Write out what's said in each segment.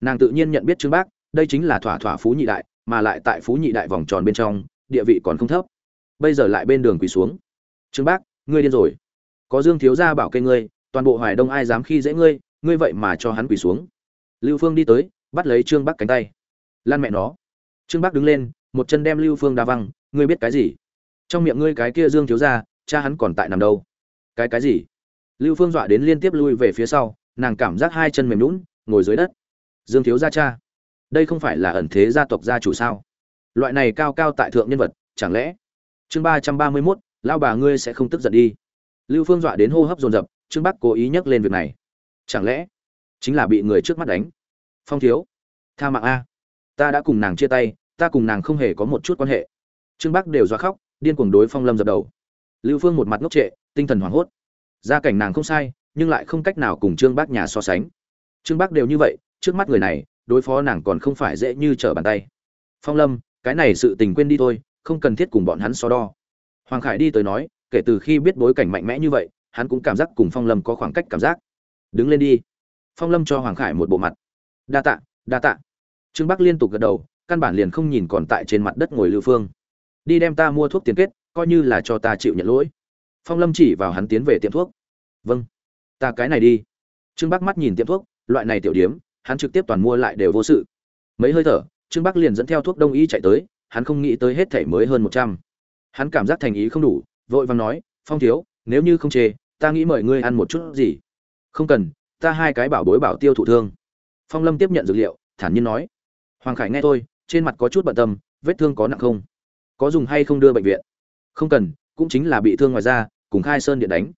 nàng tự nhiên nhận biết trương bác, đây chính là thỏa thỏa phú nhị đại, mà lại tại phú nhị đại vòng tròn bên trong, địa vị còn không thấp. Bây giờ lại bên đường quỳ xuống. Trương bác, ngươi điên rồi. Có dương thiếu gia bảo kê ngươi, toàn bộ hoài đông ai dám khi dễ ngươi ngươi vậy mà cho hắn quỳ xuống. Lưu phương đi tới, bắt lấy trương bắc cánh tay. Lan mẹ nó. Trương bắc đứng lên, một chân đem lưu phương đa văng, ngươi biết cái gì? Trong miệng ngươi cái kia dương thiếu gia, cha hắn còn tại nằm đâu? Cái cái gì? Lưu phương dọa đến liên tiếp lui về phía sau, nàng cảm giác hai chân mềm lún ngồi dưới đất dương thiếu gia cha. Đây không phải là ẩn thế gia tộc gia chủ sao? Loại này cao cao tại thượng nhân vật, chẳng lẽ? Chương ba trăm ba mươi mốt lao bà ngươi sẽ không tức giận đi. Lưu phương dọa đến hô hấp dồn dập, trương bắc cố ý nhắc lên việc này. Chẳng lẽ chính là bị người trước mắt đánh? Phong thiếu, tha mạng a. Ta đã cùng nàng chia tay, ta cùng nàng không hề có một chút quan hệ. Trương bắc đều dọa khóc, điên cuồng đối phong lâm dập đầu. Lưu phương một mặt ngốc trệ, tinh thần hoảng hốt. Gia cảnh nàng không sai, nhưng lại không cách nào cùng trương bác nhà so sánh. Trương bác đều như vậy trước mắt người này, đối phó nàng còn không phải dễ như trở bàn tay. Phong lâm, cái này sự tình quên đi thôi, không cần thiết cùng bọn hắn so đo. Hoàng khải đi tới nói, kể từ khi biết bối cảnh mạnh mẽ như vậy, hắn cũng cảm giác cùng phong lâm có khoảng cách cảm giác. Đứng lên đi. Phong lâm cho hoàng khải một bộ mặt. Đa tạ đa tạ. Trương bắc liên tục gật đầu, căn bản liền không nhìn còn tại trên mặt đất ngồi lưu phương. Đi đem ta mua thuốc tiền kết, coi như là cho ta chịu nhận lỗi. Phong lâm chỉ vào hắn tiến về tiệm thuốc. Vâng. Ta cái này đi. Trương bắc mắt nhìn tiệm thuốc, loại này tiểu điếm hắn trực tiếp toàn mua lại đều vô sự. Mấy hơi thở, trương bắc liền dẫn theo thuốc đông y chạy tới, hắn không nghĩ tới hết thể mới hơn một trăm. Hắn cảm giác thành ý không đủ, vội vàng nói, phong thiếu, nếu như không chê, ta nghĩ mời ngươi ăn một chút gì? Không cần, ta hai cái bảo bối bảo tiêu thụ thương. Phong lâm tiếp nhận dược liệu, thản nhiên nói, hoàng khải nghe tôi trên mặt có chút bận tâm, vết thương có nặng không? Có dùng hay không đưa bệnh viện? Không cần, cũng chính là bị thương ngoài ra cùng khai sơn điện đánh.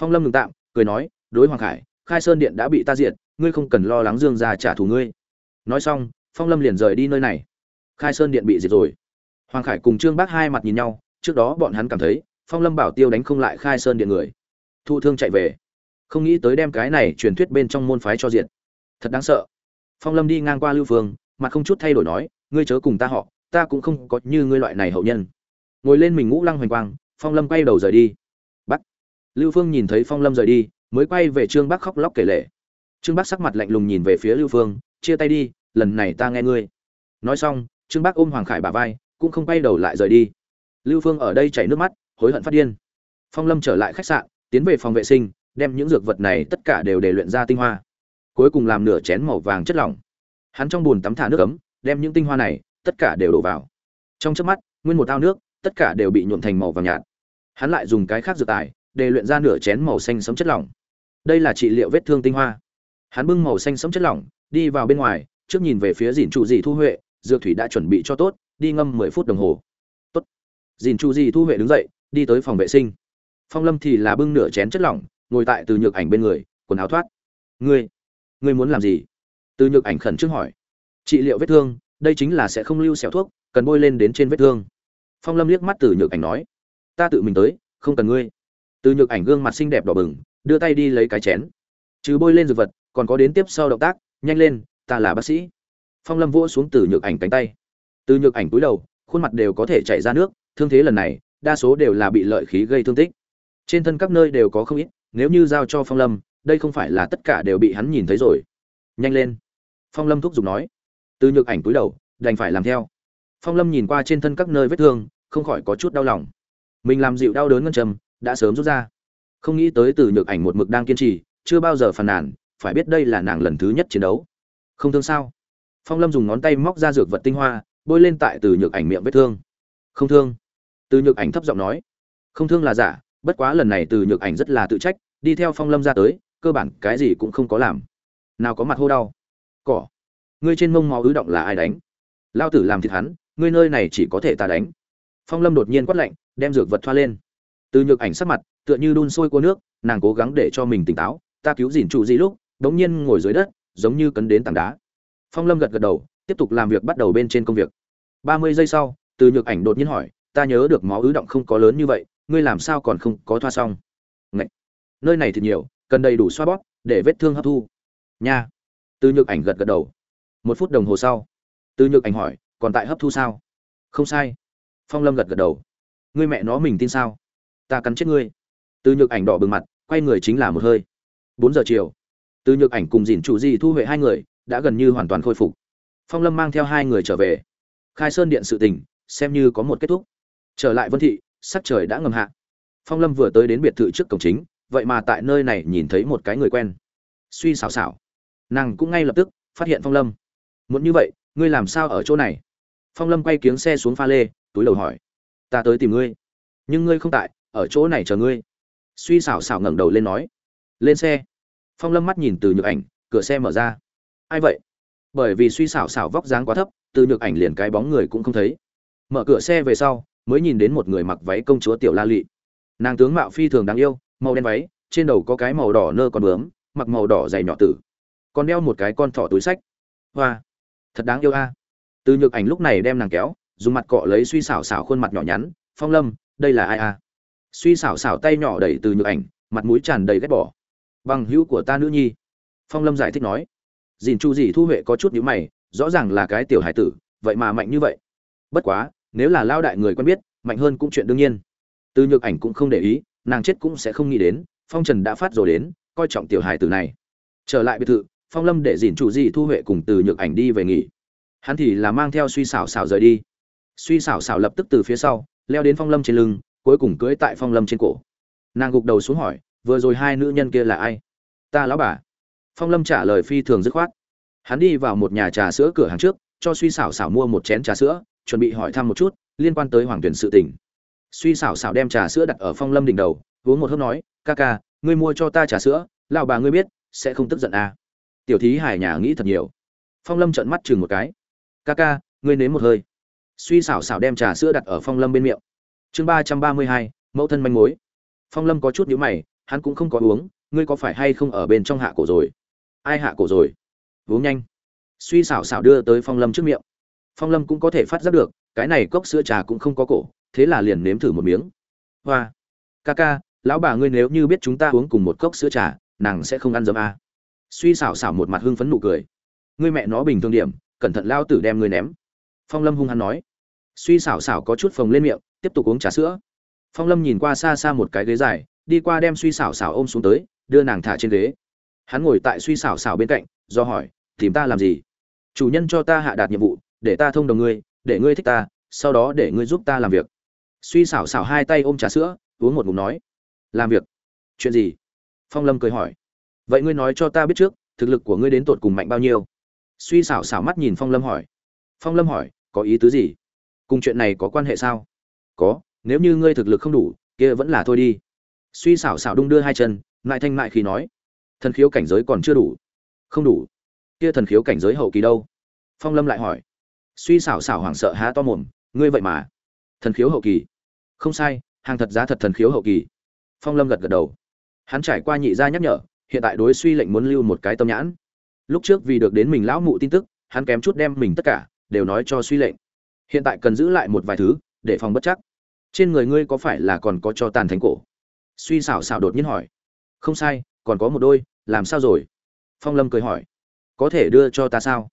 Phong lâm ngừng tạm, cười nói, đối hoàng khải, khai sơn điện đã bị ta diệt ngươi không cần lo lắng dương gia trả thù ngươi. Nói xong, phong lâm liền rời đi nơi này. Khai sơn điện bị diệt rồi. Hoàng khải cùng trương bác hai mặt nhìn nhau, trước đó bọn hắn cảm thấy, phong lâm bảo tiêu đánh không lại khai sơn điện người. Thụ thương chạy về. Không nghĩ tới đem cái này truyền thuyết bên trong môn phái cho diệt. Thật đáng sợ. Phong lâm đi ngang qua lưu phương mà không chút thay đổi nói, ngươi chớ cùng ta họ, ta cũng không có như ngươi loại này hậu nhân. Ngồi lên mình ngũ lăng hoành quang, phong lâm quay đầu rời đi. Bắt lưu phương nhìn thấy phong lâm rời đi, mới quay về trương bắc khóc lóc kể lể trương bắc sắc mặt lạnh lùng nhìn về phía lưu phương, chia tay đi, lần này ta nghe ngươi. Nói xong, trương bắc ôm hoàng khải bà vai, cũng không quay đầu lại rời đi. Lưu phương ở đây chảy nước mắt, hối hận phát điên. Phong lâm trở lại khách sạn, tiến về phòng vệ sinh, đem những dược vật này tất cả đều để luyện ra tinh hoa. Cuối cùng làm nửa chén màu vàng chất lỏng. Hắn trong bùn tắm thả nước ấm, đem những tinh hoa này, tất cả đều đổ vào. Trong trước mắt, nguyên một ao nước, tất cả đều bị nhuộm thành màu vàng nhạt. Hắn lại dùng cái khác dược tài, để luyện ra nửa chén màu xanh sống chất lỏng. Đây là trị liệu vết thương tinh hoa hắn bưng màu xanh sẫm chất lỏng, đi vào bên ngoài, trước nhìn về phía dìn trụ dì thu huệ, dược thủy đã chuẩn bị cho tốt, đi ngâm mười phút đồng hồ. Tốt. Dìn trụ dì thu huệ đứng dậy, đi tới phòng vệ sinh. Phong lâm thì là bưng nửa chén chất lỏng, ngồi tại từ nhược ảnh bên người, quần áo thoát. Ngươi ngươi muốn làm gì? Từ nhược ảnh khẩn trương hỏi. Trị liệu vết thương, đây chính là sẽ không lưu xẻo thuốc, cần bôi lên đến trên vết thương. Phong lâm liếc mắt từ nhược ảnh nói. Ta tự mình tới, không cần ngươi. Từ nhược ảnh gương mặt xinh đẹp đỏ bừng, đưa tay đi lấy cái chén. Trừ bôi lên dược vật còn có đến tiếp sau động tác, nhanh lên, ta là bác sĩ. Phong lâm vỗ xuống từ nhược ảnh cánh tay. Từ nhược ảnh túi đầu, khuôn mặt đều có thể chảy ra nước, thương thế lần này, đa số đều là bị lợi khí gây thương tích. Trên thân các nơi đều có không ít, nếu như giao cho phong lâm, đây không phải là tất cả đều bị hắn nhìn thấy rồi. Nhanh lên. Phong lâm thúc giục nói. Từ nhược ảnh túi đầu, đành phải làm theo. Phong lâm nhìn qua trên thân các nơi vết thương, không khỏi có chút đau lòng. Mình làm dịu đau đớn ngân trầm đã sớm rút ra. Không nghĩ tới từ nhược ảnh một mực đang kiên trì, chưa bao giờ phàn nàn phải biết đây là nàng lần thứ nhất chiến đấu. Không thương sao? Phong lâm dùng ngón tay móc ra dược vật tinh hoa, bôi lên tại từ nhược ảnh miệng vết thương. Không thương. Từ nhược ảnh thấp giọng nói. Không thương là giả, bất quá lần này từ nhược ảnh rất là tự trách, đi theo phong lâm ra tới, cơ bản cái gì cũng không có làm. Nào có mặt hô đau? Cỏ. Ngươi trên mông máu ứ động là ai đánh? Lao tử làm thịt hắn, ngươi nơi này chỉ có thể ta đánh. Phong lâm đột nhiên quát lạnh, đem dược vật thoa lên. Từ nhược ảnh sắc mặt, tựa như đun sôi của nước, nàng cố gắng để cho mình tỉnh táo, ta cứu dìn trụ gì lúc đống nhiên ngồi dưới đất, giống như cấn đến tảng đá. Phong lâm gật gật đầu, tiếp tục làm việc bắt đầu bên trên công việc. Ba mươi giây sau, từ nhược ảnh đột nhiên hỏi, ta nhớ được máu ứ động không có lớn như vậy, ngươi làm sao còn không có thoa xong? Ngậy! nơi này thì nhiều, cần đầy đủ xoa bóp, để vết thương hấp thu. Nha. Từ nhược ảnh gật gật đầu. Một phút đồng hồ sau, từ nhược ảnh hỏi, còn tại hấp thu sao? Không sai. Phong lâm gật gật đầu. Ngươi mẹ nó mình tin sao? Ta cắn chết ngươi. Từ nhược ảnh đỏ bừng mặt, quay người chính là một hơi. Bốn giờ chiều từ nhược ảnh cùng dìn chủ di thu huệ hai người, đã gần như hoàn toàn khôi phục. Phong lâm mang theo hai người trở về. Khai sơn điện sự tình, xem như có một kết thúc. Trở lại vân thị, sắc trời đã ngầm hạ. Phong lâm vừa tới đến biệt thự trước cổng chính, vậy mà tại nơi này nhìn thấy một cái người quen. Suy xào xào nàng cũng ngay lập tức phát hiện phong lâm. Muốn như vậy, ngươi làm sao ở chỗ này? Phong lâm quay kiếng xe xuống pha lê, túi đầu hỏi. Ta tới tìm ngươi. Nhưng ngươi không tại, ở chỗ này chờ ngươi. Suy xảo xảo ngẩng đầu lên nói. Lên xe phong lâm mắt nhìn từ nhược ảnh, cửa xe mở ra. Ai vậy? Bởi vì suy xảo xảo vóc dáng quá thấp, từ nhược ảnh liền cái bóng người cũng không thấy. Mở cửa xe về sau, mới nhìn đến một người mặc váy công chúa tiểu la lị. Nàng tướng mạo phi thường đáng yêu, màu đen váy, trên đầu có cái màu đỏ nơ con bướm, mặc màu đỏ dày nhỏ tử. Còn đeo một cái con thỏ túi sách. Hoa! Thật đáng yêu a. Từ nhược ảnh lúc này đem nàng kéo, dùng mặt cọ lấy suy xảo xảo khuôn mặt nhỏ nhắn, phong lâm, đây là ai a? Suy xảo xảo tay nhỏ đẩy từ nhược ảnh, mặt mũi tràn đầy ghét bỏ bằng hữu của ta nữ nhi. Phong lâm giải thích nói. Dìn chu dì thu huệ có chút nhữ mày, rõ ràng là cái tiểu hải tử, vậy mà mạnh như vậy. Bất quá, nếu là lao đại người quen biết, mạnh hơn cũng chuyện đương nhiên. Từ nhược ảnh cũng không để ý, nàng chết cũng sẽ không nghĩ đến, phong trần đã phát rồi đến, coi trọng tiểu hải tử này. Trở lại biệt thự, phong lâm để dìn chủ dì thu huệ cùng từ nhược ảnh đi về nghỉ. Hắn thì là mang theo suy xảo xảo rời đi. Suy xảo xảo lập tức từ phía sau, leo đến phong lâm trên lưng, cuối cùng cưỡi tại phong lâm trên cổ. Nàng gục đầu xuống hỏi vừa rồi hai nữ nhân kia là ai? Ta lão bà. Phong lâm trả lời phi thường dứt khoát. Hắn đi vào một nhà trà sữa cửa hàng trước, cho suy xảo xảo mua một chén trà sữa, chuẩn bị hỏi thăm một chút liên quan tới hoàng tuyển sự tình. Suy xảo xảo đem trà sữa đặt ở phong lâm đỉnh đầu, uống một hớp nói, ca ca, ngươi mua cho ta trà sữa, lão bà ngươi biết, sẽ không tức giận à. tiểu thí hải nhà nghĩ thật nhiều. Phong lâm trợn mắt chừng một cái. Ca ca, ngươi nếm một hơi. Suy xảo xảo đem trà sữa đặt ở phong lâm bên miệng. Chương ba trăm ba mươi hai, mẫu thân manh mối. Phong lâm có chút nhíu mày hắn cũng không có uống, ngươi có phải hay không ở bên trong hạ cổ rồi? Ai hạ cổ rồi? Uống nhanh. Suy xảo xảo đưa tới phong lâm trước miệng. Phong lâm cũng có thể phát giác được, cái này cốc sữa trà cũng không có cổ, thế là liền nếm thử một miếng. Hoa. Ca ca, lão bà ngươi nếu như biết chúng ta uống cùng một cốc sữa trà, nàng sẽ không ăn dấm à. suy xảo xảo một mặt hưng phấn nụ cười. Ngươi mẹ nó bình thường điểm, cẩn thận lao tử đem ngươi ném. Phong lâm hung hăng nói. Suy xảo xảo có chút phồng lên miệng, tiếp tục uống trà sữa. Phong lâm nhìn qua xa xa một cái ghế dài đi qua đem suy xảo xảo ôm xuống tới, đưa nàng thả trên ghế. Hắn ngồi tại suy xảo xảo bên cạnh, do hỏi, tìm ta làm gì? Chủ nhân cho ta hạ đạt nhiệm vụ, để ta thông đồng ngươi, để ngươi thích ta, sau đó để ngươi giúp ta làm việc. Suy xảo xảo hai tay ôm trà sữa, uống một ngụm nói, làm việc. Chuyện gì? Phong lâm cười hỏi, vậy ngươi nói cho ta biết trước, thực lực của ngươi đến tột cùng mạnh bao nhiêu? Suy xảo xảo mắt nhìn phong lâm hỏi, phong lâm hỏi, có ý tứ gì? Cùng chuyện này có quan hệ sao? Có, nếu như ngươi thực lực không đủ, kia vẫn là thôi đi suy xảo xảo đung đưa hai chân, lại thanh mại khi nói, thần khiếu cảnh giới còn chưa đủ. Không đủ? Kia thần khiếu cảnh giới hậu kỳ đâu? Phong lâm lại hỏi. Suy xảo xảo hoảng sợ há to mồm, ngươi vậy mà, thần khiếu hậu kỳ. Không sai, hàng thật giá thật thần khiếu hậu kỳ. Phong lâm gật gật đầu. Hắn trải qua nhị gia nhắc nhở, hiện tại đối suy lệnh muốn lưu một cái tâm nhãn. Lúc trước vì được đến mình lão mụ tin tức, hắn kém chút đem mình tất cả đều nói cho suy lệnh. Hiện tại cần giữ lại một vài thứ, để phòng bất chắc. Trên người ngươi có phải là còn có cho tàn thánh cổ? Suy xảo xảo đột nhiên hỏi. Không sai, còn có một đôi, làm sao rồi? Phong lâm cười hỏi. Có thể đưa cho ta sao?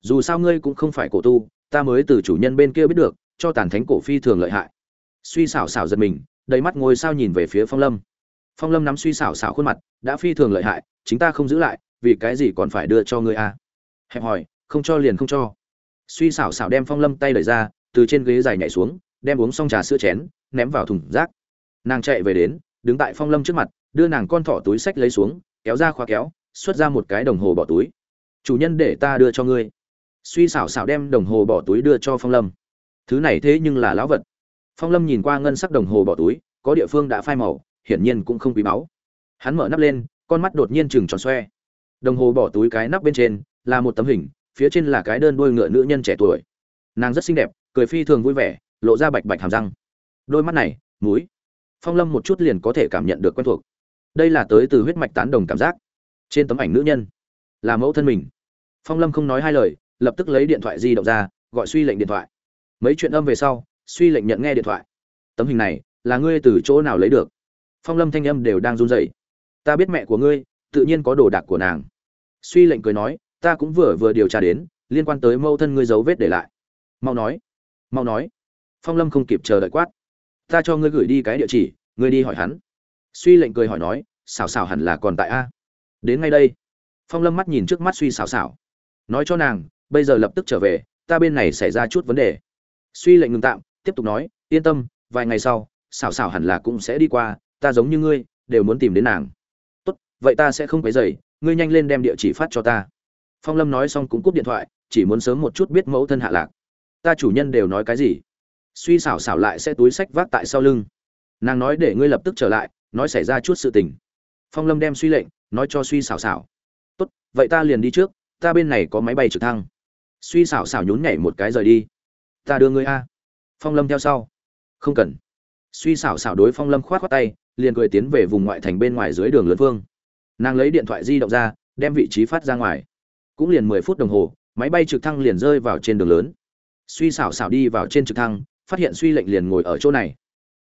Dù sao ngươi cũng không phải cổ tu, ta mới từ chủ nhân bên kia biết được, cho tàn thánh cổ phi thường lợi hại. Suy xảo xảo giật mình, đầy mắt ngồi sao nhìn về phía phong lâm. Phong lâm nắm suy xảo xảo khuôn mặt, đã phi thường lợi hại, chính ta không giữ lại, vì cái gì còn phải đưa cho ngươi à? hẹp hỏi, không cho liền không cho. Suy xảo xảo đem phong lâm tay đẩy ra, từ trên ghế dài nhảy xuống, đem uống xong trà sữa chén, ném vào thùng rác. Nàng chạy về đến đứng tại phong lâm trước mặt, đưa nàng con thỏ túi sách lấy xuống, kéo ra khóa kéo, xuất ra một cái đồng hồ bỏ túi. Chủ nhân để ta đưa cho ngươi. Suy xảo xảo đem đồng hồ bỏ túi đưa cho phong lâm. Thứ này thế nhưng là lão vật. Phong lâm nhìn qua ngân sắc đồng hồ bỏ túi, có địa phương đã phai màu, hiển nhiên cũng không quý báu. Hắn mở nắp lên, con mắt đột nhiên chừng tròn xoe. Đồng hồ bỏ túi cái nắp bên trên là một tấm hình, phía trên là cái đơn đôi ngựa nữ nhân trẻ tuổi. Nàng rất xinh đẹp, cười phi thường vui vẻ, lộ ra bạch bạch hàm răng. Đôi mắt này múi phong lâm một chút liền có thể cảm nhận được quen thuộc. Đây là tới từ huyết mạch tán đồng cảm giác. Trên tấm ảnh nữ nhân là mẫu thân mình. Phong lâm không nói hai lời, lập tức lấy điện thoại di động ra, gọi suy lệnh điện thoại. Mấy chuyện âm về sau, suy lệnh nhận nghe điện thoại. Tấm hình này, là ngươi từ chỗ nào lấy được? Phong lâm thanh âm đều đang run rẩy. Ta biết mẹ của ngươi, tự nhiên có đồ đạc của nàng. Suy lệnh cười nói, ta cũng vừa vừa điều tra đến, liên quan tới mẫu thân ngươi dấu vết để lại. Mau nói. Mau nói. Phong lâm không kịp chờ đợi quát ta cho ngươi gửi đi cái địa chỉ, ngươi đi hỏi hắn. Suy lệnh cười hỏi nói, xảo xảo hẳn là còn tại a. Đến ngay đây. Phong lâm mắt nhìn trước mắt suy xảo xảo. Nói cho nàng, bây giờ lập tức trở về, ta bên này xảy ra chút vấn đề. Suy lệnh ngừng tạm, tiếp tục nói, yên tâm, vài ngày sau, xảo xảo hẳn là cũng sẽ đi qua, ta giống như ngươi, đều muốn tìm đến nàng. Tốt, vậy ta sẽ không quấy dày ngươi nhanh lên đem địa chỉ phát cho ta. Phong lâm nói xong cũng cúp điện thoại, chỉ muốn sớm một chút biết mẫu thân hạ lạc. Ta chủ nhân đều nói cái gì? Suy xảo xảo lại sẽ túi sách vác tại sau lưng. Nàng nói để ngươi lập tức trở lại, nói xảy ra chút sự tình. Phong lâm đem suy lệnh, nói cho suy xảo xảo. Tốt, vậy ta liền đi trước, ta bên này có máy bay trực thăng. Suy xảo xảo nhún nhảy một cái rời đi. Ta đưa ngươi a. Phong lâm theo sau. Không cần. Suy xảo xảo đối phong lâm khoát khoát tay, liền cười tiến về vùng ngoại thành bên ngoài dưới đường lớn phương nàng lấy điện thoại di động ra, đem vị trí phát ra ngoài. Cũng liền mười phút đồng hồ, máy bay trực thăng liền rơi vào trên đường lớn. Suy xảo xảo đi vào trên trực thăng phát hiện suy lệnh liền ngồi ở chỗ này.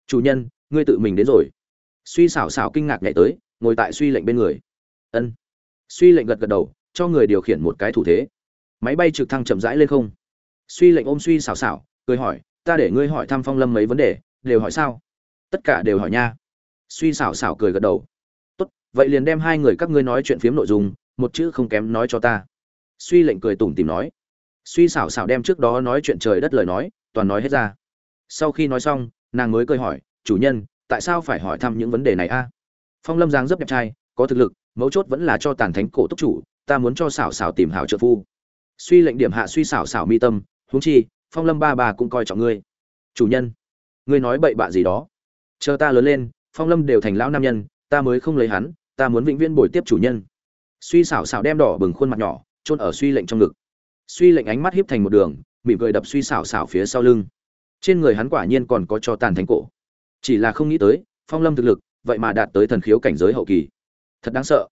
Chủ nhân, ngươi tự mình đến rồi. Suy xảo xảo kinh ngạc nhảy tới, ngồi tại suy lệnh bên người. Ân. Suy lệnh gật gật đầu, cho người điều khiển một cái thủ thế. Máy bay trực thăng chậm rãi lên không. Suy lệnh ôm suy xảo xảo, cười hỏi, ta để ngươi hỏi thăm phong lâm mấy vấn đề, đều hỏi sao? Tất cả đều hỏi nha. Suy xảo xảo cười gật đầu. Tốt, vậy liền đem hai người các ngươi nói chuyện phiếm nội dung, một chữ không kém nói cho ta. Suy lệnh cười tủm tìm nói. Suy xảo xảo đem trước đó nói chuyện trời đất lời nói, toàn nói hết ra sau khi nói xong, nàng mới cười hỏi, chủ nhân, tại sao phải hỏi thăm những vấn đề này a? Phong lâm giang rất đẹp trai, có thực lực, mấu chốt vẫn là cho tàn thánh cổ túc chủ, ta muốn cho xảo xảo tìm hảo trợ phu. Suy lệnh điểm hạ suy xảo xảo mi tâm, huống chi, phong lâm ba bà cũng coi trọng ngươi. Chủ nhân, ngươi nói bậy bạ gì đó? Chờ ta lớn lên, phong lâm đều thành lão nam nhân, ta mới không lấy hắn, ta muốn vĩnh viễn bồi tiếp chủ nhân. Suy xảo xảo đem đỏ bừng khuôn mặt nhỏ, chôn ở suy lệnh trong ngực. Suy lệnh ánh mắt hiếp thành một đường, mỉm cười đập suy xảo xảo phía sau lưng trên người hắn quả nhiên còn có cho tàn thánh cổ. Chỉ là không nghĩ tới, phong lâm thực lực, vậy mà đạt tới thần khiếu cảnh giới hậu kỳ. Thật đáng sợ.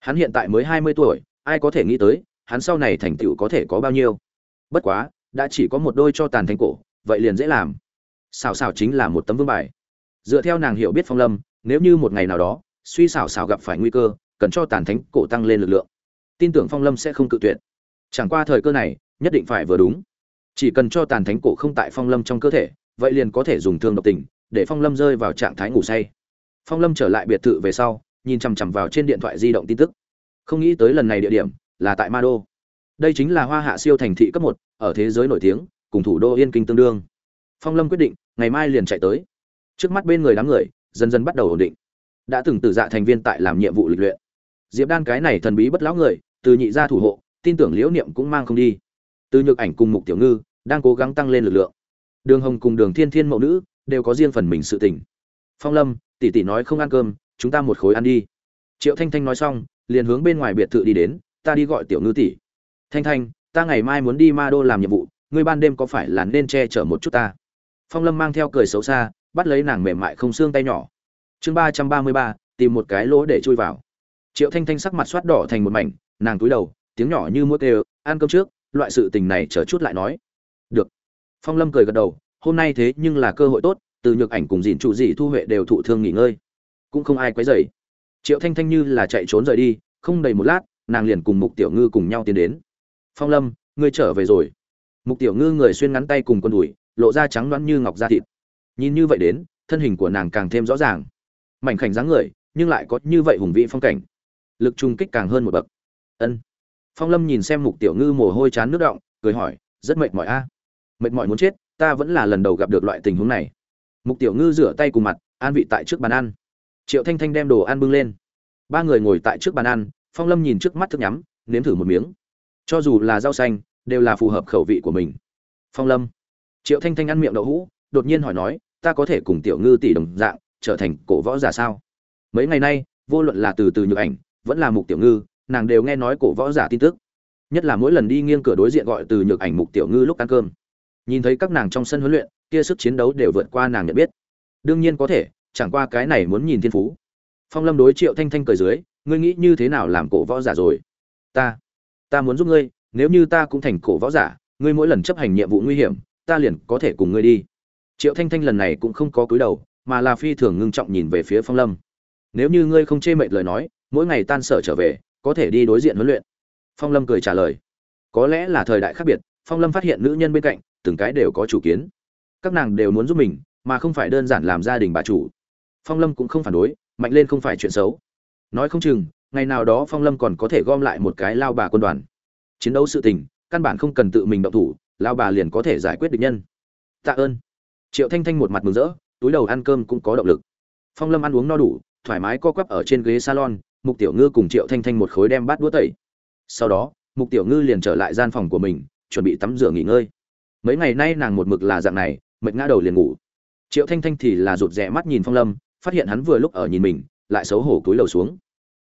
Hắn hiện tại mới hai mươi tuổi, ai có thể nghĩ tới, hắn sau này thành tựu có thể có bao nhiêu. Bất quá, đã chỉ có một đôi cho tàn thánh cổ, vậy liền dễ làm. Xảo xảo chính là một tấm vương bài. Dựa theo nàng hiểu biết phong lâm, nếu như một ngày nào đó, suy xảo xảo gặp phải nguy cơ, cần cho tàn thánh cổ tăng lên lực lượng. Tin tưởng phong lâm sẽ không cự tuyệt. Chẳng qua thời cơ này, nhất định phải vừa đúng chỉ cần cho tàn thánh cổ không tại phong lâm trong cơ thể, vậy liền có thể dùng thương độc tình, để phong lâm rơi vào trạng thái ngủ say. Phong lâm trở lại biệt thự về sau, nhìn chằm chằm vào trên điện thoại di động tin tức. Không nghĩ tới lần này địa điểm, là tại ma đô. Đây chính là hoa hạ siêu thành thị cấp một, ở thế giới nổi tiếng, cùng thủ đô yên kinh tương đương. Phong lâm quyết định, ngày mai liền chạy tới. Trước mắt bên người đám người, dần dần bắt đầu ổn định. Đã từng từ dạ thành viên tại làm nhiệm vụ lịch luyện. Diệp đan cái này thần bí bất lão người, từ nhị gia thủ hộ, tin tưởng liễu niệm cũng mang không đi. Từ nhược ảnh cùng mục tiểu ngư đang cố gắng tăng lên lực lượng. Đường hồng cùng đường thiên thiên mẫu nữ đều có riêng phần mình sự tình. Phong lâm, tỷ tỷ nói không ăn cơm, chúng ta một khối ăn đi. Triệu thanh thanh nói xong, liền hướng bên ngoài biệt thự đi đến, ta đi gọi tiểu ngư tỷ. Thanh thanh, ta ngày mai muốn đi ma đô làm nhiệm vụ, ngươi ban đêm có phải là nên che chở một chút ta? Phong lâm mang theo cười xấu xa, bắt lấy nàng mềm mại không xương tay nhỏ. Chương ba trăm ba mươi ba, tìm một cái lỗ để chui vào. Triệu thanh thanh sắc mặt soát đỏ thành một mảnh, nàng túi đầu, tiếng nhỏ như mũi kêu, ăn cơm trước, loại sự tình này chờ chút lại nói được. Phong lâm cười gật đầu, hôm nay thế nhưng là cơ hội tốt, từ nhược ảnh cùng dìn trụ dị thu huệ đều thụ thương nghỉ ngơi. Cũng không ai quấy dày triệu thanh thanh như là chạy trốn rời đi, không đầy một lát, nàng liền cùng mục tiểu ngư cùng nhau tiến đến. Phong lâm, ngươi trở về rồi. Mục tiểu ngư người xuyên ngắn tay cùng con đùi, lộ ra trắng loãng như ngọc da thịt. Nhìn như vậy đến, thân hình của nàng càng thêm rõ ràng. Mảnh khảnh dáng người, nhưng lại có như vậy hùng vĩ phong cảnh. Lực trung kích càng hơn một bậc. Ân. Phong lâm nhìn xem mục tiểu ngư mồ hôi chán nước động, cười hỏi, rất mệt mỏi a mệt mỏi muốn chết, ta vẫn là lần đầu gặp được loại tình huống này. Mục tiểu ngư rửa tay cùng mặt, an vị tại trước bàn ăn. Triệu thanh thanh đem đồ ăn bưng lên. Ba người ngồi tại trước bàn ăn, phong lâm nhìn trước mắt thức nhắm, nếm thử một miếng. Cho dù là rau xanh, đều là phù hợp khẩu vị của mình. Phong lâm. Triệu thanh thanh ăn miệng đậu hũ, đột nhiên hỏi nói, ta có thể cùng tiểu ngư tỷ đồng dạng, trở thành cổ võ giả sao? Mấy ngày nay, vô luận là từ từ nhược ảnh, vẫn là mục tiểu ngư, nàng đều nghe nói cổ võ giả tin tức. Nhất là mỗi lần đi nghiêng cửa đối diện gọi từ nhược ảnh mục tiểu ngư lúc ăn cơm nhìn thấy các nàng trong sân huấn luyện, kia sức chiến đấu đều vượt qua nàng nhận biết. Đương nhiên có thể, chẳng qua cái này muốn nhìn thiên phú. Phong lâm đối triệu thanh thanh cười dưới, ngươi nghĩ như thế nào làm cổ võ giả rồi? Ta ta muốn giúp ngươi, nếu như ta cũng thành cổ võ giả, ngươi mỗi lần chấp hành nhiệm vụ nguy hiểm, ta liền có thể cùng ngươi đi. Triệu thanh thanh lần này cũng không có cúi đầu, mà là phi thường ngưng trọng nhìn về phía phong lâm. Nếu như ngươi không chê mệt lời nói, mỗi ngày tan sở trở về, có thể đi đối diện huấn luyện. Phong lâm cười trả lời. Có lẽ là thời đại khác biệt, phong lâm phát hiện nữ nhân bên cạnh từng cái đều có chủ kiến. Các nàng đều muốn giúp mình, mà không phải đơn giản làm gia đình bà chủ. Phong lâm cũng không phản đối, mạnh lên không phải chuyện xấu. Nói không chừng, ngày nào đó phong lâm còn có thể gom lại một cái lao bà quân đoàn. Chiến đấu sự tình, căn bản không cần tự mình động thủ, lao bà liền có thể giải quyết được nhân. Tạ ơn. Triệu thanh thanh một mặt mừng rỡ, túi đầu ăn cơm cũng có động lực. Phong lâm ăn uống no đủ, thoải mái co quắp ở trên ghế salon, mục tiểu ngư cùng triệu thanh thanh một khối đem bát đũa tẩy. Sau đó, mục tiểu ngư liền trở lại gian phòng của mình, chuẩn bị tắm rửa nghỉ ngơi mấy ngày nay nàng một mực là dạng này, mệt ngã đầu liền ngủ. Triệu thanh thanh thì là rụt rè mắt nhìn phong lâm, phát hiện hắn vừa lúc ở nhìn mình, lại xấu hổ cúi đầu xuống.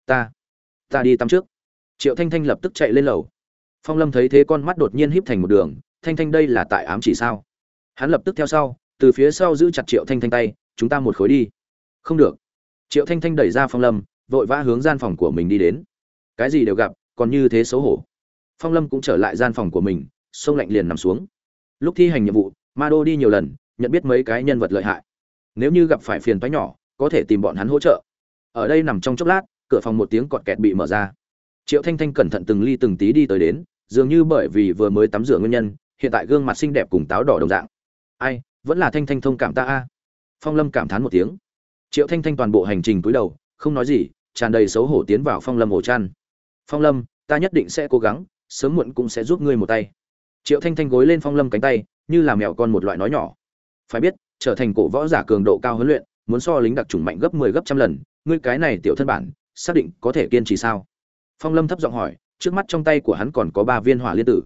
Ta ta đi tắm trước. Triệu thanh thanh lập tức chạy lên lầu. Phong lâm thấy thế con mắt đột nhiên híp thành một đường, thanh thanh đây là tại ám chỉ sao? Hắn lập tức theo sau, từ phía sau giữ chặt triệu thanh thanh tay, chúng ta một khối đi. Không được. Triệu thanh thanh đẩy ra phong lâm, vội vã hướng gian phòng của mình đi đến. Cái gì đều gặp, còn như thế xấu hổ. Phong lâm cũng trở lại gian phòng của mình, sông lạnh liền nằm xuống lúc thi hành nhiệm vụ ma đô đi nhiều lần, nhận biết mấy cái nhân vật lợi hại. Nếu như gặp phải phiền toái nhỏ, có thể tìm bọn hắn hỗ trợ. Ở đây nằm trong chốc lát, cửa phòng một tiếng cọt kẹt bị mở ra. Triệu thanh thanh cẩn thận từng ly từng tí đi tới đến, dường như bởi vì vừa mới tắm rửa nguyên nhân, hiện tại gương mặt xinh đẹp cùng táo đỏ đồng dạng. Ai, vẫn là thanh thanh thông cảm ta a. Phong lâm cảm thán một tiếng. Triệu thanh thanh toàn bộ hành trình cúi đầu, không nói gì, tràn đầy xấu hổ tiến vào phong lâm ổ chăn. Phong lâm, ta nhất định sẽ cố gắng, sớm muộn cũng sẽ giúp ngươi một tay triệu thanh thanh gối lên phong lâm cánh tay, như là mèo con một loại nói nhỏ. Phải biết, trở thành cổ võ giả cường độ cao huấn luyện, muốn so lính đặc trùng mạnh gấp 10 gấp trăm lần, ngươi cái này tiểu thân bản, xác định có thể kiên trì sao? Phong lâm thấp giọng hỏi, trước mắt trong tay của hắn còn có ba viên hỏa liên tử.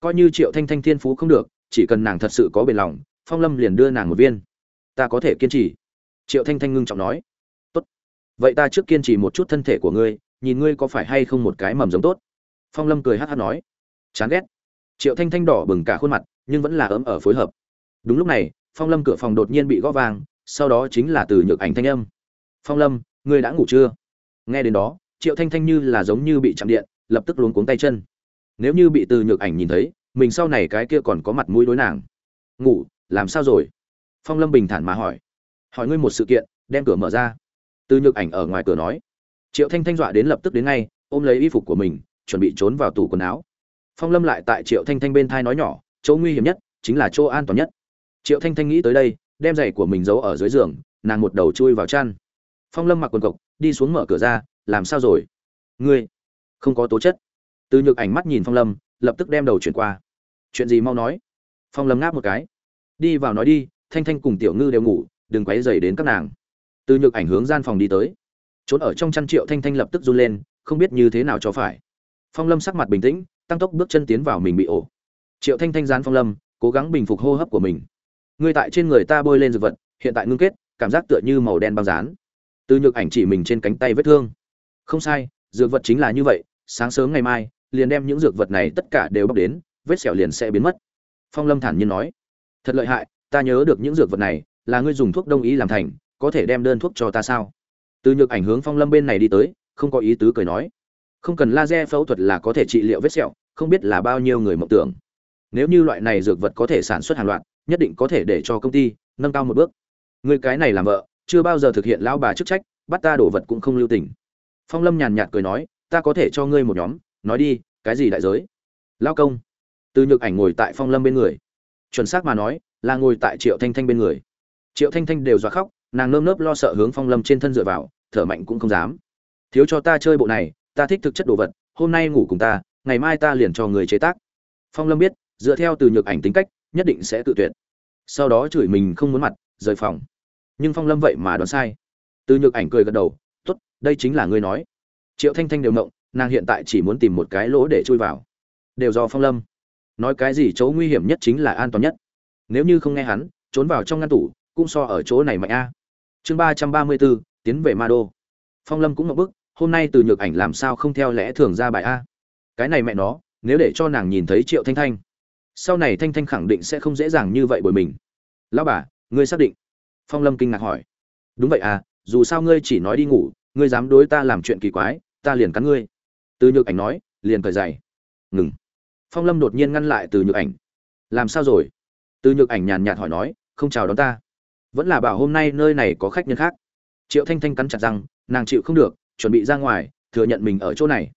Coi như triệu thanh thanh thiên phú không được, chỉ cần nàng thật sự có bền lòng, phong lâm liền đưa nàng một viên. Ta có thể kiên trì. Triệu thanh thanh ngưng trọng nói. Tốt. Vậy ta trước kiên trì một chút thân thể của ngươi, nhìn ngươi có phải hay không một cái mầm giống tốt. Phong lâm cười hát hát nói. Chán ghét triệu thanh thanh đỏ bừng cả khuôn mặt, nhưng vẫn là ấm ở phối hợp. Đúng lúc này, phong lâm cửa phòng đột nhiên bị gõ vàng sau đó chính là từ nhược ảnh thanh âm. Phong lâm, ngươi đã ngủ chưa? Nghe đến đó, triệu thanh thanh như là giống như bị chạm điện, lập tức luống cuống tay chân. Nếu như bị từ nhược ảnh nhìn thấy, mình sau này cái kia còn có mặt mũi đối nàng. Ngủ, làm sao rồi? Phong lâm bình thản mà hỏi. Hỏi ngươi một sự kiện, đem cửa mở ra. Từ nhược ảnh ở ngoài cửa nói. Triệu thanh thanh dọa đến lập tức đến ngay, ôm lấy y phục của mình, chuẩn bị trốn vào tủ quần áo phong lâm lại tại triệu thanh thanh bên thai nói nhỏ, chỗ nguy hiểm nhất chính là chỗ an toàn nhất. Triệu thanh thanh nghĩ tới đây, đem giày của mình giấu ở dưới giường, nàng một đầu chui vào chăn. Phong lâm mặc quần cộc, đi xuống mở cửa ra, làm sao rồi? Ngươi không có tố chất. Từ nhược ảnh mắt nhìn phong lâm, lập tức đem đầu chuyển qua. Chuyện gì mau nói? Phong lâm ngáp một cái. Đi vào nói đi, thanh thanh cùng tiểu ngư đều ngủ, đừng quấy dày đến các nàng. Từ nhược ảnh hướng gian phòng đi tới. Trốn ở trong chăn triệu thanh thanh lập tức run lên, không biết như thế nào cho phải. Phong lâm sắc mặt bình tĩnh tăng tốc bước chân tiến vào mình bị ổ. Triệu thanh thanh gián phong lâm, cố gắng bình phục hô hấp của mình. Ngươi tại trên người ta bôi lên dược vật, hiện tại ngưng kết, cảm giác tựa như màu đen băng dán. Từ nhược ảnh chỉ mình trên cánh tay vết thương. Không sai, dược vật chính là như vậy, sáng sớm ngày mai, liền đem những dược vật này tất cả đều bóc đến, vết sẹo liền sẽ biến mất. Phong lâm thản nhiên nói, thật lợi hại, ta nhớ được những dược vật này, là ngươi dùng thuốc đông y làm thành, có thể đem đơn thuốc cho ta sao? Từ nhược ảnh hướng phong lâm bên này đi tới, không có ý tứ cười nói không cần laser phẫu thuật là có thể trị liệu vết sẹo, không biết là bao nhiêu người mộng tưởng. Nếu như loại này dược vật có thể sản xuất hàng loạt, nhất định có thể để cho công ty nâng cao một bước. Người cái này làm vợ, chưa bao giờ thực hiện lão bà chức trách, bắt ta đổ vật cũng không lưu tình. Phong lâm nhàn nhạt cười nói, ta có thể cho ngươi một nhóm, nói đi, cái gì đại giới? Lao công. Từ nhược ảnh ngồi tại phong lâm bên người. Chuẩn xác mà nói, là ngồi tại triệu thanh thanh bên người. Triệu thanh thanh đều dọa khóc, nàng nơm nớp lo sợ hướng phong lâm trên thân dựa vào, thở mạnh cũng không dám. Thiếu cho ta chơi bộ này ta thích thực chất đồ vật, hôm nay ngủ cùng ta, ngày mai ta liền cho người chế tác. Phong lâm biết, dựa theo từ nhược ảnh tính cách, nhất định sẽ tự tuyệt. Sau đó chửi mình không muốn mặt, rời phòng. Nhưng phong lâm vậy mà đoán sai. Từ nhược ảnh cười gật đầu t ố t đây chính là ngươi nói. Triệu thanh thanh đều mộng nàng hiện tại chỉ muốn tìm một cái lỗ để chui vào. Đều do phong lâm. Nói cái gì chỗ nguy hiểm nhất chính là an toàn nhất. Nếu như không nghe hắn, trốn vào trong ngăn tủ, cũng so ở chỗ này mạnh a. Chương ba trăm ba mươi bốn, tiến về ma đô. Phong lâm cũng mậu bức hôm nay từ nhược ảnh làm sao không theo lẽ thường ra bài a? Cái này mẹ nó nếu để cho nàng nhìn thấy triệu thanh thanh sau này thanh thanh khẳng định sẽ không dễ dàng như vậy bởi mình. Lão bà ngươi xác định? Phong lâm kinh ngạc hỏi. Đúng vậy à dù sao ngươi chỉ nói đi ngủ ngươi dám đối ta làm chuyện kỳ quái ta liền cắn ngươi. Từ nhược ảnh nói liền cởi dày ngừng. Phong lâm đột nhiên ngăn lại từ nhược ảnh. Làm sao rồi? Từ nhược ảnh nhàn nhạt hỏi nói không chào đón ta. Vẫn là bảo hôm nay nơi này có khách nhân khác. Triệu thanh thanh cắn chặt rằng, nàng chịu không được chuẩn bị ra ngoài, thừa nhận mình ở chỗ này.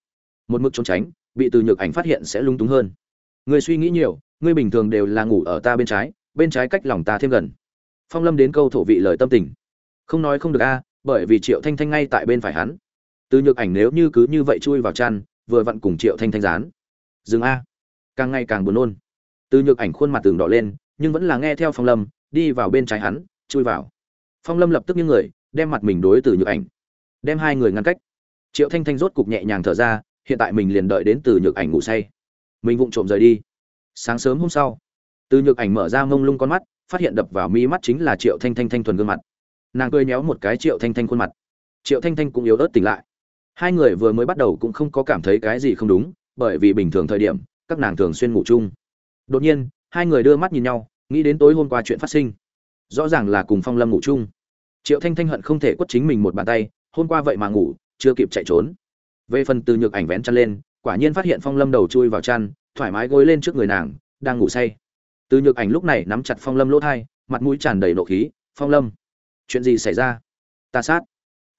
Một mực trốn tránh, bị từ nhược ảnh phát hiện sẽ lung túng hơn. Người suy nghĩ nhiều ngươi bình thường đều là ngủ ở ta bên trái bên trái cách lòng ta thêm gần. Phong lâm đến câu thổ vị lời tâm tình. Không nói không được a, bởi vì triệu thanh thanh ngay tại bên phải hắn. Từ nhược ảnh nếu như cứ như vậy chui vào chăn, vừa vặn cùng triệu thanh thanh dán. Dừng a. Càng ngày càng buồn nôn. Từ nhược ảnh khuôn mặt tường đỏ lên, nhưng vẫn là nghe theo phong lâm, đi vào bên trái hắn, chui vào. Phong lâm lập tức những người, đem mặt mình đối từ nhược ảnh đem hai người ngăn cách. Triệu thanh thanh rốt cục nhẹ nhàng thở ra, hiện tại mình liền đợi đến từ nhược ảnh ngủ say. Mình vụng trộm rời đi. Sáng sớm hôm sau, từ nhược ảnh mở ra mông lung con mắt, phát hiện đập vào mi mắt chính là triệu thanh thanh thanh thuần gương mặt. Nàng cười nhéo một cái triệu thanh thanh khuôn mặt. Triệu thanh thanh cũng yếu ớt tỉnh lại. Hai người vừa mới bắt đầu cũng không có cảm thấy cái gì không đúng, bởi vì bình thường thời điểm, các nàng thường xuyên ngủ chung. Đột nhiên, hai người đưa mắt nhìn nhau, nghĩ đến tối hôm qua chuyện phát sinh. Rõ ràng là cùng phong lâm ngủ chung. Triệu thanh thanh hận không thể quất chính mình một bàn tay hôm qua vậy mà ngủ, chưa kịp chạy trốn. Về phần từ nhược ảnh vén chăn lên, quả nhiên phát hiện phong lâm đầu chui vào chăn, thoải mái gối lên trước người nàng, đang ngủ say. Từ nhược ảnh lúc này nắm chặt phong lâm lỗ thai, mặt mũi tràn đầy nộ khí, phong lâm, chuyện gì xảy ra? Ta sát.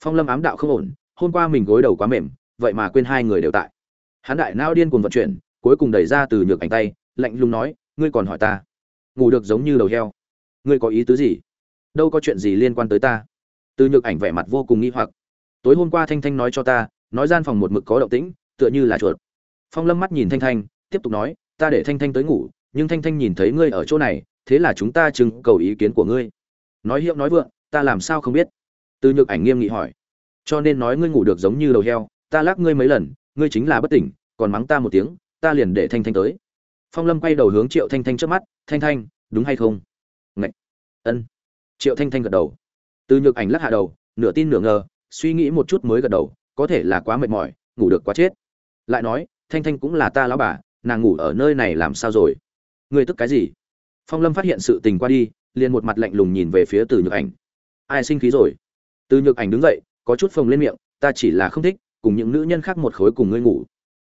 Phong lâm ám đạo không ổn, hôm qua mình gối đầu quá mềm, vậy mà quên hai người đều tại. Hắn đại nao điên cuồng vận chuyển, cuối cùng đẩy ra từ nhược ảnh tay, lạnh lùng nói, ngươi còn hỏi ta? Ngủ được giống như đầu heo. Ngươi có ý tứ gì? Đâu có chuyện gì liên quan tới ta? Từ nhược ảnh vẻ mặt vô cùng nghi hoặc tối hôm qua thanh thanh nói cho ta, nói gian phòng một mực có động tĩnh, tựa như là chuột. Phong lâm mắt nhìn thanh thanh, tiếp tục nói, ta để thanh thanh tới ngủ, nhưng thanh thanh nhìn thấy ngươi ở chỗ này, thế là chúng ta chừng cầu ý kiến của ngươi. Nói hiệu nói vượng, ta làm sao không biết? Từ nhược ảnh nghiêm nghị hỏi. Cho nên nói ngươi ngủ được giống như đầu heo, ta lắc ngươi mấy lần, ngươi chính là bất tỉnh, còn mắng ta một tiếng, ta liền để thanh thanh tới. Phong lâm quay đầu hướng triệu thanh thanh trước mắt, thanh thanh, đúng hay không? Ngậy. ân. Triệu thanh thanh gật đầu. Từ nhược ảnh lắc hạ đầu, nửa tin nửa ngờ suy nghĩ một chút mới gật đầu, có thể là quá mệt mỏi, ngủ được quá chết. Lại nói, thanh thanh cũng là ta lão bà, nàng ngủ ở nơi này làm sao rồi? Ngươi tức cái gì? Phong lâm phát hiện sự tình qua đi, liền một mặt lạnh lùng nhìn về phía từ nhược ảnh. Ai sinh khí rồi? Từ nhược ảnh đứng dậy, có chút phồng lên miệng, ta chỉ là không thích, cùng những nữ nhân khác một khối cùng ngươi ngủ.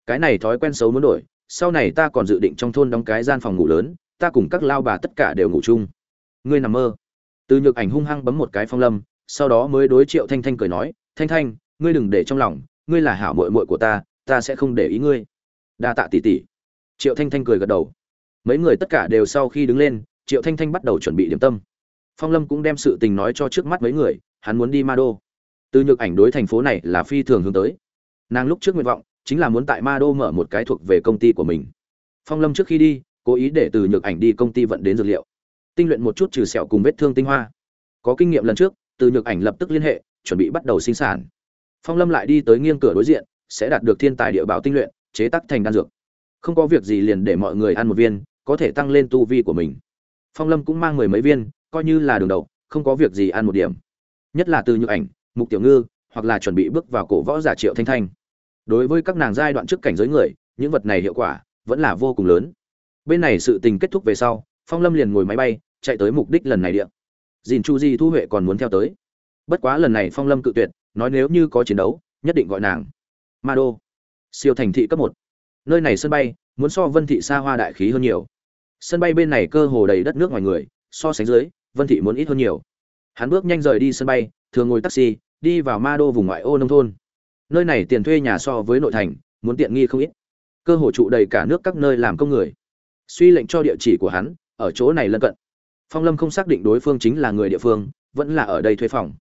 Cái này thói quen xấu muốn đổi, sau này ta còn dự định trong thôn đóng cái gian phòng ngủ lớn, ta cùng các lao bà tất cả đều ngủ chung. Ngươi nằm mơ. Từ nhược ảnh hung hăng bấm một cái phong lâm sau đó mới đối triệu thanh thanh cười nói, thanh thanh, ngươi đừng để trong lòng, ngươi là hảo mội mội của ta ta sẽ không để ý ngươi. Đa tạ tỷ tỷ. Triệu thanh thanh cười gật đầu. Mấy người tất cả đều sau khi đứng lên, triệu thanh thanh bắt đầu chuẩn bị điểm tâm. Phong lâm cũng đem sự tình nói cho trước mắt mấy người, hắn muốn đi ma đô. Từ nhược ảnh đối thành phố này là phi thường hướng tới. Nàng lúc trước nguyện vọng, chính là muốn tại ma đô mở một cái thuộc về công ty của mình. Phong lâm trước khi đi, cố ý để từ nhược ảnh đi công ty vận đến dược liệu. Tinh luyện một chút trừ sẹo cùng vết thương tinh hoa. Có kinh nghiệm lần trước từ nhược ảnh lập tức liên hệ, chuẩn bị bắt đầu sinh sản. Phong lâm lại đi tới nghiêng cửa đối diện, sẽ đạt được thiên tài địa bảo tinh luyện, chế tác thành đan dược. Không có việc gì liền để mọi người ăn một viên, có thể tăng lên tu vi của mình. Phong lâm cũng mang mười mấy viên, coi như là đường đầu, không có việc gì ăn một điểm. Nhất là từ nhược ảnh, mục tiểu ngư, hoặc là chuẩn bị bước vào cổ võ giả triệu thanh thanh. Đối với các nàng giai đoạn trước cảnh giới người, những vật này hiệu quả vẫn là vô cùng lớn. Bên này sự tình kết thúc về sau, phong lâm liền ngồi máy bay, chạy tới mục đích lần này điện dìn chu di thu huệ còn muốn theo tới. Bất quá lần này phong lâm cự tuyệt, nói nếu như có chiến đấu, nhất định gọi nàng. Ma đô. Siêu thành thị cấp một. Nơi này sân bay, muốn so vân thị xa hoa đại khí hơn nhiều. Sân bay bên này cơ hồ đầy đất nước ngoài người, so sánh dưới, vân thị muốn ít hơn nhiều. Hắn bước nhanh rời đi sân bay thường ngồi taxi, đi vào ma đô vùng ngoại ô nông thôn. Nơi này tiền thuê nhà so với nội thành, muốn tiện nghi không ít. Cơ hồ trụ đầy cả nước các nơi làm công người. Suy lệnh cho địa chỉ của hắn, ở chỗ này lân cận phong lâm không xác định đối phương chính là người địa phương, vẫn là ở đây thuê phòng.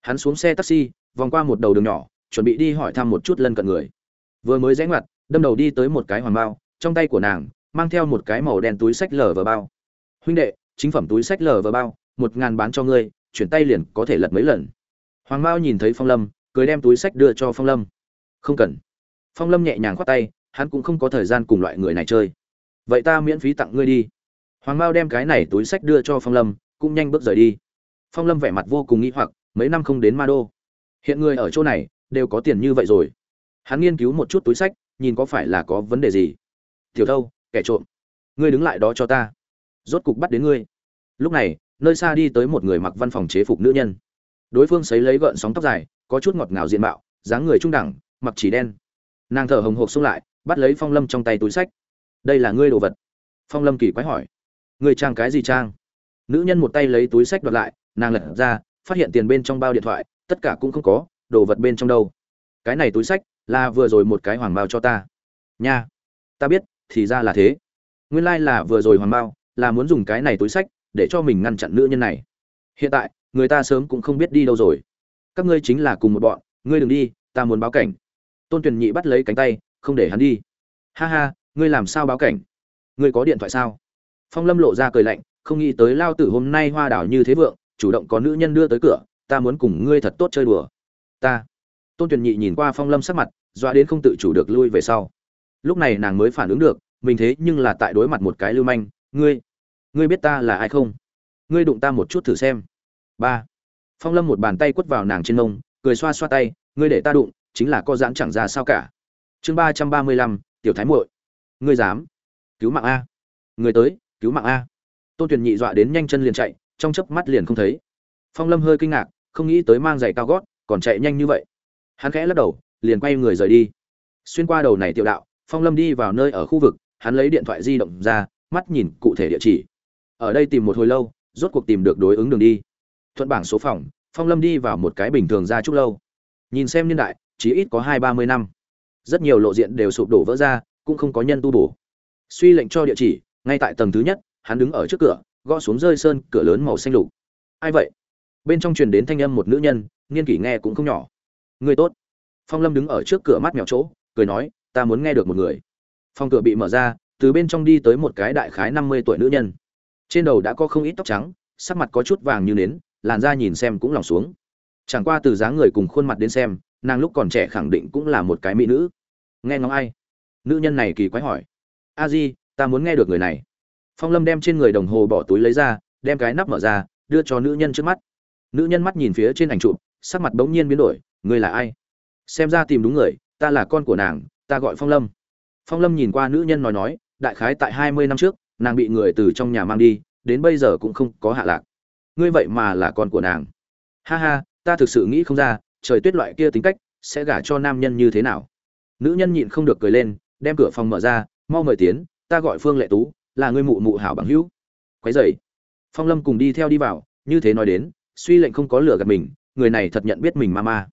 Hắn xuống xe taxi, vòng qua một đầu đường nhỏ, chuẩn bị đi hỏi thăm một chút lân cận người. Vừa mới rẽ ngoặt, đâm đầu đi tới một cái hoàng bao, trong tay của nàng, mang theo một cái màu đen túi sách lở vào bao. Huynh đệ, chính phẩm túi sách lở vào bao, một ngàn bán cho ngươi, chuyển tay liền có thể lật mấy lần. Hoàng bao nhìn thấy phong lâm, cười đem túi sách đưa cho phong lâm. Không cần. Phong lâm nhẹ nhàng khoát tay, hắn cũng không có thời gian cùng loại người này chơi. Vậy ta miễn phí tặng ngươi đi hoàng Mao đem cái này túi sách đưa cho phong lâm, cũng nhanh bước rời đi. Phong lâm vẻ mặt vô cùng nghĩ hoặc, mấy năm không đến ma đô. Hiện người ở chỗ này, đều có tiền như vậy rồi. Hắn nghiên cứu một chút túi sách, nhìn có phải là có vấn đề gì. Tiểu thâu, kẻ trộm. Ngươi đứng lại đó cho ta. Rốt cục bắt đến ngươi. Lúc này, nơi xa đi tới một người mặc văn phòng chế phục nữ nhân. Đối phương sấy lấy gợn sóng tóc dài, có chút ngọt ngào diện mạo, dáng người trung đẳng, mặc chỉ đen. Nàng thở hồng hộc xông lại, bắt lấy phong lâm trong tay túi sách. Đây là ngươi đồ vật? Phong lâm kỳ quái hỏi. Người trang cái gì trang? Nữ nhân một tay lấy túi sách đoạt lại, nàng lật ra, phát hiện tiền bên trong bao điện thoại, tất cả cũng không có, đồ vật bên trong đâu. Cái này túi sách là vừa rồi một cái hoàng bao cho ta. Nha. Ta biết, thì ra là thế. Nguyên lai、like、là vừa rồi hoàng bao, là muốn dùng cái này túi sách để cho mình ngăn chặn nữ nhân này. Hiện tại, người ta sớm cũng không biết đi đâu rồi. Các ngươi chính là cùng một bọn, ngươi đừng đi, ta muốn báo cảnh. Tôn tuyền nhị bắt lấy cánh tay, không để hắn đi. Ha ha, ngươi làm sao báo cảnh? Ngươi có điện thoại sao? Phong lâm lộ ra cười lạnh, không nghĩ tới lao tử hôm nay hoa đảo như thế vượng, chủ động có nữ nhân đưa tới cửa, ta muốn cùng ngươi thật tốt chơi đùa. Ta. Tôn tuyền nhị nhìn qua phong lâm sắc mặt, dọa đến không tự chủ được lui về sau. Lúc này nàng mới phản ứng được, mình thế nhưng là tại đối mặt một cái lưu manh, ngươi ngươi biết ta là ai không? Ngươi đụng ta một chút thử xem. Ba. Phong lâm một bàn tay quất vào nàng trên nông cười xoa xoa tay, ngươi để ta đụng, chính là co giãn chẳng ra sao cả. Chương ba trăm ba mươi lăm, tiểu thái muội. Ngươi dám? Cứu mạng a. Người tới cứu mạng a. Tôn tuyền nhị dọa đến nhanh chân liền chạy, trong chớp mắt liền không thấy. Phong lâm hơi kinh ngạc, không nghĩ tới mang giày cao gót, còn chạy nhanh như vậy. Hắn khẽ lắc đầu, liền quay người rời đi. Xuyên qua đầu này tiểu đạo, phong lâm đi vào nơi ở khu vực, hắn lấy điện thoại di động ra, mắt nhìn cụ thể địa chỉ. Ở đây tìm một hồi lâu, rốt cuộc tìm được đối ứng đường đi. Thuận bảng số phòng, phong lâm đi vào một cái bình thường ra chút lâu. Nhìn xem niên đại, chỉ ít có hai ba mươi năm. Rất nhiều lộ diện đều sụp đổ vỡ ra, cũng không có nhân tu bổ. Suy lệnh cho địa chỉ ngay tại tầng thứ nhất, hắn đứng ở trước cửa, gõ xuống rơi sơn cửa lớn màu xanh lục. Ai vậy? Bên trong truyền đến thanh âm một nữ nhân, niên kỷ nghe cũng không nhỏ. Người tốt. Phong lâm đứng ở trước cửa mắt mèo chỗ, cười nói, ta muốn nghe được một người. Phòng cửa bị mở ra, từ bên trong đi tới một cái đại khái năm mươi tuổi nữ nhân. Trên đầu đã có không ít tóc trắng, sắc mặt có chút vàng như nến, làn da nhìn xem cũng lòng xuống. Chẳng qua từ dáng người cùng khuôn mặt đến xem, nàng lúc còn trẻ khẳng định cũng là một cái mỹ nữ. Nghe ngóng ai? Nữ nhân này kỳ quái hỏi. A di ta muốn nghe được người này. Phong lâm đem trên người đồng hồ bỏ túi lấy ra, đem cái nắp mở ra, đưa cho nữ nhân trước mắt. Nữ nhân mắt nhìn phía trên ảnh chụp, sắc mặt bỗng nhiên biến đổi người là ai? Xem ra tìm đúng người, ta là con của nàng, ta gọi phong lâm. Phong lâm nhìn qua nữ nhân nói nói, đại khái tại hai mươi năm trước, nàng bị người từ trong nhà mang đi, đến bây giờ cũng không có hạ lạc. Ngươi vậy mà là con của nàng. Ha ha, ta thực sự nghĩ không ra, trời tuyết loại kia tính cách sẽ gả cho nam nhân như thế nào. Nữ nhân nhịn không được cười lên, đem cửa phòng mở ra, mau mời tiến ta gọi phương lệ tú, là ngươi mụ mụ hảo bằng hữu. Quấy dậy phong lâm cùng đi theo đi vào, như thế nói đến, suy lệnh không có lửa gạt mình, người này thật nhận biết mình ma ma.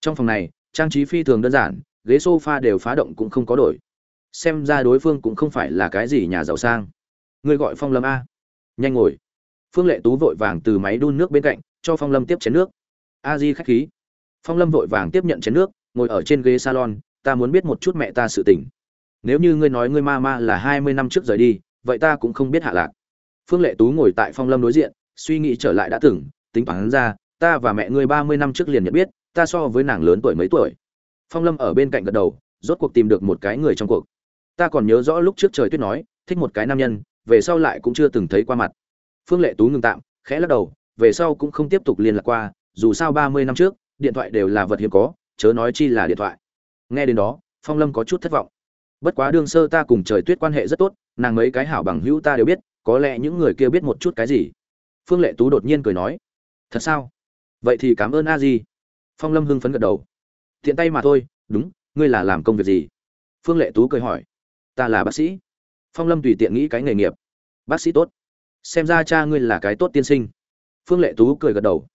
Trong phòng này, trang trí phi thường đơn giản, ghế sofa đều phá động cũng không có đổi. Xem ra đối phương cũng không phải là cái gì nhà giàu sang. Người gọi phong lâm a. Nhanh ngồi. Phương lệ tú vội vàng từ máy đun nước bên cạnh, cho phong lâm tiếp chén nước. A di khách khí. Phong lâm vội vàng tiếp nhận chén nước, ngồi ở trên ghế salon, ta muốn biết một chút mẹ ta sự tình nếu như ngươi nói ngươi ma ma là hai mươi năm trước rời đi, vậy ta cũng không biết hạ lạc. Phương lệ tú ngồi tại phong lâm đối diện, suy nghĩ trở lại đã từng, tính toán ra, ta và mẹ ngươi ba mươi năm trước liền nhận biết, ta so với nàng lớn tuổi mấy tuổi. Phong lâm ở bên cạnh gật đầu, rốt cuộc tìm được một cái người trong cuộc. Ta còn nhớ rõ lúc trước trời tuyết nói, thích một cái nam nhân, về sau lại cũng chưa từng thấy qua mặt. Phương lệ tú ngừng tạm, khẽ lắc đầu, về sau cũng không tiếp tục liên lạc qua, dù sao ba mươi năm trước, điện thoại đều là vật hiếm có, chớ nói chi là điện thoại. Nghe đến đó, phong lâm có chút thất vọng bất quá đương sơ ta cùng trời tuyết quan hệ rất tốt, nàng mấy cái hảo bằng hữu ta đều biết, có lẽ những người kia biết một chút cái gì. Phương lệ tú đột nhiên cười nói, thật sao? Vậy thì cảm ơn a di. Phong lâm hưng phấn gật đầu. Thiện tay mà thôi, đúng, ngươi là làm công việc gì? Phương lệ tú cười hỏi, ta là bác sĩ. Phong lâm tùy tiện nghĩ cái nghề nghiệp. Bác sĩ tốt. Xem ra cha ngươi là cái tốt tiên sinh. Phương lệ tú cười gật đầu.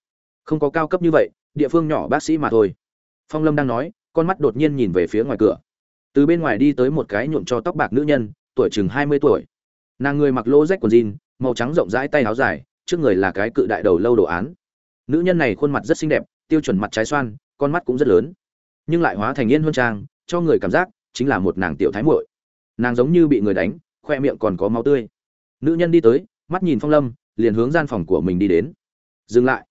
Không có cao cấp như vậy, địa phương nhỏ bác sĩ mà thôi. Phong lâm đang nói, con mắt đột nhiên nhìn về phía ngoài cửa từ bên ngoài đi tới một cái nhuộm cho tóc bạc nữ nhân, tuổi chừng hai mươi tuổi. Nàng người mặc lô rách quần jean, màu trắng rộng rãi tay áo dài, trước người là cái cự đại đầu lâu đồ án. Nữ nhân này khuôn mặt rất xinh đẹp, tiêu chuẩn mặt trái xoan, con mắt cũng rất lớn. Nhưng lại hóa thành yên huân trang, cho người cảm giác chính là một nàng tiểu thái muội. Nàng giống như bị người đánh, khoe miệng còn có máu tươi. Nữ nhân đi tới, mắt nhìn phong lâm, liền hướng gian phòng của mình đi đến. Dừng lại.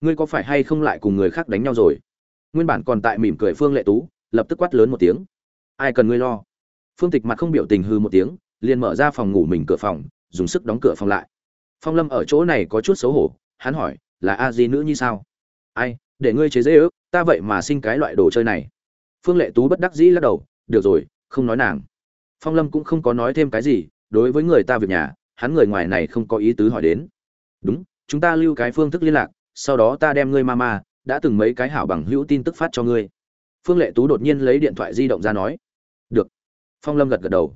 Ngươi có phải hay không lại cùng người khác đánh nhau rồi? Nguyên bản còn tại mỉm cười phương lệ tú, lập tức quát lớn một tiếng ai cần ngươi lo? Phương tịch mặt không biểu tình hư một tiếng, liền mở ra phòng ngủ mình cửa phòng, dùng sức đóng cửa phòng lại. Phong lâm ở chỗ này có chút xấu hổ, hắn hỏi, là a di nữ như sao? Ai, để ngươi chế dễ ước, ta vậy mà sinh cái loại đồ chơi này. Phương lệ tú bất đắc dĩ lắc đầu, được rồi, không nói nàng. Phong lâm cũng không có nói thêm cái gì, đối với người ta việc nhà, hắn người ngoài này không có ý tứ hỏi đến. Đúng, chúng ta lưu cái phương thức liên lạc, sau đó ta đem ngươi ma ma, đã từng mấy cái hảo bằng hữu tin tức phát cho ngươi. Phương lệ tú đột nhiên lấy điện thoại di động ra nói phong lâm gật gật đầu.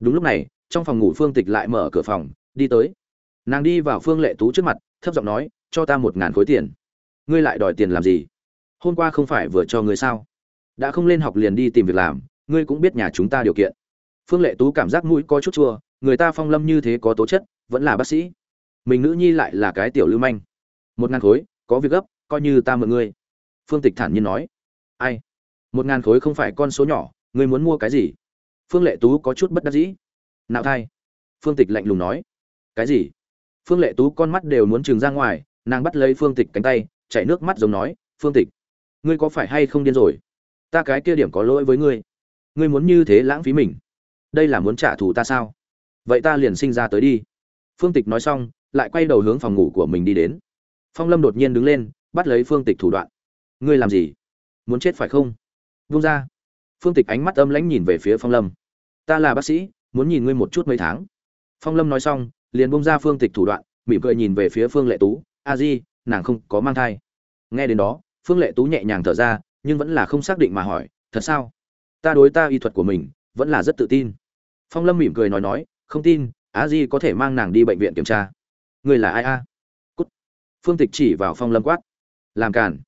Đúng lúc này, trong phòng ngủ phương tịch lại mở cửa phòng, đi tới. Nàng đi vào phương lệ tú trước mặt, thấp giọng nói, cho ta một ngàn khối tiền. Ngươi lại đòi tiền làm gì? Hôm qua không phải vừa cho ngươi sao? Đã không lên học liền đi tìm việc làm, ngươi cũng biết nhà chúng ta điều kiện. Phương lệ tú cảm giác mũi có chút chua, người ta phong lâm như thế có tố chất, vẫn là bác sĩ. Mình nữ nhi lại là cái tiểu lưu manh. Một ngàn khối, có việc gấp, coi như ta mượn ngươi. Phương tịch thản nhiên nói. Ai? Một ngàn khối không phải con số nhỏ, ngươi muốn mua cái gì? Phương lệ tú có chút bất đắc dĩ. Nạo thai. Phương tịch lạnh lùng nói. Cái gì? Phương lệ tú con mắt đều muốn trừng ra ngoài, nàng bắt lấy phương tịch cánh tay, chảy nước mắt giống nói, phương tịch, ngươi có phải hay không điên rồi? Ta cái kia điểm có lỗi với ngươi. Ngươi muốn như thế lãng phí mình. Đây là muốn trả thù ta sao? Vậy ta liền sinh ra tới đi. Phương tịch nói xong, lại quay đầu hướng phòng ngủ của mình đi đến. Phong lâm đột nhiên đứng lên, bắt lấy phương tịch thủ đoạn. Ngươi làm gì? Muốn chết phải không? Vung ra phương tịch ánh mắt âm lãnh nhìn về phía phong lâm. Ta là bác sĩ, muốn nhìn ngươi một chút mấy tháng. Phong lâm nói xong, liền bông ra phương tịch thủ đoạn, mỉm cười nhìn về phía phương lệ tú. A di, nàng không có mang thai. Nghe đến đó, phương lệ tú nhẹ nhàng thở ra, nhưng vẫn là không xác định mà hỏi, thật sao? Ta đối ta y thuật của mình, vẫn là rất tự tin. Phong lâm mỉm cười nói nói, không tin, a di có thể mang nàng đi bệnh viện kiểm tra. Ngươi là ai a? Cút. Phương tịch chỉ vào phong lâm quát. Làm cản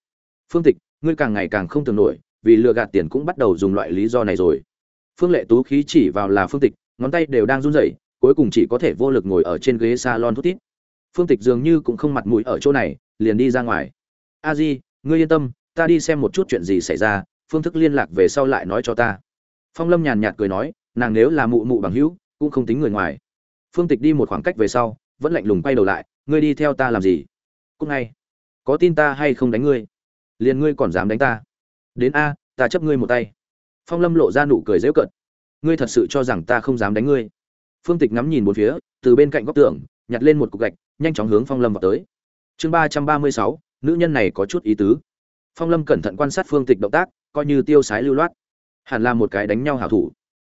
phương tịch, ngươi càng ngày càng không tưởng nổi vì lừa gạt tiền cũng bắt đầu dùng loại lý do này rồi. Phương lệ tú khí chỉ vào là phương tịch, ngón tay đều đang run rẩy, cuối cùng chỉ có thể vô lực ngồi ở trên ghế salon thút tít phương tịch dường như cũng không mặt mũi ở chỗ này, liền đi ra ngoài. A di, ngươi yên tâm, ta đi xem một chút chuyện gì xảy ra, phương thức liên lạc về sau lại nói cho ta. Phong lâm nhàn nhạt cười nói, nàng nếu là mụ mụ bằng hữu, cũng không tính người ngoài. Phương tịch đi một khoảng cách về sau, vẫn lạnh lùng quay đầu lại, ngươi đi theo ta làm gì? Cúc ngay. Có tin ta hay không đánh ngươi? Liền ngươi còn dám đánh ta đến a, ta chấp ngươi một tay. Phong lâm lộ ra nụ cười dễu cận ngươi thật sự cho rằng ta không dám đánh ngươi? Phương tịch ngắm nhìn một phía, từ bên cạnh góc tường, nhặt lên một cục gạch, nhanh chóng hướng phong lâm vào tới. Chương ba trăm ba mươi sáu, nữ nhân này có chút ý tứ. Phong lâm cẩn thận quan sát phương tịch động tác, coi như tiêu sái lưu loát. Hẳn là một cái đánh nhau hảo thủ.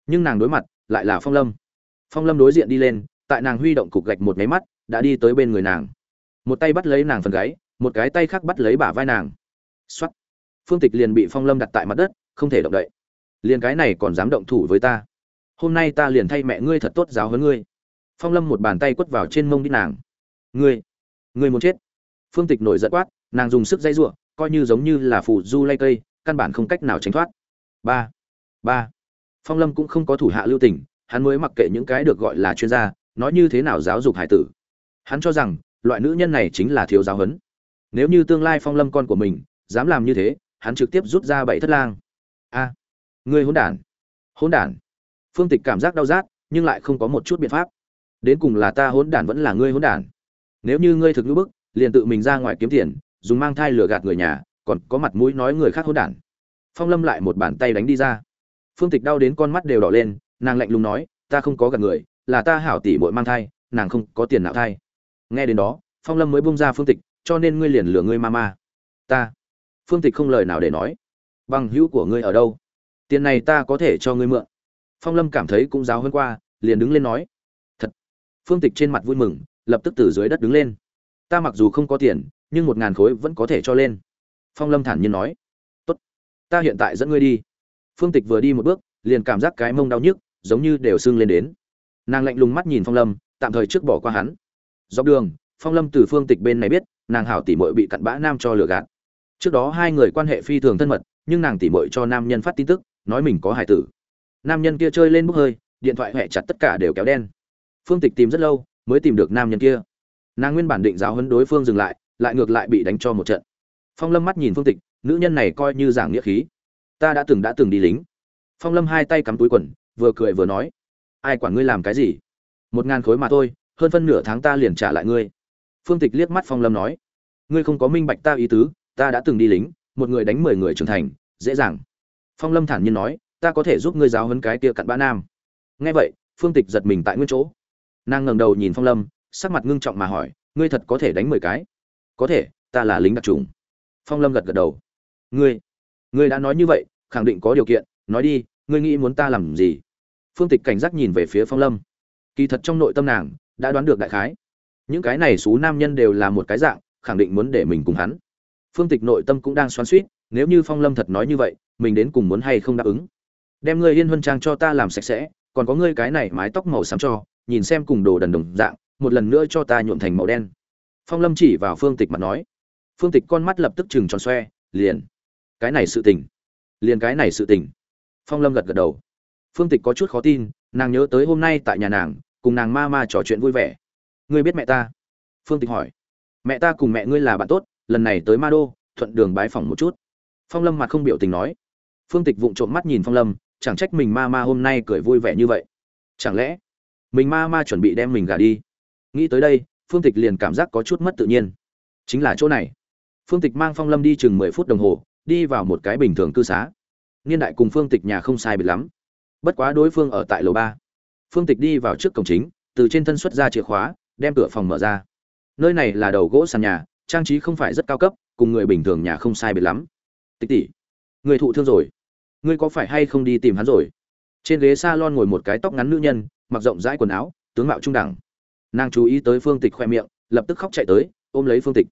Nhưng nàng đối mặt, lại là phong lâm. Phong lâm đối diện đi lên, tại nàng huy động cục gạch một máy mắt, đã đi tới bên người nàng. Một tay bắt lấy nàng phần gáy, một cái tay khác bắt lấy bả vai nàng. X phương tịch liền bị phong lâm đặt tại mặt đất, không thể động đậy. Liền cái này còn dám động thủ với ta? Hôm nay ta liền thay mẹ ngươi thật tốt giáo hơn ngươi. Phong lâm một bàn tay quất vào trên mông đi nàng. Ngươi ngươi muốn chết. Phương tịch nổi giận quát, nàng dùng sức dây giụa, coi như giống như là phù du lay cây, căn bản không cách nào tránh thoát. Ba ba. Phong lâm cũng không có thủ hạ lưu tình, hắn mới mặc kệ những cái được gọi là chuyên gia, nói như thế nào giáo dục hải tử. Hắn cho rằng, loại nữ nhân này chính là thiếu giáo huấn. Nếu như tương lai phong lâm con của mình, dám làm như thế hắn trực tiếp rút ra bảy thất lang. A, ngươi hỗn đản hỗn đản. Phương tịch cảm giác đau rát, nhưng lại không có một chút biện pháp. Đến cùng là ta hỗn đản vẫn là ngươi hỗn đản. Nếu như ngươi thực ngữ bức, liền tự mình ra ngoài kiếm tiền, dùng mang thai lừa gạt người nhà, còn có mặt mũi nói người khác hỗn đản. Phong lâm lại một bàn tay đánh đi ra. Phương tịch đau đến con mắt đều đỏ lên, nàng lạnh lùng nói, ta không có gạt người, là ta hảo tỷ bội mang thai, nàng không có tiền nào thai. Nghe đến đó, phong lâm mới bung ra phương tịch, cho nên ngươi liền lừa ngươi ma ma. Ta phương tịch không lời nào để nói. Bằng hữu của ngươi ở đâu? Tiền này ta có thể cho ngươi mượn. Phong lâm cảm thấy cũng giáo hơn qua, liền đứng lên nói. Thật. Phương tịch trên mặt vui mừng, lập tức từ dưới đất đứng lên. Ta mặc dù không có tiền, nhưng một ngàn khối vẫn có thể cho lên. Phong lâm thản nhiên nói. Tốt. Ta hiện tại dẫn ngươi đi. Phương tịch vừa đi một bước, liền cảm giác cái mông đau nhức, giống như đều sưng lên đến. Nàng lạnh lùng mắt nhìn phong lâm, tạm thời trước bỏ qua hắn. Dọc đường, phong lâm từ phương tịch bên này biết, nàng hảo tỉ mội bị cặn bã nam cho lừa gạt trước đó hai người quan hệ phi thường thân mật, nhưng nàng tỉ mội cho nam nhân phát tin tức, nói mình có hải tử. Nam nhân kia chơi lên bốc hơi, điện thoại hẹ chặt tất cả đều kéo đen. Phương tịch tìm rất lâu, mới tìm được nam nhân kia. Nàng nguyên bản định giáo hấn đối phương dừng lại lại ngược lại bị đánh cho một trận. Phong lâm mắt nhìn phương tịch, nữ nhân này coi như giảng nghĩa khí. Ta đã từng đã từng đi lính. Phong lâm hai tay cắm túi quần, vừa cười vừa nói. Ai quản ngươi làm cái gì? Một ngàn khối mà thôi, hơn phân nửa tháng ta liền trả lại ngươi. Phương tịch liếc mắt phong lâm nói. Ngươi không có minh bạch ta ý tứ ta đã từng đi lính, một người đánh mười người trưởng thành, dễ dàng. Phong lâm thản nhiên nói, ta có thể giúp ngươi giáo hấn cái kia cặn bã nam. Nghe vậy, phương tịch giật mình tại nguyên chỗ. Nàng ngẩng đầu nhìn phong lâm, sắc mặt ngưng trọng mà hỏi, ngươi thật có thể đánh mười cái? Có thể, ta là lính đặc trùng. Phong lâm gật gật đầu. Ngươi ngươi đã nói như vậy, khẳng định có điều kiện, nói đi, ngươi nghĩ muốn ta làm gì? Phương tịch cảnh giác nhìn về phía phong lâm. Kỳ thật trong nội tâm nàng, đã đoán được đại khái. Những cái này xú nam nhân đều là một cái dạng, khẳng định muốn để mình cùng hắn phương tịch nội tâm cũng đang xoắn suýt nếu như phong lâm thật nói như vậy, mình đến cùng muốn hay không đáp ứng? Đem ngươi yên huân trang cho ta làm sạch sẽ, còn có ngươi cái này mái tóc màu xám cho, nhìn xem cùng đồ đần đồng dạng, một lần nữa cho ta nhuộm thành màu đen. Phong lâm chỉ vào phương tịch mặt nói. Phương tịch con mắt lập tức chừng tròn xoe, liền. Cái này sự tình. Liền cái này sự tình. Phong lâm gật gật đầu. Phương tịch có chút khó tin, nàng nhớ tới hôm nay tại nhà nàng, cùng nàng ma ma trò chuyện vui vẻ. Ngươi biết mẹ ta? Phương tịch hỏi. Mẹ ta cùng mẹ ngươi là bạn tốt lần này tới ma đô, thuận đường bái phỏng một chút. Phong lâm mặt không biểu tình nói. Phương tịch vụng trộm mắt nhìn phong lâm, chẳng trách mình ma ma hôm nay cười vui vẻ như vậy. Chẳng lẽ, mình ma ma chuẩn bị đem mình gả đi? Nghĩ tới đây, phương tịch liền cảm giác có chút mất tự nhiên. Chính là chỗ này. Phương tịch mang phong lâm đi chừng mười phút đồng hồ, đi vào một cái bình thường cư xá. Niên đại cùng phương tịch nhà không sai biệt lắm. Bất quá đối phương ở tại lầu ba. Phương tịch đi vào trước cổng chính, từ trên thân xuất ra chìa khóa, đem cửa phòng mở ra. Nơi này là đầu gỗ sàn nhà trang trí không phải rất cao cấp, cùng người bình thường nhà không sai biệt lắm. Tịch tỷ, người thụ thương rồi. Ngươi có phải hay không đi tìm hắn rồi? Trên ghế s a lon ngồi một cái tóc ngắn nữ nhân, mặc rộng rãi quần áo, tướng mạo trung đẳng. Nàng chú ý tới phương tịch khoe miệng, lập tức khóc chạy tới, ôm lấy phương tịch.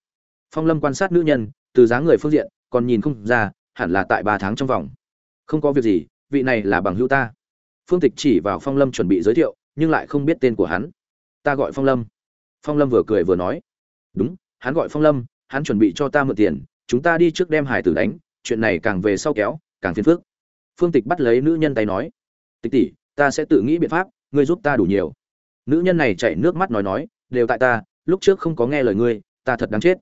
Phong lâm quan sát nữ nhân, từ dáng người phương diện, còn nhìn không ra, hẳn là tại ba tháng trong vòng. Không có việc gì, vị này là bằng hữu ta. Phương tịch chỉ vào phong lâm chuẩn bị giới thiệu, nhưng lại không biết tên của hắn. Ta gọi phong lâm. Phong lâm vừa cười vừa nói. Đúng hắn gọi phong lâm, hắn chuẩn bị cho ta mượn tiền, chúng ta đi trước đem hải tử đánh, chuyện này càng về sau kéo, càng phiền phức. Phương tịch bắt lấy nữ nhân tay nói, tịch tỷ, ta sẽ tự nghĩ biện pháp, ngươi giúp ta đủ nhiều. Nữ nhân này chảy nước mắt nói nói, đều tại ta, lúc trước không có nghe lời ngươi, ta thật đáng chết.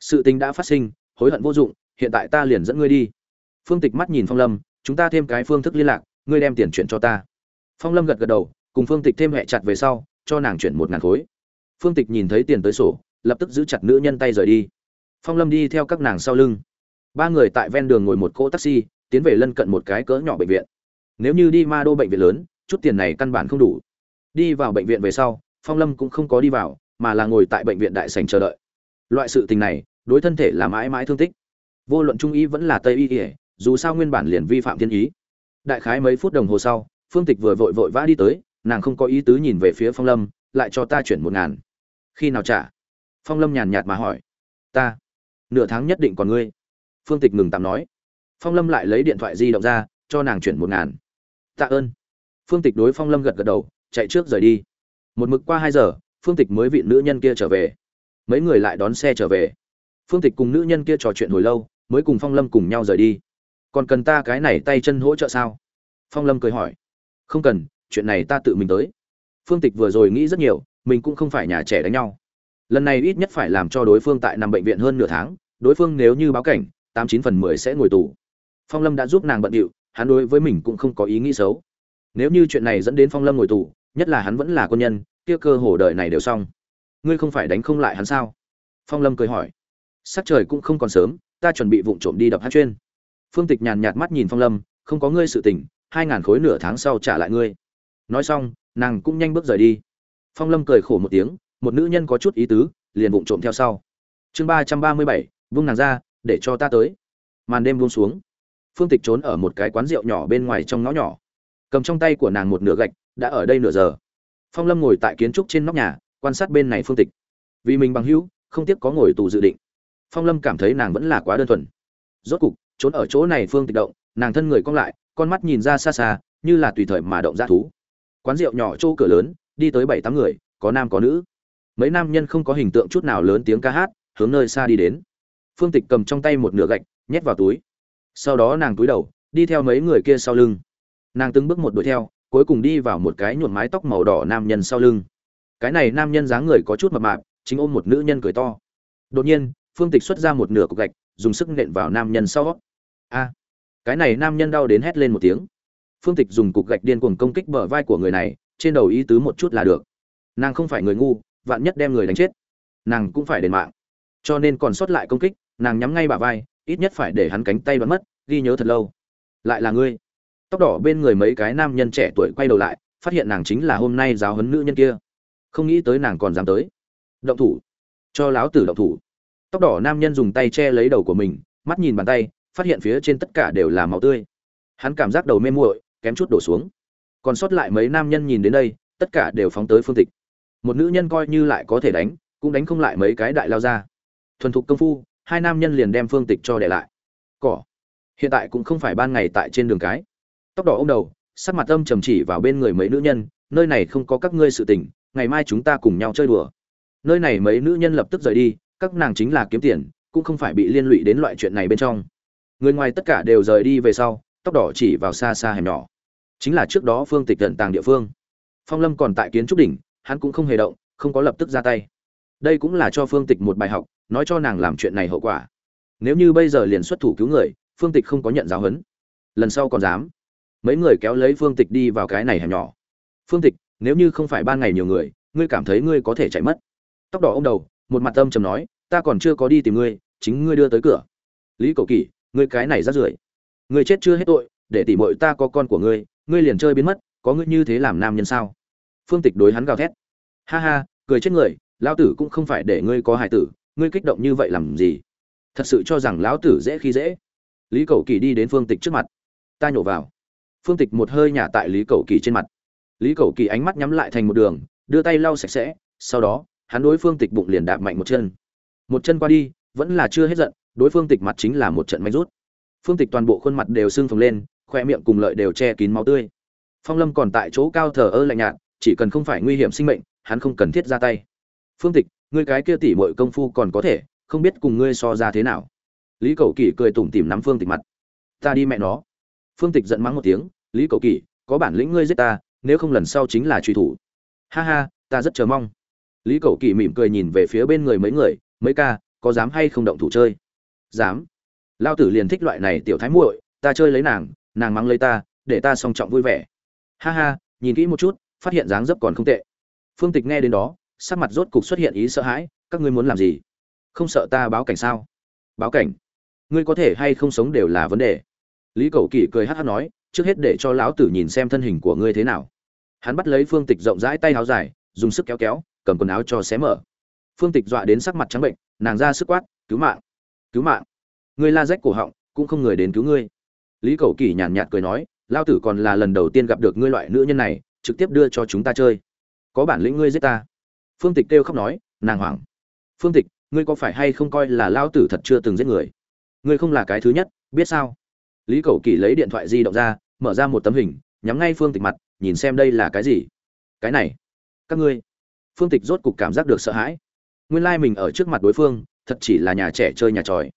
Sự tình đã phát sinh, hối hận vô dụng, hiện tại ta liền dẫn ngươi đi. Phương tịch mắt nhìn phong lâm, chúng ta thêm cái phương thức liên lạc, ngươi đem tiền chuyển cho ta. Phong lâm gật gật đầu, cùng phương tịch thêm hẹ chặt về sau, cho nàng chuyển một ngàn khối. Phương tịch nhìn thấy tiền tới sổ lập tức giữ chặt nữ nhân tay rời đi. Phong lâm đi theo các nàng sau lưng. Ba người tại ven đường ngồi một cỗ taxi, tiến về lân cận một cái cỡ nhỏ bệnh viện. Nếu như đi ma đô bệnh viện lớn, chút tiền này căn bản không đủ. Đi vào bệnh viện về sau, phong lâm cũng không có đi vào, mà là ngồi tại bệnh viện đại sành chờ đợi. Loại sự tình này, đối thân thể là mãi mãi thương tích. Vô luận trung y vẫn là tây y ỉa dù sao nguyên bản liền vi phạm thiên ý. Đại khái mấy phút đồng hồ sau, phương tịch vừa vội vội vã đi tới, nàng không có ý tứ nhìn về phía phong lâm, lại cho ta chuyển một ngàn. Khi nào trả? Phong lâm nhàn nhạt mà hỏi. Ta, nửa tháng nhất định còn ngươi. Phương tịch ngừng tạm nói. Phong lâm lại lấy điện thoại di động ra, cho nàng chuyển một ngàn. Tạ ơn. Phương tịch đối phong lâm gật gật đầu, chạy trước rời đi. Một mực qua hai giờ, phương tịch mới vị nữ nhân kia trở về. Mấy người lại đón xe trở về. Phương tịch cùng nữ nhân kia trò chuyện hồi lâu, mới cùng phong lâm cùng nhau rời đi. Còn cần ta cái này tay chân hỗ trợ sao? Phong lâm cười hỏi. Không cần, chuyện này ta tự mình tới. Phương tịch vừa rồi nghĩ rất nhiều, mình cũng không phải nhà trẻ đánh nhau lần này ít nhất phải làm cho đối phương tại nằm bệnh viện hơn nửa tháng, đối phương nếu như báo cảnh, tám chín phần mười sẽ ngồi tù. Phong lâm đã giúp nàng bận điệu, hắn đối với mình cũng không có ý nghĩ xấu. Nếu như chuyện này dẫn đến phong lâm ngồi tù, nhất là hắn vẫn là quân nhân, kia cơ hồ đời này đều xong. Ngươi không phải đánh không lại hắn sao? Phong lâm cười hỏi. Sắc trời cũng không còn sớm, ta chuẩn bị vụng trộm đi đập hát chuyên. Phương tịch nhàn nhạt mắt nhìn phong lâm, không có ngươi sự tình, hai ngàn khối nửa tháng sau trả lại ngươi. Nói xong, nàng cũng nhanh bước rời đi. Phong lâm cười khổ một tiếng một nữ nhân có chút ý tứ, liền vụng trộm theo sau. Chương ba trăm ba mươi bảy, vung nàng ra, để cho ta tới. Màn đêm buông xuống. Phương tịch trốn ở một cái quán rượu nhỏ bên ngoài trong ngõ nhỏ. Cầm trong tay của nàng một nửa gạch, đã ở đây nửa giờ. Phong lâm ngồi tại kiến trúc trên nóc nhà, quan sát bên này phương tịch. Vì mình bằng hữu, không tiếc có ngồi tù dự định. Phong lâm cảm thấy nàng vẫn là quá đơn thuần. Rốt cục, trốn ở chỗ này phương tịch động, nàng thân người cong lại, con mắt nhìn ra xa xa, như là tùy thời mà động ra thú. Quán rượu nhỏ chỗ cửa lớn, đi tới bảy tám người, có nam có nữ mấy nam nhân không có hình tượng chút nào lớn tiếng ca hát, hướng nơi xa đi đến. Phương tịch cầm trong tay một nửa gạch, nhét vào túi. Sau đó nàng túi đầu, đi theo mấy người kia sau lưng. Nàng từng bước một đuổi theo, cuối cùng đi vào một cái nhuộm mái tóc màu đỏ nam nhân sau lưng. Cái này nam nhân dáng người có chút mập mạp, chính ôm một nữ nhân cười to. Đột nhiên, phương tịch xuất ra một nửa cục gạch, dùng sức nện vào nam nhân sau. A! Cái này nam nhân đau đến hét lên một tiếng. Phương tịch dùng cục gạch điên cuồng công kích bờ vai của người này, trên đầu ý tứ một chút là được. Nàng không phải người ngu vạn nhất đem người đánh chết, nàng cũng phải đền mạng. Cho nên còn sót lại công kích, nàng nhắm ngay bà vai, ít nhất phải để hắn cánh tay bắn mất, ghi nhớ thật lâu. Lại là ngươi. Tóc đỏ bên người mấy cái nam nhân trẻ tuổi quay đầu lại, phát hiện nàng chính là hôm nay giáo huấn nữ nhân kia. Không nghĩ tới nàng còn dám tới. Động thủ. Cho láo tử động thủ. Tóc đỏ nam nhân dùng tay che lấy đầu của mình, mắt nhìn bàn tay, phát hiện phía trên tất cả đều là máu tươi. Hắn cảm giác đầu mê muội, kém chút đổ xuống. Còn sót lại mấy nam nhân nhìn đến đây, tất cả đều phóng tới phương tịch một nữ nhân coi như lại có thể đánh, cũng đánh không lại mấy cái đại lao ra. Thuần thục công phu, hai nam nhân liền đem phương tịch cho để lại. Cỏ. Hiện tại cũng không phải ban ngày tại trên đường cái. Tóc đỏ ô m đầu, sắc mặt âm trầm chỉ vào bên người mấy nữ nhân, nơi này không có các ngươi sự tình, ngày mai chúng ta cùng nhau chơi đùa. Nơi này mấy nữ nhân lập tức rời đi, các nàng chính là kiếm tiền, cũng không phải bị liên lụy đến loại chuyện này bên trong. Người ngoài tất cả đều rời đi về sau, tóc đỏ chỉ vào xa xa hẻm nhỏ. Chính là trước đó phương tịch tận tàng địa phương. Phong lâm còn tại kiến trúc đỉnh hắn cũng không hề động, không có lập tức ra tay. Đây cũng là cho phương tịch một bài học, nói cho nàng làm chuyện này hậu quả. Nếu như bây giờ liền xuất thủ cứu người, phương tịch không có nhận giáo huấn. Lần sau còn dám. Mấy người kéo lấy phương tịch đi vào cái này hẻm nhỏ. Phương tịch, nếu như không phải ban ngày nhiều người, ngươi cảm thấy ngươi có thể chạy mất. Tóc đỏ ông đầu, một mặt âm trầm nói, ta còn chưa có đi tìm ngươi, chính ngươi đưa tới cửa. Lý cầu kỳ ngươi cái này rát rưởi. Ngươi chết chưa hết tội, để tỉ mội ta có con của ngươi ngươi liền chơi biến mất, có ngươi như thế làm nam nhân sao? Phương tịch đối hắn gào thét ha ha, cười chết người, lão tử cũng không phải để ngươi có hài tử, ngươi kích động như vậy làm gì? Thật sự cho rằng lão tử dễ khi dễ. Lý cầu kỳ đi đến phương tịch trước mặt. Ta nhổ vào. Phương tịch một hơi nhả tại lý cầu kỳ trên mặt. Lý cầu kỳ ánh mắt nhắm lại thành một đường, đưa tay lau sạch sẽ, sau đó, hắn đối phương tịch bụng liền đạp mạnh một chân. Một chân qua đi, vẫn là chưa hết giận, đối phương tịch mặt chính là một trận may rút. Phương tịch toàn bộ khuôn mặt đều sưng phồng lên, khoe miệng cùng lợi đều che kín máu tươi. Phong lâm còn tại chỗ cao thờ ơ lạnh nhạt, chỉ cần không phải nguy hiểm sinh mệnh hắn không cần thiết ra tay. Phương tịch, ngươi cái kia tỉ mọi công phu còn có thể, không biết cùng ngươi so ra thế nào. Lý cầu kỳ cười tủm tỉm nắm phương tịch mặt. Ta đi mẹ nó. Phương tịch giận mắng một tiếng, lý cầu kỳ có bản lĩnh ngươi giết ta, nếu không lần sau chính là truy thủ. Ha ha, ta rất chờ mong. Lý cầu kỳ mỉm cười nhìn về phía bên người mấy người, mấy ca, có dám hay không động thủ chơi? Dám. Lao tử liền thích loại này tiểu thái muội, ta chơi lấy nàng nàng mắng lấy ta, để ta song trọng vui vẻ. Ha ha, nhìn kỹ một chút, phát hiện dáng dấp còn không tệ phương tịch nghe đến đó, sắc mặt rốt cục xuất hiện ý sợ hãi, các ngươi muốn làm gì? Không sợ ta báo cảnh sao? Báo cảnh? Ngươi có thể hay không sống đều là vấn đề. Lý cầu kỳ cười hát hát nói, trước hết để cho lão tử nhìn xem thân hình của ngươi thế nào. Hắn bắt lấy phương tịch rộng rãi tay áo dài, dùng sức kéo kéo, cầm quần áo cho xé mở. Phương tịch dọa đến sắc mặt trắng bệnh, nàng ra sức quát, cứu mạng! Cứu mạng! Ngươi la rách cổ họng, cũng không người đến cứu ngươi. Lý cầu kỳ nhàn nhạt cười nói lao tử còn là lần đầu tiên gặp được ngươi loại nữ nhân này, trực tiếp đưa cho chúng ta chơi có bản lĩnh ngươi giết ta. Phương tịch kêu khóc nói, nàng hoảng. Phương tịch, ngươi có phải hay không coi là lao tử thật chưa từng giết người? Ngươi không là cái thứ nhất, biết sao? Lý cầu kỳ lấy điện thoại di động ra, mở ra một tấm hình, nhắm ngay phương tịch mặt, nhìn xem đây là cái gì. Cái này, các ngươi. Phương tịch rốt cục cảm giác được sợ hãi. Nguyên lai、like、mình ở trước mặt đối phương, thật chỉ là nhà trẻ chơi nhà tròi.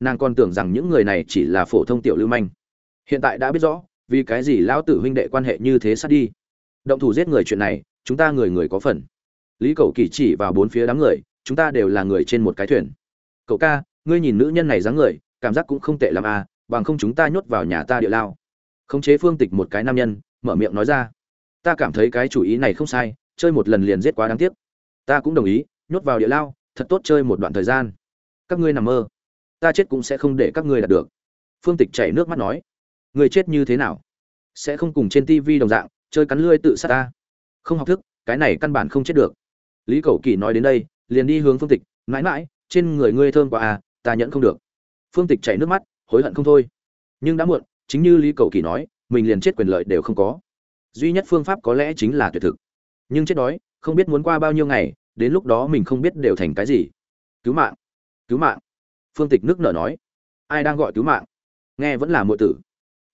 Nàng còn tưởng rằng những người này chỉ là phổ thông tiểu lưu manh. Hiện tại đã biết rõ, vì cái gì lão tử huynh đệ quan hệ như thế sát đi. Động thủ giết người chuyện này chúng ta người người có phần. Lý cậu kỳ chỉ vào bốn phía đám người, chúng ta đều là người trên một cái thuyền. Cậu ca, ngươi nhìn nữ nhân này dáng người, cảm giác cũng không tệ l à bằng không chúng ta nhốt vào nhà ta địa lao. Khống chế phương tịch một cái nam nhân, mở miệng nói ra. Ta cảm thấy cái chủ ý này không sai, chơi một lần liền giết quá đáng tiếc. Ta cũng đồng ý, nhốt vào địa lao, thật tốt chơi một đoạn thời gian. Các ngươi nằm mơ. Ta chết cũng sẽ không để các ngươi đạt được. Phương tịch chảy nước mắt nói. Người chết như thế nào? Sẽ không cùng trên tivi đồng dạng, chơi cắn lươi tự sát ta không học thức, cái này căn bản không chết được. Lý cầu kỳ nói đến đây, liền đi hướng phương tịch, mãi mãi, trên người ngươi thơm quá à ta nhận không được. Phương tịch chảy nước mắt, hối hận không thôi. Nhưng đã muộn, chính như lý cầu kỳ nói, mình liền chết quyền lợi đều không có. Duy nhất phương pháp có lẽ chính là tuyệt thực. Nhưng chết đói, không biết muốn qua bao nhiêu ngày, đến lúc đó mình không biết đều thành cái gì. Cứu mạng cứu mạng. Phương tịch nước nở nói. Ai đang gọi cứu mạng? Nghe vẫn là muội tử.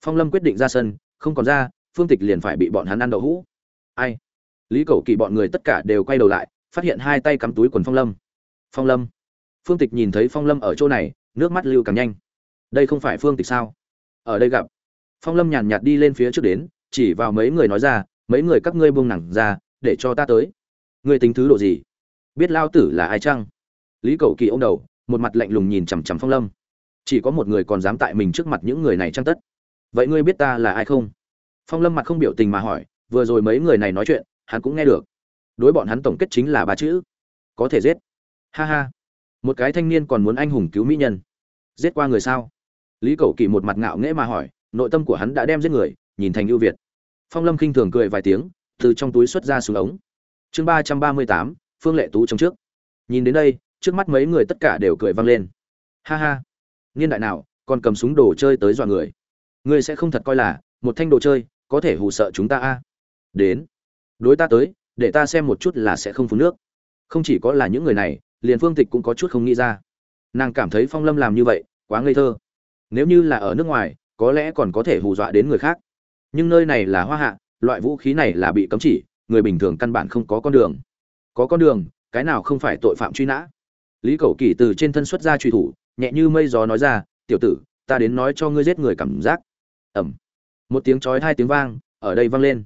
Phong lâm quyết định ra sân, không còn ra, phương tịch liền phải bị bọn hắn ăn đậu hũ. Ai? Lý cầu kỳ bọn người tất cả đều quay đầu lại, phát hiện hai tay cắm túi quần phong lâm. Phong lâm? Phương tịch nhìn thấy phong lâm ở chỗ này, nước mắt lưu càng nhanh. Đây không phải phương tịch sao? Ở đây gặp. Phong lâm nhàn nhạt đi lên phía trước đến, chỉ vào mấy người nói ra, mấy người các ngươi buông nặng ra, để cho ta tới. Ngươi tính thứ độ gì? Biết lao tử là ai chăng? Lý cầu kỳ ô m đầu, một mặt lạnh lùng nhìn chằm chằm phong lâm. Chỉ có một người còn dám tại mình trước mặt những người này chăng tất? Vậy ngươi biết ta là ai không? Phong lâm mặt không biểu tình mà hỏi, vừa rồi mấy người này nói chuyện hắn cũng nghe được. Đối bọn hắn tổng kết chính là ba chữ. Có thể giết. Ha ha. Một cái thanh niên còn muốn anh hùng cứu mỹ nhân. Giết qua người sao? Lý cầu kỳ một mặt ngạo nghễ mà hỏi, nội tâm của hắn đã đem giết người, nhìn thành ưu việt. Phong lâm khinh thường cười vài tiếng, từ trong túi xuất ra xuống ống. Chương ba trăm ba mươi tám, phương lệ tú trong trước. Nhìn đến đây, trước mắt mấy người tất cả đều cười vang lên. Ha ha. Niên đại nào, còn cầm súng đồ chơi tới dọa người. Ngươi sẽ không thật coi là, một thanh đồ chơi, có thể hù sợ chúng ta a. Đến đối ta tới, để ta xem một chút là sẽ không phun nước. Không chỉ có là những người này, liền phương tịch cũng có chút không nghĩ ra. Nàng cảm thấy phong lâm làm như vậy, quá ngây thơ. Nếu như là ở nước ngoài, có lẽ còn có thể hù dọa đến người khác. Nhưng nơi này là hoa hạ, loại vũ khí này là bị cấm chỉ, người bình thường căn bản không có con đường. Có con đường, cái nào không phải tội phạm truy nã? Lý cầu kỳ từ trên thân xuất ra truy thủ, nhẹ như mây gió nói ra, tiểu tử, ta đến nói cho ngươi giết người cảm giác. Ẩm một tiếng chói hai tiếng vang, ở đây vang lên.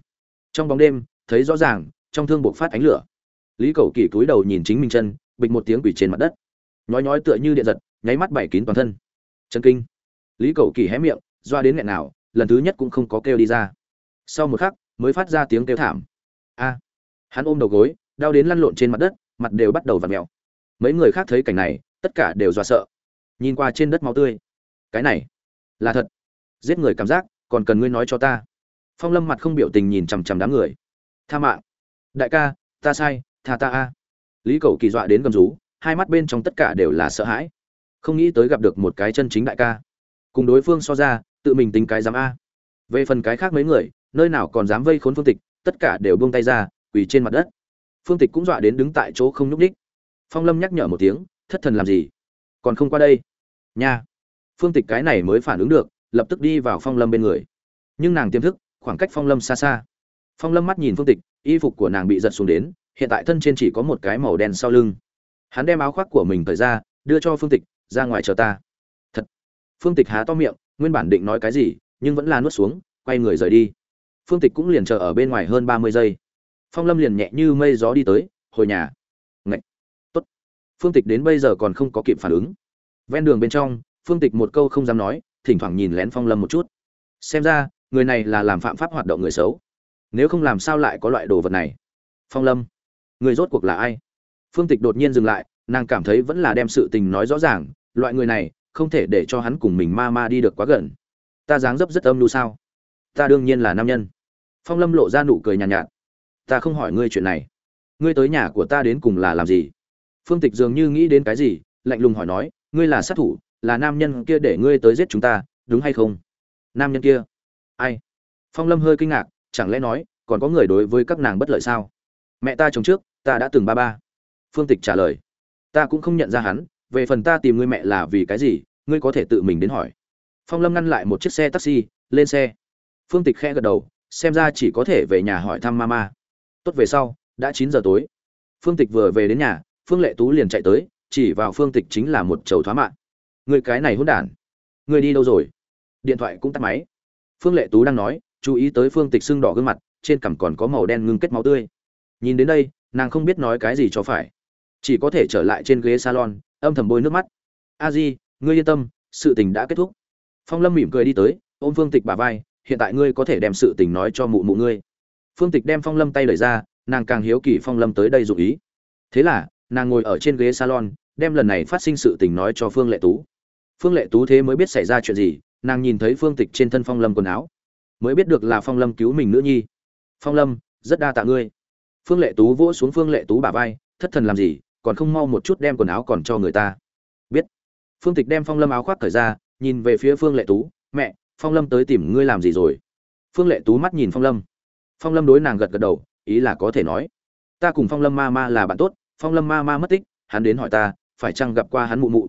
Trong bóng đêm thấy rõ ràng, trong thương buộc phát ánh lửa. Lý cầu kỳ cúi đầu nhìn chính mình chân, bịch một tiếng quỷ trên mặt đất. Nhói nhói tựa như điện giật, nháy mắt bảy kín toàn thân. Chân kinh. Lý cầu kỳ hé miệng, doa đến nghẹn nào, lần thứ nhất cũng không có kêu đi ra. Sau một khắc, mới phát ra tiếng kêu thảm. A. Hắn ôm đầu gối, đau đến lăn lộn trên mặt đất, mặt đều bắt đầu v ặ mẹo mấy người khác thấy cảnh này, tất cả đều dọa sợ. Nhìn qua trên đất máu tươi. Cái này, là thật. Giết người cảm giác, còn cần ngươi nói cho ta. Phong lâm mặt không biểu tình nhìn chằm chằm đám người tha mạng. Đại ca, ta sai, tha ta a. Lý cầu kỳ dọa đến gầm rú, hai mắt bên trong tất cả đều là sợ hãi. Không nghĩ tới gặp được một cái chân chính đại ca. Cùng đối phương so ra, tự mình tính cái dám a. Về phần cái khác mấy người, nơi nào còn dám vây khốn phương tịch, tất cả đều buông tay ra, quỳ trên mặt đất. Phương tịch cũng dọa đến đứng tại chỗ không nhúc ních phong lâm nhắc nhở một tiếng, thất thần làm gì? Còn không qua đây. Nha. Phương tịch cái này mới phản ứng được, lập tức đi vào phong lâm bên người. Nhưng nàng tiềm thức, khoảng cách phong lâm xa xa phong lâm mắt nhìn phương tịch, y phục của nàng bị giật xuống đến, hiện tại thân trên chỉ có một cái màu đen sau lưng. Hắn đem áo khoác của mình thời ra, đưa cho phương tịch, ra ngoài chờ ta. Thật. Phương tịch há to miệng, nguyên bản định nói cái gì, nhưng vẫn là nuốt xuống, quay người rời đi. Phương tịch cũng liền chờ ở bên ngoài hơn ba mươi giây. Phong lâm liền nhẹ như mây gió đi tới, hồi nhà. Ngậy! tốt. Phương tịch đến bây giờ còn không có kịp phản ứng. Ven đường bên trong, phương tịch một câu không dám nói, thỉnh thoảng nhìn lén phong lâm một chút. Xem ra, người này là làm phạm pháp hoạt động người xấu nếu không làm sao lại có loại đồ vật này? Phong lâm người rốt cuộc là ai? Phương tịch đột nhiên dừng lại nàng cảm thấy vẫn là đem sự tình nói rõ ràng loại người này không thể để cho hắn cùng mình ma ma đi được quá gần. Ta dáng dấp rất âm lưu sao? Ta đương nhiên là nam nhân. Phong lâm lộ ra nụ cười nhàn nhạt, nhạt. Ta không hỏi ngươi chuyện này. Ngươi tới nhà của ta đến cùng là làm gì? Phương tịch dường như nghĩ đến cái gì lạnh lùng hỏi nói ngươi là sát thủ là nam nhân kia để ngươi tới giết chúng ta đúng hay không? Nam nhân kia ai? Phong lâm hơi kinh ngạc chẳng lẽ nói, còn có người đối với các nàng bất lợi sao? Mẹ ta chồng trước, ta đã từng ba ba. Phương tịch trả lời. Ta cũng không nhận ra hắn, về phần ta tìm ngươi mẹ là vì cái gì, ngươi có thể tự mình đến hỏi. Phong lâm ngăn lại một chiếc xe taxi, lên xe. Phương tịch khẽ gật đầu, xem ra chỉ có thể về nhà hỏi thăm mama. Tốt về sau, đã chín giờ tối. Phương tịch vừa về đến nhà, phương lệ tú liền chạy tới, chỉ vào phương tịch chính là một chầu thoá mạng người cái này hôn đản. Người đi đâu rồi? Điện thoại cũng tắt máy. Phương lệ tú đang nói chú ý tới phương tịch sưng đỏ gương mặt, trên cằm còn có màu đen ngưng kết máu tươi. Nhìn đến đây, nàng không biết nói cái gì cho phải. Chỉ có thể trở lại trên ghế salon, âm thầm bôi nước mắt. A di, ngươi yên tâm, sự tình đã kết thúc. Phong lâm mỉm cười đi tới, ôm phương tịch bà vai, hiện tại ngươi có thể đem sự tình nói cho mụ mụ ngươi. Phương tịch đem phong lâm tay đẩy ra, nàng càng hiếu kỳ phong lâm tới đây dụ ý. Thế là, nàng ngồi ở trên ghế salon, đem lần này phát sinh sự tình nói cho phương lệ tú. Phương lệ tú thế mới biết xảy ra chuyện gì, nàng nhìn thấy phương tịch trên thân phong lâm quần áo mới biết được là phong lâm cứu mình nữ nhi. Phong lâm, rất đa tạ ngươi. Phương lệ tú vỗ xuống phương lệ tú bả vai, thất thần làm gì, còn không mau một chút đem quần áo còn cho người ta. Biết. Phương tịch đem phong lâm áo khoác cởi ra, nhìn về phía phương lệ tú, mẹ, phong lâm tới tìm ngươi làm gì rồi? Phương lệ tú mắt nhìn phong lâm. Phong lâm đối nàng gật gật đầu, ý là có thể nói, ta cùng phong lâm ma ma là bạn tốt, phong lâm ma ma mất tích, hắn đến hỏi ta, phải chăng gặp qua hắn mụ mụ?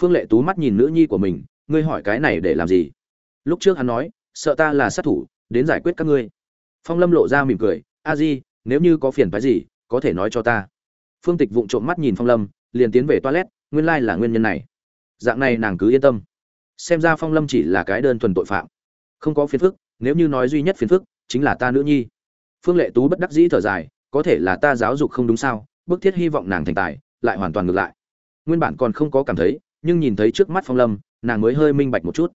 Phương lệ tú mắt nhìn nữ nhi của mình, ngươi hỏi cái này để làm gì? Lúc trước hắn nói sợ ta là sát thủ, đến giải quyết các ngươi. Phong lâm lộ ra mỉm cười, a di, nếu như có phiền phái gì, có thể nói cho ta. Phương tịch vụng trộm mắt nhìn phong lâm, liền tiến về toilet, nguyên lai là nguyên nhân này. Dạng này nàng cứ yên tâm. Xem ra phong lâm chỉ là cái đơn thuần tội phạm. Không có phiền phức, nếu như nói duy nhất phiền phức, chính là ta nữ nhi. Phương lệ tú bất đắc dĩ thở dài, có thể là ta giáo dục không đúng sao, bức thiết hy vọng nàng thành tài, lại hoàn toàn ngược lại. Nguyên bản còn không có cảm thấy, nhưng nhìn thấy trước mắt phong lâm, nàng mới hơi minh bạch một chút.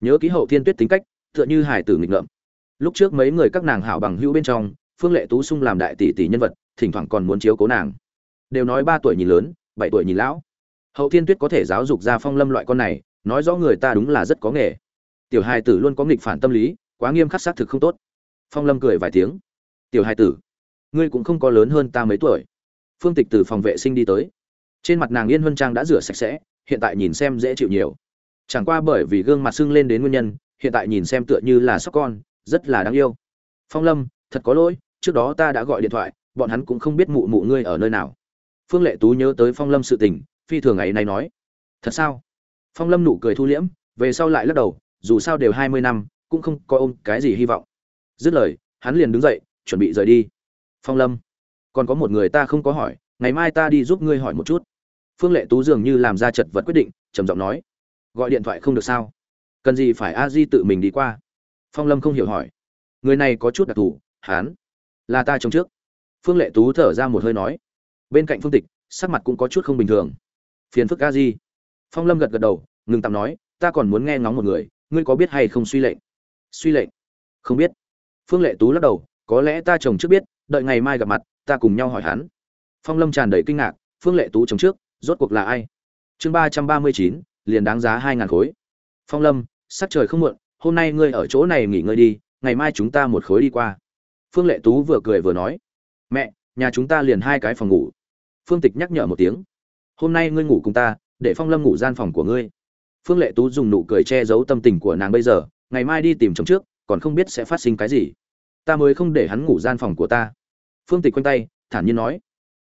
Nhớ ký hậu thiên tuyết tính cách tựa như hải tử nghịch ngợm. Lúc trước mấy người các nàng hảo bằng hữu bên trong, phương lệ tú sung làm đại tỷ tỷ nhân vật, thỉnh thoảng còn muốn chiếu cố nàng. Đều nói ba tuổi nhìn lớn, bảy tuổi nhìn lão. Hậu thiên tuyết có thể giáo dục ra phong lâm loại con này, nói rõ người ta đúng là rất có nghề. Tiểu hài tử luôn có nghịch phản tâm lý, quá nghiêm khắc xác thực không tốt. Phong lâm cười vài tiếng. Tiểu hài tử, ngươi cũng không có lớn hơn ta mấy tuổi. Phương tịch từ phòng vệ sinh đi tới. Trên mặt nàng yên huân trang đã rửa sạch sẽ, hiện tại nhìn xem dễ chịu nhiều. Chẳng qua bởi vì gương mặt sưng lên đến nguyên nhân hiện tại nhìn xem tựa như là sóc con, rất là đáng yêu. Phong lâm, thật có lỗi, trước đó ta đã gọi điện thoại, bọn hắn cũng không biết mụ mụ ngươi ở nơi nào. Phương lệ tú nhớ tới phong lâm sự tình, phi thường ấy này nói, thật sao? Phong lâm nụ cười thu liễm, về sau lại lắc đầu, dù sao đều hai mươi năm, cũng không coi ôm cái gì hy vọng. Dứt lời, hắn liền đứng dậy, chuẩn bị rời đi. Phong lâm, còn có một người ta không có hỏi, ngày mai ta đi giúp ngươi hỏi một chút. Phương lệ tú dường như làm ra chật vật quyết định, trầm giọng nói, gọi điện thoại không được sao? Cần gì phải a di tự mình đi qua? Phong lâm không hiểu hỏi. Người này có chút đặc thù, hán. Là ta trông trước. Phương lệ tú thở ra một hơi nói. Bên cạnh phương tịch, sắc mặt cũng có chút không bình thường. Phiền phức a di. Phong lâm gật gật đầu, ngừng tạm nói, ta còn muốn nghe ngóng một người, ngươi có biết hay không suy lệnh? Suy lệnh? Không biết. Phương lệ tú lắc đầu, có lẽ ta chồng trước biết, đợi ngày mai gặp mặt, ta cùng nhau hỏi hắn. Phong lâm tràn đầy kinh ngạc, phương lệ tú chồng trước, rốt cuộc là ai? Chương ba trăm ba mươi chín, liền đáng giá hai ngàn khối. Phong lâm sắc trời không muộn, hôm nay ngươi ở chỗ này nghỉ ngơi đi, ngày mai chúng ta một khối đi qua. Phương lệ tú vừa cười vừa nói. Mẹ, nhà chúng ta liền hai cái phòng ngủ. Phương tịch nhắc nhở một tiếng. Hôm nay ngươi ngủ cùng ta, để phong lâm ngủ gian phòng của ngươi. Phương lệ tú dùng nụ cười che giấu tâm tình của nàng bây giờ, ngày mai đi tìm chồng trước, còn không biết sẽ phát sinh cái gì. Ta mới không để hắn ngủ gian phòng của ta. Phương tịch quanh tay, thản nhiên nói.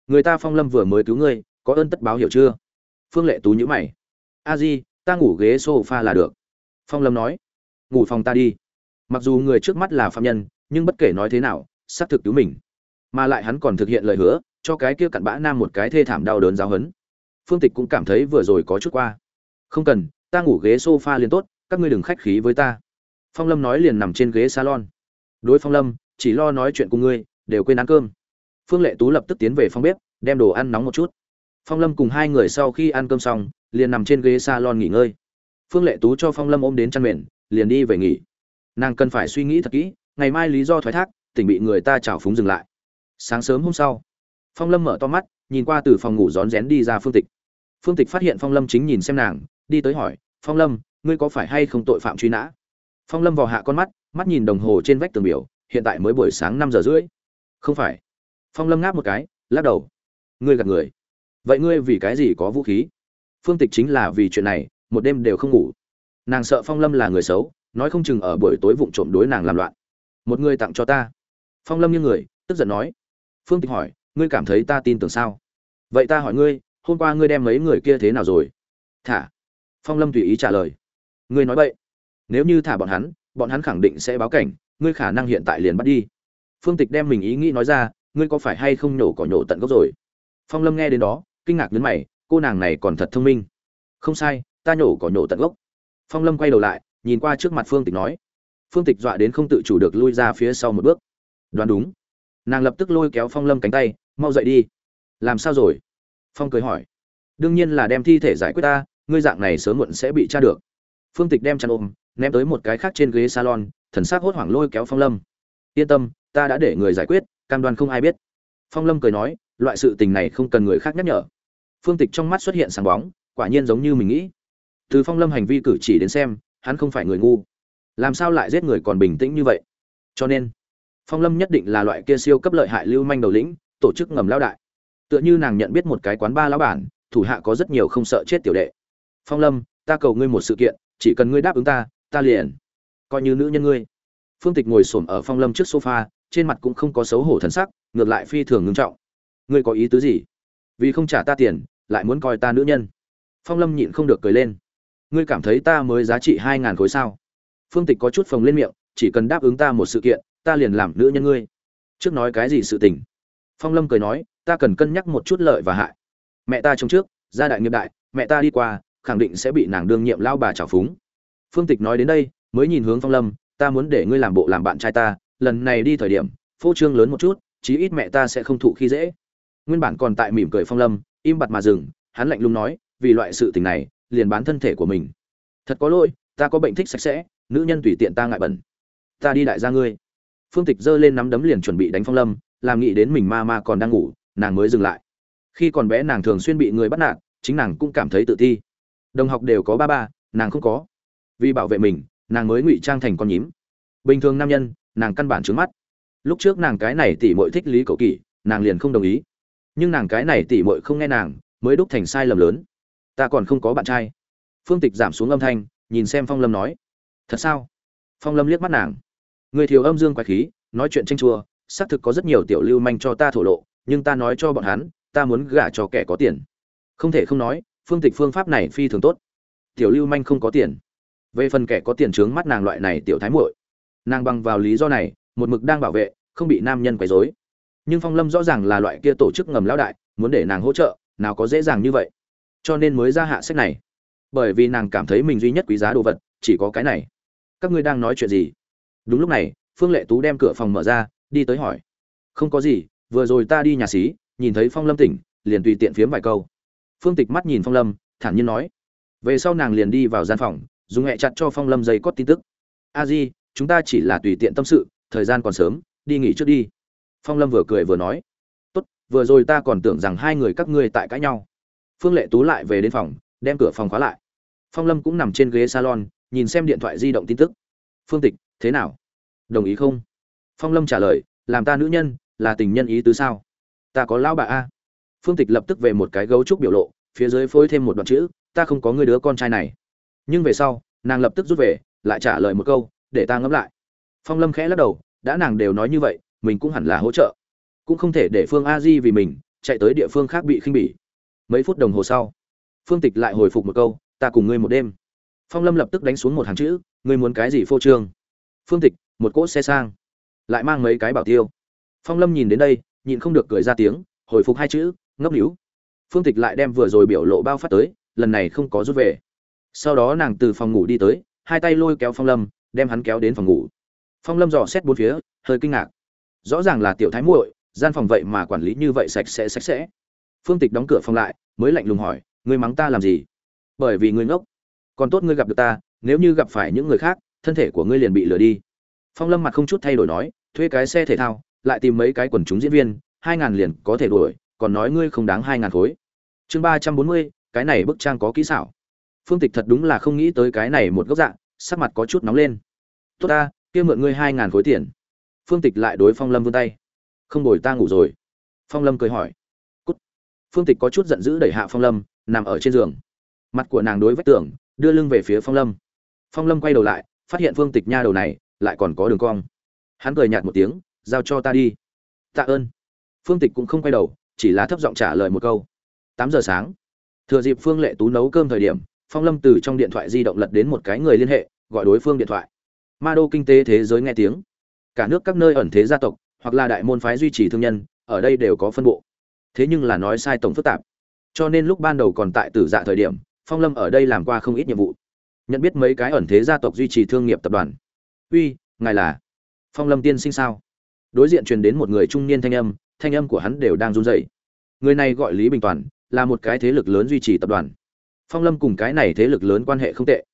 Người ta phong lâm vừa mới cứu ngươi, có ơn tất báo hiểu chưa? Phương lệ tú nhữ mày. A di, ta ngủ ghế s o f a là được phong lâm nói, ngủ phòng ta đi. Mặc dù người trước mắt là phạm nhân, nhưng bất kể nói thế nào, xác thực cứu mình. Mà lại hắn còn thực hiện lời hứa, cho cái kia cặn bã nam một cái thê thảm đau đớn giáo hấn phương tịch cũng cảm thấy vừa rồi có chút qua. Không cần, ta ngủ ghế s o f a liền tốt, các ngươi đừng khách khí với ta. Phong lâm nói liền nằm trên ghế salon. Đối phong lâm, chỉ lo nói chuyện cùng ngươi, đều quên ăn cơm. Phương lệ tú lập tức tiến về phòng bếp, đem đồ ăn nóng một chút. Phong lâm cùng hai người sau khi ăn cơm xong, liền nằm trên ghế salon nghỉ ngơi phương lệ tú cho phong lâm ôm đến chăn mền, liền đi về nghỉ. Nàng cần phải suy nghĩ thật kỹ, ngày mai lý do thoái thác, tỉnh bị người ta trào phúng dừng lại. Sáng sớm hôm sau, phong lâm mở to mắt, nhìn qua từ phòng ngủ rón rén đi ra phương tịch. Phương tịch phát hiện phong lâm chính nhìn xem nàng, đi tới hỏi, phong lâm, ngươi có phải hay không tội phạm truy nã? Phong lâm vò hạ con mắt mắt nhìn đồng hồ trên vách tường biểu, hiện tại mới buổi sáng năm giờ rưỡi. Không phải. Phong lâm ngáp một cái, lắc đầu. Ngươi gạt người. Vậy ngươi vì cái gì có vũ khí? Phương tịch chính là vì chuyện này một đêm đều không ngủ. Nàng sợ phong lâm là người xấu, nói không chừng ở buổi tối vụng trộm đối nàng làm loạn. Một người tặng cho ta. Phong lâm như người, tức giận nói. Phương tịch hỏi, ngươi cảm thấy ta tin tưởng sao? Vậy ta hỏi ngươi, hôm qua ngươi đem mấy người kia thế nào rồi? Thả. Phong lâm tùy ý trả lời. Ngươi nói vậy nếu như thả bọn hắn bọn hắn khẳng định sẽ báo cảnh, ngươi khả năng hiện tại liền bắt đi. Phương tịch đem mình ý nghĩ nói ra, ngươi có phải hay không nhổ cỏ nhổ tận gốc rồi? Phong lâm nghe đến đó, kinh ngạc nhấn mày, cô nàng này còn thật thông minh. Không sai ta nhổ cỏ nhổ tận gốc. Phong lâm quay đầu lại, nhìn qua trước mặt phương tịch nói. Phương tịch dọa đến không tự chủ được lui ra phía sau một bước. Đoán đúng. Nàng lập tức lôi kéo phong lâm cánh tay, mau dậy đi. Làm sao rồi? Phong cười hỏi. Đương nhiên là đem thi thể giải quyết ta, ngươi dạng này sớm muộn sẽ bị tra được. Phương tịch đem chăn ôm, ném tới một cái khác trên ghế salon, thần s á c hốt hoảng lôi kéo phong lâm. Yên tâm, ta đã để người giải quyết, cam đoan không ai biết. Phong lâm cười nói, loại sự tình này không cần người khác nhắc nhở. Phương tịch trong mắt xuất hiện sáng bóng, quả nhiên giống như mình nghĩ từ phong lâm hành vi cử chỉ đến xem, hắn không phải người ngu. Làm sao lại giết người còn bình tĩnh như vậy? Cho nên, phong lâm nhất định là loại kia siêu cấp lợi hại lưu manh đầu lĩnh, tổ chức ngầm lao đại. Tựa như nàng nhận biết một cái quán ba lão bản, thủ hạ có rất nhiều không sợ chết tiểu đệ. Phong lâm, ta cầu ngươi một sự kiện, chỉ cần ngươi đáp ứng ta ta liền coi như nữ nhân ngươi. Phương tịch ngồi s ổ m ở phong lâm trước sofa, trên mặt cũng không có xấu hổ thân sắc, ngược lại phi thường ngưng trọng. Ngươi có ý tứ gì? Vì không trả ta tiền, lại muốn coi ta nữ nhân. Phong lâm nhịn không được cười lên ngươi cảm thấy ta mới giá trị hai ngàn khối sao? Phương tịch có chút phồng lên miệng, chỉ cần đáp ứng ta một sự kiện, ta liền làm nữ nhân ngươi. Trước nói cái gì sự tình? Phong lâm cười nói, ta cần cân nhắc một chút lợi và hại. Mẹ ta trông trước, gia đại nghiệp đại, mẹ ta đi qua, khẳng định sẽ bị nàng đương nhiệm lao bà trào phúng. Phương tịch nói đến đây, mới nhìn hướng phong lâm, ta muốn để ngươi làm bộ làm bạn trai ta, lần này đi thời điểm, phô trương lớn một chút, chí ít mẹ ta sẽ không thụ khi dễ. Nguyên bản còn tại mỉm cười phong lâm, im bặt mà dừng, hắn lạnh lùng nói, vì loại sự tình này liền bán thân thể của mình. Thật có lỗi, ta có bệnh thích sạch sẽ, nữ nhân tùy tiện ta ngại bẩn. Ta đi đại gia ngươi. Phương tịch giơ lên nắm đấm liền chuẩn bị đánh phong lâm, làm nghĩ đến mình ma ma còn đang ngủ, nàng mới dừng lại. Khi còn bé nàng thường xuyên bị người bắt nạt, chính nàng cũng cảm thấy tự ti. Đồng học đều có ba ba, nàng không có. Vì bảo vệ mình, nàng mới ngụy trang thành con nhím. Bình thường nam nhân, nàng căn bản trướng mắt. Lúc trước nàng cái này tỉ mội thích lý cầu kỷ, nàng liền không đồng ý. Nhưng nàng cái này tỉ mội không nghe nàng, mới đúc thành sai lầm lớn ta còn không có bạn trai. Phương tịch giảm xuống âm thanh, nhìn xem phong lâm nói. Thật sao? Phong lâm liếc mắt nàng. Người thiếu âm dương quái khí, nói chuyện tranh chua, xác thực có rất nhiều tiểu lưu manh cho ta thổ lộ, nhưng ta nói cho bọn hắn, ta muốn gả cho kẻ có tiền. Không thể không nói, phương tịch phương pháp này phi thường tốt. Tiểu lưu manh không có tiền. Về phần kẻ có tiền trướng mắt nàng loại này tiểu thái muội. Nàng bằng vào lý do này, một mực đang bảo vệ, không bị nam nhân quấy rối. Nhưng phong lâm rõ ràng là loại kia tổ chức ngầm lão đại, muốn để nàng hỗ trợ, nào có dễ dàng như vậy cho nên mới ra hạ sách này. Bởi vì nàng cảm thấy mình duy nhất quý giá đồ vật chỉ có cái này. Các ngươi đang nói chuyện gì? Đúng lúc này, phương lệ tú đem cửa phòng mở ra, đi tới hỏi. Không có gì, vừa rồi ta đi nhà xí, nhìn thấy phong lâm tỉnh, liền tùy tiện phiếm vài câu. Phương tịch mắt nhìn phong lâm, thản nhiên nói. Về sau nàng liền đi vào gian phòng, dùng hẹ chặt cho phong lâm dây cót tin tức. A di, chúng ta chỉ là tùy tiện tâm sự, thời gian còn sớm, đi nghỉ trước đi. Phong lâm vừa cười vừa nói. Tốt, vừa rồi ta còn tưởng rằng hai người các ngươi tại cãi nhau phương lệ tú lại về đến phòng, đem cửa phòng khóa lại. Phong lâm cũng nằm trên ghế salon, nhìn xem điện thoại di động tin tức. Phương tịch, thế nào? Đồng ý không? Phong lâm trả lời, làm ta nữ nhân, là tình nhân ý tứ sao? Ta có lão bà a. Phương tịch lập tức về một cái gấu trúc biểu lộ, phía dưới phối thêm một đoạn chữ, ta không có người đứa con trai này. Nhưng về sau, nàng lập tức rút về, lại trả lời một câu, để ta ngẫm lại. Phong lâm khẽ lắc đầu, đã nàng đều nói như vậy, mình cũng hẳn là hỗ trợ. Cũng không thể để phương a di vì mình, chạy tới địa phương khác bị khinh bỉ mấy phút đồng hồ sau, phương tịch lại hồi phục một câu, ta cùng ngươi một đêm. Phong lâm lập tức đánh xuống một hàng chữ, ngươi muốn cái gì phô trương? Phương tịch, một cỗ xe sang, lại mang mấy cái bảo tiêu. Phong lâm nhìn đến đây, nhịn không được cười ra tiếng, hồi phục hai chữ, ngốc níu phương tịch lại đem vừa rồi biểu lộ bao phát tới, lần này không có rút về. Sau đó nàng từ phòng ngủ đi tới, hai tay lôi kéo phong lâm, đem hắn kéo đến phòng ngủ. Phong lâm dò xét bốn phía, hơi kinh ngạc. Rõ ràng là tiểu thái muội, gian phòng vậy mà quản lý như vậy sạch sẽ sạch sẽ phương tịch đóng cửa phòng lại, mới lạnh lùng hỏi, ngươi mắng ta làm gì? Bởi vì ngươi ngốc. Còn tốt ngươi gặp được ta, nếu như gặp phải những người khác, thân thể của ngươi liền bị lừa đi. Phong lâm mặt không chút thay đổi nói, thuê cái xe thể thao, lại tìm mấy cái quần chúng diễn viên, hai ngàn liền có thể đuổi, còn nói ngươi không đáng hai ngàn khối. Chương ba trăm bốn mươi, cái này bức trang có kỹ xảo. Phương tịch thật đúng là không nghĩ tới cái này một góc dạng, sắc mặt có chút nóng lên. Tốt ta, kia mượn ngươi hai ngàn khối tiền. Phương tịch lại đối phong lâm vươn tay. Không đổi ta ngủ rồi. Phong lâm cười hỏi phương tịch có chút giận dữ đẩy hạ phong lâm, nằm ở trên giường. Mặt của nàng đối vách tường, đưa lưng về phía phong lâm. Phong lâm quay đầu lại, phát hiện phương tịch nha đầu này, lại còn có đường cong. Hắn cười nhạt một tiếng, giao cho ta đi. Tạ ơn. Phương tịch cũng không quay đầu, chỉ là thấp giọng trả lời một câu. Tám giờ sáng. Thừa dịp phương lệ tú nấu cơm thời điểm, phong lâm từ trong điện thoại di động lật đến một cái người liên hệ, gọi đối phương điện thoại. Ma đô kinh tế thế giới nghe tiếng. Cả nước các nơi ẩn thế gia tộc, hoặc là đại môn phái duy trì thương nhân, ở đây đều có phân bộ thế nhưng là nói sai tổng phức tạp. Cho nên lúc ban đầu còn tại tử dạ thời điểm, phong lâm ở đây làm qua không ít nhiệm vụ. Nhận biết mấy cái ẩn thế gia tộc duy trì thương nghiệp tập đoàn. Uy, ngài là phong lâm tiên sinh sao? Đối diện truyền đến một người trung niên thanh âm thanh âm của hắn đều đang run rẩy. Người này gọi lý bình toàn, là một cái thế lực lớn duy trì tập đoàn. Phong lâm cùng cái này thế lực lớn quan hệ không tệ.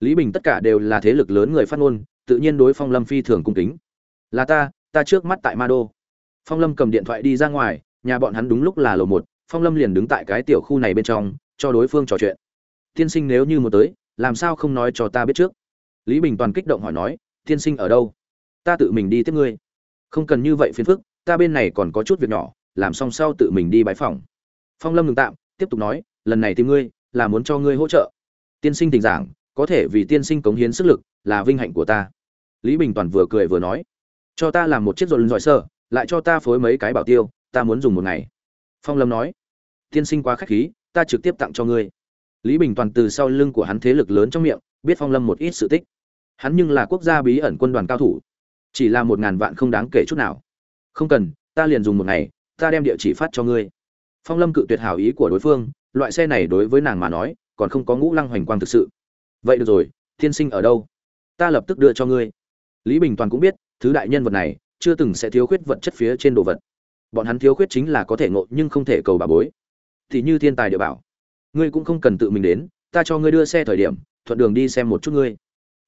Lý bình tất cả đều là thế lực lớn người phát ngôn, tự nhiên đối phong lâm phi thường cung kính. Là ta ta trước mắt tại ma đô. Phong lâm cầm điện thoại đi ra ngoài nhà bọn hắn đúng lúc là lầu một, phong lâm liền đứng tại cái tiểu khu này bên trong, cho đối phương trò chuyện. Tiên sinh nếu như một tới, làm sao không nói cho ta biết trước? Lý bình toàn kích động hỏi nói, tiên sinh ở đâu? Ta tự mình đi tiếp ngươi. Không cần như vậy phiền phức, ta bên này còn có chút việc nhỏ, làm xong sau tự mình đi bái phòng. Phong lâm ngừng tạm, tiếp tục nói, lần này tìm ngươi, là muốn cho ngươi hỗ trợ. Tiên sinh tình giảng, có thể vì tiên sinh cống hiến sức lực, là vinh hạnh của ta. Lý bình toàn vừa cười vừa nói, cho ta làm một chiếc rộn giỏi sơ lại cho ta phối mấy cái bảo tiêu ta muốn dùng một ngày. Phong lâm nói, tiên sinh quá khách khí, ta trực tiếp tặng cho ngươi. Lý bình toàn từ sau lưng của hắn thế lực lớn trong miệng, biết phong lâm một ít sự tích. Hắn nhưng là quốc gia bí ẩn quân đoàn cao thủ, chỉ là một ngàn vạn không đáng kể chút nào. Không cần, ta liền dùng một ngày, ta đem địa chỉ phát cho ngươi. Phong lâm cự tuyệt hảo ý của đối phương, loại xe này đối với nàng mà nói, còn không có ngũ lăng hoành quang thực sự. Vậy được rồi, tiên sinh ở đâu? Ta lập tức đưa cho ngươi. Lý bình toàn cũng biết, thứ đại nhân vật này chưa từng sẽ thiếu khuyết vật chất phía trên đồ vật bọn hắn thiếu khuyết chính là có thể ngộ nhưng không thể cầu bà bối. Thì như thiên tài địa bảo, ngươi cũng không cần tự mình đến, ta cho ngươi đưa xe thời điểm, thuận đường đi xem một chút ngươi.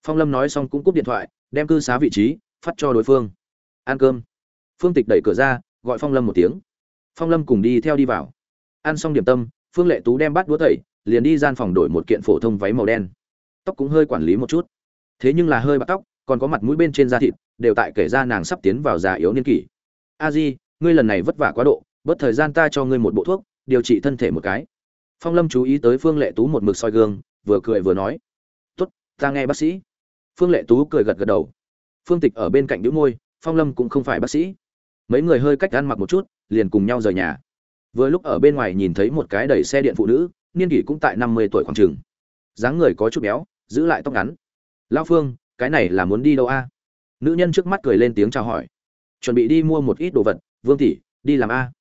Phong lâm nói xong cũng cúp điện thoại, đem cư xá vị trí, phát cho đối phương. Ăn cơm. Phương tịch đẩy cửa ra, gọi phong lâm một tiếng. Phong lâm cùng đi theo đi vào. Ăn xong điểm tâm, phương lệ tú đem bát đũa tẩy, liền đi gian phòng đổi một kiện phổ thông váy màu đen. Tóc cũng hơi quản lý một chút. Thế nhưng là hơi bạc tóc, còn có mặt mũi bên trên da thịt, đều tại kể ra nàng sắp tiến vào già yếu niên kỷ. A di ngươi lần này vất vả quá độ, bớt thời gian ta cho ngươi một bộ thuốc, điều trị thân thể một cái. Phong lâm chú ý tới phương lệ tú một mực soi gương, vừa cười vừa nói, tốt, ta nghe bác sĩ. Phương lệ tú cười gật gật đầu. Phương tịch ở bên cạnh đĩu môi, phong lâm cũng không phải bác sĩ. Mấy người hơi cách ăn mặc một chút, liền cùng nhau rời nhà. Vừa lúc ở bên ngoài nhìn thấy một cái đẩy xe điện phụ nữ, niên kỷ cũng tại năm mươi tuổi khoảng chừng. Dáng người có chút béo, giữ lại tóc ngắn. Lao phương, cái này là muốn đi đâu a? Nữ nhân trước mắt cười lên tiếng chào hỏi. Chuẩn bị đi mua một ít đồ vật vương tỷ, đi làm a.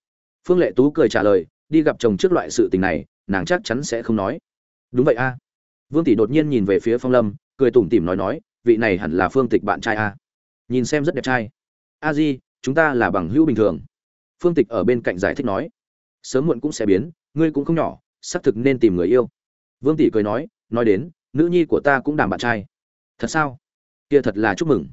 Phương lệ tú cười trả lời, đi gặp chồng trước loại sự tình này, nàng chắc chắn sẽ không nói. Đúng vậy a. Vương tỷ đột nhiên nhìn về phía phong lâm, cười tủm tỉm nói nói, vị này hẳn là phương tịch bạn trai a. Nhìn xem rất đẹp trai. A di, chúng ta là bằng hữu bình thường. Phương tịch ở bên cạnh giải thích nói. Sớm muộn cũng sẽ biến, ngươi cũng không nhỏ, xác thực nên tìm người yêu. Vương tỷ cười nói nói đến, nữ nhi của ta cũng đảm bạn trai. Thật sao? Kia thật là chúc mừng.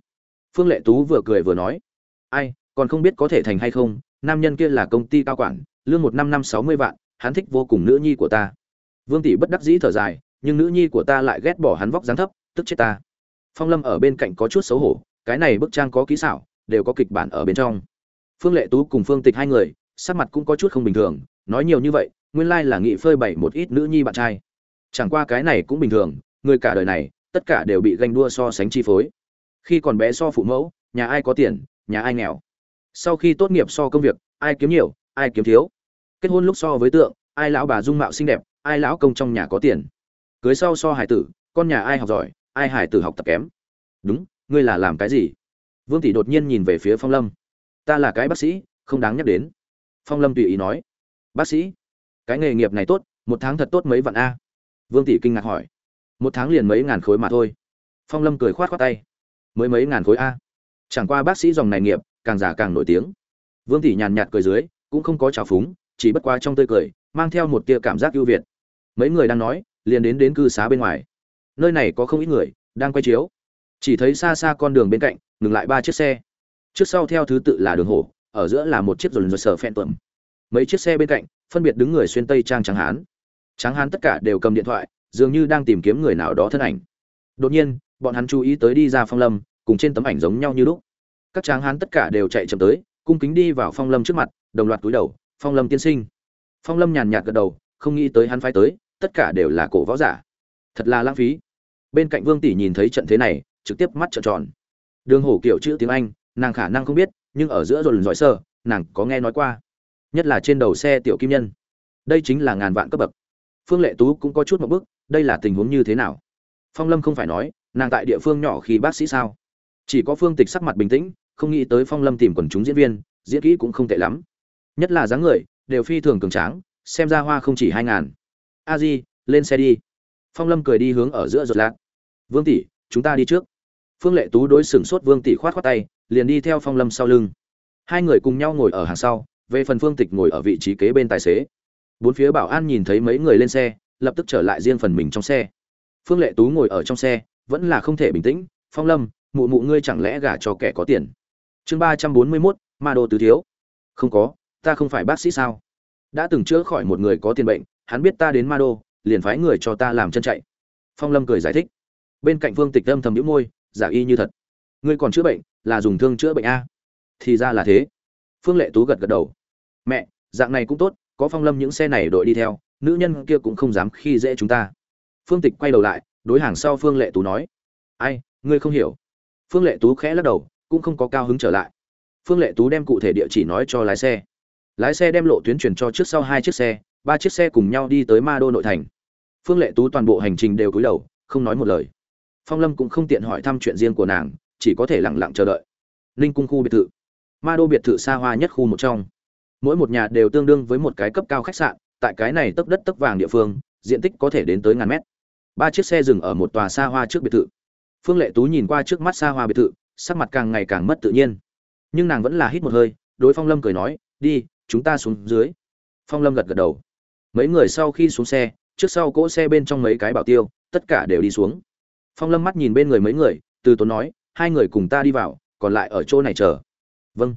Phương lệ tú vừa cười vừa nói. Ai còn không biết có thể thành hay không, nam nhân kia là công ty cao quản, lương một năm năm sáu mươi vạn, hắn thích vô cùng nữ nhi của ta. Vương tỷ bất đắc dĩ thở dài, nhưng nữ nhi của ta lại ghét bỏ hắn vóc dáng thấp, tức chết ta. Phong lâm ở bên cạnh có chút xấu hổ, cái này bức trang có kỹ xảo, đều có kịch bản ở bên trong. Phương lệ tú cùng phương tịch hai người, sắc mặt cũng có chút không bình thường, nói nhiều như vậy, nguyên lai là nghị phơi bày một ít nữ nhi bạn trai. Chẳng qua cái này cũng bình thường, người cả đời này, tất cả đều bị ganh đua so sánh chi phối. Khi còn bé so phụ mẫu, nhà ai có tiền, nhà ai nghèo sau khi tốt nghiệp so công việc, ai kiếm nhiều, ai kiếm thiếu. Kết hôn lúc so với tượng, ai lão bà dung mạo xinh đẹp, ai lão công trong nhà có tiền. Cưới sau so hải tử, con nhà ai học giỏi, ai hải tử học tập kém. Đúng, ngươi là làm cái gì? Vương tỷ đột nhiên nhìn về phía phong lâm. Ta là cái bác sĩ, không đáng nhắc đến. Phong lâm tùy ý nói. Bác sĩ, cái nghề nghiệp này tốt, một tháng thật tốt mấy vạn a. Vương tỷ kinh ngạc hỏi. Một tháng liền mấy ngàn khối mà thôi. Phong lâm cười khoát khoát tay. Mới mấy ngàn khối a. Chẳng qua bác sĩ dòng này nghiệp càng già càng nổi tiếng. Vương tỷ nhàn nhạt cười dưới, cũng không có trào phúng, chỉ bất quá trong tươi cười, mang theo một tia cảm giác ưu việt. Mấy người đang nói, liền đến đến cư xá bên ngoài. Nơi này có không ít người, đang quay chiếu. Chỉ thấy xa xa con đường bên cạnh, ngừng lại ba chiếc xe. Trước sau theo thứ tự là đường hổ, ở giữa là một chiếc dồn dồn sở phen tuẩm mấy chiếc xe bên cạnh, phân biệt đứng người xuyên tây trang trắng hán. Trắng hán tất cả đều cầm điện thoại, dường như đang tìm kiếm người nào đó thân ảnh. Đột nhiên, bọn hắn chú ý tới đi ra phong lâm, cùng trên tấm ảnh giống nhau như lúc các tráng hán tất cả đều chạy chậm tới cung kính đi vào phong lâm trước mặt đồng loạt túi đầu phong lâm tiên sinh. Phong lâm nhàn nhạt gật đầu không nghĩ tới hắn phái tới tất cả đều là cổ võ giả. Thật là lãng phí. Bên cạnh vương tỷ nhìn thấy trận thế này trực tiếp mắt trợn tròn. Đường hổ kiểu chữ tiếng anh nàng khả năng không biết nhưng ở giữa rồi giỏi sơ nàng có nghe nói qua. Nhất là trên đầu xe tiểu kim nhân. Đây chính là ngàn vạn cấp bậc. Phương lệ tú cũng có chút một bước, đây là tình huống như thế nào? Phong lâm không phải nói nàng tại địa phương nhỏ khi bác sĩ sao? Chỉ có phương tịch sắc mặt bình tĩnh không nghĩ tới phong lâm tìm quần chúng diễn viên, diễn kỹ cũng không tệ lắm. Nhất là dáng người, đều phi thường cường tráng, xem ra hoa không chỉ hai ngàn. A di, lên xe đi. Phong lâm cười đi hướng ở giữa ruột lạc. Vương tỷ, chúng ta đi trước. Phương lệ tú đối xử sốt vương tỷ khoát khoát tay, liền đi theo phong lâm sau lưng. Hai người cùng nhau ngồi ở hàng sau, về phần phương tịch ngồi ở vị trí kế bên tài xế. Bốn phía bảo an nhìn thấy mấy người lên xe, lập tức trở lại riêng phần mình trong xe. Phương lệ tú ngồi ở trong xe, vẫn là không thể bình tĩnh. Phong lâm, mụ mụ ngươi chẳng lẽ gả cho kẻ có tiền? Chương ba trăm bốn mươi mốt, ma đô tứ thiếu. Không có, ta không phải bác sĩ sao? Đã từng chữa khỏi một người có tiền bệnh, hắn biết ta đến ma đô, liền phái người cho ta làm chân chạy. Phong lâm cười giải thích. Bên cạnh phương tịch âm thầm nhũ môi, giả y như thật. Ngươi còn chữa bệnh, là dùng thương chữa bệnh a? Thì ra là thế. Phương lệ tú gật gật đầu. Mẹ, dạng này cũng tốt, có phong lâm những xe này đội đi theo, nữ nhân kia cũng không dám khi dễ chúng ta. Phương tịch quay đầu lại, đối hàng sau phương lệ tú nói. Ai, ngươi không hiểu. Phương lệ tú khẽ lắc đầu cũng không có cao hứng trở lại. Phương lệ tú đem cụ thể địa chỉ nói cho lái xe. Lái xe đem lộ tuyến truyền cho trước sau hai chiếc xe, ba chiếc xe cùng nhau đi tới ma đô nội thành. Phương lệ tú toàn bộ hành trình đều cúi đầu, không nói một lời. Phong lâm cũng không tiện hỏi thăm chuyện riêng của nàng, chỉ có thể lẳng lặng chờ đợi. Ninh cung khu biệt thự. Ma đô biệt thự xa hoa nhất khu một trong. Mỗi một nhà đều tương đương với một cái cấp cao khách sạn, tại cái này tấp đất tấp vàng địa phương, diện tích có thể đến tới ngàn mét. Ba chiếc xe dừng ở một tòa xa hoa trước biệt thự. Phương lệ tú nhìn qua trước mắt xa hoa biệt thự sắc mặt càng ngày càng mất tự nhiên. Nhưng nàng vẫn là hít một hơi, đối phong lâm cười nói, đi, chúng ta xuống dưới. Phong lâm gật gật đầu. Mấy người sau khi xuống xe, trước sau cỗ xe bên trong mấy cái bảo tiêu, tất cả đều đi xuống. Phong lâm mắt nhìn bên người mấy người, từ tốn nói, hai người cùng ta đi vào, còn lại ở chỗ này chờ. Vâng.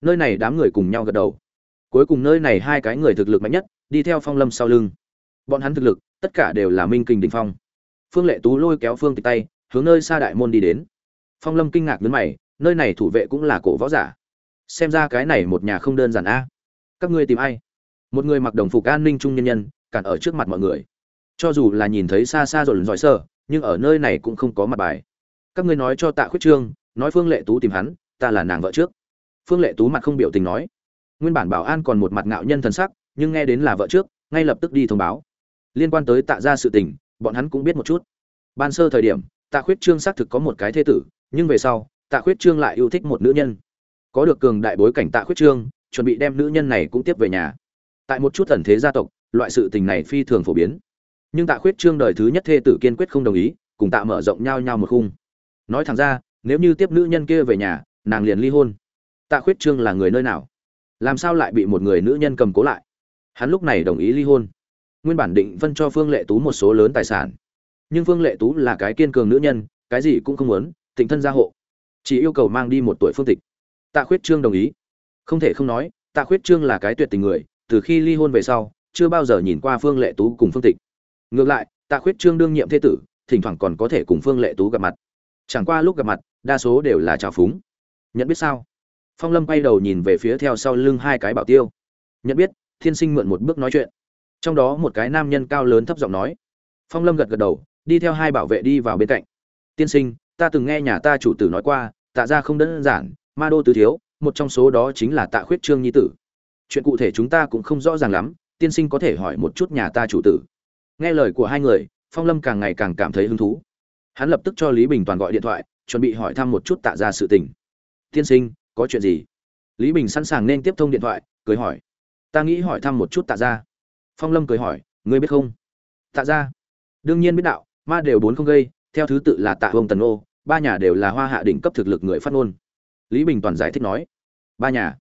Nơi này đám người cùng nhau gật đầu. Cuối cùng nơi này hai cái người thực lực mạnh nhất, đi theo phong lâm sau lưng. Bọn hắn thực lực, tất cả đều là minh kình đình phong. Phương lệ tú lôi kéo phương tịch tay, hướng nơi xa đại môn đi đến phong lâm kinh ngạc nhấn mày, nơi này thủ vệ cũng là cổ võ giả. Xem ra cái này một nhà không đơn giản a. Các ngươi tìm ai? Một người mặc đồng phục an ninh trung nhân nhân, cản ở trước mặt mọi người. Cho dù là nhìn thấy xa xa rồi lần giỏi sơ nhưng ở nơi này cũng không có mặt bài. Các ngươi nói cho tạ khuyết trương, nói phương lệ tú tìm hắn, ta là nàng vợ trước. Phương lệ tú mặt không biểu tình nói. Nguyên bản bảo an còn một mặt ngạo nhân thần sắc, nhưng nghe đến là vợ trước, ngay lập tức đi thông báo. Liên quan tới tạ ra sự tình, bọn hắn cũng biết một chút. Ban sơ thời điểm, tạ khuyết trương xác thực có một cái thế tử nhưng về sau, tạ khuyết trương lại yêu thích một nữ nhân. Có được cường đại bối cảnh tạ khuyết trương, chuẩn bị đem nữ nhân này cũng tiếp về nhà. Tại một chút thần thế gia tộc, loại sự tình này phi thường phổ biến. Nhưng tạ khuyết trương đời thứ nhất thê tử kiên quyết không đồng ý, cùng tạ mở rộng nhau nhau một khung. Nói thẳng ra, nếu như tiếp nữ nhân kia về nhà, nàng liền ly hôn. Tạ khuyết trương là người nơi nào? Làm sao lại bị một người nữ nhân cầm cố lại? Hắn lúc này đồng ý ly hôn. Nguyên bản định phân cho phương lệ tú một số lớn tài sản. Nhưng phương lệ tú là cái kiên cường nữ nhân, cái gì cũng không muốn tịnh thân gia hộ. Chỉ yêu cầu mang đi một tuổi phương tịch. Tạ khuyết trương đồng ý. Không thể không nói, tạ khuyết trương là cái tuyệt tình người, từ khi ly hôn về sau, chưa bao giờ nhìn qua phương lệ tú cùng phương tịch. Ngược lại, tạ khuyết trương đương nhiệm thế tử, thỉnh thoảng còn có thể cùng phương lệ tú gặp mặt. Chẳng qua lúc gặp mặt, đa số đều là trào phúng. Nhận biết sao? Phong lâm quay đầu nhìn về phía theo sau lưng hai cái bảo tiêu. Nhận biết, thiên sinh mượn một bước nói chuyện. Trong đó một cái nam nhân cao lớn thấp giọng nói. Phong lâm gật gật đầu, đi theo hai bảo vệ đi vào bên cạnh. Tiên sinh ta từng nghe nhà ta chủ tử nói qua, tạ ra không đơn giản, ma đô tứ thiếu, một trong số đó chính là tạ khuyết trương nhi tử. Chuyện cụ thể chúng ta cũng không rõ ràng lắm, tiên sinh có thể hỏi một chút nhà ta chủ tử. Nghe lời của hai người, phong lâm càng ngày càng cảm thấy hứng thú. Hắn lập tức cho lý bình toàn gọi điện thoại, chuẩn bị hỏi thăm một chút tạ ra sự tình. Tiên sinh, có chuyện gì? Lý bình sẵn sàng nên tiếp thông điện thoại, cười hỏi. Ta nghĩ hỏi thăm một chút tạ ra phong lâm cười hỏi, ngươi biết không? Tạ ra đương nhiên biết đạo, ma đều bốn không gây theo thứ tự là tạ hồng tần ô, ba nhà đều là hoa hạ đỉnh cấp thực lực người phát ngôn. Lý bình toàn giải thích nói, ba nhà.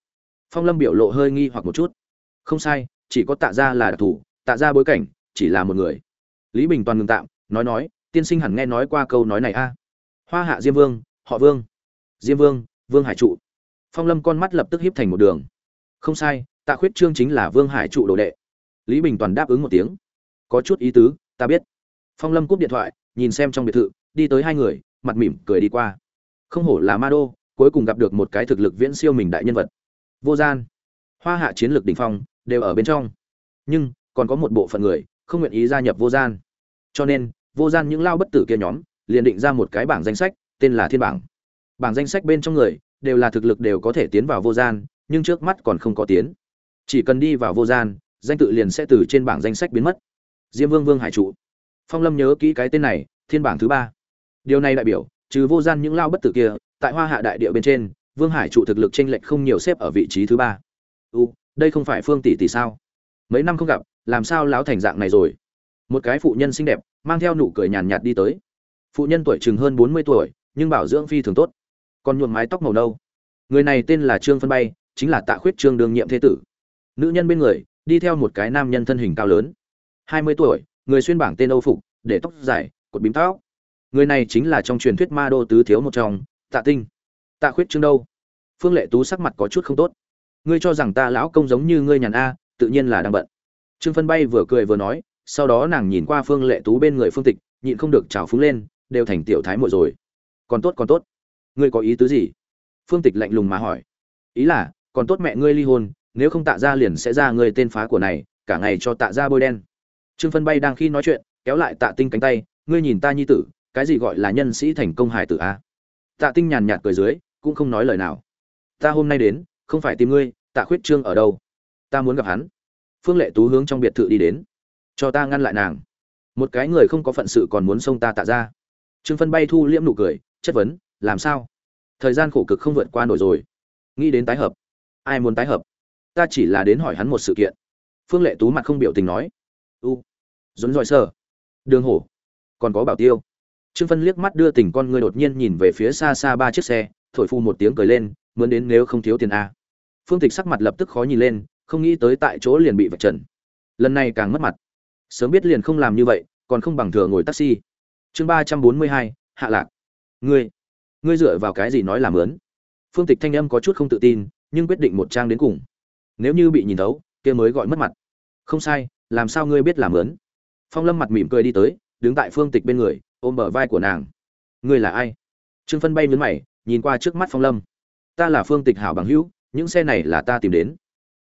Phong lâm biểu lộ hơi nghi hoặc một chút. Không sai, chỉ có tạ ra là đặc thù, tạ ra bối cảnh, chỉ là một người. Lý bình toàn ngừng tạm, nói nói, tiên sinh hẳn nghe nói qua câu nói này a. Hoa hạ diêm vương, họ vương. Diêm vương vương hải trụ. Phong lâm con mắt lập tức híp thành một đường. Không sai, tạ khuyết trương chính là vương hải trụ đồ đệ. Lý bình toàn đáp ứng một tiếng. Có chút ý tứ, ta biết. Phong lâm cúp điện thoại nhìn xem trong biệt thự, đi tới hai người, mặt mỉm cười đi qua. Không hổ là ma đô, cuối cùng gặp được một cái thực lực viễn siêu mình đại nhân vật. Vô gian, hoa hạ chiến lược đỉnh phong, đều ở bên trong. Nhưng, còn có một bộ phận người, không nguyện ý gia nhập vô gian. Cho nên, vô gian những lao bất tử kia nhóm, liền định ra một cái bảng danh sách, tên là thiên bảng. Bảng danh sách bên trong người, đều là thực lực đều có thể tiến vào vô gian, nhưng trước mắt còn không có tiến. Chỉ cần đi vào vô gian, danh tự liền sẽ từ trên bảng danh sách biến mất. Diêm vương vương hải trụ phong lâm nhớ kỹ cái tên này, thiên bảng thứ ba. Điều này đại biểu, trừ vô gian những lao bất tử kia, tại hoa hạ đại địa bên trên, vương hải trụ thực lực tranh lệch không nhiều xếp ở vị trí thứ ba. U, đây không phải phương tỷ tỷ sao? Mấy năm không gặp, làm sao lão thành dạng này rồi? Một cái phụ nhân xinh đẹp, mang theo nụ cười nhàn nhạt đi tới. Phụ nhân tuổi chừng hơn bốn mươi tuổi, nhưng bảo dưỡng phi thường tốt. Còn nhuộm mái tóc màu nâu. Người này tên là trương phân bay, chính là tạ khuyết trương đương nhiệm thế tử. Nữ nhân bên người, đi theo một cái nam nhân thân hình cao lớn. Hai mươi tuổi người xuyên bảng tên âu phục, để tóc dài, cột bím tóc. Người này chính là trong truyền thuyết ma đô tứ thiếu một trong, tạ tinh. Tạ khuyết trương đâu? Phương lệ tú sắc mặt có chút không tốt. Ngươi cho rằng ta lão công giống như ngươi nhàn a, tự nhiên là đang bận. Trương phân bay vừa cười vừa nói, sau đó nàng nhìn qua phương lệ tú bên người phương tịch, nhịn không được trào phúng lên, đều thành tiểu thái muội rồi. Còn tốt còn tốt. Ngươi có ý tứ gì? Phương tịch lạnh lùng mà hỏi. Ý là, còn tốt mẹ ngươi ly hôn, nếu không tạ ra liền sẽ ra ngươi tên phá của này, cả ngày cho tạ ra bôi đen trương phân bay đang khi nói chuyện, kéo lại tạ tinh cánh tay, ngươi nhìn ta nhi tử, cái gì gọi là nhân sĩ thành công hài tử a? Tạ tinh nhàn nhạt cười dưới, cũng không nói lời nào. Ta hôm nay đến, không phải tìm ngươi, tạ khuyết trương ở đâu? Ta muốn gặp hắn. Phương lệ tú hướng trong biệt thự đi đến. Cho ta ngăn lại nàng. Một cái người không có phận sự còn muốn xông ta tạ ra. Trương phân bay thu liễm nụ cười, chất vấn, làm sao? Thời gian khổ cực không vượt qua nổi rồi. Nghĩ đến tái hợp. Ai muốn tái hợp? Ta chỉ là đến hỏi hắn một sự kiện. Phương lệ tú mặt không biểu tình nói. U dốn dọi sơ đường hổ. Còn có bảo tiêu. Trương phân liếc mắt đưa tình con ngươi đột nhiên nhìn về phía xa xa ba chiếc xe, thổi phu một tiếng cười lên muốn đến nếu không thiếu tiền a. Phương tịch sắc mặt lập tức khó nhìn lên, không nghĩ tới tại chỗ liền bị vạch trần. Lần này càng mất mặt. Sớm biết liền không làm như vậy, còn không bằng thừa ngồi taxi. Chương ba trăm bốn mươi hai, hạ lạc. Ngươi ngươi dựa vào cái gì nói làm lớn? Phương tịch thanh âm có chút không tự tin, nhưng quyết định một trang đến cùng. Nếu như bị nhìn thấu, kia mới gọi mất mặt. Không sai, làm sao ngươi biết làm lớn? Phong lâm mặt mỉm cười đi tới, đứng tại phương tịch bên người, ôm bờ vai của nàng. Ngươi là ai? Trương phân bay mướn mày, nhìn qua trước mắt phong lâm. Ta là phương tịch hảo bằng hữu, những xe này là ta tìm đến.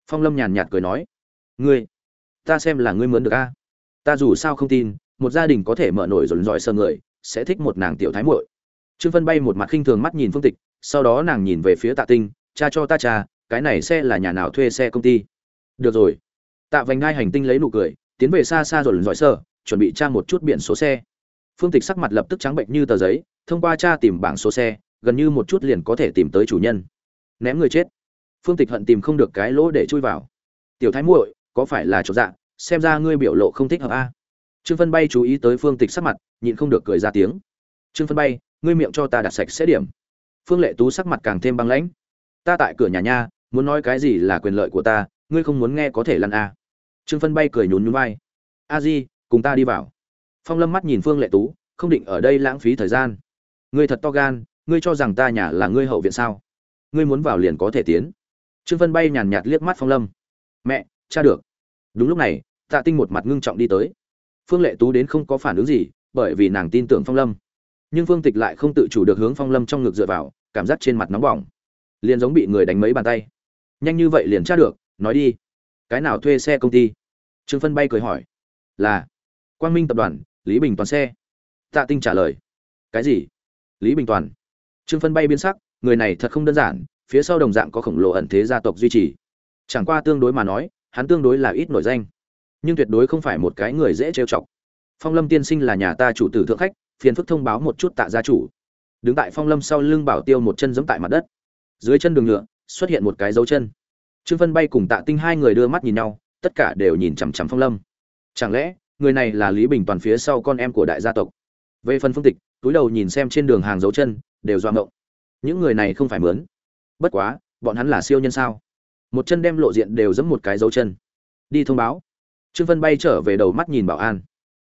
Phong lâm nhàn nhạt cười nói. Ngươi, ta xem là ngươi mướn được a. Ta dù sao không tin, một gia đình có thể mở nổi rồn rọi sơ người, sẽ thích một nàng tiểu thái muội. Trương phân bay một mặt khinh thường mắt nhìn phương tịch, sau đó nàng nhìn về phía tạ tinh, cha cho ta cha, cái này xe là nhà nào thuê xe công ty? Được rồi. Tạ vành ngai hành tinh lấy nụ cười tiến về xa xa rồi lần giỏi sơ, chuẩn bị tra một chút biển số xe. Phương tịch sắc mặt lập tức trắng bệnh như tờ giấy, thông qua tra tìm bảng số xe, gần như một chút liền có thể tìm tới chủ nhân. Ném người chết. Phương tịch hận tìm không được cái lỗ để chui vào. Tiểu thái muội, có phải là chỗ dạ? Xem ra ngươi biểu lộ không thích hợp a. Trương phân bay chú ý tới phương tịch sắc mặt, nhịn không được cười ra tiếng. Trương phân bay, ngươi miệng cho ta đặt sạch sẽ điểm. Phương lệ tú sắc mặt càng thêm băng lãnh. Ta tại cửa nhà nha, muốn nói cái gì là quyền lợi của ta, ngươi không muốn nghe có thể lăn a trương phân bay cười nhún nhún vai. A di, cùng ta đi vào. Phong lâm mắt nhìn phương lệ tú, không định ở đây lãng phí thời gian. Ngươi thật to gan, ngươi cho rằng ta nhà là ngươi hậu viện sao? Ngươi muốn vào liền có thể tiến. Trương vân bay nhàn nhạt liếc mắt phong lâm. Mẹ, cha được. Đúng lúc này, tạ tinh một mặt ngưng trọng đi tới. Phương lệ tú đến không có phản ứng gì, bởi vì nàng tin tưởng phong lâm. Nhưng phương tịch lại không tự chủ được hướng phong lâm trong ngực dựa vào, cảm giác trên mặt nóng bỏng. Liền giống bị người đánh mấy bàn tay. Nhanh như vậy liền tra được, nói đi cái nào thuê xe công ty? Trương phân bay cười hỏi. Là, quang minh tập đoàn, lý bình toàn xe. Tạ tinh trả lời. Cái gì? Lý bình toàn. Trương phân bay biên sắc, người này thật không đơn giản, phía sau đồng dạng có khổng lồ ẩn thế gia tộc duy trì. Chẳng qua tương đối mà nói, hắn tương đối là ít nổi danh. Nhưng tuyệt đối không phải một cái người dễ trêu chọc. Phong lâm tiên sinh là nhà ta chủ tử thượng khách, phiền phức thông báo một chút tạ gia chủ. Đứng tại phong lâm sau lưng bảo tiêu một chân giẫm tại mặt đất. Dưới chân đường nhựa, xuất hiện một cái dấu chân trương vân bay cùng tạ tinh hai người đưa mắt nhìn nhau, tất cả đều nhìn chằm chằm phong lâm. Chẳng lẽ, người này là lý bình toàn phía sau con em của đại gia tộc? Về phần phương tịch, túi đầu nhìn xem trên đường hàng dấu chân, đều doa ngộng. Những người này không phải mướn. Bất quá, bọn hắn là siêu nhân sao? Một chân đem lộ diện đều giẫm một cái dấu chân. Đi thông báo. Trương vân bay trở về đầu mắt nhìn bảo an.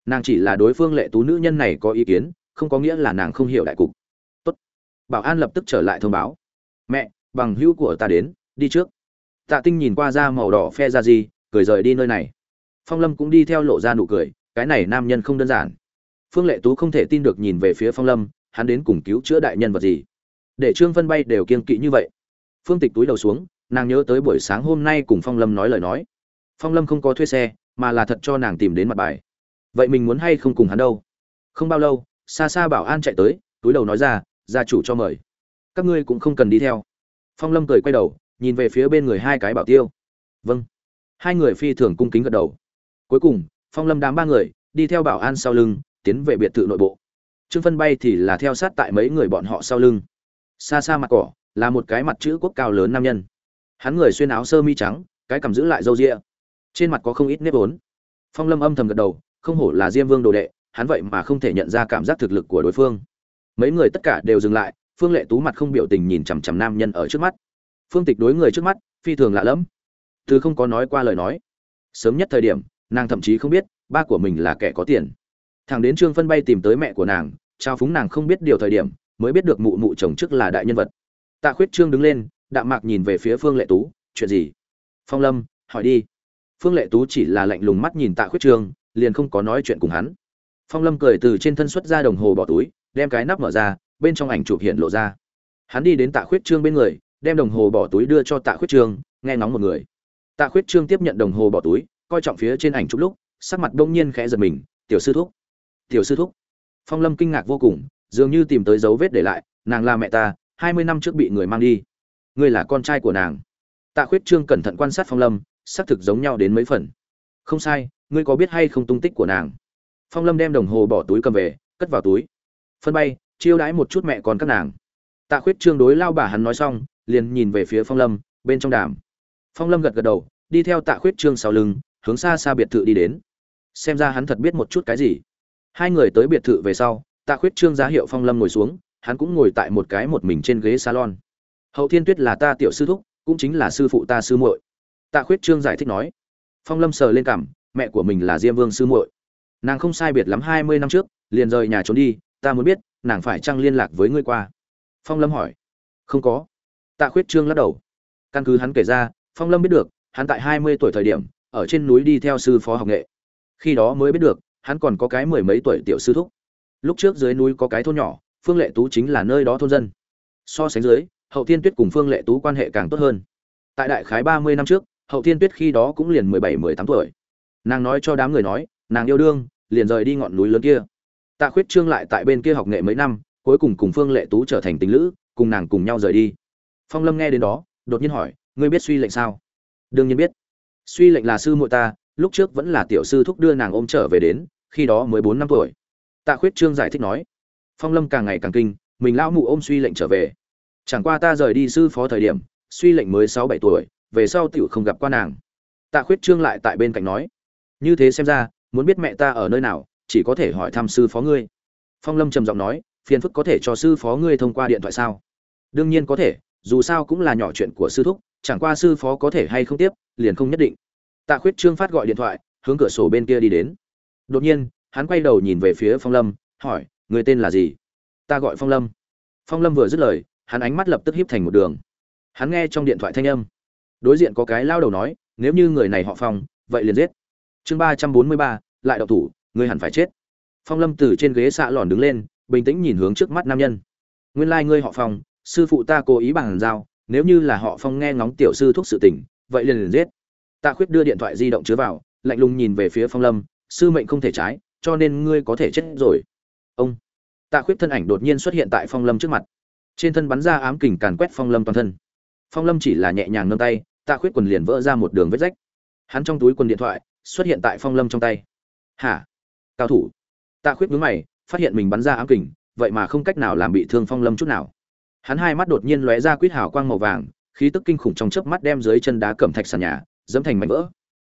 Nàng chỉ là đối phương lệ tú nữ nhân này có ý kiến, không có nghĩa là nàng không hiểu đại cục. Tốt. bảo an lập tức trở lại thông báo. Mẹ, bằng hữu của ta đến, đi trước tạ tinh nhìn qua da màu đỏ phe ra gì, cười rời đi nơi này. Phong lâm cũng đi theo lộ ra nụ cười, cái này nam nhân không đơn giản. Phương lệ tú không thể tin được nhìn về phía phong lâm, hắn đến cùng cứu chữa đại nhân vật gì? Để trương vân bay đều kiên kỵ như vậy. Phương tịch túi đầu xuống, nàng nhớ tới buổi sáng hôm nay cùng phong lâm nói lời nói. Phong lâm không có thuê xe, mà là thật cho nàng tìm đến mặt bài. Vậy mình muốn hay không cùng hắn đâu? Không bao lâu xa xa bảo an chạy tới, túi đầu nói ra, gia chủ cho mời. Các ngươi cũng không cần đi theo. Phong lâm cười quay đầu nhìn về phía bên người hai cái bảo tiêu. Vâng. Hai người phi thường cung kính gật đầu. Cuối cùng, phong lâm đám ba người đi theo bảo an sau lưng, tiến về biệt thự nội bộ. Trương phân bay thì là theo sát tại mấy người bọn họ sau lưng. Xa xa mặt cỏ là một cái mặt chữ quốc cao lớn nam nhân. Hắn người xuyên áo sơ mi trắng, cái cầm giữ lại râu ria. Trên mặt có không ít nếp vốn. Phong lâm âm thầm gật đầu, không hổ là diêm vương đồ đệ, hắn vậy mà không thể nhận ra cảm giác thực lực của đối phương. Mấy người tất cả đều dừng lại, phương lệ tú mặt không biểu tình nhìn chằm chằm nam nhân ở trước mắt phương tịch đối người trước mắt, phi thường lạ lẫm. Thứ không có nói qua lời nói. Sớm nhất thời điểm, nàng thậm chí không biết, ba của mình là kẻ có tiền. Thằng đến trương phân bay tìm tới mẹ của nàng, trao phúng nàng không biết điều thời điểm, mới biết được mụ mụ chồng trước là đại nhân vật. Tạ khuyết trương đứng lên, đạm mạc nhìn về phía phương lệ tú, chuyện gì? Phong lâm, hỏi đi. Phương lệ tú chỉ là lạnh lùng mắt nhìn tạ khuyết trương, liền không có nói chuyện cùng hắn. Phong lâm cười từ trên thân xuất ra đồng hồ bỏ túi, đem cái nắp mở ra, bên trong ảnh chụp hiện lộ ra. Hắn đi đến tạ khuyết trương bên người đem đồng hồ bỏ túi đưa cho tạ khuyết trương, nghe ngóng một người. Tạ khuyết trương tiếp nhận đồng hồ bỏ túi, coi trọng phía trên ảnh chụp lúc, sắc mặt đông nhiên khẽ giật mình, tiểu sư thúc, tiểu sư thúc. Phong lâm kinh ngạc vô cùng, dường như tìm tới dấu vết để lại, nàng là mẹ ta, hai mươi năm trước bị người mang đi. Ngươi là con trai của nàng. Tạ khuyết trương cẩn thận quan sát phong lâm, xác thực giống nhau đến mấy phần. Không sai, ngươi có biết hay không tung tích của nàng? Phong lâm đem đồng hồ bỏ túi cầm về, cất vào túi. Phân bay, chiêu đãi một chút mẹ con các nàng. Tạ khuyết trương đối lao bà hắn nói xong liền nhìn về phía phong lâm, bên trong đàm. Phong lâm gật gật đầu, đi theo tạ khuyết trương sau lưng, hướng xa xa biệt thự đi đến. Xem ra hắn thật biết một chút cái gì. Hai người tới biệt thự về sau, tạ khuyết trương giá hiệu phong lâm ngồi xuống, hắn cũng ngồi tại một cái một mình trên ghế salon. Hậu thiên tuyết là ta tiểu sư thúc, cũng chính là sư phụ ta sư muội. Tạ khuyết trương giải thích nói. Phong lâm sờ lên cảm mẹ của mình là diêm vương sư muội. Nàng không sai biệt lắm hai mươi năm trước, liền rời nhà trốn đi, ta muốn biết, nàng phải chăng liên lạc với ngươi qua? Phong lâm hỏi. Không có tạ khuyết trương lắc đầu. Căn cứ hắn kể ra, phong lâm biết được, hắn tại hai mươi tuổi thời điểm, ở trên núi đi theo sư phó học nghệ. Khi đó mới biết được, hắn còn có cái mười mấy tuổi tiểu sư thúc. Lúc trước dưới núi có cái thôn nhỏ, phương lệ tú chính là nơi đó thôn dân. So sánh dưới, hậu thiên tuyết cùng phương lệ tú quan hệ càng tốt hơn. Tại đại khái ba mươi năm trước, hậu thiên tuyết khi đó cũng liền mười bảy, mười tám tuổi. Nàng nói cho đám người nói, nàng yêu đương, liền rời đi ngọn núi lớn kia. Tạ khuyết trương lại tại bên kia học nghệ mấy năm, cuối cùng cùng phương lệ tú trở thành tình lữ, cùng nàng cùng nhau rời đi phong lâm nghe đến đó, đột nhiên hỏi, ngươi biết suy lệnh sao? Đương nhiên biết. Suy lệnh là sư muội ta, lúc trước vẫn là tiểu sư thúc đưa nàng ôm trở về đến, khi đó mới bốn năm tuổi. Tạ khuyết trương giải thích nói. Phong lâm càng ngày càng kinh, mình lão mụ ôm suy lệnh trở về. Chẳng qua ta rời đi sư phó thời điểm, suy lệnh mới sáu bảy tuổi, về sau tiểu không gặp qua nàng. Tạ khuyết trương lại tại bên cạnh nói. Như thế xem ra, muốn biết mẹ ta ở nơi nào, chỉ có thể hỏi thăm sư phó ngươi. Phong lâm trầm giọng nói, phiền phức có thể cho sư phó ngươi thông qua điện thoại sao? Đương nhiên có thể dù sao cũng là nhỏ chuyện của sư thúc, chẳng qua sư phó có thể hay không tiếp, liền không nhất định. Tạ khuyết trương phát gọi điện thoại, hướng cửa sổ bên kia đi đến. Đột nhiên, hắn quay đầu nhìn về phía phong lâm, hỏi, người tên là gì? Ta gọi phong lâm. Phong lâm vừa dứt lời, hắn ánh mắt lập tức híp thành một đường. Hắn nghe trong điện thoại thanh âm. Đối diện có cái lao đầu nói, nếu như người này họ phong, vậy liền giết. Chương ba trăm bốn mươi ba, lại đậu thủ, người hẳn phải chết. Phong lâm từ trên ghế xạ lòn đứng lên, bình tĩnh nhìn hướng trước mắt nam nhân. Nguyên lai、like、ngươi họ phong sư phụ ta cố ý bằng giao nếu như là họ phong nghe ngóng tiểu sư thuốc sự tình, vậy liền liền giết. Tạ khuyết đưa điện thoại di động chứa vào, lạnh lùng nhìn về phía phong lâm, sư mệnh không thể trái, cho nên ngươi có thể chết rồi. Ông. Tạ khuyết thân ảnh đột nhiên xuất hiện tại phong lâm trước mặt. Trên thân bắn ra ám kình càn quét phong lâm toàn thân. Phong lâm chỉ là nhẹ nhàng nâng tay tạ khuyết quần liền vỡ ra một đường vết rách. Hắn trong túi quần điện thoại xuất hiện tại phong lâm trong tay. Hả? Cao thủ. Tạ khuyết nhướng mày, phát hiện mình bắn ra ám kình, vậy mà không cách nào làm bị thương phong lâm chút nào hắn hai mắt đột nhiên lóe ra quýt hào quang màu vàng, khí tức kinh khủng trong chớp mắt đem dưới chân đá cẩm thạch sàn nhà, dẫm thành mảnh vỡ.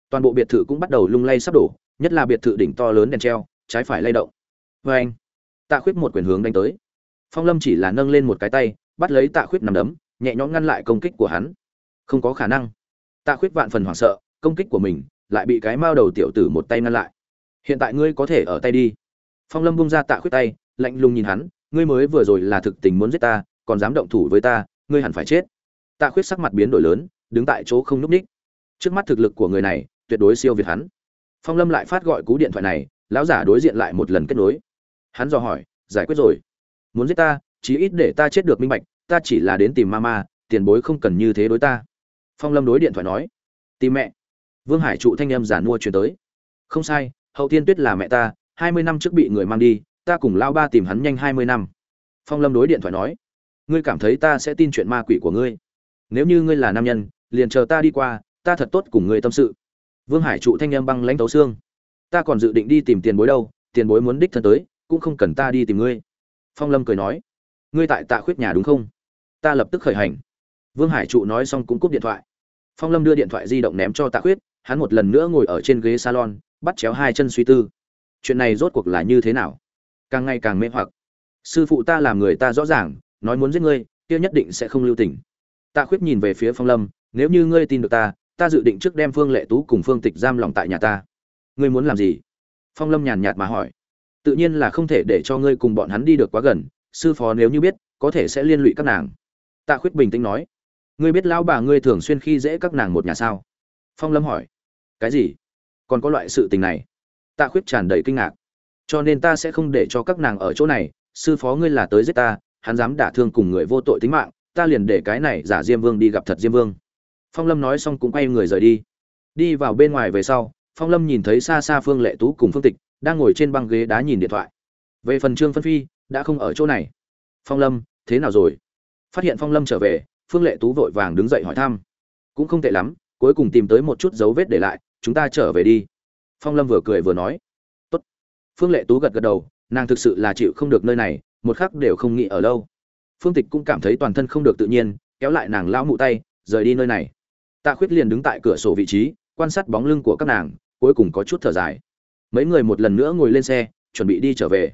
Toàn bộ biệt thự cũng bắt đầu lung lay sắp đổ, nhất là biệt thự đỉnh to lớn đèn treo, trái phải lay động. Vê anh, tạ khuyết một quyền hướng đánh tới. Phong lâm chỉ là nâng lên một cái tay, bắt lấy tạ khuyết nằm đấm, nhẹ nhõm ngăn lại công kích của hắn. Không có khả năng. Tạ khuyết vạn phần hoảng sợ, công kích của mình lại bị cái mao đầu tiểu tử một tay ngăn lại. Hiện tại ngươi có thể ở tay đi. Phong lâm bung ra tạ khuyết tay, lạnh lùng nhìn hắn, ngươi mới vừa rồi là thực tình muốn giết ta còn dám động thủ với ta, ngươi hẳn phải chết. Tạ khuyết sắc mặt biến đổi lớn, đứng tại chỗ không núp ních. Trước mắt thực lực của người này, tuyệt đối siêu việt hắn. Phong lâm lại phát gọi cú điện thoại này, lão giả đối diện lại một lần kết nối. Hắn dò hỏi, giải quyết rồi. Muốn giết ta, chí ít để ta chết được minh bạch, ta chỉ là đến tìm ma ma tiền bối không cần như thế đối ta. Phong lâm đối điện thoại nói, tìm mẹ. Vương hải trụ thanh em giản mua chuyển tới. Không sai, hậu tiên tuyết là mẹ ta, hai mươi năm trước bị người mang đi, ta cùng lao ba tìm hắn nhanh hai mươi năm. Phong lâm đối điện thoại nói ngươi cảm thấy ta sẽ tin chuyện ma quỷ của ngươi. Nếu như ngươi là nam nhân, liền chờ ta đi qua, ta thật tốt cùng ngươi tâm sự. Vương hải trụ thanh em băng lãnh tấu xương. Ta còn dự định đi tìm tiền bối đâu, tiền bối muốn đích thân tới, cũng không cần ta đi tìm ngươi. Phong lâm cười nói. Ngươi tại tạ khuyết nhà đúng không? Ta lập tức khởi hành. Vương hải trụ nói xong cũng cúp điện thoại. Phong lâm đưa điện thoại di động ném cho tạ khuyết, hắn một lần nữa ngồi ở trên ghế salon, bắt chéo hai chân suy tư. Chuyện này rốt cuộc là như thế nào? Càng ngày càng mê hoặc. Sư phụ ta làm người ta rõ ràng nói muốn giết ngươi, kia nhất định sẽ không lưu tình. Tạ khuyết nhìn về phía phong lâm, nếu như ngươi tin được ta ta dự định trước đem phương lệ tú cùng phương tịch giam lòng tại nhà ta. Ngươi muốn làm gì? Phong lâm nhàn nhạt mà hỏi. Tự nhiên là không thể để cho ngươi cùng bọn hắn đi được quá gần, sư phó nếu như biết, có thể sẽ liên lụy các nàng. Tạ khuyết bình tĩnh nói. Ngươi biết lão bà ngươi thường xuyên khi dễ các nàng một nhà sao? Phong lâm hỏi. Cái gì? Còn có loại sự tình này? Tạ khuyết tràn đầy kinh ngạc. Cho nên ta sẽ không để cho các nàng ở chỗ này, sư phó ngươi là tới giết ta hắn dám đả thương cùng người vô tội tính mạng, ta liền để cái này giả diêm vương đi gặp thật diêm vương. Phong lâm nói xong cũng quay người rời đi. Đi vào bên ngoài về sau, phong lâm nhìn thấy xa xa phương lệ tú cùng phương tịch, đang ngồi trên băng ghế đá nhìn điện thoại. Về phần trương phân phi, đã không ở chỗ này. Phong lâm, thế nào rồi? Phát hiện phong lâm trở về, phương lệ tú vội vàng đứng dậy hỏi thăm. Cũng không tệ lắm, cuối cùng tìm tới một chút dấu vết để lại, chúng ta trở về đi. Phong lâm vừa cười vừa nói. Tốt. phương lệ tú gật gật đầu, nàng thực sự là chịu không được nơi này một khắc đều không nghĩ ở lâu. Phương tịch cũng cảm thấy toàn thân không được tự nhiên, kéo lại nàng lão mụ tay, rời đi nơi này. Tạ khuyết liền đứng tại cửa sổ vị trí, quan sát bóng lưng của các nàng, cuối cùng có chút thở dài. Mấy người một lần nữa ngồi lên xe, chuẩn bị đi trở về.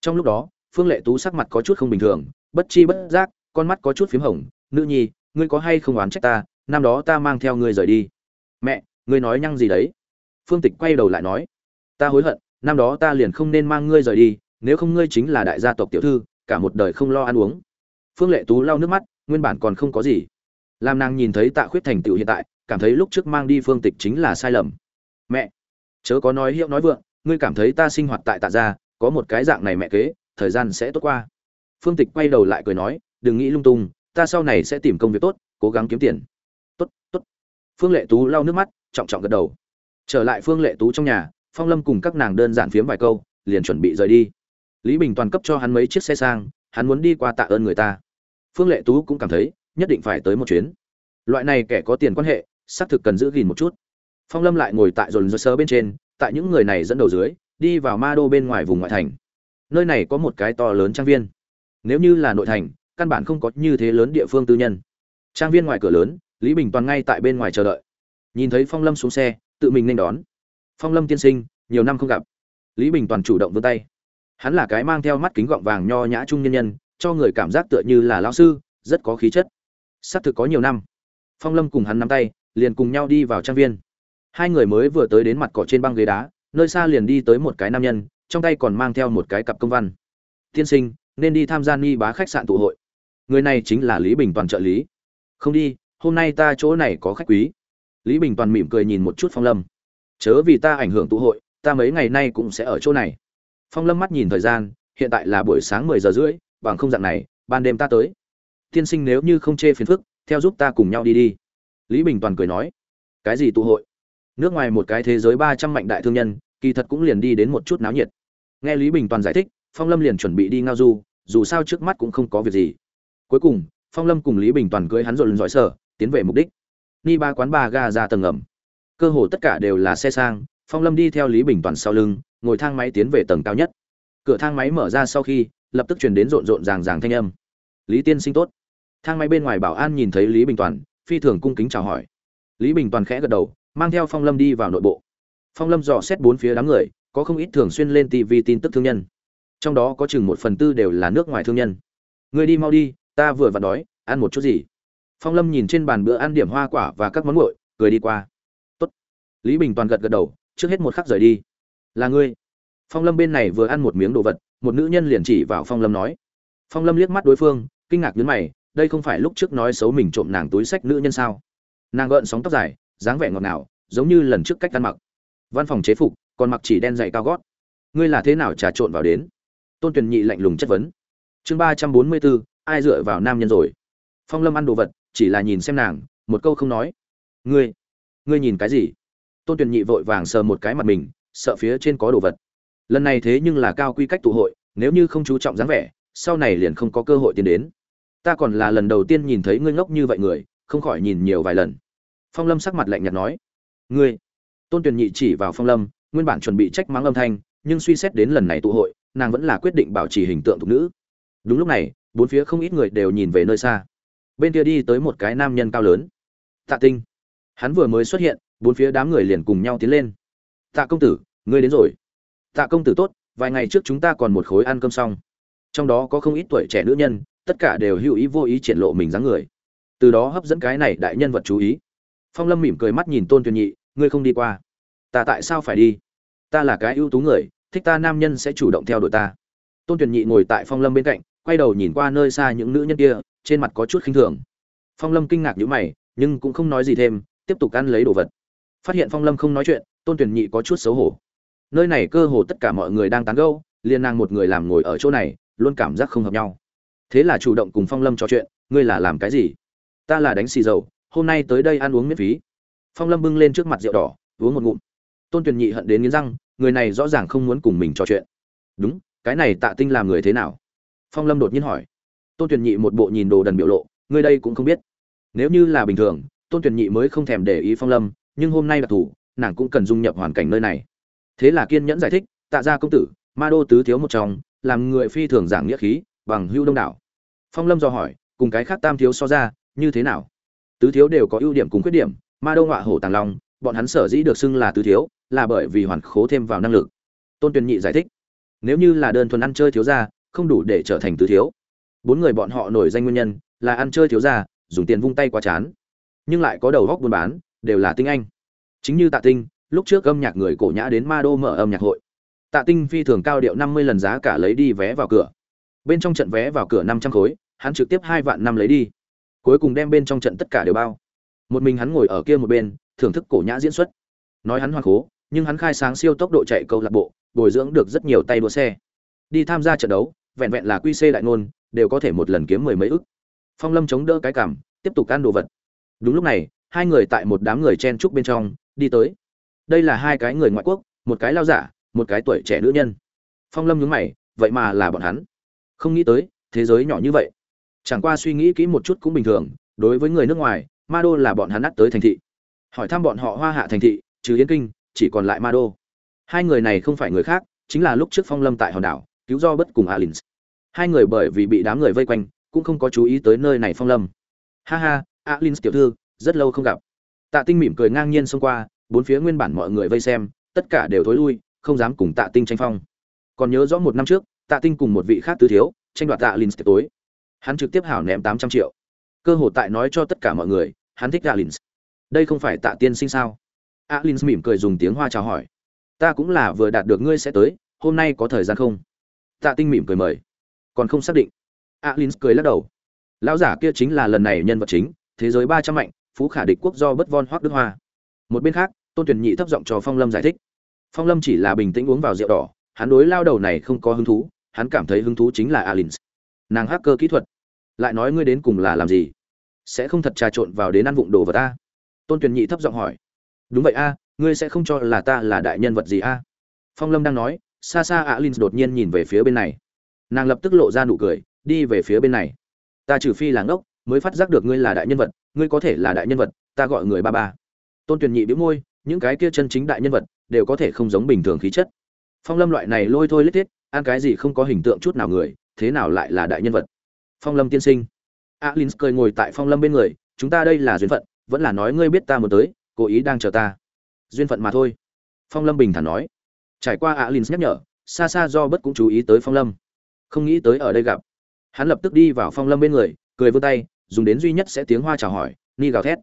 Trong lúc đó, phương lệ tú sắc mặt có chút không bình thường, bất chi bất giác, con mắt có chút p h í m hồng, nữ nhi, ngươi có hay không oán trách ta? Năm đó ta mang theo ngươi rời đi. Mẹ, ngươi nói nhăng gì đấy? Phương tịch quay đầu lại nói, ta hối hận, năm đó ta liền không nên mang ngươi rời đi nếu không ngươi chính là đại gia tộc tiểu thư, cả một đời không lo ăn uống. Phương lệ tú lau nước mắt, nguyên bản còn không có gì. Làm nàng nhìn thấy tạ khuyết thành tựu hiện tại, cảm thấy lúc trước mang đi phương tịch chính là sai lầm. Mẹ! Chớ có nói hiệu nói vượng, ngươi cảm thấy ta sinh hoạt tại tạ gia, có một cái dạng này mẹ kế, thời gian sẽ tốt qua. Phương tịch quay đầu lại cười nói, đừng nghĩ lung tung, ta sau này sẽ tìm công việc tốt, cố gắng kiếm tiền. Tốt tốt. Phương lệ tú lau nước mắt, trọng trọng gật đầu. Trở lại phương lệ tú trong nhà, phong lâm cùng các nàng đơn giản phiếm vài câu, liền chuẩn bị rời đi lý bình toàn cấp cho hắn mấy chiếc xe sang, hắn muốn đi qua tạ ơn người ta. Phương lệ tú cũng cảm thấy, nhất định phải tới một chuyến. Loại này kẻ có tiền quan hệ, xác thực cần giữ gìn một chút. Phong lâm lại ngồi tại dồn dơ sơ bên trên, tại những người này dẫn đầu dưới, đi vào ma đô bên ngoài vùng ngoại thành. Nơi này có một cái to lớn trang viên. Nếu như là nội thành, căn bản không có như thế lớn địa phương tư nhân. Trang viên ngoài cửa lớn, lý bình toàn ngay tại bên ngoài chờ đợi. Nhìn thấy phong lâm xuống xe, tự mình nên đón. Phong lâm tiên sinh, nhiều năm không gặp. Lý bình toàn chủ động vươn tay hắn là cái mang theo mắt kính gọng vàng nho nhã trung nhân nhân, cho người cảm giác tựa như là lao sư, rất có khí chất. S ắ c thực có nhiều năm. Phong lâm cùng hắn nắm tay, liền cùng nhau đi vào trang viên. Hai người mới vừa tới đến mặt cỏ trên băng ghế đá, nơi xa liền đi tới một cái nam nhân, trong tay còn mang theo một cái cặp công văn. Tiên sinh, nên đi tham gia ni bá khách sạn tụ hội. Người này chính là lý bình toàn trợ lý. Không đi, hôm nay ta chỗ này có khách quý. Lý bình toàn mỉm cười nhìn một chút phong lâm. Chớ vì ta ảnh hưởng tụ hội, ta mấy ngày nay cũng sẽ ở chỗ này phong lâm mắt nhìn thời gian, hiện tại là buổi sáng mười giờ rưỡi, bằng không dạng này, ban đêm ta tới. Tiên sinh nếu như không chê phiền phức, theo giúp ta cùng nhau đi đi. Lý bình toàn cười nói, cái gì tụ hội? Nước ngoài một cái thế giới ba trăm mạnh đại thương nhân, kỳ thật cũng liền đi đến một chút náo nhiệt. Nghe lý bình toàn giải thích, phong lâm liền chuẩn bị đi ngao du, dù sao trước mắt cũng không có việc gì. Cuối cùng, phong lâm cùng lý bình toàn cưới hắn rộn rộn giỏi sở, tiến về mục đích. Ni ba quán ba ga ra tầng ngầm. Cơ hồ tất cả đều là xe sang phong lâm đi theo lý bình toàn sau lưng, ngồi thang máy tiến về tầng cao nhất. Cửa thang máy mở ra sau khi, lập tức chuyển đến rộn rộn ràng ràng thanh âm. Lý tiên sinh tốt. Thang máy bên ngoài bảo an nhìn thấy lý bình toàn, phi thường cung kính chào hỏi. Lý bình toàn khẽ gật đầu, mang theo phong lâm đi vào nội bộ. Phong lâm dò xét bốn phía đám người, có không ít thường xuyên lên tv tin tức thương nhân. Trong đó có chừng một phần tư đều là nước ngoài thương nhân. Người đi mau đi, ta vừa vặn đói, ăn một chút gì? Phong lâm nhìn trên bàn bữa ăn điểm hoa quả và các món nguội, cười đi qua. Tốt. lý bình toàn gật gật đầu trước hết một khắc rời đi. Là ngươi. Phong lâm bên này vừa ăn một miếng đồ vật, một nữ nhân liền chỉ vào phong lâm nói. Phong lâm liếc mắt đối phương, kinh ngạc nhấn mày, đây không phải lúc trước nói xấu mình trộm nàng túi sách nữ nhân sao? Nàng gợn sóng tóc dài, dáng vẻ ngọt ngào, giống như lần trước cách ăn mặc. Văn phòng chế phục, còn mặc chỉ đen dày cao gót. Ngươi là thế nào trà trộn vào đến? Tôn tuyền nhị lạnh lùng chất vấn. Chương ba trăm bốn mươi bốn, ai dựa vào nam nhân rồi? Phong lâm ăn đồ vật, chỉ là nhìn xem nàng, một câu không nói. Ngươi ngươi nhìn cái gì? Tôn tuyền nhị vội vàng sờ một cái mặt mình, sợ phía trên có đồ vật. Lần này thế nhưng là cao quy cách tụ hội, nếu như không chú trọng dáng vẻ, sau này liền không có cơ hội tiến đến. Ta còn là lần đầu tiên nhìn thấy ngươi ngốc như vậy người, không khỏi nhìn nhiều vài lần. Phong lâm sắc mặt lạnh nhạt nói. Ngươi. Tôn tuyền nhị chỉ vào phong lâm, nguyên bản chuẩn bị trách mắng âm thanh, nhưng suy xét đến lần này tụ hội, nàng vẫn là quyết định bảo trì hình tượng thục nữ. Đúng lúc này, bốn phía không ít người đều nhìn về nơi xa. Bên kia đi tới một cái nam nhân cao lớn. Tạ tinh. Hắn vừa mới xuất hiện bốn phía đám người liền cùng nhau tiến lên. Tạ công tử, ngươi đến rồi. Tạ công tử tốt, vài ngày trước chúng ta còn một khối ăn cơm xong. Trong đó có không ít tuổi trẻ nữ nhân, tất cả đều hữu ý vô ý triển lộ mình dáng người. Từ đó hấp dẫn cái này đại nhân vật chú ý. Phong lâm mỉm cười mắt nhìn tôn tuyền nhị, ngươi không đi qua. Ta tại sao phải đi? Ta là cái ưu tú người, thích ta nam nhân sẽ chủ động theo đuổi ta. Tôn tuyền nhị ngồi tại phong lâm bên cạnh, quay đầu nhìn qua nơi xa những nữ nhân kia, trên mặt có chút khinh thường. Phong lâm kinh ngạc nhữ mày, nhưng cũng không nói gì thêm, tiếp tục ăn lấy đồ vật phát hiện phong lâm không nói chuyện, tôn tuyền nhị có chút xấu hổ. Nơi này cơ hồ tất cả mọi người đang tán gẫu liên nàng một người làm ngồi ở chỗ này, luôn cảm giác không hợp nhau. Thế là chủ động cùng phong lâm trò chuyện, ngươi là làm cái gì? Ta là đánh xì dầu, hôm nay tới đây ăn uống miễn phí. Phong lâm bưng lên trước mặt rượu đỏ, uống một ngụm. Tôn tuyền nhị hận đến nghiến răng, người này rõ ràng không muốn cùng mình trò chuyện. Đúng, cái này tạ tinh làm người thế nào? Phong lâm đột nhiên hỏi. Tôn tuyền nhị một bộ nhìn đồ đần biểu lộ người đây cũng không biết. Nếu như là bình thường, tôn tuyền nhị mới không thèm để ý phong lâm nhưng hôm nay đặc thù nàng cũng cần dung nhập hoàn cảnh nơi này. Thế là kiên nhẫn giải thích, tạ ra công tử, ma đô tứ thiếu một trong, làm người phi thường giảng nghĩa khí, bằng hưu đông đảo. Phong lâm do hỏi, cùng cái khác tam thiếu so ra, như thế nào? Tứ thiếu đều có ưu điểm cùng khuyết điểm, ma đô ngọa hổ tàng long, bọn hắn sở dĩ được xưng là tứ thiếu, là bởi vì hoàn khố thêm vào năng lực. Tôn tuyền nhị giải thích, nếu như là đơn thuần ăn chơi thiếu gia, không đủ để trở thành tứ thiếu. Bốn người bọn họ nổi danh nguyên nhân là ăn chơi thiếu gia, dùng tiền vung tay quá chán. Nhưng lại có đầu góc buôn bán đều là tinh anh. Chính như tạ tinh, lúc trước âm nhạc người cổ nhã đến ma đô mở âm nhạc hội. Tạ tinh phi thường cao điệu năm mươi lần giá cả lấy đi vé vào cửa. Bên trong trận vé vào cửa năm trăm khối, hắn trực tiếp hai vạn năm lấy đi. Cuối cùng đem bên trong trận tất cả đều bao. Một mình hắn ngồi ở kia một bên, thưởng thức cổ nhã diễn xuất. Nói hắn hoa khố nhưng hắn khai sáng siêu tốc độ chạy câu lạc bộ, bồi dưỡng được rất nhiều tay đua xe. Đi tham gia trận đấu, vẹn vẹn là quy c đại ngôn, đều có thể một lần kiếm mười mấy ức. Phong lâm chống đỡ cái cảm, tiếp tục ăn đồ vật. Đúng lúc này hai người tại một đám người chen trúc bên trong, đi tới. Đây là hai cái người ngoại quốc, một cái lao giả, một cái tuổi trẻ nữ nhân. Phong lâm nhướng mày, vậy mà là bọn hắn. Không nghĩ tới, thế giới nhỏ như vậy. Chẳng qua suy nghĩ kỹ một chút cũng bình thường, đối với người nước ngoài, ma đô là bọn hắn nát tới thành thị. Hỏi thăm bọn họ hoa hạ thành thị, trừ yên kinh, chỉ còn lại ma đô. Hai người này không phải người khác, chính là lúc trước phong lâm tại hòn đảo, cứu do bất cùng alin hai người bởi vì bị đám người vây quanh, cũng không có chú ý tới nơi này phong lâm. Ha ha alin tiểu thư rất lâu không gặp. Tạ tinh mỉm cười ngang nhiên xông qua, bốn phía nguyên bản mọi người vây xem, tất cả đều thối lui, không dám cùng tạ tinh tranh phong. Còn nhớ rõ một năm trước, tạ tinh cùng một vị khác tứ thiếu, tranh đoạt tạ lin tối. Hắn trực tiếp hảo ném tám trăm triệu. Cơ hội tại nói cho tất cả mọi người, hắn thích tạ lin đây không phải tạ tiên sinh sao? Alin mỉm cười dùng tiếng hoa chào hỏi. Ta cũng là vừa đạt được ngươi sẽ tới, hôm nay có thời gian không? Tạ tinh mỉm cười mời. Còn không xác định. Alin cười lắc đầu. Lão giả kia chính là lần này nhân vật chính, thế giới ba trăm mạnh phú khả địch quốc do bất von hoắc đức hoa. Một bên khác, tôn tuyển nhị thấp giọng cho phong lâm giải thích. Phong lâm chỉ là bình tĩnh uống vào rượu đỏ, hắn đối lao đầu này không có hứng thú, hắn cảm thấy hứng thú chính là alin nàng hacker kỹ thuật. Lại nói ngươi đến cùng là làm gì? Sẽ không thật trà trộn vào đến ăn vụng đồ vật ta? Tôn tuyển nhị thấp giọng hỏi. Đúng vậy a, ngươi sẽ không cho là ta là đại nhân vật gì a? Phong lâm đang nói, xa xa alin đột nhiên nhìn về phía bên này. Nàng lập tức lộ ra nụ cười, đi về phía bên này. Ta trừ phi là ngốc mới phát giác được ngươi là đại nhân vật, ngươi có thể là đại nhân vật, ta gọi người ba ba. Tôn tuyền nhị biếu môi, những cái kia chân chính đại nhân vật đều có thể không giống bình thường khí chất. Phong lâm loại này lôi thôi lết thiết, ăn cái gì không có hình tượng chút nào người, thế nào lại là đại nhân vật? Phong lâm tiên sinh. Alin cười ngồi tại phong lâm bên người, chúng ta đây là duyên phận, vẫn là nói ngươi biết ta muốn tới, cố ý đang chờ ta. Duyên phận mà thôi. Phong lâm bình thản nói. Trải qua alin nhắc nhở, xa xa do bất cũng chú ý tới phong lâm. Không nghĩ tới ở đây gặp. Hắn lập tức đi vào phong lâm bên người, cười vươn tay dùng đến duy nhất sẽ tiếng hoa chào hỏi ni gào thét.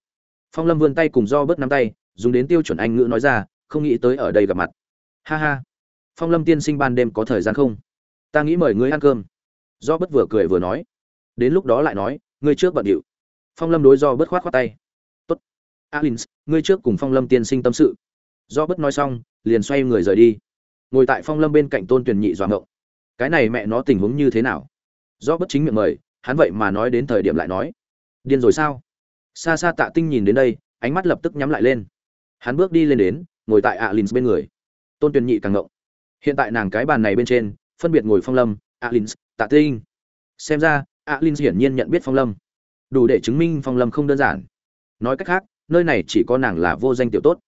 Phong lâm vươn tay cùng do bớt nắm tay, dùng đến tiêu chuẩn anh ngữ nói ra, không nghĩ tới ở đây gặp mặt. Ha ha. Phong lâm tiên sinh ban đêm có thời gian không? Ta nghĩ mời ngươi ăn cơm. Do bất vừa cười vừa nói. Đến lúc đó lại nói, ngươi trước bận điệu. Phong lâm đối do bất khoát khoát tay. Tốt. Alins, ngươi trước cùng phong lâm tiên sinh tâm sự. Do bất nói xong, liền xoay người rời đi. Ngồi tại phong lâm bên cạnh tôn tuyển nhị doạng ngộng. Cái này mẹ nó tình huống như thế nào? Do bất chính miệng mời hắn vậy mà nói đến thời điểm lại nói, điên rồi sao? Xa xa tạ tinh nhìn đến đây, ánh mắt lập tức nhắm lại lên. Hắn bước đi lên đến, ngồi tại alin bên người. Tôn tuyền nhị càng ngộng. Hiện tại nàng cái bàn này bên trên, phân biệt ngồi phong lâm alin tạ tinh. Xem ra alin hiển nhiên nhận biết phong lâm. Đủ để chứng minh phong lâm không đơn giản. Nói cách khác, nơi này chỉ có nàng là vô danh tiểu tốt.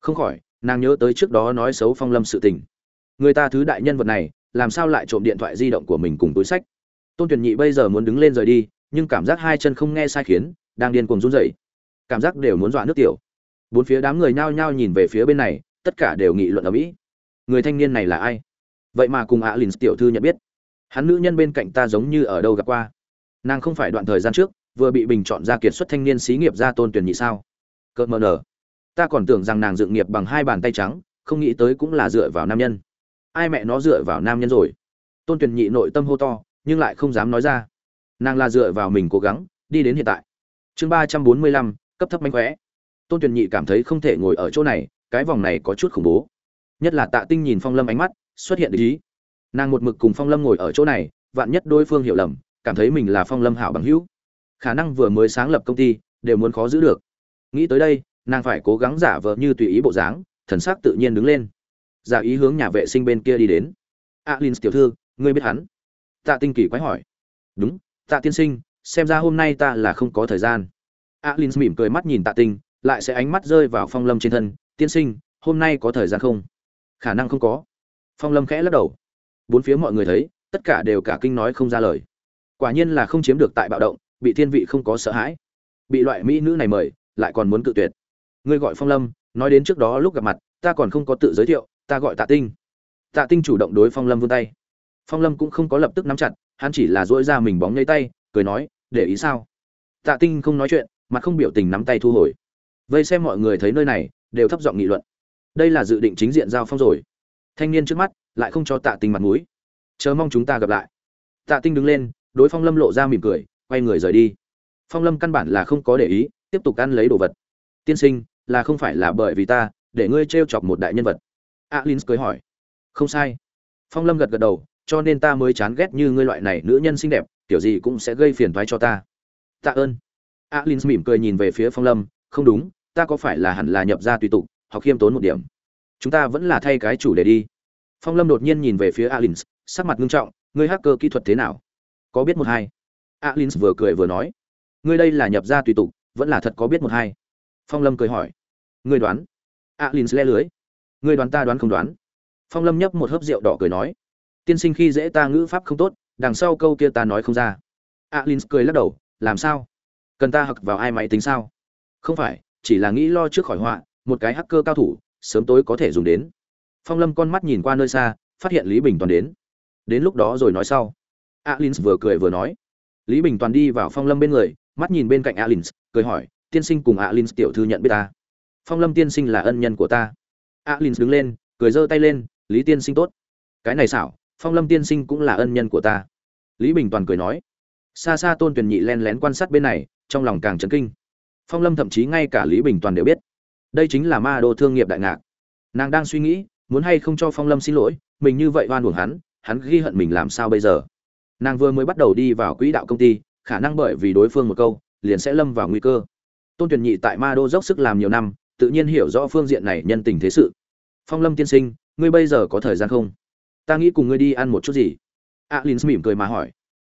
Không khỏi, nàng nhớ tới trước đó nói xấu phong lâm sự tình. Người ta thứ đại nhân vật này, làm sao lại trộm điện thoại di động của mình cùng túi sách? Tôn tuyển nhị bây giờ muốn đứng lên rời đi, nhưng cảm giác hai chân không nghe sai khiến, đang điên cuồng run rẩy. Cảm giác đều muốn dọa nước tiểu. Bốn phía đám người nhao nhao nhìn về phía bên này, tất cả đều nghị luận ở mỹ. Người thanh niên này là ai? Vậy mà cùng alin tiểu thư nhận biết. Hắn nữ nhân bên cạnh ta giống như ở đâu gặp qua. Nàng không phải đoạn thời gian trước, vừa bị bình chọn ra kiệt xuất thanh niên xí nghiệp ra tôn tuyển nhị sao? Cợt mờ nở. Ta còn tưởng rằng nàng dựng nghiệp bằng hai bàn tay trắng, không nghĩ tới cũng là dựa vào nam nhân. Ai mẹ nó dựa vào nam nhân rồi? Tôn tuyển nhị nội tâm hô to nhưng lại không dám nói ra. Nàng là dựa vào mình cố gắng, đi đến hiện tại. Chương ba trăm bốn mươi lăm, cấp thấp mánh khóe. Tôn tuyền nhị cảm thấy không thể ngồi ở chỗ này, cái vòng này có chút khủng bố. Nhất là tạ tinh nhìn phong lâm ánh mắt, xuất hiện ý. Nàng một mực cùng phong lâm ngồi ở chỗ này, vạn nhất đối phương hiểu lầm, cảm thấy mình là phong lâm hảo bằng hữu. Khả năng vừa mới sáng lập công ty, đều muốn khó giữ được. Nghĩ tới đây, nàng phải cố gắng giả vờ như tùy ý bộ dáng, thần sắc tự nhiên đứng lên. Giả ý hướng nhà vệ sinh bên kia đi đến. Alin tiểu thư, ngươi biết hắn? Tạ tinh kỳ quái hỏi. Đúng, tạ tiên sinh, xem ra hôm nay ta là không có thời gian. Alin mỉm cười mắt nhìn tạ tinh, lại sẽ ánh mắt rơi vào phong lâm trên thân. Tiên sinh, hôm nay có thời gian không? Khả năng không có. Phong lâm khẽ lắc đầu. Bốn phía mọi người thấy, tất cả đều cả kinh nói không ra lời. Quả nhiên là không chiếm được tại bạo động, bị thiên vị không có sợ hãi. Bị loại mỹ nữ này mời, lại còn muốn cự tuyệt. Ngươi gọi phong lâm, nói đến trước đó lúc gặp mặt, ta còn không có tự giới thiệu, ta gọi tạ tinh. Tạ tinh chủ động đối phong lâm vươn tay phong lâm cũng không có lập tức nắm chặt, hắn chỉ là dỗi ra mình bóng nhây tay, cười nói, để ý sao? Tạ tinh không nói chuyện, mà không biểu tình nắm tay thu hồi. Vây xem mọi người thấy nơi này, đều thấp giọng nghị luận. Đây là dự định chính diện giao phong rồi. Thanh niên trước mắt, lại không cho tạ tinh mặt mũi. Chờ mong chúng ta gặp lại. Tạ tinh đứng lên, đối phong lâm lộ ra mỉm cười, quay người rời đi. Phong lâm căn bản là không có để ý, tiếp tục ăn lấy đồ vật. Tiên sinh, là không phải là bởi vì ta, để ngươi t r e o chọc một đại nhân vật. Alin cười hỏi. Không sai. Phong lâm gật gật đầu cho nên ta mới chán ghét như ngươi loại này nữ nhân xinh đẹp, kiểu gì cũng sẽ gây phiền toái cho ta. Tạ ơn. Alin mỉm cười nhìn về phía phong lâm, không đúng, ta có phải là hẳn là nhập ra tùy tục học khiêm tốn một điểm? Chúng ta vẫn là thay cái chủ đề đi. Phong lâm đột nhiên nhìn về phía alin, sắc mặt nghiêm trọng, ngươi hacker kỹ thuật thế nào? Có biết một hai? Alin vừa cười vừa nói, ngươi đây là nhập ra tùy tục, vẫn là thật có biết một hai? Phong lâm cười hỏi, ngươi đoán? Alin le lưới, ngươi đoán ta đoán không đoán? Phong lâm nhấp một hớp rượu đỏ cười nói tiên sinh khi dễ ta ngữ pháp không tốt, đằng sau câu kia ta nói không ra. Alin cười lắc đầu, làm sao? Cần ta hặc vào ai máy tính sao? Không phải, chỉ là nghĩ lo trước khỏi họa, một cái hacker cao thủ, sớm tối có thể dùng đến. Phong lâm con mắt nhìn qua nơi xa, phát hiện lý bình toàn đến. Đến lúc đó rồi nói sau. Alin vừa cười vừa nói. Lý bình toàn đi vào phong lâm bên người, mắt nhìn bên cạnh alin cười hỏi, tiên sinh cùng alin tiểu thư nhận biết ta? Phong lâm tiên sinh là ân nhân của ta. Alin đứng lên, cười giơ tay lên, lý tiên sinh tốt. Cái này xảo phong lâm tiên sinh cũng là ân nhân của ta. Lý bình toàn cười nói. Xa xa tôn tuyền nhị len lén quan sát bên này, trong lòng càng chấn kinh. Phong lâm thậm chí ngay cả lý bình toàn đều biết. Đây chính là ma đô thương nghiệp đại ngạc. Nàng đang suy nghĩ, muốn hay không cho phong lâm xin lỗi, mình như vậy oan uổng hắn hắn ghi hận mình làm sao bây giờ? Nàng vừa mới bắt đầu đi vào quỹ đạo công ty, khả năng bởi vì đối phương một câu, liền sẽ lâm vào nguy cơ. Tôn tuyền nhị tại ma đô dốc sức làm nhiều năm, tự nhiên hiểu rõ phương diện này nhân tình thế sự. Phong lâm tiên sinh, ngươi bây giờ có thời gian không? Ta nghĩ cùng ngươi đi ăn một chút gì? Alin à, mỉm cười mà hỏi.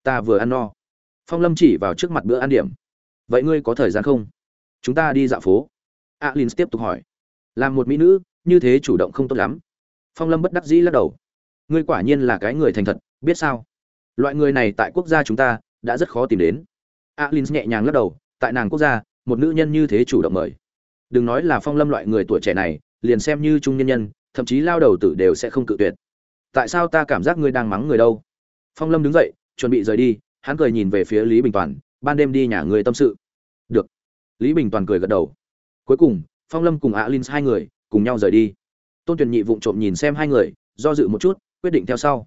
Ta vừa ăn no. Phong lâm chỉ vào trước mặt bữa ăn điểm. Vậy ngươi có thời gian không? Chúng ta đi dạo phố. Alin à, tiếp tục hỏi. Làm một mỹ nữ như thế chủ động không tốt lắm. Phong lâm bất đắc dĩ lắc đầu. Ngươi quả nhiên là cái người thành thật biết sao? Loại người này tại quốc gia chúng ta đã rất khó tìm đến. Alin à, nhẹ nhàng lắc đầu. Tại nàng quốc gia một nữ nhân như thế chủ động mời. Đừng nói là phong lâm loại người tuổi trẻ này liền xem như trung nhân nhân thậm chí lao đầu tử đều sẽ không cự tuyệt tại sao ta cảm giác ngươi đang mắng người đâu? Phong lâm đứng dậy, chuẩn bị rời đi, hắn cười nhìn về phía lý bình toàn, ban đêm đi nhà người tâm sự. Được. Lý bình toàn cười gật đầu. Cuối cùng, phong lâm cùng alin hai người cùng nhau rời đi. Tôn tuyển nhị vụng trộm nhìn xem hai người, do dự một chút, quyết định theo sau.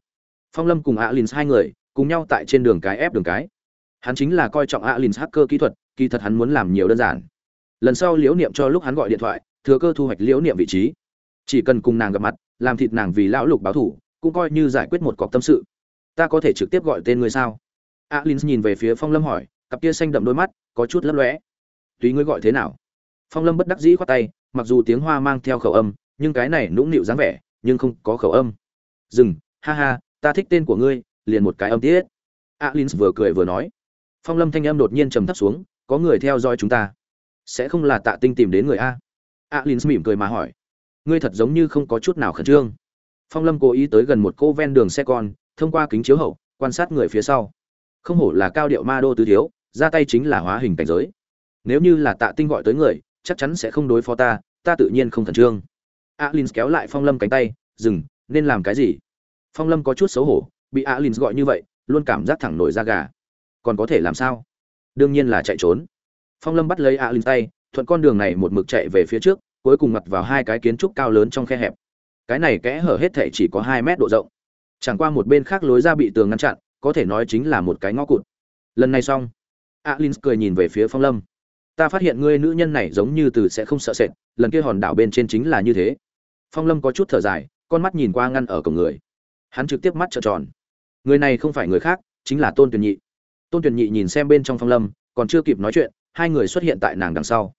Phong lâm cùng alin hai người cùng nhau tại trên đường cái ép đường cái. Hắn chính là coi trọng alin hacker kỹ thuật, kỳ thật hắn muốn làm nhiều đơn giản. Lần sau liễu niệm cho lúc hắn gọi điện thoại, thừa cơ thu hoạch liễu niệm vị trí. Chỉ cần cùng nàng gặp mặt, làm thịt nàng vì lão lục báo thủ cũng coi như giải quyết một cọc tâm sự. Ta có thể trực tiếp gọi tên người sao? Alin nhìn về phía phong lâm hỏi, cặp kia xanh đậm đôi mắt, có chút lấp lóe. Tùy ngươi gọi thế nào? Phong lâm bất đắc dĩ khoát tay, mặc dù tiếng hoa mang theo khẩu âm, nhưng cái này nũng nịu dáng vẻ, nhưng không có khẩu âm. Dừng, ha ha, ta thích tên của ngươi, liền một cái âm tiết. Alin vừa cười vừa nói. Phong lâm thanh âm đột nhiên trầm thấp xuống, có người theo dõi chúng ta. Sẽ không là tạ tinh tìm đến người a. Alin mỉm cười mà hỏi. Ngươi thật giống như không có chút nào khẩn trương phong lâm cố ý tới gần một cô ven đường xe con, thông qua kính chiếu hậu, quan sát người phía sau. Không hổ là cao điệu ma đô tứ thiếu, ra tay chính là hóa hình cảnh giới. Nếu như là tạ tinh gọi tới người, chắc chắn sẽ không đối phó ta ta tự nhiên không khẩn trương. Alin kéo lại phong lâm cánh tay, dừng, nên làm cái gì? Phong lâm có chút xấu hổ, bị alin gọi như vậy, luôn cảm giác thẳng nổi da gà. Còn có thể làm sao? Đương nhiên là chạy trốn. Phong lâm bắt lấy alin tay, thuận con đường này một mực chạy về phía trước, cuối cùng mặt vào hai cái kiến trúc cao lớn trong khe hẹp cái này kẽ hở hết thể chỉ có hai mét độ rộng. Chẳng qua một bên khác lối ra bị tường ngăn chặn, có thể nói chính là một cái ngõ cụt. Lần này xong. Alin cười nhìn về phía phong lâm. Ta phát hiện ngươi nữ nhân này giống như từ sẽ không sợ sệt, lần kia hòn đảo bên trên chính là như thế. Phong lâm có chút thở dài, con mắt nhìn qua ngăn ở cổng người. Hắn trực tiếp mắt trợn tròn. Người này không phải người khác, chính là tôn tuyền nhị. Tôn tuyền nhị nhìn xem bên trong phong lâm, còn chưa kịp nói chuyện, hai người xuất hiện tại nàng đằng sau.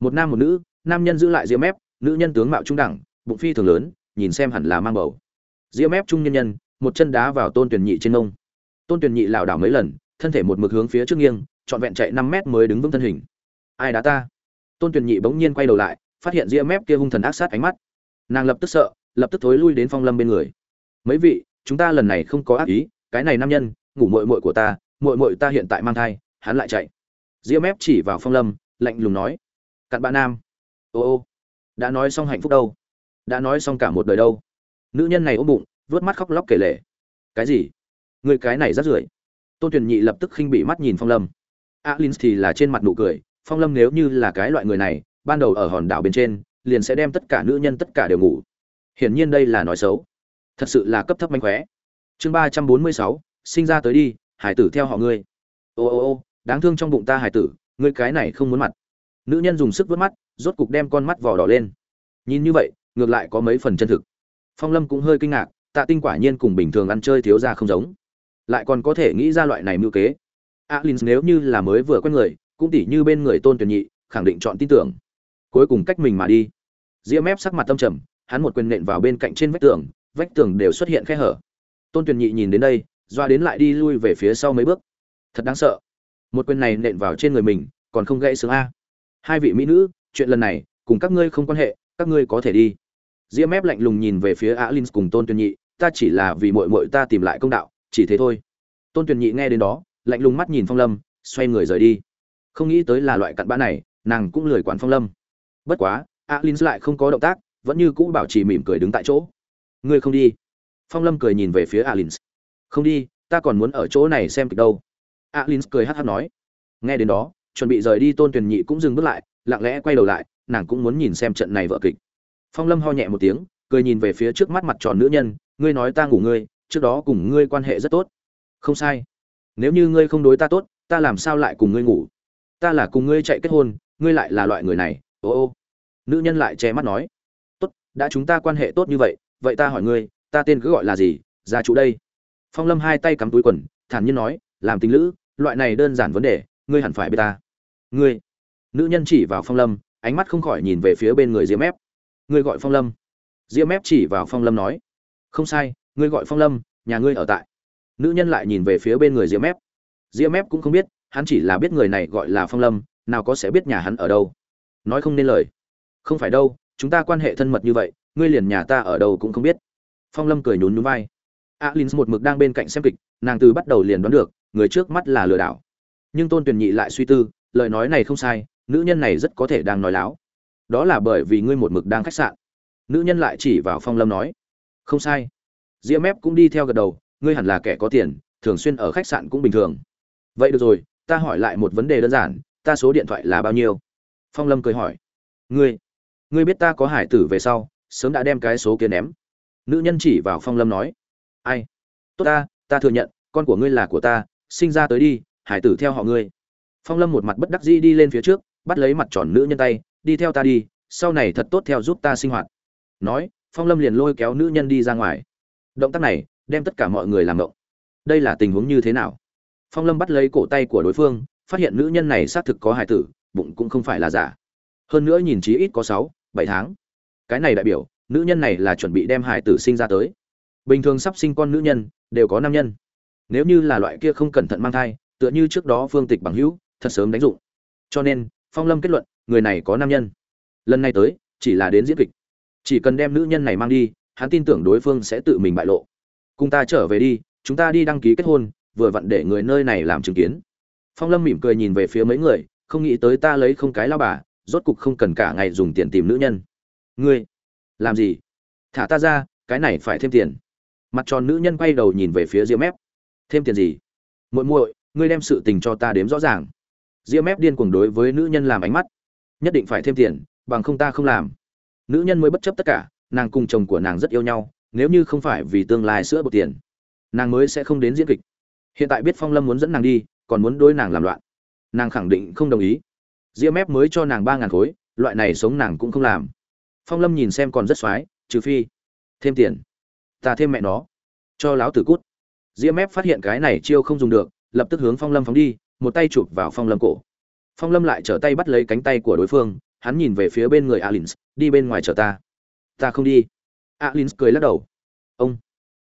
Một nam một nữ, nam nhân giữ lại ria mép, nữ nhân tướng mạo trung đẳng, bụng phi thường lớn nhìn xem hẳn là mang bầu. Ria mép trung nhân nhân, một chân đá vào tôn tuyền nhị trên nông tôn tuyền nhị lảo đảo mấy lần, thân thể một mực hướng phía trước nghiêng, trọn vẹn chạy năm mét mới đứng vững thân hình. Ai đá ta? Tôn tuyền nhị bỗng nhiên quay đầu lại, phát hiện ria mép kia hung thần ác sát ánh mắt. Nàng lập tức sợ, lập tức thối lui đến phong lâm bên người. Mấy vị, chúng ta lần này không có ác ý, cái này nam nhân, ngủ mội mội của ta mội mội ta hiện tại mang thai, hắn lại chạy. Ria mép chỉ vào phong lâm, lạnh lùng nói, cặn bạn nam. Ô ô, đã nói xong hạnh phúc đâu? Đã nói xong cả một đời đâu. Nữ nhân này ôm bụng vớt mắt khóc lóc kể lể. Cái gì? Người cái này rất rưởi. Tôn tuyền nhị lập tức khinh bị mắt nhìn phong lâm. Alin thì là trên mặt nụ cười, phong lâm nếu như là cái loại người này, ban đầu ở hòn đảo bên trên, liền sẽ đem tất cả nữ nhân tất cả đều ngủ. Hiển nhiên đây là nói xấu. Thật sự là cấp thấp manh khóe. Chương ba trăm bốn mươi sáu, sinh ra tới đi, hải tử theo họ ngươi. Ô ô ô, đáng thương trong bụng ta hải tử, ngươi cái này không muốn mặt. Nữ nhân dùng sức vớt mắt, rốt cục đem con mắt vỏ đỏ lên. Nhìn như vậy ngược lại có mấy phần chân thực. Phong lâm cũng hơi kinh ngạc, tạ tinh quả nhiên cùng bình thường ăn chơi thiếu ra không giống. Lại còn có thể nghĩ ra loại này mưu kế. Alin nếu như là mới vừa quen người, cũng tỉ như bên người tôn tuyển nhị, khẳng định chọn tin tưởng. Cuối cùng cách mình mà đi. Diễm ép sắc mặt tâm trầm, hắn một quyền nện vào bên cạnh trên vách tường vách tường đều xuất hiện khe hở. Tôn tuyển nhị nhìn đến đây, doa đến lại đi lui về phía sau mấy bước. Thật đáng sợ. Một quyền này nện vào trên người mình, còn không gãy xương a. Hai vị mỹ nữ, chuyện lần này, cùng các ngươi không quan hệ các ngươi có thể đi. Diễm mép lạnh lùng nhìn về phía alin cùng tôn tuyển nhị, ta chỉ là vì mội mội ta tìm lại công đạo, chỉ thế thôi. Tôn tuyển nhị nghe đến đó, lạnh lùng mắt nhìn phong lâm, xoay người rời đi. Không nghĩ tới là loại cặn bã này, nàng cũng lười quản phong lâm. Bất quá, alin lại không có động tác, vẫn như cũ bảo trì mỉm cười đứng tại chỗ. Ngươi không đi. Phong lâm cười nhìn về phía alin. Không đi, ta còn muốn ở chỗ này xem kịch đâu. Alin cười hát nói. Nghe đến đó, chuẩn bị rời đi, tôn tuyền nhị cũng dừng bước lại, lặng lẽ quay đầu lại nàng cũng muốn nhìn xem trận này vợ kịch. Phong lâm ho nhẹ một tiếng, cười nhìn về phía trước mắt mặt tròn nữ nhân, ngươi nói ta ngủ ngươi, trước đó cùng ngươi quan hệ rất tốt. Không sai. Nếu như ngươi không đối ta tốt, ta làm sao lại cùng ngươi ngủ? Ta là cùng ngươi chạy kết hôn, ngươi lại là loại người này. Ô ô. Nữ nhân lại che mắt nói, tốt, đã chúng ta quan hệ tốt như vậy vậy ta hỏi ngươi, ta tên cứ gọi là gì, gia chủ đây? Phong lâm hai tay cắm túi quần, thản nhiên nói, làm tình lữ, loại này đơn giản vấn đề, ngươi hẳn phải biết ta. Ngươi. Nữ nhân chỉ vào phong lâm ánh mắt không khỏi nhìn về phía bên người diêm ép ngươi gọi phong lâm. Diêm ép chỉ vào phong lâm nói, không sai, ngươi gọi phong lâm, nhà ngươi ở tại. Nữ nhân lại nhìn về phía bên người diêm ép diêm ép cũng không biết, hắn chỉ là biết người này gọi là phong lâm, nào có sẽ biết nhà hắn ở đâu. Nói không nên lời. Không phải đâu, chúng ta quan hệ thân mật như vậy, ngươi liền nhà ta ở đâu cũng không biết. Phong lâm cười nhún nhún vai. Alin một mực đang bên cạnh xem kịch, nàng từ bắt đầu liền đoán được, người trước mắt là lừa đảo. Nhưng tôn tuyền nhị lại suy tư, lời nói này không sai nữ nhân này rất có thể đang nói láo. Đó là bởi vì ngươi một mực đang khách sạn. Nữ nhân lại chỉ vào phong lâm nói, không sai. Ria mép cũng đi theo gật đầu, ngươi hẳn là kẻ có tiền, thường xuyên ở khách sạn cũng bình thường. Vậy được rồi, ta hỏi lại một vấn đề đơn giản, ta số điện thoại là bao nhiêu? Phong lâm cười hỏi, ngươi ngươi biết ta có hải tử về sau, sớm đã đem cái số kia ném. Nữ nhân chỉ vào phong lâm nói, ai? Tốt ta ta thừa nhận, con của ngươi là của ta, sinh ra tới đi, hải tử theo họ ngươi. Phong lâm một mặt bất đắc dĩ đi lên phía trước bắt lấy mặt tròn nữ nhân tay, đi theo ta đi, sau này thật tốt theo giúp ta sinh hoạt. Nói, phong lâm liền lôi kéo nữ nhân đi ra ngoài. Động tác này đem tất cả mọi người làm động. Đây là tình huống như thế nào? Phong lâm bắt lấy cổ tay của đối phương, phát hiện nữ nhân này xác thực có hài tử, bụng cũng không phải là giả. Hơn nữa nhìn chí ít có sáu, bảy tháng. Cái này đại biểu, nữ nhân này là chuẩn bị đem hài tử sinh ra tới. Bình thường sắp sinh con nữ nhân, đều có nam nhân. Nếu như là loại kia không cẩn thận mang thai, tựa như trước đó phương tịch bằng hữu, thật sớm đánh dụng. Cho nên phong lâm kết luận, người này có nam nhân. Lần này tới, chỉ là đến diễn kịch. Chỉ cần đem nữ nhân này mang đi, hắn tin tưởng đối phương sẽ tự mình bại lộ. Cùng ta trở về đi, chúng ta đi đăng ký kết hôn, vừa vặn để người nơi này làm chứng kiến. Phong lâm mỉm cười nhìn về phía mấy người, không nghĩ tới ta lấy không cái lao bà, rốt cục không cần cả ngày dùng tiền tìm nữ nhân. Ngươi, làm gì? Thả ta ra, cái này phải thêm tiền. Mặt tròn nữ nhân quay đầu nhìn về phía diễm mép. Thêm tiền gì? Muội muội, ngươi đem sự tình cho ta đếm rõ ràng ria mép điên cuồng đối với nữ nhân làm ánh mắt. Nhất định phải thêm tiền, bằng không ta không làm. Nữ nhân mới bất chấp tất cả, nàng cùng chồng của nàng rất yêu nhau, nếu như không phải vì tương lai sữa bột tiền, nàng mới sẽ không đến diễn kịch. Hiện tại biết phong lâm muốn dẫn nàng đi, còn muốn đối nàng làm loạn. Nàng khẳng định không đồng ý. Ria mép mới cho nàng ba ngàn khối, loại này sống nàng cũng không làm. Phong lâm nhìn xem còn rất x trừ phi, thêm tiền. Ta thêm mẹ nó. Cho láo tử cút. Ria mép phát hiện cái này chiêu không dùng được, lập tức hướng phong lâm phóng đi một tay chụp vào phong lâm cổ. Phong lâm lại trở tay bắt lấy cánh tay của đối phương, hắn nhìn về phía bên người alin đi bên ngoài chờ ta. Ta không đi. Alin cười lắc đầu. Ông.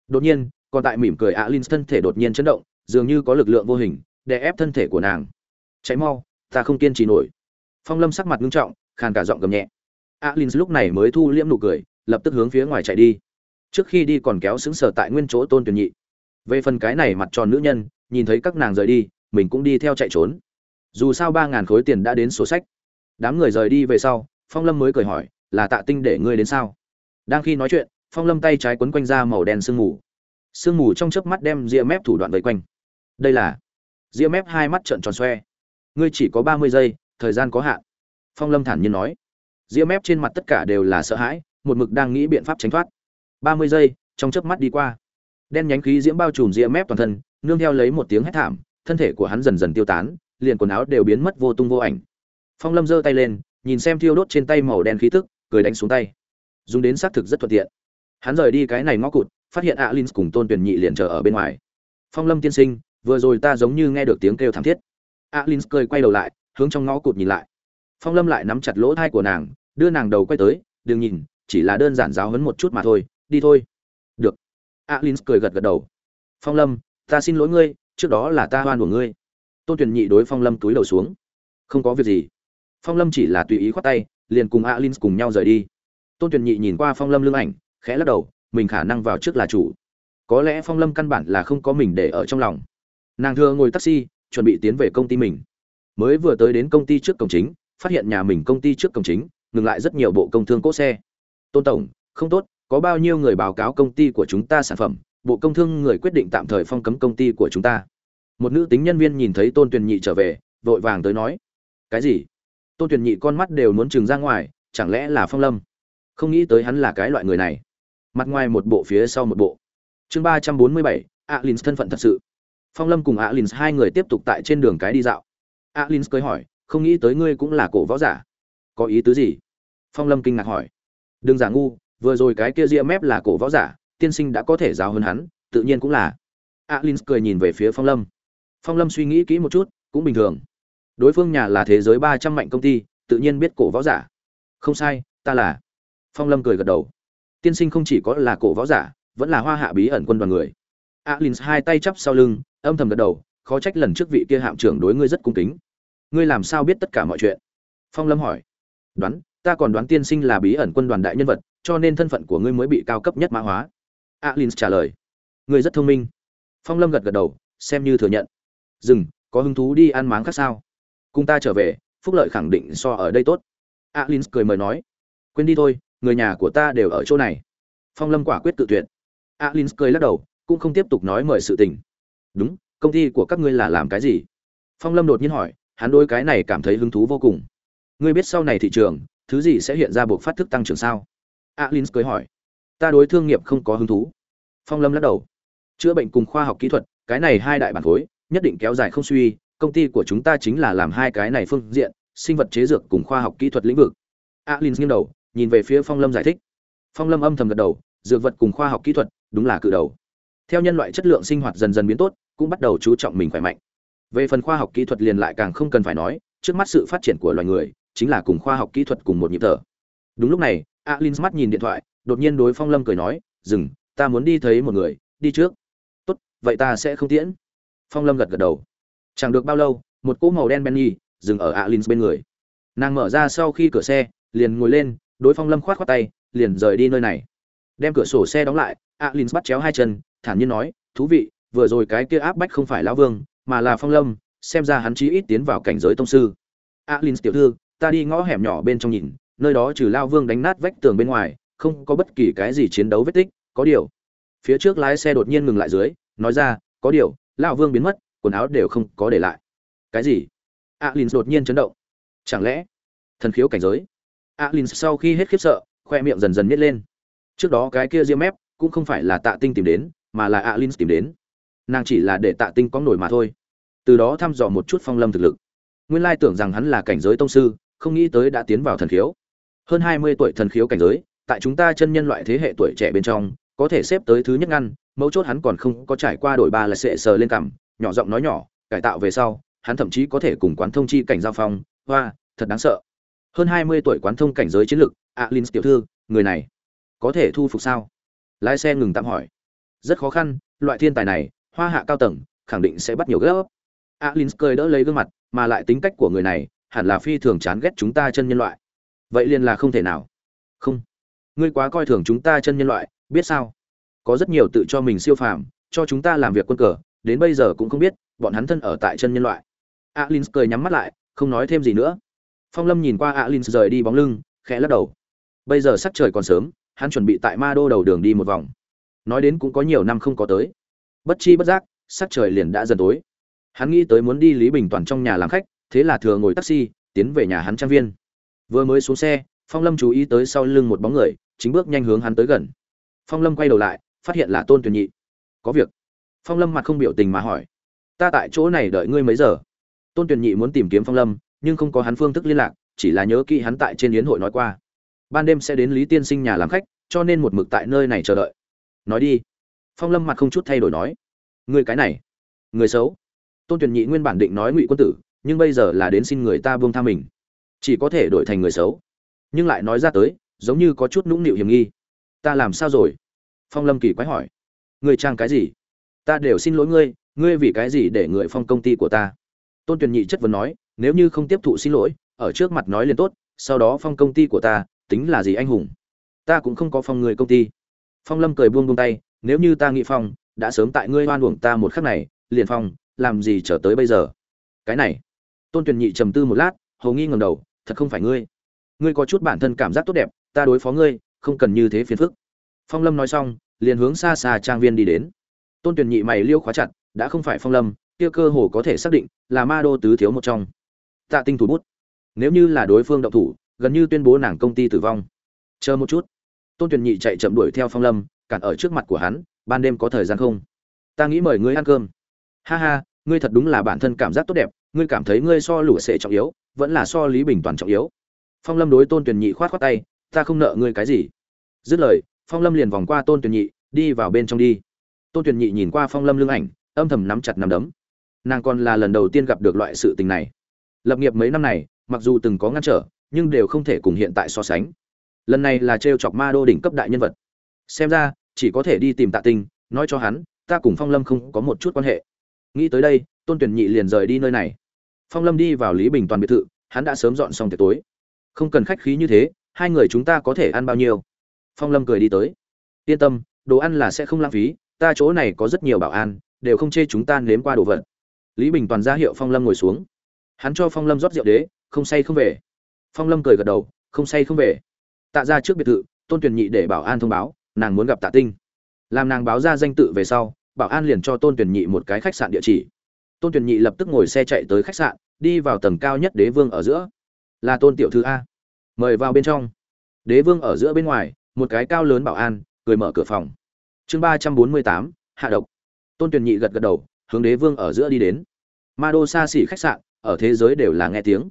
Đột nhiên, còn tại mỉm cười alin thân thể đột nhiên chấn động, dường như có lực lượng vô hình để ép thân thể của nàng. Cháy mau, ta không kiên trì nổi. Phong lâm sắc mặt nghiêm trọng, khàn cả giọng gầm nhẹ. Alin lúc này mới thu liễm nụ cười, lập tức hướng phía ngoài chạy đi. Trước khi đi còn kéo xứng sở tại nguyên chỗ tôn tuyển nhị. Về phần cái này mặt tròn nữ nhân, nhìn thấy các nàng rời đi mình cũng đi theo chạy trốn. Dù sao ba ngàn khối tiền đã đến sổ sách. Đám người rời đi về sau, phong lâm mới cười hỏi, là tạ tinh để ngươi đến sao? Đang khi nói chuyện, phong lâm tay trái quấn quanh ra màu đen sương mù. Sương mù trong chớp mắt đem ria mép thủ đoạn vây quanh. Đây là ria mép hai mắt trợn tròn xoe. Ngươi chỉ có ba mươi giây, thời gian có hạn. Phong lâm thản nhiên nói. Ria mép trên mặt tất cả đều là sợ hãi, một mực đang nghĩ biện pháp tránh thoát. Ba mươi giây, trong chớp mắt đi qua. Đen nhánh khí diễm bao trùm ria mép toàn thân, nương theo lấy một tiếng hét thảm thân thể của hắn dần dần tiêu tán, liền quần áo đều biến mất vô tung vô ảnh. Phong lâm giơ tay lên, nhìn xem thiêu đốt trên tay màu đen khí tức, cười đánh xuống tay. Dùng đến xác thực rất thuận tiện. Hắn rời đi cái này ngõ cụt, phát hiện alin cùng tôn tuyển nhị liền chờ ở bên ngoài. Phong lâm tiên sinh, vừa rồi ta giống như nghe được tiếng kêu thảm thiết. Alin cười quay đầu lại, hướng trong ngõ cụt nhìn lại. Phong lâm lại nắm chặt lỗ thai của nàng, đưa nàng đầu quay tới, đừng nhìn, chỉ là đơn giản giáo hấn một chút mà thôi, đi thôi. Được. Alin cười gật gật đầu. Phong lâm, ta xin lỗi ngươi trước đó là ta hoan của ngươi. Tôn tuyển nhị đối phong lâm túi đầu xuống. Không có việc gì. Phong lâm chỉ là tùy ý khoát tay, liền cùng alin cùng nhau rời đi. Tôn tuyển nhị nhìn qua phong lâm lưng ảnh, khẽ lắc đầu, mình khả năng vào trước là chủ. Có lẽ phong lâm căn bản là không có mình để ở trong lòng. Nàng thưa ngồi taxi, chuẩn bị tiến về công ty mình. Mới vừa tới đến công ty trước cổng chính, phát hiện nhà mình công ty trước cổng chính, ngừng lại rất nhiều bộ công thương cỗ xe. Tôn tổng, không tốt, có bao nhiêu người báo cáo công ty của chúng ta sản phẩm bộ công thương người quyết định tạm thời phong cấm công ty của chúng ta. Một nữ tính nhân viên nhìn thấy tôn tuyền nhị trở về, vội vàng tới nói, cái gì? Tôn tuyền nhị con mắt đều muốn trừng ra ngoài, chẳng lẽ là phong lâm? Không nghĩ tới hắn là cái loại người này. Mặt ngoài một bộ, phía sau một bộ. Chương ba trăm bốn mươi bảy alin thân phận thật sự. Phong lâm cùng alin hai người tiếp tục tại trên đường cái đi dạo. Alin cưới hỏi, không nghĩ tới ngươi cũng là cổ võ giả. Có ý tứ gì? Phong lâm kinh ngạc hỏi, đừng giả ngu, vừa rồi cái kia ria mép là cổ võ giả tiên sinh đã có thể giáo hơn hắn, tự nhiên cũng là. Alin cười nhìn về phía phong lâm. Phong lâm suy nghĩ kỹ một chút, cũng bình thường. Đối phương nhà là thế giới ba trăm mạnh công ty, tự nhiên biết cổ võ giả. Không sai, ta là. Phong lâm cười gật đầu. Tiên sinh không chỉ có là cổ võ giả, vẫn là hoa hạ bí ẩn quân đoàn người. Alin hai tay chắp sau lưng, âm thầm gật đầu, khó trách lần trước vị kia hạm trưởng đối ngươi rất cung kính. Ngươi làm sao biết tất cả mọi chuyện? Phong lâm hỏi. Đoán, ta còn đoán tiên sinh là bí ẩn quân đoàn đại nhân vật, cho nên thân phận của ngươi mới bị cao cấp nhất mã hóa alin trả lời. Ngươi rất thông minh. Phong lâm gật gật đầu, xem như thừa nhận. Dừng, có hứng thú đi ăn máng khác sao? Cùng ta trở về, phúc lợi khẳng định so ở đây tốt. Alin cười mời nói. Quên đi thôi, người nhà của ta đều ở chỗ này. Phong lâm quả quyết tự tuyệt. Alin cười lắc đầu, cũng không tiếp tục nói mời sự tình. Đúng, công ty của các ngươi là làm cái gì? Phong lâm đột nhiên hỏi, hắn đôi cái này cảm thấy hứng thú vô cùng. Ngươi biết sau này thị trường, thứ gì sẽ hiện ra buộc phát thức tăng trưởng sao? Alin cười hỏi ta đối thương nghiệp không có hứng thú. Phong lâm lắc đầu. Chữa bệnh cùng khoa học kỹ thuật, cái này hai đại bản khối, nhất định kéo dài không suy, công ty của chúng ta chính là làm hai cái này phương diện, sinh vật chế dược cùng khoa học kỹ thuật lĩnh vực. Alin nghiêng đầu, nhìn về phía phong lâm giải thích. Phong lâm âm thầm gật đầu, dược vật cùng khoa học kỹ thuật, đúng là cự đầu. Theo nhân loại chất lượng sinh hoạt dần dần biến tốt, cũng bắt đầu chú trọng mình khỏe mạnh. Về phần khoa học kỹ thuật liền lại càng không cần phải nói, trước mắt sự phát triển của loài người, chính là cùng khoa học kỹ thuật cùng một nhịp thở. Đúng lúc này alin mắt nhìn điện thoại đột nhiên đối phong lâm cười nói, dừng, ta muốn đi thấy một người, đi trước. Tốt, vậy ta sẽ không tiễn. Phong lâm gật gật đầu. Chẳng được bao lâu, một cỗ màu đen benny dừng ở alin bên người. Nàng mở ra sau khi cửa xe, liền ngồi lên, đối phong lâm khoát khoát tay, liền rời đi nơi này. Đem cửa sổ xe đóng lại, alin bắt chéo hai chân, thản nhiên nói, thú vị, vừa rồi cái kia áp bách không phải lão vương, mà là phong lâm, xem ra hắn chí ít tiến vào cảnh giới tông sư. Alin tiểu thư, ta đi ngõ hẻm nhỏ bên trong nhìn, nơi đó trừ lao vương đánh nát vách tường bên ngoài không có bất kỳ cái gì chiến đấu vết tích, có điều. Phía trước lái xe đột nhiên ngừng lại dưới, nói ra, có điều, lão vương biến mất, quần áo đều không có để lại. Cái gì? Alin đột nhiên chấn động. Chẳng lẽ thần khiếu cảnh giới? Alin sau khi hết khiếp sợ, khoe miệng dần dần nhét lên. Trước đó cái kia diêm mép cũng không phải là tạ tinh tìm đến, mà là alin tìm đến. Nàng chỉ là để tạ tinh có nổi mà thôi. Từ đó thăm dò một chút phong lâm thực lực. Nguyên lai tưởng rằng hắn là cảnh giới tông sư, không nghĩ tới đã tiến vào thần khiếu. Hơn hai mươi tuổi thần khiếu cảnh giới tại chúng ta chân nhân loại thế hệ tuổi trẻ bên trong, có thể xếp tới thứ nhất ngăn, mấu chốt hắn còn không có trải qua đổi ba là sệ sờ lên cằm nhỏ giọng nói nhỏ, cải tạo về sau, hắn thậm chí có thể cùng quán thông chi cảnh giao phong, hoa, thật đáng sợ. Hơn hai mươi tuổi quán thông cảnh giới chiến lược alin tiểu thư, người này, có thể thu phục sao? Lái xe ngừng tạm hỏi. Rất khó khăn, loại thiên tài này, hoa hạ cao tầng, khẳng định sẽ bắt nhiều gấp. Alin cười đỡ lấy gương mặt, mà lại tính cách của người này, hẳn là phi thường chán ghét chúng ta chân nhân loại. Vậy liền là không thể nào. Không ngươi quá coi thường chúng ta chân nhân loại, biết sao? Có rất nhiều tự cho mình siêu phàm, cho chúng ta làm việc quân cờ, đến bây giờ cũng không biết, bọn hắn thân ở tại chân nhân loại. Alin cười nhắm mắt lại, không nói thêm gì nữa. Phong lâm nhìn qua alin rời đi bóng lưng, khẽ lắc đầu. Bây giờ sắc trời còn sớm, hắn chuẩn bị tại ma đô đầu đường đi một vòng. Nói đến cũng có nhiều năm không có tới. Bất chi bất giác, sắc trời liền đã dần tối. Hắn nghĩ tới muốn đi lý bình toàn trong nhà làm khách, thế là thừa ngồi taxi, tiến về nhà hắn trang viên. Vừa mới xuống xe, phong lâm chú ý tới sau lưng một bóng người chính bước nhanh hướng hắn tới gần. Phong lâm quay đầu lại, phát hiện là tôn tuyền nhị. Có việc. Phong lâm mặt không biểu tình mà hỏi. Ta tại chỗ này đợi ngươi mấy giờ? Tôn tuyền nhị muốn tìm kiếm phong lâm, nhưng không có hắn phương thức liên lạc, chỉ là nhớ kỹ hắn tại trên yến hội nói qua. Ban đêm sẽ đến lý tiên sinh nhà làm khách, cho nên một mực tại nơi này chờ đợi. Nói đi. Phong lâm mặt không chút thay đổi nói. Người cái này, người xấu. Tôn tuyền nhị nguyên bản định nói ngụy quân tử, nhưng bây giờ là đến xin người ta buông tha mình. Chỉ có thể đổi thành người xấu. Nhưng lại nói ra tới giống như có chút nũng nịu hiểm nghi. Ta làm sao rồi? Phong lâm kỳ quái hỏi. Ngươi trang cái gì? Ta đều xin lỗi ngươi ngươi vì cái gì để người phong công ty của ta? Tôn tuyền nhị chất vấn nói, nếu như không tiếp thụ xin lỗi, ở trước mặt nói liền tốt, sau đó phong công ty của ta, tính là gì anh hùng? Ta cũng không có phong người công ty. Phong lâm cười buông buông tay, nếu như ta nghĩ phong, đã sớm tại ngươi oan uổng ta một khắc này, liền phong, làm gì trở tới bây giờ? Cái này. Tôn tuyền nhị trầm tư một lát, hầu nghi ngầm đầu, thật không phải ngươi. Ngươi có chút bản thân cảm giác tốt đẹp ta đối phó ngươi, không cần như thế phiền phức. Phong lâm nói xong, liền hướng xa xa trang viên đi đến. Tôn tuyền nhị mày liêu khóa chặt, đã không phải phong lâm, kia cơ hồ có thể xác định là ma đô tứ thiếu một trong. Tạ tinh thủ bút. Nếu như là đối phương động thủ, gần như tuyên bố nàng công ty tử vong. Chờ một chút. Tôn tuyền nhị chạy chậm đuổi theo phong lâm, cản ở trước mặt của hắn, ban đêm có thời gian không? Ta nghĩ mời ngươi ăn cơm. Ha ha, ngươi thật đúng là bản thân cảm giác tốt đẹp, ngươi cảm thấy ngươi so lũ sệ trọng yếu, vẫn là so lý bình toàn trọng yếu. Phong lâm đối tôn tuyền nhị khoát khoát tay ta không nợ ngươi cái gì. Dứt lời, phong lâm liền vòng qua tôn tuyền nhị, đi vào bên trong đi. Tôn tuyền nhị nhìn qua phong lâm lưng ảnh, âm thầm nắm chặt nắm đấm. Nàng còn là lần đầu tiên gặp được loại sự tình này. Lập nghiệp mấy năm này, mặc dù từng có ngăn trở, nhưng đều không thể cùng hiện tại so sánh. Lần này là t chọc ma đô đỉnh cấp đại nhân vật. Xem ra, chỉ có thể đi tìm tạ tinh, nói cho hắn, ta cùng phong lâm không có một chút quan hệ. Nghĩ tới đây, tôn tuyển nhị liền rời đi nơi này. Phong lâm đi vào lý bình toàn biệt thự, hắn đã sớm dọn xong tiệc tối. Không cần khách khí như thế hai người chúng ta có thể ăn bao nhiêu? Phong lâm cười đi tới. Yên tâm, đồ ăn là sẽ không lãng phí, ta chỗ này có rất nhiều bảo an, đều không chê chúng ta nếm qua đồ vật. Lý bình toàn ra hiệu phong lâm ngồi xuống. Hắn cho phong lâm rót rượu đế, không say không về. Phong lâm cười gật đầu, không say không về. Tạ ra trước biệt thự, tôn tuyền nhị để bảo an thông báo, nàng muốn gặp tạ tinh. Làm nàng báo ra danh tự về sau, bảo an liền cho tôn tuyền nhị một cái khách sạn địa chỉ. Tôn tuyền nhị lập tức ngồi xe chạy tới khách sạn, đi vào tầng cao nhất đế vương ở giữa. Là tôn tiểu thư a mời vào bên trong. Đế vương ở giữa bên ngoài, một cái cao lớn bảo an, cười mở cửa phòng. Chương ba trăm bốn mươi tám, hạ độc. Tôn tuyền nhị gật gật đầu, hướng đế vương ở giữa đi đến. Ma đô xa xỉ khách sạn, ở thế giới đều là nghe tiếng.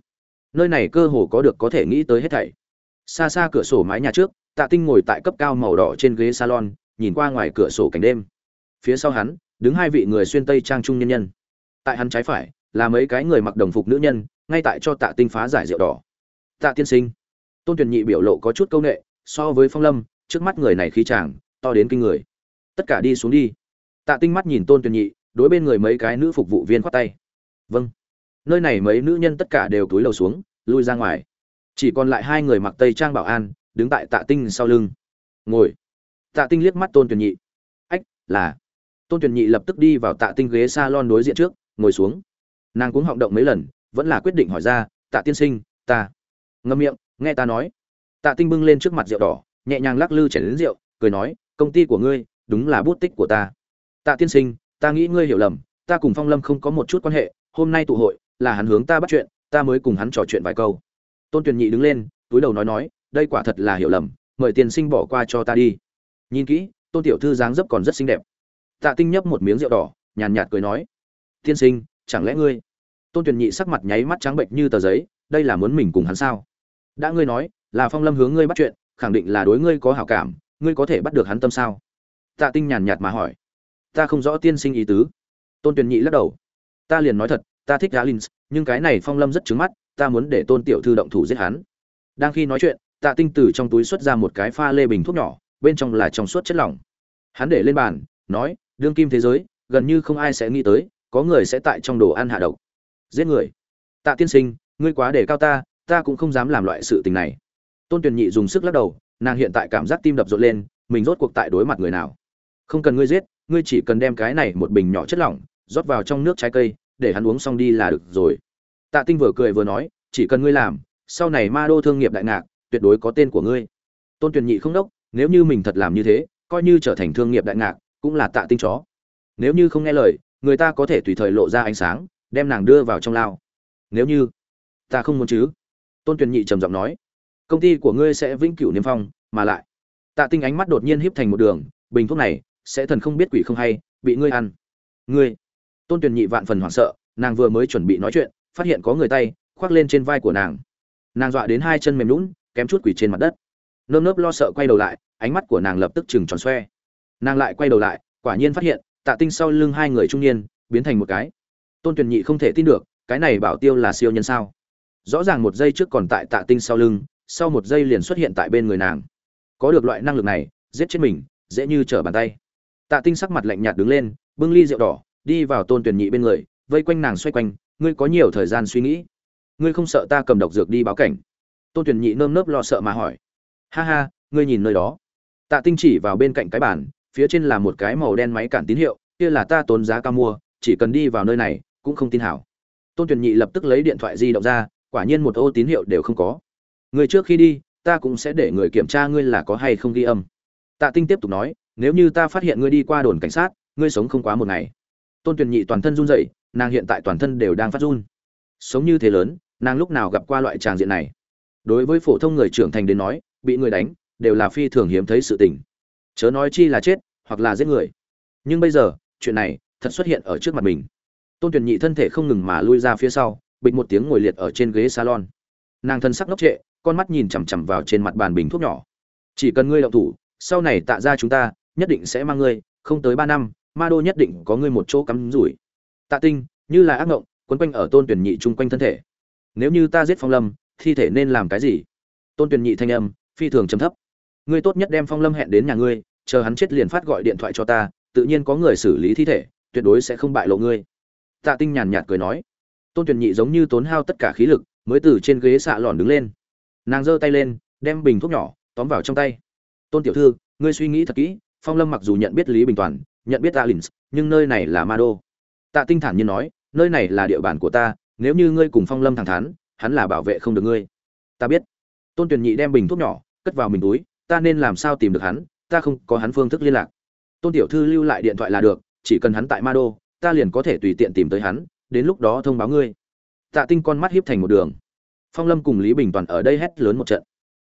Nơi này cơ hồ có được có thể nghĩ tới hết thảy. Xa xa cửa sổ mái nhà trước, tạ tinh ngồi tại cấp cao màu đỏ trên ghế salon, nhìn qua ngoài cửa sổ cảnh đêm. Phía sau hắn, đứng hai vị người xuyên tây trang trung nhân nhân. Tại hắn trái phải, là mấy cái người mặc đồng phục nữ nhân, ngay tại cho tạ tinh phá giải rượu đỏ. Tạ tiên sinh tôn tuyển nhị biểu lộ có chút c â u n ệ so với phong lâm, trước mắt người này khí chàng, to đến kinh người. Tất cả đi xuống đi. Tạ tinh mắt nhìn tôn tuyển nhị, đối bên người mấy cái nữ phục vụ viên khoát tay. Vâng. Nơi này mấy nữ nhân tất cả đều túi lầu xuống, lui ra ngoài. Chỉ còn lại hai người mặc tây trang bảo an, đứng tại tạ tinh sau lưng. Ngồi. Tạ tinh liếc mắt tôn tuyển nhị. Ách, là. Tôn tuyển nhị lập tức đi vào tạ tinh ghế s a lon đối diện trước, ngồi xuống. Nàng cũng họng động mấy lần, vẫn là quyết định hỏi ra, tạ tiên sinh, ta. Ngâm miệng nghe ta nói. Tạ tinh bưng lên trước mặt rượu đỏ, nhẹ nhàng lắc lư chảy đến rượu, cười nói, công ty của ngươi, đúng là bút tích của ta. Tạ tiên sinh, ta nghĩ ngươi hiểu lầm, ta cùng phong lâm không có một chút quan hệ, hôm nay tụ hội, là hắn hướng ta bắt chuyện, ta mới cùng hắn trò chuyện vài câu. Tôn tuyền nhị đứng lên, túi đầu nói nói, đây quả thật là hiểu lầm, mời tiên sinh bỏ qua cho ta đi. Nhìn kỹ, tôn tiểu thư dáng dấp còn rất xinh đẹp. Tạ tinh nhấp một miếng rượu đỏ, nhàn nhạt cười nói, tiên sinh, chẳng lẽ ngươi? Tôn tuyền nhị sắc mặt nháy mắt trắng bệnh như tờ giấy, đây là muốn mình cùng hắn sao? Đã ngươi nói, là phong lâm hướng ngươi bắt chuyện, khẳng định là đối ngươi có hảo cảm, ngươi có thể bắt được hắn tâm sao? Tạ tinh nhàn nhạt mà hỏi. Ta không rõ tiên sinh ý tứ. Tôn tuyền nhị lắc đầu. Ta liền nói thật, ta thích alin nhưng cái này phong lâm rất trứng mắt, ta muốn để tôn tiểu thư động thủ giết hắn. Đang khi nói chuyện, tạ tinh từ trong túi xuất ra một cái pha lê bình thuốc nhỏ, bên trong là trong suốt chất lỏng. Hắn để lên bàn, nói, đương kim thế giới, gần như không ai sẽ nghĩ tới, có người sẽ tại trong đồ ăn hạ độc. Giết người. Tạ tiên sinh, ngươi quá để cao ta ta cũng không dám làm loại sự tình này. Tôn tuyền nhị dùng sức lắc đầu, nàng hiện tại cảm giác tim đập rộn lên, mình rốt cuộc tại đối mặt người nào. Không cần ngươi giết, ngươi chỉ cần đem cái này một bình nhỏ chất lỏng, rót vào trong nước trái cây, để hắn uống xong đi là được rồi. Tạ tinh vừa cười vừa nói, chỉ cần ngươi làm, sau này ma đô thương nghiệp đại ngạc, tuyệt đối có tên của ngươi. Tôn tuyền nhị không đốc, nếu như mình thật làm như thế, coi như trở thành thương nghiệp đại ngạc, cũng là tạ tinh chó. Nếu như không nghe lời, người ta có thể tùy thời lộ ra ánh sáng, đem nàng đưa vào trong lao. Nếu như, ta không muốn chứ tôn tuyền nhị trầm giọng nói, công ty của ngươi sẽ vĩnh cửu niêm phong, mà lại. Tạ tinh ánh mắt đột nhiên híp thành một đường, bình thuốc này, sẽ thần không biết quỷ không hay, bị ngươi ăn. Ngươi? Tôn tuyền nhị vạn phần hoảng sợ, nàng vừa mới chuẩn bị nói chuyện, phát hiện có người tay, khoác lên trên vai của nàng. Nàng dọa đến hai chân mềm lún kém chút quỷ trên mặt đất. Nơm nớp lo sợ quay đầu lại, ánh mắt của nàng lập tức chừng tròn xoe. Nàng lại quay đầu lại, quả nhiên phát hiện, tạ tinh sau lưng hai người trung niên, biến thành một cái. Tôn tuyền nhị không thể tin được, cái này bảo tiêu là siêu nhân sao? Rõ ràng một giây trước còn tại tạ tinh sau lưng, sau một giây liền xuất hiện tại bên người nàng. Có được loại năng lực này, giết chết mình, dễ như trở bàn tay. Tạ tinh sắc mặt lạnh nhạt đứng lên, bưng ly rượu đỏ, đi vào tôn tuyền nhị bên người, vây quanh nàng xoay quanh, ngươi có nhiều thời gian suy nghĩ? Ngươi không sợ ta cầm độc dược đi báo cảnh? Tôn tuyền nhị nơm nớp lo sợ mà hỏi. Ha ha, ngươi nhìn nơi đó. Tạ tinh chỉ vào bên cạnh cái bàn, phía trên là một cái màu đen máy cản tín hiệu, kia là ta tốn giá cao mua, chỉ cần đi vào nơi này, cũng không tin hảo. Tôn tuyền nhị lập tức lấy điện thoại di động ra quả nhiên một ô tín hiệu đều không có. Người trước khi đi, ta cũng sẽ để người kiểm tra ngươi là có hay không ghi âm. Tạ tinh tiếp tục nói, nếu như ta phát hiện ngươi đi qua đồn cảnh sát, ngươi sống không quá một ngày. Tôn tuyền nhị toàn thân run rẩy, nàng hiện tại toàn thân đều đang phát run. Sống như thế lớn, nàng lúc nào gặp qua loại tràng diện này? Đối với phổ thông người trưởng thành đến nói, bị người đánh, đều là phi thường hiếm thấy sự tình. Chớ nói chi là chết, hoặc là giết người. Nhưng bây giờ, chuyện này thật xuất hiện ở trước mặt mình. Tôn tuyển nhị thân thể không ngừng mà lui ra phía sau bịch một tiếng ngồi liệt ở trên ghế salon. Nàng thân sắc ngốc trệ, con mắt nhìn chằm chằm vào trên mặt bàn bình thuốc nhỏ. Chỉ cần ngươi đậu thủ, sau này tạ ra chúng ta, nhất định sẽ mang ngươi, không tới ba năm, ma đô nhất định có ngươi một chỗ cắm rủi. Tạ tinh, như là ác ngộng, quấn quanh ở tôn tuyển nhị chung quanh thân thể. Nếu như ta giết phong lâm, thi thể nên làm cái gì? Tôn tuyển nhị thanh âm, phi thường chấm thấp. Ngươi tốt nhất đem phong lâm hẹn đến nhà ngươi, chờ hắn chết liền phát gọi điện thoại cho ta, tự nhiên có người xử lý thi thể, tuyệt đối sẽ không bại lộ ngươi. Tạ tinh nhàn nhạt cười nói tôn tuyển nhị giống như tốn hao tất cả khí lực, mới từ trên ghế xạ lòn đứng lên. Nàng giơ tay lên, đem bình thuốc nhỏ, tóm vào trong tay. Tôn tiểu thư, ngươi suy nghĩ thật kỹ, phong lâm mặc dù nhận biết lý bình toàn, nhận biết alins, nhưng nơi này là ma đô. Tạ tinh thản nhiên nói, nơi này là địa bàn của ta, nếu như ngươi cùng phong lâm thẳng thắn, hắn là bảo vệ không được ngươi. Ta biết. Tôn tuyển nhị đem bình thuốc nhỏ, cất vào mình túi, ta nên làm sao tìm được hắn? Ta không có hắn phương thức liên lạc. Tôn tiểu thư lưu lại điện thoại là được, chỉ cần hắn tại ma đô, ta liền có thể tùy tiện tìm tới hắn đến lúc đó thông báo ngươi. Tạ tinh con mắt hiếp thành một đường. Phong lâm cùng lý bình toàn ở đây hét lớn một trận.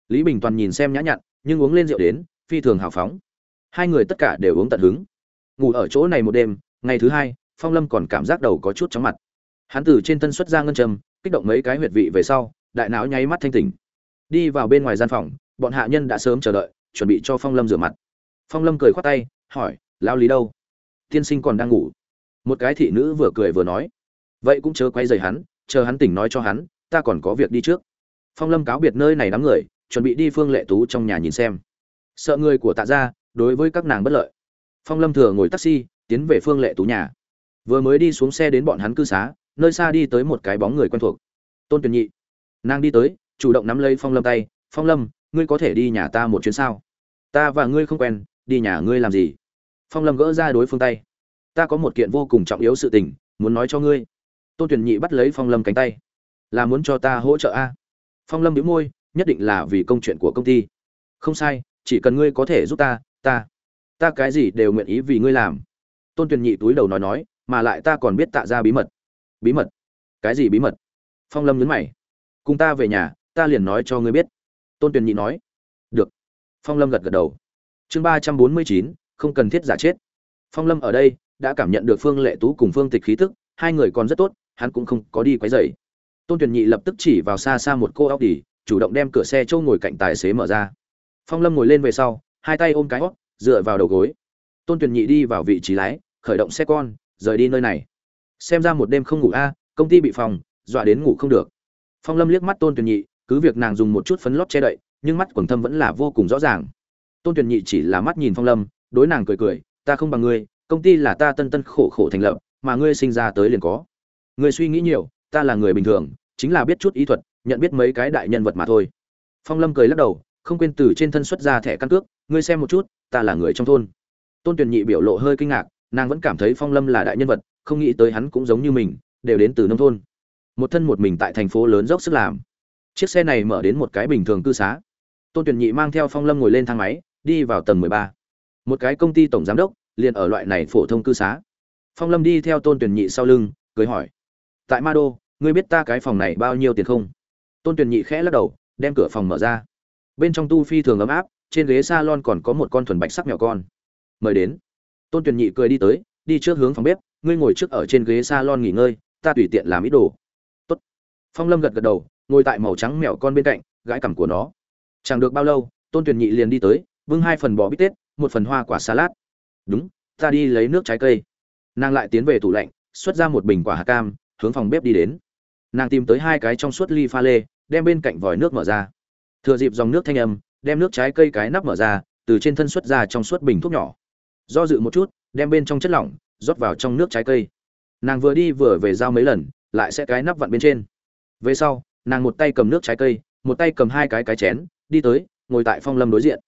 Lý bình toàn nhìn xem nhã nhặn, nhưng uống lên rượu đến, phi thường hào phóng. Hai người tất cả đều uống tận hứng. Ngủ ở chỗ này một đêm, ngày thứ hai, phong lâm còn cảm giác đầu có chút chóng mặt. Hắn từ trên thân xuất ra ngân châm, kích động mấy cái huyệt vị về sau, đại não nháy mắt thanh tỉnh. Đi vào bên ngoài gian phòng, bọn hạ nhân đã sớm chờ đợi, chuẩn bị cho phong lâm rửa mặt. Phong lâm cười khoát tay, hỏi lao lý đâu? Tiên sinh còn đang ngủ? Một cái thị nữ vừa cười vừa nói vậy cũng chớ quay dày hắn, chờ hắn tỉnh nói cho hắn, ta còn có việc đi trước. Phong lâm cáo biệt nơi này đám người, chuẩn bị đi phương lệ tú trong nhà nhìn xem. Sợ người của tạ ra đối với các nàng bất lợi. Phong lâm thừa ngồi taxi, tiến về phương lệ tú nhà. Vừa mới đi xuống xe đến bọn hắn cư xá, nơi xa đi tới một cái bóng người quen thuộc. Tôn tuyền nhị. Nàng đi tới, chủ động nắm lấy phong lâm tay. Phong lâm, ngươi có thể đi nhà ta một chuyến sao? Ta và ngươi không quen, đi nhà ngươi làm gì? Phong lâm gỡ ra đối phương tay. Ta có một kiện vô cùng trọng yếu sự tình, muốn nói cho ngươi tôn tuyển nhị bắt lấy phong lâm cánh tay. Là muốn cho ta hỗ trợ a? Phong lâm đĩu môi, nhất định là vì công chuyện của công ty. Không sai, chỉ cần ngươi có thể giúp ta ta ta cái gì đều nguyện ý vì ngươi làm. Tôn tuyển nhị túi đầu nói nói, mà lại ta còn biết tạ ra bí mật. Bí mật? Cái gì bí mật? Phong lâm nhấn mày. Cùng ta về nhà, ta liền nói cho ngươi biết. Tôn tuyển nhị nói. Được. Phong lâm gật gật đầu. Chương ba trăm bốn mươi chín, không cần thiết giả chết. Phong lâm ở đây, đã cảm nhận được phương lệ tú cùng phương tịch khí tức, hai người còn rất tốt hắn cũng không có đi quấy rầy. Tôn tuyển nhị lập tức chỉ vào xa xa một cô óc đỉ chủ động đem cửa xe châu ngồi cạnh tài xế mở ra. Phong lâm ngồi lên về sau, hai tay ôm cái hót dựa vào đầu gối. Tôn tuyển nhị đi vào vị trí lái, khởi động xe con, rời đi nơi này. Xem ra một đêm không ngủ a, công ty bị phòng, dọa đến ngủ không được. Phong lâm liếc mắt tôn tuyển nhị, cứ việc nàng dùng một chút phấn lót che đậy, nhưng mắt quần thâm vẫn là vô cùng rõ ràng. Tôn tuyển nhị chỉ là mắt nhìn phong lâm, đối nàng cười cười, ta không bằng ngươi, công ty là ta tân tân khổ khổ thành lập, mà ngươi sinh ra tới liền có. Người suy nghĩ nhiều, ta là người bình thường, chính là biết chút ý thuật, nhận biết mấy cái đại nhân vật mà thôi. Phong lâm cười lắc đầu, không quên từ trên thân xuất ra thẻ căn cước, ngươi xem một chút, ta là người trong thôn. Tôn tuyền nhị biểu lộ hơi kinh ngạc, nàng vẫn cảm thấy phong lâm là đại nhân vật, không nghĩ tới hắn cũng giống như mình, đều đến từ nông thôn. Một thân một mình tại thành phố lớn dốc sức làm. Chiếc xe này mở đến một cái bình thường cư xá. Tôn tuyền nhị mang theo phong lâm ngồi lên thang máy, đi vào tầng mười ba. Một cái công ty tổng giám đốc liền ở loại này phổ thông cư xá. Phong lâm đi theo tôn tuyền nhị sau lưng, cười hỏi tại ma đô, ngươi biết ta cái phòng này bao nhiêu tiền không? Tôn tuyền nhị khẽ lắc đầu, đem cửa phòng mở ra. Bên trong tu phi thường ấm áp, trên ghế s a lon còn có một con thuần bạch sắc mèo con. Mời đến. Tôn tuyền nhị cười đi tới, đi trước hướng phòng bếp, ngươi ngồi trước ở trên ghế s a lon nghỉ ngơi, ta tùy tiện làm ít đồ. Tốt. phong lâm gật gật đầu, ngồi tại màu trắng mèo con bên cạnh, gãi cằm của nó. Chẳng được bao lâu, tôn tuyền nhị liền đi tới vưng hai phần bò bít tết, một phần hoa quả salad. Đúng, ta đi lấy nước trái cây. Nàng lại tiến về tủ lạnh, xuất ra một bình quả hạt cam hướng phòng bếp đi đến. Nàng tìm tới hai cái trong suốt ly pha lê, đem bên cạnh vòi nước mở ra. Thừa dịp dòng nước thanh âm, đem nước trái cây cái nắp mở ra, từ trên thân xuất ra trong suốt bình thuốc nhỏ. Do dự một chút, đem bên trong chất lỏng, rót vào trong nước trái cây. Nàng vừa đi vừa về giao mấy lần, lại sẽ cái nắp vặn bên trên. Về sau, nàng một tay cầm nước trái cây, một tay cầm hai cái cái chén, đi tới, ngồi tại phong lâm đối diện.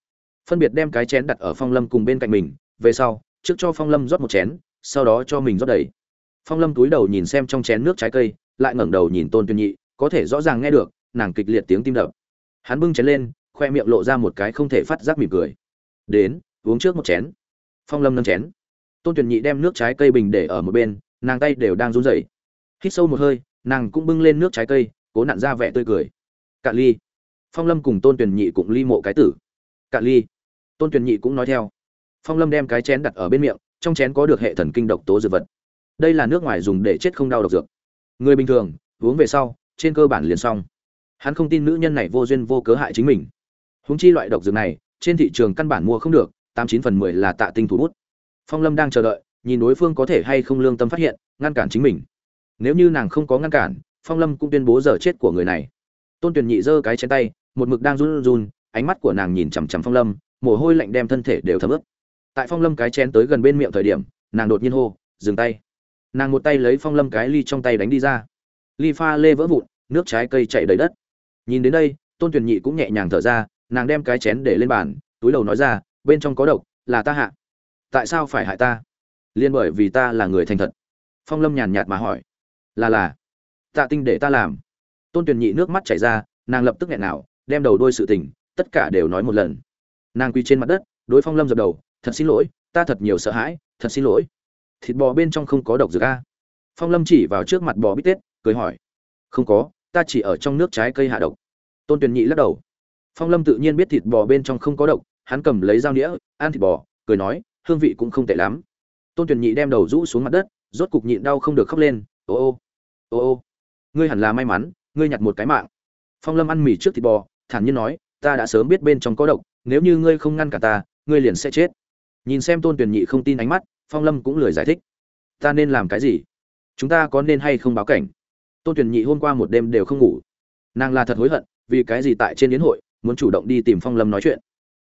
Phân biệt đem cái chén đặt ở phong lâm cùng bên cạnh mình, về sau, trước cho phong lâm rót một chén, sau đó cho mình rót đầy phong lâm túi đầu nhìn xem trong chén nước trái cây, lại ngẩng đầu nhìn tôn tuyên nhị, có thể rõ ràng nghe được, nàng kịch liệt tiếng tim đập. Hắn bưng chén lên, khoe miệng lộ ra một cái không thể phát giác mỉm cười. Đến, uống trước một chén. Phong lâm nâng chén. Tôn tuyển nhị đem nước trái cây bình để ở một bên, nàng tay đều đang run rẩy. Hít sâu một hơi, nàng cũng bưng lên nước trái cây, cố nặn ra vẻ tươi cười. Cạn ly. Phong lâm cùng tôn tuyển nhị cũng ly mộ cái tử. Cạn ly. Tôn tuyển nhị cũng nói theo. Phong lâm đem cái chén đặt ở bên miệng, trong chén có được hệ thần kinh độc tố dược vật đây là nước ngoài dùng để chết không đau độc dược. Người bình thường, uống về sau, trên cơ bản liền xong. Hắn không tin nữ nhân này vô duyên vô cớ hại chính mình. Húng chi loại độc dược này, trên thị trường căn bản mua không được, tám chín phần mười là tạ tinh thủ bút. Phong lâm đang chờ đợi, nhìn đối phương có thể hay không lương tâm phát hiện, ngăn cản chính mình. Nếu như nàng không có ngăn cản, phong lâm cũng tuyên bố giờ chết của người này. Tôn tuyền nhị giơ cái chén tay, một mực đang run run, ánh mắt của nàng nhìn chằm chằm phong lâm, mồ hôi lạnh đem thân thể đều thấm ướt. Tại phong lâm cái chén tới gần bên miệng thời điểm, nàng đột nhiên hô, dừng tay nàng một tay lấy phong lâm cái ly trong tay đánh đi ra. Ly pha lê vỡ vụn, nước trái cây chạy đầy đất. Nhìn đến đây, tôn tuyền nhị cũng nhẹ nhàng thở ra, nàng đem cái chén để lên bàn, túi đầu nói ra, bên trong có độc, là ta hạ. Tại sao phải hại ta? Liên bởi vì ta là người thành thật. Phong lâm nhàn nhạt mà hỏi. Là là, tạ tinh để ta làm. Tôn tuyền nhị nước mắt chảy ra, nàng lập tức nghẹn nào, đem đầu đôi sự tình, tất cả đều nói một lần. Nàng quỳ trên mặt đất, đối phong lâm dập đầu, thật xin lỗi, ta thật nhiều sợ hãi, thật xin lỗi thịt bò bên trong không có độc dược a. Phong lâm chỉ vào trước mặt bò bít tết, cười hỏi, không có, ta chỉ ở trong nước trái cây hạ độc. Tôn tuyền nhị lắc đầu. Phong lâm tự nhiên biết thịt bò bên trong không có độc, hắn cầm lấy dao đĩa ăn thịt bò, cười nói, hương vị cũng không tệ lắm. Tôn tuyền nhị đem đầu rũ xuống mặt đất, rốt cục nhịn đau không được khóc lên, ô ô ô ô, ngươi hẳn là may mắn, ngươi nhặt một cái mạng. Phong lâm ăn mì trước thịt bò, thản nhiên nói, ta đã sớm biết bên trong có độc, nếu như ngươi không ngăn cả ta, ngươi liền sẽ chết. Nhìn xem tôn tuyền nhị không tin ánh mắt phong lâm cũng lười giải thích. Ta nên làm cái gì? Chúng ta có nên hay không báo cảnh? Tôn tuyền nhị hôm qua một đêm đều không ngủ. Nàng là thật hối hận, vì cái gì tại trên yến hội, muốn chủ động đi tìm phong lâm nói chuyện.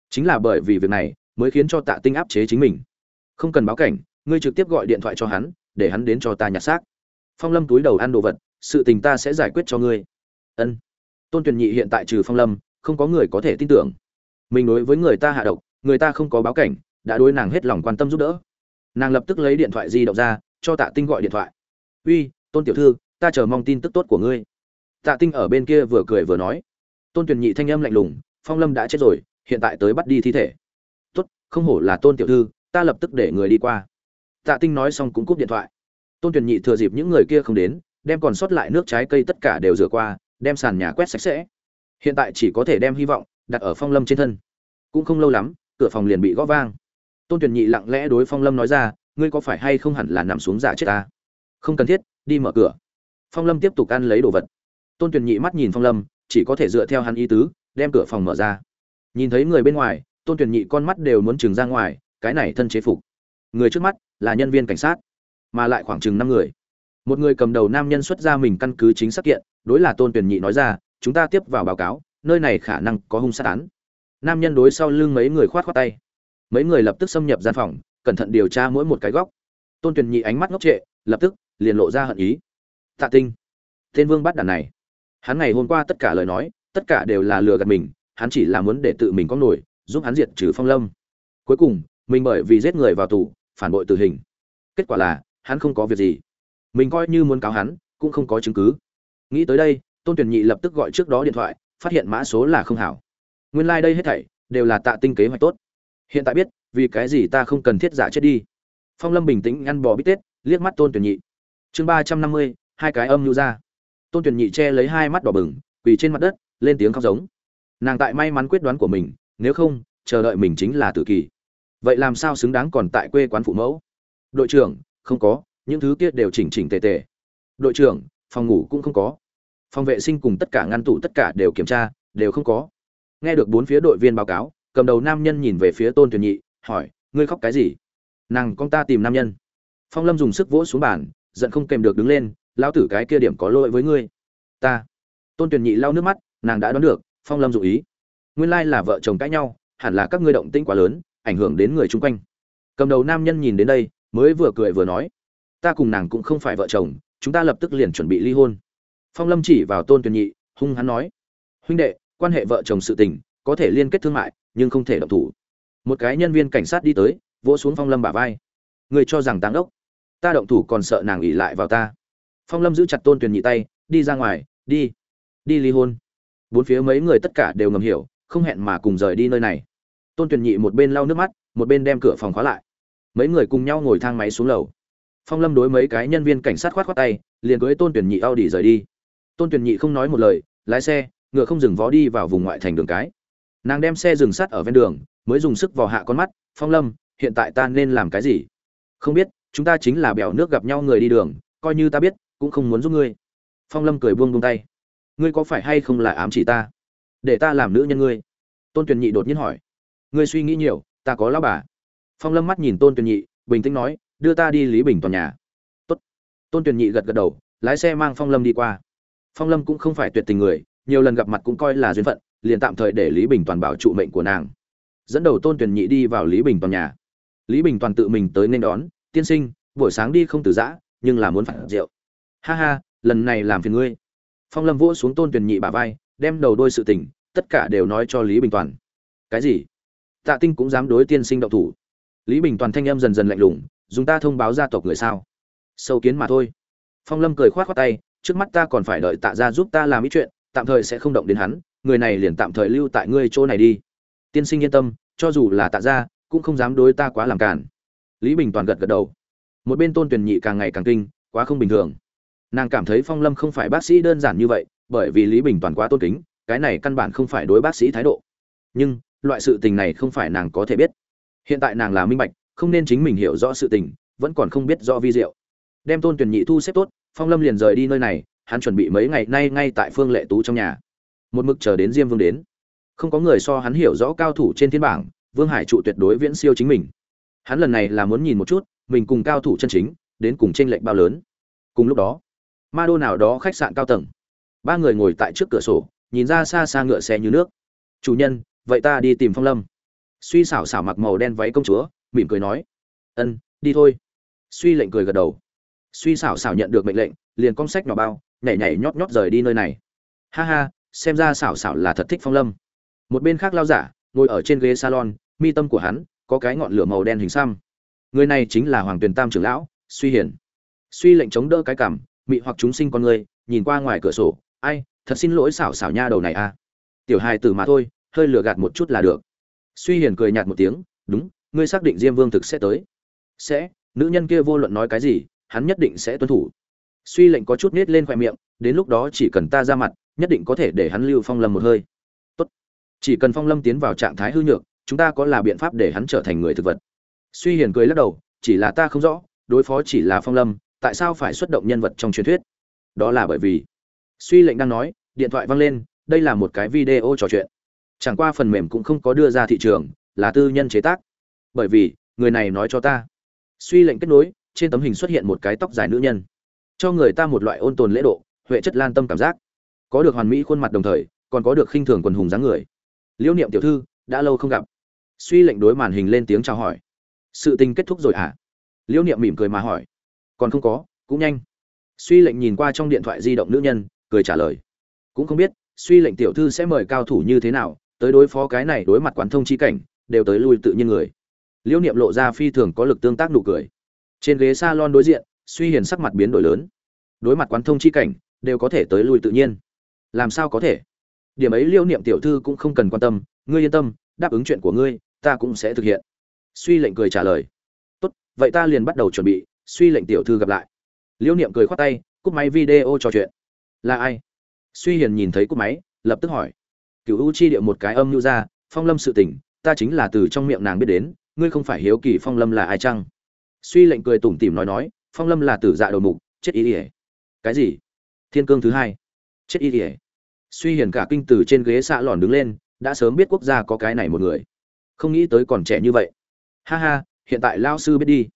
Chính là bởi vì việc này, mới khiến cho tạ tinh áp chế chính mình. Không cần báo cảnh, ngươi trực tiếp gọi điện thoại cho hắn, để hắn đến cho ta nhặt xác. Phong lâm túi đầu ăn đồ vật, sự tình ta sẽ giải quyết cho ngươi. Ân. Tôn tuyền nhị hiện tại trừ phong lâm, không có người có thể tin tưởng. Mình đối với người ta hạ độc, người ta không có báo cảnh, đã đối nàng hết lòng quan tâm giúp đỡ nàng lập tức lấy điện thoại di động ra, cho tạ tinh gọi điện thoại. Uy, tôn tiểu thư, ta chờ mong tin tức tốt của ngươi. Tạ tinh ở bên kia vừa cười vừa nói. Tôn tuyền nhị thanh âm lạnh lùng, phong lâm đã chết rồi, hiện tại tới bắt đi thi thể. Tốt, không hổ là tôn tiểu thư, ta lập tức để người đi qua. Tạ tinh nói xong cũng cúp điện thoại. Tôn tuyền nhị thừa dịp những người kia không đến, đem còn sót lại nước trái cây tất cả đều rửa qua, đem sàn nhà quét sạch sẽ. Hiện tại chỉ có thể đem hy vọng đặt ở phong lâm trên thân. Cũng không lâu lắm, cửa phòng liền bị gõ vang tôn tuyền nhị lặng lẽ đối phong lâm nói ra, ngươi có phải hay không hẳn là nằm xuống giả chết ta? Không cần thiết, đi mở cửa. Phong lâm tiếp tục ăn lấy đồ vật. Tôn tuyền nhị mắt nhìn phong lâm, chỉ có thể dựa theo hắn ý tứ, đem cửa phòng mở ra. Nhìn thấy người bên ngoài, tôn tuyền nhị con mắt đều muốn trừng ra ngoài, cái này thân chế phục. Người trước mắt là nhân viên cảnh sát, mà lại khoảng chừng năm người. Một người cầm đầu nam nhân xuất ra mình căn cứ chính xác kiện, đối là tôn tuyền nhị nói ra, chúng ta tiếp vào báo cáo, nơi này khả năng có hung sát án. Nam nhân đối sau lưng mấy người khoát khoát tay mấy người lập tức xâm nhập gian phòng, cẩn thận điều tra mỗi một cái góc. Tôn tuyền nhị ánh mắt ngốc trệ, lập tức liền lộ ra hận ý. Tạ tinh tên vương bắt đàn này. Hắn ngày hôm qua tất cả lời nói, tất cả đều là lừa gạt mình, hắn chỉ là muốn để tự mình có nổi, giúp hắn diệt trừ phong lâm. Cuối cùng, mình bởi vì giết người vào tù, phản bội tử hình. Kết quả là, hắn không có việc gì. Mình coi như muốn cáo hắn, cũng không có chứng cứ. Nghĩ tới đây, tôn tuyển nhị lập tức gọi trước đó điện thoại, phát hiện mã số là không hảo. Nguyên lai、like、đây hết thảy, đều là tạ tinh kế hoạch tốt hiện tại biết, vì cái gì ta không cần thiết giả chết đi. Phong lâm bình tĩnh ngăn bò bít tết, liếc mắt tôn tuyển nhị. Chương ba trăm năm mươi, hai cái âm nhu ra. Tôn tuyển nhị che lấy hai mắt đỏ bừng, quỳ trên mặt đất, lên tiếng khóc giống. Nàng tại may mắn quyết đoán của mình, nếu không, chờ đợi mình chính là tử kỳ. Vậy làm sao xứng đáng còn tại quê quán phụ mẫu? Đội trưởng, không có, những thứ kia đều chỉnh chỉnh tề tề. Đội trưởng, phòng ngủ cũng không có. Phòng vệ sinh cùng tất cả ngăn tủ tất cả đều kiểm tra, đều không có. Nghe được bốn phía đội viên báo cáo cầm đầu nam nhân nhìn về phía tôn tuyền nhị, hỏi, ngươi khóc cái gì? Nàng con ta tìm nam nhân. Phong lâm dùng sức vỗ xuống bàn, giận không kèm được đứng lên lao tử cái kia điểm có lỗi với ngươi. Ta. Tôn tuyền nhị lau nước mắt, nàng đã đoán được, phong lâm dụ ý. Nguyên lai là vợ chồng cãi nhau, hẳn là các ngươi động tĩnh quá lớn, ảnh hưởng đến người chung quanh. Cầm đầu nam nhân nhìn đến đây, mới vừa cười vừa nói, ta cùng nàng cũng không phải vợ chồng, chúng ta lập tức liền chuẩn bị ly hôn. Phong lâm chỉ vào tôn tuyền nhị, hung hắn nói, huynh đệ, quan hệ vợ chồng sự tình, có thể liên kết thương mại nhưng không thể động thủ. Một cái nhân viên cảnh sát đi tới, vỗ xuống phong lâm bả vai. Người cho rằng táng đốc. Ta động thủ còn sợ nàng ỉ lại vào ta. Phong lâm giữ chặt tôn tuyền nhị tay, đi ra ngoài, đi. Đi ly hôn. Bốn phía mấy người tất cả đều ngầm hiểu, không hẹn mà cùng rời đi nơi này. Tôn tuyền nhị một bên lau nước mắt, một bên đem cửa phòng khóa lại. Mấy người cùng nhau ngồi thang máy xuống lầu. Phong lâm đối mấy cái nhân viên cảnh sát khoát khoát tay, liền cưới tôn tuyển nhị a u rời đi. Tôn tuyển nhị không nói một lời, lái xe, ngựa không dừng vó đi vào vùng ngoại thành đường cái nàng đem xe dừng sát ở ven đường, mới dùng sức vào hạ con mắt, phong lâm, hiện tại ta nên làm cái gì? Không biết, chúng ta chính là bèo nước gặp nhau người đi đường, coi như ta biết, cũng không muốn giúp ngươi. Phong lâm cười buông buông tay. Ngươi có phải hay không là ám chỉ ta? Để ta làm nữ nhân ngươi. Tôn tuyền nhị đột nhiên hỏi. Ngươi suy nghĩ nhiều, ta có lão bà. Phong lâm mắt nhìn tôn tuyền nhị, bình tĩnh nói, đưa ta đi lý bình toàn nhà. Tốt. tôn tuyền nhị gật gật đầu, lái xe mang phong lâm đi qua. Phong lâm cũng không phải tuyệt tình người, nhiều lần gặp mặt cũng coi là duyên phận liền tạm thời để lý bình toàn bảo trụ mệnh của nàng. Dẫn đầu tôn tuyền nhị đi vào lý bình toàn nhà. Lý bình toàn tự mình tới nên đón, tiên sinh, buổi sáng đi không từ giã, nhưng là muốn phản rượu. Ha ha, lần này làm phiền ngươi. Phong lâm vỗ xuống tôn tuyền nhị bả vai, đem đầu đôi sự tình, tất cả đều nói cho lý bình toàn. Cái gì? Tạ tinh cũng dám đối tiên sinh động thủ. Lý bình toàn thanh em dần dần lạnh lùng, dùng ta thông báo gia tộc người sao? Sâu kiến mà thôi. Phong lâm cười khoát khoát tay, trước mắt ta còn phải đợi tạ ra giúp ta làm ít chuyện, tạm thời sẽ không động đến hắn người này liền tạm thời lưu tại ngươi chỗ này đi. Tiên sinh yên tâm, cho dù là tạ ra cũng không dám đối ta quá làm cản lý bình toàn gật gật đầu. Một bên tôn tuyển nhị càng ngày càng kinh, quá không bình thường. Nàng cảm thấy phong lâm không phải bác sĩ đơn giản như vậy, bởi vì lý bình toàn quá tôn kính, cái này căn bản không phải đối bác sĩ thái độ. Nhưng, loại sự tình này không phải nàng có thể biết. Hiện tại nàng là minh bạch, không nên chính mình hiểu rõ sự tình, vẫn còn không biết rõ vi diệu. Đem tôn tuyển nhị thu xếp tốt, phong lâm liền rời đi nơi này, hắn chuẩn bị mấy ngày nay ngay tại phương lệ tú trong nhà một mực chờ đến diêm vương đến. Không có người so hắn hiểu rõ cao thủ trên thiên bảng, vương hải trụ tuyệt đối viễn siêu chính mình. Hắn lần này là muốn nhìn một chút, mình cùng cao thủ chân chính, đến cùng tranh lệch bao lớn. Cùng lúc đó ma đô nào đó khách sạn cao tầng. Ba người ngồi tại trước cửa sổ, nhìn ra xa xa ngựa xe như nước. Chủ nhân, vậy ta đi tìm phong lâm. Suy xảo xảo mặc màu đen váy công chúa, mỉm cười nói. Ân, đi thôi. Suy lệnh cười gật đầu. Suy xảo xảo nhận được mệnh lệnh, liền cong sách nhỏ bao, nhảy nhảy nhót nhót rời đi nơi này. Ha ha xem ra xảo xảo là thật thích phong lâm. Một bên khác lao giả, ngồi ở trên ghế salon, mi tâm của hắn có cái ngọn lửa màu đen hình xăm. Người này chính là hoàng tuyền tam trưởng lão, suy hiển suy lệnh chống đỡ cái cảm, mị hoặc chúng sinh con người, nhìn qua ngoài cửa sổ, ai, thật xin lỗi xảo xảo nha đầu này a. Tiểu hài tử mà thôi, hơi lừa gạt một chút là được. Suy hiển cười nhạt một tiếng, đúng, ngươi xác định diêm vương thực sẽ tới. Sẽ, nữ nhân kia vô luận nói cái gì, hắn nhất định sẽ tuân thủ. Suy lệnh có chút nết lên khoe miệng, đến lúc đó chỉ cần ta ra mặt nhất định có thể để hắn lưu phong lâm một hơi. Tốt. chỉ cần phong lâm tiến vào trạng thái hư nhược, chúng ta có là biện pháp để hắn trở thành người thực vật. Suy hiền cười lắc đầu, chỉ là ta không rõ, đối phó chỉ là phong lâm, tại sao phải xuất động nhân vật trong truyền thuyết? Đó là bởi vì, suy lệnh đang nói, điện thoại vang lên, đây là một cái video trò chuyện. Chẳng qua phần mềm cũng không có đưa ra thị trường, là tư nhân chế tác. Bởi vì, người này nói cho ta. Suy lệnh kết nối, trên tấm hình xuất hiện một cái tóc dài nữ nhân. Cho người ta một loại ôn tồn lễ độ, huệ chất lan tâm cảm giác có được hoàn mỹ khuôn mặt đồng thời, còn có được khinh thường quần hùng dáng người. Liễu niệm tiểu thư, đã lâu không gặp. Suy lệnh đối màn hình lên tiếng chào hỏi. Sự tình kết thúc rồi à liễu niệm mỉm cười mà hỏi. Còn không có, cũng nhanh. Suy lệnh nhìn qua trong điện thoại di động nữ nhân, cười trả lời. Cũng không biết, suy lệnh tiểu thư sẽ mời cao thủ như thế nào, tới đối phó cái này đối mặt quán thông chi cảnh, đều tới lui tự nhiên người. Liễu niệm lộ ra phi thường có lực tương tác nụ cười. Trên ghế s a lon đối diện, suy hiền sắc mặt biến đổi lớn. Đối mặt quán thông chi cảnh, đều có thể tới lui tự nhiên làm sao có thể? Điểm ấy liêu niệm tiểu thư cũng không cần quan tâm ngươi yên tâm đáp ứng chuyện của ngươi ta cũng sẽ thực hiện. Suy lệnh cười trả lời. Tốt vậy ta liền bắt đầu chuẩn bị suy lệnh tiểu thư gặp lại. Liêu niệm cười khoát tay cúp máy video trò chuyện. Là ai? Suy hiền nhìn thấy cúp máy lập tức hỏi. Cựu u chi điệu một cái âm nhu ra phong lâm sự tỉnh, ta chính là từ trong miệng nàng biết đến ngươi không phải hiếu kỳ phong lâm là ai chăng? Suy lệnh cười tủm tỉm nói nói phong lâm là tử dạ đầu mục chết ý ỉa cái gì? Thiên cương thứ hai chết y ỉa suy hiền cả kinh từ trên ghế xạ lòn đứng lên, đã sớm biết quốc gia có cái này một người. Không nghĩ tới còn trẻ như vậy. Ha ha, hiện tại lao sư biết đi.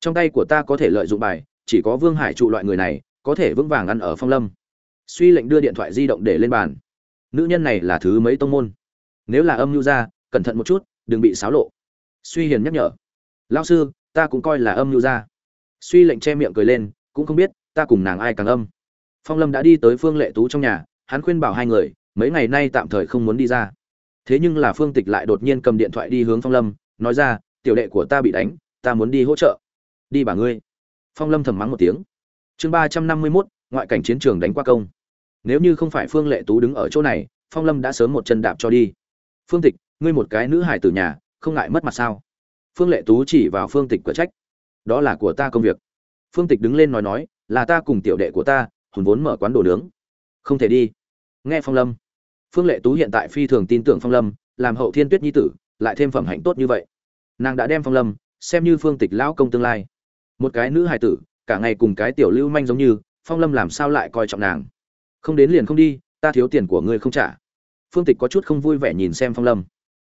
Trong tay của ta có thể lợi dụng bài, chỉ có vương hải trụ loại người này, có thể vững vàng ăn ở phong lâm. Suy lệnh đưa điện thoại di động để lên bàn. Nữ nhân này là thứ mấy tông môn? Nếu là âm mưu ra cẩn thận một chút, đừng bị xáo lộ. Suy hiền nhắc nhở. Lao sư, ta cũng coi là âm mưu ra suy lệnh che miệng cười lên, cũng không biết, ta cùng nàng ai càng âm phong lâm đã đi tới phương lệ tú trong nhà, hắn khuyên bảo hai người, mấy ngày nay tạm thời không muốn đi ra. Thế nhưng là phương tịch lại đột nhiên cầm điện thoại đi hướng phong lâm, nói ra, tiểu đệ của ta bị đánh, ta muốn đi hỗ trợ. Đi bà ngươi. Phong lâm thầm mắng một tiếng. Chương ba trăm năm mươi mốt, ngoại cảnh chiến trường đánh qua công. Nếu như không phải phương lệ tú đứng ở chỗ này, phong lâm đã sớm một chân đạp cho đi. Phương tịch, ngươi một cái nữ hải từ nhà, không ngại mất mặt sao? Phương lệ tú chỉ vào phương tịch cửa trách. Đó là của ta công việc. Phương tịch đứng lên nói nói, là ta cùng tiểu đệ của ta hùn vốn mở quán đồ nướng. Không thể đi. Nghe phong lâm. Phương lệ tú hiện tại phi thường tin tưởng phong lâm, làm hậu thiên tuyết nhi tử, lại thêm phẩm hạnh tốt như vậy. Nàng đã đem phong lâm, xem như phương tịch lão công tương lai. Một cái nữ hài tử, cả ngày cùng cái tiểu lưu manh giống như, phong lâm làm sao lại coi trọng nàng? Không đến liền không đi, ta thiếu tiền của ngươi không trả. Phương tịch có chút không vui vẻ nhìn xem phong lâm.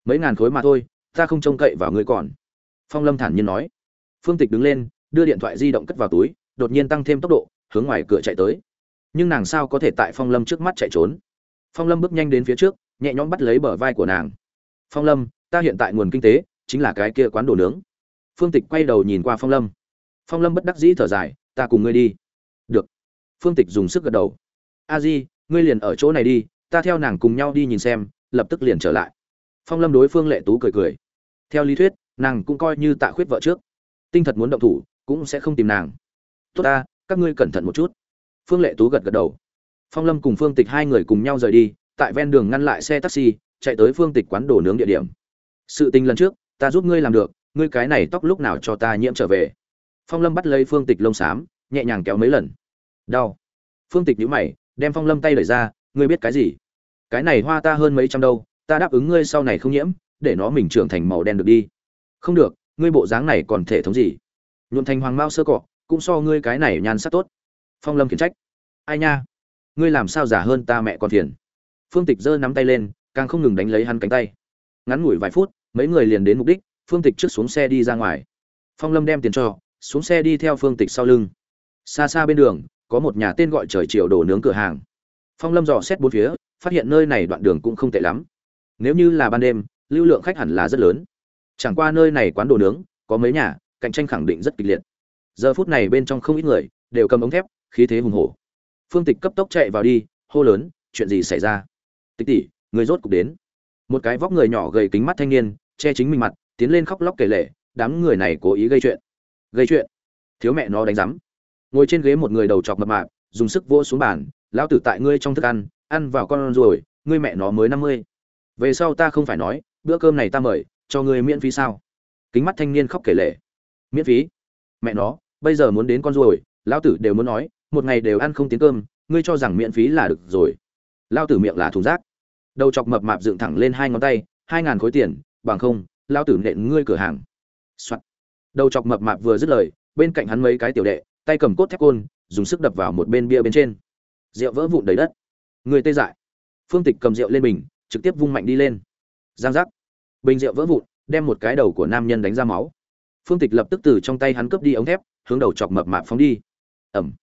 Mấy ngàn khối mà thôi, ta không trông cậy vào ngươi còn. Phong lâm thản nhiên nói. Phương tịch đứng lên, đưa điện thoại di động cất vào túi, đột nhiên tăng thêm tốc độ, hướng ngoài cửa chạy tới nhưng nàng sao có thể tại phong lâm trước mắt chạy trốn? Phong lâm bước nhanh đến phía trước, nhẹ nhõm bắt lấy bờ vai của nàng. Phong lâm, ta hiện tại nguồn kinh tế, chính là cái kia quán đồ nướng. Phương tịch quay đầu nhìn qua phong lâm. Phong lâm bất đắc dĩ thở dài, ta cùng ngươi đi. Được. Phương tịch dùng sức gật đầu. A di, ngươi liền ở chỗ này đi, ta theo nàng cùng nhau đi nhìn xem, lập tức liền trở lại. Phong lâm đối phương lệ tú cười cười. Theo lý thuyết, nàng cũng coi như tạ khuyết vợ trước. Tinh thật muốn động thủ, cũng sẽ không tìm nàng. Tốt ta, các ngươi cẩn thận một chút phương lệ tú gật gật đầu. Phong lâm cùng phương tịch hai người cùng nhau rời đi, tại ven đường ngăn lại xe taxi, chạy tới phương tịch quán đồ nướng địa điểm. Sự tình lần trước, ta giúp ngươi làm được, ngươi cái này tóc lúc nào cho ta nhiễm trở về. Phong lâm bắt lấy phương tịch lông xám, nhẹ nhàng kéo mấy lần. Đau. Phương tịch nhíu mày, đem phong lâm tay đẩy ra, ngươi biết cái gì? Cái này hoa ta hơn mấy trăm đâu, ta đáp ứng ngươi sau này không nhiễm, để nó mình trưởng thành màu đen được đi. Không được, ngươi bộ dáng này còn thể thống gì? Nhuộm thành hoàng mao sơ cọ, cũng so ngươi cái này nhan sắc tốt phong lâm khiển trách. Ai nha? Ngươi làm sao giả hơn ta mẹ con Thiền? phương tịch giơ nắm tay lên, càng không ngừng đánh lấy hắn cánh tay. Ngắn ngủi vài phút, mấy người liền đến mục đích, phương tịch trước xuống xe đi ra ngoài. Phong lâm đem tiền cho, xuống xe đi theo phương tịch sau lưng. Xa xa bên đường, có một nhà tên gọi trời chiều đồ nướng cửa hàng. Phong lâm dò xét bốn phía, phát hiện nơi này đoạn đường cũng không tệ lắm. Nếu như là ban đêm, lưu lượng khách hẳn là rất lớn. Chẳng qua nơi này quán đồ nướng, có mấy nhà, cạnh tranh khẳng định rất kịch liệt. Giờ phút này bên trong không ít người, đều cầm ống thép khí thế hùng hổ. Phương tịch cấp tốc chạy vào đi, hô lớn, chuyện gì xảy ra? Tịch tỷ, người rốt cục đến. Một cái vóc người nhỏ gầy kính mắt thanh niên, che chính mình mặt, tiến lên khóc lóc kể lể, đám người này cố ý gây chuyện. Gây chuyện? Thiếu mẹ nó đánh rắm ngồi trên ghế một người đầu chọc mập mạp, dùng sức vỗ xuống bàn, lão tử tại ngươi trong thức ăn ăn vào con rồi ngươi mẹ nó mới năm mươi. Về sau ta không phải nói, bữa cơm này ta mời, cho ngươi miễn phí sao? Kính mắt thanh niên khóc kể lể. Miễn phí? Mẹ nó, bây giờ muốn đến con rồi lão tử đều muốn nói một ngày đều ăn không tiếng cơm, ngươi cho rằng miễn phí là được rồi. Lao tử miệng là thùng rác. Đầu chọc mập mạp dựng thẳng lên hai ngón tay, hai ngàn khối tiền, bằng không, lao tử nện ngươi cửa hàng. Soạn. đầu chọc mập mạp vừa dứt lời, bên cạnh hắn mấy cái tiểu đệ, tay cầm cốt thép côn, dùng sức đập vào một bên bia bên trên. Rượu vỡ vụn đầy đất. Người tê dại. Phương tịch cầm rượu lên bình, trực tiếp vung mạnh đi lên. Giang giác. Bình rượu vỡ vụn, đem một cái đầu của nam nhân đánh ra máu. Phương tịch lập tức từ trong tay hắn cướp đi ống thép, hướng đầu chọc mập mạp phóng đi. Ẩm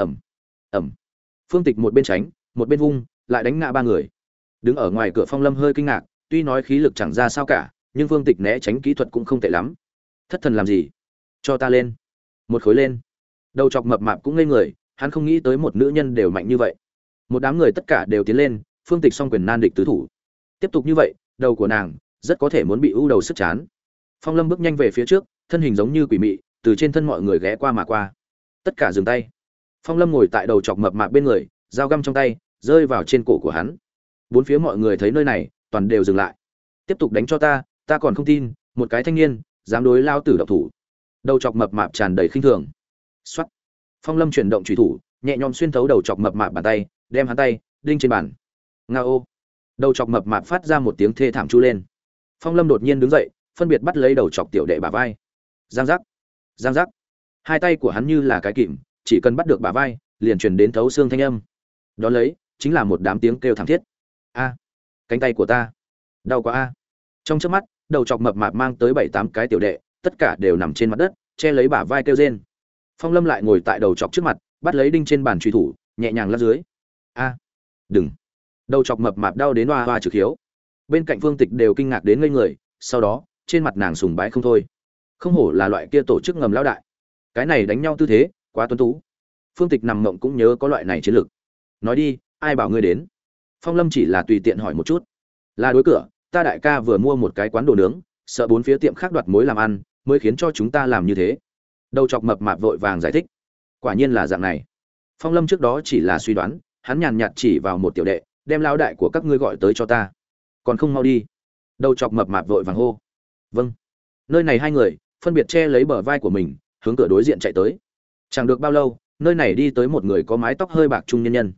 ẩm. Ẩm. Phương tịch một bên tránh, một bên vung, lại đánh ngã ba người. Đứng ở ngoài cửa phong lâm hơi kinh ngạc, tuy nói khí lực chẳng ra sao cả, nhưng phương tịch né tránh kỹ thuật cũng không tệ lắm. Thất thần làm gì? Cho ta lên. Một khối lên. Đầu chọc mập mạp cũng ngây người, hắn không nghĩ tới một nữ nhân đều mạnh như vậy. Một đám người tất cả đều tiến lên, phương tịch song quyền nan địch tứ thủ. Tiếp tục như vậy, đầu của nàng rất có thể muốn bị ưu đầu sức chán. Phong lâm bước nhanh về phía trước, thân hình giống như quỷ mị, từ trên thân mọi người ghé qua mà qua. Tất cả dừng tay phong lâm ngồi tại đầu chọc mập mạp bên người, dao găm trong tay, rơi vào trên cổ của hắn. Bốn phía mọi người thấy nơi này, toàn đều dừng lại. Tiếp tục đánh cho ta ta còn không tin, một cái thanh niên, dám đối lao tử độc thủ. Đầu chọc mập mạp tràn đầy khinh thường. Xuất phong lâm chuyển động trùy thủ, nhẹ nhõm xuyên thấu đầu chọc mập mạp bàn tay, đem hắn tay, đinh trên bàn. Nga ô. Đầu chọc mập mạp phát ra một tiếng thê thảm chu lên. Phong lâm đột nhiên đứng dậy, phân biệt bắt lấy đầu chọc tiểu đệ bà vai. Giang giác. Giang giác. Hai tay của hắn như là cái kìm chỉ cần bắt được bà vai, liền truyền đến thấu xương thanh âm. Đó lấy, chính là một đám tiếng kêu thảm thiết. A, cánh tay của ta, đau quá a. Trong trước mắt, đầu chọc mập mạp mang tới bảy tám cái tiểu đệ, tất cả đều nằm trên mặt đất, che lấy bả vai kêu rên. Phong lâm lại ngồi tại đầu chọc trước mặt, bắt lấy đinh trên bàn truy thủ, nhẹ nhàng lắp dưới. A, đừng. Đầu chọc mập mạp đau đến hoa hoa trực hiếu. Bên cạnh phương tịch đều kinh ngạc đến ngây người, sau đó, trên mặt nàng sùng bái không thôi. Không hổ là loại kia tổ chức ngầm lão đại. Cái này đánh nhau tư thế quá tuấn tú. Phương tịch nằm mộng cũng nhớ có loại này chiến lược. Nói đi, ai bảo ngươi đến? Phong lâm chỉ là tùy tiện hỏi một chút. Là đối cửa, ta đại ca vừa mua một cái quán đồ nướng, sợ bốn phía tiệm khác đoạt mối làm ăn, mới khiến cho chúng ta làm như thế. Đầu chọc mập mạp vội vàng giải thích. Quả nhiên là dạng này. Phong lâm trước đó chỉ là suy đoán, hắn nhàn nhạt chỉ vào một tiểu đệ, đem lao đại của các ngươi gọi tới cho ta. Còn không mau đi. Đầu chọc mập mạp vội vàng hô. Vâng. Nơi này hai người, phân biệt che lấy bờ vai của mình, hướng cửa đối diện chạy tới chẳng được bao lâu, nơi này đi tới một người có mái tóc hơi bạc trung nhân nhân.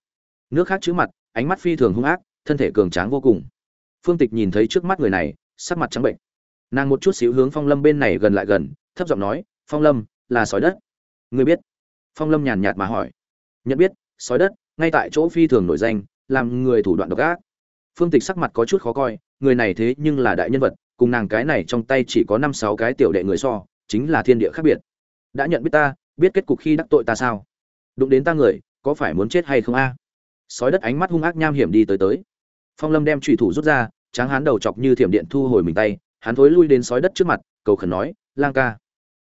Nước khác chữ mặt, ánh mắt phi thường hung ác, thân thể cường tráng vô cùng. Phương tịch nhìn thấy trước mắt người này, sắc mặt trắng bệnh. Nàng một chút xíu hướng phong lâm bên này gần lại gần, thấp giọng nói, phong lâm, là sói đất. Người biết? Phong lâm nhàn nhạt mà hỏi. Nhận biết, sói đất, ngay tại chỗ phi thường nổi danh, làm người thủ đoạn độc ác. Phương tịch sắc mặt có chút khó coi, người này thế nhưng là đại nhân vật, cùng nàng cái này trong tay chỉ có năm sáu cái tiểu đệ người so, chính là thiên địa khác biệt. Đã nhận biết ta biết kết cục khi đắc tội ta sao? Đụng đến ta người, có phải muốn chết hay không a? Sói đất ánh mắt hung ác nham hiểm đi tới tới. Phong lâm đem trùy thủ rút ra, tráng hán đầu chọc như thiểm điện thu hồi mình tay, hắn thối lui đến sói đất trước mặt, cầu khẩn nói, lang ca,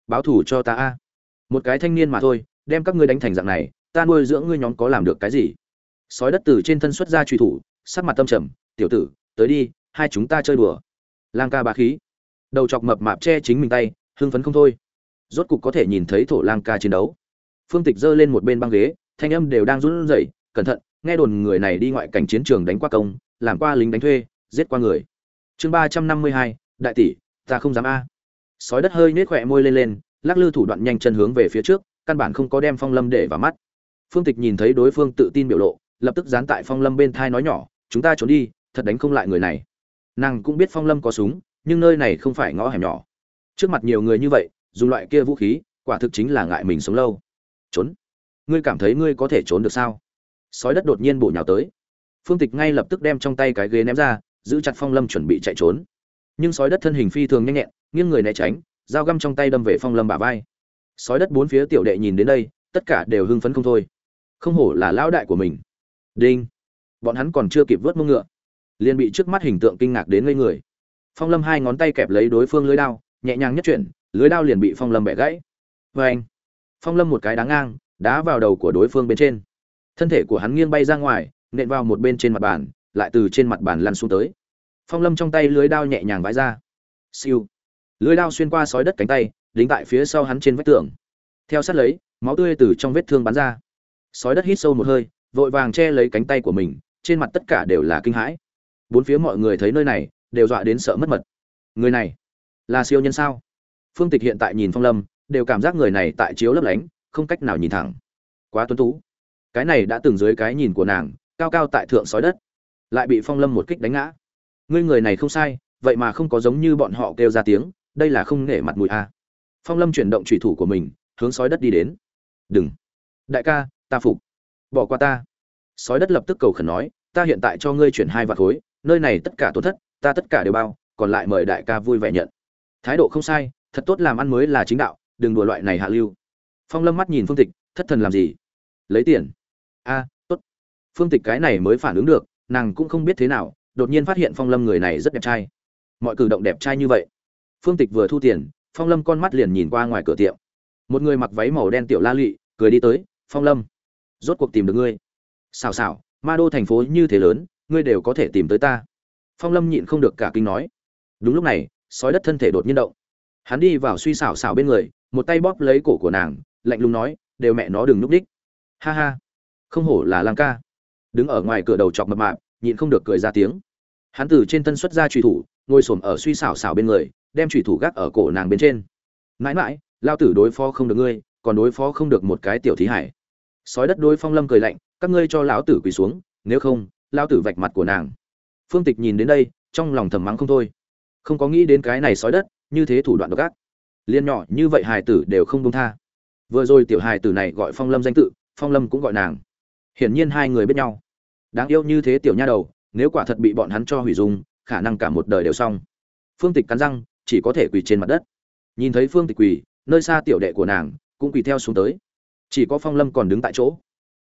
báo thủ cho ta a. Một cái thanh niên mà thôi, đem các ngươi đánh thành dạng này, ta nuôi dưỡng ngươi nhóm có làm được cái gì? Sói đất từ trên thân xuất ra truy thủ, sắc mặt tâm trầm, tiểu tử, tới đi, hai chúng ta chơi đùa. Lang ca bá khí. Đầu chọc mập mạp che chính mình tay, hưng phấn không thôi rốt cục có thể nhìn thấy thổ lang ca chiến đấu. Phương tịch giơ lên một bên băng ghế, thanh âm đều đang run rẩy, cẩn thận, nghe đồn người này đi ngoại cảnh chiến trường đánh qua công, làm qua lính đánh thuê, giết qua người. Chương ba trăm năm mươi hai, đại tỷ, ta không dám a. Sói đất hơi nết khỏe môi lên lên, lắc lư thủ đoạn nhanh chân hướng về phía trước, căn bản không có đem phong lâm để vào mắt. Phương tịch nhìn thấy đối phương tự tin biểu lộ, lập tức dán tại phong lâm bên thai nói nhỏ, chúng ta trốn đi, thật đánh không lại người này. Nàng cũng biết phong lâm có súng, nhưng nơi này không phải ngõ hẻm nhỏ. Trước mặt nhiều người như vậy dùng loại kia vũ khí, quả thực chính là ngại mình sống lâu. Trốn. Ngươi cảm thấy ngươi có thể trốn được sao? Sói đất đột nhiên bổ nhào tới. Phương tịch ngay lập tức đem trong tay cái ghế ném ra, giữ chặt phong lâm chuẩn bị chạy trốn. Nhưng sói đất thân hình phi thường nhanh nhẹn, nghiêng người né tránh, dao găm trong tay đâm về phong lâm bả vai. Sói đất bốn phía tiểu đệ nhìn đến đây, tất cả đều hưng phấn không thôi. Không hổ là lão đại của mình. Đinh. Bọn hắn còn chưa kịp vớt mông ngựa, liền bị trước mắt hình tượng kinh ngạc đến ngây người. Phong lâm hai ngón tay kẹp lấy đối phương lưới đao, nhẹ nhàng nhất chuyển lưới đao liền bị phong lâm bẻ gãy. Vê anh, phong lâm một cái đá ngang, đá vào đầu của đối phương bên trên. Thân thể của hắn nghiêng bay ra ngoài, nện vào một bên trên mặt bàn, lại từ trên mặt bàn lăn xuống tới. Phong lâm trong tay lưới đao nhẹ nhàng vãi ra. Siêu. Lưới đao xuyên qua sói đất cánh tay, đính tại phía sau hắn trên vách tường. Theo sát lấy, máu tươi từ trong vết thương bắn ra. Sói đất hít sâu một hơi, vội vàng che lấy cánh tay của mình, trên mặt tất cả đều là kinh hãi. Bốn phía mọi người thấy nơi này, đều dọa đến sợ mất mật. Người này là siêu nhân sao? Phương tịch hiện tại nhìn phong lâm, đều cảm giác người này tại chiếu lấp lánh, không cách nào nhìn thẳng. Quá tuấn tú. Cái này đã từng dưới cái nhìn của nàng, cao cao tại thượng sói đất. Lại bị phong lâm một kích đánh ngã. Ngươi người này không sai, vậy mà không có giống như bọn họ kêu ra tiếng, đây là không nể mặt mũi a. À. phong lâm chuyển động trùy thủ của mình, hướng sói đất đi đến. Đừng. Đại ca, ta phục. Bỏ qua ta. Sói đất lập tức cầu khẩn nói, ta hiện tại cho ngươi chuyển hai vạt khối, nơi này tất cả tổn thất, ta tất cả đều bao, còn lại mời đại ca vui vẻ nhận. Thái độ không sai thật tốt làm ăn mới là chính đạo, đừng đùa loại này hạ lưu. Phong lâm mắt nhìn phương tịch, thất thần làm gì? Lấy tiền. A, tốt. Phương tịch cái này mới phản ứng được, nàng cũng không biết thế nào, đột nhiên phát hiện phong lâm người này rất đẹp trai. Mọi cử động đẹp trai như vậy. Phương tịch vừa thu tiền, phong lâm con mắt liền nhìn qua ngoài cửa tiệm. Một người mặc váy màu đen tiểu la lụy cười đi tới, phong lâm, rốt cuộc tìm được ngươi. Xào xào ma đô thành phố như thế lớn, ngươi đều có thể tìm tới ta. Phong lâm nhịn không được cả kinh nói. Đúng lúc này, sói đất thân thể đột nhiên động hắn đi vào suy xảo xảo bên người, một tay bóp lấy cổ của nàng, lạnh lùng nói, đều mẹ nó đừng núp đích. Ha ha, không hổ là lang ca. Đứng ở ngoài cửa đầu chọc mập mạp, nhịn không được cười ra tiếng. Hắn từ trên thân xuất ra trùy thủ, ngồi xổm ở suy xảo xảo bên người, đem trùy thủ gác ở cổ nàng bên trên. Mãi mãi, lao tử đối phó không được ngươi, còn đối phó không được một cái tiểu thí hải. Sói đất đối phong lâm cười lạnh, các ngươi cho lão tử quỳ xuống, nếu không, lao tử vạch mặt của nàng. Phương tịch nhìn đến đây, trong lòng thầm mắng không thôi. Không có nghĩ đến cái này sói đất như thế thủ đoạn độc ác. Liên nhỏ như vậy hài tử đều không công tha. Vừa rồi tiểu hài tử này gọi phong lâm danh tự, phong lâm cũng gọi nàng. Hiển nhiên hai người biết nhau. Đáng yêu như thế tiểu nha đầu, nếu quả thật bị bọn hắn cho hủy dung, khả năng cả một đời đều xong. Phương tịch cắn răng, chỉ có thể quỳ trên mặt đất. Nhìn thấy phương tịch quỳ, nơi xa tiểu đệ của nàng cũng quỳ theo xuống tới. Chỉ có phong lâm còn đứng tại chỗ.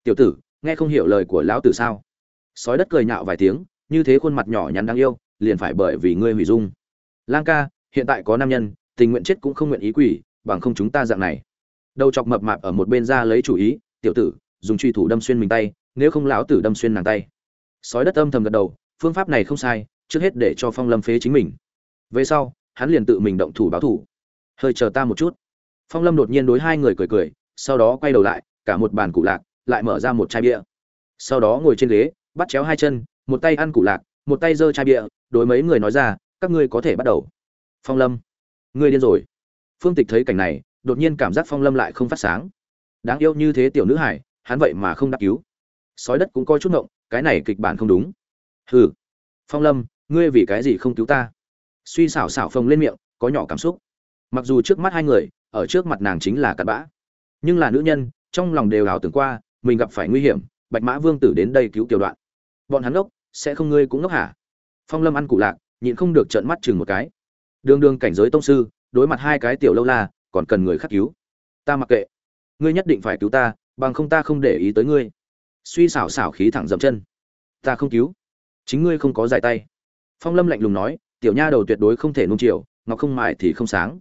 Tiểu tử, nghe không hiểu lời của lão tử sao? Sói đất cười nhạo vài tiếng, như thế khuôn mặt nhỏ nhắn đáng yêu, liền phải bởi vì ngươi hủy dung. Lang ca hiện tại có nam nhân, tình nguyện chết cũng không nguyện ý quỷ bằng không chúng ta dạng này. Đầu chọc mập mạp ở một bên ra lấy chủ ý, tiểu tử, dùng truy thủ đâm xuyên mình tay, nếu không lão tử đâm xuyên nàng tay. Sói đất âm thầm gật đầu, phương pháp này không sai, trước hết để cho phong lâm phế chính mình. Về sau, hắn liền tự mình động thủ báo thủ. Hơi chờ ta một chút. Phong lâm đột nhiên đối hai người cười cười, sau đó quay đầu lại, cả một bàn cụ lạc, lại mở ra một chai bia. Sau đó ngồi trên ghế, bắt chéo hai chân, một tay ăn cụ lạc, một tay giơ chai bia, đối mấy người nói ra, các ngươi có thể bắt đầu phong lâm, ngươi điên rồi. Phương tịch thấy cảnh này, đột nhiên cảm giác phong lâm lại không phát sáng. Đáng yêu như thế tiểu nữ hải hắn vậy mà không đáp cứu. Sói đất cũng coi chút ngộng, cái này kịch bản không đúng. Hừ. Phong lâm, ngươi vì cái gì không cứu ta? Suy xảo xảo phồng lên miệng, có nhỏ cảm xúc. Mặc dù trước mắt hai người, ở trước mặt nàng chính là cặn bã. Nhưng là nữ nhân, trong lòng đều ảo tưởng qua, mình gặp phải nguy hiểm, bạch mã vương tử đến đây cứu tiểu đoạn. Bọn hắn ngốc, sẽ không ngươi cũng ngốc hả? Phong lâm ăn cụ lạc, nhịn không được trợn mắt chừng một cái đường đường cảnh giới tông sư, đối mặt hai cái tiểu lâu la, còn cần người khắc cứu. Ta mặc kệ. Ngươi nhất định phải cứu ta, bằng không ta không để ý tới ngươi. Suy xảo xảo khí thẳng dậm chân. Ta không cứu. Chính ngươi không có giải tay. Phong lâm lạnh lùng nói, tiểu nha đầu tuyệt đối không thể nung chiều, ngọc không mài thì không sáng.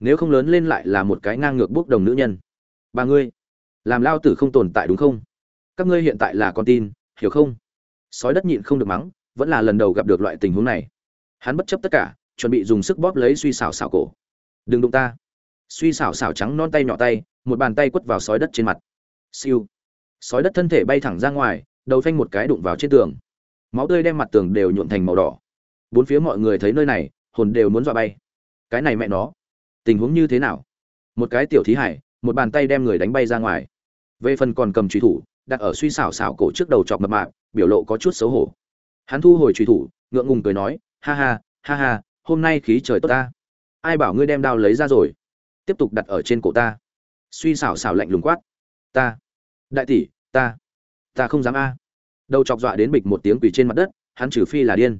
Nếu không lớn lên lại là một cái ngang ngược bốc đồng nữ nhân. Ba ngươi, làm lao tử không tồn tại đúng không? Các ngươi hiện tại là con tin, hiểu không? Sói đất nhịn không được mắng, vẫn là lần đầu gặp được loại tình huống này. Hắn bất chấp tất cả chuẩn bị dùng sức bóp lấy suy xảo xảo cổ. Đừng đụng ta. Suy xảo xảo trắng non tay nhỏ tay, một bàn tay quất vào sói đất trên mặt. Siêu. Sói đất thân thể bay thẳng ra ngoài, đầu phanh một cái đụng vào trên tường. Máu tươi đem mặt tường đều nhuộn thành màu đỏ. Bốn phía mọi người thấy nơi này, hồn đều muốn dọa bay. Cái này mẹ nó. Tình huống như thế nào? Một cái tiểu thí hải, một bàn tay đem người đánh bay ra ngoài. Về phần còn cầm truy thủ, đặt ở suy xảo xảo cổ trước đầu chọc mập mạp, biểu lộ có chút xấu hổ. Hắn thu hồi truy thủ, ngượng ngùng cười nói, ha ha ha ha hôm nay khí trời tốt ta. Ai bảo ngươi đem đao lấy ra rồi? Tiếp tục đặt ở trên cổ ta. Suy xảo xảo lạnh lùng quát. Ta. Đại tỷ, ta. Ta không dám a. Đầu chọc dọa đến bịch một tiếng quỳ trên mặt đất, hắn trừ phi là điên.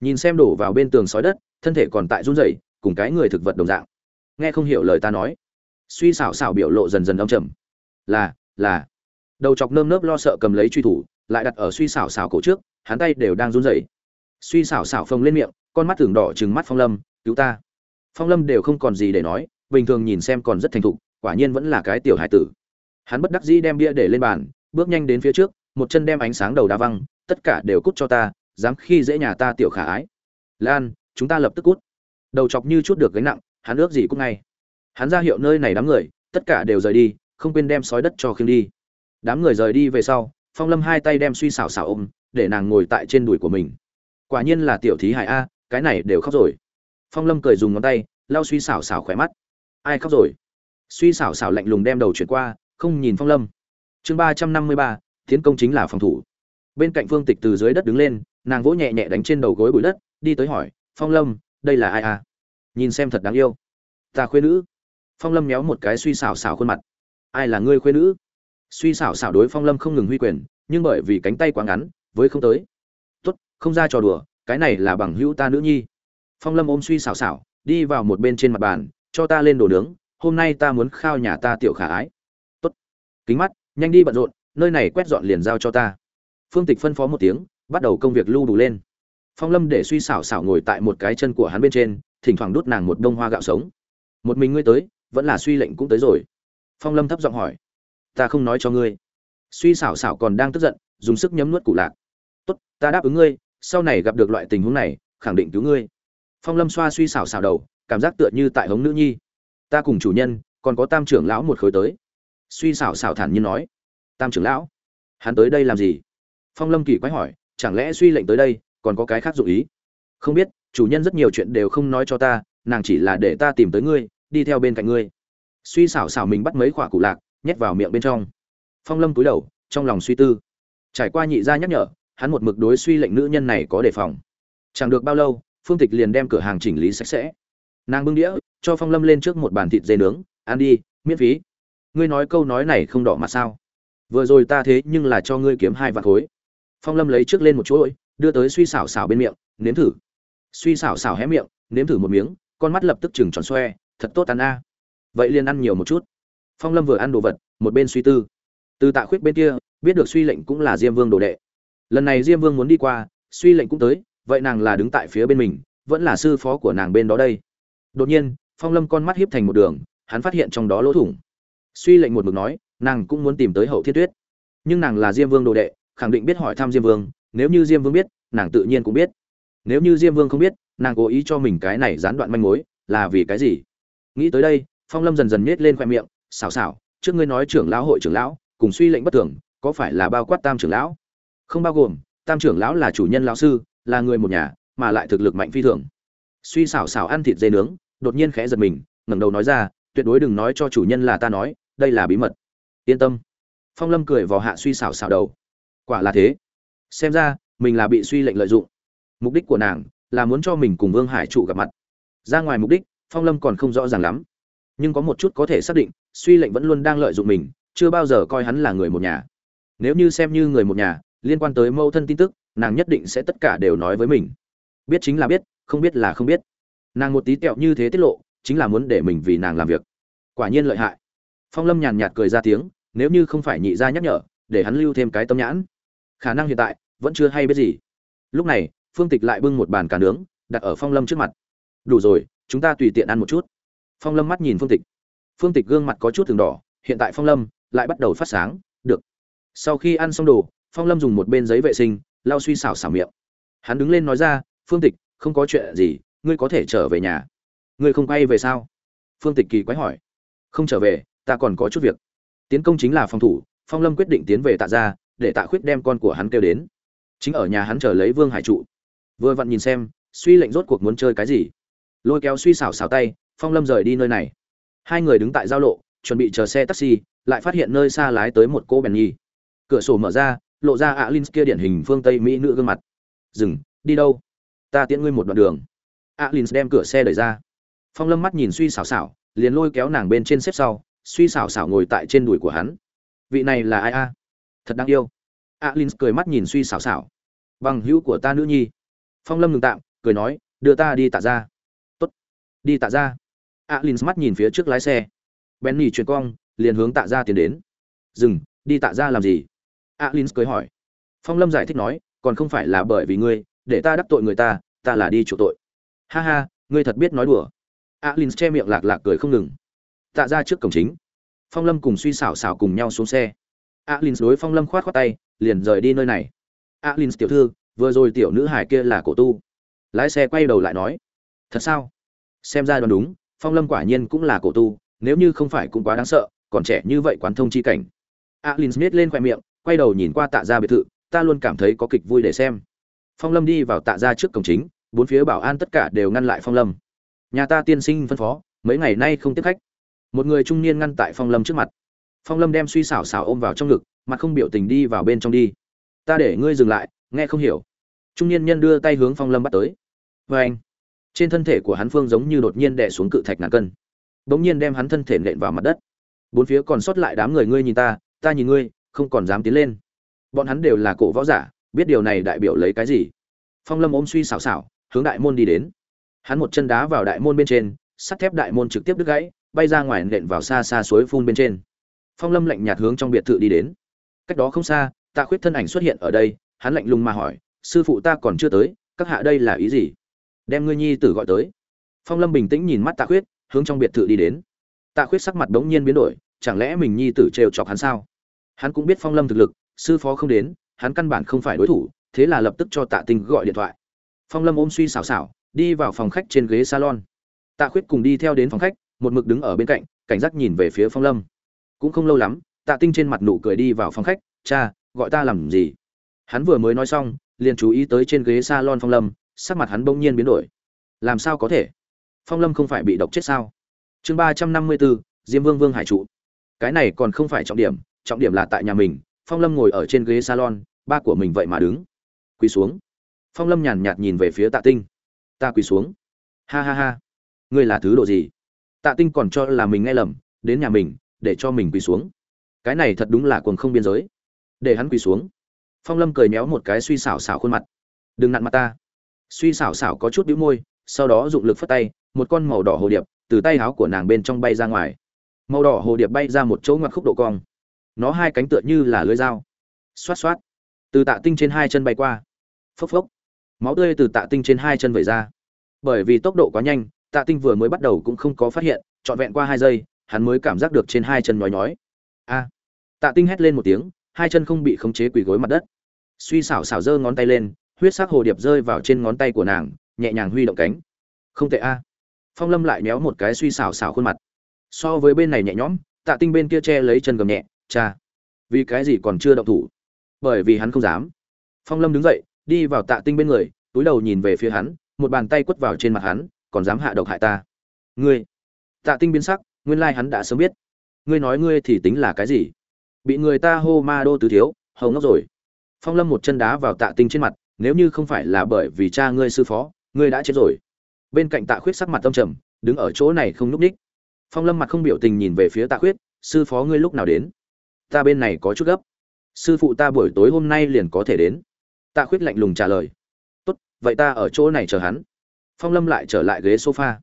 Nhìn xem đổ vào bên tường sói đất, thân thể còn tại run rẩy, cùng cái người thực vật đồng dạng. Nghe không hiểu lời ta nói. Suy xảo xảo biểu lộ dần dần đông trầm. Là là. Đầu chọc nơm nớp lo sợ cầm lấy truy thủ, lại đặt ở suy xảo xảo cổ trước, hắn tay đều đang run rẩy. Suy xảo xảo phồng lên miệng con mắt thường đỏ trừng mắt phong lâm, cứu ta. Phong lâm đều không còn gì để nói, bình thường nhìn xem còn rất thành thục, quả nhiên vẫn là cái tiểu hải tử. Hắn bất đắc dĩ đem bia để lên bàn, bước nhanh đến phía trước, một chân đem ánh sáng đầu đá văng, tất cả đều cút cho ta, dám khi dễ nhà ta tiểu khả ái. Lan, chúng ta lập tức cút. Đầu chọc như chút được gánh nặng, hắn ước gì cút ngay. Hắn ra hiệu nơi này đám người, tất cả đều rời đi, không quên đem sói đất cho khiêng đi. Đám người rời đi về sau, phong lâm hai tay đem suy xào xào ôm, để nàng ngồi tại trên đùi của mình. Quả nhiên là tiểu thí hải a cái này đều khóc rồi. Phong lâm cười dùng ngón tay, lau suy xảo xảo khỏe mắt. Ai khóc rồi? Suy xảo xảo lạnh lùng đem đầu chuyển qua, không nhìn phong lâm. Chương ba trăm năm mươi ba, tiến công chính là phòng thủ. Bên cạnh phương tịch từ dưới đất đứng lên, nàng vỗ nhẹ nhẹ đánh trên đầu gối bụi đất, đi tới hỏi, phong lâm, đây là ai à? Nhìn xem thật đáng yêu. Ta khuê nữ. Phong lâm méo một cái suy xảo xảo khuôn mặt. Ai là ngươi khuê nữ? Suy xảo xảo đối phong lâm không ngừng huy quyền, nhưng bởi vì cánh tay quá ngắn, với không tới. Tốt, không ra trò đùa cái này là bằng hữu ta nữ nhi. Phong lâm ôm suy xảo xảo, đi vào một bên trên mặt bàn, cho ta lên đồ nướng, hôm nay ta muốn khao nhà ta tiểu khả ái. Tốt. Kính mắt, nhanh đi bận rộn, nơi này quét dọn liền giao cho ta. Phương tịch phân phó một tiếng, bắt đầu công việc lưu đủ lên. Phong lâm để suy xảo xảo ngồi tại một cái chân của hắn bên trên, thỉnh thoảng đút nàng một đông hoa gạo sống. Một mình ngươi tới, vẫn là suy lệnh cũng tới rồi. Phong lâm thấp giọng hỏi. Ta không nói cho ngươi. Suy xảo xảo còn đang tức giận, dùng sức nhấm nuốt cụ lạc. Tốt, ta đáp ứng ngươi sau này gặp được loại tình huống này, khẳng định cứu ngươi. Phong lâm xoa suy xảo xảo đầu, cảm giác tựa như tại hống nữ nhi. Ta cùng chủ nhân, còn có tam trưởng lão một khối tới. Suy xảo xảo thản nhiên nói. Tam trưởng lão? Hắn tới đây làm gì? Phong lâm kỳ quái hỏi, chẳng lẽ suy lệnh tới đây, còn có cái khác dụ ý? Không biết, chủ nhân rất nhiều chuyện đều không nói cho ta, nàng chỉ là để ta tìm tới ngươi, đi theo bên cạnh ngươi. Suy xảo xảo mình bắt mấy khoả cụ lạc, nhét vào miệng bên trong. Phong lâm cúi đầu, trong lòng suy tư. Trải qua nhị gia nhắc nhở hắn một mực đối suy lệnh nữ nhân này có đề phòng. Chẳng được bao lâu, phương tịch liền đem cửa hàng chỉnh lý sạch sẽ. Nàng bưng đĩa, cho phong lâm lên trước một bàn thịt dê nướng, ăn đi, miễn phí. Ngươi nói câu nói này không đỏ mà sao? Vừa rồi ta thế nhưng là cho ngươi kiếm hai vạn khối. Phong lâm lấy trước lên một chuỗi, đưa tới suy xảo xảo bên miệng, nếm thử. Suy xảo xảo hé miệng, nếm thử một miếng, con mắt lập tức chừng tròn xoe, thật tốt ăn a. Vậy liền ăn nhiều một chút. Phong lâm vừa ăn đồ vật, một bên suy tư. Từ tạ khuyết bên kia, biết được suy lệnh cũng là diêm vương đồ đệ lần này diêm vương muốn đi qua, suy lệnh cũng tới, vậy nàng là đứng tại phía bên mình, vẫn là sư phó của nàng bên đó đây. Đột nhiên, phong lâm con mắt hiếp thành một đường, hắn phát hiện trong đó lỗ thủng. Suy lệnh một mực nói, nàng cũng muốn tìm tới hậu thiên tuyết. Nhưng nàng là diêm vương đồ đệ, khẳng định biết hỏi thăm diêm vương, nếu như diêm vương biết, nàng tự nhiên cũng biết. Nếu như diêm vương không biết, nàng cố ý cho mình cái này gián đoạn manh mối, là vì cái gì? Nghĩ tới đây, phong lâm dần dần miết lên khoe miệng xào xào trước ngươi nói trưởng lão hội trưởng lão, cùng suy lệnh bất tưởng có phải là bao quát tam trưởng lão? Không bao gồm, tam trưởng lão là chủ nhân lão sư, là người một nhà, mà lại thực lực mạnh phi thường. Suy xảo xảo ăn thịt dê nướng, đột nhiên khẽ giật mình, ngẩng đầu nói ra, tuyệt đối đừng nói cho chủ nhân là ta nói, đây là bí mật. Yên tâm. Phong lâm cười vào hạ suy xảo xảo đầu. Quả là thế. Xem ra, mình là bị suy lệnh lợi dụng. Mục đích của nàng là muốn cho mình cùng vương hải trụ gặp mặt. Ra ngoài mục đích, phong lâm còn không rõ ràng lắm. Nhưng có một chút có thể xác định, suy lệnh vẫn luôn đang lợi dụng mình, chưa bao giờ coi hắn là người một nhà. Nếu như xem như người một nhà liên quan tới mâu thân tin tức, nàng nhất định sẽ tất cả đều nói với mình. Biết chính là biết, không biết là không biết. Nàng một tí tẹo như thế tiết lộ, chính là muốn để mình vì nàng làm việc. Quả nhiên lợi hại. Phong lâm nhàn nhạt cười ra tiếng, nếu như không phải nhị gia nhắc nhở, để hắn lưu thêm cái tâm nhãn. Khả năng hiện tại, vẫn chưa hay biết gì. Lúc này, phương tịch lại bưng một bàn cà nướng, đặt ở phong lâm trước mặt. Đủ rồi, chúng ta tùy tiện ăn một chút. Phong lâm mắt nhìn phương tịch. Phương tịch gương mặt có chút thường đỏ, hiện tại phong lâm lại bắt đầu phát sáng, được. Sau khi ăn xong đồ phong lâm dùng một bên giấy vệ sinh, lau suy xảo xảo miệng. Hắn đứng lên nói ra, phương tịch, không có chuyện gì, ngươi có thể trở về nhà. Ngươi không quay về sao? Phương tịch kỳ quái hỏi. Không trở về, ta còn có chút việc. Tiến công chính là phòng thủ, phong lâm quyết định tiến về tạ ra để tạ khuyết đem con của hắn kêu đến. Chính ở nhà hắn chờ lấy vương hải trụ. Vừa vặn nhìn xem, suy lệnh rốt cuộc muốn chơi cái gì. Lôi kéo suy xảo xảo tay, phong lâm rời đi nơi này. Hai người đứng tại giao lộ, chuẩn bị chờ xe taxi, lại phát hiện nơi xa lái tới một cô bèn nhi cửa sổ mở ra lộ ra alin kia điển hình phương tây mỹ nữ gương mặt. Dừng, đi đâu? Ta tiễn ngươi một đoạn đường. alin đem cửa xe đẩy ra. Phong lâm mắt nhìn suy xảo xảo liền lôi kéo nàng bên trên xếp sau. Suy xảo xảo ngồi tại trên đùi của hắn. Vị này là ai a? Thật đáng yêu. alin cười mắt nhìn suy xảo xảo bằng hữu của ta nữ nhi. Phong lâm ngừng tạm, cười nói, đưa ta đi tạ ra tốt, đi tạ ra alin mắt nhìn phía trước lái xe. Benny chuyển cong, liền hướng tạ ra tiến đến. Dừng, đi tạ ra làm gì? Alin cười hỏi. Phong lâm giải thích nói, còn không phải là bởi vì ngươi, để ta đắc tội người ta ta là đi chủ tội. Ha ha, ngươi thật biết nói đùa. Alin che miệng lạc lạc cười không ngừng. Tạ ra trước cổng chính. Phong lâm cùng suy xảo xảo cùng nhau xuống xe. Alin đối phong lâm khoát khoát tay, liền rời đi nơi này. Alin tiểu thư, vừa rồi tiểu nữ hải kia là cổ tu. Lái xe quay đầu lại nói, thật sao? Xem ra đoán đúng, phong lâm quả nhiên cũng là cổ tu, nếu như không phải cũng quá đáng sợ, còn trẻ như vậy quán thông chi cảnh. Alin miết lên khoe miệng quay đầu nhìn qua tạ gia biệt thự, ta luôn cảm thấy có kịch vui để xem. Phong lâm đi vào tạ gia trước cổng chính, bốn phía bảo an tất cả đều ngăn lại phong lâm. Nhà ta tiên sinh phân phó, mấy ngày nay không tiếp khách. Một người trung niên ngăn tại phong lâm trước mặt. Phong lâm đem suy xảo xảo ôm vào trong ngực, mặt không biểu tình đi vào bên trong đi. Ta để ngươi dừng lại, nghe không hiểu. Trung niên nhân đưa tay hướng phong lâm bắt tới. Vê anh, trên thân thể của hắn phương giống như đột nhiên đè xuống cự thạch ngàn cân. Bỗng nhiên đem hắn thân thể nện vào mặt đất. Bốn phía còn sót lại đám người ngươi nhìn ta ta nhìn ngươi không còn dám tiến lên. Bọn hắn đều là cổ võ giả, biết điều này đại biểu lấy cái gì? Phong lâm ôm suy xảo xảo, hướng đại môn đi đến. Hắn một chân đá vào đại môn bên trên, sắt thép đại môn trực tiếp đứt gãy, bay ra ngoài nện vào xa xa suối phun bên trên. Phong lâm lạnh nhạt hướng trong biệt thự đi đến. Cách đó không xa, tạ khuyết thân ảnh xuất hiện ở đây, hắn lạnh lùng mà hỏi, sư phụ ta còn chưa tới, các hạ đây là ý gì? Đem ngươi nhi tử gọi tới. Phong lâm bình tĩnh nhìn mắt tạ khuyết, hướng trong biệt thự đi đến. Tạ khuyết sắc mặt đống nhiên biến đổi, chẳng lẽ mình nhi tử trêu chọc hắn sao? Hắn cũng biết phong lâm thực lực, sư phó không đến, hắn căn bản không phải đối thủ, thế là lập tức cho tạ tinh gọi điện thoại. Phong lâm ôm suy xảo xảo, đi vào phòng khách trên ghế salon. Tạ khuyết cùng đi theo đến phòng khách, một mực đứng ở bên cạnh, cảnh giác nhìn về phía phong lâm. Cũng không lâu lắm, tạ tinh trên mặt nụ cười đi vào phòng khách, cha, gọi ta làm gì? Hắn vừa mới nói xong, liền chú ý tới trên ghế salon phong lâm, sắc mặt hắn bỗng nhiên biến đổi. Làm sao có thể? Phong lâm không phải bị độc chết sao? Chương ba trăm năm mươi bốn, diêm vương vương hải trụ. Cái này còn không phải trọng điểm trọng điểm là tại nhà mình, phong lâm ngồi ở trên ghế salon, ba của mình vậy mà đứng. Quỳ xuống. Phong lâm nhàn nhạt nhìn về phía tạ tinh. Ta quỳ xuống. Ha ha ha. Ngươi là thứ độ gì? Tạ tinh còn cho là mình nghe lầm, đến nhà mình, để cho mình quỳ xuống. Cái này thật đúng là cuồng không biên giới. Để hắn quỳ xuống. Phong lâm cười méo một cái suy xảo xảo khuôn mặt. Đừng nặn mặt ta. Suy xảo xảo có chút bĩu môi, sau đó dụng lực phất tay, một con màu đỏ hồ điệp từ tay áo của nàng bên trong bay ra ngoài. Màu đỏ hồ điệp bay ra một chỗ ngoặt khúc độ cong nó hai cánh tựa như là lưới dao. Xoát xoát. Từ tạ tinh trên hai chân bay qua. Phốc phốc. Máu tươi từ tạ tinh trên hai chân vẩy ra. Bởi vì tốc độ quá nhanh, tạ tinh vừa mới bắt đầu cũng không có phát hiện, trọn vẹn qua hai giây, hắn mới cảm giác được trên hai chân nhói nhói. A. Tạ tinh hét lên một tiếng, hai chân không bị khống chế quỳ gối mặt đất. Suy xảo xảo giơ ngón tay lên, huyết sắc hồ điệp rơi vào trên ngón tay của nàng, nhẹ nhàng huy động cánh. Không tệ a. Phong lâm lại méo một cái suy xảo xảo khuôn mặt. So với bên này nhẹ nhõm, tạ tinh bên kia che lấy chân gầm nhẹ cha. Vì cái gì còn chưa động thủ? Bởi vì hắn không dám. Phong lâm đứng dậy, đi vào tạ tinh bên người, túi đầu nhìn về phía hắn, một bàn tay quất vào trên mặt hắn, còn dám hạ độc hại ta. Ngươi. Tạ tinh biến sắc, nguyên lai hắn đã sớm biết. Ngươi nói ngươi thì tính là cái gì? Bị người ta hô ma đô tứ thiếu, hầu ngốc rồi. Phong lâm một chân đá vào tạ tinh trên mặt, nếu như không phải là bởi vì cha ngươi sư phó, ngươi đã chết rồi. Bên cạnh tạ khuyết sắc mặt tâm trầm, đứng ở chỗ này không núp ních phong lâm mặt không biểu tình nhìn về phía tạ khuyết, sư phó ngươi lúc nào đến? Ta bên này có chút gấp. Sư phụ ta buổi tối hôm nay liền có thể đến. Tạ khuyết lạnh lùng trả lời. Tốt, vậy ta ở chỗ này chờ hắn. Phong lâm lại trở lại ghế sofa.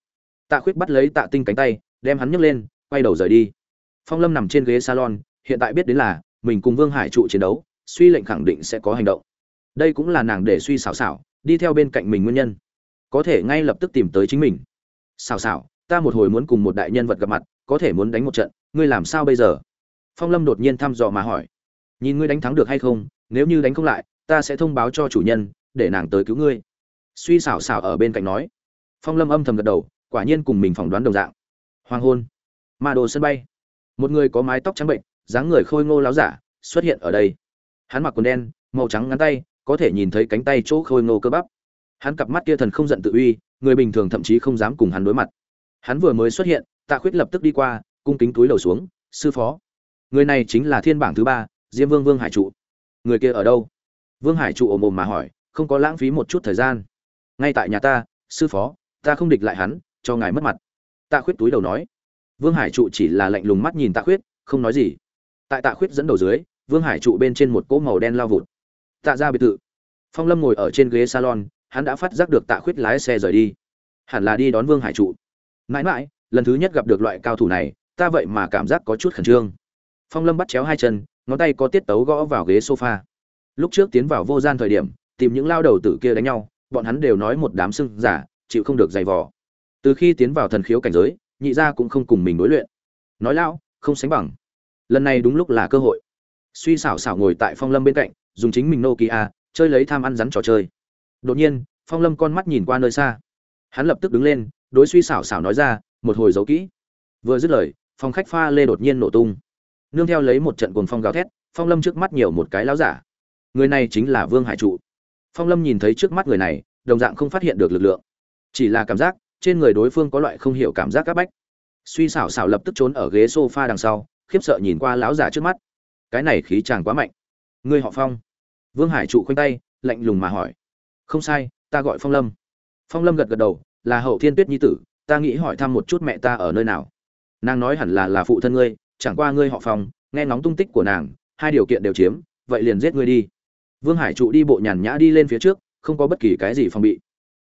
Tạ khuyết bắt lấy tạ tinh cánh tay, đem hắn nhấc lên, quay đầu rời đi. Phong lâm nằm trên ghế salon, hiện tại biết đến là, mình cùng vương hải trụ chiến đấu, suy lệnh khẳng định sẽ có hành động. Đây cũng là nàng để suy xảo xảo, đi theo bên cạnh mình nguyên nhân. Có thể ngay lập tức tìm tới chính mình. Xảo xảo, ta một hồi muốn cùng một đại nhân vật gặp mặt, có thể muốn đánh một trận, ngươi làm sao bây giờ? Phong lâm đột nhiên thăm dò mà hỏi, nhìn ngươi đánh thắng được hay không, nếu như đánh không lại, ta sẽ thông báo cho chủ nhân, để nàng tới cứu ngươi. Suy xảo xảo ở bên cạnh nói. Phong lâm âm thầm gật đầu, quả nhiên cùng mình phỏng đoán đồng dạng. Hoàng hôn. Ma đồ sân bay. Một người có mái tóc trắng bệnh, dáng người khôi ngô láo giả, xuất hiện ở đây. Hắn mặc quần đen, màu trắng ngắn tay, có thể nhìn thấy cánh tay chỗ khôi ngô cơ bắp. Hắn cặp mắt kia thần không giận tự uy, người bình thường thậm chí không dám cùng hắn đối mặt. Hắn vừa mới xuất hiện, tạ khuyết lập tức đi qua, cung kính túi đầu xuống, sư phó người này chính là thiên bảng thứ ba, diêm vương vương hải trụ. Người kia ở đâu? Vương hải trụ ồm ồm mà hỏi, không có lãng phí một chút thời gian. Ngay tại nhà ta, sư phó, ta không địch lại hắn, cho ngài mất mặt. Tạ khuyết túi đầu nói. Vương hải trụ chỉ là lạnh lùng mắt nhìn tạ khuyết, không nói gì. Tại tạ khuyết dẫn đầu dưới, vương hải trụ bên trên một cỗ màu đen lao vụt. Tạ ra biệt thự. Phong lâm ngồi ở trên ghế salon, hắn đã phát giác được tạ khuyết lái xe rời đi. Hẳn là đi đón vương hải trụ. Mãi mãi, lần thứ nhất gặp được loại cao thủ này, ta vậy mà cảm giác có chút khẩn trương phong lâm bắt chéo hai chân, ngón tay có tiết tấu gõ vào ghế sofa. Lúc trước tiến vào vô gian thời điểm, tìm những lao đầu tử kia đánh nhau, bọn hắn đều nói một đám sưng giả, chịu không được giày vò. Từ khi tiến vào thần khiếu cảnh giới, nhị gia cũng không cùng mình đối luyện. Nói lao không sánh bằng. Lần này đúng lúc là cơ hội. Suy xảo xảo ngồi tại phong lâm bên cạnh, dùng chính mình nokia, chơi lấy tham ăn rắn trò chơi. Đột nhiên, phong lâm con mắt nhìn qua nơi xa. Hắn lập tức đứng lên, đối suy xảo xảo nói ra, một hồi giấu kỹ. Vừa dứt lời, phòng khách pha lê đột nhiên nổ tung nương theo lấy một trận cuồng phong gào thét, phong lâm trước mắt nhiều một cái láo giả. Người này chính là vương hải trụ. Phong lâm nhìn thấy trước mắt người này, đồng dạng không phát hiện được lực lượng. Chỉ là cảm giác, trên người đối phương có loại không hiểu cảm giác áp bách. Suy xảo xảo lập tức trốn ở ghế s o f a đằng sau, khiếp sợ nhìn qua láo giả trước mắt. Cái này khí chàng quá mạnh. Ngươi họ phong. Vương hải trụ khoanh tay, lạnh lùng mà hỏi. Không sai, ta gọi phong lâm. Phong lâm gật gật đầu, là hậu thiên tuyết nhi tử, ta nghĩ hỏi thăm một chút mẹ ta ở nơi nào. Nàng nói hẳn là là phụ thân ngươi chẳng qua ngươi họ phòng nghe ngóng tung tích của nàng, hai điều kiện đều chiếm, vậy liền giết ngươi đi. Vương hải trụ đi bộ nhàn nhã đi lên phía trước, không có bất kỳ cái gì phòng bị.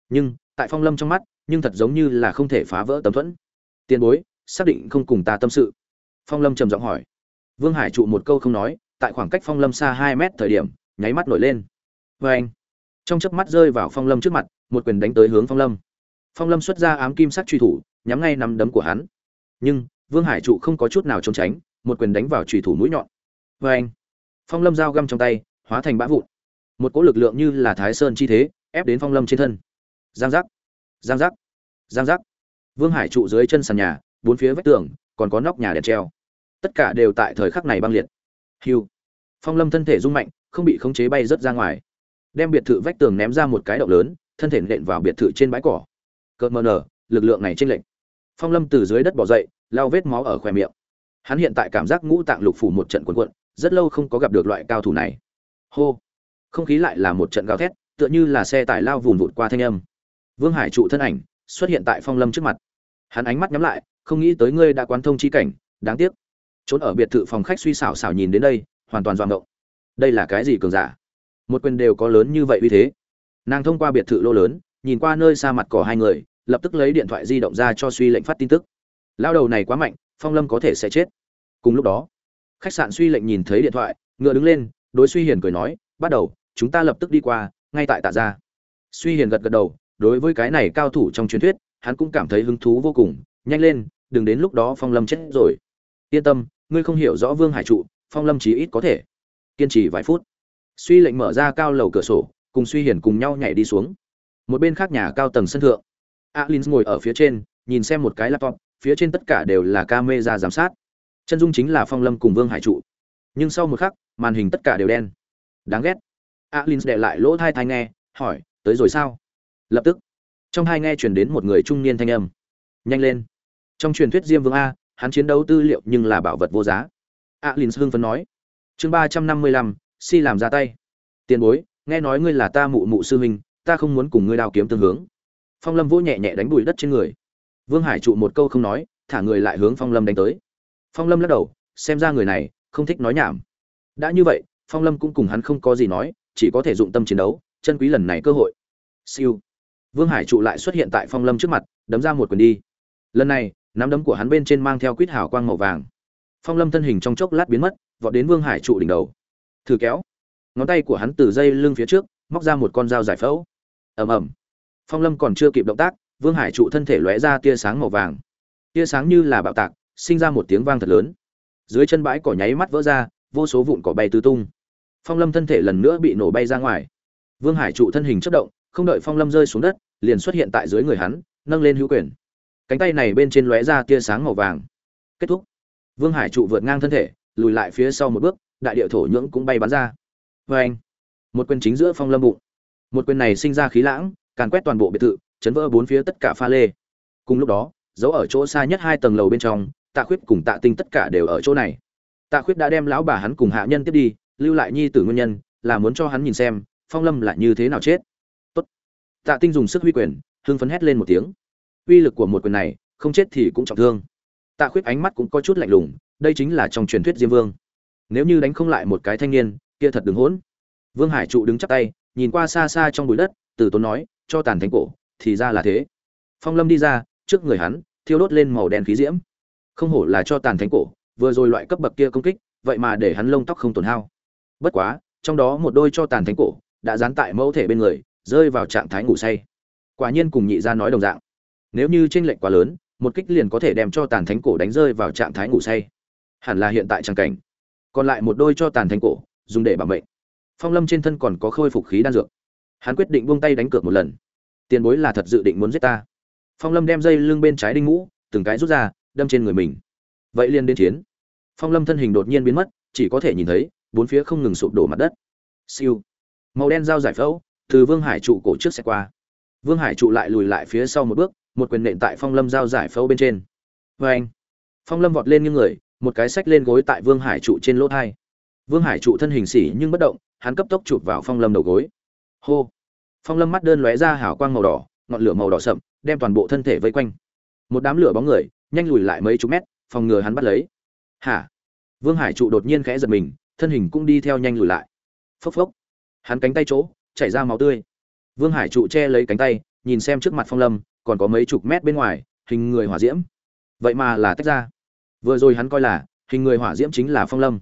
Nhưng, tại phong lâm trong mắt, nhưng thật giống như là không thể phá vỡ tấm thuẫn. Tiền bối, xác định không cùng ta tâm sự. Phong lâm trầm giọng hỏi. Vương hải trụ một câu không nói, tại khoảng cách phong lâm xa hai mét thời điểm, nháy mắt nổi lên. Vê anh, trong chớp mắt rơi vào phong lâm trước mặt, một quyền đánh tới hướng phong lâm. Phong lâm xuất ra ám kim sắc truy thủ, nhắm ngay nắm đấm của hắn. Nhưng vương hải trụ không có chút nào trốn tránh, một quyền đánh vào trùy thủ mũi nhọn. Vê anh, phong lâm dao găm trong tay, hóa thành bã vụn. Một cỗ lực lượng như là thái sơn chi thế, ép đến phong lâm trên thân. Giang giác giang giác giang giác. Vương hải trụ dưới chân sàn nhà, bốn phía vách tường, còn có nóc nhà đèn treo. Tất cả đều tại thời khắc này băng liệt. Hiu. Phong lâm thân thể rung mạnh, không bị khống chế bay rớt ra ngoài. Đem biệt thự vách tường ném ra một cái động lớn, thân thể nện vào biệt thự trên bãi cỏ. Cợt mờ nở, lực lượng này chênh lệch. Phong lâm từ dưới đất bỏ dậy lao vết máu ở khoe miệng. Hắn hiện tại cảm giác ngũ tạng lục phủ một trận cuộn cuộn, rất lâu không có gặp được loại cao thủ này. Hô! Không khí lại là một trận gào thét, tựa như là xe tải lao vùn vụt qua thanh âm. Vương hải trụ thân ảnh, xuất hiện tại phong lâm trước mặt. Hắn ánh mắt nhắm lại, không nghĩ tới ngươi đã quán thông chi cảnh, đáng tiếc. Trốn ở biệt thự phòng khách suy xảo xảo nhìn đến đây, hoàn toàn doạng ngộng đây là cái gì cường giả? Một quyền đều có lớn như vậy uy thế. Nàng thông qua biệt thự lô lớn, nhìn qua nơi xa mặt cỏ hai người, lập tức lấy điện thoại di động ra cho suy lệnh phát tin tức lao đầu này quá mạnh, phong lâm có thể sẽ chết. Cùng lúc đó, khách sạn suy lệnh nhìn thấy điện thoại, ngựa đứng lên, đối suy hiền cười nói, bắt đầu, chúng ta lập tức đi qua, ngay tại tạ gia. Suy hiền gật gật đầu, đối với cái này cao thủ trong truyền thuyết, hắn cũng cảm thấy hứng thú vô cùng, nhanh lên, đừng đến lúc đó phong lâm chết rồi. Yên tâm, ngươi không hiểu rõ vương hải trụ, phong lâm chí ít có thể kiên trì vài phút. Suy lệnh mở ra cao lầu cửa sổ, cùng suy hiển cùng nhau nhảy đi xuống. Một bên khác nhà cao tầng sân thượng, alin ngồi ở phía trên, nhìn xem một cái laptop phía trên tất cả đều là camera giám sát. Chân dung chính là phong lâm cùng vương hải trụ. Nhưng sau một khắc, màn hình tất cả đều đen. Đáng ghét. Alin để lại lỗ tai thai nghe, hỏi, tới rồi sao? Lập tức, trong hai nghe truyền đến một người trung niên thanh âm. Nhanh lên. Trong truyền thuyết diêm vương a, hắn chiến đấu tư liệu nhưng là bảo vật vô giá. Alin hưng phấn nói, chương ba trăm năm mươi lăm, si làm ra tay. Tiền bối, nghe nói ngươi là ta mụ mụ sư huynh, ta không muốn cùng ngươi đao kiếm tương hướng. Phong lâm vỗ nhẹ nhẹ đánh bụi đất trên người vương hải trụ một câu không nói, thả người lại hướng phong lâm đánh tới. Phong lâm lắc đầu, xem ra người này không thích nói nhảm. Đã như vậy, phong lâm cũng cùng hắn không có gì nói, chỉ có thể dụng tâm chiến đấu, chân quý lần này cơ hội. Siêu. Vương hải trụ lại xuất hiện tại phong lâm trước mặt, đấm ra một quyền đi. Lần này, nắm đấm của hắn bên trên mang theo quýt hào quang màu vàng. Phong lâm thân hình trong chốc lát biến mất, vọt đến vương hải trụ đỉnh đầu. Thử kéo. Ngón tay của hắn từ dây lưng phía trước, móc ra một con dao giải phẫu. Ầm ầm. Phong lâm còn chưa kịp động tác vương hải trụ thân thể lóe ra tia sáng màu vàng. Tia sáng như là bạo tạc, sinh ra một tiếng vang thật lớn. Dưới chân bãi cỏ nháy mắt vỡ ra, vô số vụn cỏ bay tứ tung. Phong lâm thân thể lần nữa bị nổ bay ra ngoài. Vương hải trụ thân hình chất động, không đợi phong lâm rơi xuống đất, liền xuất hiện tại dưới người hắn, nâng lên hữu quyền. Cánh tay này bên trên lóe ra tia sáng màu vàng. Kết thúc. Vương hải trụ vượt ngang thân thể, lùi lại phía sau một bước, đại địa thổ nhưỡng cũng bay bắn ra. Vê anh một quyền chính giữa phong lâm bụng. Một quyền này sinh ra khí lãng, càn quét toàn bộ biệt thự chấn vỡ bốn phía tất cả pha lê. Cùng lúc đó, giấu ở chỗ xa nhất hai tầng lầu bên trong, tạ khuyết cùng tạ tinh tất cả đều ở chỗ này. Tạ khuyết đã đem lão bà hắn cùng hạ nhân tiếp đi, lưu lại nhi tử nguyên nhân, là muốn cho hắn nhìn xem, phong lâm là như thế nào chết. Tốt. tạ tinh dùng sức huy quyền, hưng phấn hét lên một tiếng. Uy lực của một quyền này, không chết thì cũng trọng thương. Tạ khuyết ánh mắt cũng có chút lạnh lùng, đây chính là trong truyền thuyết diêm vương. Nếu như đánh không lại một cái thanh niên, kia thật đừng hỗn. Vương hải trụ đứng chắp tay, nhìn qua xa xa trong bụi đất, từ tốn nói, cho tàn thánh cổ thì ra là thế. Phong lâm đi ra, trước người hắn, thiêu đốt lên màu đen khí diễm. Không hổ là cho tàn thánh cổ, vừa rồi loại cấp bậc kia công kích, vậy mà để hắn lông tóc không tổn hao. Bất quá, trong đó một đôi cho tàn thánh cổ đã dán tại mẫu thể bên người, rơi vào trạng thái ngủ say. Quả nhiên cùng nhị gia nói đồng dạng. Nếu như tranh lệch quá lớn, một kích liền có thể đem cho tàn thánh cổ đánh rơi vào trạng thái ngủ say. Hẳn là hiện tại trang cảnh. Còn lại một đôi cho tàn thánh cổ, dùng để bảo mệnh. Phong lâm trên thân còn có khôi phục khí đan dược. Hắn quyết định buông tay đánh cược một lần tiền bối là thật dự định muốn giết ta. Phong lâm đem dây lưng bên trái đinh ngũ, từng cái rút ra, đâm trên người mình. Vậy liền đến chiến. Phong lâm thân hình đột nhiên biến mất, chỉ có thể nhìn thấy, bốn phía không ngừng sụp đổ mặt đất. Siêu. Màu đen dao giải phẫu, từ vương hải trụ cổ trước xe qua. Vương hải trụ lại lùi lại phía sau một bước, một quyền nện tại phong lâm dao giải phẫu bên trên. Vê anh phong lâm vọt lên như người, một cái sách lên gối tại vương hải trụ trên lỗ thai. Vương hải trụ thân hình xỉ nhưng bất động, hắn cấp tốc chụp vào phong lâm đầu gối. Hô phong lâm mắt đơn lóe ra hào quang màu đỏ, ngọn lửa màu đỏ sậm, đem toàn bộ thân thể vây quanh. Một đám lửa bóng người, nhanh lùi lại mấy chục mét, phòng ngừa hắn bắt lấy. Hả? Vương hải trụ đột nhiên khẽ giật mình, thân hình cũng đi theo nhanh lùi lại. Phốc phốc. Hắn cánh tay chỗ, chảy ra máu tươi. Vương hải trụ che lấy cánh tay, nhìn xem trước mặt phong lâm, còn có mấy chục mét bên ngoài, hình người hỏa diễm. Vậy mà là tách ra. Vừa rồi hắn coi là, hình người hỏa diễm chính là phong lâm.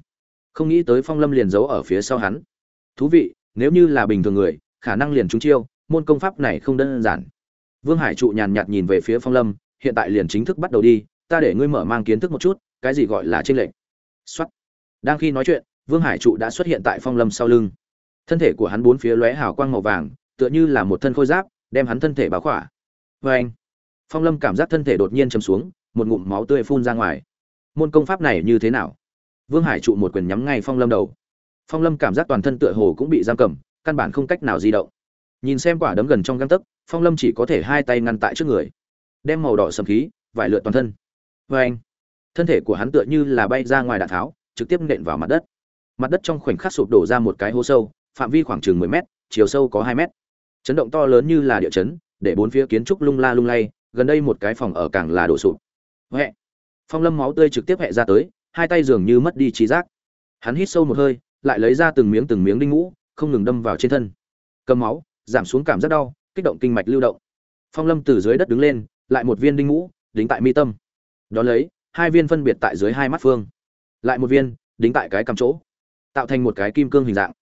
Không nghĩ tới phong lâm liền giấu ở phía sau hắn. Thú vị, nếu như là bình thường người khả năng liền trúng chiêu, môn công pháp này không đơn giản. Vương hải trụ nhàn nhạt nhìn về phía phong lâm, hiện tại liền chính thức bắt đầu đi, ta để ngươi mở mang kiến thức một chút, cái gì gọi là tranh lệch. Xuất đang khi nói chuyện, vương hải trụ đã xuất hiện tại phong lâm sau lưng. Thân thể của hắn bốn phía lóe hào quang màu vàng, tựa như là một thân khôi giáp, đem hắn thân thể báo khỏa. Vê anh, phong lâm cảm giác thân thể đột nhiên chầm xuống, một ngụm máu tươi phun ra ngoài. Môn công pháp này như thế nào? Vương hải trụ một quyền nhắm ngay phong lâm đầu. Phong lâm cảm giác toàn thân tựa hồ cũng bị giam cầm căn bản không cách nào di động. Nhìn xem quả đấm gần trong găng tấc, phong lâm chỉ có thể hai tay ngăn tại trước người. Đem màu đỏ sầm khí, vải lượt toàn thân. Vê anh, thân thể của hắn tựa như là bay ra ngoài đạn tháo, trực tiếp nện vào mặt đất. Mặt đất trong khoảnh khắc sụp đổ ra một cái hố sâu, phạm vi khoảng chừng mười mét, chiều sâu có hai mét. Chấn động to lớn như là địa chấn, để bốn phía kiến trúc lung la lung lay, gần đây một cái phòng ở càng là đổ sụp. Huệ. Phong lâm máu tươi trực tiếp hẹ ra tới, hai tay dường như mất đi trí giác. Hắn hít sâu một hơi, lại lấy ra từng miếng từng miếng đinh ngũ không ngừng đâm vào trên thân. Cầm máu, giảm xuống cảm giác đau, kích động kinh mạch lưu động. Phong lâm từ dưới đất đứng lên, lại một viên đinh ngũ, đính tại mi tâm. Đ ó lấy, hai viên phân biệt tại dưới hai mắt phương. Lại một viên, đính tại cái cắm chỗ. Tạo thành một cái kim cương hình dạng.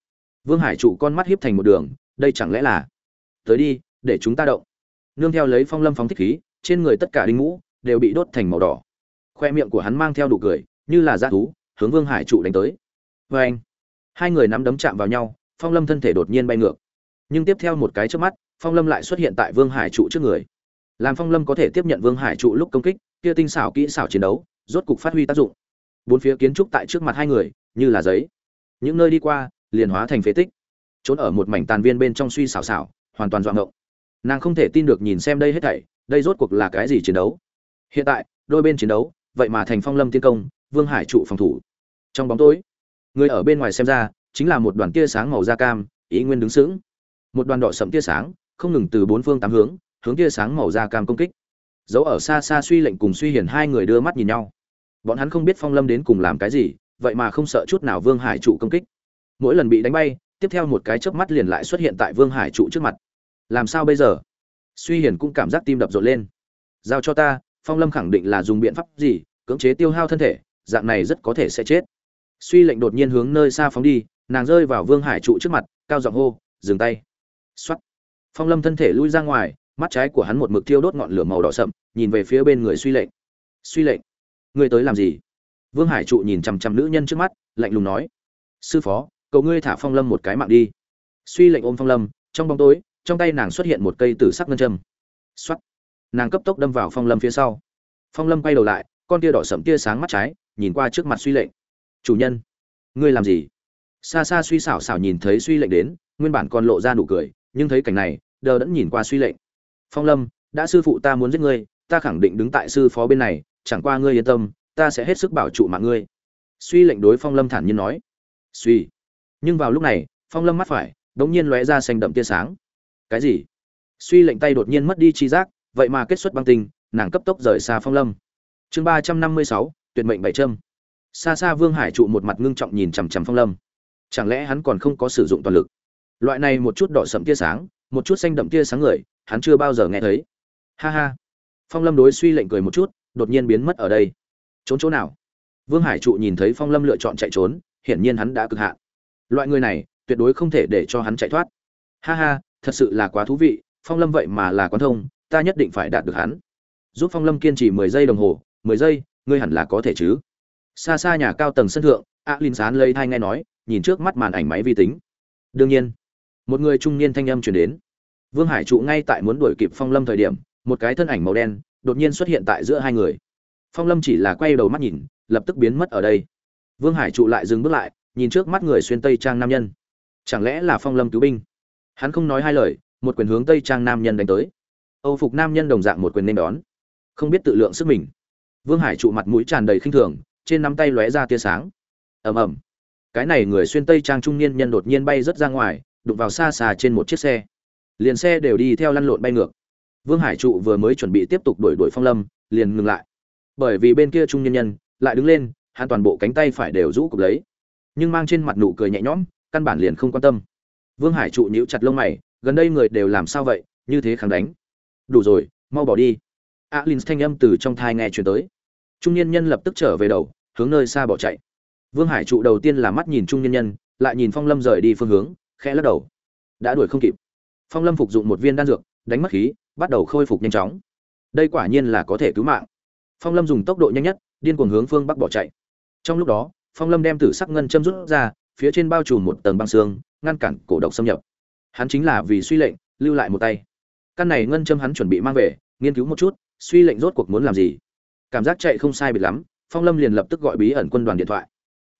Vương hải trụ con mắt hiếp thành một đường, đây chẳng lẽ là? Tới đi, để chúng ta động. Nương theo lấy phong lâm phóng thích khí, trên người tất cả đinh ngũ đều bị đốt thành màu đỏ. Khoe miệng của hắn mang theo đủ cười, như là dã thú, hướng vương hải trụ đánh tới. Vê anh hai người nắm đấm chạm vào nhau phong lâm thân thể đột nhiên bay ngược. Nhưng tiếp theo một cái trước mắt, phong lâm lại xuất hiện tại vương hải trụ trước người. Làm phong lâm có thể tiếp nhận vương hải trụ lúc công kích, kia tinh xảo kỹ xảo chiến đấu, rốt cục phát huy tác dụng. Bốn phía kiến trúc tại trước mặt hai người, như là giấy. Những nơi đi qua, liền hóa thành phế tích. Trốn ở một mảnh tàn viên bên trong suy xảo xảo, hoàn toàn doạng ngộng. Nàng không thể tin được nhìn xem đây hết thảy, đây rốt cuộc là cái gì chiến đấu? Hiện tại, đôi bên chiến đấu, vậy mà thành phong lâm tiên công, vương hải trụ phòng thủ. Trong bóng tối, người ở bên ngoài xem ra chính là một đoàn tia sáng màu da cam, ý nguyên đứng sững. Một đoàn đỏ sậm tia sáng, không ngừng từ bốn phương tám hướng hướng tia sáng màu da cam công kích. Dấu ở xa xa suy lệnh cùng suy hiển hai người đưa mắt nhìn nhau. Bọn hắn không biết phong lâm đến cùng làm cái gì, vậy mà không sợ chút nào vương hải trụ công kích. Mỗi lần bị đánh bay, tiếp theo một cái chớp mắt liền lại xuất hiện tại vương hải trụ trước mặt. Làm sao bây giờ? Suy hiển cũng cảm giác tim đập rộn lên. Giao cho ta, phong lâm khẳng định là dùng biện pháp gì, cưỡng chế tiêu hao thân thể, dạng này rất có thể sẽ chết. Suy lệnh đột nhiên hướng nơi xa phóng đi nàng rơi vào vương hải trụ trước mặt, cao giọng hô, dừng tay. X phong lâm thân thể lui ra ngoài, mắt trái của hắn một mực thiêu đốt ngọn lửa màu đỏ sậm, nhìn về phía bên người suy lệnh. Suy lệnh, ngươi tới làm gì? Vương hải trụ nhìn chằm chằm nữ nhân trước mắt, lạnh lùng nói, sư phó, cầu ngươi thả phong lâm một cái mạng đi. Suy lệnh ôm phong lâm, trong bóng tối, trong tay nàng xuất hiện một cây tử sắc ngân châm. X nàng cấp tốc đâm vào phong lâm phía sau. Phong lâm quay đầu lại, con tia đỏ sậm tia sáng mắt trái, nhìn qua trước mặt suy lệnh. Chủ nhân, ngươi làm gì? Xa xa suy xảo xảo nhìn thấy suy lệnh đến, nguyên bản còn lộ ra nụ cười, nhưng thấy cảnh này, đờ đẫn nhìn qua suy lệnh. Phong lâm, đã sư phụ ta muốn giết ngươi, ta khẳng định đứng tại sư phó bên này, chẳng qua ngươi yên tâm, ta sẽ hết sức bảo trụ mạng ngươi. Suy lệnh đối phong lâm thản nhiên nói. Suy. Nhưng vào lúc này, phong lâm mắt phải đ ỗ n g nhiên lóe ra xanh đậm tia sáng. Cái gì? Suy lệnh tay đột nhiên mất đi chi giác, vậy mà kết xuất băng tinh, nàng cấp tốc rời xa phong lâm. Chương ba trăm năm mươi sáu, tuyệt mệnh bảy trâm xa xa vương hải trụ một mặt ngưng trọng nhìn chằm chằm phong lâm chẳng lẽ hắn còn không có sử dụng toàn lực? Loại này một chút đỏ sậm tia sáng, một chút xanh đậm tia sáng người, hắn chưa bao giờ nghe thấy. Ha ha. Phong lâm đối suy lệnh cười một chút, đột nhiên biến mất ở đây. Trốn chỗ nào? Vương hải trụ nhìn thấy phong lâm lựa chọn chạy trốn, hiển nhiên hắn đã cực hạn. Loại người này, tuyệt đối không thể để cho hắn chạy thoát. Ha ha, thật sự là quá thú vị, phong lâm vậy mà là quán thông, ta nhất định phải đạt được hắn. Giúp phong lâm kiên trì mười giây đồng hồ, mười giây, ngươi hẳn là có thể chứ? Xa xa nhà cao tầng sân thượng, a linh sán lấy thai nghe nói nhìn trước mắt màn ảnh máy vi tính. Đương nhiên, một người trung niên thanh âm chuyển đến. Vương hải trụ ngay tại muốn đuổi kịp phong lâm thời điểm, một cái thân ảnh màu đen đột nhiên xuất hiện tại giữa hai người. Phong lâm chỉ là quay đầu mắt nhìn, lập tức biến mất ở đây. Vương hải trụ lại dừng bước lại, nhìn trước mắt người xuyên tây trang nam nhân. Chẳng lẽ là phong lâm cứu binh? Hắn không nói hai lời, một quyền hướng tây trang nam nhân đánh tới. Âu phục nam nhân đồng dạng một quyền nên đón. Không biết tự lượng sức mình. Vương hải trụ mặt mũi tràn đầy khinh thường, trên nắm tay lóe ra tia sáng. Ầm ầm cái này người xuyên tây trang trung niên nhân đột nhiên bay rất ra ngoài, đụng vào xa xa trên một chiếc xe. Liền xe đều đi theo lăn lộn bay ngược. Vương hải trụ vừa mới chuẩn bị tiếp tục đuổi đuổi phong lâm, liền ngừng lại. Bởi vì bên kia trung nhân nhân lại đứng lên, hắn toàn bộ cánh tay phải đều rũ cục lấy. Nhưng mang trên mặt nụ cười nhẹ nhõm, căn bản liền không quan tâm. Vương hải trụ nhíu chặt lông mày, gần đây người đều làm sao vậy, như thế kháng đánh. Đủ rồi, mau bỏ đi. Alin thanh âm từ trong thai nghe truyền tới. Trung nhân nhân lập tức trở về đầu, hướng nơi xa bỏ chạy vương hải trụ đầu tiên là mắt nhìn trung nhân nhân, lại nhìn phong lâm rời đi phương hướng, khẽ lắc đầu. Đã đuổi không kịp. Phong lâm phục dụng một viên đan dược, đánh mất khí, bắt đầu khôi phục nhanh chóng. Đây quả nhiên là có thể cứu mạng. Phong lâm dùng tốc độ nhanh nhất, điên cuồng hướng phương bắc bỏ chạy. Trong lúc đó, phong lâm đem tử sắc ngân châm rút ra, phía trên bao trùm một tầng băng xương, ngăn cản cổ độc xâm nhập. Hắn chính là vì suy lệnh, lưu lại một tay. Căn này ngân châm hắn chuẩn bị mang về, nghiên cứu một chút, suy lệnh rốt cuộc muốn làm gì. Cảm giác chạy không sai biệt lắm, phong lâm liền lập tức gọi bí ẩn quân đoàn điện thoại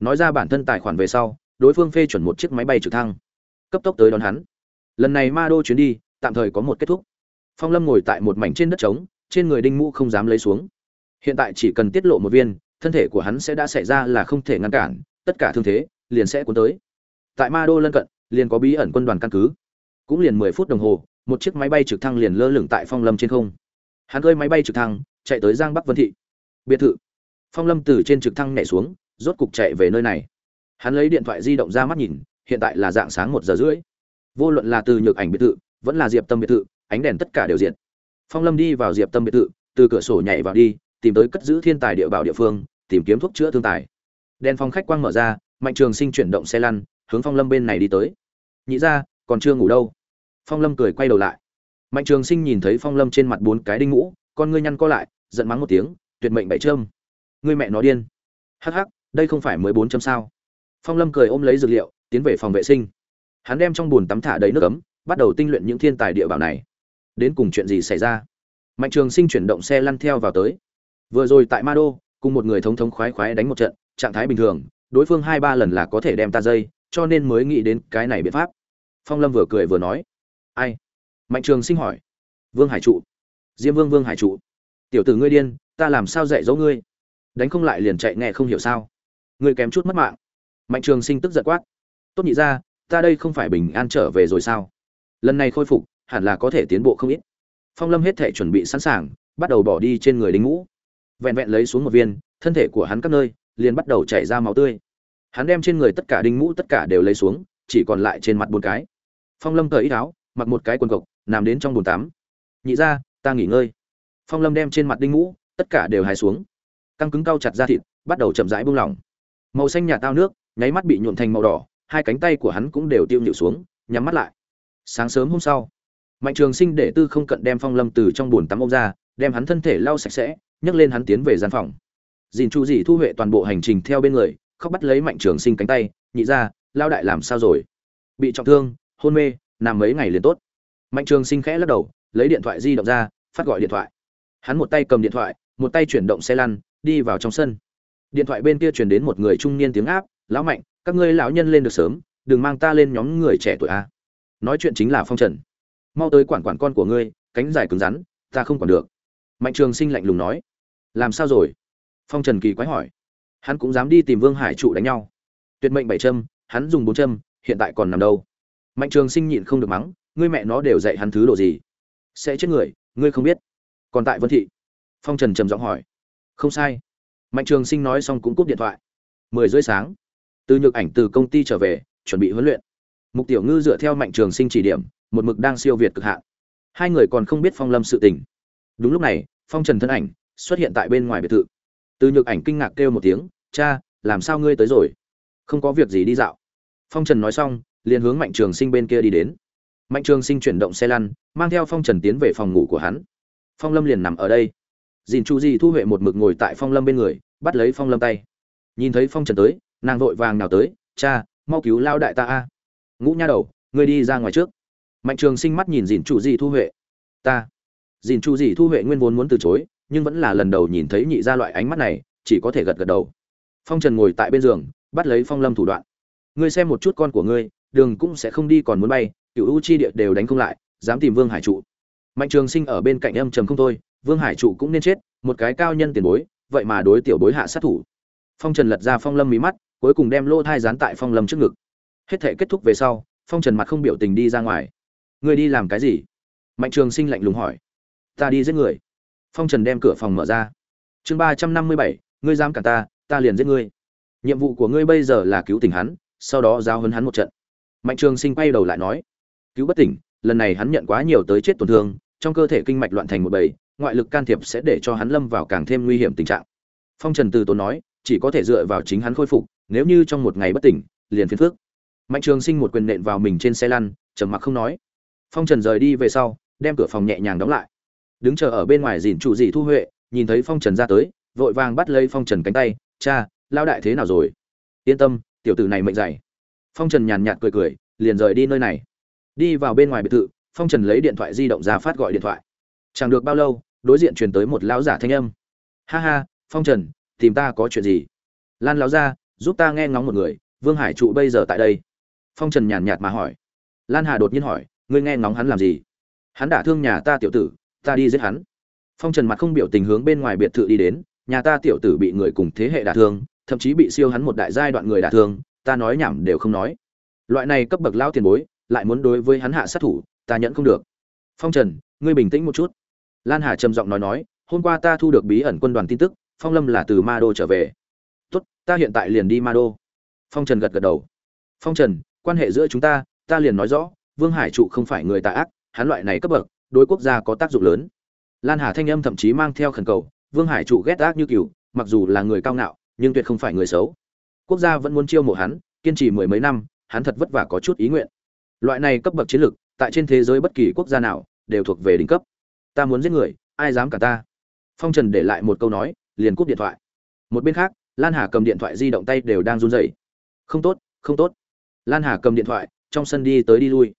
nói ra bản thân tài khoản về sau, đối phương phê chuẩn một chiếc máy bay trực thăng. Cấp tốc tới đón hắn. Lần này ma đô chuyến đi, tạm thời có một kết thúc. Phong lâm ngồi tại một mảnh trên đất trống, trên người đinh mũ không dám lấy xuống. Hiện tại chỉ cần tiết lộ một viên, thân thể của hắn sẽ đã xảy ra là không thể ngăn cản, tất cả thương thế liền sẽ cuốn tới. Tại ma đô lân cận, liền có bí ẩn quân đoàn căn cứ. Cũng liền mười phút đồng hồ, một chiếc máy bay trực thăng liền lơ lửng tại phong lâm trên không. Hắn cơi máy bay trực thăng, chạy tới giang bắc vân thị. Biệt thự. Phong lâm từ trên trực thăng nhảy xuống rốt cục chạy về nơi này. Hắn lấy điện thoại di động ra mắt nhìn, hiện tại là dạng sáng một giờ rưỡi. Vô luận là từ nhược ảnh biệt thự, vẫn là diệp tâm biệt thự, ánh đèn tất cả đều diện phong lâm đi vào diệp tâm biệt thự, từ cửa sổ nhảy vào đi, tìm tới cất giữ thiên tài địa bảo địa phương, tìm kiếm thuốc chữa thương tài. Đèn phòng khách quang mở ra, mạnh trường sinh chuyển động xe lăn, hướng phong lâm bên này đi tới. Nhị ra còn chưa ngủ đâu. Phong lâm cười quay đầu lại. Mạnh trường sinh nhìn thấy phong lâm trên mặt bốn cái đinh ngũ, con ngươi nhăn co lại, giận mắng một tiếng, tuyệt mệnh bảy trâm ngươi mẹ nó điên. Hắc hắc đây không phải mới bốn chấm sao? Phong lâm cười ôm lấy dược liệu, tiến về phòng vệ sinh. Hắn đem trong bùn tắm thả đầy nước ấm, bắt đầu tinh luyện những thiên tài địa bảo này. Đến cùng chuyện gì xảy ra? Mạnh trường sinh chuyển động xe lăn theo vào tới. Vừa rồi tại ma đô cùng một người thống thống khoái khoái đánh một trận, trạng thái bình thường, đối phương hai ba lần là có thể đem ta dây, cho nên mới nghĩ đến cái này biện pháp. Phong lâm vừa cười vừa nói, ai? Mạnh trường sinh hỏi, vương hải trụ. Diêm vương vương hải trụ. Tiểu tử ngươi điên, ta làm sao dạy dỗ ngươi? Đánh không lại liền chạy nghe không hiểu sao? Ngươi kém chút mất mạng. Mạnh trường sinh tức giận quát. Tốt nhị ra ta đây không phải bình an trở về rồi sao? Lần này khôi phục, hẳn là có thể tiến bộ không ít. Phong lâm hết thể chuẩn bị sẵn sàng, bắt đầu bỏ đi trên người đinh ngũ. Vẹn vẹn lấy xuống một viên, thân thể của hắn các nơi, liền bắt đầu chảy ra máu tươi. Hắn đem trên người tất cả đinh ngũ tất cả đều lấy xuống, chỉ còn lại trên mặt bốn cái. Phong lâm cởi ít áo, mặc một cái quần cộc, nằm đến trong bồn tắm. Nhị ra ta nghỉ ngơi. Phong lâm đem trên mặt đinh ngũ, tất cả đều hài xuống. Căng cứng cao chặt ra thịt, bắt đầu chậm rãi buông lỏng màu xanh nhà tao nước, nháy mắt bị nhuộn thành màu đỏ, hai cánh tay của hắn cũng đều tiêu nhịu xuống, nhắm mắt lại. Sáng sớm hôm sau, mạnh trường sinh để tư không cận đem phong lâm từ trong bồn tắm ông ra, đem hắn thân thể lau sạch sẽ, nhấc lên hắn tiến về gian phòng. Dìn chu dị thu huệ toàn bộ hành trình theo bên người, khóc bắt lấy mạnh trường sinh cánh tay, nhị ra, lao đại làm sao rồi? Bị trọng thương, hôn mê, nằm mấy ngày liền tốt. Mạnh trường sinh khẽ lắc đầu, lấy điện thoại di động ra, phát gọi điện thoại. Hắn một tay cầm điện thoại, một tay chuyển động xe lăn, đi vào trong sân điện thoại bên kia truyền đến một người trung niên tiếng áp, lão mạnh, các ngươi lão nhân lên được sớm, đừng mang ta lên nhóm người trẻ tuổi a. Nói chuyện chính là phong trần. Mau tới quản quản con của ngươi, cánh dài cứng rắn, ta không quản được. Mạnh trường sinh lạnh lùng nói. Làm sao rồi? Phong trần kỳ quái hỏi. Hắn cũng dám đi tìm vương hải trụ đánh nhau. Tuyệt mệnh bảy châm, hắn dùng bốn châm, hiện tại còn nằm đâu? Mạnh trường sinh nhịn không được mắng, ngươi mẹ nó đều dạy hắn thứ đồ gì? Sẽ chết người, ngươi không biết. Còn tại vân thị? Phong trần trầm giọng hỏi. Không sai mạnh trường sinh nói xong cũng cúp điện thoại. Mười rưỡi sáng từ nhược ảnh từ công ty trở về, chuẩn bị huấn luyện. Mục tiểu ngư dựa theo mạnh trường sinh chỉ điểm, một mực đang siêu việt cực hạn. Hai người còn không biết phong lâm sự tình. Đúng lúc này, phong trần thân ảnh xuất hiện tại bên ngoài biệt thự. Từ nhược ảnh kinh ngạc kêu một tiếng, cha, làm sao ngươi tới rồi? Không có việc gì đi dạo. Phong trần nói xong, liền hướng mạnh trường sinh bên kia đi đến. Mạnh trường sinh chuyển động xe lăn, mang theo phong trần tiến về phòng ngủ của hắn. Phong lâm liền nằm ở đây dìn chu di thu huệ một mực ngồi tại phong lâm bên người, bắt lấy phong lâm tay. Nhìn thấy phong trần tới, nàng vội vàng nào tới, cha, mau cứu lao đại ta a. Ngũ nha đầu, ngươi đi ra ngoài trước. Mạnh trường sinh mắt nhìn dìn chu di thu huệ. Ta. Dìn chu di thu huệ nguyên vốn muốn từ chối, nhưng vẫn là lần đầu nhìn thấy nhị ra loại ánh mắt này, chỉ có thể gật gật đầu. Phong trần ngồi tại bên giường, bắt lấy phong lâm thủ đoạn. Ngươi xem một chút con của ngươi, đường cũng sẽ không đi còn muốn bay cựu u chi địa đều đánh không lại, dám tìm vương hải trụ. Mạnh trường sinh ở bên cạnh âm trầm không thôi vương hải trụ cũng nên chết, một cái cao nhân tiền bối, vậy mà đối tiểu bối hạ sát thủ. Phong trần lật ra phong lâm mí mắt, cuối cùng đem lô thai dán tại phong lâm trước ngực. Hết thể kết thúc về sau, phong trần mặt không biểu tình đi ra ngoài. Ngươi đi làm cái gì? Mạnh trường sinh lạnh lùng hỏi. Ta đi giết người. Phong trần đem cửa phòng mở ra. Chương ba trăm năm mươi bảy, ngươi dám cả ta ta liền giết ngươi. Nhiệm vụ của ngươi bây giờ là cứu tỉnh hắn, sau đó giao hấn hắn một trận. Mạnh trường sinh quay đầu lại nói. Cứu bất tỉnh, lần này hắn nhận quá nhiều tới chết tổn thương, trong cơ thể kinh mạch loạn thành một bầy ngoại lực can thiệp sẽ để cho hắn lâm vào càng thêm nguy hiểm tình trạng. Phong trần từ tốn nói, chỉ có thể dựa vào chính hắn khôi phục, nếu như trong một ngày bất tỉnh, liền phiền phước mạnh trường sinh một quyền nện vào mình trên xe lăn, trầm mặc không nói. Phong trần rời đi về sau, đem cửa phòng nhẹ nhàng đóng lại. Đứng chờ ở bên ngoài dìn trụ dị thu huệ, nhìn thấy phong trần ra tới, vội vàng bắt lấy phong trần cánh tay, cha lao đại thế nào rồi? Yên tâm, tiểu tử này mệnh dày phong trần nhàn nhạt cười cười, liền rời đi nơi này. Đi vào bên ngoài biệt thự, phong trần lấy điện thoại di động ra phát gọi điện thoại chẳng được bao lâu, đối diện truyền tới một lão giả thanh âm. Ha ha, phong trần, tìm ta có chuyện gì? Lan lão ra giúp ta nghe ngóng một người, vương hải trụ bây giờ tại đây. Phong trần nhàn nhạt mà hỏi. Lan hà đột nhiên hỏi, ngươi nghe ngóng hắn làm gì? Hắn đả thương nhà ta tiểu tử, ta đi giết hắn. Phong trần mặt không biểu tình hướng bên ngoài biệt thự đi đến, nhà ta tiểu tử bị người cùng thế hệ đả thương, thậm chí bị siêu hắn một đại giai đoạn người đả thương, ta nói nhảm đều không nói. Loại này cấp bậc lao tiền bối, lại muốn đối với hắn hạ sát thủ, ta nhẫn không được. Phong trần, ngươi bình tĩnh một chút lan hà trầm giọng nói nói, hôm qua ta thu được bí ẩn quân đoàn tin tức, phong lâm là từ ma đô trở về. Tốt, ta hiện tại liền đi ma đô. Phong trần gật gật đầu. Phong trần, quan hệ giữa chúng ta ta liền nói rõ, vương hải trụ không phải người tà ác, hắn loại này cấp bậc, đối quốc gia có tác dụng lớn. Lan hà thanh âm thậm chí mang theo khẩn cầu, vương hải trụ ghét ác như cừu, mặc dù là người cao ngạo, nhưng tuyệt không phải người xấu. Quốc gia vẫn muốn chiêu mộ hắn, kiên trì mười mấy năm, hắn thật vất vả có chút ý nguyện. Loại này cấp bậc chiến lược, tại trên thế giới bất kỳ quốc gia nào, đều thuộc về đỉnh cấp ta muốn giết người, ai dám cả ta? Phong trần để lại một câu nói, liền cúp điện thoại. Một bên khác, lan hà cầm điện thoại di động tay đều đang run rẩy. Không tốt không tốt. Lan hà cầm điện thoại, trong sân đi tới đi lui.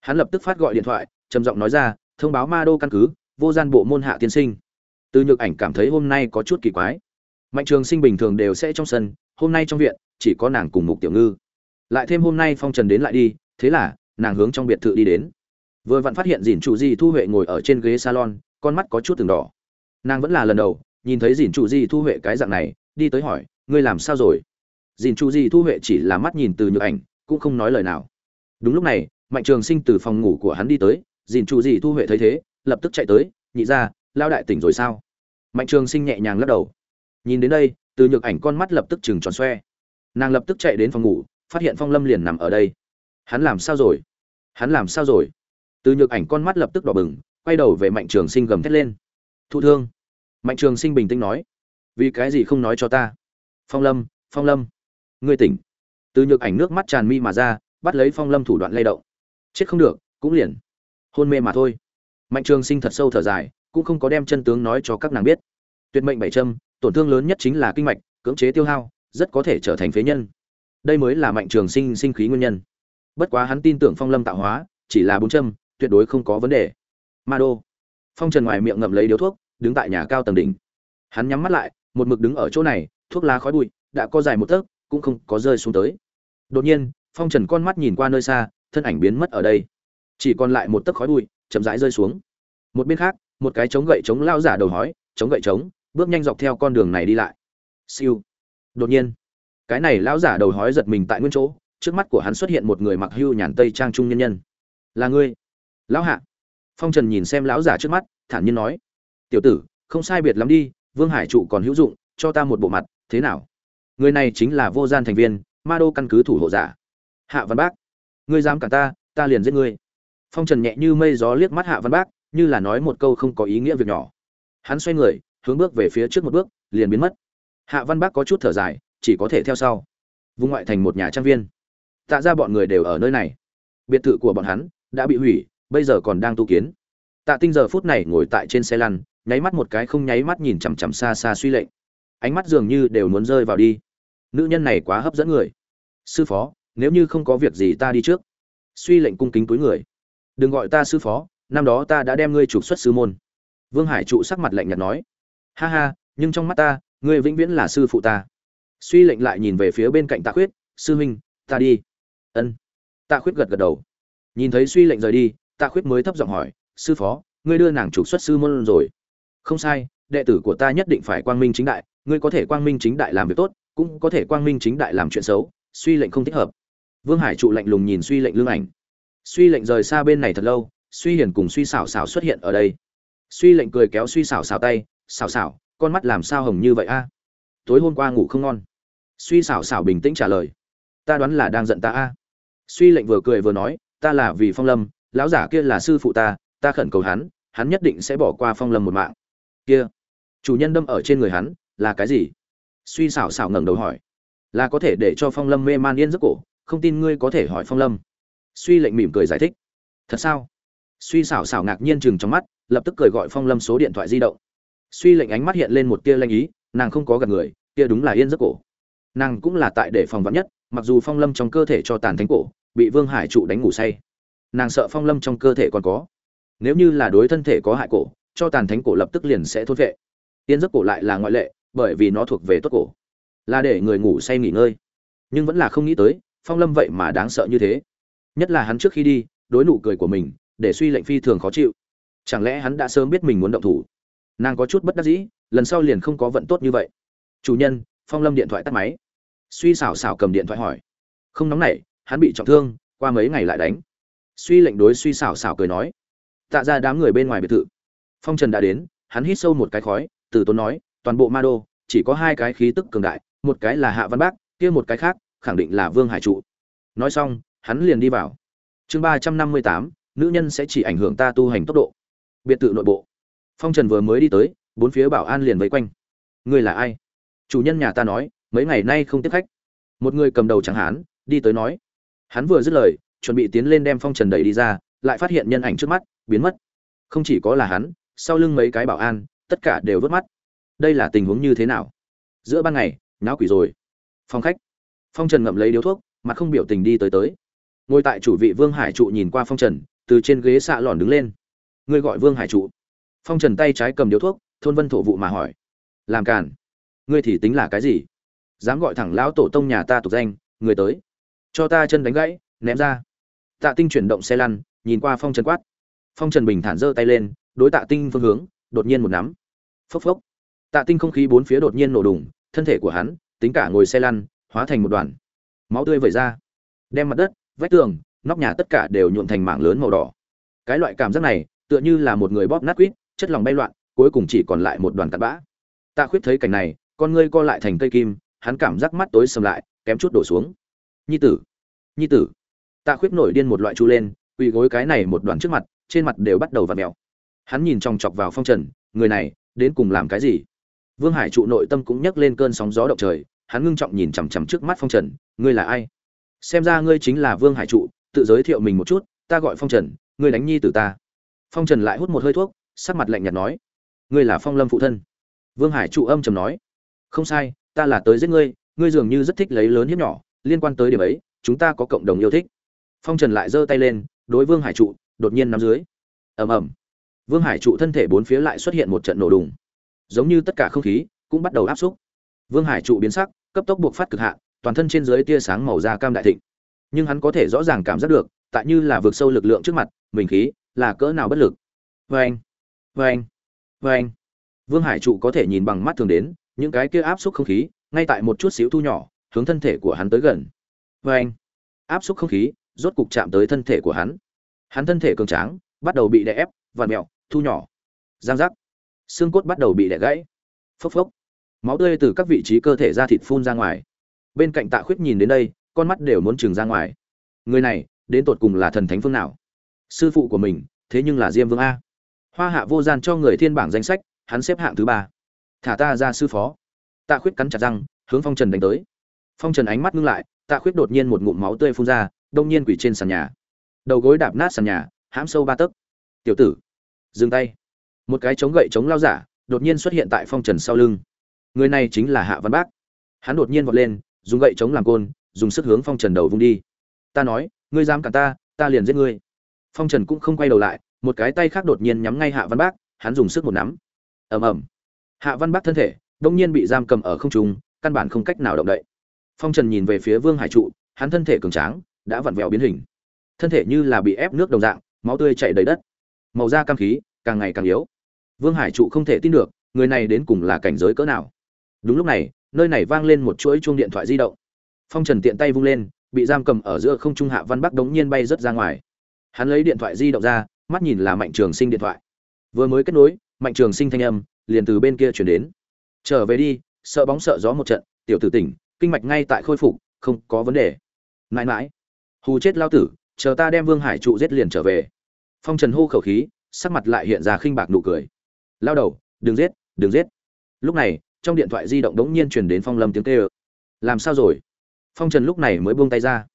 Hắn lập tức phát gọi điện thoại, trầm giọng nói ra, thông báo ma đô căn cứ, vô gian bộ môn hạ tiên sinh. Từ nhược ảnh cảm thấy hôm nay có chút kỳ quái. Mạnh trường sinh bình thường đều sẽ trong sân, hôm nay trong viện, chỉ có nàng cùng mục tiểu ngư. Lại thêm hôm nay phong trần đến lại đi, thế là nàng hướng trong biệt thự đi đến vừa vặn phát hiện dìn chủ di thu huệ ngồi ở trên ghế salon, con mắt có chút từng đỏ. Nàng vẫn là lần đầu, nhìn thấy dìn chủ di thu huệ cái dạng này, đi tới hỏi, ngươi làm sao rồi? Dìn chủ di thu huệ chỉ là mắt nhìn từ nhược ảnh, cũng không nói lời nào. Đúng lúc này, mạnh trường sinh từ phòng ngủ của hắn đi tới, dìn chủ di thu huệ thấy thế, lập tức chạy tới, nhị ra lao đại tỉnh rồi sao? Mạnh trường sinh nhẹ nhàng lắc đầu. Nhìn đến đây, từ nhược ảnh con mắt lập tức chừng tròn xoe. Nàng lập tức chạy đến phòng ngủ, phát hiện phong lâm liền nằm ở đây. Hắn làm sao rồi? Hắn làm sao rồi? Từ nhược ảnh con mắt lập tức đỏ bừng quay đầu về mạnh trường sinh gầm thét lên. Thụ thương. Mạnh trường sinh bình tĩnh nói. Vì cái gì không nói cho ta? Phong lâm phong lâm. Ngươi tỉnh. Từ nhược ảnh nước mắt tràn mi mà ra bắt lấy phong lâm thủ đoạn lay động. Chết không được cũng liền hôn mê mà thôi. Mạnh trường sinh thật sâu thở dài cũng không có đem chân tướng nói cho các nàng biết. Tuyệt mệnh bảy trâm, tổn thương lớn nhất chính là kinh mạch cưỡng chế tiêu hao rất có thể trở thành phế nhân. Đây mới là mạnh trường sinh sinh khí nguyên nhân. Bất quá hắn tin tưởng phong lâm tạo hóa chỉ là bốn trâm tuyệt đối không có vấn đề. Ma đô. Phong trần ngoài miệng ngậm lấy điếu thuốc, đứng tại nhà cao tầng đỉnh. Hắn nhắm mắt lại, một mực đứng ở chỗ này, thuốc lá khói bụi, đã có dài một tấc, cũng không có rơi xuống tới. Đột nhiên, phong trần con mắt nhìn qua nơi xa, thân ảnh biến mất ở đây. Chỉ còn lại một tấc khói bụi, chậm rãi rơi xuống. Một bên khác, một cái chống gậy chống lao giả đầu hói chống gậy chống bước nhanh dọc theo con đường này đi lại. Siêu. Đột nhiên, cái này lão giả đầu hói giật mình tại nguyên chỗ, trước mắt của hắn xuất hiện một người mặc hưu nhàn tây trang trung nhân nhân. Là ngươi lão hạ. Phong trần nhìn xem lão giả trước mắt, thản nhiên nói, tiểu tử, không sai biệt lắm đi, vương hải trụ còn hữu dụng, cho ta một bộ mặt, thế nào? Người này chính là vô gian thành viên, ma đô căn cứ thủ hộ giả. Hạ văn bác, ngươi dám cả ta ta liền giết ngươi. Phong trần nhẹ như mây gió liếc mắt hạ văn bác, như là nói một câu không có ý nghĩa việc nhỏ. Hắn xoay người, hướng bước về phía trước một bước, liền biến mất. Hạ văn bác có chút thở dài, chỉ có thể theo sau. Vùng ngoại thành một nhà trang viên. Tạ ra bọn người đều ở nơi này. Biệt thự của bọn hắn đã bị hủy bây giờ còn đang tu kiến. Tạ tinh giờ phút này ngồi tại trên xe lăn, nháy mắt một cái không nháy mắt nhìn chằm chằm xa xa suy lệnh. Ánh mắt dường như đều muốn rơi vào đi. Nữ nhân này quá hấp dẫn người. Sư phó, nếu như không có việc gì ta đi trước. Suy lệnh cung kính túi người. Đừng gọi ta sư phó, năm đó ta đã đem ngươi trục xuất sư môn. Vương hải trụ sắc mặt lạnh nhạt nói. Ha ha, nhưng trong mắt ta, ngươi vĩnh viễn là sư phụ ta. Suy lệnh lại nhìn về phía bên cạnh tạ khuyết. Sư huynh, ta đi. Ân. Tạ khuyết gật gật đầu. Nhìn thấy suy lệnh rời đi tạ khuyết mới thấp giọng hỏi, sư phó, ngươi đưa nàng trục xuất sư môn rồi. Không sai, đệ tử của ta nhất định phải quang minh chính đại, ngươi có thể quang minh chính đại làm việc tốt, cũng có thể quang minh chính đại làm chuyện xấu, suy lệnh không thích hợp. Vương hải trụ lạnh lùng nhìn suy lệnh lương ảnh. Suy lệnh rời xa bên này thật lâu, suy hiền cùng suy xảo xảo xuất hiện ở đây. Suy lệnh cười kéo suy xảo xảo tay, xảo xảo, con mắt làm sao hồng như vậy a? Tối hôm qua ngủ không ngon. Suy xảo xảo bình tĩnh trả lời, ta đoán là đang giận ta a. Suy lệnh vừa cười vừa nói, ta là vì phong lâm lão giả kia là sư phụ ta ta khẩn cầu hắn hắn nhất định sẽ bỏ qua phong lâm một mạng. Kia, chủ nhân đâm ở trên người hắn, là cái gì? Suy xảo xảo ngẩng đầu hỏi. Là có thể để cho phong lâm mê man yên giấc cổ, không tin ngươi có thể hỏi phong lâm. Suy lệnh mỉm cười giải thích. Thật sao? Suy xảo xảo ngạc nhiên chừng trong mắt, lập tức cười gọi phong lâm số điện thoại di động. Suy lệnh ánh mắt hiện lên một tia lanh ý, nàng không có gặp người, kia đúng là yên giấc cổ. Nàng cũng là tại để phòng vắn nhất, mặc dù phong lâm trong cơ thể cho tàn thánh cổ, bị vương hải trụ đánh ngủ say nàng sợ phong lâm trong cơ thể còn có. Nếu như là đối thân thể có hại cổ, cho tàn thánh cổ lập tức liền sẽ thốt vệ. Tiên giấc cổ lại là ngoại lệ, bởi vì nó thuộc về tốt cổ. Là để người ngủ say nghỉ ngơi. Nhưng vẫn là không nghĩ tới, phong lâm vậy mà đáng sợ như thế. Nhất là hắn trước khi đi, đối nụ cười của mình, để suy lệnh phi thường khó chịu. Chẳng lẽ hắn đã sớm biết mình muốn động thủ? Nàng có chút bất đắc dĩ, lần sau liền không có vận tốt như vậy. Chủ nhân, phong lâm điện thoại tắt máy. Suy xảo xảo cầm điện thoại hỏi. Không nóng nảy, hắn bị trọng thương, qua mấy ngày lại đánh suy lệnh đối suy xảo xảo cười nói. Tạ ra đám người bên ngoài biệt thự. Phong trần đã đến, hắn hít sâu một cái khói, từ tốn nói, toàn bộ ma đô, chỉ có hai cái khí tức cường đại, một cái là hạ văn bác, kia một cái khác, khẳng định là vương hải trụ. Nói xong, hắn liền đi vào. Chương ba trăm năm mươi tám, nữ nhân sẽ chỉ ảnh hưởng ta tu hành tốc độ. Biệt thự nội bộ. Phong trần vừa mới đi tới, bốn phía bảo an liền vây quanh. Ngươi là ai? Chủ nhân nhà ta nói, mấy ngày nay không tiếp khách. Một người cầm đầu chẳng hán đi tới nói. Hắn vừa dứt lời chuẩn bị tiến lên đem phong trần đẩy đi ra, lại phát hiện nhân ảnh trước mắt, biến mất. Không chỉ có là hắn, sau lưng mấy cái bảo an, tất cả đều vớt mắt. Đây là tình huống như thế nào? Giữa ban ngày, náo quỷ rồi. Phong khách. Phong trần ngậm lấy điếu thuốc, mặt không biểu tình đi tới tới. Ngồi tại chủ vị vương hải trụ nhìn qua phong trần, từ trên ghế xạ lòn đứng lên. Ngươi gọi vương hải trụ. Phong trần tay trái cầm điếu thuốc, thôn vân thổ vụ mà hỏi. Làm càn. Ngươi thì tính là cái gì? Dám gọi thẳng lão tổ tông nhà ta tục danh, người tới. Cho ta chân đánh gãy, ném ra tạ tinh chuyển động xe lăn, nhìn qua phong trần quát. Phong trần bình thản giơ tay lên, đối tạ tinh phương hướng, đột nhiên một nắm. Phốc phốc. Tạ tinh không khí bốn phía đột nhiên nổ đùng, thân thể của hắn, tính cả ngồi xe lăn, hóa thành một đoàn. Máu tươi vẩy ra. Đem mặt đất, vách tường, nóc nhà tất cả đều nhuộm thành mảng lớn màu đỏ. Cái loại cảm giác này, tựa như là một người bóp nát quýt, chất lòng bay loạn, cuối cùng chỉ còn lại một đoàn cặn bã. Tạ khuyết thấy cảnh này, con ngươi co lại thành cây kim, hắn cảm giác mắt tối sầm lại, kém chút đổ xuống. Nhi tử nhi tử tạ khuyết nổi điên một loại chu lên, quỳ gối cái này một đoàn trước mặt, trên mặt đều bắt đầu v ặ mẹo hắn nhìn chòng chọc vào phong trần, người này, đến cùng làm cái gì? Vương hải trụ nội tâm cũng nhấc lên cơn sóng gió động trời, hắn ngưng trọng nhìn chằm chằm trước mắt phong trần, ngươi là ai? Xem ra ngươi chính là vương hải trụ, tự giới thiệu mình một chút, ta gọi phong trần, ngươi đánh nhi từ ta. Phong trần lại hút một hơi thuốc, sắc mặt lạnh nhạt nói, ngươi là phong lâm phụ thân. Vương hải trụ âm trầm nói, không sai, ta là tới giết ngươi ngươi dường như rất thích lấy lớn hiếp nhỏ, liên quan tới điểm ấy, chúng ta có cộng đồng yêu thích phong trần lại giơ tay lên, đối vương hải trụ, đột nhiên nắm dưới. Ầm ầm. Vương hải trụ thân thể bốn phía lại xuất hiện một trận nổ đùng. Giống như tất cả không khí, cũng bắt đầu áp xúc. Vương hải trụ biến sắc, cấp tốc buộc phát cực hạn toàn thân trên dưới tia sáng màu da cam đại thịnh. Nhưng hắn có thể rõ ràng cảm giác được, tại như là vượt sâu lực lượng trước mặt, mình khí là cỡ nào bất lực. Vê anh vê anh vê anh vương hải trụ có thể nhìn bằng mắt thường đến, những cái kia áp xúc không khí, ngay tại một chút xíu thu nhỏ, hướng thân thể của hắn tới gần. Vê anh áp xúc không khí rốt cục chạm tới thân thể của hắn. Hắn thân thể cường tráng, bắt đầu bị đè ép và mẹo thu nhỏ. Giang giác. Xương cốt bắt đầu bị đè gãy. Phốc phốc. Máu tươi từ các vị trí cơ thể ra thịt phun ra ngoài. Bên cạnh tạ khuyết nhìn đến đây, con mắt đều muốn trừng ra ngoài. Người này, đến tột cùng là thần thánh phương nào? Sư phụ của mình, thế nhưng là diêm vương a. Hoa hạ vô gian cho người thiên bảng danh sách, hắn xếp hạng thứ ba. Thả ta ra sư phó. Tạ khuyết cắn chặt răng, hướng phong trần đánh tới. Phong trần ánh mắt ngưng lại, tạ khuyết đột nhiên một ngụm máu tươi phun ra đông nhiên quỷ trên sàn nhà. Đầu gối đạp nát sàn nhà, hãm sâu ba tấc. Tiểu tử, dừng tay. Một cái chống gậy chống lao giả đột nhiên xuất hiện tại phong trần sau lưng. Người này chính là hạ văn bác. Hắn đột nhiên vọt lên, dùng gậy chống làm côn, dùng sức hướng phong trần đầu vung đi. Ta nói, ngươi dám cả ta ta liền giết ngươi. Phong trần cũng không quay đầu lại, một cái tay khác đột nhiên nhắm ngay hạ văn bác, hắn dùng sức một nắm. Ầm ầm. Hạ văn bác thân thể đông nhiên bị giam cầm ở không trung, căn bản không cách nào động đậy. Phong trần nhìn về phía vương hải trụ, hắn thân thể cường tráng đã vặn vẹo biến hình. Thân thể như là bị ép nước đồng dạng, máu tươi chảy đầy đất. Màu da cam khí, càng ngày càng yếu. Vương hải trụ không thể tin được, người này đến cùng là cảnh giới cỡ nào. Đúng lúc này, nơi này vang lên một chuỗi chuông điện thoại di động. Phong trần tiện tay vung lên, bị giam cầm ở giữa không trung hạ văn bắc đống nhiên bay rớt ra ngoài. Hắn lấy điện thoại di động ra, mắt nhìn là mạnh trường sinh điện thoại. Vừa mới kết nối, mạnh trường sinh thanh âm liền từ bên kia chuyển đến. Trở về đi, sợ bóng sợ gió một trận, tiểu tử tỉnh, kinh mạch ngay tại khôi phục, không có vấn đề. Mãi mãi hù chết lao tử, chờ ta đem vương hải trụ giết liền trở về. Phong trần hô khẩu khí, sắc mặt lại hiện ra khinh bạc nụ cười. Lao đầu, đừng giết đừng giết. Lúc này, trong điện thoại di động đống nhiên truyền đến phong lâm tiếng kêu. Làm sao rồi? Phong trần lúc này mới buông tay ra.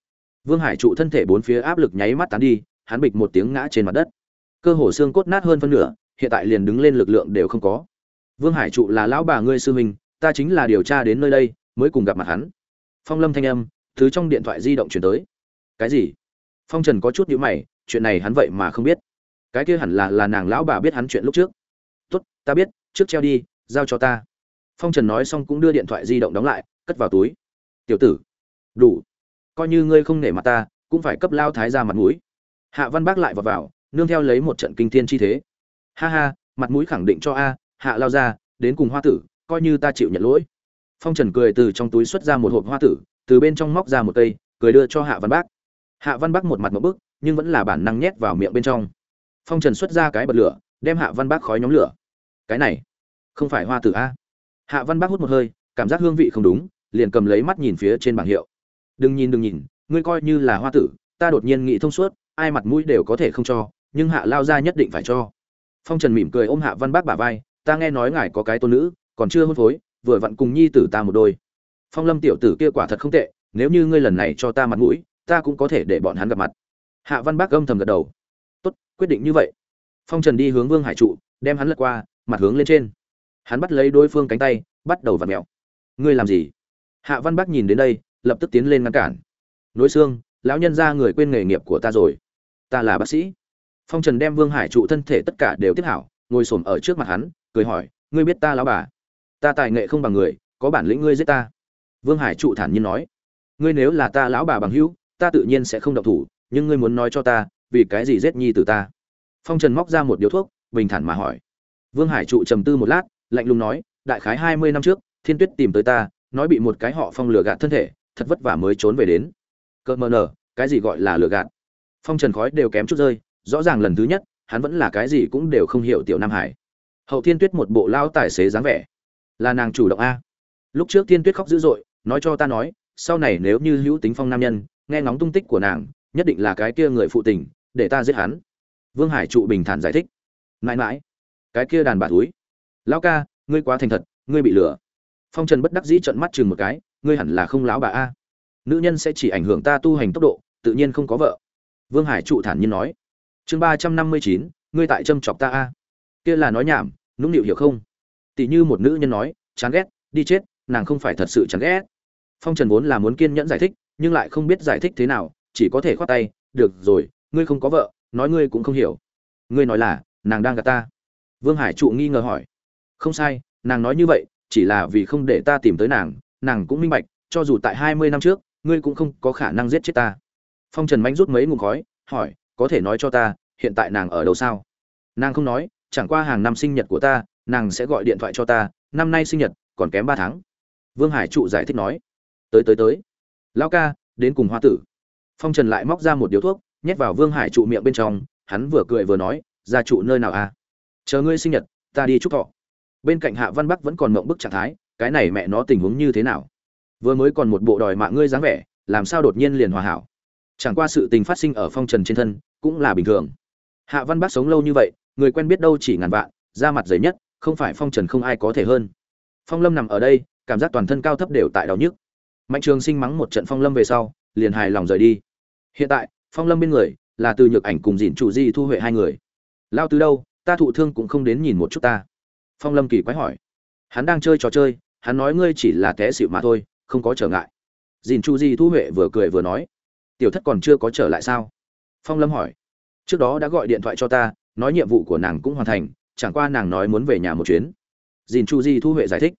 Vương hải trụ thân thể bốn phía áp lực nháy mắt tán đi, hắn bịch một tiếng ngã trên mặt đất. Cơ hồ xương cốt nát hơn phân nửa, hiện tại liền đứng lên lực lượng đều không có. Vương hải trụ là lão bà ngươi sư huynh, ta chính là điều tra đến nơi đây, mới cùng gặp mặt hắn. Phong lâm thanh âm thứ trong điện thoại di động chuyển tới cái gì? Phong trần có chút nhữ mày, chuyện này hắn vậy mà không biết. Cái kia hẳn là là nàng lão bà biết hắn chuyện lúc trước. Tốt, ta biết, trước treo đi, giao cho ta. Phong trần nói xong cũng đưa điện thoại di động đóng lại, cất vào túi. Tiểu tử, đủ. Coi như ngươi không nể mặt ta, cũng phải cấp lao thái ra mặt mũi. Hạ văn bác lại vào vào, nương theo lấy một trận kinh thiên chi thế. Ha ha, mặt mũi khẳng định cho a, hạ lao ra đến cùng hoa tử, coi như ta chịu nhận lỗi. Phong trần cười từ trong túi xuất ra một hộp hoa tử, từ bên trong móc ra một cây, cười đưa cho hạ văn bác hạ văn bác một mặt một bức, nhưng vẫn là bản năng nhét vào miệng bên trong. Phong trần xuất ra cái bật lửa, đem hạ văn bác khói nhóm lửa. Cái này, không phải hoa tử a. Hạ văn bác hút một hơi, cảm giác hương vị không đúng, liền cầm lấy mắt nhìn phía trên bảng hiệu. Đừng nhìn đừng nhìn, ngươi coi như là hoa tử, ta đột nhiên nghĩ thông suốt, ai mặt mũi đều có thể không cho, nhưng hạ lao ra nhất định phải cho. Phong trần mỉm cười ôm hạ văn bác bả vai, ta nghe nói ngài có cái tôn nữ, còn chưa hôn phối, vừa vặn cùng nhi tử ta một đôi. Phong lâm tiểu tử kia quả thật không tệ, nếu như ngươi lần này cho ta mặt mũi ta cũng có thể để bọn hắn gặp mặt. Hạ văn bác âm thầm gật đầu. Tốt, quyết định như vậy. Phong trần đi hướng vương hải trụ, đem hắn lật qua, mặt hướng lên trên. Hắn bắt lấy đối phương cánh tay, bắt đầu vặt mẹo ngươi làm gì? Hạ văn bác nhìn đến đây, lập tức tiến lên ngăn cản. Nối xương, lão nhân ra người quên nghề nghiệp của ta rồi. Ta là bác sĩ. Phong trần đem vương hải trụ thân thể tất cả đều tiếp hảo, ngồi s ổ m ở trước mặt hắn, cười hỏi, ngươi biết ta lão bà? Ta tài nghệ không bằng người, có bản lĩnh ngươi giết ta. Vương hải trụ thản nhiên nói, ngươi nếu là ta lão bà bằng hữu ta tự nhiên sẽ không động thủ, nhưng ngươi muốn nói cho ta, vì cái gì giết nhi từ ta? Phong trần móc ra một điếu thuốc, bình thản mà hỏi. Vương hải trụ trầm tư một lát, lạnh lùng nói, đại khái hai mươi năm trước, thiên tuyết tìm tới ta, nói bị một cái họ phong lừa gạt thân thể, thật vất vả mới trốn về đến. Cỡ mờ nở, cái gì gọi là lừa gạt? Phong trần khói đều kém chút rơi, rõ ràng lần thứ nhất, hắn vẫn là cái gì cũng đều không hiểu tiểu nam hải. Hậu thiên tuyết một bộ lao tài xế dáng vẻ. Là nàng chủ động a. Lúc trước thiên tuyết khóc dữ dội, nói cho ta nói, sau này nếu như hữu tính phong nam nhân nghe ngóng tung tích của nàng, nhất định là cái kia người phụ tình, để ta giết hắn. Vương hải trụ bình thản giải thích. Mãi mãi, cái kia đàn bà túi lão ca, ngươi quá thành thật, ngươi bị lừa. Phong trần bất đắc dĩ trợn mắt chừng một cái, ngươi hẳn là không lão bà a. Nữ nhân sẽ chỉ ảnh hưởng ta tu hành tốc độ, tự nhiên không có vợ. Vương hải trụ thản nhiên nói. Chương ba trăm năm mươi chín, ngươi tại châm chọc ta a. Kia là nói nhảm, nũng nịu hiểu không? Tỷ như một nữ nhân nói, chán ghét, đi chết, nàng không phải thật sự chán ghét. Phong trần vốn là muốn kiên nhẫn giải thích nhưng lại không biết giải thích thế nào, chỉ có thể khoát tay, được rồi, ngươi không có vợ, nói ngươi cũng không hiểu. Ngươi nói là, nàng đang gạt ta. Vương hải trụ nghi ngờ hỏi. Không sai, nàng nói như vậy, chỉ là vì không để ta tìm tới nàng nàng cũng minh bạch, cho dù tại hai mươi năm trước, ngươi cũng không có khả năng giết chết ta. Phong trần mánh rút mấy ngụm khói, hỏi, có thể nói cho ta, hiện tại nàng ở đâu sao? Nàng không nói, chẳng qua hàng năm sinh nhật của ta, nàng sẽ gọi điện thoại cho ta, năm nay sinh nhật còn kém ba tháng. Vương hải trụ giải thích nói, tới tới tới lão ca, đến cùng hoa tử. Phong trần lại móc ra một điếu thuốc, nhét vào vương hải trụ miệng bên trong, hắn vừa cười vừa nói, gia trụ nơi nào à? Chờ ngươi sinh nhật, ta đi chúc thọ. Bên cạnh hạ văn bắc vẫn còn mộng bức trạng thái, cái này mẹ nó tình huống như thế nào? Vừa mới còn một bộ đòi mạng ngươi dáng vẻ, làm sao đột nhiên liền hòa hảo? Chẳng qua sự tình phát sinh ở phong trần trên thân, cũng là bình thường. Hạ văn bắc sống lâu như vậy, người quen biết đâu chỉ ngàn vạn da mặt dày nhất, không phải phong trần không ai có thể hơn. Phong lâm nằm ở đây, cảm giác toàn thân cao thấp đều tại đau nhức mạnh trường sinh mắng một trận phong lâm về sau, liền hài lòng rời đi. Hiện tại, phong lâm bên người là từ nhược ảnh cùng dìn chủ di thu huệ hai người. Lao từ đâu? Ta thụ thương cũng không đến nhìn một chút ta. Phong lâm kỳ quái hỏi. Hắn đang chơi trò chơi, hắn nói ngươi chỉ là té xịu mà thôi, không có trở ngại. Dìn chu di thu huệ vừa cười vừa nói. Tiểu thất còn chưa có trở lại sao? Phong lâm hỏi. Trước đó đã gọi điện thoại cho ta, nói nhiệm vụ của nàng cũng hoàn thành, chẳng qua nàng nói muốn về nhà một chuyến. Dìn chu di thu huệ giải thích.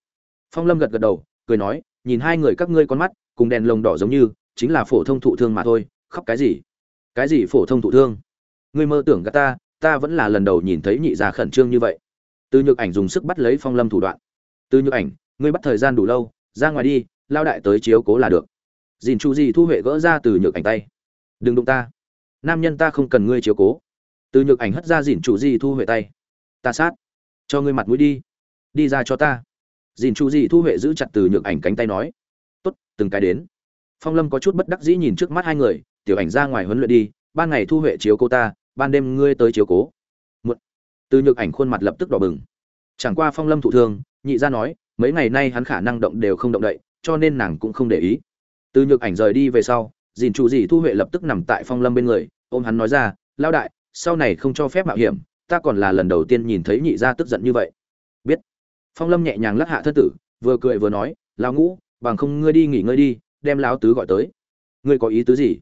Phong lâm gật gật đầu, cười nói nhìn hai người các ngươi con mắt, cùng đèn lồng đỏ giống như, chính là phổ thông thụ thương mà thôi, khóc cái gì? Cái gì phổ thông thụ thương? Ngươi mơ tưởng gà ta ta vẫn là lần đầu nhìn thấy nhị già khẩn trương như vậy. Từ nhược ảnh dùng sức bắt lấy phong lâm thủ đoạn. Từ nhược ảnh, ngươi bắt thời gian đủ lâu, ra ngoài đi, lao đại tới chiếu cố là được. Dìn chu di thu huệ gỡ ra từ nhược ảnh tay. Đừng đụng ta. Nam nhân ta không cần ngươi chiếu cố. Từ nhược ảnh hất ra dìn chu di thu huệ tay. Ta sát. Cho ngươi mặt mũi đi. Đi ra cho ta dìn chu dị thu huệ giữ chặt từ nhược ảnh cánh tay nói, tốt, từng cái đến. Phong lâm có chút bất đắc dĩ nhìn trước mắt hai người, tiểu ảnh ra ngoài huấn luyện đi, ban ngày thu huệ chiếu cô ta, ban đêm ngươi tới chiếu cố. Một từ nhược ảnh khuôn mặt lập tức đỏ bừng. Chẳng qua phong lâm thụ thương, nhị ra nói, mấy ngày nay hắn khả năng động đều không động đậy, cho nên nàng cũng không để ý. Từ nhược ảnh rời đi về sau, dìn chủ gì thu huệ lập tức nằm tại phong lâm bên người, ôm hắn nói ra lao đại, sau này không cho phép mạo hiểm, ta còn là lần đầu tiên nhìn thấy nhị gia tức giận như vậy. Biết phong lâm nhẹ nhàng lắc hạ thân tử, vừa cười vừa nói lao ngũ, bằng không ngươi đi nghỉ ngơi đi, đem lão tứ gọi tới. Ngươi có ý tứ gì?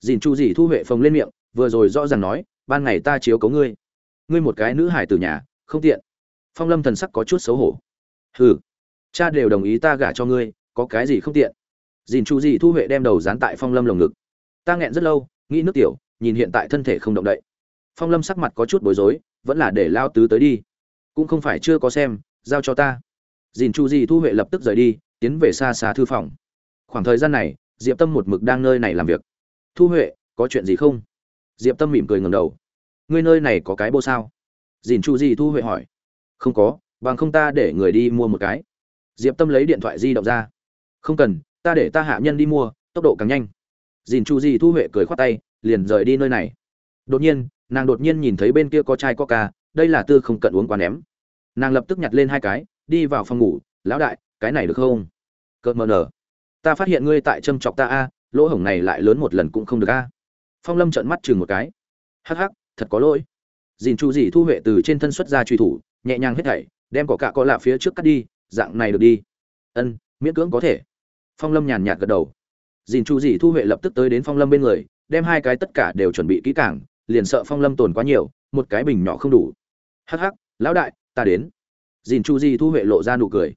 Dìn chu gì thu huệ phồng lên miệng, vừa rồi rõ ràng nói, ban ngày ta chiếu cấu ngươi. Ngươi một cái nữ hải từ nhà, không tiện. Phong lâm thần sắc có chút xấu hổ. Hừ, cha đều đồng ý ta gả cho ngươi, có cái gì không tiện? Dìn chu gì thu huệ đem đầu dán tại phong lâm lồng ngực. Ta nghẹn rất lâu, nghĩ nước tiểu, nhìn hiện tại thân thể không động đậy. Phong lâm sắc mặt có chút bối rối, vẫn là để lao tứ tới đi. Cũng không phải chưa có xem giao cho ta. Dìn chu di thu huệ lập tức rời đi, tiến về xa xa thư phòng. Khoảng thời gian này, diệp tâm một mực đang nơi này làm việc. Thu huệ, có chuyện gì không? Diệp tâm mỉm cười ngầm đầu. Ngươi nơi này có cái bô sao? Dìn chu di thu huệ hỏi. Không có, bằng không ta để người đi mua một cái. Diệp tâm lấy điện thoại di động ra. Không cần, ta để ta hạ nhân đi mua, tốc độ càng nhanh. Dìn chu di thu huệ cười khoát tay, liền rời đi nơi này. Đột nhiên, nàng đột nhiên nhìn thấy bên kia có chai coca, đây là tư không cận uống quá ném nàng lập tức nhặt lên hai cái, đi vào phòng ngủ, lão đại, cái này được không? Cợt mờ nở. Ta phát hiện ngươi tại châm chọc ta a, lỗ hổng này lại lớn một lần cũng không được a. Phong lâm trợn mắt chừng một cái. Hắc hắc, thật có lỗi. Dìn chu dì thu huệ từ trên thân xuất ra truy thủ, nhẹ nhàng hết thảy, đem cỏ cạ có lạ phía trước cắt đi, dạng này được đi. Ân, miễn cưỡng có thể. Phong lâm nhàn nhạt gật đầu. Dìn chu dì thu huệ lập tức tới đến phong lâm bên người, đem hai cái tất cả đều chuẩn bị kỹ càng, liền sợ phong lâm tồn quá nhiều, một cái bình nhỏ không đủ. Hắc hắc, lão đại ta đến. Dìn chu di thu huệ lộ ra nụ cười.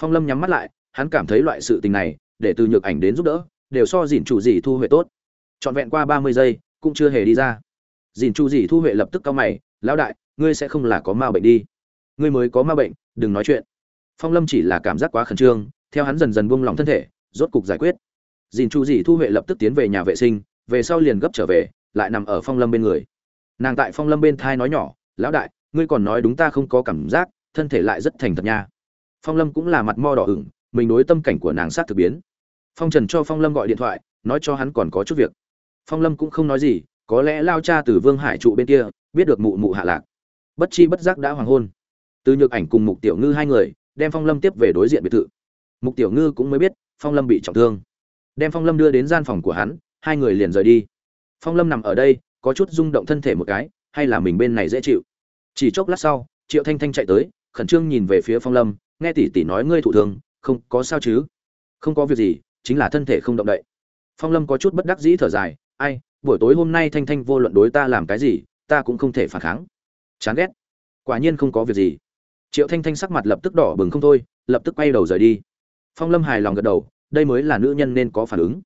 Phong lâm nhắm mắt lại, hắn cảm thấy loại sự tình này, để từ nhược ảnh đến giúp đỡ, đều so dìn chu di thu huệ tốt. Trọn vẹn qua ba mươi giây, cũng chưa hề đi ra. Dìn chu di thu huệ lập tức cao mày, lão đại, ngươi sẽ không là có ma bệnh đi. Ngươi mới có ma bệnh, đừng nói chuyện. Phong lâm chỉ là cảm giác quá khẩn trương, theo hắn dần dần buông lỏng thân thể, rốt cục giải quyết. Dìn chu di thu huệ lập tức tiến về nhà vệ sinh, về sau liền gấp trở về, lại nằm ở phong lâm bên người. Nàng tại phong lâm bên thai nói nhỏ, lão đại ngươi còn nói đúng ta không có cảm giác, thân thể lại rất thành thật nha. Phong lâm cũng là mặt mo đỏ ửng, mình đối tâm cảnh của nàng sát thực biến. Phong trần cho phong lâm gọi điện thoại, nói cho hắn còn có chút việc. Phong lâm cũng không nói gì, có lẽ lao cha từ vương hải trụ bên kia, biết được mụ mụ hạ lạc. Bất chi bất giác đã hoàng hôn. Từ nhược ảnh cùng mục tiểu ngư hai người, đem phong lâm tiếp về đối diện biệt thự. Mục tiểu ngư cũng mới biết, phong lâm bị trọng thương. Đem phong lâm đưa đến gian phòng của hắn, hai người liền rời đi. Phong lâm nằm ở đây, có chút rung động thân thể một cái, hay là mình bên này dễ chịu? Chỉ chốc lát sau, triệu thanh thanh chạy tới, khẩn trương nhìn về phía phong lâm, nghe tỷ tỷ nói ngươi thụ thương không có sao chứ? Không có việc gì, chính là thân thể không động đậy. Phong lâm có chút bất đắc dĩ thở dài, ai, buổi tối hôm nay thanh thanh vô luận đối ta làm cái gì, ta cũng không thể phản kháng. Chán ghét. Quả nhiên không có việc gì. Triệu thanh thanh sắc mặt lập tức đỏ bừng không thôi, lập tức quay đầu rời đi. Phong lâm hài lòng gật đầu, đây mới là nữ nhân nên có phản ứng.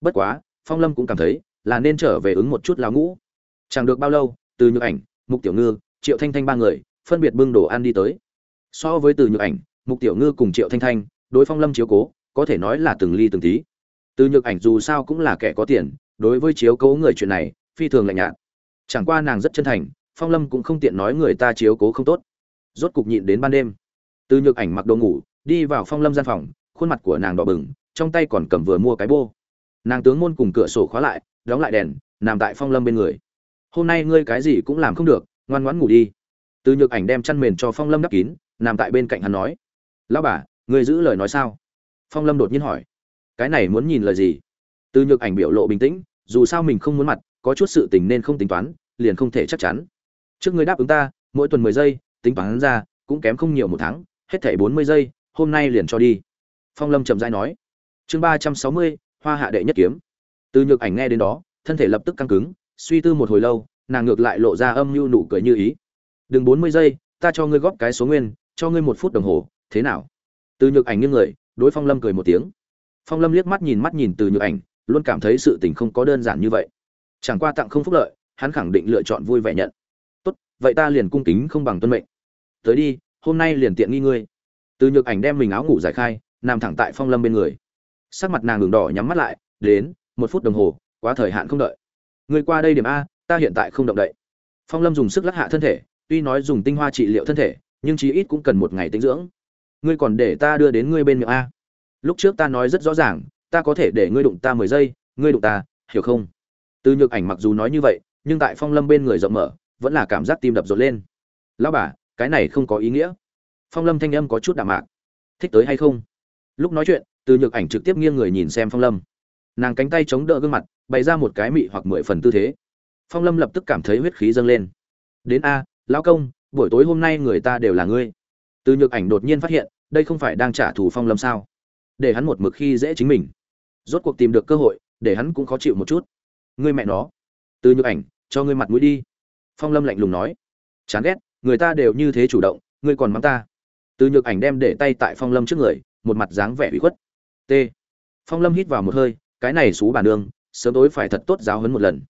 Bất quá, phong lâm cũng cảm thấy là nên trở về ứng một chút lao ngũ. Chẳng được bao lâu, từ nhược ảnh, mục tiểu ngư triệu thanh thanh ba người, phân biệt bưng đồ ăn đi tới. So với từ nhược ảnh, mục tiểu ngư cùng triệu thanh thanh, đối phong lâm chiếu cố, có thể nói là từng ly từng tí. Từ nhược ảnh dù sao cũng là kẻ có tiền, đối với chiếu cố người chuyện này, phi thường lạnh nhạt. Chẳng qua nàng rất chân thành, phong lâm cũng không tiện nói người ta chiếu cố không tốt. Rốt cục nhịn đến ban đêm. Từ nhược ảnh mặc đồ ngủ, đi vào phong lâm gian phòng, khuôn mặt của nàng đỏ bừng, trong tay còn cầm vừa mua cái bô. Nàng tướng môn cùng cửa sổ khóa lại, đóng lại đèn, nằm tại phong lâm bên người. Hôm nay ngươi cái gì cũng làm không được ngoan ngoãn ngủ đi. Từ nhược ảnh đem chăn mền cho phong lâm đắp kín, nằm tại bên cạnh hắn nói, lão bà, ngươi giữ lời nói sao? Phong lâm đột nhiên hỏi, cái này muốn nhìn lời gì? Từ nhược ảnh biểu lộ bình tĩnh, dù sao mình không muốn mặt, có chút sự tình nên không tính toán, liền không thể chắc chắn. Trước ngươi đáp ứng ta, mỗi tuần mười giây, tính toán ra, cũng kém không nhiều một tháng, hết thảy bốn mươi giây, hôm nay liền cho đi. Phong lâm chậm dai nói, chương ba trăm sáu mươi, hoa hạ đệ nhất kiếm. Từ nhược ảnh nghe đến đó, thân thể lập tức căng cứng, suy tư một hồi lâu nàng ngược lại lộ ra âm mưu nụ cười như ý. Đừng bốn mươi giây, ta cho ngươi góp cái số nguyên, cho ngươi một phút đồng hồ, thế nào? Từ nhược ảnh nghiêng người, đối phong lâm cười một tiếng. Phong lâm liếc mắt nhìn mắt nhìn từ nhược ảnh, luôn cảm thấy sự tình không có đơn giản như vậy. Chẳng qua tặng không phúc lợi, hắn khẳng định lựa chọn vui vẻ nhận. Tốt, vậy ta liền cung kính không bằng tuân mệnh. Tới đi, hôm nay liền tiện nghi ngươi. Từ nhược ảnh đem mình áo ngủ giải khai, nằm thẳng tại phong lâm bên người. Sắc mặt nàng đường đỏ nhắm mắt lại, đến, một phút đồng hồ, quá thời hạn không đợi. Ngươi qua đây điểm a ta hiện tại không động đậy. Phong lâm dùng sức lắc hạ thân thể, tuy nói dùng tinh hoa trị liệu thân thể, nhưng chí ít cũng cần một ngày tinh dưỡng. Ngươi còn để ta đưa đến ngươi bên miệng a. Lúc trước ta nói rất rõ ràng, ta có thể để ngươi đụng ta mười giây, ngươi đụng ta, hiểu không? Từ nhược ảnh mặc dù nói như vậy, nhưng tại phong lâm bên người rộng mở, vẫn là cảm giác tim đập rộn lên. Lão bà, cái này không có ý nghĩa. Phong lâm thanh âm có chút đạm mạc. Thích tới hay không? Lúc nói chuyện, từ nhược ảnh trực tiếp nghiêng người nhìn xem phong lâm. Nàng cánh tay chống đỡ gương mặt, bày ra một cái mị hoặc mười phần tư thế phong lâm lập tức cảm thấy huyết khí dâng lên. Đến a, lão công, buổi tối hôm nay người ta đều là ngươi. Từ nhược ảnh đột nhiên phát hiện, đây không phải đang trả thù phong lâm sao? Để hắn một mực khi dễ chính mình. Rốt cuộc tìm được cơ hội, để hắn cũng khó chịu một chút. Ngươi mẹ nó. Từ nhược ảnh, cho ngươi mặt mũi đi. Phong lâm lạnh lùng nói. Chán ghét, người ta đều như thế chủ động, ngươi còn mắng ta. Từ nhược ảnh đem để tay tại phong lâm trước người, một mặt dáng vẻ bị khuất. T. Phong lâm hít vào một hơi, cái này xú bản đường sớm tối phải thật tốt giáo hấn một lần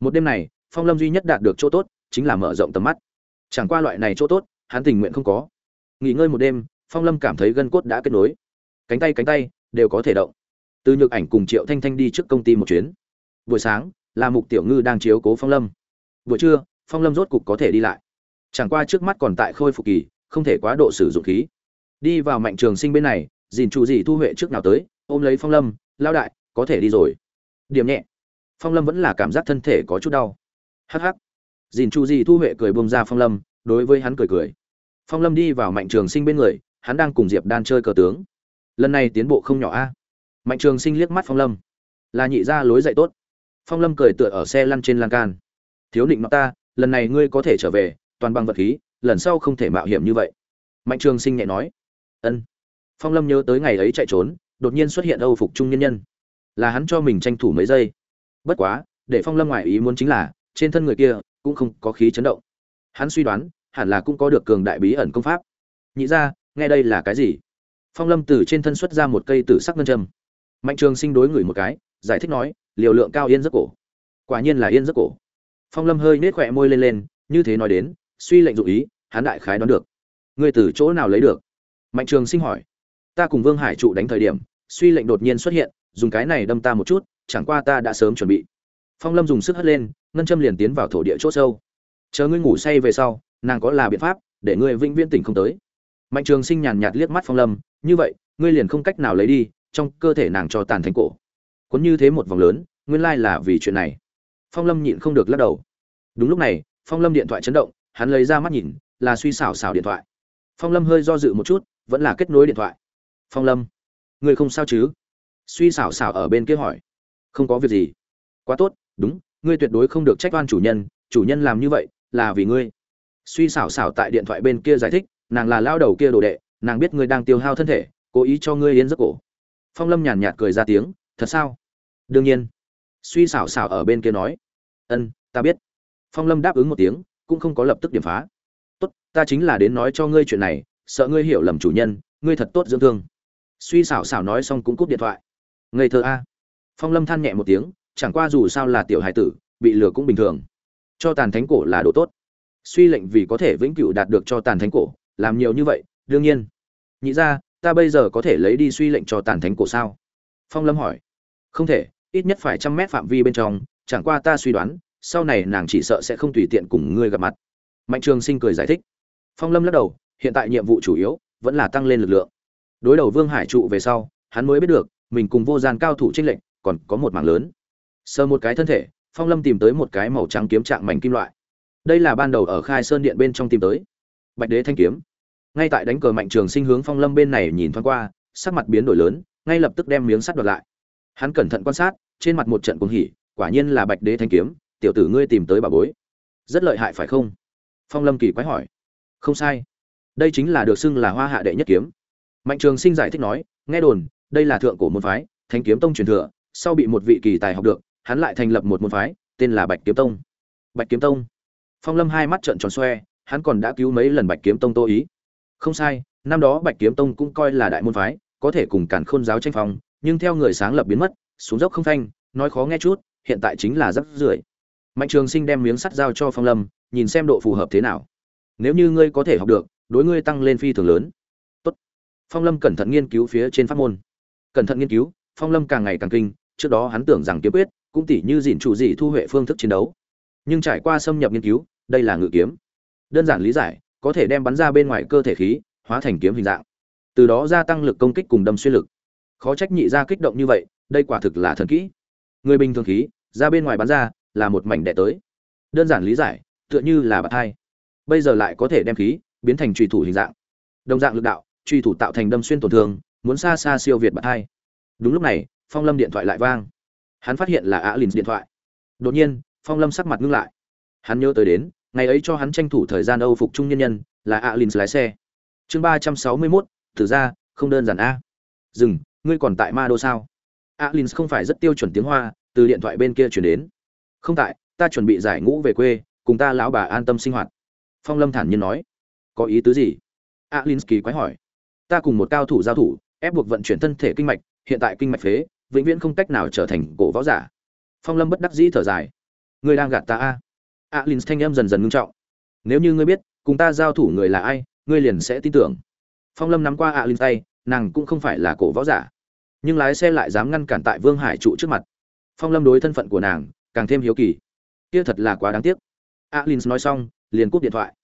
một đêm này, phong lâm duy nhất đạt được chỗ tốt chính là mở rộng tầm mắt. Chẳng qua loại này chỗ tốt, hắn tình nguyện không có. Nghỉ ngơi một đêm, phong lâm cảm thấy gân cốt đã kết nối. Cánh tay cánh tay đều có thể động. Từ nhược ảnh cùng triệu thanh thanh đi trước công ty một chuyến. Buổi sáng, là mục tiểu ngư đang chiếu cố phong lâm. Buổi trưa, phong lâm rốt cục có thể đi lại. Chẳng qua trước mắt còn tại khôi phục kỳ, không thể quá độ sử dụng khí. Đi vào mạnh trường sinh bên này, dìn trụ gì thu huệ trước nào tới, ôm lấy phong lâm lao đại, có thể đi rồi. Điểm nhẹ phong lâm vẫn là cảm giác thân thể có chút đau. Hắc hắc. Dìn Chu Di thu huệ cười bông ra phong lâm, đối với hắn cười cười. Phong lâm đi vào mạnh trường sinh bên người, hắn đang cùng diệp đan chơi cờ tướng. Lần này tiến bộ không nhỏ a. Mạnh trường sinh liếc mắt phong lâm. Là nhị ra lối dạy tốt. Phong lâm cười tựa ở xe lăn trên lan can. Thiếu định nó ta, lần này ngươi có thể trở về, toàn bằng vật khí, lần sau không thể mạo hiểm như vậy. Mạnh trường sinh nhẹ nói. Ân. Phong lâm nhớ tới ngày ấy chạy trốn, đột nhiên xuất hiện âu phục trung nhân nhân. Là hắn cho mình tranh thủ mấy giây bất quá, để phong lâm ngoại ý muốn chính là, trên thân người kia cũng không có khí chấn động. Hắn suy đoán, hẳn là cũng có được cường đại bí ẩn công pháp. Nhị ra, nghe đây là cái gì? Phong lâm từ trên thân xuất ra một cây tử sắc ngân châm. Mạnh trường sinh đối ngửi một cái, giải thích nói, liều lượng cao yên giấc cổ. Quả nhiên là yên giấc cổ. Phong lâm hơi nết khỏe môi lên lên, như thế nói đến, suy lệnh dụ ý, hắn đại khái đoán được. Ngươi từ chỗ nào lấy được? Mạnh trường sinh hỏi. Ta cùng vương hải trụ đánh thời điểm, suy lệnh đột nhiên xuất hiện dùng cái này đâm ta một chút, chẳng qua ta đã sớm chuẩn bị. Phong lâm dùng sức hất lên, ngân châm liền tiến vào thổ địa c h ỗ sâu. Chờ ngươi ngủ say về sau, nàng có là biện pháp, để ngươi vĩnh viễn tỉnh không tới. Mạnh trường sinh nhàn nhạt liếc mắt phong lâm, như vậy, ngươi liền không cách nào lấy đi, trong cơ thể nàng cho tàn thành cổ. Cuốn như thế một vòng lớn, nguyên lai là vì chuyện này. Phong lâm nhịn không được lắc đầu. Đúng lúc này, phong lâm điện thoại chấn động, hắn lấy ra mắt nhìn, là suy xảo xảo điện thoại. Phong lâm hơi do dự một chút, vẫn là kết nối điện thoại. Phong lâm người không sao chứ? Suy xảo xảo ở bên kia hỏi. Không có việc gì. Quá tốt, đúng, ngươi tuyệt đối không được trách oan chủ nhân chủ nhân làm như vậy là vì ngươi. Suy xảo xảo tại điện thoại bên kia giải thích, nàng là lao đầu kia đồ đệ, nàng biết ngươi đang tiêu hao thân thể, cố ý cho ngươi yến giấc cổ. Phong lâm nhàn nhạt cười ra tiếng, thật sao? Đương nhiên. Suy xảo xảo ở bên kia nói. Ân, ta biết. Phong lâm đáp ứng một tiếng, cũng không có lập tức điểm phá. Tốt, ta chính là đến nói cho ngươi chuyện này, sợ ngươi hiểu lầm chủ nhân, ngươi thật tốt dưỡng thương. Suy xảo xảo nói xong cũng cúp điện thoại ngây thơ a. Phong lâm than nhẹ một tiếng, chẳng qua dù sao là tiểu hải tử, bị lừa cũng bình thường. Cho tàn thánh cổ là đồ tốt. Suy lệnh vì có thể vĩnh cửu đạt được cho tàn thánh cổ, làm nhiều như vậy, đương nhiên. Nhị ra ta bây giờ có thể lấy đi suy lệnh cho tàn thánh cổ sao? Phong lâm hỏi. Không thể, ít nhất phải trăm mét phạm vi bên trong, chẳng qua ta suy đoán, sau này nàng chỉ sợ sẽ không tùy tiện cùng ngươi gặp mặt. Mạnh trường sinh cười giải thích. Phong lâm lắc đầu, hiện tại nhiệm vụ chủ yếu vẫn là tăng lên lực lượng. Đối đầu vương hải trụ về sau, hắn mới biết được mình cùng vô gian cao thủ trinh lệnh còn có một mảng lớn. Sờ một cái thân thể, phong lâm tìm tới một cái màu trắng kiếm trạng mảnh kim loại. Đây là ban đầu ở khai sơn điện bên trong tìm tới. Bạch đế thanh kiếm. Ngay tại đánh cờ mạnh trường sinh hướng phong lâm bên này nhìn thoáng qua, sắc mặt biến đổi lớn, ngay lập tức đem miếng sắt đoạt lại. Hắn cẩn thận quan sát, trên mặt một trận cuồng hỉ, quả nhiên là bạch đế thanh kiếm, tiểu tử ngươi tìm tới bà bối. Rất lợi hại phải không? Phong lâm kỳ quái hỏi. Không sai. Đây chính là được xưng là hoa hạ đệ nhất kiếm. Mạnh trường sinh giải thích nói, nghe đồn đây là thượng cổ môn phái thanh kiếm tông truyền thừa, sau bị một vị kỳ tài học được, hắn lại thành lập một môn phái, tên là bạch kiếm tông. Bạch kiếm tông. Phong lâm hai mắt trợn tròn xoe, hắn còn đã cứu mấy lần bạch kiếm tông tô ý. Không sai, năm đó bạch kiếm tông cũng coi là đại môn phái, có thể cùng cản khôn giáo tranh phong, nhưng theo người sáng lập biến mất, xuống dốc không phanh, nói khó nghe chút, hiện tại chính là rất rưởi. Mạnh trường sinh đem miếng sắt giao cho phong lâm, nhìn xem độ phù hợp thế nào. Nếu như ngươi có thể học được, đối ngươi tăng lên phi thường lớn. Tốt. phong lâm cẩn thận nghiên cứu phía trên pháp môn cẩn thận nghiên cứu, phong lâm càng ngày càng kinh, trước đó hắn tưởng rằng kiếm quyết cũng tỉ như dỉn chủ dị thu huệ phương thức chiến đấu. Nhưng trải qua xâm nhập nghiên cứu, đây là ngự kiếm. Đơn giản lý giải, có thể đem bắn ra bên ngoài cơ thể khí, hóa thành kiếm hình dạng. Từ đó gia tăng lực công kích cùng đâm xuyên lực. Khó trách nhị ra kích động như vậy, đây quả thực là thần kỹ. Người bình thường khí, ra bên ngoài bắn ra là một mảnh đẻ tới. Đơn giản lý giải, tựa như là bạt thai. Bây giờ lại có thể đem khí biến thành trùy thủ hình dạng. Đồng dạng lực đạo truy thủ tạo thành đâm xuyên tổn thương muốn xa xa siêu việt bạn hai. Đúng lúc này, phong lâm điện thoại lại vang. Hắn phát hiện là á lìn điện thoại. Đột nhiên, phong lâm sắc mặt ngưng lại. Hắn nhớ tới đến, ngày ấy cho hắn tranh thủ thời gian âu phục trung nhân nhân, là á lìn lái xe. Chương ba trăm sáu mươi mốt, thử ra, không đơn giản a. Dừng, ngươi còn tại ma đô sao? Á lìn không phải rất tiêu chuẩn tiếng hoa, từ điện thoại bên kia chuyển đến. Không tại, ta chuẩn bị giải ngũ về quê, cùng ta lão bà an tâm sinh hoạt. Phong lâm thản nhiên nói. Có ý tứ gì? A lìn kỳ quái hỏi. Ta cùng một cao thủ giao thủ ép buộc vận chuyển thân thể kinh mạch, hiện tại kinh mạch phế, vĩnh viễn không cách nào trở thành cổ võ giả. Phong lâm bất đắc dĩ thở dài. Ngươi đang gạt ta a? A thanh em dần dần ngưng trọng. Nếu như ngươi biết, cùng ta giao thủ người là ai, ngươi liền sẽ tin tưởng. Phong lâm nắm qua Alins tay, nàng cũng không phải là cổ võ giả. Nhưng lái xe lại dám ngăn cản tại vương hải trụ trước mặt. Phong lâm đối thân phận của nàng, càng thêm hiếu kỳ. Kia thật là quá đáng tiếc. Alins nói xong, liền cúp điện thoại.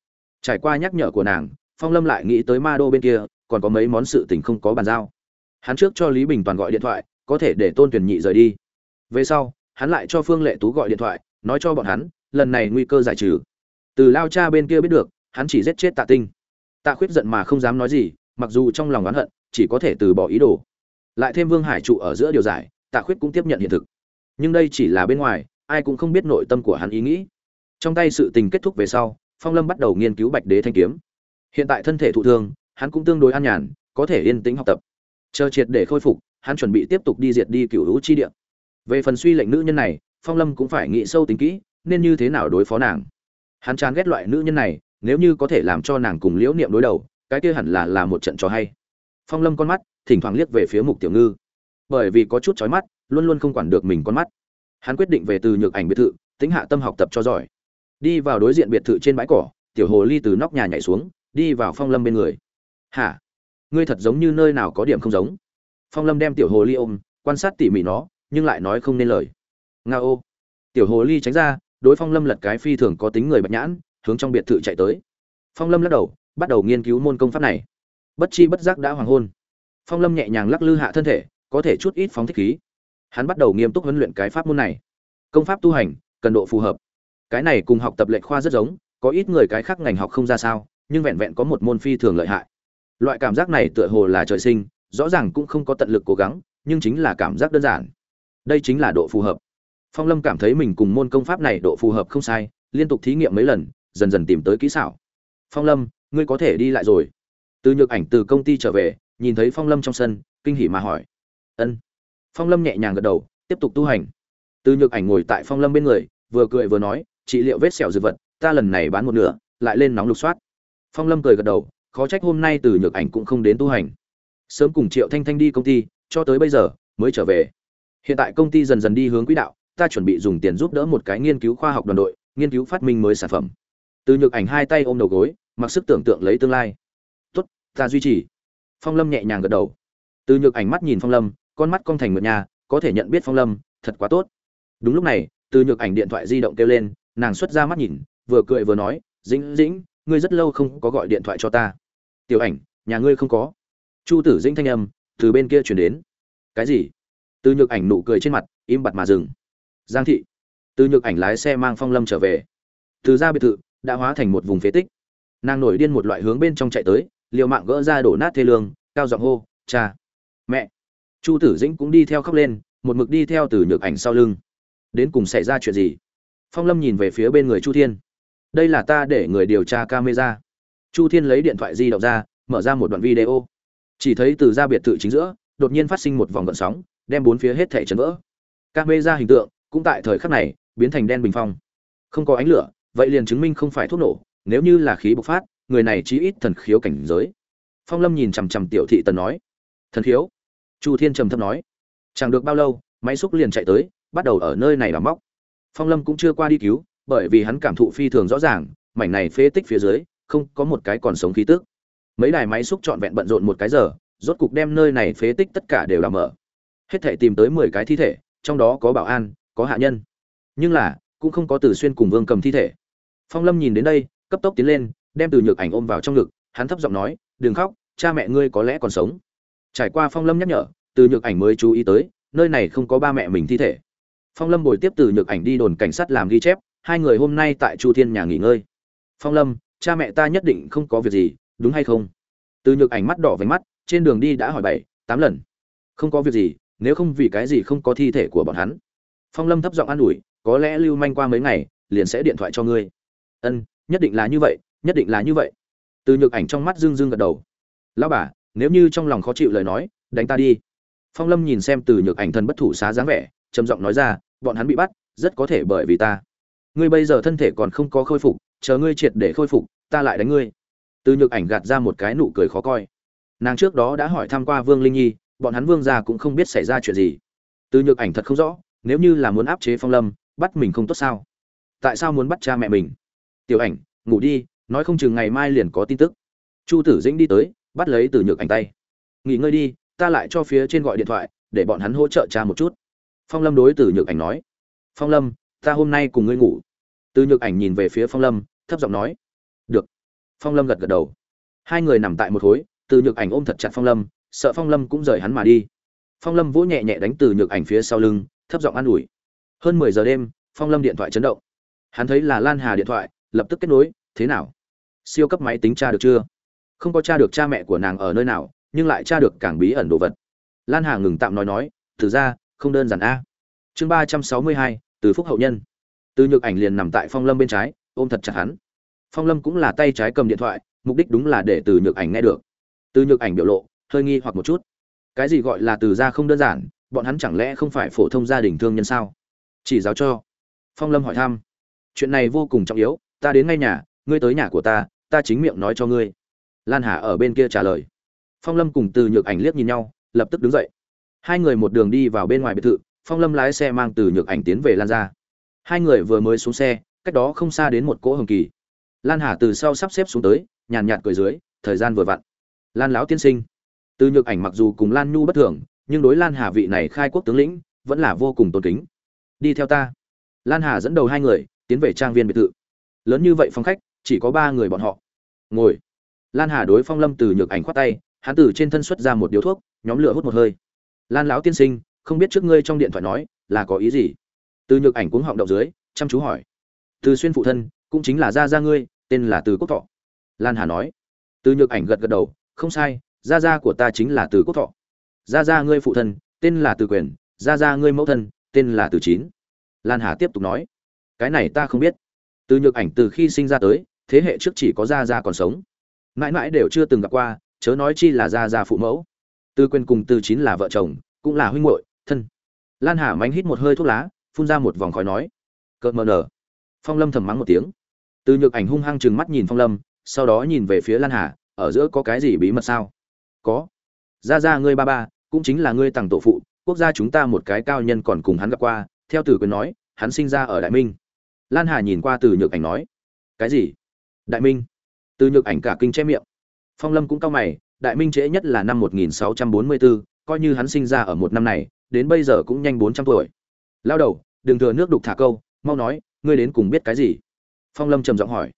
Trải qua nhắc nhở của nàng, phong lâm lại nghĩ tới ma đô bên kia còn có mấy món sự tình không có bàn giao. Hắn trước cho lý bình toàn gọi điện thoại, có thể để tôn tuyển nhị rời đi. Về sau, hắn lại cho phương lệ tú gọi điện thoại, nói cho bọn hắn, lần này nguy cơ giải trừ. Từ lao cha bên kia biết được, hắn chỉ giết chết tạ tinh. Tạ khuyết giận mà không dám nói gì, mặc dù trong lòng oán hận, chỉ có thể từ bỏ ý đồ. Lại thêm vương hải trụ ở giữa điều giải, tạ khuyết cũng tiếp nhận hiện thực. Nhưng đây chỉ là bên ngoài, ai cũng không biết nội tâm của hắn ý nghĩ. Trong tay sự tình kết thúc về sau, phong lâm bắt đầu nghiên cứu bạch đế thanh kiếm. Hiện tại thân thể thụ thương hắn cũng tương đối an nhàn, có thể yên tĩnh học tập. Chờ triệt để khôi phục, hắn chuẩn bị tiếp tục đi diệt đi cửu hữu chi địa. Về phần suy lệnh nữ nhân này, phong lâm cũng phải nghĩ sâu tính kỹ, nên như thế nào đối phó nàng. Hắn chán ghét loại nữ nhân này, nếu như có thể làm cho nàng cùng liễu niệm đối đầu, cái kia hẳn là là một trận trò hay. Phong lâm con mắt, thỉnh thoảng liếc về phía mục tiểu ngư. Bởi vì có chút chói mắt, luôn luôn không quản được mình con mắt. Hắn quyết định về từ nhược ảnh biệt thự, tính hạ tâm học tập cho giỏi. Đi vào đối diện biệt thự trên bãi cỏ, tiểu hồ ly từ nóc nhà nhảy xuống, đi vào phong lâm bên người hả? Ngươi thật giống như nơi nào có điểm không giống. Phong lâm đem tiểu hồ ly ôm, quan sát tỉ mỉ nó, nhưng lại nói không nên lời. Nga ô. Tiểu hồ ly tránh ra, đối phong lâm lật cái phi thường có tính người bạch nhãn, hướng trong biệt thự chạy tới. Phong lâm lắc đầu, bắt đầu nghiên cứu môn công pháp này. Bất chi bất giác đã hoàng hôn. Phong lâm nhẹ nhàng lắc lư hạ thân thể, có thể chút ít phóng thích khí. Hắn bắt đầu nghiêm túc huấn luyện cái pháp môn này. Công pháp tu hành, cần độ phù hợp. Cái này cùng học tập lệnh khoa rất giống, có ít người cái khác ngành học không ra sao, nhưng vẹn vẹn có một môn phi thường lợi hại loại cảm giác này tựa hồ là trời sinh, rõ ràng cũng không có tận lực cố gắng, nhưng chính là cảm giác đơn giản. Đây chính là độ phù hợp. Phong lâm cảm thấy mình cùng môn công pháp này độ phù hợp không sai, liên tục thí nghiệm mấy lần, dần dần tìm tới kỹ xảo. Phong lâm, ngươi có thể đi lại rồi. Từ nhược ảnh từ công ty trở về, nhìn thấy phong lâm trong sân, kinh hỉ mà hỏi. Ân. Phong lâm nhẹ nhàng gật đầu, tiếp tục tu hành. Từ nhược ảnh ngồi tại phong lâm bên người, vừa cười vừa nói, trị liệu vết sẹo dư vật, ta lần này bán một nửa, lại lên nóng lục soát. Phong lâm cười gật đầu khó trách hôm nay từ nhược ảnh cũng không đến tu hành. Sớm cùng triệu thanh thanh đi công ty, cho tới bây giờ, mới trở về. Hiện tại công ty dần dần đi hướng quỹ đạo, ta chuẩn bị dùng tiền giúp đỡ một cái nghiên cứu khoa học đoàn đội, nghiên cứu phát minh mới sản phẩm. Từ nhược ảnh hai tay ôm đầu gối, mặc sức tưởng tượng lấy tương lai. Tốt, ta duy trì. Phong lâm nhẹ nhàng gật đầu. Từ nhược ảnh mắt nhìn phong lâm, con mắt con thành ngựa nhà có thể nhận biết phong lâm, thật quá tốt. Đúng lúc này, từ nhược ảnh điện thoại di động kêu lên, nàng xuất ra mắt nhìn, vừa cười vừa nói, dĩnh dĩnh, ngươi rất lâu không có gọi điện thoại cho ta tiểu ảnh, nhà ngươi không có. Chu tử dĩnh thanh âm từ bên kia chuyển đến. Cái gì? Từ nhược ảnh nụ cười trên mặt, im bặt mà dừng. Giang thị. Từ nhược ảnh lái xe mang phong lâm trở về. Từ ra biệt thự đã hóa thành một vùng phế tích. Nàng nổi điên một loại hướng bên trong chạy tới, liều mạng gỡ ra đổ nát thê lương, cao giọng hô, cha, mẹ. Chu tử dĩnh cũng đi theo khóc lên, một mực đi theo từ nhược ảnh sau lưng. Đến cùng xảy ra chuyện gì? Phong lâm nhìn về phía bên người chu thiên. Đây là ta để người điều tra camera chu thiên lấy điện thoại di động ra, mở ra một đoạn video. Chỉ thấy từ ra biệt thự chính giữa, đột nhiên phát sinh một vòng gợn sóng, đem bốn phía hết thảy chấn vỡ. Các mê ra hình tượng cũng tại thời khắc này biến thành đen bình phong. Không có ánh lửa, vậy liền chứng minh không phải thuốc nổ, nếu như là khí bộc phát, người này chí ít thần khiếu cảnh giới. Phong lâm nhìn chằm chằm tiểu thị tần nói, thần khiếu? Chu thiên trầm thấp nói, chẳng được bao lâu, máy xúc liền chạy tới, bắt đầu ở nơi này làm móc. Phong lâm cũng chưa qua đi cứu, bởi vì hắn cảm thụ phi thường rõ ràng, mảnh này phế tích phía dưới không có một cái còn sống khí tức. Mấy đài máy xúc trọn vẹn bận rộn một cái giờ, rốt cục đem nơi này phế tích tất cả đều làm mở. Hết thể tìm tới mười cái thi thể, trong đó có bảo an, có hạ nhân. Nhưng là, cũng không có từ xuyên cùng vương cầm thi thể. Phong lâm nhìn đến đây, cấp tốc tiến lên, đem từ nhược ảnh ôm vào trong ngực, hắn thấp giọng nói, đừng khóc, cha mẹ ngươi có lẽ còn sống. Trải qua phong lâm nhắc nhở, từ nhược ảnh mới chú ý tới, nơi này không có ba mẹ mình thi thể. Phong lâm bồi tiếp từ nhược ảnh đi đồn cảnh sát làm ghi chép, hai người hôm nay tại chu thiên nhà nghỉ ngơi. Phong lâm cha mẹ ta nhất định không có việc gì, đúng hay không? Từ nhược ảnh mắt đỏ váy mắt, trên đường đi đã hỏi bảy, tám lần. Không có việc gì, nếu không vì cái gì không có thi thể của bọn hắn? Phong lâm thấp giọng an ủi, có lẽ lưu manh qua mấy ngày, liền sẽ điện thoại cho ngươi. Ân, nhất định là như vậy, nhất định là như vậy. Từ nhược ảnh trong mắt dưng dưng gật đầu. Lão bà, nếu như trong lòng khó chịu lời nói, đánh ta đi. Phong lâm nhìn xem từ nhược ảnh thân bất thủ xá dáng vẻ, trầm giọng nói ra, bọn hắn bị bắt, rất có thể bởi vì ta. Ngươi bây giờ thân thể còn không có khôi phục, chờ ngươi triệt để khôi phục ta lại đánh ngươi. Từ nhược ảnh gạt ra một cái nụ cười khó coi. Nàng trước đó đã hỏi thăm qua vương linh nhi, bọn hắn vương gia cũng không biết xảy ra chuyện gì. Từ nhược ảnh thật không rõ, nếu như là muốn áp chế phong lâm, bắt mình không tốt sao? Tại sao muốn bắt cha mẹ mình? Tiểu ảnh, ngủ đi, nói không chừng ngày mai liền có tin tức. Chu tử dĩnh đi tới, bắt lấy từ nhược ảnh tay. Nghỉ ngơi đi, ta lại cho phía trên gọi điện thoại, để bọn hắn hỗ trợ cha một chút. Phong lâm đối từ nhược ảnh nói. Phong lâm, ta hôm nay cùng ngươi ngủ. Từ nhược ảnh nhìn về phía phong lâm, thấp giọng nói được. Phong lâm gật gật đầu. Hai người nằm tại một khối, từ nhược ảnh ôm thật chặt phong lâm, sợ phong lâm cũng rời hắn mà đi. Phong lâm vỗ nhẹ nhẹ đánh từ nhược ảnh phía sau lưng, thấp giọng an ủi. Hơn mười giờ đêm, phong lâm điện thoại chấn động. Hắn thấy là lan hà điện thoại, lập tức kết nối, thế nào? Siêu cấp máy tính tra được chưa? Không có tra được cha mẹ của nàng ở nơi nào, nhưng lại tra được càng bí ẩn đồ vật. Lan hà ngừng tạm nói nói, thử ra, không đơn giản a. Chương ba trăm sáu mươi hai, từ phúc hậu nhân. Từ nhược ảnh liền nằm tại phong lâm bên trái, ôm thật chặt hắn phong lâm cũng là tay trái cầm điện thoại, mục đích đúng là để từ nhược ảnh nghe được. Từ nhược ảnh biểu lộ, hơi nghi hoặc một chút. Cái gì gọi là từ ra không đơn giản, bọn hắn chẳng lẽ không phải phổ thông gia đình thương nhân sao? Chỉ giáo cho. Phong lâm hỏi thăm. Chuyện này vô cùng trọng yếu, ta đến ngay nhà, ngươi tới nhà của ta ta chính miệng nói cho ngươi. Lan hà ở bên kia trả lời. Phong lâm cùng từ nhược ảnh liếc nhìn nhau, lập tức đứng dậy. Hai người một đường đi vào bên ngoài biệt thự, phong lâm lái xe mang từ nhược ảnh tiến về lan ra hai người vừa mới xuống xe, cách đó không xa đến một cỗ hồng kỳ lan hà từ sau sắp xếp xuống tới, nhàn nhạt cười dưới, thời gian vừa vặn. Lan lão tiên sinh. Từ nhược ảnh mặc dù cùng lan nhu bất thường, nhưng đối lan hà vị này khai quốc tướng lĩnh, vẫn là vô cùng tôn kính. Đi theo ta. Lan hà dẫn đầu hai người, tiến về trang viên biệt thự. Lớn như vậy phong khách, chỉ có ba người bọn họ. Ngồi. Lan hà đối phong lâm từ nhược ảnh khoát tay, hắn từ trên thân xuất ra một điếu thuốc, nhóm lửa hút một hơi. Lan lão tiên sinh, không biết trước ngươi trong điện thoại nói, là có ý gì? Từ nhược ảnh cuống họng đậu dưới, chăm chú hỏi. Từ xuyên phụ thân, cũng chính là gia gia ngươi tên là từ quốc thọ. Lan hà nói. Từ nhược ảnh gật gật đầu, không sai, gia gia của ta chính là từ quốc thọ. Gia gia ngươi phụ thân, tên là từ quyền, gia gia ngươi mẫu thân, tên là từ chín. Lan hà tiếp tục nói. Cái này ta không biết. Từ nhược ảnh từ khi sinh ra tới, thế hệ trước chỉ có gia gia còn sống. Mãi mãi đều chưa từng gặp qua, chớ nói chi là gia gia phụ mẫu. Từ quyền cùng từ chín là vợ chồng, cũng là huynh muội, thân. Lan hà mánh hít một hơi thuốc lá, phun ra một vòng khói nói. Cợt mờ nở. Phong lâm thầm mắng một tiếng từ nhược ảnh hung hăng chừng mắt nhìn phong lâm sau đó nhìn về phía lan hà ở giữa có cái gì bí mật sao? Có. Ra ra ngươi ba ba cũng chính là ngươi tặng tổ phụ quốc gia chúng ta một cái cao nhân còn cùng hắn gặp qua theo từ quyền nói hắn sinh ra ở đại minh. Lan hà nhìn qua từ nhược ảnh nói cái gì? Đại minh. Từ nhược ảnh cả kinh che miệng. Phong lâm cũng cao mày đại minh trễ nhất là năm 1644, coi như hắn sinh ra ở một năm này đến bây giờ cũng nhanh 400 tuổi. Lao đầu đừng thừa nước đục thả câu mau nói ngươi đến cùng biết cái gì? Phong lâm trầm giọng hỏi.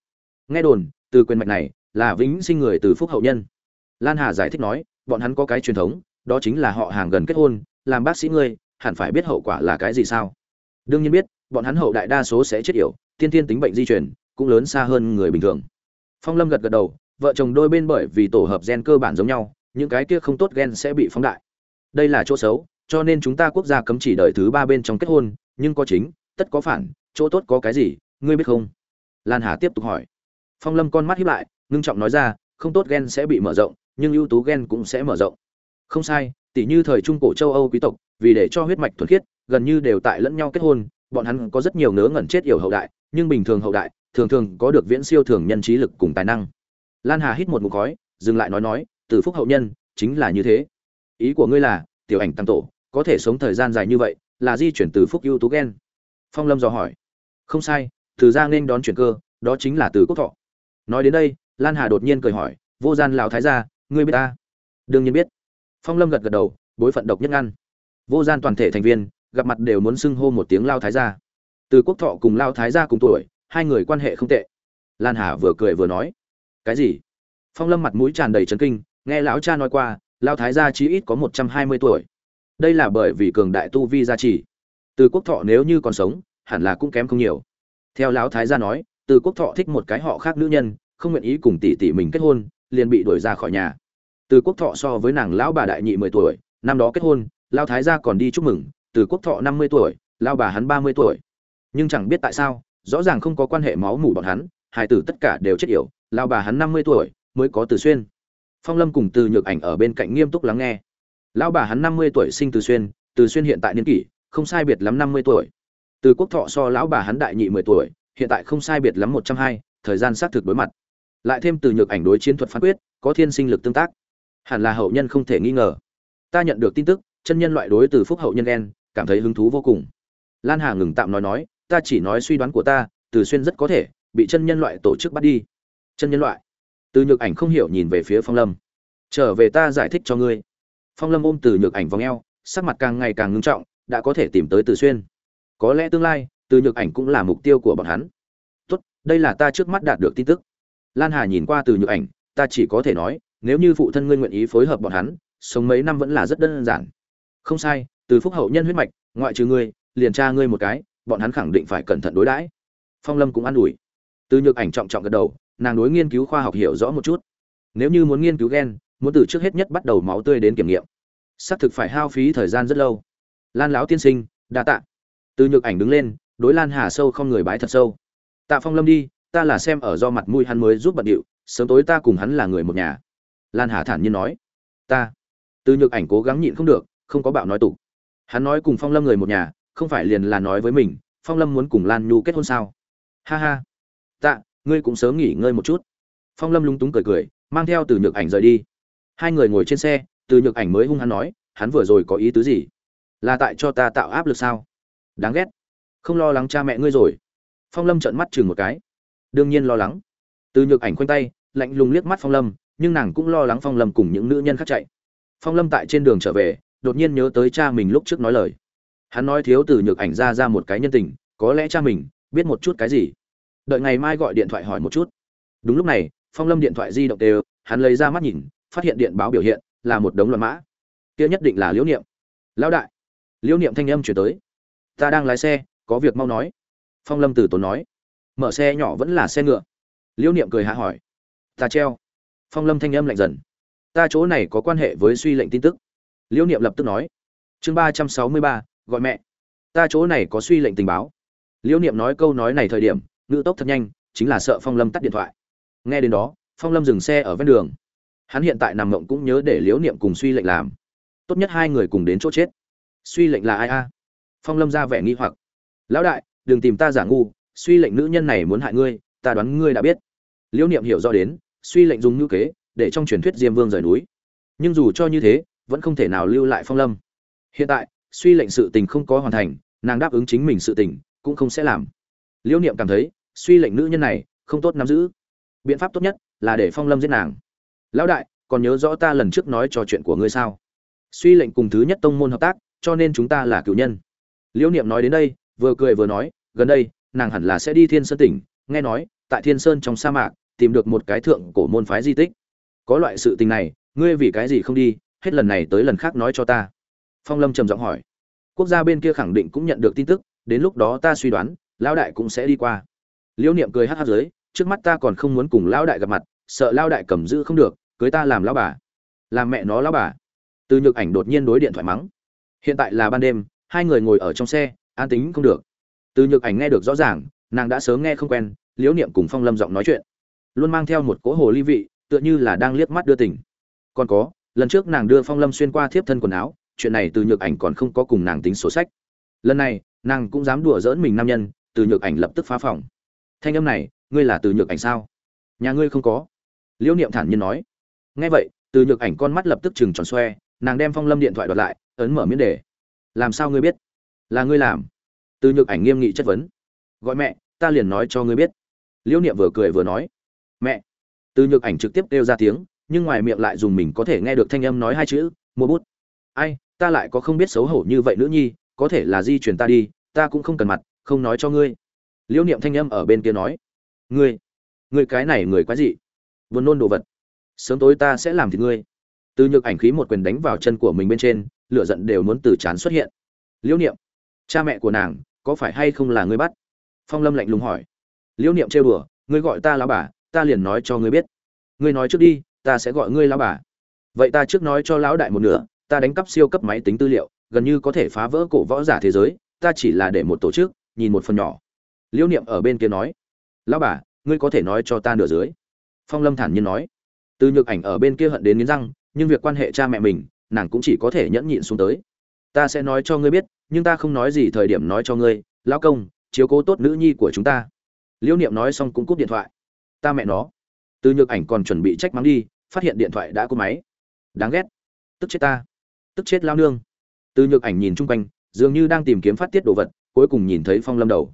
Nghe đồn, từ quyền mạch này là vĩnh sinh người từ phúc hậu nhân. Lan hà giải thích nói, bọn hắn có cái truyền thống, đó chính là họ hàng gần kết hôn, làm bác sĩ ngươi, hẳn phải biết hậu quả là cái gì sao? Đương nhiên biết, bọn hắn hậu đại đa số sẽ chết yểu, tiên tiên tính bệnh di truyền, cũng lớn xa hơn người bình thường. Phong lâm gật gật đầu, vợ chồng đôi bên bởi vì tổ hợp gen cơ bản giống nhau, những cái kia không tốt gen sẽ bị phóng đại. Đây là chỗ xấu, cho nên chúng ta quốc gia cấm chỉ đợi thứ ba bên trong kết hôn, nhưng có chính, tất có phản, chỗ tốt có cái gì, ngươi biết không? Lan hà tiếp tục hỏi. Phong lâm con mắt hiếp lại, ngưng trọng nói ra, không tốt gen sẽ bị mở rộng, nhưng ưu tú gen cũng sẽ mở rộng. Không sai, tỉ như thời trung cổ châu âu quý tộc, vì để cho huyết mạch thuần khiết, gần như đều tại lẫn nhau kết hôn, bọn hắn có rất nhiều ngớ ngẩn chết yểu hậu đại, nhưng bình thường hậu đại, thường thường có được viễn siêu thường nhân trí lực cùng tài năng. Lan hà hít một mục khói, dừng lại nói nói, từ phúc hậu nhân, chính là như thế. Ý của ngươi là, tiểu ảnh tăng tổ, có thể sống thời gian dài như vậy, là di chuyển từ phúc ưu tú gen? Phong lâm dò hỏi. Không sai từ ra nên đón chuyển cơ, đó chính là từ quốc thọ. Nói đến đây, lan hà đột nhiên cười hỏi, vô gian lão thái gia, ngươi biết ta? Đương nhiên biết. Phong lâm gật gật đầu, bối phận độc nhất ngăn. Vô gian toàn thể thành viên, gặp mặt đều muốn xưng hô một tiếng lao thái gia. Từ quốc thọ cùng lao thái gia cùng tuổi, hai người quan hệ không tệ. Lan hà vừa cười vừa nói, cái gì? Phong lâm mặt mũi tràn đầy trấn kinh, nghe lão cha nói qua lao thái gia chí ít có một trăm hai mươi tuổi. Đây là bởi vì cường đại tu vi gia trì. Từ quốc thọ nếu như còn sống, hẳn là cũng kém không nhiều theo lão thái gia nói, từ quốc thọ thích một cái họ khác nữ nhân, không nguyện ý cùng tỷ tỷ mình kết hôn, liền bị đuổi ra khỏi nhà. Từ quốc thọ so với nàng lão bà đại nhị mười tuổi, năm đó kết hôn lao thái gia còn đi chúc mừng, từ quốc thọ năm mươi tuổi lao bà hắn ba mươi tuổi. Nhưng chẳng biết tại sao, rõ ràng không có quan hệ máu mủ bọn hắn, hai tử tất cả đều chết yểu lao bà hắn năm mươi tuổi mới có từ xuyên. Phong lâm cùng từ nhược ảnh ở bên cạnh nghiêm túc lắng nghe. Lão bà hắn năm mươi tuổi sinh từ xuyên từ xuyên hiện tại niên kỷ, không sai biệt lắm năm mươi tuổi từ quốc thọ so lão bà hắn đại nhị mười tuổi, hiện tại không sai biệt lắm một trăm hai, thời gian xác thực đối mặt. Lại thêm từ nhược ảnh đối chiến thuật phán quyết, có thiên sinh lực tương tác. Hẳn là hậu nhân không thể nghi ngờ. Ta nhận được tin tức, chân nhân loại đối từ phúc hậu nhân đen cảm thấy hứng thú vô cùng. Lan hà ngừng tạm nói nói, ta chỉ nói suy đoán của ta, từ xuyên rất có thể, bị chân nhân loại tổ chức bắt đi. Chân nhân loại. Từ nhược ảnh không hiểu nhìn về phía phong lâm. Trở về ta giải thích cho ngươi. Phong lâm ôm từ nhược ảnh vòng eo, sắc mặt càng ngày càng ngưng trọng, đã có thể tìm tới từ xuyên có lẽ tương lai, từ nhược ảnh cũng là mục tiêu của bọn hắn. Tốt, đây là ta trước mắt đạt được tin tức. Lan hà nhìn qua từ nhược ảnh, ta chỉ có thể nói, nếu như phụ thân ngươi nguyện ý phối hợp bọn hắn, sống mấy năm vẫn là rất đơn giản. Không sai, từ phúc hậu nhân huyết mạch, ngoại trừ ngươi, liền tra ngươi một cái, bọn hắn khẳng định phải cẩn thận đối đãi. Phong lâm cũng an ủi. Từ nhược ảnh trọng trọng gật đầu, nàng đối nghiên cứu khoa học hiểu rõ một chút. Nếu như muốn nghiên cứu gen, muốn từ trước hết nhất bắt đầu máu tươi đến kiểm nghiệm. Xác thực phải hao phí thời gian rất lâu. Lan lão tiên sinh, đa tạ từ nhược ảnh đứng lên, đối lan hà sâu không người bái thật sâu. Tạ phong lâm đi, ta là xem ở do mặt mũi hắn mới giúp bận điệu, sớm tối ta cùng hắn là người một nhà. Lan hà thản nhiên nói. Ta. Từ nhược ảnh cố gắng nhịn không được, không có bạo nói tục. Hắn nói cùng phong lâm người một nhà, không phải liền là nói với mình, phong lâm muốn cùng lan nhu kết hôn sao? Ha ha. Tạ, ngươi cũng sớm nghỉ ngơi một chút. Phong lâm lúng túng cười cười, mang theo từ nhược ảnh rời đi. Hai người ngồi trên xe, từ nhược ảnh mới hung hắn nói, hắn vừa rồi có ý tứ gì? Là tại cho ta tạo áp lực sao? Đáng ghét. Không lo lắng cha mẹ ngươi rồi. Phong lâm trợn mắt chừng một cái. Đương nhiên lo lắng. Từ nhược ảnh khoanh tay, lạnh lùng liếc mắt phong lâm, nhưng nàng cũng lo lắng phong lâm cùng những nữ nhân khác chạy. Phong lâm tại trên đường trở về, đột nhiên nhớ tới cha mình lúc trước nói lời. Hắn nói thiếu từ nhược ảnh ra ra một cái nhân tình, có lẽ cha mình biết một chút cái gì. Đợi ngày mai gọi điện thoại hỏi một chút. Đúng lúc này, phong lâm điện thoại di động đều, hắn lấy ra mắt nhìn, phát hiện điện báo biểu hiện là một đống loạn mã. Kia nhất định là liễu niệm. Lão đại. Liễu niệm thanh âm chuyển tới ta đang lái xe, có việc mau nói. Phong lâm từ tốn nói. Mở xe nhỏ vẫn là xe ngựa. Liễu niệm cười hạ hỏi. Ta treo. Phong lâm thanh âm lạnh dần. Ta chỗ này có quan hệ với suy lệnh tin tức. Liễu niệm lập tức nói. Chương ba trăm sáu mươi ba, gọi mẹ. Ta chỗ này có suy lệnh tình báo. Liễu niệm nói câu nói này thời điểm, ngữ tốc thật nhanh, chính là sợ phong lâm tắt điện thoại. Nghe đến đó, phong lâm dừng xe ở ven đường. Hắn hiện tại nằm mộng cũng nhớ để liễu niệm cùng suy lệnh làm. Tốt nhất hai người cùng đến chỗ chết. Suy lệnh là ai a? Phong lâm ra vẻ nghi hoặc. Lão đại, đừng tìm ta giả ngu, suy lệnh nữ nhân này muốn hại ngươi, ta đoán ngươi đã biết. Liễu niệm hiểu rõ đến, suy lệnh dùng ngữ kế, để trong truyền thuyết diêm vương rời núi. Nhưng dù cho như thế, vẫn không thể nào lưu lại phong lâm. Hiện tại, suy lệnh sự tình không có hoàn thành, nàng đáp ứng chính mình sự tình, cũng không sẽ làm. Liễu niệm cảm thấy, suy lệnh nữ nhân này, không tốt nắm giữ. Biện pháp tốt nhất là để phong lâm giết nàng. Lão đại, còn nhớ rõ ta lần trước nói trò chuyện của ngươi sao? Suy lệnh cùng thứ nhất tông môn hợp tác, cho nên chúng ta là cựu nhân liễu niệm nói đến đây, vừa cười vừa nói, gần đây, nàng hẳn là sẽ đi thiên sơn tỉnh. Nghe nói, tại thiên sơn trong sa mạc, tìm được một cái thượng cổ môn phái di tích. Có loại sự tình này, ngươi vì cái gì không đi, hết lần này tới lần khác nói cho ta. Phong lâm trầm giọng hỏi. Quốc gia bên kia khẳng định cũng nhận được tin tức, đến lúc đó ta suy đoán, lão đại cũng sẽ đi qua. Liễu niệm cười hát hát dưới, trước mắt ta còn không muốn cùng lão đại gặp mặt, sợ lão đại cầm giữ không được, cưới ta làm lão bà. Làm mẹ nó lão bà. Từ nhược ảnh đột nhiên đối điện thoại mắng. Hiện tại là ban đêm hai người ngồi ở trong xe, an tính không được. Từ nhược ảnh nghe được rõ ràng, nàng đã sớm nghe không quen, liễu niệm cùng phong lâm giọng nói chuyện. Luôn mang theo một cỗ hồ ly vị, tựa như là đang liếc mắt đưa tình. Còn có, lần trước nàng đưa phong lâm xuyên qua thiếp thân quần áo, chuyện này từ nhược ảnh còn không có cùng nàng tính sổ sách. Lần này, nàng cũng dám đùa giỡn mình nam nhân, từ nhược ảnh lập tức phá phòng. Thanh âm này, ngươi là từ nhược ảnh sao? Nhà ngươi không có. Liễu niệm thản nhiên nói. Nghe vậy, từ nhược ảnh con mắt lập tức chừng tròn xoe, nàng đem phong lâm điện thoại đoạt lại, ấn mở miễn đề làm sao ngươi biết? Là ngươi làm. Từ nhược ảnh nghiêm nghị chất vấn. Gọi mẹ, ta liền nói cho ngươi biết. Liễu niệm vừa cười vừa nói. Mẹ. Từ nhược ảnh trực tiếp kêu ra tiếng, nhưng ngoài miệng lại dùng mình có thể nghe được thanh âm nói hai chữ, mua bút. Ai, ta lại có không biết xấu hổ như vậy nữ nhi, có thể là di chuyển ta đi, ta cũng không cần mặt, không nói cho ngươi. Liễu niệm thanh âm ở bên kia nói. Ngươi ngươi cái này người quái dị. Buồn nôn đồ vật. Sớm tối ta sẽ làm thì ngươi. Từ nhược ảnh khí một quyền đánh vào chân của mình bên trên lửa giận đều muốn từ chán xuất hiện. Liễu niệm, cha mẹ của nàng, có phải hay không là ngươi bắt? Phong lâm lạnh lùng hỏi. Liễu niệm trêu đùa, ngươi gọi ta lão bà, ta liền nói cho ngươi biết. Ngươi nói trước đi, ta sẽ gọi ngươi lão bà. Vậy ta trước nói cho lão đại một nửa, ta đánh cắp siêu cấp máy tính tư liệu, gần như có thể phá vỡ cổ võ giả thế giới, ta chỉ là để một tổ chức, nhìn một phần nhỏ. Liễu niệm ở bên kia nói. Lão bà, ngươi có thể nói cho ta nửa dưới. Phong lâm thản nhiên nói. Từ nhược ảnh ở bên kia hận đến nghiến răng, nhưng việc quan hệ cha mẹ mình nàng cũng chỉ có thể nhẫn nhịn xuống tới. Ta sẽ nói cho ngươi biết, nhưng ta không nói gì thời điểm nói cho ngươi, lão công, chiếu cố tốt nữ nhi của chúng ta. Liễu niệm nói xong cũng cúp điện thoại. Ta mẹ nó. Từ nhược ảnh còn chuẩn bị trách mắng đi, phát hiện điện thoại đã cúp máy. Đáng ghét. Tức chết ta. Tức chết lao nương. Từ nhược ảnh nhìn chung quanh, dường như đang tìm kiếm phát tiết đồ vật, cuối cùng nhìn thấy phong lâm đầu.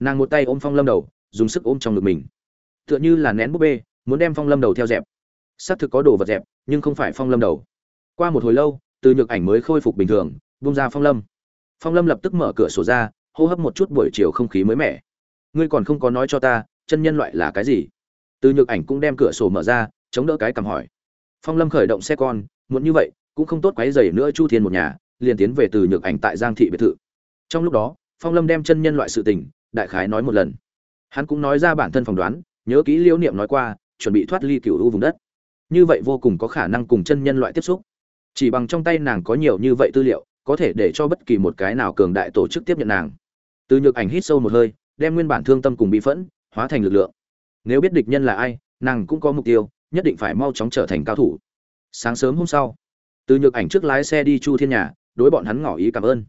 Nàng một tay ôm phong lâm đầu, dùng sức ôm trong ngực mình. Tựa như là nén búp bê, muốn đem phong lâm đầu theo dẹp. Xác thực có đồ vật dẹp, nhưng không phải phong lâm đầu qua một hồi lâu, từ nhược ảnh mới khôi phục bình thường bung ra phong lâm. Phong lâm lập tức mở cửa sổ ra, hô hấp một chút buổi chiều không khí mới mẻ. Ngươi còn không có nói cho ta, chân nhân loại là cái gì? Từ nhược ảnh cũng đem cửa sổ mở ra, chống đỡ cái cầm hỏi. Phong lâm khởi động xe con muốn như vậy, cũng không tốt quái dày nữa chu thiên một nhà, liền tiến về từ nhược ảnh tại giang thị biệt thự. Trong lúc đó, phong lâm đem chân nhân loại sự tình, đại khái nói một lần. Hắn cũng nói ra bản thân phỏng đoán, nhớ kỹ liễu niệm nói qua, chuẩn bị thoát ly cựu u vùng đất. Như vậy vô cùng có khả năng cùng chân nhân loại tiếp xúc chỉ bằng trong tay nàng có nhiều như vậy tư liệu, có thể để cho bất kỳ một cái nào cường đại tổ chức tiếp nhận nàng. Từ nhược ảnh hít sâu một hơi, đem nguyên bản thương tâm cùng bị phẫn, hóa thành lực lượng. Nếu biết địch nhân là ai, nàng cũng có mục tiêu, nhất định phải mau chóng trở thành cao thủ. Sáng sớm hôm sau, từ nhược ảnh trước lái xe đi chu thiên nhà, đối bọn hắn ngỏ ý cảm ơn.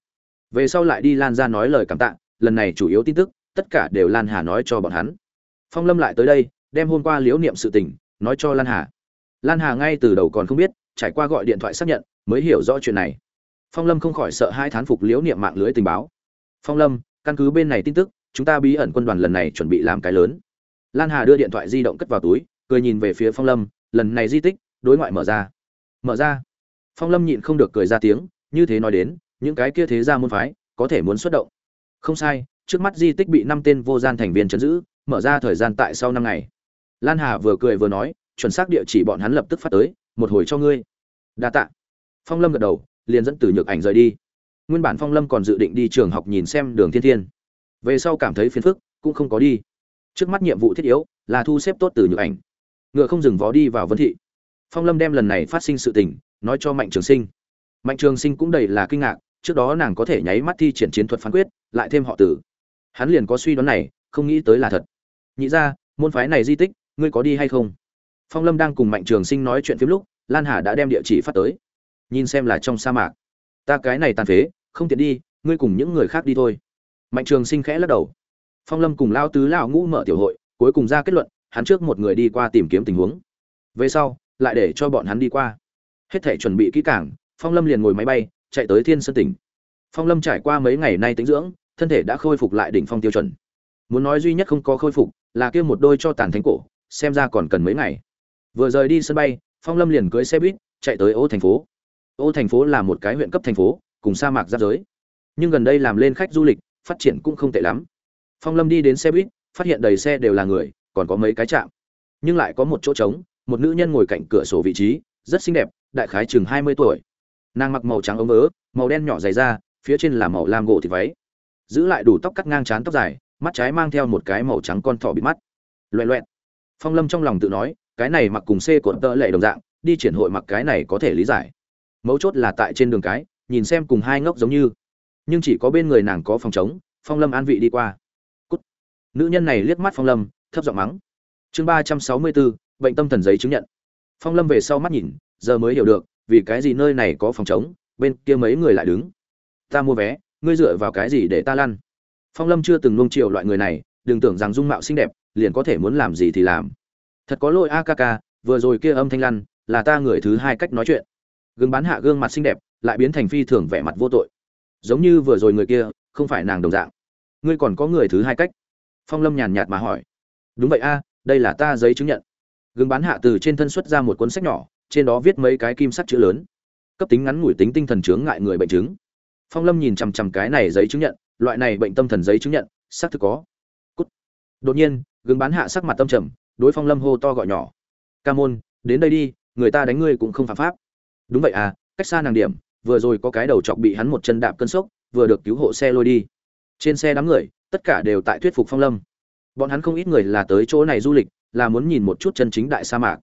Về sau lại đi lan ra nói lời cảm tạ, lần này chủ yếu tin tức, tất cả đều lan hà nói cho bọn hắn. Phong lâm lại tới đây, đem hôm qua liễu niệm sự tình, nói cho lan hà. Lan hà ngay từ đầu còn không biết trải qua gọi điện thoại xác nhận, mới hiểu rõ chuyện này. Phong lâm không khỏi sợ hai thán phục liếu niệm mạng lưới tình báo. Phong lâm, căn cứ bên này tin tức, chúng ta bí ẩn quân đoàn lần này chuẩn bị làm cái lớn. Lan hà đưa điện thoại di động cất vào túi, cười nhìn về phía phong lâm, lần này di tích, đối ngoại mở ra. Mở ra. Phong lâm nhịn không được cười ra tiếng, như thế nói đến, những cái kia thế ra môn phái, có thể muốn xuất động. Không sai, trước mắt di tích bị năm tên vô gian thành viên chấn giữ, mở ra thời gian tại sau năm ngày. Lan hà vừa cười vừa nói, chuẩn xác địa chỉ bọn hắn lập tức phát tới một hồi cho ngươi. Đa tạ. Phong lâm gật đầu, liền dẫn từ nhược ảnh rời đi. Nguyên bản phong lâm còn dự định đi trường học nhìn xem đường thiên thiên. Về sau cảm thấy phiền phức, cũng không có đi. Trước mắt nhiệm vụ thiết yếu là thu xếp tốt từ nhược ảnh. Ngựa không dừng vó đi vào vân thị. Phong lâm đem lần này phát sinh sự tình nói cho mạnh trường sinh. Mạnh trường sinh cũng đầy là kinh ngạc, trước đó nàng có thể nháy mắt thi triển chiến thuật phán quyết, lại thêm họ tử. Hắn liền có suy đoán này, không nghĩ tới là thật. Nhị ra môn phái này di tích, ngươi có đi hay không? Phong lâm đang cùng mạnh trường sinh nói chuyện phim lúc, lan hà đã đem địa chỉ phát tới. Nhìn xem là trong sa mạc. Ta cái này tàn phế, không tiện đi, ngươi cùng những người khác đi thôi. Mạnh trường sinh khẽ lắc đầu. Phong lâm cùng lao tứ lao ngũ mở tiểu hội, cuối cùng ra kết luận, hắn trước một người đi qua tìm kiếm tình huống. Về sau, lại để cho bọn hắn đi qua. Hết thể chuẩn bị kỹ cảng phong lâm liền ngồi máy bay, chạy tới thiên sơn tỉnh. Phong lâm trải qua mấy ngày nay tính dưỡng, thân thể đã khôi phục lại đỉnh phong tiêu chuẩn. Muốn nói duy nhất không có khôi phục, là kia một đôi cho tàn thánh cổ, xem ra còn cần mấy ngày vừa rời đi sân bay, phong lâm liền cưới xe buýt chạy tới ô thành phố. Ô thành phố là một cái huyện cấp thành phố, cùng sa mạc giáp giới. Nhưng gần đây làm lên khách du lịch, phát triển cũng không tệ lắm. Phong lâm đi đến xe buýt, phát hiện đầy xe đều là người, còn có mấy cái trạm. Nhưng lại có một chỗ trống, một nữ nhân ngồi cạnh cửa sổ vị trí, rất xinh đẹp, đại khái chừng hai mươi tuổi. Nàng mặc màu trắng ống ớ, màu đen nhỏ dày da, phía trên là màu lam gỗ thì váy. Giữ lại đủ tóc cắt ngang trán tóc dài, mắt trái mang theo một cái màu trắng con thỏ bị mắt. Loẹ loẹt. phong lâm trong lòng tự nói cái này mặc cùng xê cột tơ lệ đồng dạng, đi triển hội mặc cái này có thể lý giải. Mấu chốt là tại trên đường cái, nhìn xem cùng hai ngốc giống như. Nhưng chỉ có bên người nàng có phòng trống, phong lâm an vị đi qua. Cút. nữ nhân này liếc mắt phong lâm, thấp giọng mắng. Chương ba trăm sáu mươi bốn, bệnh tâm thần giấy chứng nhận. Phong lâm về sau mắt nhìn, giờ mới hiểu được, vì cái gì nơi này có phòng trống, bên kia mấy người lại đứng. Ta mua vé, ngươi dựa vào cái gì để ta lăn? Phong lâm chưa từng nung chiều loại người này, đừng tưởng rằng dung mạo xinh đẹp, liền có thể muốn làm gì thì làm thật có lỗi a ca ca, vừa rồi kia âm thanh lăn, là ta người thứ hai cách nói chuyện. Gừng bán hạ gương mặt xinh đẹp, lại biến thành phi thường vẻ mặt vô tội. Giống như vừa rồi người kia, không phải nàng đồng dạng. Ngươi còn có người thứ hai cách? Phong lâm nhàn nhạt mà hỏi. Đúng vậy a, đây là ta giấy chứng nhận. Gừng bán hạ từ trên thân xuất ra một cuốn sách nhỏ, trên đó viết mấy cái kim sắt chữ lớn. Cấp tính ngắn ngủi tính tinh thần chướng ngại người bệnh chứng. Phong lâm nhìn chằm chằm cái này giấy chứng nhận, loại này bệnh tâm thần giấy chứng nhận, xác thực có. Cút. đột nhiên gừng bán hạ sắc mặt tâm trầm đối phong lâm hô to gọi nhỏ. Ca môn, đến đây đi, người ta đánh ngươi cũng không phạm pháp. Đúng vậy à cách xa nàng điểm, vừa rồi có cái đầu chọc bị hắn một chân đạp cơn sốc, vừa được cứu hộ xe lôi đi. Trên xe đám người, tất cả đều tại thuyết phục phong lâm. Bọn hắn không ít người là tới chỗ này du lịch, là muốn nhìn một chút chân chính đại sa mạc.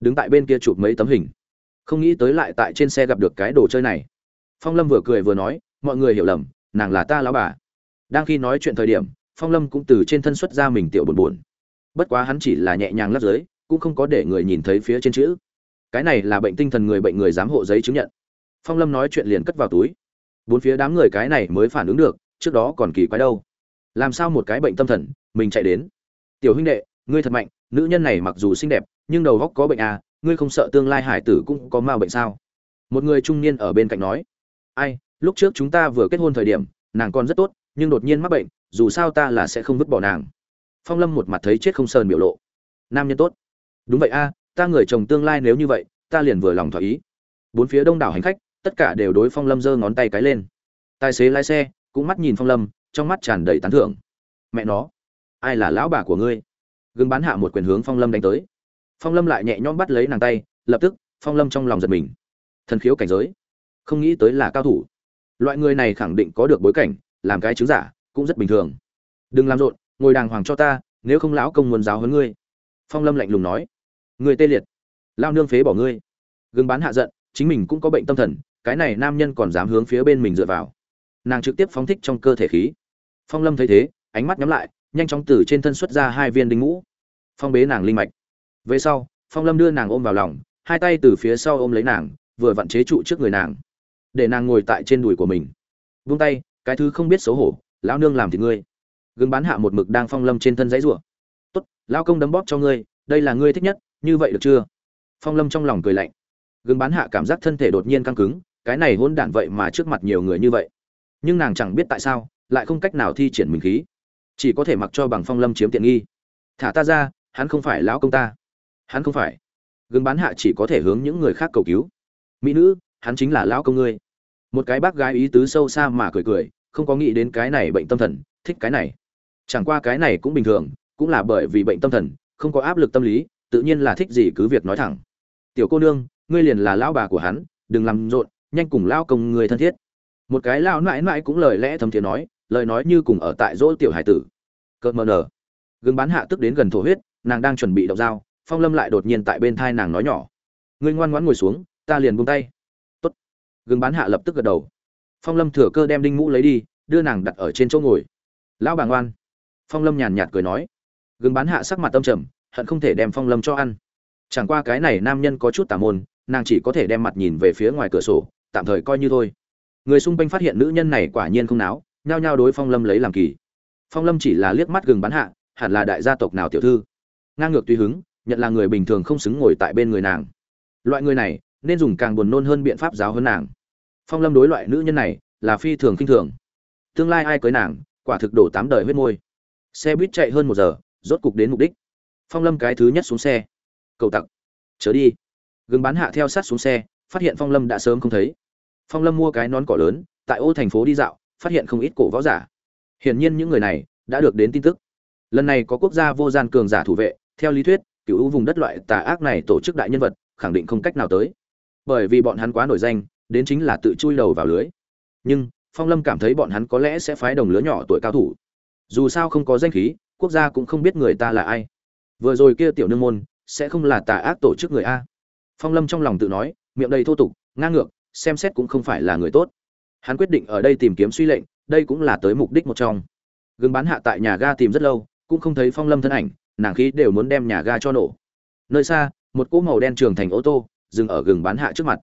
Đứng tại bên kia chụp mấy tấm hình. Không nghĩ tới lại tại trên xe gặp được cái đồ chơi này. Phong lâm vừa cười vừa nói, mọi người hiểu lầm, nàng là ta lão bà. Đang khi nói chuyện thời điểm, phong lâm cũng từ trên thân xuất ra mình tiểu buồn buồn bất quá hắn chỉ là nhẹ nhàng lắp dưới, cũng không có để người nhìn thấy phía trên chữ. Cái này là bệnh tinh thần người bệnh người giám hộ giấy chứng nhận. Phong lâm nói chuyện liền cất vào túi. Bốn phía đám người cái này mới phản ứng được, trước đó còn kỳ quái đâu. Làm sao một cái bệnh tâm thần, mình chạy đến? Tiểu huynh đệ, ngươi thật mạnh, nữ nhân này mặc dù xinh đẹp, nhưng đầu góc có bệnh à ngươi không sợ tương lai hải tử cũng có ma bệnh sao? Một người trung niên ở bên cạnh nói. Ai, lúc trước chúng ta vừa kết hôn thời điểm, nàng còn rất tốt, nhưng đột nhiên mắc bệnh, dù sao ta là sẽ không vứt bỏ nàng phong lâm một mặt thấy chết không sờn biểu lộ. Nam nhân tốt. Đúng vậy a, ta người chồng tương lai nếu như vậy, ta liền vừa lòng thỏa ý. Bốn phía đông đảo hành khách, tất cả đều đối phong lâm giơ ngón tay cái lên. Tài xế lái xe, cũng mắt nhìn phong lâm, trong mắt tràn đầy tán thưởng. Mẹ nó, ai là lão bà của ngươi? Gương bán hạ một quyền hướng phong lâm đánh tới. Phong lâm lại nhẹ nhõm bắt lấy nàng tay, lập tức, phong lâm trong lòng giật mình. Thần khiếu cảnh giới. Không nghĩ tới là cao thủ. Loại người này khẳng định có được bối cảnh, làm cái chứng giả, cũng rất bình thường. Đừng làm rộn ngồi đàng hoàng cho ta, nếu không lão công muốn giáo hơn ngươi. Phong lâm lạnh lùng nói. Người tê liệt. Lao nương phế bỏ ngươi. Gừng bán hạ giận, chính mình cũng có bệnh tâm thần, cái này nam nhân còn dám hướng phía bên mình dựa vào. Nàng trực tiếp phóng thích trong cơ thể khí. Phong lâm thấy thế, ánh mắt nhắm lại, nhanh chóng từ trên thân xuất ra hai viên đinh ngũ. Phong bế nàng linh mạch. Về sau, phong lâm đưa nàng ôm vào lòng, hai tay từ phía sau ôm lấy nàng, vừa vặn chế trụ trước người nàng, để nàng ngồi tại trên đùi của mình. Vung tay, cái thứ không biết xấu hổ, lão nương làm thì ngươi gừng bán hạ một mực đang phong lâm trên thân giấy rủa. Tốt lao công đấm bóp cho ngươi, đây là ngươi thích nhất, như vậy được chưa? Phong lâm trong lòng cười lạnh. Gừng bán hạ cảm giác thân thể đột nhiên căng cứng, cái này hôn đản vậy mà trước mặt nhiều người như vậy. Nhưng nàng chẳng biết tại sao, lại không cách nào thi triển mình khí. Chỉ có thể mặc cho bằng phong lâm chiếm tiện nghi. Thả ta ra, hắn không phải lão công ta. Hắn không phải. Gừng bán hạ chỉ có thể hướng những người khác cầu cứu. Mỹ nữ, hắn chính là lão công ngươi. Một cái bác gái ý tứ sâu xa mà cười cười, không có nghĩ đến cái này bệnh tâm thần, thích cái này chẳng qua cái này cũng bình thường, cũng là bởi vì bệnh tâm thần, không có áp lực tâm lý, tự nhiên là thích gì cứ việc nói thẳng. Tiểu cô nương, ngươi liền là lão bà của hắn, đừng làm rộn, nhanh cùng lao công người thân thiết. Một cái lao mãi mãi cũng lời lẽ thấm thiế nói, lời nói như cùng ở tại dỗ tiểu hải tử. Cợt mờ nở. Gương bán hạ tức đến gần thổ huyết, nàng đang chuẩn bị động dao, phong lâm lại đột nhiên tại bên thai nàng nói nhỏ. Ngươi ngoan ngoãn ngồi xuống, ta liền buông tay. Tốt. Gương bán hạ lập tức gật đầu. Phong lâm thừa cơ đem đinh mũ lấy đi, đưa nàng đặt ở trên chỗ ngồi. Lão bà ngoan phong lâm nhàn nhạt cười nói, gừng bán hạ sắc mặt tâm trầm, hận không thể đem phong lâm cho ăn. Chẳng qua cái này nam nhân có chút tà môn, nàng chỉ có thể đem mặt nhìn về phía ngoài cửa sổ, tạm thời coi như thôi. Người xung quanh phát hiện nữ nhân này quả nhiên không náo, nhao nhao đối phong lâm lấy làm kỳ. Phong lâm chỉ là liếc mắt gừng bán hạ, hẳn là đại gia tộc nào tiểu thư. Ngang ngược tùy hứng, nhận là người bình thường không xứng ngồi tại bên người nàng. Loại người này, nên dùng càng buồn nôn hơn biện pháp giáo hơn nàng. Phong lâm đối loại nữ nhân này, là phi thường khinh thường. Tương lai ai cưới nàng, quả thực đổ tám đời huyết môi xe buýt chạy hơn một giờ, rốt cục đến mục đích. Phong lâm cái thứ nhất xuống xe. Cầu tặc chớ đi. Gừng bán hạ theo sát xuống xe, phát hiện phong lâm đã sớm không thấy. Phong lâm mua cái nón cỏ lớn, tại ô thành phố đi dạo, phát hiện không ít cổ võ giả. Hiển nhiên những người này đã được đến tin tức. Lần này có quốc gia vô gian cường giả thủ vệ, theo lý thuyết, cựu vùng đất loại tà ác này tổ chức đại nhân vật, khẳng định không cách nào tới. Bởi vì bọn hắn quá nổi danh, đến chính là tự chui đầu vào lưới. Nhưng, phong lâm cảm thấy bọn hắn có lẽ sẽ phái đồng lứa nhỏ tuổi cao thủ dù sao không có danh khí, quốc gia cũng không biết người ta là ai. Vừa rồi kia tiểu nương môn, sẽ không là tà ác tổ chức người a. Phong lâm trong lòng tự nói, miệng đầy thô tục, ngang ngược, xem xét cũng không phải là người tốt. Hắn quyết định ở đây tìm kiếm suy lệnh, đây cũng là tới mục đích một trong. Gừng bán hạ tại nhà ga tìm rất lâu, cũng không thấy phong lâm thân ảnh, nàng khí đều muốn đem nhà ga cho nổ. Nơi xa, một cỗ màu đen trường thành ô tô, dừng ở gừng bán hạ trước mặt.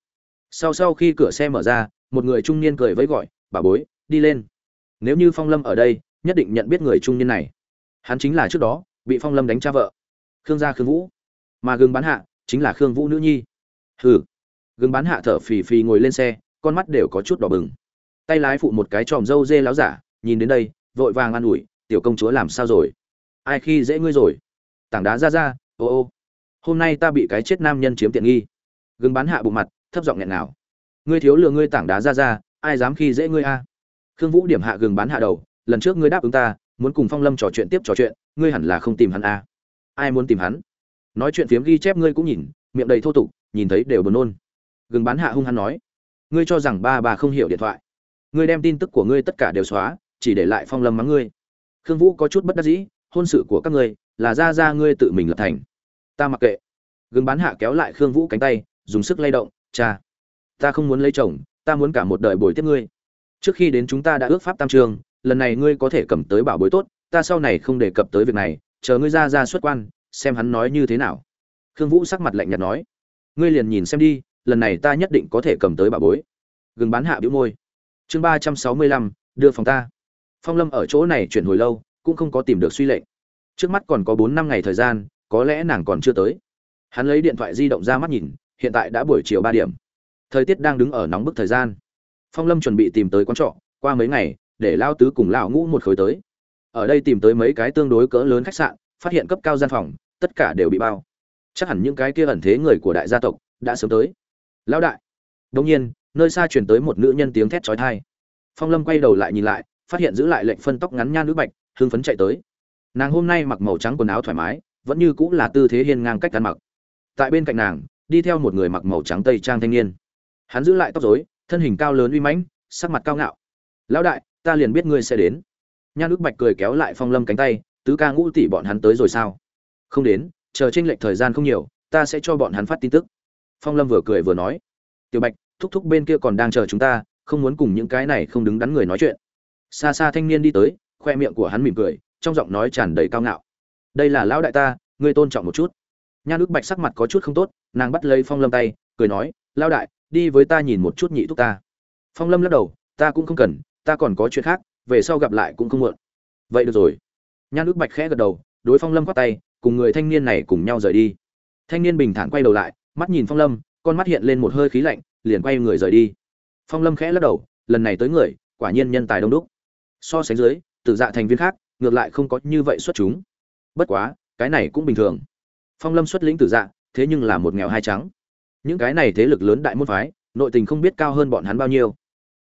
Sau sau khi cửa xe mở ra, một người trung niên cười với gọi, bà bối, đi lên. Nếu như phong lâm ở đây nhất định nhận biết người trung niên này. Hắn chính là trước đó, bị phong lâm đánh cha vợ. Khương gia khương vũ. Mà gương bán hạ, chính là khương vũ nữ nhi. Hừ. Gương bán hạ thở phì phì ngồi lên xe, con mắt đều có chút đỏ bừng. Tay lái phụ một cái tròm râu dê láo giả, nhìn đến đây, vội vàng an ủi, tiểu công chúa làm sao rồi? Ai khi dễ ngươi rồi? Tảng đá ra ra, ô ô, hôm nay ta bị cái chết nam nhân chiếm tiện nghi. Gừng bán hạ bụng mặt, thấp giọng nghẹn nào ngươi thiếu lừa ngươi tảng đá ra ra, ai dám khi dễ ngươi a? Khương vũ điểm hạ gừng bán hạ đầu lần trước ngươi đáp ứng ta, muốn cùng phong lâm trò chuyện tiếp trò chuyện, ngươi hẳn là không tìm hắn à? ai muốn tìm hắn? Nói chuyện phiếm ghi chép ngươi cũng nhìn, miệng đầy thô tục, nhìn thấy đều buồn nôn. Gừng bán hạ hung hắn nói, ngươi cho rằng ba bà không hiểu điện thoại. Ngươi đem tin tức của ngươi tất cả đều xóa, chỉ để lại phong lâm mắng ngươi. Khương vũ có chút bất đắc dĩ, hôn sự của các ngươi là ra ra ngươi tự mình lập thành. Ta mặc kệ. Gừng bán hạ kéo lại khương vũ cánh tay, dùng sức lay động, cha, ta không muốn lấy chồng, ta muốn cả một đời bồi tiếp ngươi. Trước khi đến chúng ta đã ước pháp tam trường lần này ngươi có thể cầm tới bảo bối tốt, ta sau này không đề cập tới việc này, chờ ngươi ra ra xuất quan, xem hắn nói như thế nào. Khương vũ sắc mặt lạnh nhạt nói. Ngươi liền nhìn xem đi, lần này ta nhất định có thể cầm tới bảo bối. Gừng bán hạ bĩu môi. Chương ba trăm sáu mươi lăm, đưa phòng ta. Phong lâm ở chỗ này chuyển hồi lâu, cũng không có tìm được suy lệnh. Trước mắt còn có bốn năm ngày thời gian, có lẽ nàng còn chưa tới. Hắn lấy điện thoại di động ra mắt nhìn, hiện tại đã buổi chiều ba điểm. Thời tiết đang đứng ở nóng bức thời gian. Phong lâm chuẩn bị tìm tới quán trọ, qua mấy ngày để lao tứ cùng lão ngũ một khối tới. Ở đây tìm tới mấy cái tương đối cỡ lớn khách sạn, phát hiện cấp cao gian phòng, tất cả đều bị bao. Chắc hẳn những cái kia ẩn thế người của đại gia tộc đã sớm tới. Lão đại. Đông nhiên, nơi xa truyền tới một nữ nhân tiếng thét chói tai. Phong lâm quay đầu lại nhìn lại, phát hiện giữ lại lệnh phân tóc ngắn nhan nữ bạch, hưng phấn chạy tới. Nàng hôm nay mặc màu trắng quần áo thoải mái, vẫn như cũng là tư thế hiên ngang cách ăn mặc. Tại bên cạnh nàng, đi theo một người mặc màu trắng tây trang thanh niên. Hắn giữ lại tóc rối, thân hình cao lớn uy mãnh, sắc mặt cao ngạo. Lão đại ta liền biết ngươi sẽ đến. Nhan ước bạch cười kéo lại phong lâm cánh tay, tứ ca ngũ tỷ bọn hắn tới rồi sao? Không đến, chờ tranh lệch thời gian không nhiều, ta sẽ cho bọn hắn phát tin tức. Phong lâm vừa cười vừa nói. Tiểu bạch, thúc thúc bên kia còn đang chờ chúng ta, không muốn cùng những cái này không đứng đắn người nói chuyện. Xa xa thanh niên đi tới, khoe miệng của hắn mỉm cười, trong giọng nói tràn đầy cao ngạo. Đây là lão đại ta, ngươi tôn trọng một chút. Nhan ước bạch sắc mặt có chút không tốt, nàng bắt lấy phong lâm tay, cười nói lao đại, đi với ta nhìn một chút nhị thúc ta. Phong lâm lắc đầu, ta cũng không cần ta còn có chuyện khác, về sau gặp lại cũng không muộn. Vậy được rồi. Nhan ước bạch khẽ gật đầu, đối phong lâm khoát tay, cùng người thanh niên này cùng nhau rời đi. Thanh niên bình thản quay đầu lại, mắt nhìn phong lâm, con mắt hiện lên một hơi khí lạnh, liền quay người rời đi. Phong lâm khẽ lắc đầu, lần này tới người, quả nhiên nhân tài đông đúc. So sánh dưới tự dạ thành viên khác, ngược lại không có như vậy xuất chúng. Bất quá, cái này cũng bình thường. Phong lâm xuất lĩnh tử dạ thế nhưng là một nghèo hai trắng. Những cái này thế lực lớn đại môn phái, nội tình không biết cao hơn bọn hắn bao nhiêu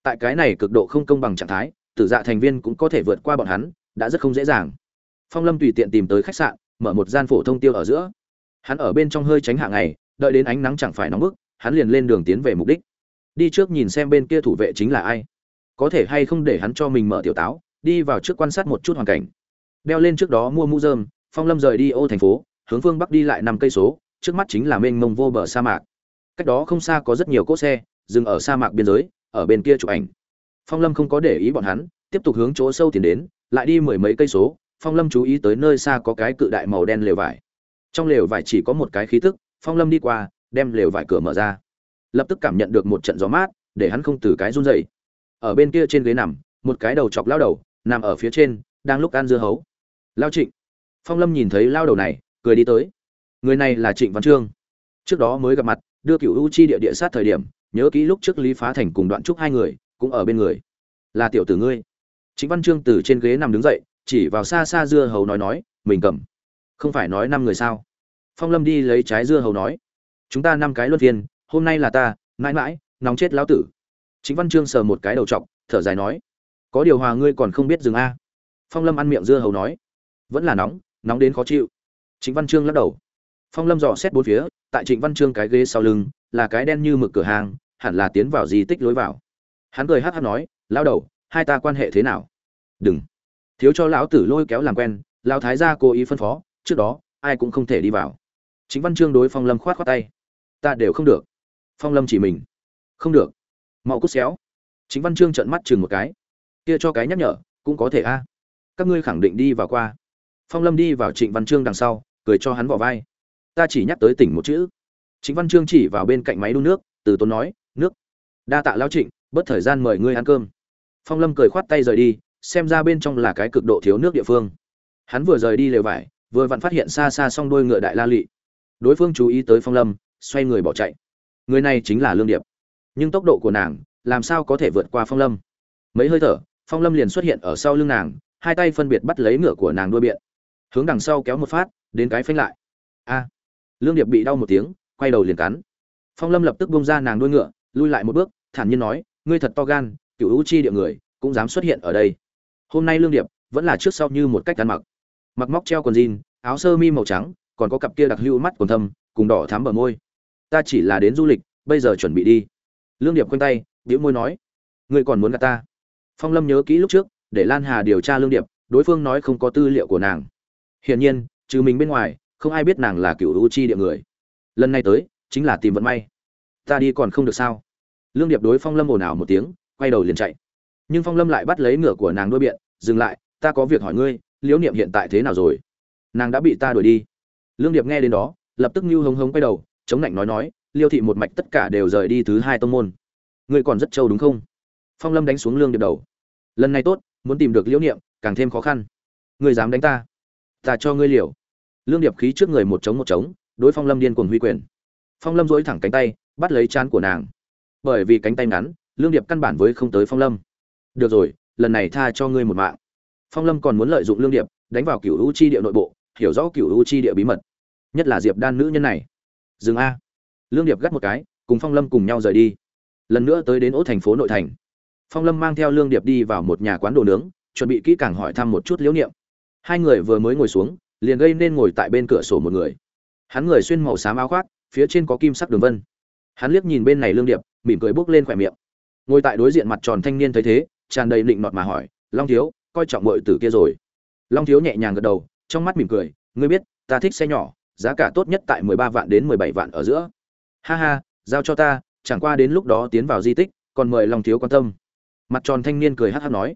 tại cái này cực độ không công bằng trạng thái, tử dạ thành viên cũng có thể vượt qua bọn hắn, đã rất không dễ dàng. Phong lâm tùy tiện tìm tới khách sạn, mở một gian phổ thông tiêu ở giữa. Hắn ở bên trong hơi tránh hạ ngày, đợi đến ánh nắng chẳng phải nóng bức, hắn liền lên đường tiến về mục đích. Đi trước nhìn xem bên kia thủ vệ chính là ai. Có thể hay không để hắn cho mình mở tiểu táo, đi vào trước quan sát một chút hoàn cảnh. Đeo lên trước đó mua mũ dơm phong lâm rời đi ô thành phố, hướng phương bắc đi lại năm cây số, trước mắt chính là mênh mông vô bờ sa mạc. Cách đó không xa có rất nhiều cỗ xe, dừng ở sa mạc biên giới ở bên kia chụp ảnh. Phong lâm không có để ý bọn hắn, tiếp tục hướng chỗ sâu tiến đến, lại đi mười mấy cây số, phong lâm chú ý tới nơi xa có cái cự đại màu đen lều vải. Trong lều vải chỉ có một cái khí tức, phong lâm đi qua, đem lều vải cửa mở ra. Lập tức cảm nhận được một trận gió mát, để hắn không từ cái run dậy ở bên kia trên ghế nằm, một cái đầu chọc lao đầu, nằm ở phía trên, đang lúc ăn dưa hấu. Lao trịnh. Phong lâm nhìn thấy lao đầu này, cười đi tới. Người này là trịnh văn trương. Trước đó mới gặp mặt, đưa cựu u chi địa địa sát thời điểm nhớ kỹ lúc trước lý phá thành cùng đoạn trúc hai người, cũng ở bên người. Là tiểu tử ngươi. Trịnh văn Chương từ trên ghế nằm đứng dậy, chỉ vào xa xa dưa hầu nói nói, mình cầm. Không phải nói năm người sao? Phong lâm đi lấy trái dưa hầu nói, chúng ta năm cái luân phiên, hôm nay là ta, mãi mãi, nóng chết lão tử. Chính văn Chương sờ một cái đầu t thở dài nói, có điều hòa ngươi còn không biết dừng a. Phong lâm ăn miệng dưa hầu nói, vẫn là nóng nóng đến khó chịu. Trịnh văn Chương lắc đầu. Phong lâm dò xét bốn phía, tại trịnh văn Chương cái ghế sau lưng, là cái đen như mực cửa hàng hẳn là tiến vào di tích lối vào. Hắn cười hát hát nói lao đầu, hai ta quan hệ thế nào? Đừng. Thiếu cho lão tử lôi kéo làm quen, lão thái gia cố ý phân phó, trước đó, ai cũng không thể đi vào. Chính văn Chương đối phong lâm khoát khoát tay. Ta đều không được. Phong lâm chỉ mình. Không được. Mau cút xéo. Chính văn Chương trợn mắt chừng một cái. Kia cho cái nhắc nhở, cũng có thể a. Các ngươi khẳng định đi vào qua. Phong lâm đi vào trịnh văn Chương đằng sau, cười cho hắn vào vai. Ta chỉ nhắc tới tỉnh một chữ. Chính văn Chương chỉ vào bên cạnh máy đun nước, từ tốn nói nước. Đa tạ lao trịnh bất thời gian mời ngươi ăn cơm. Phong lâm cười khoát tay rời đi, xem ra bên trong là cái cực độ thiếu nước địa phương. Hắn vừa rời đi lều vải, vừa vặn phát hiện xa xa s o n g đôi ngựa đại la lị. Đối phương chú ý tới phong lâm, xoay người bỏ chạy. Người này chính là lương điệp. Nhưng tốc độ của nàng, làm sao có thể vượt qua phong lâm? Mấy hơi thở, phong lâm liền xuất hiện ở sau lưng nàng, hai tay phân biệt bắt lấy ngựa của nàng đuôi biện. Hướng đằng sau kéo một phát, đến cái phanh lại. A! Lương điệp bị đau một tiếng, quay đầu liền cắn. Phong lâm lập tức bông ra nàng đuôi ngựa lui lại một bước, thản nhiên nói, ngươi thật to gan cựu hữu chi địa người, cũng dám xuất hiện ở đây. Hôm nay lương điệp vẫn là trước sau như một cách ăn mặc. Mặc móc treo quần jean, áo sơ mi màu trắng, còn có cặp kia đặc hữu mắt còn thâm, cùng đỏ thắm bờ môi. Ta chỉ là đến du lịch, bây giờ chuẩn bị đi. Lương điệp quanh tay biễu môi nói, ngươi còn muốn gặp ta? Phong lâm nhớ kỹ lúc trước, để lan hà điều tra lương điệp, đối phương nói không có tư liệu của nàng. Hiển nhiên, trừ mình bên ngoài, không ai biết nàng là cựu u chi địa người. Lần này tới, chính là tìm vận may. Ta đi còn không được sao? Lương điệp đối phong lâm ồn ào một tiếng, quay đầu liền chạy. Nhưng phong lâm lại bắt lấy ngựa của nàng đôi biện, dừng lại, ta có việc hỏi ngươi, liễu niệm hiện tại thế nào rồi? Nàng đã bị ta đuổi đi. Lương điệp nghe đến đó, lập tức như hống hống quay đầu, chống lạnh nói nói, liêu thị một mạch tất cả đều rời đi thứ hai tông môn. Ngươi còn rất trâu đúng không? Phong lâm đánh xuống lương điệp đầu. Lần này tốt, muốn tìm được liễu niệm, càng thêm khó khăn. Ngươi dám đánh ta ta cho ngươi liều. Lương điệp khí trước người một trống một trống, đối phong lâm điên cuồng huy quyền. Phong lâm dỗi thẳng cánh tay, bắt lấy chán của nàng bởi vì cánh tay ngắn, lương điệp căn bản với không tới phong lâm. Được rồi, lần này tha cho ngươi một mạng. Phong lâm còn muốn lợi dụng lương điệp, đánh vào cựu u chi địa nội bộ, hiểu rõ cựu u chi địa bí mật. Nhất là diệp đan nữ nhân này. Dừng a. Lương điệp gắt một cái, cùng phong lâm cùng nhau rời đi. Lần nữa tới đến ố thành phố nội thành. Phong lâm mang theo lương điệp đi vào một nhà quán đồ nướng, chuẩn bị kỹ càng hỏi thăm một chút liễu niệm. Hai người vừa mới ngồi xuống, liền gây nên ngồi tại bên cửa sổ một người. Hắn người xuyên màu xám áo khoác, phía trên có kim sắc đường vân. Hắn liếc nhìn bên này lương điệp mỉm cười bước lên khỏe miệng. Ngồi tại đối diện mặt tròn thanh niên thấy thế, tràn đầy định nọt mà hỏi, long thiếu, coi trọng mọi tử kia rồi. Long thiếu nhẹ nhàng gật đầu, trong mắt mỉm cười, ngươi biết, ta thích xe nhỏ, giá cả tốt nhất tại mười ba vạn đến mười bảy vạn ở giữa. Ha ha, giao cho ta, chẳng qua đến lúc đó tiến vào di tích, còn mời long thiếu quan tâm. Mặt tròn thanh niên cười hát hát nói.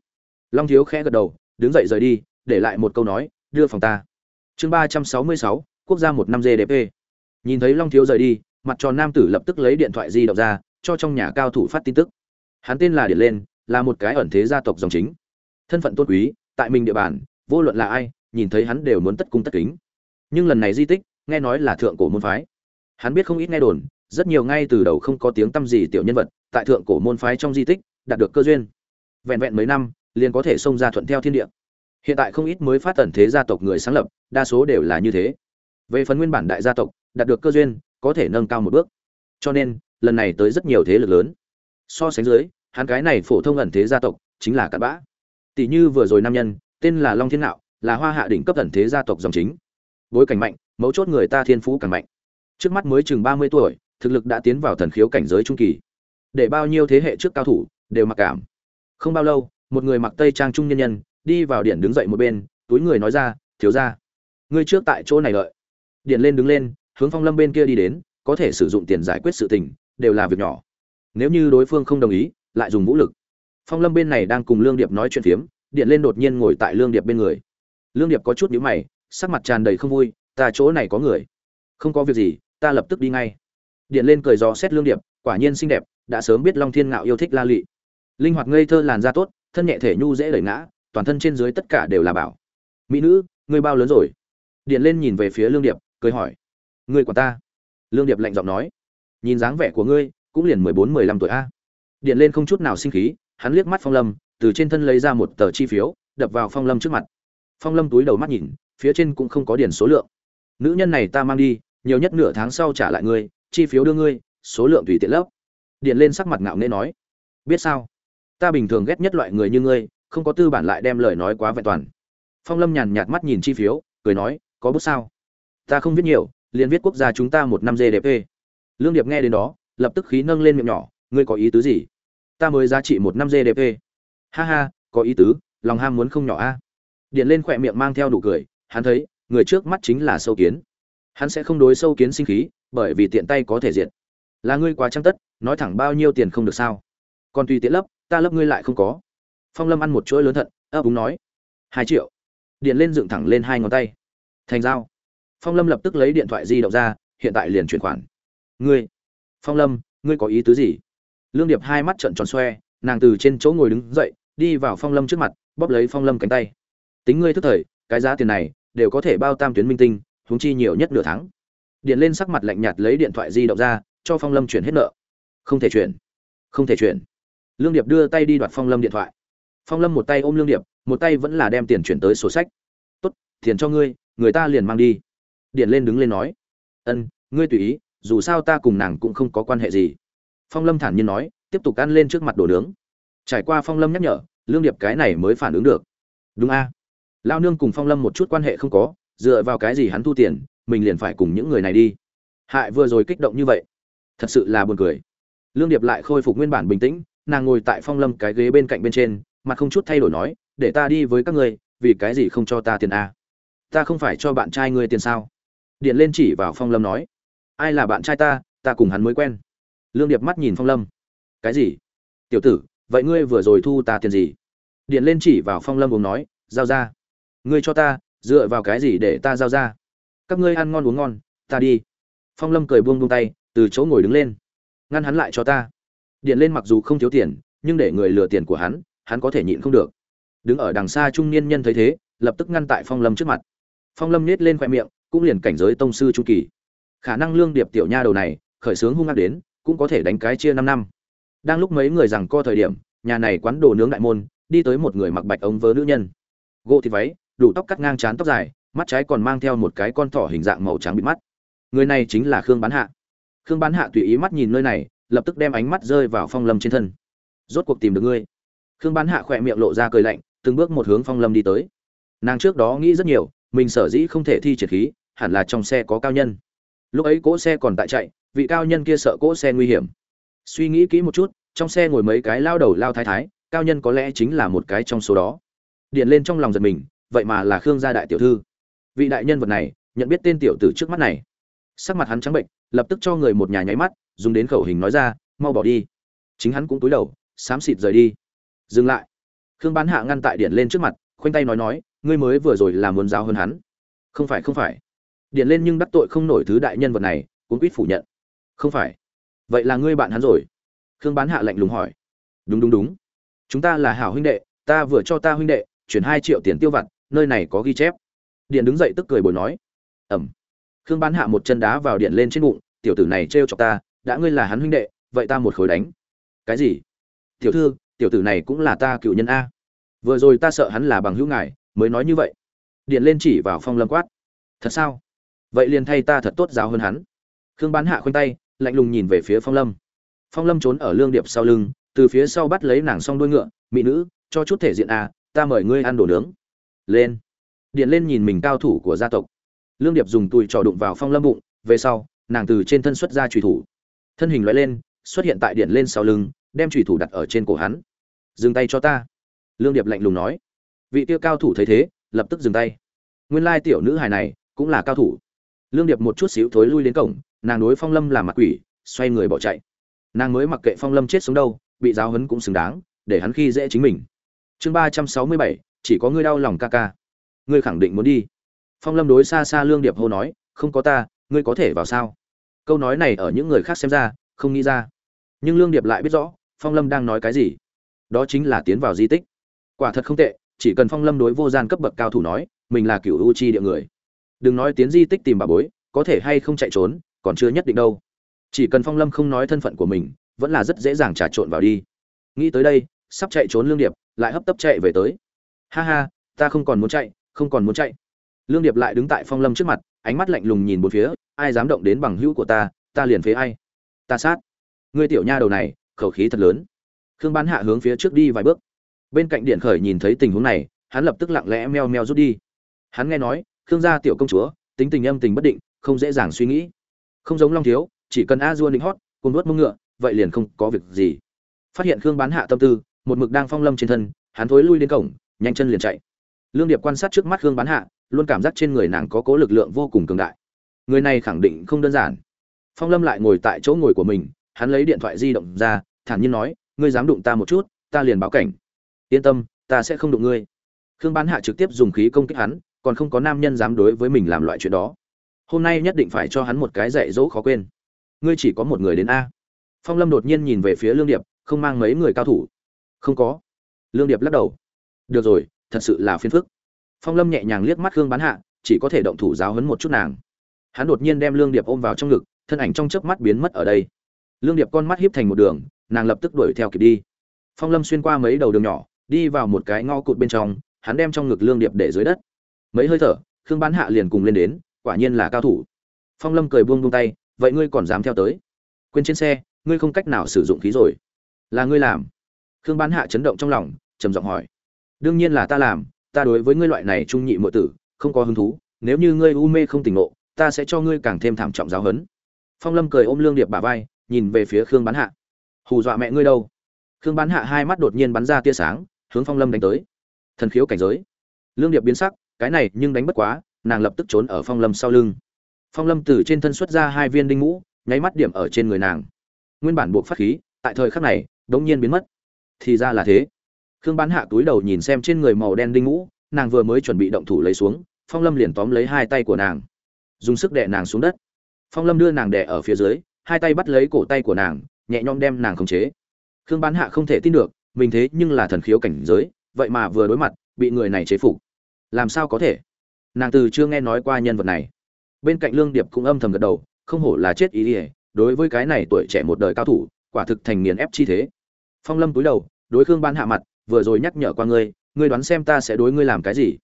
Long thiếu khẽ gật đầu, đứng dậy rời đi, để lại một câu nói, đưa phòng ta. Chương ba trăm sáu mươi sáu, quốc gia một năm gdp nhìn thấy long thiếu rời đi, mặt tròn nam tử lập tức lấy điện thoại di động ra cho trong nhà cao thủ phát tin tức. Hắn tên là điển lên, là một cái ẩn thế gia tộc dòng chính. Thân phận tôn quý, tại mình địa bàn, vô luận là ai, nhìn thấy hắn đều muốn tất cung tất kính. Nhưng lần này di tích, nghe nói là thượng cổ môn phái. Hắn biết không ít nghe đồn, rất nhiều ngay từ đầu không có tiếng tăm gì tiểu nhân vật, tại thượng cổ môn phái trong di tích, đạt được cơ duyên. Vẹn vẹn mấy năm, liền có thể xông ra thuận theo thiên địa. Hiện tại không ít mới phát tần thế gia tộc người sáng lập, đa số đều là như thế. Về phần nguyên bản đại gia tộc, đạt được cơ duyên, có thể nâng cao một bước. Cho nên lần này tới rất nhiều thế lực lớn. So sánh dưới, hắn cái này phổ thông ẩn thế gia tộc chính là cặn bã. Tỷ như vừa rồi nam nhân, tên là long thiên nạo, là hoa hạ đỉnh cấp ẩn thế gia tộc dòng chính. Bối cảnh mạnh, mấu chốt người ta thiên phú càng mạnh. Trước mắt mới chừng ba mươi tuổi, thực lực đã tiến vào thần khiếu cảnh giới trung kỳ. Để bao nhiêu thế hệ trước cao thủ, đều mặc cảm. Không bao lâu, một người mặc tây trang trung nhân nhân, đi vào điện đứng dậy một bên, túi người nói ra, thiếu ra ngươi trước tại chỗ này lợi điện lên đứng lên, hướng phong lâm bên kia đi đến, có thể sử dụng tiền giải quyết sự tình đều là việc nhỏ. Nếu như đối phương không đồng ý, lại dùng vũ lực. Phong lâm bên này đang cùng lương điệp nói chuyện phiếm, điện lên đột nhiên ngồi tại lương điệp bên người. Lương điệp có chút nhíu mày, sắc mặt tràn đầy không vui, ta chỗ này có người. Không có việc gì, ta lập tức đi ngay. Điện lên cười gió xét lương điệp, quả nhiên xinh đẹp, đã sớm biết long thiên ngạo yêu thích la lị. Linh hoạt ngây thơ làn da tốt, thân nhẹ thể nhu dễ đẩy ngã, toàn thân trên dưới tất cả đều là bảo. Mỹ nữ, ngươi bao lớn rồi? Điện lên nhìn về phía lương điệp, cười hỏi. Ngươi của ta. Lương điệp lạnh giọng nói nhìn dáng vẻ của ngươi, cũng liền mười bốn, mười lăm tuổi a. Điện lên không chút nào sinh khí, hắn liếc mắt phong lâm, từ trên thân lấy ra một tờ chi phiếu, đập vào phong lâm trước mặt. Phong lâm túi đầu mắt nhìn, phía trên cũng không có điển số lượng. Nữ nhân này ta mang đi, nhiều nhất nửa tháng sau trả lại ngươi, chi phiếu đưa ngươi, số lượng tùy tiện lấp. Điện lên sắc mặt ngạo nghễ nói, biết sao? Ta bình thường ghét nhất loại người như ngươi, không có tư bản lại đem lời nói quá vẹn toàn. Phong lâm nhàn nhạt mắt nhìn chi phiếu, cười nói, có bút sao? Ta không viết nhiều, liền viết quốc gia chúng ta một năm gdp lương điệp nghe đến đó, lập tức khí nâng lên miệng nhỏ, ngươi có ý tứ gì? Ta mới giá trị một năm gdp ha ha, có ý tứ, lòng ham muốn không nhỏ a. Điện lên khỏe miệng mang theo đủ cười, hắn thấy, người trước mắt chính là sâu kiến. Hắn sẽ không đối sâu kiến sinh khí, bởi vì tiện tay có thể diện là ngươi quá trăng tất, nói thẳng bao nhiêu tiền không được sao? Còn tùy tiện lấp, ta lấp ngươi lại không có. Phong lâm ăn một chuỗi lớn thận, ấp úng nói, hai triệu. Điện lên dựng thẳng lên hai ngón tay. Thành dao phong lâm lập tức lấy điện thoại di động ra, hiện tại liền chuyển khoản ngươi, phong lâm, ngươi có ý tứ gì? Lương điệp hai mắt trợn tròn xoe, nàng từ trên chỗ ngồi đứng dậy, đi vào phong lâm trước mặt, bóp lấy phong lâm cánh tay. Tính ngươi thức thời, cái giá tiền này đều có thể bao tam tuyến minh tinh, huống chi nhiều nhất nửa tháng. Điện lên sắc mặt lạnh nhạt lấy điện thoại di động ra, cho phong lâm chuyển hết nợ. Không thể chuyển. Không thể chuyển. Lương điệp đưa tay đi đoạt phong lâm điện thoại. Phong lâm một tay ôm lương điệp, một tay vẫn là đem tiền chuyển tới sổ sách. Tốt, tiền cho ngươi, người ta liền mang đi. Điện lên đứng lên nói. Ân, ngươi tùy ý dù sao ta cùng nàng cũng không có quan hệ gì. Phong lâm thản nhiên nói, tiếp tục ăn lên trước mặt đồ nướng. Trải qua phong lâm nhắc nhở, lương điệp cái này mới phản ứng được. Đúng a. Lao nương cùng phong lâm một chút quan hệ không có, dựa vào cái gì hắn thu tiền, mình liền phải cùng những người này đi. Hại vừa rồi kích động như vậy. Thật sự là buồn cười. Lương điệp lại khôi phục nguyên bản bình tĩnh, nàng ngồi tại phong lâm cái ghế bên cạnh bên trên, mặt không chút thay đổi nói, để ta đi với các ngươi, vì cái gì không cho ta tiền a? Ta không phải cho bạn trai ngươi tiền sao? Điện lên chỉ vào phong lâm nói ai là bạn trai ta ta cùng hắn mới quen. Lương điệp mắt nhìn phong lâm. Cái gì? Tiểu tử, vậy ngươi vừa rồi thu ta tiền gì? Điện lên chỉ vào phong lâm uống nói, giao ra. Ngươi cho ta, dựa vào cái gì để ta giao ra? Các ngươi ăn ngon uống ngon, ta đi. Phong lâm cười buông buông tay, từ chỗ ngồi đứng lên. Ngăn hắn lại cho ta. Điện lên mặc dù không thiếu tiền, nhưng để người lừa tiền của hắn hắn có thể nhịn không được. Đứng ở đằng xa trung niên nhân thấy thế, lập tức ngăn tại phong lâm trước mặt. Phong lâm nhét lên khoe miệng, cũng liền cảnh giới tông sư trung kỳ khả năng lương điệp tiểu nha đầu này, khởi sướng hung ác đến, cũng có thể đánh cái chia năm năm. Đang lúc mấy người rằng co thời điểm, nhà này quán đồ nướng đại môn, đi tới một người mặc bạch ống vớ nữ nhân. Gỗ thịt váy, đủ tóc cắt ngang trán tóc dài, mắt trái còn mang theo một cái con thỏ hình dạng màu trắng bịt mắt. Người này chính là khương bán hạ. Khương bán hạ tùy ý mắt nhìn nơi này, lập tức đem ánh mắt rơi vào phong lâm trên thân. Rốt cuộc tìm được ngươi. Khương bán hạ khỏe miệng lộ ra cười lạnh, từng bước một hướng phong lâm đi tới. Nàng trước đó nghĩ rất nhiều, mình sở dĩ không thể thi triển khí, hẳn là trong xe có cao nhân lúc ấy cỗ xe còn tại chạy, vị cao nhân kia sợ cỗ xe nguy hiểm. Suy nghĩ kỹ một chút, trong xe ngồi mấy cái lao đầu lao thái thái, cao nhân có lẽ chính là một cái trong số đó. Điện lên trong lòng giật mình, vậy mà là khương gia đại tiểu thư. Vị đại nhân vật này, nhận biết tên tiểu tử trước mắt này. Sắc mặt hắn trắng bệnh, lập tức cho người một nhà nháy mắt, dùng đến khẩu hình nói ra, mau bỏ đi. Chính hắn cũng túi đầu, xám xịt rời đi. Dừng lại. Khương bán hạ ngăn tại điện lên trước mặt, khoanh tay nói nói, ngươi mới vừa rồi làm muốn giáo hơn hắn. Không phải không phải điện lên nhưng đắc tội không nổi thứ đại nhân vật này cũng quýt phủ nhận. Không phải. Vậy là ngươi bạn hắn rồi? Khương bán hạ lạnh lùng hỏi. Đúng đúng đúng. Chúng ta là hảo huynh đệ, ta vừa cho ta huynh đệ, chuyển hai triệu tiền tiêu vặt, nơi này có ghi chép. Điện đứng dậy tức cười bồi nói. Ẩm. Khương bán hạ một chân đá vào điện lên trên bụng, tiểu tử này trêu chọc ta, đã ngươi là hắn huynh đệ, vậy ta một khối đánh. Cái gì? Tiểu thư, tiểu tử này cũng là ta cựu nhân a. Vừa rồi ta sợ hắn là bằng hữu ngài, mới nói như vậy. Điện lên chỉ vào phong lâm quát. Thật sao? Vậy liền thay ta thật tốt giáo hơn hắn. Khương bán hạ khoanh tay lạnh lùng nhìn về phía phong lâm. Phong lâm trốn ở lương điệp sau lưng từ phía sau bắt lấy nàng s o n g đuôi ngựa mỹ nữ cho chút thể diện à, ta mời ngươi ăn đồ nướng. Lên. Điện lên nhìn mình cao thủ của gia tộc. Lương điệp dùng tùi trò đụng vào phong lâm bụng về sau nàng từ trên thân xuất ra trùy thủ. Thân hình loại lên xuất hiện tại điện lên sau lưng đem trùy thủ đặt ở trên cổ hắn. Dừng tay cho ta. Lương điệp lạnh lùng nói. Vị tiêu cao thủ thấy thế lập tức dừng tay. Nguyên lai tiểu nữ hài này cũng là cao thủ lương điệp một chút xíu thối lui đến cổng, nàng đối phong lâm làm mặt quỷ, xoay người bỏ chạy. Nàng mới mặc kệ phong lâm chết sống đâu, bị giáo hấn cũng xứng đáng, để hắn khi dễ chính mình. Chương ba trăm sáu mươi bảy, chỉ có ngươi đau lòng ca ca. Ngươi khẳng định muốn đi. Phong lâm đối xa xa lương điệp hô nói, không có ta, ngươi có thể vào sao? Câu nói này ở những người khác xem ra, không nghĩ ra. Nhưng lương điệp lại biết rõ, phong lâm đang nói cái gì. Đó chính là tiến vào di tích. Quả thật không tệ, chỉ cần phong lâm đối vô gian cấp bậc cao thủ nói, mình là cựu u chi địa người đừng nói tiến di tích tìm bà bối, có thể hay không chạy trốn, còn chưa nhất định đâu. Chỉ cần phong lâm không nói thân phận của mình, vẫn là rất dễ dàng trà trộn vào đi. Nghĩ tới đây, sắp chạy trốn lương điệp, lại hấp tấp chạy về tới. Ha ha, ta không còn muốn chạy, không còn muốn chạy. Lương điệp lại đứng tại phong lâm trước mặt, ánh mắt lạnh lùng nhìn một phía, ai dám động đến bằng hữu của ta ta liền phế ai. Ta sát. Ngươi tiểu nha đầu này, khẩu khí thật lớn. Khương bán hạ hướng phía trước đi vài bước. Bên cạnh điện khởi nhìn thấy tình huống này, hắn lập tức lặng lẽ meo meo rút đi. Hắn nghe nói khương gia tiểu công chúa, tính tình âm tình bất định, không dễ dàng suy nghĩ. Không giống long thiếu, chỉ cần a dua định hót cùng nuốt mông ngựa, vậy liền không có việc gì. Phát hiện khương bán hạ tâm tư, một mực đang phong lâm trên thân, hắn thối lui đến cổng, nhanh chân liền chạy. Lương điệp quan sát trước mắt khương bán hạ, luôn cảm giác trên người nàng có cố lực lượng vô cùng cường đại. Người này khẳng định không đơn giản. Phong lâm lại ngồi tại chỗ ngồi của mình, hắn lấy điện thoại di động ra, thản nhiên nói, ngươi dám đụng ta một chút, ta liền báo cảnh. Yên tâm, ta sẽ không đụng ngươi. Khương bán hạ trực tiếp dùng khí công kích hắn còn không có nam nhân dám đối với mình làm loại chuyện đó. Hôm nay nhất định phải cho hắn một cái dạy dỗ khó quên. Ngươi chỉ có một người đến a. Phong lâm đột nhiên nhìn về phía lương điệp, không mang mấy người cao thủ. Không có. Lương điệp lắc đầu. Được rồi, thật sự là phiền phức. Phong lâm nhẹ nhàng liếc mắt khương bán hạ, chỉ có thể động thủ giáo hấn một chút nàng. Hắn đột nhiên đem lương điệp ôm vào trong ngực, thân ảnh trong chớp mắt biến mất ở đây. Lương điệp con mắt hiếp thành một đường, nàng lập tức đuổi theo kịp đi. Phong lâm xuyên qua mấy đầu đường nhỏ, đi vào một cái ngõ cụt bên trong, hắn đem trong ngực lương điệp để dưới đất mấy hơi thở, khương bán hạ liền cùng lên đến, quả nhiên là cao thủ. Phong lâm cười buông buông tay, vậy ngươi còn dám theo tới? Quên trên xe, ngươi không cách nào sử dụng khí rồi. Là ngươi làm. Khương bán hạ chấn động trong lòng, trầm giọng hỏi. Đương nhiên là ta làm, ta đối với ngươi loại này trung nhị muội tử, không có hứng thú, nếu như ngươi u mê không tỉnh ngộ, ta sẽ cho ngươi càng thêm thảm trọng giáo hấn phong lâm cười ôm lương điệp bả vai, nhìn về phía khương bán hạ. Hù dọa mẹ ngươi đâu? Khương bán hạ hai mắt đột nhiên bắn ra tia sáng, hướng phong lâm đánh tới. Thần khiếu cảnh giới. Lương điệp biến sắc cái này nhưng đánh bất quá nàng lập tức trốn ở phong lâm sau lưng. Phong lâm từ trên thân xuất ra hai viên đinh ngũ, nháy mắt điểm ở trên người nàng. Nguyên bản buộc phát khí tại thời khắc này đống nhiên biến mất. Thì ra là thế. Khương bán hạ túi đầu nhìn xem trên người màu đen đinh ngũ, nàng vừa mới chuẩn bị động thủ lấy xuống phong lâm liền tóm lấy hai tay của nàng. Dùng sức đè nàng xuống đất. Phong lâm đưa nàng đè ở phía dưới hai tay bắt lấy cổ tay của nàng nhẹ nhõm đem nàng khống chế. Khương bán hạ không thể tin được mình thế nhưng là thần khiếu cảnh giới vậy mà vừa đối mặt bị người này chế phục làm sao có thể? Nàng từ chưa nghe nói qua nhân vật này. Bên cạnh lương điệp cũng âm thầm gật đầu, không hổ là chết ý ỉa đối với cái này tuổi trẻ một đời cao thủ, quả thực thành nghiền ép chi thế. Phong lâm túi đầu, đối khương ban hạ mặt, vừa rồi nhắc nhở qua ngươi ngươi đoán xem ta sẽ đối ngươi làm cái gì?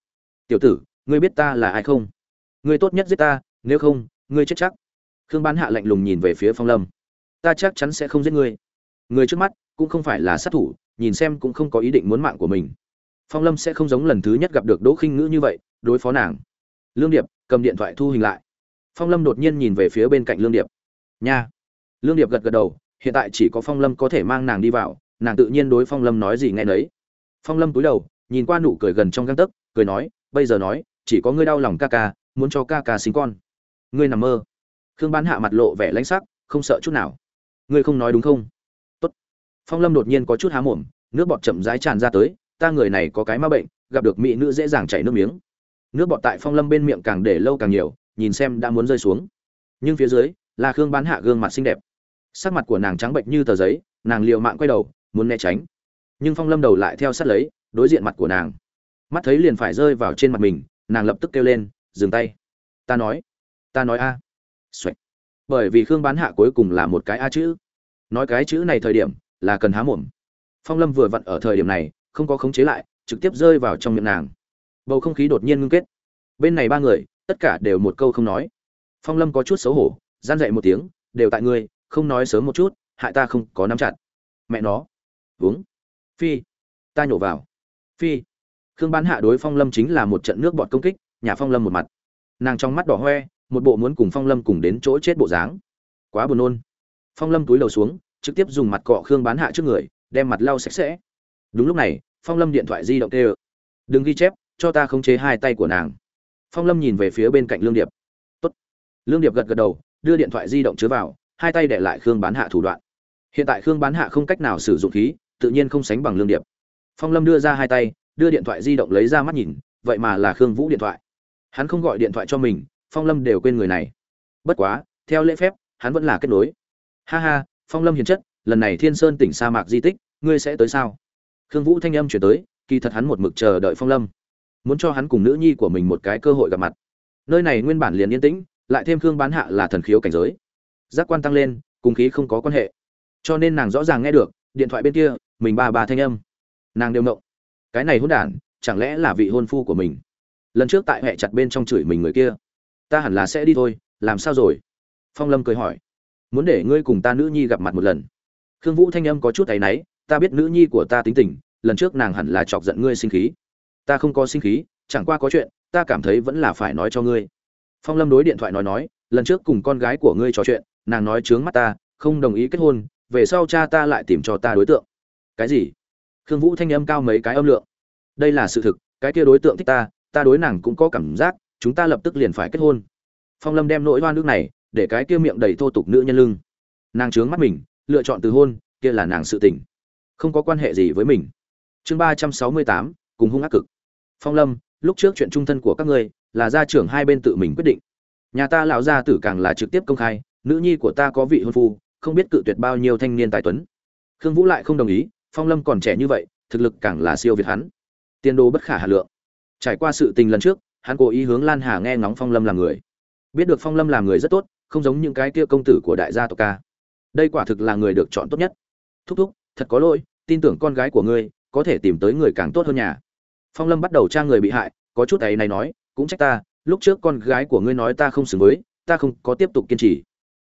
Tiểu tử, ngươi biết ta là ai không? Ngươi tốt nhất giết ta, nếu không, ngươi chết chắc. Khương ban hạ lạnh lùng nhìn về phía phong lâm. Ta chắc chắn sẽ không giết ngươi. Người trước mắt cũng không phải là sát thủ, nhìn xem cũng không có ý định muốn mạng của mình phong lâm sẽ không giống lần thứ nhất gặp được đỗ khinh ngữ như vậy, đối phó nàng. Lương điệp, cầm điện thoại thu hình lại. Phong lâm đột nhiên nhìn về phía bên cạnh lương điệp. Nha. Lương điệp gật gật đầu, hiện tại chỉ có phong lâm có thể mang nàng đi vào, nàng tự nhiên đối phong lâm nói gì nghe nấy. Phong lâm cúi đầu, nhìn qua nụ cười gần trong găng tấc, cười nói, bây giờ nói, chỉ có ngươi đau lòng ca ca, muốn cho ca ca sinh con. Ngươi nằm mơ. Khương bán hạ mặt lộ vẻ lãnh sắc, không sợ chút nào. Ngươi không nói đúng không? Tốt. phong lâm đột nhiên có chút há mồm, nước bọt chậm rãi tràn ra tới ta người này có cái ma bệnh, gặp được mỹ nữ dễ dàng chảy nước miếng. Nước bọt tại phong lâm bên miệng càng để lâu càng nhiều, nhìn xem đã muốn rơi xuống. Nhưng phía dưới là khương bán hạ gương mặt xinh đẹp. Sắc mặt của nàng trắng bệnh như tờ giấy, nàng liều mạng quay đầu, muốn né tránh. Nhưng phong lâm đầu lại theo sát lấy, đối diện mặt của nàng. Mắt thấy liền phải rơi vào trên mặt mình, nàng lập tức kêu lên, dừng tay. Ta nói ta nói a. Xoạch. bởi vì khương bán hạ cuối cùng là một cái a chữ. Nói cái chữ này thời điểm là cần há mồm. Phong lâm vừa vặn ở thời điểm này không có khống chế lại, trực tiếp rơi vào trong miệng nàng. Bầu không khí đột nhiên ngưng kết. Bên này ba người, tất cả đều một câu không nói. Phong lâm có chút xấu hổ, gian dậy một tiếng, đều tại ngươi, không nói sớm một chút, hại ta không có nắm chặt. Mẹ nó. Uống. Phi. Ta nhổ vào. Phi. Khương bán hạ đối phong lâm chính là một trận nước bọt công kích, nhà phong lâm một mặt. Nàng trong mắt đỏ hoe, một bộ muốn cùng phong lâm cùng đến chỗ chết bộ dáng. Quá buồn nôn. Phong lâm túi lầu xuống, trực tiếp dùng mặt cọ khương bán hạ trước người, đem mặt lau sạch sẽ đúng lúc này, phong lâm điện thoại di động kêu, đừng ghi chép, cho ta khống chế hai tay của nàng. Phong lâm nhìn về phía bên cạnh lương điệp. Tốt. lương điệp gật gật đầu, đưa điện thoại di động chứa vào, hai tay để lại khương bán hạ thủ đoạn. Hiện tại khương bán hạ không cách nào sử dụng khí, tự nhiên không sánh bằng lương điệp. Phong lâm đưa ra hai tay, đưa điện thoại di động lấy ra mắt nhìn, vậy mà là khương vũ điện thoại. Hắn không gọi điện thoại cho mình, phong lâm đều quên người này. Bất quá, theo lễ phép, hắn vẫn là kết nối. Ha ha, phong lâm hiền chất, lần này thiên sơn tỉnh sa mạc di tích, ngươi sẽ tới sao? Khương vũ thanh âm chuyển tới, kỳ thật hắn một mực chờ đợi phong lâm. Muốn cho hắn cùng nữ nhi của mình một cái cơ hội gặp mặt. Nơi này nguyên bản liền yên tĩnh, lại thêm khương bán hạ là thần khiếu cảnh giới. Giác quan tăng lên, cùng khí không có quan hệ. Cho nên nàng rõ ràng nghe được, điện thoại bên kia, mình ba ba thanh âm. Nàng đều ngộng. Cái này hỗn đản, chẳng lẽ là vị hôn phu của mình? Lần trước tại hệ chặt bên trong chửi mình người kia. Ta hẳn là sẽ đi thôi, làm sao rồi? Phong lâm cười hỏi. Muốn để ngươi cùng ta nữ nhi gặp mặt một lần. Khương vũ thanh âm có chút ấy náy, ta biết nữ nhi của ta tính tình lần trước nàng hẳn là chọc giận ngươi sinh khí. Ta không có sinh khí, chẳng qua có chuyện, ta cảm thấy vẫn là phải nói cho ngươi. Phong lâm đối điện thoại nói nói, lần trước cùng con gái của ngươi trò chuyện, nàng nói chướng mắt ta, không đồng ý kết hôn, về sau cha ta lại tìm cho ta đối tượng. Cái gì? Khương vũ thanh âm cao mấy cái âm lượng. Đây là sự thực, cái kia đối tượng thích ta ta đối nàng cũng có cảm giác, chúng ta lập tức liền phải kết hôn. Phong lâm đem nỗi hoa nước này, để cái kia miệng đầy thô tục nữ nhân lưng. Nàng trướng mắt mình, lựa chọn từ hôn, kia là nàng sự tình. Không có quan hệ gì với mình chương ba trăm sáu mươi tám, cùng hung ác cực. Phong lâm, lúc trước chuyện trung thân của các ngươi là gia trưởng hai bên tự mình quyết định. Nhà ta lão gia tử càng là trực tiếp công khai, nữ nhi của ta có vị hôn phu, không biết cự tuyệt bao nhiêu thanh niên tài tuấn. Khương vũ lại không đồng ý, phong lâm còn trẻ như vậy, thực lực càng là siêu việt hắn. Tiền đồ bất khả hà lượng. Trải qua sự tình lần trước, hắn cố ý hướng lan hà nghe ngóng phong lâm là người. Biết được phong lâm là người rất tốt, không giống những cái kia công tử của đại gia tộc ca. Đây quả thực là người được chọn tốt nhất. Thúc thúc, thật có lỗi, tin tưởng con gái của ngươi có thể tìm tới người càng tốt hơn nhà. Phong lâm bắt đầu tra người bị hại, có chút ấy này nói, cũng trách ta, lúc trước con gái của ngươi nói ta không xứng với, ta không có tiếp tục kiên trì.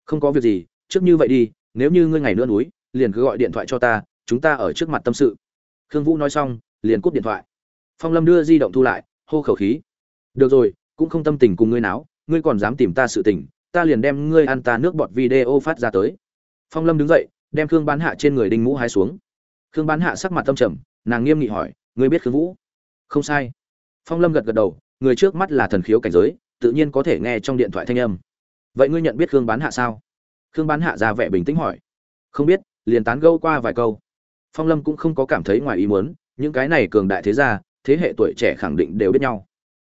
Không có việc gì, trước như vậy đi, nếu như ngươi ngày nữa núi, liền cứ gọi điện thoại cho ta, chúng ta ở trước mặt tâm sự. Khương vũ nói xong, liền cúp điện thoại. Phong lâm đưa di động thu lại, hô khẩu khí. Được rồi, cũng không tâm tình cùng ngươi náo, ngươi còn dám tìm ta sự tình, ta liền đem ngươi ăn ta nước bọt video phát ra tới. Phong lâm đứng dậy, đem khương bán hạ trên người đinh mũ hai xuống. Khương bán hạ sắc mặt tâm trầm nàng nghiêm nghị hỏi, ngươi biết khương vũ? Không sai. Phong lâm gật gật đầu, người trước mắt là thần khiếu cảnh giới, tự nhiên có thể nghe trong điện thoại thanh âm. Vậy ngươi nhận biết khương bán hạ sao? Khương bán hạ ra vẻ bình tĩnh hỏi. Không biết, liền tán gâu qua vài câu. Phong lâm cũng không có cảm thấy ngoài ý muốn, những cái này cường đại thế gia, thế hệ tuổi trẻ khẳng định đều biết nhau.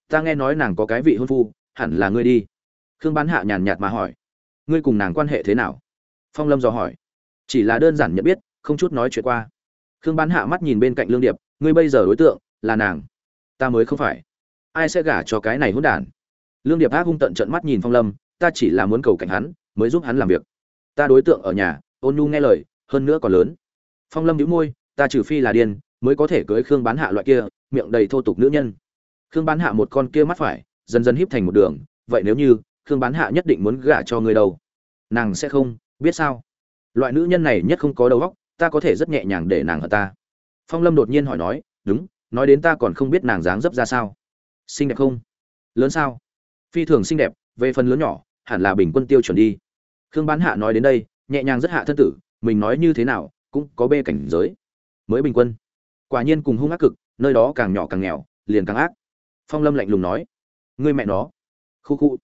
Ta nghe nói nàng có cái vị hôn phu, hẳn là ngươi đi. Khương bán hạ nhàn nhạt mà hỏi. Ngươi cùng nàng quan hệ thế nào? Phong lâm dò hỏi. Chỉ là đơn giản nhận biết, không chút nói chuyện qua khương bán hạ mắt nhìn bên cạnh lương điệp, ngươi bây giờ đối tượng là nàng. Ta mới không phải. Ai sẽ gả cho cái này hôn đản? Lương điệp ác hung tận trận mắt nhìn phong lâm, ta chỉ là muốn cầu cảnh hắn, mới giúp hắn làm việc. Ta đối tượng ở nhà, ôn nhu nghe lời, hơn nữa còn lớn. Phong lâm đĩu môi, ta trừ phi là điên, mới có thể cưới khương bán hạ loại kia, miệng đầy thô tục nữ nhân. Khương bán hạ một con kia mắt phải, dần dần híp thành một đường, vậy nếu như khương bán hạ nhất định muốn gả cho người đâu? Nàng sẽ không, biết sao? Loại nữ nhân này nhất không có đầu óc ta có thể rất nhẹ nhàng để nàng ở ta. Phong lâm đột nhiên hỏi nói, đúng, nói đến ta còn không biết nàng dáng dấp ra sao. Xinh đẹp không? Lớn sao? Phi thường xinh đẹp, về phần lớn nhỏ, hẳn là bình quân tiêu chuẩn đi. Khương bán hạ nói đến đây, nhẹ nhàng rất hạ thân tử, mình nói như thế nào, cũng có bê cảnh giới. Mới bình quân. Quả nhiên cùng hung ác cực, nơi đó càng nhỏ càng nghèo, liền càng ác. Phong lâm lạnh lùng nói, ngươi mẹ nó. Khu khu.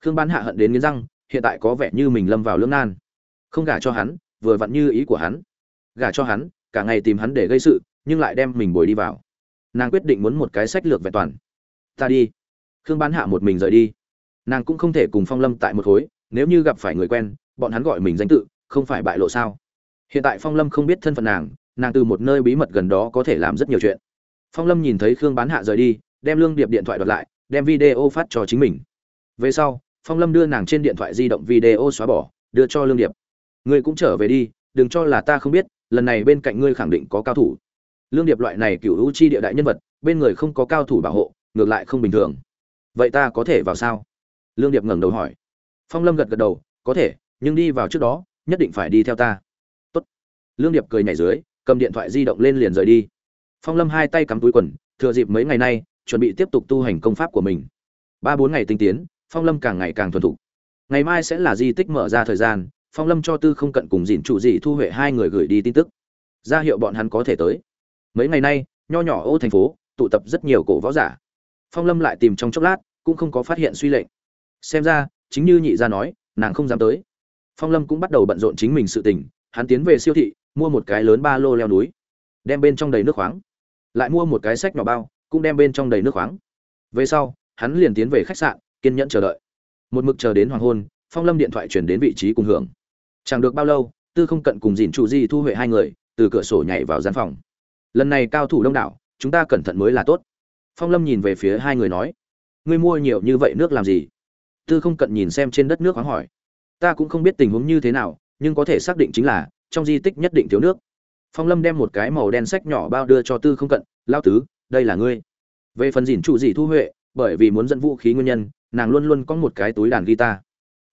Khương bán hạ hận đến nghiến răng, hiện tại có vẻ như mình lâm vào lưỡng nan. Không gả cho hắn, vừa vặn như ý của hắn gả cho hắn, cả ngày tìm hắn để gây sự, nhưng lại đem mình bồi đi vào. Nàng quyết định muốn một cái sách lược vẹn toàn. Ta đi. Khương bán hạ một mình rời đi. Nàng cũng không thể cùng phong lâm tại một khối, nếu như gặp phải người quen, bọn hắn gọi mình danh tự, không phải bại lộ sao? Hiện tại phong lâm không biết thân phận nàng nàng từ một nơi bí mật gần đó có thể làm rất nhiều chuyện. Phong lâm nhìn thấy khương bán hạ rời đi, đem lương điệp điện thoại đoạt lại, đem video phát cho chính mình. Về sau, phong lâm đưa nàng trên điện thoại di động video xóa bỏ, đưa cho lương điệp. Người cũng trở về đi, đừng cho là ta không biết lần này bên cạnh ngươi khẳng định có cao thủ. Lương điệp loại này cựu hữu chi địa đại nhân vật, bên người không có cao thủ bảo hộ, ngược lại không bình thường. Vậy ta có thể vào sao? Lương điệp ngẩng đầu hỏi. Phong lâm gật gật đầu, có thể, nhưng đi vào trước đó, nhất định phải đi theo ta. Tốt. lương điệp cười nhảy dưới, cầm điện thoại di động lên liền rời đi. Phong lâm hai tay cắm túi quần, thừa dịp mấy ngày nay, chuẩn bị tiếp tục tu hành công pháp của mình. Ba bốn ngày tinh tiến, phong lâm càng ngày càng thuần thục. Ngày mai sẽ là di tích mở ra thời gian phong lâm cho tư không cận cùng dìn chủ dị thu huệ hai người gửi đi tin tức. Ra hiệu bọn hắn có thể tới. Mấy ngày nay, nho nhỏ ô thành phố, tụ tập rất nhiều cổ võ giả. Phong lâm lại tìm trong chốc lát, cũng không có phát hiện suy lệnh. Xem ra, chính như nhị gia nói, nàng không dám tới. Phong lâm cũng bắt đầu bận rộn chính mình sự tình, hắn tiến về siêu thị, mua một cái lớn ba lô leo núi, đem bên trong đầy nước khoáng. Lại mua một cái sách nhỏ bao, cũng đem bên trong đầy nước khoáng. Về sau, hắn liền tiến về khách sạn, kiên nhẫn chờ đợi. Một mực chờ đến hoàng hôn, phong lâm điện thoại chuyển đến vị trí cùng hưởng chẳng được bao lâu, tư không cận cùng dìn trụ di thu huệ hai người, từ cửa sổ nhảy vào gian phòng. Lần này cao thủ đông đảo, chúng ta cẩn thận mới là tốt. Phong lâm nhìn về phía hai người nói, ngươi mua nhiều như vậy nước làm gì? Tư không cận nhìn xem trên đất nước khoáng hỏi, ta cũng không biết tình huống như thế nào, nhưng có thể xác định chính là, trong di tích nhất định thiếu nước. Phong lâm đem một cái màu đen sách nhỏ bao đưa cho tư không cận lao tứ, đây là ngươi. Về phần dìn trụ dị thu huệ, bởi vì muốn dẫn vũ khí nguyên nhân, nàng luôn luôn có một cái túi đàn guitar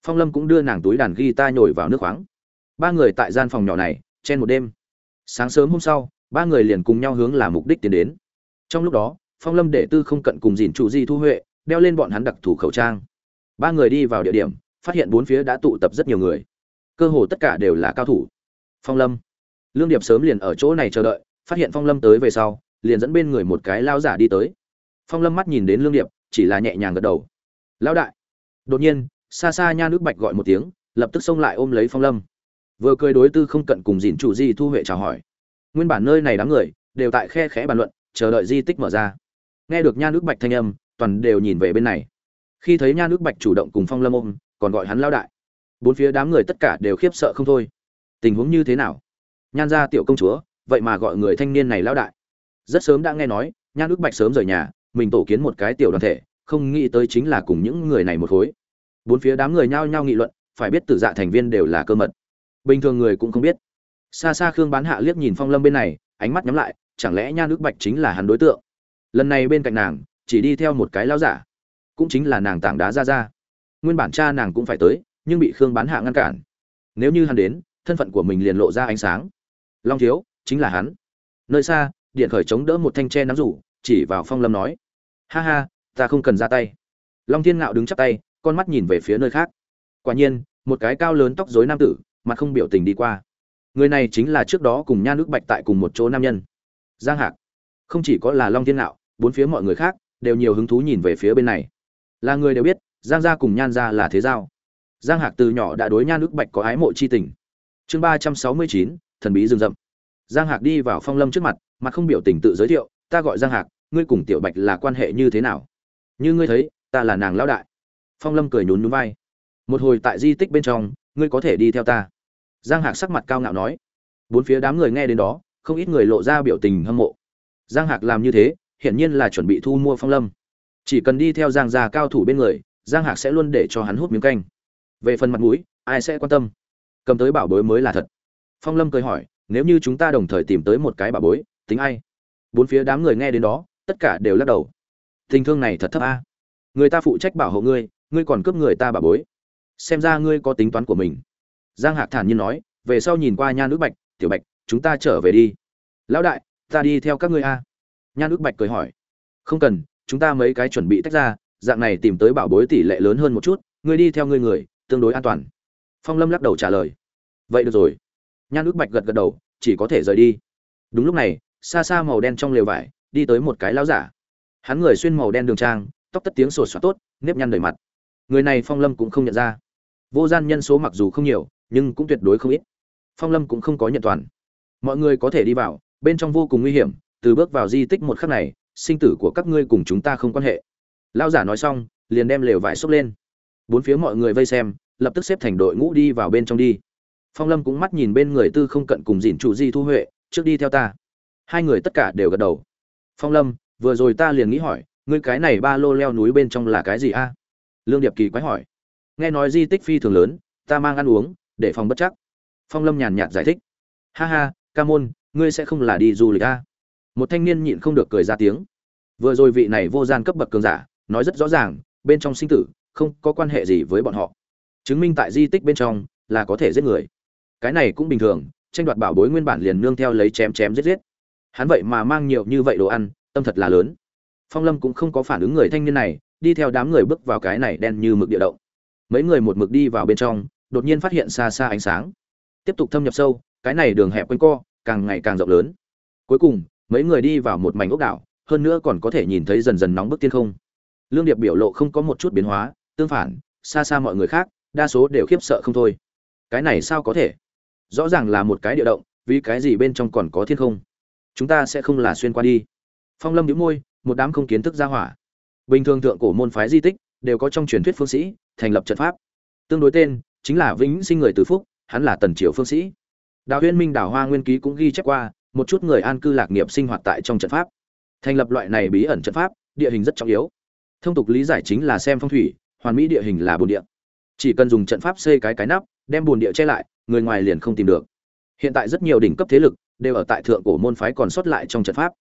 phong lâm cũng đưa nàng túi đàn guitar nhồi vào nước khoáng. Ba người tại gian phòng nhỏ này, chen một đêm. Sáng sớm hôm sau, ba người liền cùng nhau hướng là mục đích tiến đến. Trong lúc đó, phong lâm để tư không cận cùng dìn trụ di thu huệ, đeo lên bọn hắn đặc thủ khẩu trang. Ba người đi vào địa điểm, phát hiện bốn phía đã tụ tập rất nhiều người. Cơ hồ tất cả đều là cao thủ. Phong lâm. Lương điệp sớm liền ở chỗ này chờ đợi, phát hiện phong lâm tới về sau, liền dẫn bên người một cái lao giả đi tới. Phong lâm mắt nhìn đến lương điệp, chỉ là nhẹ nhàng gật đầu. Lão đại. Đột nhiên xa xa nha nước bạch gọi một tiếng, lập tức xông lại ôm lấy phong lâm. Vừa cười đối tư không cận cùng dìn chủ di thu huệ chào hỏi. Nguyên bản nơi này đám người, đều tại khe khẽ bàn luận, chờ đợi di tích mở ra. Nghe được nha nước bạch thanh âm, toàn đều nhìn về bên này. Khi thấy nha nước bạch chủ động cùng phong lâm ôm, còn gọi hắn lao đại. Bốn phía đám người tất cả đều khiếp sợ không thôi. Tình huống như thế nào? Nhan ra tiểu công chúa, vậy mà gọi người thanh niên này lao đại. Rất sớm đã nghe nói, nha nước bạch sớm rời nhà, mình tổ kiến một cái tiểu đoàn thể, không nghĩ tới chính là cùng những người này một khối bốn phía đám người nhao nhao nghị luận, phải biết tử dạ thành viên đều là cơ mật. Bình thường người cũng không biết. Xa xa khương bán hạ liếc nhìn phong lâm bên này, ánh mắt nhắm lại, chẳng lẽ nha nước bạch chính là hắn đối tượng? Lần này bên cạnh nàng, chỉ đi theo một cái lao giả, cũng chính là nàng tảng đá ra ra nguyên bản cha nàng cũng phải tới, nhưng bị khương bán hạ ngăn cản. Nếu như hắn đến, thân phận của mình liền lộ ra ánh sáng. Long thiếu, chính là hắn. Nơi xa, điện khởi chống đỡ một thanh tre nắm rủ, chỉ vào phong lâm nói, ha ha, ta không cần ra tay. Long thiên ngạo đứng chắp tay con mắt nhìn về phía nơi khác. Quả nhiên, một cái cao lớn tóc rối nam tử, mặt không biểu tình đi qua. Người này chính là trước đó cùng nha nước bạch tại cùng một chỗ nam nhân. Giang hạc. Không chỉ có là long thiên nạo bốn phía mọi người khác đều nhiều hứng thú nhìn về phía bên này. Là người đều biết, giang gia cùng nhan gia là thế giao. Giang hạc từ nhỏ đã đối nha nước bạch có ái mộ chi tình. Chương ba trăm sáu mươi chín, thần bí rừng rậm. Giang hạc đi vào phong lâm trước mặt mặt không biểu tình tự giới thiệu, ta gọi giang hạc, ngươi cùng tiểu bạch là quan hệ như thế nào? Như ngươi thấy, ta là nàng lão đại phong lâm cười nhún nhún vai. Một hồi tại di tích bên trong, ngươi có thể đi theo ta. Giang hạc sắc mặt cao ngạo nói. Bốn phía đám người nghe đến đó, không ít người lộ ra biểu tình hâm mộ. Giang hạc làm như thế, hiển nhiên là chuẩn bị thu mua phong lâm. Chỉ cần đi theo giang gia cao thủ bên người, giang hạc sẽ luôn để cho hắn hút miếng canh. Về phần mặt mũi, ai sẽ quan tâm? Cầm tới bảo bối mới là thật. Phong lâm cười hỏi, nếu như chúng ta đồng thời tìm tới một cái bảo bối, tính ai? Bốn phía đám người nghe đến đó, tất cả đều lắc đầu. Tình thương này thật thấp a. Người ta phụ trách bảo hộ ngươi ngươi còn cướp người ta bảo bối. Xem ra ngươi có tính toán của mình. Giang hạc thản nhiên nói, về sau nhìn qua nha nước bạch, tiểu bạch, chúng ta trở về đi. Lão đại, ta đi theo các ngươi a. Nha nước bạch cười hỏi, không cần, chúng ta mấy cái chuẩn bị tách ra, dạng này tìm tới bảo bối tỷ lệ lớn hơn một chút, ngươi đi theo ngươi người, tương đối an toàn. Phong lâm lắc đầu trả lời, vậy được rồi. Nhan ước bạch gật gật đầu, chỉ có thể rời đi. Đúng lúc này, xa xa màu đen trong lều vải, đi tới một cái lão giả. Hắn người xuyên màu đen đường trang, tóc tất tiếng sột soát tốt, nếp nhăn đầy mặt người này phong lâm cũng không nhận ra. Vô gian nhân số mặc dù không nhiều, nhưng cũng tuyệt đối không ít. Phong lâm cũng không có nhận toàn. Mọi người có thể đi vào, bên trong vô cùng nguy hiểm, từ bước vào di tích một khắc này, sinh tử của các ngươi cùng chúng ta không quan hệ. Lao giả nói xong, liền đem lều vải xốc lên. Bốn phía mọi người vây xem, lập tức xếp thành đội ngũ đi vào bên trong đi. Phong lâm cũng mắt nhìn bên người tư không cận cùng dìn chủ di thu huệ, trước đi theo ta. Hai người tất cả đều gật đầu. Phong lâm, vừa rồi ta liền nghĩ hỏi, ngươi cái này ba lô leo núi bên trong là cái gì a? Lương điệp kỳ quái hỏi. Nghe nói di tích phi thường lớn, ta mang ăn uống, để phòng bất chắc. Phong lâm nhàn nhạt giải thích. Ha ha, ca môn, ngươi sẽ không là đi du lịch a một thanh niên nhịn không được cười ra tiếng. Vừa rồi vị này vô gian cấp bậc cường giả, nói rất rõ ràng, bên trong sinh tử, không có quan hệ gì với bọn họ. Chứng minh tại di tích bên trong, là có thể giết người. Cái này cũng bình thường, tranh đoạt bảo bối nguyên bản liền nương theo lấy chém chém giết giết. Hắn vậy mà mang nhiều như vậy đồ ăn, tâm thật là lớn. Phong lâm cũng không có phản ứng người thanh niên này đi theo đám người bước vào cái này đen như mực địa động. Mấy người một mực đi vào bên trong, đột nhiên phát hiện xa xa ánh sáng. Tiếp tục thâm nhập sâu, cái này đường hẹp quanh co, càng ngày càng rộng lớn. Cuối cùng, mấy người đi vào một mảnh ốc đảo, hơn nữa còn có thể nhìn thấy dần dần nóng bức tiên không. Lương điệp biểu lộ không có một chút biến hóa, tương phản, xa xa mọi người khác, đa số đều khiếp sợ không thôi. Cái này sao có thể? Rõ ràng là một cái địa động, vì cái gì bên trong còn có thiên không? Chúng ta sẽ không là xuyên qua đi. Phong lâm nhíu môi, một đám không kiến thức ra hỏa bình thường thượng cổ môn phái di tích đều có trong truyền thuyết phương sĩ thành lập trận pháp. Tương đối tên chính là vĩnh sinh người từ phúc, hắn là tần triều phương sĩ. Đào huyên minh đào hoa nguyên ký cũng ghi chép qua, một chút người an cư lạc nghiệp sinh hoạt tại trong trận pháp. Thành lập loại này bí ẩn trận pháp, địa hình rất trọng yếu. Thông tục lý giải chính là xem phong thủy, hoàn mỹ địa hình là bồn địa. Chỉ cần dùng trận pháp xây cái cái nắp, đem bồn địa che lại, người ngoài liền không tìm được. Hiện tại rất nhiều đỉnh cấp thế lực đều ở tại thượng cổ môn phái còn sót lại trong trận pháp.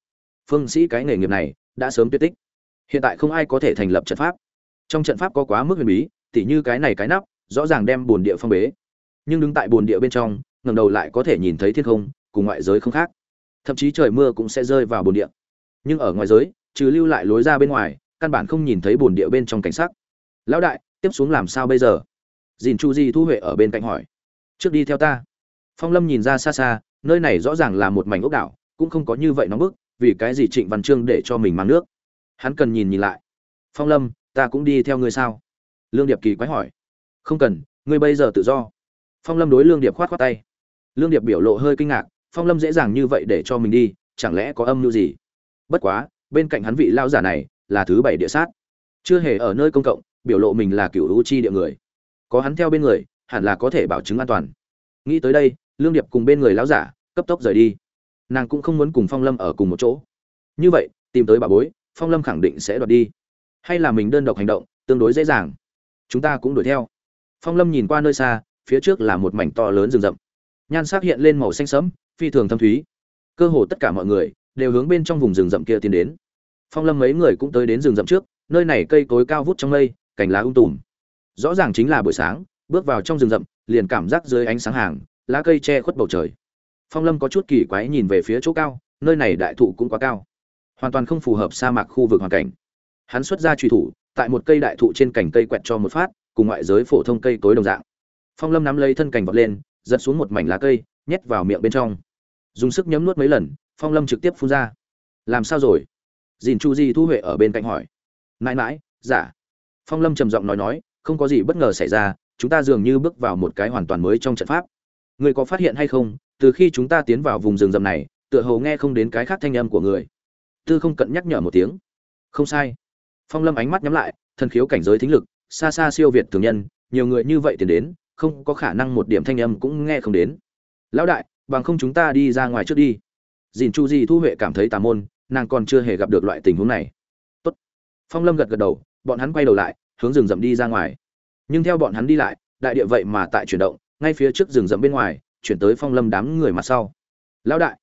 Phương sĩ cái nghề nghiệp này đã sớm tuyệt tích hiện tại không ai có thể thành lập trận pháp. Trong trận pháp có quá mức huyền bí, tỉ như cái này cái nắp, rõ ràng đem bồn địa phong bế. Nhưng đứng tại bồn địa bên trong, ngẩng đầu lại có thể nhìn thấy thiên không, cùng ngoại giới không khác. Thậm chí trời mưa cũng sẽ rơi vào bồn địa. Nhưng ở ngoài giới, trừ lưu lại lối ra bên ngoài, căn bản không nhìn thấy bồn địa bên trong cảnh sắc. Lão đại, tiếp xuống làm sao bây giờ? Dìn chu di thu huệ ở bên cạnh hỏi. Trước đi theo ta. Phong lâm nhìn ra xa xa, nơi này rõ ràng là một mảnh ốc đảo, cũng không có như vậy nóng bức, vì cái gì trịnh văn trương để cho mình mang nước? Hắn cần nhìn nhìn lại. Phong lâm, ta cũng đi theo ngươi sao? Lương điệp kỳ quái hỏi. Không cần, ngươi bây giờ tự do. Phong lâm đối lương điệp khoát khoát tay. Lương điệp biểu lộ hơi kinh ngạc, phong lâm dễ dàng như vậy để cho mình đi, chẳng lẽ có âm mưu gì? Bất quá, bên cạnh hắn vị lao giả này là thứ bảy địa sát. Chưa hề ở nơi công cộng, biểu lộ mình là cựu u chi địa người. Có hắn theo bên người, hẳn là có thể bảo chứng an toàn. Nghĩ tới đây, lương điệp cùng bên người lão giả cấp tốc rời đi. Nàng cũng không muốn cùng phong lâm ở cùng một chỗ. Như vậy, tìm tới bà bối phong lâm khẳng định sẽ đoạt đi. Hay là mình đơn độc hành động, tương đối dễ dàng. Chúng ta cũng đuổi theo. Phong lâm nhìn qua nơi xa, phía trước là một mảnh to lớn rừng rậm. Nhan sắc hiện lên màu xanh sẫm, phi thường thâm thúy. Cơ hồ tất cả mọi người đều hướng bên trong vùng rừng rậm kia tiến đến. Phong lâm mấy người cũng tới đến rừng rậm trước, nơi này cây cối cao vút trong mây, cành lá um tùm. Rõ ràng chính là buổi sáng, bước vào trong rừng rậm, liền cảm giác dưới ánh sáng hàng, lá cây che khuất bầu trời. Phong lâm có chút kỳ quái nhìn về phía chỗ cao, nơi này đại thụ cũng quá cao hoàn toàn không phù hợp sa mạc khu vực hoàn cảnh. Hắn xuất ra truy thủ, tại một cây đại thụ trên cành cây quẹt cho một phát, cùng ngoại giới phổ thông cây cối đồng dạng. Phong lâm nắm lấy thân cành vọt lên, giật xuống một mảnh lá cây, nhét vào miệng bên trong. Dùng sức nhấm nuốt mấy lần, phong lâm trực tiếp phun ra. Làm sao rồi? Dìn chu di thu huệ ở bên cạnh hỏi. Mãi mãi giả phong lâm trầm giọng nói nói, không có gì bất ngờ xảy ra, chúng ta dường như bước vào một cái hoàn toàn mới trong trận pháp. Người có phát hiện hay không? Từ khi chúng ta tiến vào vùng rừng rậm này, tựa hồ nghe không đến cái khác thanh âm của người tư không cận nhắc nhở một tiếng. Không sai. Phong lâm ánh mắt nhắm lại, thần khiếu cảnh giới thính lực, xa xa siêu việt thường nhân, nhiều người như vậy tiến đến, không có khả năng một điểm thanh âm cũng nghe không đến. Lão đại, bằng không chúng ta đi ra ngoài trước đi. Dìn chu di thu huệ cảm thấy tà môn, nàng còn chưa hề gặp được loại tình huống này. Tốt. phong lâm gật gật đầu, bọn hắn quay đầu lại, hướng rừng rậm đi ra ngoài. Nhưng theo bọn hắn đi lại, đại địa vậy mà tại chuyển động, ngay phía trước rừng rậm bên ngoài, chuyển tới phong lâm đám người mặt sau. Lão đại.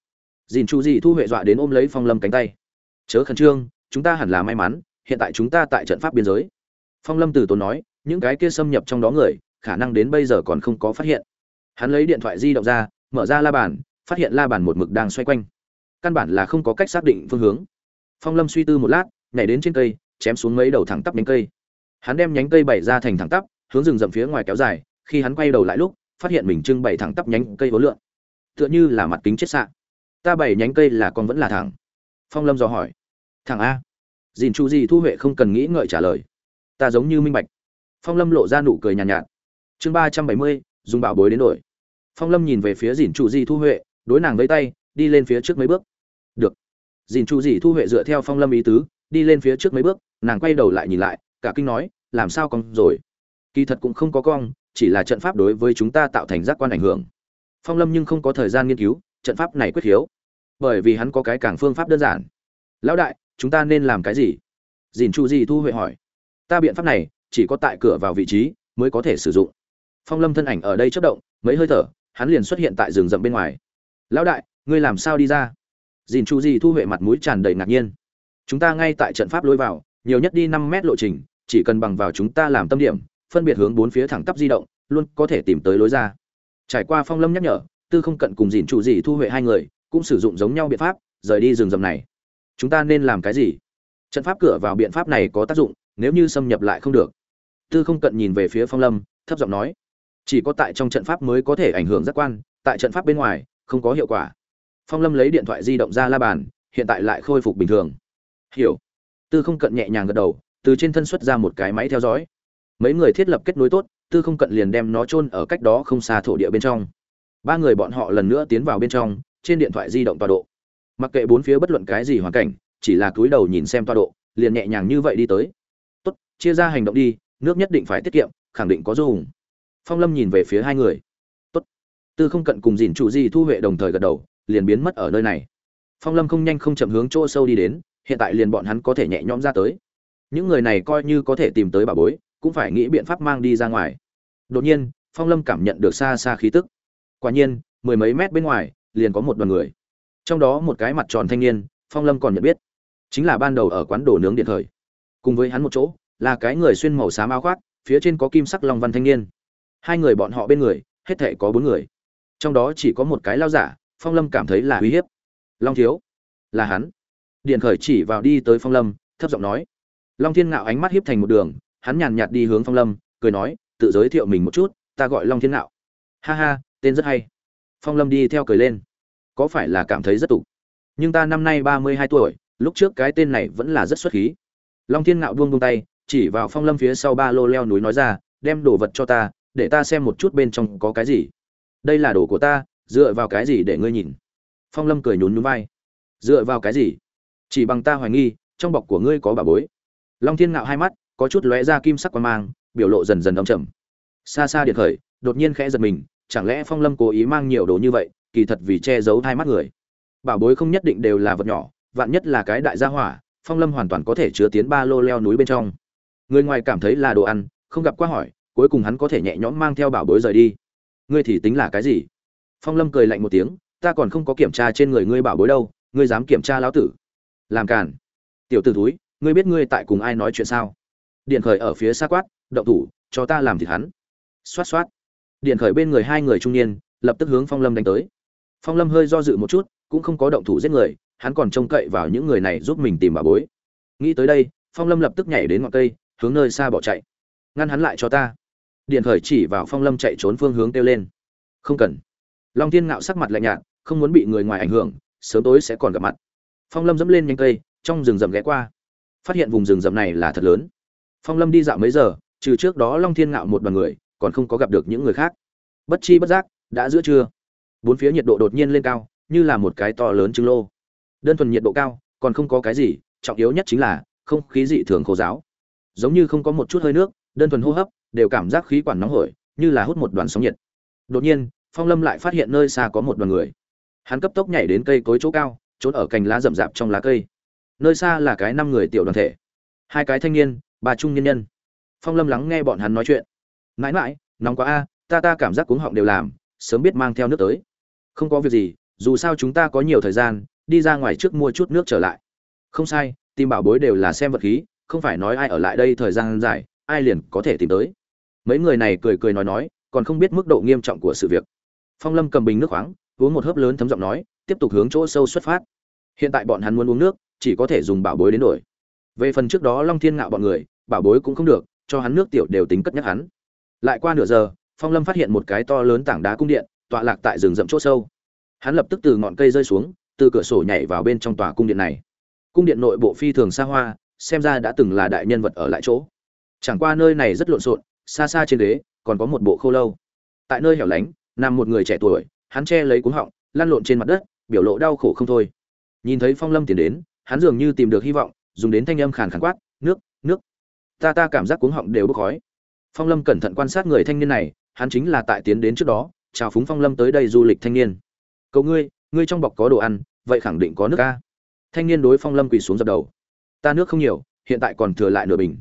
Dìn chu di thu huệ dọa đến ôm lấy phong lâm cánh tay chớ khẩn trương, chúng ta hẳn là may mắn, hiện tại chúng ta tại trận pháp biên giới. Phong lâm từ tốn nói, những cái kia xâm nhập trong đó người, khả năng đến bây giờ còn không có phát hiện. Hắn lấy điện thoại di động ra, mở ra la bàn, phát hiện la bàn một mực đang xoay quanh. Căn bản là không có cách xác định phương hướng. Phong lâm suy tư một lát, nhảy đến trên cây, chém xuống mấy đầu thẳng tắp nhánh cây. Hắn đem nhánh cây bày ra thành thẳng tắp, hướng rừng rậm phía ngoài kéo dài, khi hắn quay đầu lại lúc, phát hiện mình trưng bày thẳng tắp nhánh cây hối lượng tựa như là mặt kính chết sạn ta bày nhánh cây là con vẫn là thẳng phong lâm dò hỏi. Thằng a dìn chu gì thu huệ không cần nghĩ ngợi trả lời. Ta giống như minh bạch. Phong lâm lộ ra nụ cười nhàn nhạt, nhạt. Chương ba trăm bảy mươi dùng bảo bối đến đổi. Phong lâm nhìn về phía dìn chu di thu huệ đối nàng với tay đi lên phía trước mấy bước. Được. Dìn chu di thu huệ dựa theo phong lâm ý tứ đi lên phía trước mấy bước nàng quay đầu lại nhìn lại cả kinh nói làm sao con rồi? Kỳ thật cũng không có cong chỉ là trận pháp đối với chúng ta tạo thành giác quan ảnh hưởng. Phong lâm nhưng không có thời gian nghiên cứu trận pháp này quyết hiếu bởi vì hắn có cái cảng phương pháp đơn giản. Lão đại, chúng ta nên làm cái gì? Dìn chu di thu huệ hỏi. Ta biện pháp này, chỉ có tại cửa vào vị trí, mới có thể sử dụng. Phong lâm thân ảnh ở đây chất động, mấy hơi thở, hắn liền xuất hiện tại rừng rậm bên ngoài. Lão đại, ngươi làm sao đi ra? Dìn chu di thu huệ mặt mũi tràn đầy ngạc nhiên. Chúng ta ngay tại trận pháp lối vào, nhiều nhất đi năm mét lộ trình, chỉ cần bằng vào chúng ta làm tâm điểm, phân biệt hướng bốn phía thẳng tắp di động, luôn có thể tìm tới lối ra. Trải qua phong lâm nhắc nhở, tư không cận cùng dìn chu di thu huệ hai người cũng sử dụng giống nhau biện pháp, rời đi rừng rậm này. Chúng ta nên làm cái gì? Trận pháp cửa vào biện pháp này có tác dụng, nếu như xâm nhập lại không được. Tư không cận nhìn về phía phong lâm, thấp giọng nói, chỉ có tại trong trận pháp mới có thể ảnh hưởng giác quan, tại trận pháp bên ngoài, không có hiệu quả. Phong lâm lấy điện thoại di động ra la bàn, hiện tại lại khôi phục bình thường. Hiểu. Tư không cận nhẹ nhàng gật đầu, từ trên thân xuất ra một cái máy theo dõi. Mấy người thiết lập kết nối tốt, tư không cận liền đem nó chôn ở cách đó không xa thổ địa bên trong. Ba người bọn họ lần nữa tiến vào bên trong trên điện thoại di động tọa độ. Mặc kệ bốn phía bất luận cái gì hoàn cảnh, chỉ là cúi đầu nhìn xem tọa độ, liền nhẹ nhàng như vậy đi tới. Tốt, chia ra hành động đi, nước nhất định phải tiết kiệm, khẳng định có dùng phong lâm nhìn về phía hai người. Tốt. Tư không cận cùng dìn chủ di thu huệ đồng thời gật đầu, liền biến mất ở nơi này. Phong lâm không nhanh không chậm hướng chỗ sâu đi đến, hiện tại liền bọn hắn có thể nhẹ nhõm ra tới. Những người này coi như có thể tìm tới bà bối, cũng phải nghĩ biện pháp mang đi ra ngoài. Đột nhiên, phong lâm cảm nhận được xa xa khí tức. Quả nhiên, mười mấy mét bên ngoài liền có một đoàn người. Trong đó một cái mặt tròn thanh niên, phong lâm còn nhận biết. Chính là ban đầu ở quán đồ nướng điện thời. Cùng với hắn một chỗ, là cái người xuyên màu xám áo khoác, phía trên có kim sắc long văn thanh niên. Hai người bọn họ bên người, hết thể có bốn người. Trong đó chỉ có một cái lao giả, phong lâm cảm thấy là uy hiếp. Long thiếu, là hắn. Điện khởi chỉ vào đi tới phong lâm, thấp giọng nói. Long thiên ngạo ánh mắt hiếp thành một đường, hắn nhàn nhạt đi hướng phong lâm, cười nói, tự giới thiệu mình một chút, ta gọi long thiên ngạo. Ha ha, tên rất hay phong lâm đi theo cười lên. Có phải là cảm thấy rất tục? Nhưng ta năm nay ba mươi hai tuổi, lúc trước cái tên này vẫn là rất xuất khí. Long thiên ngạo buông buông tay, chỉ vào phong lâm phía sau ba lô leo núi nói ra, đem đồ vật cho ta, để ta xem một chút bên trong có cái gì. Đây là đồ của ta, dựa vào cái gì để ngươi nhìn? Phong lâm cười nhún nhún vai. Dựa vào cái gì? Chỉ bằng ta hoài nghi, trong bọc của ngươi có bà bối. Long thiên ngạo hai mắt, có chút lóe ra kim sắc quan mang, biểu lộ dần dần đông trầm. Xa xa điện khởi, đột nhiên khẽ giật mình chẳng lẽ phong lâm cố ý mang nhiều đồ như vậy, kỳ thật vì che giấu hai mắt người. Bảo bối không nhất định đều là vật nhỏ, vạn nhất là cái đại gia hỏa, phong lâm hoàn toàn có thể chứa tiến ba lô leo núi bên trong. Người ngoài cảm thấy là đồ ăn, không gặp qua hỏi, cuối cùng hắn có thể nhẹ nhõm mang theo bảo bối rời đi. Ngươi thì tính là cái gì? Phong lâm cười lạnh một tiếng, ta còn không có kiểm tra trên người ngươi bảo bối đâu, ngươi dám kiểm tra lão tử. Làm cản tiểu t ử túi ngươi biết ngươi tại cùng ai nói chuyện sao? Điện khởi ở phía xa quát, động thủ, cho ta làm thịt hắn. Xoát xoát điện khởi bên người hai người trung niên, lập tức hướng phong lâm đánh tới. Phong lâm hơi do dự một chút, cũng không có động thủ giết người, hắn còn trông cậy vào những người này giúp mình tìm bà bối. Nghĩ tới đây, phong lâm lập tức nhảy đến ngọn cây, hướng nơi xa bỏ chạy. Ngăn hắn lại cho ta. Điện khởi chỉ vào phong lâm chạy trốn phương hướng kêu lên. Không cần. Long tiên ngạo sắc mặt lạnh nhạt, không muốn bị người ngoài ảnh hưởng, sớm tối sẽ còn gặp mặt. Phong lâm dẫm lên nhanh cây, trong rừng rậm ghé qua. Phát hiện vùng rừng rậm này là thật lớn. Phong lâm đi dạo mấy giờ, trừ trước đó long thiên ngạo một đoàn người còn không có gặp được những người khác. Bất chi bất giác, đã giữa trưa. Bốn phía nhiệt độ đột nhiên lên cao, như là một cái to lớn trứng lô. Đơn thuần nhiệt độ cao, còn không có cái gì, trọng yếu nhất chính là không khí dị thường khô giáo giống như không có một chút hơi nước, đơn thuần hô hấp, đều cảm giác khí quản nóng hổi, như là hút một đoàn sóng nhiệt. Đột nhiên, phong lâm lại phát hiện nơi xa có một đoàn người. Hắn cấp tốc nhảy đến cây cối chỗ cao, trốn ở cành lá rậm rạp trong lá cây. Nơi xa là cái năm người tiểu đoàn thể. Hai cái thanh niên, ba trung nhân nhân. Phong lâm lắng nghe bọn hắn nói chuyện mãi mãi, nóng quá a, ta ta cảm giác cuống họng đều làm, sớm biết mang theo nước tới. Không có việc gì, dù sao chúng ta có nhiều thời gian, đi ra ngoài trước mua chút nước trở lại. Không sai, tìm bảo bối đều là xem vật khí, không phải nói ai ở lại đây thời gian dài, ai liền có thể tìm tới. Mấy người này cười cười nói nói, còn không biết mức độ nghiêm trọng của sự việc. Phong lâm cầm bình nước khoáng, uống một hớp lớn thấm giọng nói, tiếp tục hướng chỗ sâu xuất phát. Hiện tại bọn hắn muốn uống nước, chỉ có thể dùng bảo bối đến đổi. Về phần trước đó long thiên ngạo bọn người, bảo bối cũng không được, cho hắn nước tiểu đều tính cất nhắc hắn lại qua nửa giờ, phong lâm phát hiện một cái to lớn tảng đá cung điện, tọa lạc tại rừng rậm chỗ sâu. Hắn lập tức từ ngọn cây rơi xuống, từ cửa sổ nhảy vào bên trong tòa cung điện này. Cung điện nội bộ phi thường xa hoa, xem ra đã từng là đại nhân vật ở lại chỗ. Chẳng qua nơi này rất lộn xộn, xa xa trên ghế, còn có một bộ khô lâu. Tại nơi hẻo lánh, nằm một người trẻ tuổi, hắn che lấy cuống họng, lăn lộn trên mặt đất, biểu lộ đau khổ không thôi. Nhìn thấy phong lâm tiến đến, hắn dường như tìm được hy vọng, dùng đến thanh âm khàn khàn quát, nước nước, ta ta cảm giác cuống họng đều bốc khói phong lâm cẩn thận quan sát người thanh niên này, hắn chính là tại tiến đến trước đó, chào phúng phong lâm tới đây du lịch thanh niên. Cậu ngươi ngươi trong bọc có đồ ăn, vậy khẳng định có nước a." thanh niên đối phong lâm quỳ xuống dập đầu. Ta nước không nhiều, hiện tại còn thừa lại nửa bình.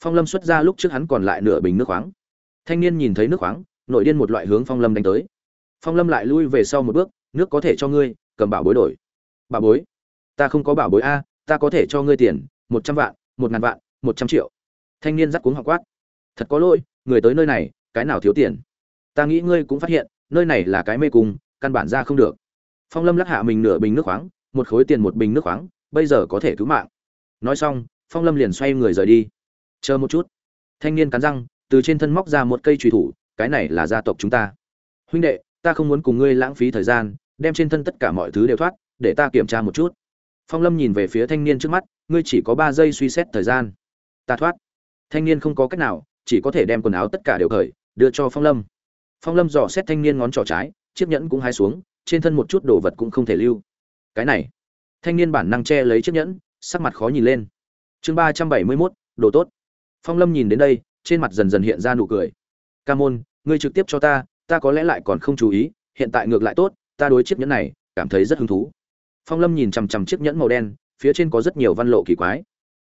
Phong lâm xuất ra lúc trước hắn còn lại nửa bình nước khoáng. Thanh niên nhìn thấy nước khoáng, nội điên một loại hướng phong lâm đánh tới. Phong lâm lại lui về sau một bước, nước có thể cho ngươi, cầm bảo bối đổi. Bảo bối? Ta không có bảo bối a, ta có thể cho ngươi tiền, một trăm vạn, một ngàn vạn, một trăm triệu. Thanh niên giật cuống họng quát thật có lỗi, người tới nơi này, cái nào thiếu tiền? Ta nghĩ ngươi cũng phát hiện, nơi này là cái mê cung, căn bản ra không được. Phong lâm lắc hạ mình nửa bình nước khoáng, một khối tiền một bình nước khoáng, bây giờ có thể cứu mạng. Nói xong, phong lâm liền xoay người rời đi. Chờ một chút. Thanh niên cắn răng, từ trên thân móc ra một cây trùy thủ, cái này là gia tộc chúng ta. Huynh đệ, ta không muốn cùng ngươi lãng phí thời gian, đem trên thân tất cả mọi thứ đều thoát, để ta kiểm tra một chút. Phong lâm nhìn về phía thanh niên trước mắt, ngươi chỉ có ba giây suy xét thời gian. Ta thoát. Thanh niên không có cách nào chỉ có thể đem quần áo tất cả đều cởi, đưa cho phong lâm. Phong lâm dò xét thanh niên ngón trỏ trái, chiếc nhẫn cũng hai xuống, trên thân một chút đồ vật cũng không thể lưu. Cái này. Thanh niên bản năng che lấy chiếc nhẫn, sắc mặt khó nhìn lên. Chương ba trăm bảy mươi mốt, đồ tốt. Phong lâm nhìn đến đây, trên mặt dần dần hiện ra nụ cười. Ca môn, ngươi trực tiếp cho ta ta có lẽ lại còn không chú ý, hiện tại ngược lại tốt, ta đối chiếc nhẫn này cảm thấy rất hứng thú. Phong lâm nhìn chằm chằm chiếc nhẫn màu đen, phía trên có rất nhiều văn lộ kỳ quái.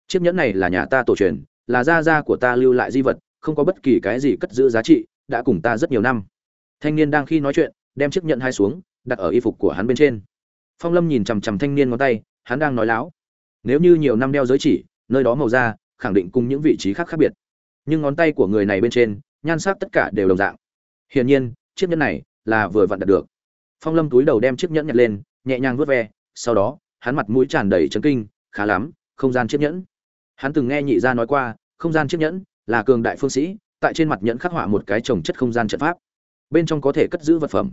Chiếc nhẫn này là nhà ta tổ truyền, là gia gia của ta lưu lại di vật không có bất kỳ cái gì cất giữ giá trị, đã cùng ta rất nhiều năm. Thanh niên đang khi nói chuyện, đem chiếc nhẫn hai xuống, đặt ở y phục của hắn bên trên. Phong lâm nhìn chằm chằm thanh niên ngón tay, hắn đang nói láo. Nếu như nhiều năm đeo giới chỉ, nơi đó màu da, khẳng định cùng những vị trí khác khác biệt. Nhưng ngón tay của người này bên trên, nhan sắc tất cả đều đồng dạng. Hiển nhiên, chiếc nhẫn này là vừa vặn đặt được. Phong lâm túi đầu đem chiếc nhẫn nhặt lên, nhẹ nhàng vuốt ve, sau đó, hắn mặt mũi tràn đầy chấn kinh, khá lắm, không gian chiếc nhẫn. Hắn từng nghe nhị gia nói qua, không gian chiếc nhẫn là cường đại phương sĩ, tại trên mặt nhẫn khắc họa một cái trồng chất không gian trận pháp. Bên trong có thể cất giữ vật phẩm.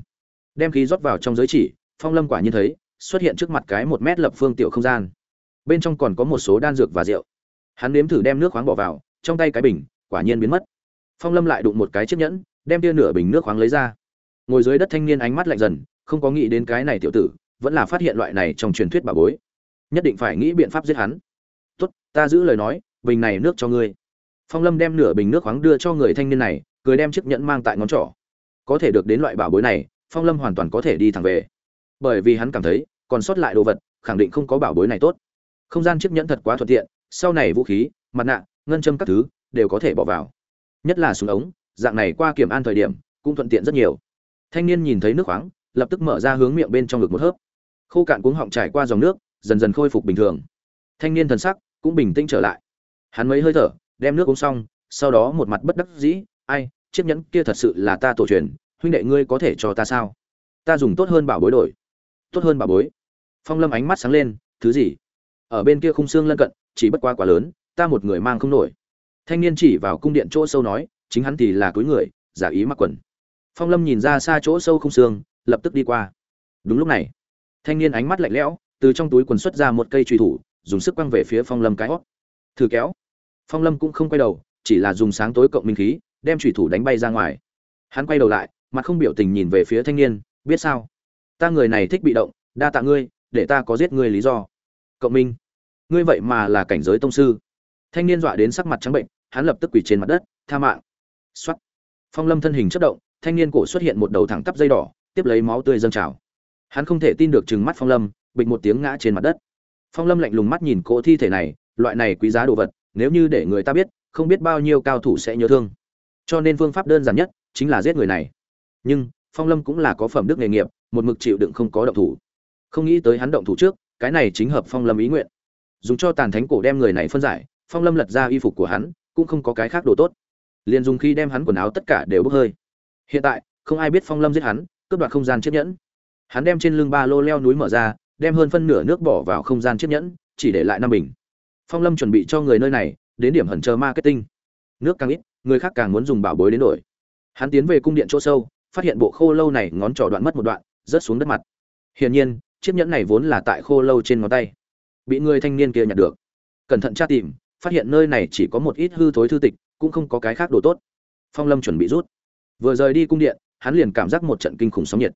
Đem khí rót vào trong giới chỉ, phong lâm quả nhiên thấy, xuất hiện trước mặt cái một mét lập phương tiểu không gian. Bên trong còn có một số đan dược và rượu. Hắn nếm thử đem nước khoáng bỏ vào, trong tay cái bình, quả nhiên biến mất. Phong lâm lại đụng một cái chiếc nhẫn, đem tia nửa bình nước khoáng lấy ra. Ngồi dưới đất thanh niên ánh mắt lạnh dần, không có nghĩ đến cái này tiểu tử, vẫn là phát hiện loại này trong truyền thuyết bà bối. Nhất định phải nghĩ biện pháp giết hắn. Tốt, ta giữ lời nói, bình này nước cho ngươi phong lâm đem nửa bình nước khoáng đưa cho người thanh niên này, cười đem chiếc nhẫn mang tại ngón trỏ. Có thể được đến loại bảo bối này, phong lâm hoàn toàn có thể đi thẳng về. Bởi vì hắn cảm thấy, còn sót lại đồ vật, khẳng định không có bảo bối này tốt. Không gian chiếc nhẫn thật quá thuận tiện, sau này vũ khí, mặt nạ, ngân châm các thứ, đều có thể bỏ vào. Nhất là súng ống, dạng này qua kiểm an thời điểm, cũng thuận tiện rất nhiều. Thanh niên nhìn thấy nước khoáng, lập tức mở ra hướng miệng bên trong ngực một hớp. Khô cạn cuống họng trải qua dòng nước, dần dần khôi phục bình thường. Thanh niên thần sắc cũng bình tĩnh trở lại. Hắn mấy hơi thở đem nước uống xong, sau đó một mặt bất đắc dĩ, ai, chiếc nhẫn kia thật sự là ta tổ truyền, huynh đệ ngươi có thể cho ta sao? Ta dùng tốt hơn bảo bối đổi. Tốt hơn bảo bối? Phong lâm ánh mắt sáng lên, thứ gì? Ở bên kia khung xương lân cận, chỉ bất quá quá lớn, ta một người mang không nổi. Thanh niên chỉ vào cung điện chỗ sâu nói, chính hắn thì là túi người, giả ý mặc quần. Phong lâm nhìn ra xa chỗ sâu khung xương, lập tức đi qua. Đúng lúc này, thanh niên ánh mắt lạnh lẽo, từ trong túi quần xuất ra một cây truy thủ, dùng sức quăng về phía phong lâm cái hót. Thử kéo phong lâm cũng không quay đầu, chỉ là dùng sáng tối cộng minh khí, đem thủy thủ đánh bay ra ngoài. Hắn quay đầu lại, mặt không biểu tình nhìn về phía thanh niên, biết sao? Ta người này thích bị động, đa tạ ngươi, để ta có giết ngươi lý do. Cộng minh? Ngươi vậy mà là cảnh giới tông sư? Thanh niên dọa đến sắc mặt trắng bệnh, hắn lập tức quỳ trên mặt đất, tha mạng. Xuất phong lâm thân hình chất động, thanh niên cổ xuất hiện một đầu thẳng tắp dây đỏ, tiếp lấy máu tươi dâng trào. Hắn không thể tin được chừng mắt phong lâm, bịch một tiếng ngã trên mặt đất. Phong lâm lạnh lùng mắt nhìn cỗ thi thể này, loại này quý giá đồ vật nếu như để người ta biết, không biết bao nhiêu cao thủ sẽ nhớ thương. Cho nên phương pháp đơn giản nhất chính là giết người này. Nhưng, phong lâm cũng là có phẩm đức nghề nghiệp, một mực chịu đựng không có động thủ. Không nghĩ tới hắn động thủ trước, cái này chính hợp phong lâm ý nguyện. Dùng cho tàn thánh cổ đem người này phân giải, phong lâm lật ra y phục của hắn, cũng không có cái khác đồ tốt. Liền dùng khi đem hắn quần áo tất cả đều bốc hơi. Hiện tại, không ai biết phong lâm giết hắn, cướp đoạt không gian chiếc nhẫn. Hắn đem trên lưng ba lô leo núi mở ra, đem hơn phân nửa nước bỏ vào không gian chiếc nhẫn, chỉ để lại năm bình phong lâm chuẩn bị cho người nơi này, đến điểm hẩn chờ marketing. Nước càng ít, người khác càng muốn dùng bảo bối đến đổi. Hắn tiến về cung điện chỗ sâu, phát hiện bộ khô lâu này ngón trỏ đoạn mất một đoạn, rớt xuống đất mặt. Hiển nhiên, chiếc nhẫn này vốn là tại khô lâu trên ngón tay. Bị người thanh niên kia nhặt được. Cẩn thận tra tìm, phát hiện nơi này chỉ có một ít hư thối thư tịch, cũng không có cái khác đồ tốt. Phong lâm chuẩn bị rút. Vừa rời đi cung điện, hắn liền cảm giác một trận kinh khủng sóng nhiệt.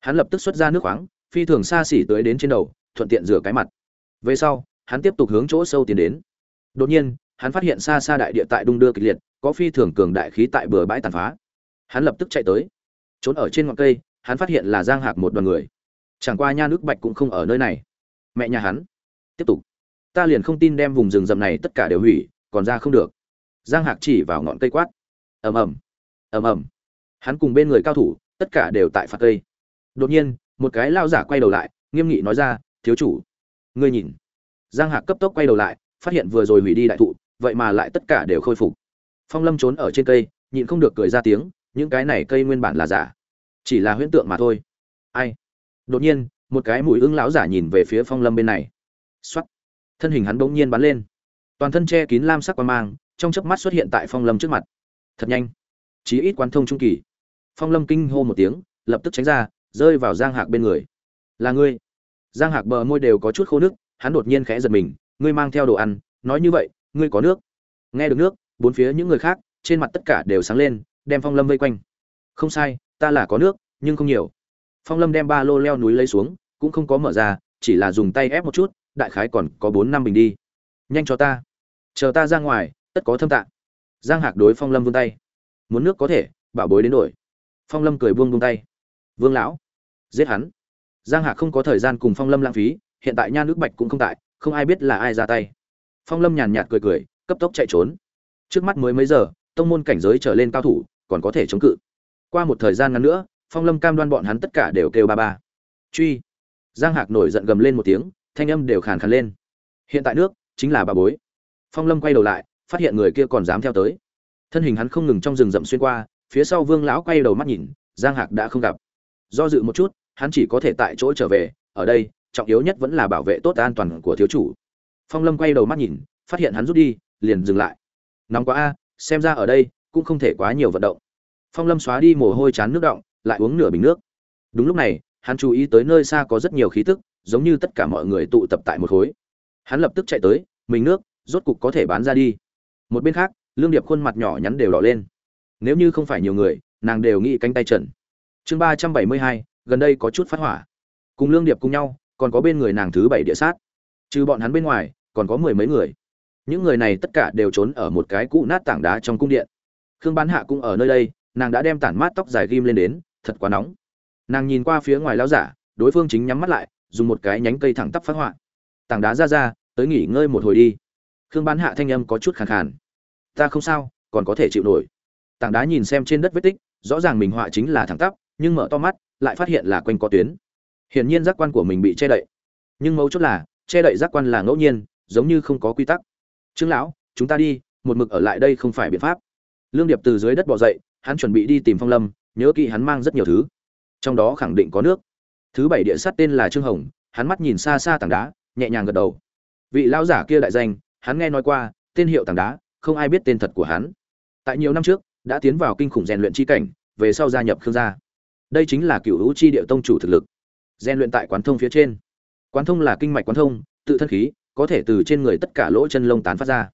Hắn lập tức xuất ra nước khoáng, phi thường xa xỉ tới đến trên đầu, thuận tiện rửa cái mặt. Về sau hắn tiếp tục hướng chỗ sâu tiến đến. Đột nhiên, hắn phát hiện xa xa đại địa tại đung đưa kịch liệt, có phi thường cường đại khí tại bờ bãi tàn phá. Hắn lập tức chạy tới. Trốn ở trên ngọn cây, hắn phát hiện là giang hạc một đoàn người. Chẳng qua nha nước bạch cũng không ở nơi này. Mẹ nhà hắn. Tiếp tục. Ta liền không tin đem vùng rừng rậm này tất cả đều hủy, còn ra không được. Giang hạc chỉ vào ngọn cây quát. Ầm ầm. Ầm ầm. Hắn cùng bên người cao thủ, tất cả đều tại phạt cây. Đột nhiên, một cái lao giả quay đầu lại, nghiêm nghị nói ra, thiếu chủ, ngươi nhìn giang hạc cấp tốc quay đầu lại, phát hiện vừa rồi hủy đi đại thụ, vậy mà lại tất cả đều khôi phục. Phong lâm trốn ở trên cây, nhịn không được cười ra tiếng, những cái này cây nguyên bản là giả. Chỉ là huyễn tượng mà thôi. Ai? Đột nhiên, một cái mùi ưng lão giả nhìn về phía phong lâm bên này. X o á t thân hình hắn bỗng nhiên bắn lên. Toàn thân che kín lam sắc quan mang, trong chớp mắt xuất hiện tại phong lâm trước mặt. Thật nhanh. Chí ít quán thông trung kỳ. Phong lâm kinh hô một tiếng, lập tức tránh ra, rơi vào giang hạc bên người. Là ngươi. Giang hạc bờ môi đều có chút khô nước hắn đột nhiên khẽ giật mình, ngươi mang theo đồ ăn, nói như vậy, ngươi có nước? Nghe được nước, bốn phía những người khác, trên mặt tất cả đều sáng lên, đem phong lâm vây quanh. Không sai, ta là có nước, nhưng không nhiều. Phong lâm đem ba lô leo núi lấy xuống, cũng không có mở ra, chỉ là dùng tay ép một chút, đại khái còn có bốn năm bình đi. Nhanh cho ta. Chờ ta ra ngoài, tất có thâm tạng. Giang hạc đối phong lâm vươn tay. Muốn nước có thể, bảo bối đến đổi. Phong lâm cười buông buông tay. Vương lão, giết hắn. Giang hạc không có thời gian cùng phong lâm lãng phí hiện tại nhan nước bạch cũng không tại, không ai biết là ai ra tay. Phong lâm nhàn nhạt cười cười, cấp tốc chạy trốn. Trước mắt mới mấy giờ, tông môn cảnh giới trở lên cao thủ, còn có thể chống cự. Qua một thời gian ngắn nữa, phong lâm cam đoan bọn hắn tất cả đều kêu ba ba. Truy. Giang hạc nổi giận gầm lên một tiếng, thanh âm đều khàn khàn lên. Hiện tại nước, chính là bà bối. Phong lâm quay đầu lại, phát hiện người kia còn dám theo tới. Thân hình hắn không ngừng trong rừng rậm xuyên qua, phía sau vương lão quay đầu mắt nhìn, giang hạc đã không gặp. Do dự một chút, hắn chỉ có thể tại chỗ trở về, ở đây trọng yếu nhất vẫn là bảo vệ tốt an toàn của thiếu chủ. Phong lâm quay đầu mắt nhìn, phát hiện hắn rút đi, liền dừng lại. Nóng quá a, xem ra ở đây cũng không thể quá nhiều vận động. Phong lâm xóa đi mồ hôi chán nước động, lại uống nửa bình nước. Đúng lúc này, hắn chú ý tới nơi xa có rất nhiều khí tức, giống như tất cả mọi người tụ tập tại một khối. Hắn lập tức chạy tới, mình nước, rốt cục có thể bán ra đi. Một bên khác, lương điệp khuôn mặt nhỏ nhắn đều đỏ lên. Nếu như không phải nhiều người, nàng đều nghĩ cánh tay trần. Chương ba trăm bảy mươi hai, gần đây có chút phát hỏa. Cùng lương điệp cùng nhau còn có bên người nàng thứ bảy địa sát. Trừ bọn hắn bên ngoài, còn có mười mấy người. Những người này tất cả đều trốn ở một cái cũ nát tảng đá trong cung điện. Khương bán hạ cũng ở nơi đây, nàng đã đem tản mát tóc dài ghim lên đến, thật quá nóng. Nàng nhìn qua phía ngoài lao giả, đối phương chính nhắm mắt lại, dùng một cái nhánh cây thẳng tắp phát họa. Tảng đá ra ra, tới nghỉ ngơi một hồi đi. Khương bán hạ thanh âm có chút khàn khàn. Ta không sao, còn có thể chịu nổi. Tảng đá nhìn xem trên đất vết tích, rõ ràng mình họa chính là thẳng tắp, nhưng mở to mắt, lại phát hiện là quanh có tuyến hiển nhiên giác quan của mình bị che đậy. Nhưng mấu chốt là, che đậy giác quan là ngẫu nhiên, giống như không có quy tắc. Trương lão, chúng ta đi, một mực ở lại đây không phải biện pháp. Lương điệp từ dưới đất bỏ dậy, hắn chuẩn bị đi tìm phong lâm, nhớ kỹ hắn mang rất nhiều thứ. Trong đó khẳng định có nước. Thứ bảy địa sát tên là trương hồng, hắn mắt nhìn xa xa tảng đá, nhẹ nhàng gật đầu. Vị lão giả kia đại danh, hắn nghe nói qua, tên hiệu tảng đá, không ai biết tên thật của hắn. Tại nhiều năm trước, đã tiến vào kinh khủng rèn luyện chi cảnh, về sau gia nhập khương gia. Đây chính là cựu hữu chi địa tông chủ thực lực rèn luyện tại quán thông phía trên. Quán thông là kinh mạch quán thông, tự thân khí, có thể từ trên người tất cả lỗ chân lông tán phát ra.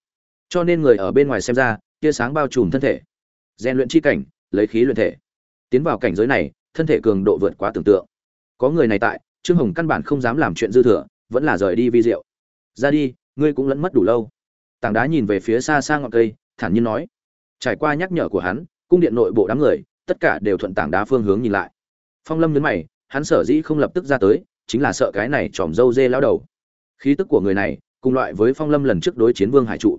Cho nên người ở bên ngoài xem ra, tia sáng bao trùm thân thể. Rèn luyện chi cảnh, lấy khí luyện thể. Tiến vào cảnh giới này, thân thể cường độ vượt quá tưởng tượng. Có người này tại, trương hồng căn bản không dám làm chuyện dư thừa, vẫn là rời đi vi diệu. Ra đi, ngươi cũng lẫn mất đủ lâu. Tảng đá nhìn về phía xa xa ngọn cây, thản nhiên nói. Trải qua nhắc nhở của hắn, cung điện nội bộ đám người, tất cả đều thuận tảng đá phương hướng nhìn lại. Phong lâm nhấn mày hắn sở dĩ không lập tức ra tới, chính là sợ cái này tròm dâu dê lao đầu. Khí tức của người này, cùng loại với phong lâm lần trước đối chiến vương hải trụ.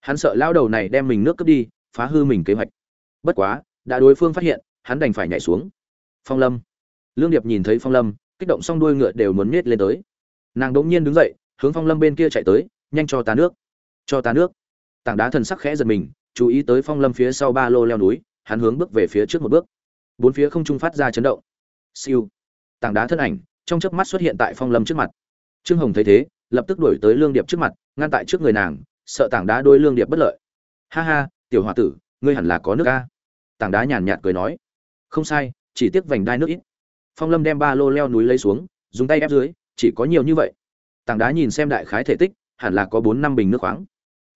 Hắn sợ lao đầu này đem mình nước cướp đi, phá hư mình kế hoạch. Bất quá, đã đối phương phát hiện, hắn đành phải nhảy xuống. Phong lâm. Lương điệp nhìn thấy phong lâm, kích động xong đuôi ngựa đều muốn miết lên tới. Nàng đ ỗ n g nhiên đứng dậy, hướng phong lâm bên kia chạy tới, nhanh cho ta nước. Cho ta nước. Tảng đá thần sắc khẽ giật mình, chú ý tới phong lâm phía sau ba lô leo núi, hắn hướng bước về phía trước một bước. Bốn phía không trung phát ra chấn động. Siêu tảng đá thân ảnh, trong chớp mắt xuất hiện tại phong lâm trước mặt. Trương hồng thấy thế, lập tức đuổi tới lương điệp trước mặt, ngăn tại trước người nàng, sợ tảng đá đôi lương điệp bất lợi. Ha ha, tiểu h o a tử, ngươi hẳn là có nước ca tảng đá nhàn nhạt cười nói. Không sai, chỉ tiếc vành đai nước ít. Phong lâm đem ba lô leo núi lấy xuống, dùng tay ép dưới, chỉ có nhiều như vậy. Tảng đá nhìn xem đại khái thể tích, hẳn là có bốn năm bình nước khoáng.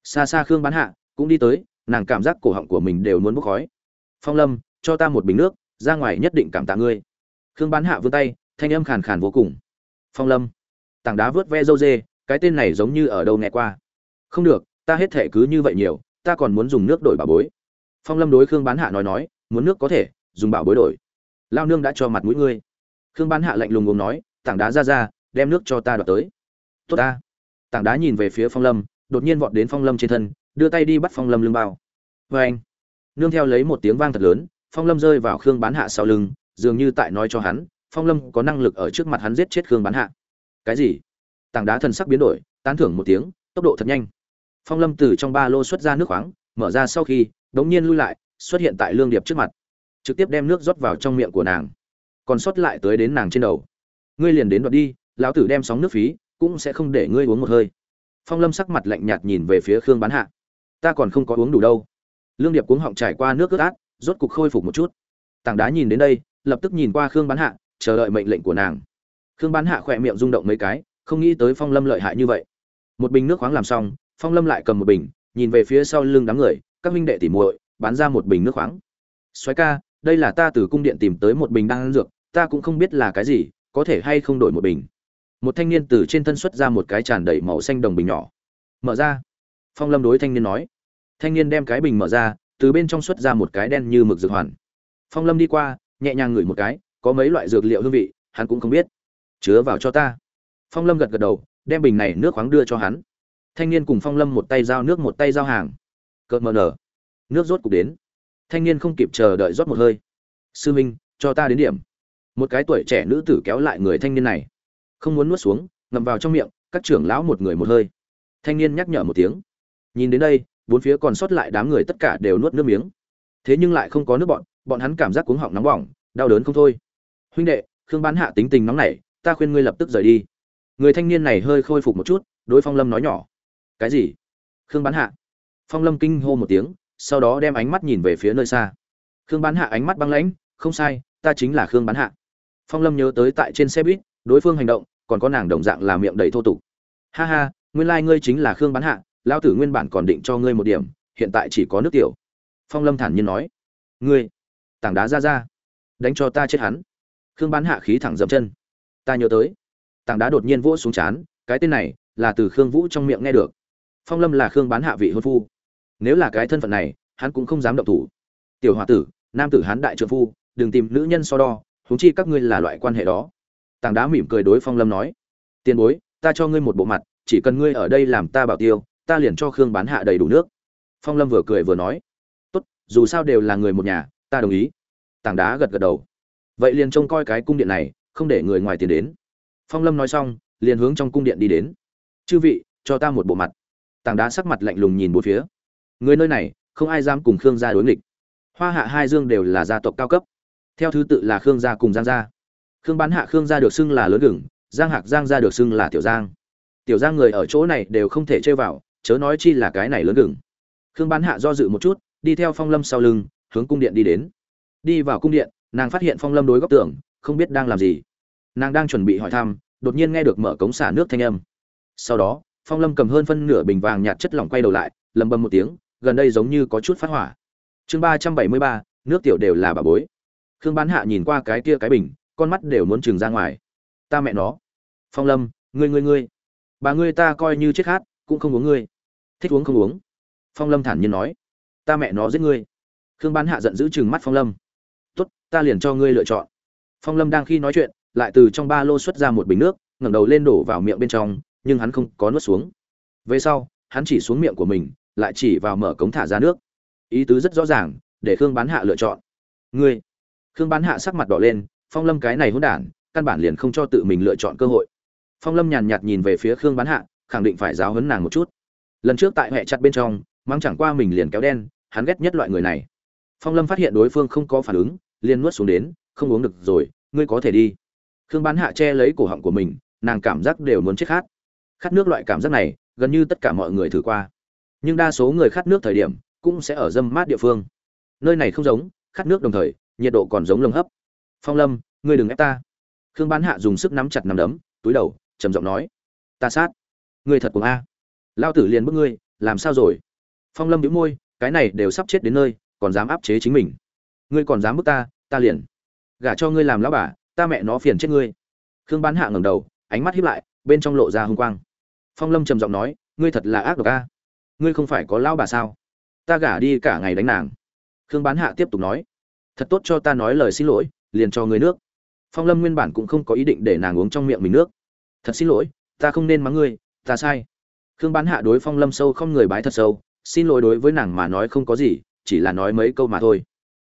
Xa xa khương bán hạ cũng đi tới, nàng cảm giác cổ họng của mình đều muốn bốc khói. Phong lâm, cho ta một bình nước, ra ngoài nhất định cảm tạ ngươi khương bán hạ vươn tay, thanh âm khàn khàn vô cùng. Phong lâm, tảng đá vớt ve dâu dê cái tên này giống như ở đâu nghe qua? Không được, ta hết thể cứ như vậy nhiều, ta còn muốn dùng nước đổi bà bối. Phong lâm đối khương bán hạ nói nói, muốn nước có thể, dùng bảo bối đổi. Lao nương đã cho mặt mũi ngươi. Khương bán hạ lạnh lùng gồm nói, tảng đá ra ra, đem nước cho ta đoạt tới. Tốt ta. Tảng đá nhìn về phía phong lâm, đột nhiên vọt đến phong lâm trên thân, đưa tay đi bắt phong lâm lưng bao. Vê anh nương theo lấy một tiếng vang thật lớn, phong lâm rơi vào khương bán hạ sau lưng dường như tại nói cho hắn, phong lâm có năng lực ở trước mặt hắn giết chết khương bán hạ. Cái gì? Tảng đá thần sắc biến đổi, tán thưởng một tiếng, tốc độ thật nhanh. Phong lâm từ trong ba lô xuất ra nước khoáng, mở ra sau khi, đống nhiên lui lại, xuất hiện tại lương điệp trước mặt. Trực tiếp đem nước rót vào trong miệng của nàng. Còn sót lại tới đến nàng trên đầu. Ngươi liền đến đoạt đi, lão tử đem sóng nước phí, cũng sẽ không để ngươi uống một hơi. Phong lâm sắc mặt lạnh nhạt nhìn về phía khương bán hạ. Ta còn không có uống đủ đâu. Lương điệp cuống họng trải qua nước ướt át, rốt cục khôi phục một chút. Tảng đá nhìn đến đây lập tức nhìn qua khương bán hạ, chờ đợi mệnh lệnh của nàng. Khương bán hạ khỏe miệng rung động mấy cái, không nghĩ tới phong lâm lợi hại như vậy. Một bình nước khoáng làm xong, phong lâm lại cầm một bình, nhìn về phía sau lưng đám người, các huynh đệ tỉ muội, bán ra một bình nước khoáng. Xoáy ca, đây là ta từ cung điện tìm tới một bình đan dược, ta cũng không biết là cái gì, có thể hay không đổi một bình. Một thanh niên từ trên thân xuất ra một cái tràn đầy màu xanh đồng bình nhỏ. Mở ra. Phong lâm đối thanh niên nói. Thanh niên đem cái bình mở ra, từ bên trong xuất ra một cái đen như mực dược hoàn. Phong lâm đi qua nhẹ nhàng ngửi một cái, có mấy loại dược liệu hương vị, hắn cũng không biết. Chứa vào cho ta. Phong lâm gật gật đầu, đem bình này nước khoáng đưa cho hắn. Thanh niên cùng phong lâm một tay giao nước một tay giao hàng. Cợt mờ nở. Nước rốt cục đến. Thanh niên không kịp chờ đợi rót một hơi. Sư minh, cho ta đến điểm. Một cái tuổi trẻ nữ tử kéo lại người thanh niên này. Không muốn nuốt xuống, ngậm vào trong miệng, các trưởng lão một người một hơi. Thanh niên nhắc nhở một tiếng. Nhìn đến đây, bốn phía còn sót lại đám người tất cả đều nuốt nước miếng. Thế nhưng lại không có nước bọn bọn hắn cảm giác cuống họng nóng bỏng, đau đớn không thôi. Huynh đệ, khương bán hạ tính tình nóng nảy, ta khuyên ngươi lập tức rời đi. Người thanh niên này hơi khôi phục một chút, đối phong lâm nói nhỏ. Cái gì? Khương bán hạ. Phong lâm kinh hô một tiếng, sau đó đem ánh mắt nhìn về phía nơi xa. Khương bán hạ ánh mắt băng lãnh, không sai, ta chính là khương bán hạ. Phong lâm nhớ tới tại trên xe buýt, đối phương hành động, còn có nàng đồng dạng là miệng đầy thô tục. Ha ha, nguyên lai、like、ngươi chính là khương bán hạ lao tử nguyên bản còn định cho ngươi một điểm, hiện tại chỉ có nước tiểu. Phong lâm thản nhiên nói. Ngươi tảng đá ra ra. Đánh cho ta chết hắn. Khương bán hạ khí thẳng dậm chân. Ta nhớ tới. Tảng đá đột nhiên vỗ xuống chán, cái tên này là từ khương vũ trong miệng nghe được. Phong lâm là khương bán hạ vị hôn phu. Nếu là cái thân phận này, hắn cũng không dám động thủ. Tiểu h o a tử, nam tử hán đại trợ phu, đừng tìm nữ nhân so đo, huống chi các ngươi là loại quan hệ đó. Tảng đá mỉm cười đối phong lâm nói. Tiền bối, ta cho ngươi một bộ mặt, chỉ cần ngươi ở đây làm ta bảo tiêu, ta liền cho khương bán hạ đầy đủ nước. Phong lâm vừa cười vừa nói. Tốt, dù sao đều là người một nhà ta đồng ý. Tảng đá gật gật đầu. Vậy liền trông coi cái cung điện này, không để người ngoài tiền đến. Phong lâm nói xong, liền hướng trong cung điện đi đến. Chư vị, cho ta một bộ mặt. Tảng đá sắc mặt lạnh lùng nhìn bốn phía. Người nơi này, không ai dám cùng khương gia đối nghịch. Hoa hạ hai dương đều là gia tộc cao cấp. Theo thứ tự là khương gia cùng giang gia. Khương bán hạ khương gia được xưng là lớn gừng, giang hạc giang gia được xưng là tiểu giang. Tiểu giang người ở chỗ này đều không thể chơi vào, chớ nói chi là cái này lớn gừng. Khương bán hạ do dự một chút, đi theo phong lâm sau lưng hướng cung điện đi đến. Đi vào cung điện, nàng phát hiện phong lâm đối góc tường, không biết đang làm gì. Nàng đang chuẩn bị hỏi thăm, đột nhiên nghe được mở cống xả nước thanh âm. Sau đó, phong lâm cầm hơn phân nửa bình vàng nhạt chất lỏng quay đầu lại lầm bầm một tiếng, gần đây giống như có chút phát hỏa. Chương ba trăm bảy mươi ba, nước tiểu đều là bà bối. Khương bán hạ nhìn qua cái kia cái bình, con mắt đều muốn trừng ra ngoài. Ta mẹ nó. Phong lâm, ngươi ngươi ngươi. Bà ngươi ta coi như chết khát, cũng không uống ngươi. Thích uống không uống. Phong lâm thản nhiên nói. Ta mẹ nó giết ngươi khương bán hạ giận dữ chừng mắt phong lâm. Tốt, ta liền cho ngươi lựa chọn. Phong lâm đang khi nói chuyện, lại từ trong ba lô xuất ra một bình nước, ngẩng đầu lên đổ vào miệng bên trong, nhưng hắn không có nuốt xuống. Về sau, hắn chỉ xuống miệng của mình, lại chỉ vào mở cống thả ra nước. Ý tứ rất rõ ràng, để khương bán hạ lựa chọn. Ngươi. Khương bán hạ sắc mặt đỏ lên, phong lâm cái này hỗn đản, căn bản liền không cho tự mình lựa chọn cơ hội. Phong lâm nhàn nhạt nhìn về phía khương bán hạ, khẳng định phải giáo hấn nàng một chút. Lần trước tại hệ chặt bên trong mang chẳng qua mình liền kéo đen, hắn ghét nhất loại người này phong lâm phát hiện đối phương không có phản ứng, liền nuốt xuống đến, không uống được rồi, ngươi có thể đi. Khương bán hạ che lấy cổ họng của mình, nàng cảm giác đều muốn chết khát. Khát nước loại cảm giác này, gần như tất cả mọi người thử qua. Nhưng đa số người khát nước thời điểm, cũng sẽ ở dâm mát địa phương. Nơi này không giống, khát nước đồng thời, nhiệt độ còn giống lồng hấp. Phong lâm, ngươi đừng ép ta. Khương bán hạ dùng sức nắm chặt nắm đấm, túi đầu, trầm giọng nói, ta sát. Ngươi thật của a. Lao tử liền bức ngươi, làm sao rồi? Phong lâm đĩu môi, cái này đều sắp chết đến nơi còn dám áp chế chính mình. Ngươi còn dám bức ta ta liền gả cho ngươi làm lão bà, ta mẹ nó phiền chết ngươi. Khương bán hạ ngẩng đầu, ánh mắt hiếp lại, bên trong lộ ra hung quang. Phong lâm trầm giọng nói, ngươi thật là ác độc a. Ngươi không phải có lão bà sao? Ta gả đi cả ngày đánh nàng. Khương bán hạ tiếp tục nói, thật tốt cho ta nói lời xin lỗi, liền cho ngươi nước. Phong lâm nguyên bản cũng không có ý định để nàng uống trong miệng mình nước. Thật xin lỗi, ta không nên mắng ngươi, ta sai. Khương bán hạ đối phong lâm sâu không người bái thật sâu, xin lỗi đối với nàng mà nói không có gì chỉ là nói mấy câu mà thôi.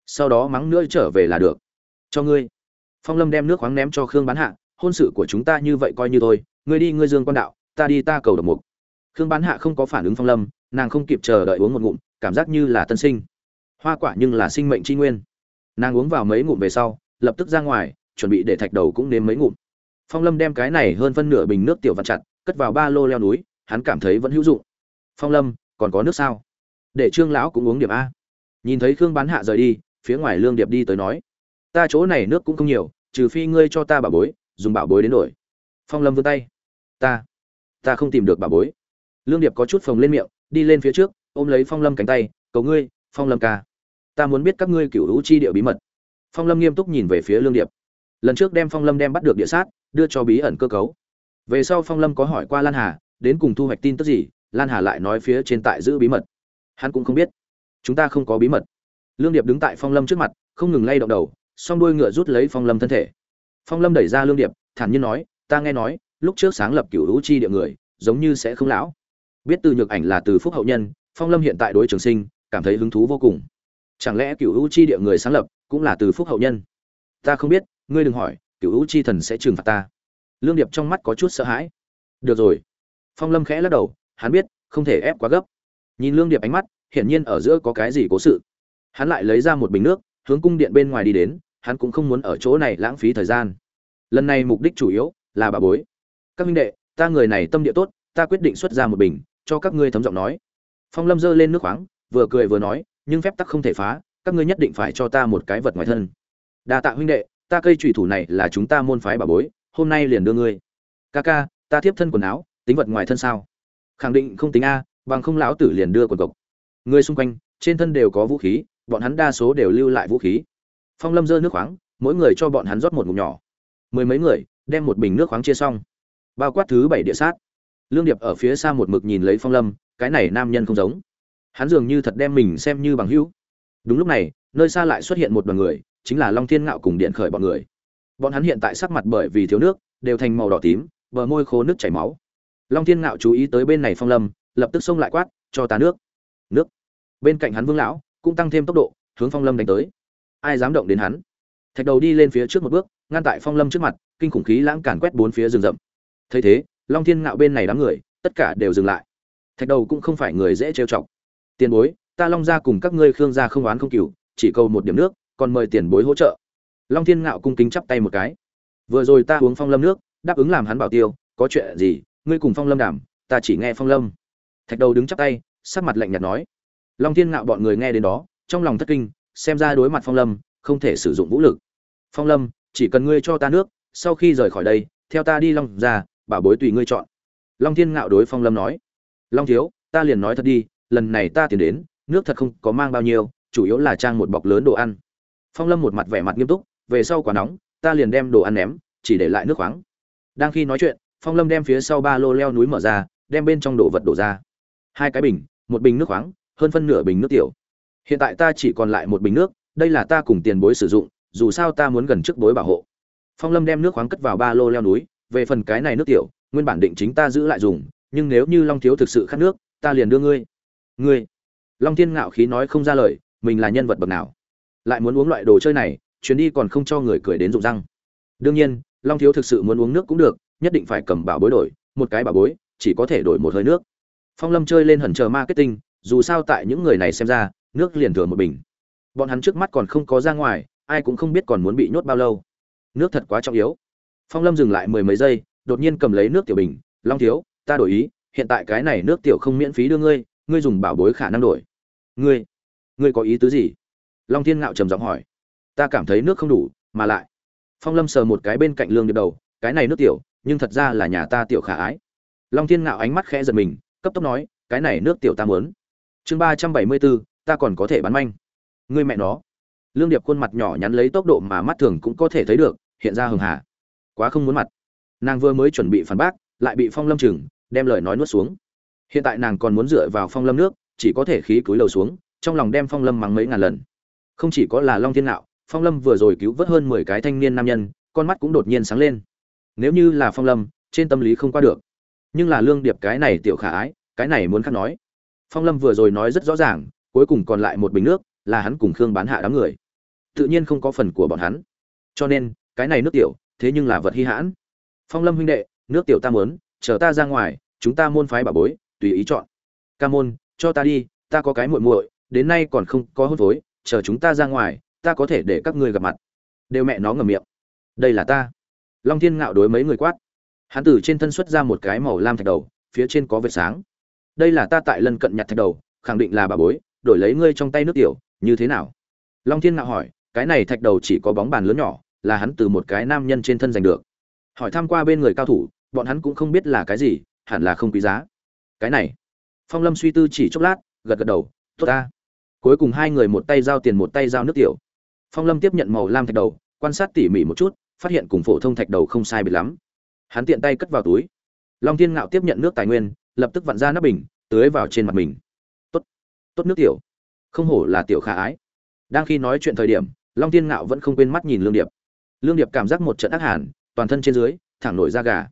Sau đó mắng nữa trở về là được. Cho ngươi. Phong lâm đem nước khoáng ném cho khương bán hạ, hôn sự của chúng ta như vậy coi như thôi, ngươi đi, ngươi dương quan đạo, ta đi ta cầu độc mục. Khương bán hạ không có phản ứng phong lâm, nàng không kịp chờ đợi uống một ngụm, cảm giác như là tân sinh. Hoa quả nhưng là sinh mệnh tri nguyên. Nàng uống vào mấy ngụm về sau, lập tức ra ngoài, chuẩn bị để thạch đầu cũng nếm mấy ngụm. Phong lâm đem cái này hơn phân nửa bình nước tiểu vặt chặt, cất vào ba lô leo núi, hắn cảm thấy vẫn hữu dụng. Phong lâm, còn có nước sao? Để trương lão cũng uống điểm a nhìn thấy khương bán hạ rời đi, phía ngoài lương điệp đi tới nói, ta chỗ này nước cũng không nhiều, trừ phi ngươi cho ta bảo bối, dùng bảo bối đến đổi. Phong lâm vươn tay, ta ta không tìm được bảo bối. Lương điệp có chút phồng lên miệng, đi lên phía trước, ôm lấy phong lâm cánh tay, cầu ngươi, phong lâm ca, ta muốn biết các ngươi cựu hữu chi địa bí mật. Phong lâm nghiêm túc nhìn về phía lương điệp. Lần trước đem phong lâm đem bắt được địa sát, đưa cho bí ẩn cơ cấu. Về sau phong lâm có hỏi qua lan hà, đến cùng thu hoạch tin tức gì, lan hà lại nói phía trên tại giữ bí mật. Hắn cũng không biết chúng ta không có bí mật. Lương điệp đứng tại phong lâm trước mặt, không ngừng lay động đầu, song đuôi ngựa rút lấy phong lâm thân thể. Phong lâm đẩy ra lương điệp, thản nhiên nói, ta nghe nói, lúc trước sáng lập cựu hữu chi địa người, giống như sẽ không lão. Biết từ nhược ảnh là từ phúc hậu nhân, phong lâm hiện tại đối trường sinh, cảm thấy hứng thú vô cùng. Chẳng lẽ cựu hữu chi địa người sáng lập cũng là từ phúc hậu nhân? Ta không biết, ngươi đừng hỏi cựu hữu chi thần sẽ trừng phạt ta. Lương điệp trong mắt có chút sợ hãi. Được rồi. Phong lâm khẽ lắc đầu, hắn biết, không thể ép quá gấp. Nhìn lương điệp ánh mắt hiển nhiên ở giữa có cái gì cố sự. Hắn lại lấy ra một bình nước, hướng cung điện bên ngoài đi đến, hắn cũng không muốn ở chỗ này lãng phí thời gian. Lần này mục đích chủ yếu là bà bối. Các minh đệ, ta người này tâm địa tốt, ta quyết định xuất ra một bình, cho các ngươi thấm giọng nói. Phong lâm giơ lên nước khoáng, vừa cười vừa nói, nhưng phép tắc không thể phá, các ngươi nhất định phải cho ta một cái vật ngoài thân. Đa tạ huynh đệ, ta cây trùy thủ này là chúng ta môn phái bà bối, hôm nay liền đưa ngươi. Ca ca, ta tiếp thân quần áo, tính vật ngoài thân sao? Khẳng định không tính a, bằng không lão tử liền đưa quần cộc người xung quanh, trên thân đều có vũ khí, bọn hắn đa số đều lưu lại vũ khí. Phong lâm dơ nước khoáng, mỗi người cho bọn hắn rót một ngụm nhỏ. Mười mấy người, đem một bình nước khoáng chia xong. Bao quát thứ bảy địa sát. Lương điệp ở phía xa một mực nhìn lấy phong lâm, cái này nam nhân không giống. Hắn dường như thật đem mình xem như bằng hữu. Đúng lúc này, nơi xa lại xuất hiện một đoàn người, chính là long thiên ngạo cùng điện khởi bọn người. Bọn hắn hiện tại sắc mặt bởi vì thiếu nước, đều thành màu đỏ tím, bờ môi khô nước chảy máu. Long thiên ngạo chú ý tới bên này phong lâm, lập tức xông lại quát, cho ta nước nước. Bên cạnh hắn vương lão cũng tăng thêm tốc độ, hướng phong lâm đánh tới. Ai dám động đến hắn? Thạch đầu đi lên phía trước một bước, ngăn tại phong lâm trước mặt, kinh khủng khí lãng càn quét bốn phía rừng rậm. Thấy thế, long thiên ngạo bên này đám người, tất cả đều dừng lại. Thạch đầu cũng không phải người dễ trêu chọc. Tiền bối, ta long gia cùng các ngươi khương gia không oán không cừu, chỉ cầu một điểm nước, còn mời tiền bối hỗ trợ. Long thiên ngạo cung kính chắp tay một cái. Vừa rồi ta uống phong lâm nước, đáp ứng làm hắn bảo tiêu, có chuyện gì, ngươi cùng phong lâm đảm ta chỉ nghe phong lâm. Thạch đầu đứng chắp tay sắc mặt lạnh nhạt nói. Long thiên ngạo bọn người nghe đến đó, trong lòng thất kinh, xem ra đối mặt phong lâm, không thể sử dụng vũ lực. Phong lâm, chỉ cần ngươi cho ta nước, sau khi rời khỏi đây, theo ta đi long ra, bảo bối tùy ngươi chọn. Long thiên ngạo đối phong lâm nói. Long thiếu, ta liền nói thật đi, lần này ta tiến đến, nước thật không có mang bao nhiêu, chủ yếu là trang một bọc lớn đồ ăn. Phong lâm một mặt vẻ mặt nghiêm túc, về sau quả nóng, ta liền đem đồ ăn ném, chỉ để lại nước khoáng. Đang khi nói chuyện, phong lâm đem phía sau ba lô leo núi mở ra, đem bên trong đồ vật đổ ra. Hai cái bình một bình nước khoáng, hơn phân nửa bình nước tiểu. Hiện tại ta chỉ còn lại một bình nước, đây là ta cùng tiền bối sử dụng, dù sao ta muốn gần trước bối bảo hộ. Phong lâm đem nước khoáng cất vào ba lô leo núi, về phần cái này nước tiểu, nguyên bản định chính ta giữ lại dùng, nhưng nếu như long thiếu thực sự khát nước, ta liền đưa ngươi. Ngươi. Long thiên ngạo khí nói không ra lời, mình là nhân vật bậc nào? Lại muốn uống loại đồ chơi này, chuyến đi còn không cho người cười đến rụng răng. Đương nhiên, long thiếu thực sự muốn uống nước cũng được, nhất định phải cầm bảo bối đổi, một cái bảo bối, chỉ có thể đổi một hơi nước phong lâm chơi lên hẩn chờ marketing, dù sao tại những người này xem ra, nước liền thừa một bình. Bọn hắn trước mắt còn không có ra ngoài, ai cũng không biết còn muốn bị nhốt bao lâu. Nước thật quá trọng yếu. Phong lâm dừng lại mười mấy giây, đột nhiên cầm lấy nước tiểu bình, long thiếu, ta đổi ý, hiện tại cái này nước tiểu không miễn phí đưa ngươi ngươi dùng bảo bối khả năng đổi. Ngươi ngươi có ý tứ gì? Long thiên ngạo trầm giọng hỏi. Ta cảm thấy nước không đủ, mà lại. Phong lâm sờ một cái bên cạnh lương điệp đầu, cái này nước tiểu, nhưng thật ra là nhà ta tiểu khả ái. Long thiên ngạo ánh mắt khẽ giật mình cấp tốc nói, cái này nước tiểu ta muốn. Chương ba trăm bảy mươi bốn, ta còn có thể bán manh. Ngươi mẹ nó. Lương điệp khuôn mặt nhỏ nhắn lấy tốc độ mà mắt thường cũng có thể thấy được, hiện ra hường hà. Quá không muốn mặt. Nàng vừa mới chuẩn bị phản bác, lại bị phong lâm chừng, đem lời nói nuốt xuống. Hiện tại nàng còn muốn dựa vào phong lâm nước, chỉ có thể khí cúi đầu xuống, trong lòng đem phong lâm mắng mấy ngàn lần. Không chỉ có là long thiên nạo, phong lâm vừa rồi cứu vớt hơn mười cái thanh niên nam nhân, con mắt cũng đột nhiên sáng lên. Nếu như là phong lâm, trên tâm lý không qua được nhưng là lương điệp cái này tiểu khả ái, cái này muốn khắc nói. Phong lâm vừa rồi nói rất rõ ràng, cuối cùng còn lại một bình nước, là hắn cùng khương bán hạ đám người. Tự nhiên không có phần của bọn hắn. Cho nên, cái này nước tiểu, thế nhưng là vật hy hãn. Phong lâm huynh đệ, nước tiểu ta muốn, chờ ta ra ngoài, chúng ta môn phái bà bối, tùy ý chọn. Ca môn, cho ta đi, ta có cái muội muội, đến nay còn không có hôn phối, chờ chúng ta ra ngoài, ta có thể để các ngươi gặp mặt. Đều mẹ nó ngầm miệng. Đây là ta. Long thiên ngạo đối mấy người quát hắn từ trên thân xuất ra một cái màu lam thạch đầu, phía trên có vệt sáng. Đây là ta tại lân cận nhặt thạch đầu, khẳng định là bà bối, đổi lấy ngươi trong tay nước tiểu, như thế nào? Long thiên ngạo hỏi, cái này thạch đầu chỉ có bóng bàn lớn nhỏ, là hắn từ một cái nam nhân trên thân giành được. Hỏi tham q u a bên người cao thủ, bọn hắn cũng không biết là cái gì, hẳn là không quý giá. Cái này. Phong lâm suy tư chỉ chốc lát, gật gật đầu, tốt ta. Cuối cùng hai người một tay giao tiền một tay giao nước tiểu. Phong lâm tiếp nhận màu lam thạch đầu, quan sát tỉ mỉ một chút, phát hiện cùng phổ thông thạch đầu không sai biệt lắm hắn tiện tay cất vào túi. Long thiên ngạo tiếp nhận nước tài nguyên, lập tức vặn ra nắp bình, tưới vào trên mặt mình. Tốt tốt nước tiểu. Không hổ là tiểu khả ái. Đang khi nói chuyện thời điểm, long thiên ngạo vẫn không quên mắt nhìn lương điệp. Lương điệp cảm giác một trận ác hàn, toàn thân trên dưới, thẳng nổi da gà.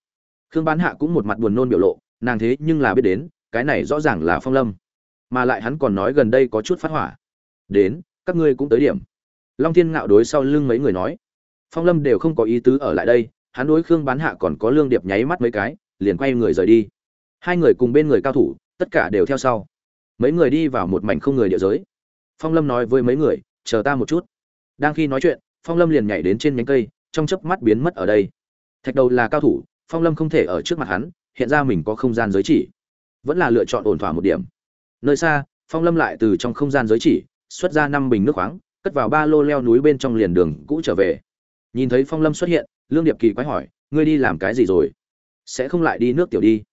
Khương bán hạ cũng một mặt buồn nôn biểu lộ, nàng thế nhưng là biết đến, cái này rõ ràng là phong lâm. Mà lại hắn còn nói gần đây có chút phát hỏa. Đến, các ngươi cũng tới điểm. Long thiên ngạo đối sau lưng mấy người nói, phong lâm đều không có ý tứ ở lại đây hắn đối khương bán hạ còn có lương điệp nháy mắt mấy cái, liền quay người rời đi. Hai người cùng bên người cao thủ, tất cả đều theo sau. Mấy người đi vào một mảnh không người địa giới. Phong lâm nói với mấy người, chờ ta một chút. Đang khi nói chuyện, phong lâm liền nhảy đến trên nhánh cây, trong chớp mắt biến mất ở đây. Thạch đầu là cao thủ, phong lâm không thể ở trước mặt hắn, hiện ra mình có không gian giới chỉ. Vẫn là lựa chọn ổn thỏa một điểm. Nơi xa, phong lâm lại từ trong không gian giới chỉ, xuất ra năm bình nước khoáng, cất vào ba lô leo núi bên trong liền đường cũ trở về nhìn thấy phong lâm xuất hiện, lương điệp kỳ quái hỏi, ngươi đi làm cái gì rồi? Sẽ không lại đi nước tiểu đi?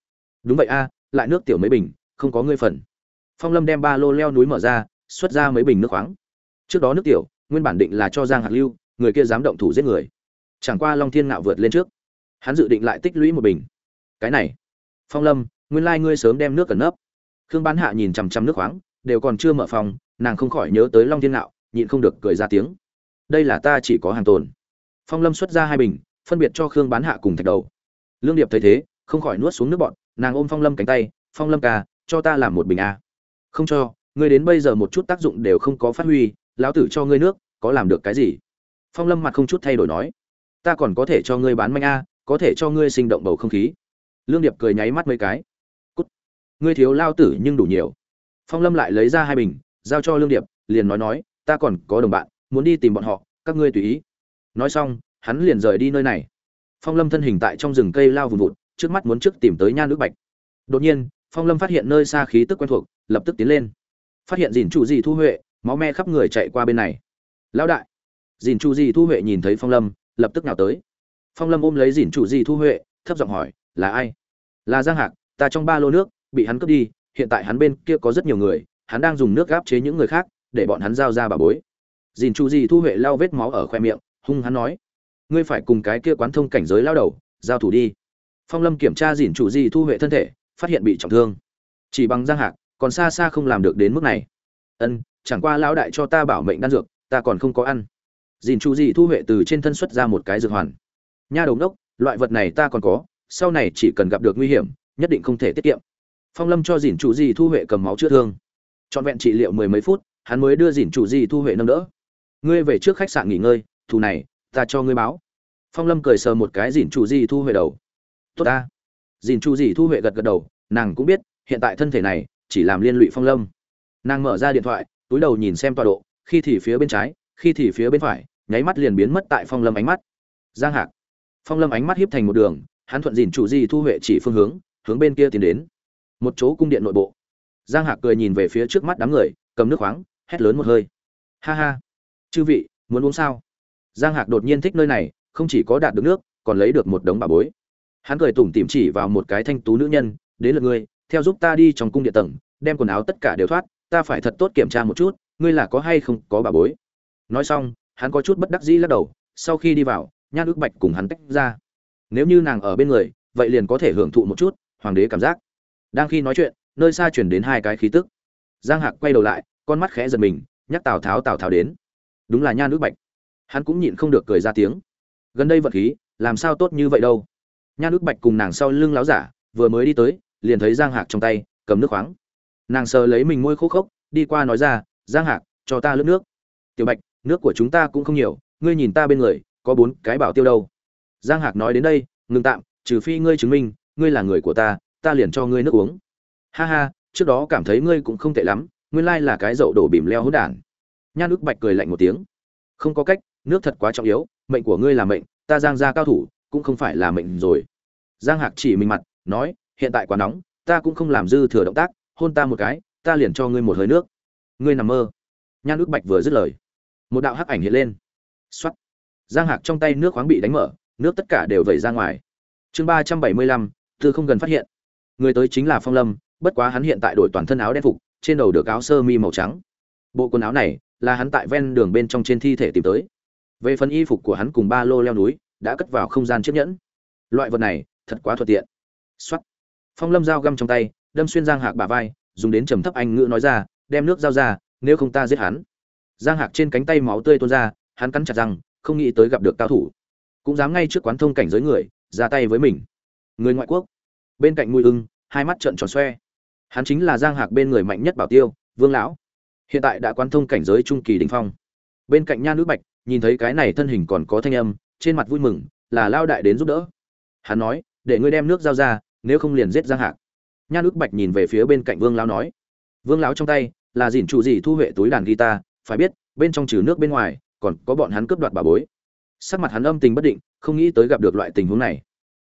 Đúng vậy a, lại nước tiểu mấy bình, không có ngươi phần. Phong lâm đem ba lô leo núi mở ra, xuất ra mấy bình nước khoáng. Trước đó nước tiểu, nguyên bản định là cho giang hạt lưu, người kia dám động thủ giết người. Chẳng qua long thiên ngạo vượt lên trước. Hắn dự định lại tích lũy một bình. Cái này, phong lâm, nguyên lai ngươi sớm đem nước cần nấp. Khương bán hạ nhìn chằm chằm nước khoáng, đều còn chưa mở phòng, nàng không khỏi nhớ tới long thiên ngạo, nhịn không được cười ra tiếng. Đây là ta chỉ có hàng tồn phong lâm xuất ra hai bình, phân biệt cho khương bán hạ cùng thạch đầu. Lương điệp thấy thế, không khỏi nuốt xuống nước bọn nàng ôm phong lâm cánh tay, phong lâm ca, cho ta làm một bình a. Không cho, ngươi đến bây giờ một chút tác dụng đều không có phát huy, lão tử cho ngươi nước, có làm được cái gì? Phong lâm mặt không chút thay đổi nói. Ta còn có thể cho ngươi bán manh a, có thể cho ngươi sinh động bầu không khí. Lương điệp cười nháy mắt mấy cái. Cút, ngươi thiếu lao tử nhưng đủ nhiều. Phong lâm lại lấy ra hai bình, giao cho lương điệp, liền nói nói, ta còn có đồng bạn, muốn đi tìm bọn họ, các ngươi tùy ý nói xong, hắn liền rời đi nơi này. Phong lâm thân hình tại trong rừng cây lao vùn vụt, trước mắt muốn trước tìm tới nha nước bạch. Đột nhiên, phong lâm phát hiện nơi xa khí tức quen thuộc, lập tức tiến lên. Phát hiện dìn chủ gì thu huệ, máu me khắp người chạy qua bên này. Lão đại. Dìn chủ gì thu huệ nhìn thấy phong lâm, lập tức nào tới. Phong lâm ôm lấy dìn chủ gì thu huệ, thấp giọng hỏi, là ai? Là giang hạc, ta trong ba lô nước, bị hắn cướp đi, hiện tại hắn bên kia có rất nhiều người, hắn đang dùng nước gáp chế những người khác, để bọn hắn giao ra bà bối. Dìn chủ gì thu huệ lau vết máu ở khoe miệng hung hắn nói, ngươi phải cùng cái kia quán thông cảnh giới lao đầu, giao thủ đi. Phong lâm kiểm tra dìn chủ di thu huệ thân thể, phát hiện bị trọng thương. Chỉ bằng giang hạc, còn xa xa không làm được đến mức này. Ân, chẳng qua lão đại cho ta bảo mệnh đan dược, ta còn không có ăn. Dìn chủ di thu huệ từ trên thân xuất ra một cái dược hoàn. Nha đầu đốc loại vật này ta còn có, sau này chỉ cần gặp được nguy hiểm, nhất định không thể tiết kiệm. Phong lâm cho dìn chủ di thu huệ cầm máu chữa thương. Trọn vẹn trị liệu mười mấy phút, hắn mới đưa dìn chủ di thu huệ nâng đỡ. Ngươi về trước khách sạn nghỉ ngơi thù này, ta cho ngươi báo. Phong lâm cười sờ một cái dìn chủ gì thu huệ đầu. Tốt ta. Dìn chủ gì thu huệ gật gật đầu, nàng cũng biết, hiện tại thân thể này, chỉ làm liên lụy phong lâm. Nàng mở ra điện thoại, túi đầu nhìn xem tọa độ, khi thì phía bên trái, khi thì phía bên phải, nháy mắt liền biến mất tại phong lâm ánh mắt. Giang hạc. Phong lâm ánh mắt hiếp thành một đường, hắn thuận dìn chủ di thu huệ chỉ phương hướng hướng bên kia tiến đến. Một chỗ cung điện nội bộ. Giang hạc cười nhìn về phía trước mắt đám người, cầm nước khoáng, hét lớn một hơi. Ha ha. Chư vị, muốn uống sao? Giang hạc đột nhiên thích nơi này, không chỉ có đạt được nước, còn lấy được một đống bà bối. Hắn cười tủm tỉm chỉ vào một cái thanh tú nữ nhân, đến lượt ngươi, theo giúp ta đi trong cung điện tầng, đem quần áo tất cả đều thoát, ta phải thật tốt kiểm tra một chút, ngươi là có hay không có bà bối. Nói xong, hắn có chút bất đắc dĩ lắc đầu, sau khi đi vào, nhan ước bạch cùng hắn tách ra. Nếu như nàng ở bên người, vậy liền có thể hưởng thụ một chút, hoàng đế cảm giác. Đang khi nói chuyện, nơi xa truyền đến hai cái khí tức. Giang hạc quay đầu lại, con mắt khẽ giật mình, nhắc tào tháo tào tháo đến. Đúng là nhan ước bạch hắn cũng nhịn không được cười ra tiếng. Gần đây vật khí, làm sao tốt như vậy đâu? Nhan ước bạch cùng nàng sau lưng láo giả, vừa mới đi tới, liền thấy giang hạc trong tay, cầm nước khoáng. Nàng sờ lấy mình môi khô khốc, đi qua nói ra, giang hạc, cho ta lướt nước. Tiểu bạch, nước của chúng ta cũng không nhiều, ngươi nhìn ta bên người, có bốn cái bảo tiêu đâu. Giang hạc nói đến đây, ngừng tạm, trừ phi ngươi chứng minh, ngươi là người của ta ta liền cho ngươi nước uống. Ha ha, trước đó cảm thấy ngươi cũng không tệ lắm, nguyên lai là cái dậu đổ bìm leo hỗn đản. Nhan ức bạch cười lạnh một tiếng. Không có cách nước thật quá trọng yếu, mệnh của ngươi là mệnh, ta giang ra cao thủ, cũng không phải là mệnh rồi. Giang hạc chỉ mình mặt, nói, hiện tại quá nóng, ta cũng không làm dư thừa động tác, hôn ta một cái, ta liền cho ngươi một hơi nước. Ngươi nằm mơ. Nhan ước bạch vừa dứt lời, một đạo hắc ảnh hiện lên. X giang hạc trong tay nước khoáng bị đánh mở, nước tất cả đều vẩy ra ngoài. Chương ba trăm bảy mươi lăm, thư không gần phát hiện. Người tới chính là phong lâm, bất quá hắn hiện tại đổi toàn thân áo đen phục, trên đầu được áo sơ mi màu trắng. Bộ quần áo này là hắn tại ven đường bên trong trên thi thể tìm tới về phần y phục của hắn cùng ba lô leo núi, đã cất vào không gian chiếc nhẫn. Loại vật này, thật quá thuận tiện. Xuất phong lâm dao găm trong tay, đâm xuyên giang hạc bả vai, dùng đến trầm thấp anh ngữ nói ra, đem nước dao ra, nếu không ta giết hắn. Giang hạc trên cánh tay máu tươi tuôn ra, hắn cắn chặt răng, không nghĩ tới gặp được cao thủ. Cũng dám ngay trước quán thông cảnh giới người, ra tay với mình. Người ngoại quốc. Bên cạnh mùi ưng hai mắt trợn tròn xoe. Hắn chính là giang hạc bên người mạnh nhất bảo tiêu, vương lão. Hiện tại đã quán thông cảnh giới trung kỳ đỉnh phong. Bên cạnh nha nữ bạch nhìn thấy cái này thân hình còn có thanh âm, trên mặt vui mừng, là lao đại đến giúp đỡ. Hắn nói, để ngươi đem nước giao ra, nếu không liền giết giang hạc. Nhan ước bạch nhìn về phía bên cạnh vương lão nói, vương lão trong tay, là dìn trụ gì thu huệ túi đàn guitar, phải biết, bên trong trừ nước bên ngoài, còn có bọn hắn cướp đoạt bà bối. Sắc mặt hắn âm tình bất định, không nghĩ tới gặp được loại tình huống này.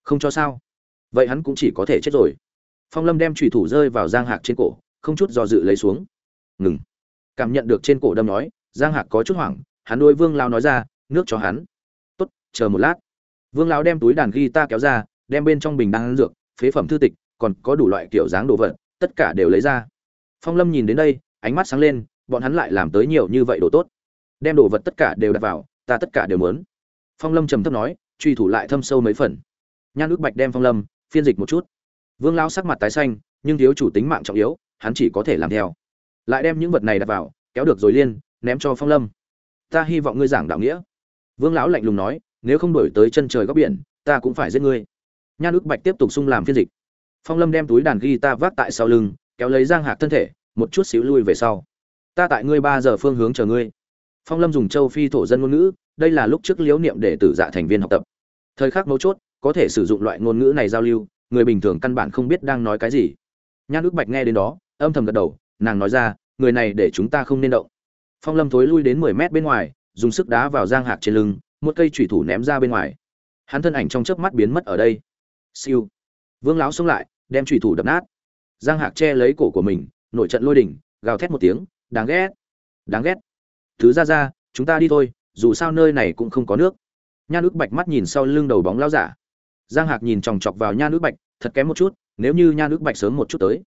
Không cho sao? Vậy hắn cũng chỉ có thể chết rồi. Phong lâm đem trùy thủ rơi vào giang hạc trên cổ, không chút do dự lấy xuống. Ngừng. Cảm nhận được trên cổ đâm nói, giang hạc có chút hoảng hắn đôi vương lao nói ra, nước cho hắn. Tốt, chờ một lát. Vương lao đem túi đàn guitar kéo ra, đem bên trong bình đan dược, phế phẩm thư tịch, còn có đủ loại kiểu dáng đồ vật, tất cả đều lấy ra. Phong lâm nhìn đến đây, ánh mắt sáng lên, bọn hắn lại làm tới nhiều như vậy đồ tốt. Đem đồ vật tất cả đều đặt vào, ta tất cả đều muốn. Phong lâm trầm thấp nói, truy thủ lại thâm sâu mấy phần. Nhan ước bạch đem phong lâm phiên dịch một chút. Vương lao sắc mặt tái xanh, nhưng thiếu chủ tính mạng trọng yếu, hắn chỉ có thể làm theo. Lại đem những vật này đặt vào, kéo được rồi liên, ném cho phong lâm ta hy vọng ngươi giảng đạo nghĩa. Vương lão lạnh lùng nói, nếu không đổi tới chân trời góc biển, ta cũng phải giết ngươi. Nhan ước bạch tiếp tục sung làm phiên dịch. Phong lâm đem túi đàn guitar vác tại sau lưng, kéo lấy giang hạc thân thể, một chút xíu lui về sau. Ta tại ngươi ba giờ phương hướng chờ ngươi. Phong lâm dùng châu phi thổ dân ngôn ngữ, đây là lúc trước liếu niệm để tử dạ thành viên học tập. Thời khắc mấu chốt, có thể sử dụng loại ngôn ngữ này giao lưu, người bình thường căn bản không biết đang nói cái gì. Nhan ước bạch nghe đến đó, âm thầm gật đầu, nàng nói ra, người này để chúng ta không nên động phong lâm thối lui đến mười mét bên ngoài, dùng sức đá vào giang hạc trên lưng, một cây thủy thủ ném ra bên ngoài. Hắn thân ảnh trong chớp mắt biến mất ở đây. Siêu. Vương lão xông lại, đem thủy thủ đập nát. Giang hạc che lấy cổ của mình nổi trận lôi đỉnh, gào thét một tiếng, đáng ghét! Đáng ghét! Thứ ra ra, chúng ta đi thôi, dù sao nơi này cũng không có nước. Nha nước bạch mắt nhìn sau lưng đầu bóng lao giả. Giang hạc nhìn chòng chọc vào nha nước bạch, thật kém một chút, nếu như nha nước bạch sớm một chút tới.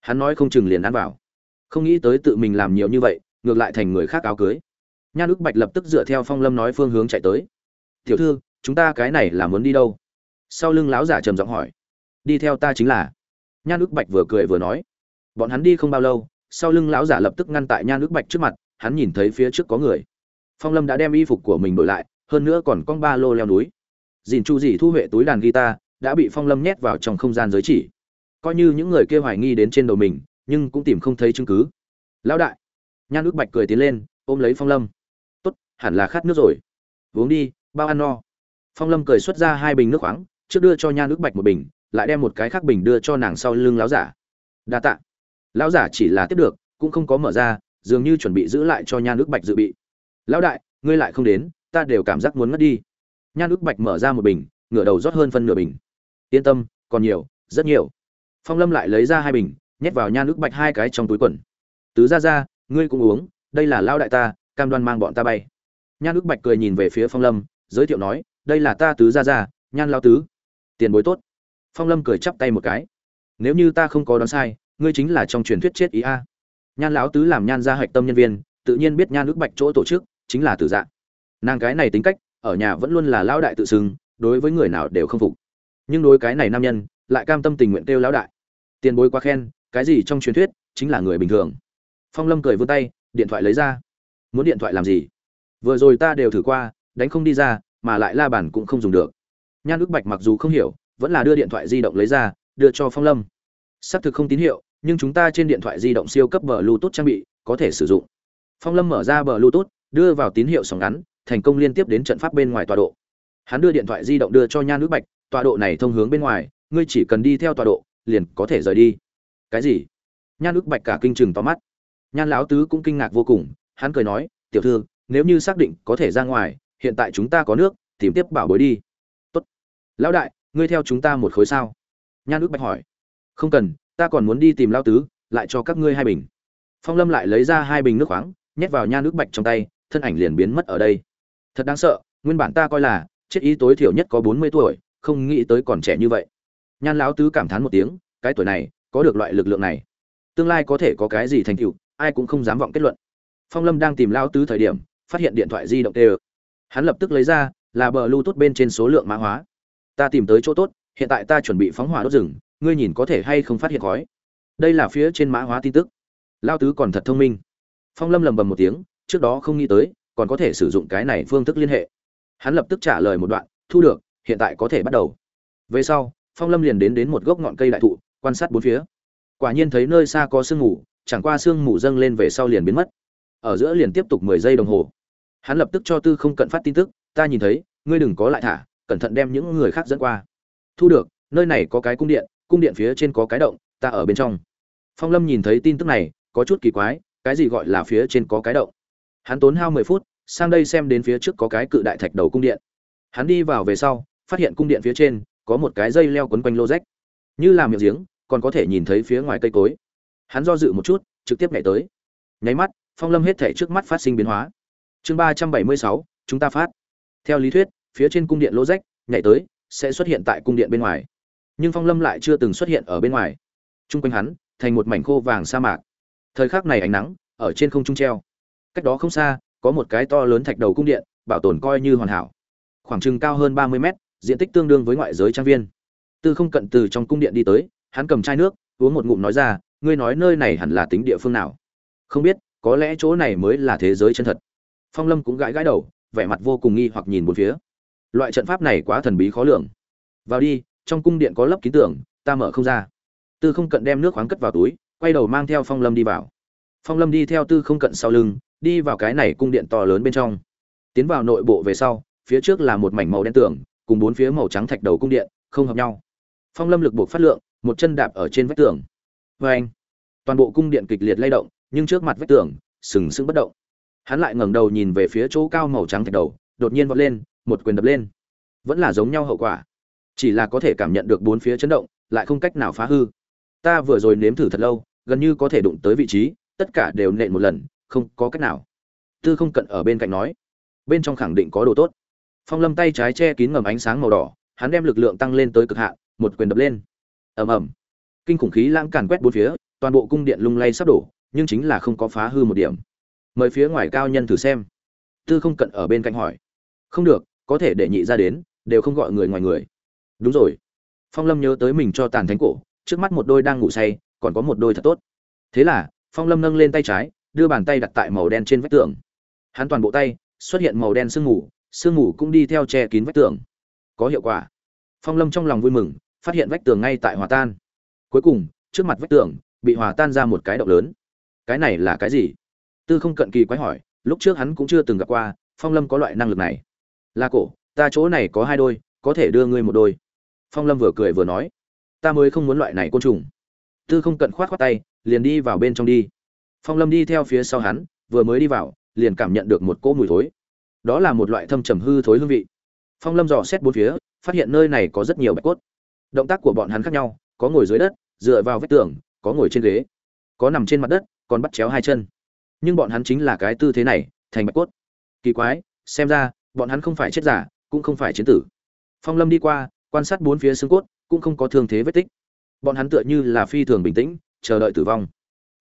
Hắn nói không chừng liền ăn vào. Không nghĩ tới tự mình làm nhiều như vậy ngược lại thành người khác áo cưới. Nha nước bạch lập tức dựa theo phong lâm nói phương hướng chạy tới. Tiểu thư, chúng ta cái này là muốn đi đâu? Sau lưng lão giả trầm giọng hỏi. Đi theo ta chính là. Nha nước bạch vừa cười vừa nói. Bọn hắn đi không bao lâu, sau lưng lão giả lập tức ngăn tại nha nước bạch trước mặt, hắn nhìn thấy phía trước có người. Phong lâm đã đem y phục của mình đổi lại, hơn nữa còn con ba lô leo núi. Dìn chu dì thu huệ túi đàn guitar, đã bị phong lâm nhét vào trong không gian giới chỉ. Coi như những người kia hoài nghi đến trên đầu mình, nhưng cũng tìm không thấy chứng cứ. Lão đại nhan ước bạch cười tiến lên, ôm lấy phong lâm. Tốt, hẳn là khát nước rồi. Uống đi, bao ăn no. Phong lâm cười xuất ra hai bình nước khoáng, trước đưa cho nhan ước bạch một bình, lại đem một cái khác bình đưa cho nàng sau lưng lão giả. Đa tạ. Lão giả chỉ là tiếp được, cũng không có mở ra, dường như chuẩn bị giữ lại cho nhan ước bạch dự bị. Lão đại, ngươi lại không đến, ta đều cảm giác muốn ngất đi. Nhan ước bạch mở ra một bình, ngửa đầu rót hơn phân nửa bình. Yên tâm, còn nhiều, rất nhiều. Phong lâm lại lấy ra hai bình, nhét vào nhan ước bạch hai cái trong túi quần. Tứ ra ra ngươi cũng uống đây là lao đại ta cam đoan mang bọn ta bay. Nhan ước bạch cười nhìn về phía phong lâm giới thiệu nói đây là ta tứ gia gia, nhan lao tứ. Tiền bối tốt. Phong lâm cười chắp tay một cái. Nếu như ta không có đoán sai ngươi chính là trong truyền thuyết chết ý a. Nhan lão tứ làm nhan gia hạch tâm nhân viên tự nhiên biết nhan ước bạch chỗ tổ chức chính là tử dạ. nàng cái này tính cách ở nhà vẫn luôn là lão đại tự xưng đối với người nào đều không phục. Nhưng đối cái này nam nhân lại cam tâm tình nguyện kêu lão đại. Tiền bối quá khen cái gì trong truyền thuyết chính là người bình thường phong lâm cười vươn tay, điện thoại lấy ra. Muốn điện thoại làm gì? Vừa rồi ta đều thử qua, đánh không đi ra, mà lại la bàn cũng không dùng được. Nhan ước bạch mặc dù không hiểu, vẫn là đưa điện thoại di động lấy ra, đưa cho phong lâm. Xác thực không tín hiệu, nhưng chúng ta trên điện thoại di động siêu cấp bờ bluetooth trang bị, có thể sử dụng. Phong lâm mở ra bờ bluetooth, đưa vào tín hiệu sóng ngắn, thành công liên tiếp đến trận pháp bên ngoài tọa độ. Hắn đưa điện thoại di động đưa cho nhan ước bạch, tọa độ này thông hướng bên ngoài, ngươi chỉ cần đi theo tọa độ, liền có thể rời đi. Cái gì? Nhan ước bạch cả kinh chừng to mắt nhan lão tứ cũng kinh ngạc vô cùng, hắn cười nói, tiểu thư, nếu như xác định có thể ra ngoài, hiện tại chúng ta có nước, tìm tiếp bảo bối đi. Tốt. Lão đại, ngươi theo chúng ta một khối sao? Nhan nước bạch hỏi. Không cần, ta còn muốn đi tìm lão tứ, lại cho các ngươi hai bình. Phong lâm lại lấy ra hai bình nước khoáng, nhét vào nhan nước bạch trong tay, thân ảnh liền biến mất ở đây. Thật đáng sợ, nguyên bản ta coi là, chết ý tối thiểu nhất có bốn mươi tuổi, không nghĩ tới còn trẻ như vậy. Nhan lão tứ cảm thán một tiếng, cái tuổi này, có được loại lực lượng này. Tương lai có thể có cái gì thành tựu ai cũng không dám vọng kết luận. Phong lâm đang tìm lão tứ thời điểm, phát hiện điện thoại di động tê hắn lập tức lấy ra, là bờ bluetooth bên trên số lượng mã hóa. Ta tìm tới chỗ tốt, hiện tại ta chuẩn bị phóng hỏa đốt rừng, ngươi nhìn có thể hay không phát hiện khói. Đây là phía trên mã hóa tin tức. Lao tứ còn thật thông minh. Phong lâm lầm bầm một tiếng, trước đó không nghĩ tới, còn có thể sử dụng cái này phương thức liên hệ. Hắn lập tức trả lời một đoạn, thu được, hiện tại có thể bắt đầu. Về sau, phong lâm liền đến đến một gốc ngọn cây đại thụ, quan sát bốn phía. Quả nhiên thấy nơi xa có sương mù chẳng qua sương mù dâng lên về sau liền biến mất. Ở giữa liền tiếp tục mười giây đồng hồ. Hắn lập tức cho tư không cận phát tin tức, ta nhìn thấy, ngươi đừng có lại thả, cẩn thận đem những người khác dẫn qua. Thu được, nơi này có cái cung điện cung điện phía trên có cái động, ta ở bên trong. Phong lâm nhìn thấy tin tức này, có chút kỳ quái, cái gì gọi là phía trên có cái động? Hắn tốn hao mười phút, sang đây xem đến phía trước có cái cự đại thạch đầu cung điện. Hắn đi vào về sau, phát hiện cung điện phía trên có một cái dây leo quấn quanh lô rách. Như làm miệng giếng, còn có thể nhìn thấy phía ngoài cây cối hắn do dự một chút, trực tiếp nhảy tới. Nháy mắt, phong lâm hết thể trước mắt phát sinh biến hóa. Chương ba trăm bảy mươi sáu, chúng ta phát. Theo lý thuyết, phía trên cung điện lỗ rách nhảy tới sẽ xuất hiện tại cung điện bên ngoài. Nhưng phong lâm lại chưa từng xuất hiện ở bên ngoài. T r u n g quanh hắn, thành một mảnh khô vàng sa mạc. Thời khắc này ánh nắng ở trên không trung treo. Cách đó không xa, có một cái to lớn thạch đầu cung điện, bảo tồn coi như hoàn hảo. Khoảng chừng cao hơn ba mươi mét, diện tích tương đương với ngoại giới trang viên. Tư không cận từ trong cung điện đi tới, hắn cầm chai nước, uống một ngụm nói ra ngươi nói nơi này hẳn là tính địa phương nào? Không biết, có lẽ chỗ này mới là thế giới chân thật. Phong lâm cũng gãi gãi đầu, vẻ mặt vô cùng nghi hoặc nhìn một phía. Loại trận pháp này quá thần bí khó lường. Vào đi, trong cung điện có lấp ký tưởng ta mở không ra. Tư không cận đem nước khoáng cất vào túi, quay đầu mang theo phong lâm đi vào. Phong lâm đi theo tư không cận sau lưng, đi vào cái này cung điện to lớn bên trong. Tiến vào nội bộ về sau, phía trước là một mảnh màu đen tường, cùng bốn phía màu trắng thạch đầu cung điện, không hợp nhau. Phong lâm lực buộc phát lượng, một chân đạp ở trên vách tường vê anh. Toàn bộ cung điện kịch liệt lay động, nhưng trước mặt vách tường, sừng sững bất động. Hắn lại ngẩng đầu nhìn về phía chỗ cao màu trắng thạch đầu, đột nhiên vọt lên, một quyền đập lên. Vẫn là giống nhau hậu quả. Chỉ là có thể cảm nhận được bốn phía chấn động, lại không cách nào phá hư. Ta vừa rồi nếm thử thật lâu, gần như có thể đụng tới vị trí, tất cả đều nện một lần, không có cách nào. Tư không cận ở bên cạnh nói. Bên trong khẳng định có đồ tốt. Phong lâm tay trái che kín ngầm ánh sáng màu đỏ, hắn đem lực lượng tăng lên tới cực hạn, một quyền đập lên. Ầm ầm kinh khủng khí lãng càn quét bốn phía, toàn bộ cung điện lung lay sắp đổ, nhưng chính là không có phá hư một điểm. Mời phía ngoài cao nhân thử xem. Tư không cận ở bên cạnh hỏi. Không được, có thể để nhị ra đến, đều không gọi người ngoài người. Đúng rồi. Phong lâm nhớ tới mình cho tàn thánh cổ, trước mắt một đôi đang ngủ say, còn có một đôi thật tốt. Thế là, phong lâm nâng lên tay trái, đưa bàn tay đặt tại màu đen trên vách tường. Hắn toàn bộ tay, xuất hiện màu đen sương mù sương mù cũng đi theo che kín vách tường. Có hiệu quả. Phong lâm trong lòng vui mừng, phát hiện vách tường ngay tại hòa tan cuối cùng, trước mặt vách tường, bị hòa tan ra một cái động lớn. Cái này là cái gì? Tư không cận kỳ quái hỏi, lúc trước hắn cũng chưa từng gặp qua, phong lâm có loại năng lực này. Là cổ, ta chỗ này có hai đôi, có thể đưa ngươi một đôi. Phong lâm vừa cười vừa nói, ta mới không muốn loại này côn trùng. Tư không cận khoát khoát tay, liền đi vào bên trong đi. Phong lâm đi theo phía sau hắn, vừa mới đi vào, liền cảm nhận được một cỗ mùi thối. Đó là một loại thâm trầm hư thối hương vị. Phong lâm dò xét bốn phía, phát hiện nơi này có rất nhiều bạch cốt. Động tác của bọn hắn khác nhau có ngồi dưới đất, dựa vào vách tường, có ngồi trên ghế, có nằm trên mặt đất, còn bắt chéo hai chân. Nhưng bọn hắn chính là cái tư thế này, thành bạch cốt. Kỳ quái, xem ra, bọn hắn không phải chết giả, cũng không phải chiến tử. Phong lâm đi qua, quan sát bốn phía xương cốt, cũng không có thương thế vết tích. Bọn hắn tựa như là phi thường bình tĩnh, chờ đợi tử vong.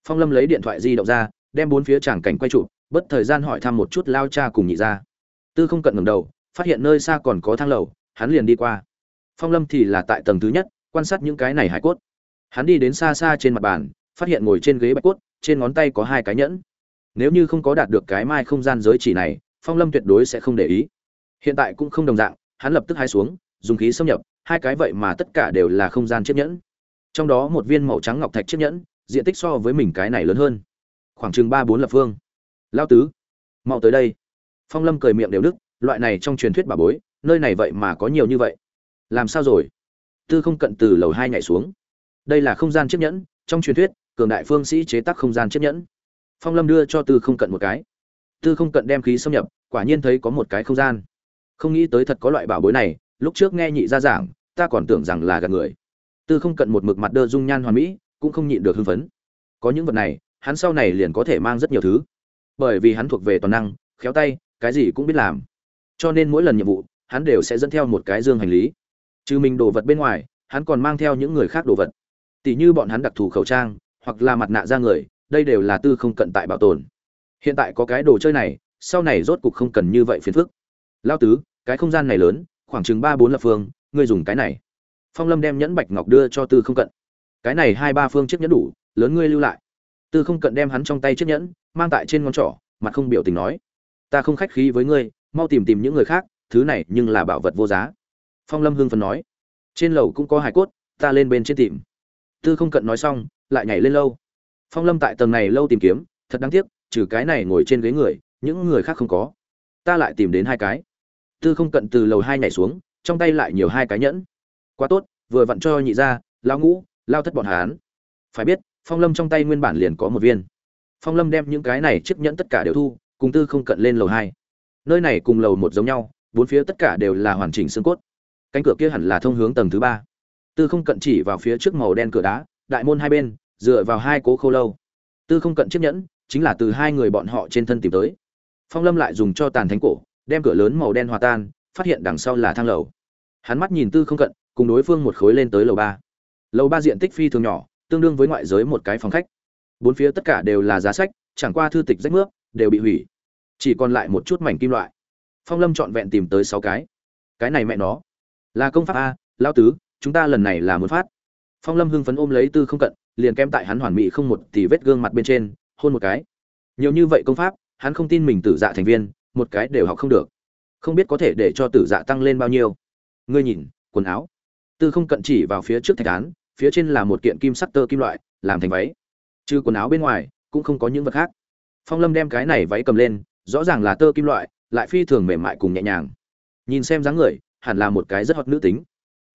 Phong lâm lấy điện thoại di động ra, đem bốn phía tràng cảnh quay trụ bất thời gian hỏi thăm một chút lao cha cùng nhị ra tư không cận ngầm đầu, phát hiện nơi xa còn có thang lầu, hắn liền đi qua. Phong lâm thì là tại tầng thứ nhất quan sát những cái này hải cốt. Hắn đi đến xa xa trên mặt bàn, phát hiện ngồi trên ghế bạch cốt, trên ngón tay có hai cái nhẫn. Nếu như không có đạt được cái mai không gian giới chỉ này, phong lâm tuyệt đối sẽ không để ý. Hiện tại cũng không đồng dạng, hắn lập tức hai xuống, dùng khí xâm nhập, hai cái vậy mà tất cả đều là không gian chiếc nhẫn. Trong đó một viên màu trắng ngọc thạch chiếc nhẫn, diện tích so với mình cái này lớn hơn. Khoảng chừng ba bốn lập phương. Lao tứ, mau tới đây. Phong lâm cười miệng đều đức loại này trong truyền thuyết bà bối, nơi này vậy mà có nhiều như vậy. Làm sao rồi? Tư không cận từ lầu hai nhảy xuống. Đây là không gian chiếc nhẫn, trong truyền thuyết, cường đại phương sĩ chế tác không gian chiếc nhẫn. Phong lâm đưa cho tư không cận một cái. Tư không cận đem khí xâm nhập, quả nhiên thấy có một cái không gian. Không nghĩ tới thật có loại bảo bối này, lúc trước nghe nhị ra giảng, ta còn tưởng rằng là gạt người. Tư không cận một mực mặt đơ dung nhan hoàn mỹ, cũng không nhịn được hưng phấn. Có những vật này, hắn sau này liền có thể mang rất nhiều thứ. Bởi vì hắn thuộc về toàn năng, khéo tay, cái gì cũng biết làm. Cho nên mỗi lần nhiệm vụ, hắn đều sẽ dẫn theo một cái dương hành lý trừ mình đồ vật bên ngoài, hắn còn mang theo những người khác đồ vật. Tỷ như bọn hắn đặc thù khẩu trang, hoặc là mặt nạ ra người, đây đều là tư không cận tại bảo tồn. Hiện tại có cái đồ chơi này, sau này rốt cục không cần như vậy phiền phức. Lao tứ, cái không gian này lớn, khoảng chừng ba bốn lập phương, ngươi dùng cái này. Phong lâm đem nhẫn bạch ngọc đưa cho tư không cận. Cái này hai ba phương chiếc nhẫn đủ, lớn ngươi lưu lại. Tư không cận đem hắn trong tay chiếc nhẫn, mang tại trên ngón trỏ, mặt không biểu tình nói. Ta không khách khí với ngươi, mau tìm tìm những người khác, thứ này nhưng là bảo vật vô giá phong lâm hưng phần nói. Trên lầu cũng có hải cốt, ta lên bên trên tìm. Tư không cận nói xong, lại nhảy lên lâu. Phong lâm tại tầng này lâu tìm kiếm, thật đáng tiếc, trừ cái này ngồi trên ghế người, những người khác không có. Ta lại tìm đến hai cái. Tư không cận từ lầu hai nhảy xuống, trong tay lại nhiều hai cái nhẫn. Quá tốt, vừa vặn cho nhị ra lao ngũ, lao thất bọn hán phải biết, phong lâm trong tay nguyên bản liền có một viên. Phong lâm đem những cái này chiếc nhẫn tất cả đều thu, cùng tư không cận lên lầu hai. Nơi này cùng lầu một giống nhau, bốn phía tất cả đều là hoàn chỉnh xương cốt cánh cửa kia hẳn là thông hướng tầng thứ ba. Tư không cận chỉ vào phía trước màu đen cửa đá, đại môn hai bên, dựa vào hai cố khâu lâu. Tư không cận chiếc nhẫn, chính là từ hai người bọn họ trên thân tìm tới. Phong lâm lại dùng cho tàn thánh cổ, đem cửa lớn màu đen hòa tan, phát hiện đằng sau là thang lầu. Hắn mắt nhìn tư không cận, cùng đối phương một khối lên tới lầu ba. Lầu ba diện tích phi thường nhỏ, tương đương với ngoại giới một cái phòng khách. Bốn phía tất cả đều là giá sách, chẳng qua thư tịch rách nước đều bị hủy. Chỉ còn lại một chút mảnh kim loại. Phong lâm trọn vẹn tìm tới sáu cái. Cái này mẹ nó là công pháp a lao tứ, chúng ta lần này là muốn phát. Phong lâm hưng phấn ôm lấy tư không cận, liền kém tại hắn hoàn mỹ không một tỷ vết gương mặt bên trên, hôn một cái. Nhiều như vậy công pháp, hắn không tin mình tử dạ thành viên, một cái đều học không được. Không biết có thể để cho tử dạ tăng lên bao nhiêu. Ngươi nhìn, quần áo. Tư không cận chỉ vào phía trước thạch án, phía trên là một kiện kim sắc tơ kim loại, làm thành váy. Trừ quần áo bên ngoài, cũng không có những vật khác. Phong lâm đem cái này váy cầm lên, rõ ràng là tơ kim loại, lại phi thường mềm mại cùng nhẹ nhàng. Nhìn xem dáng người hẳn là một cái rất hot nữ tính.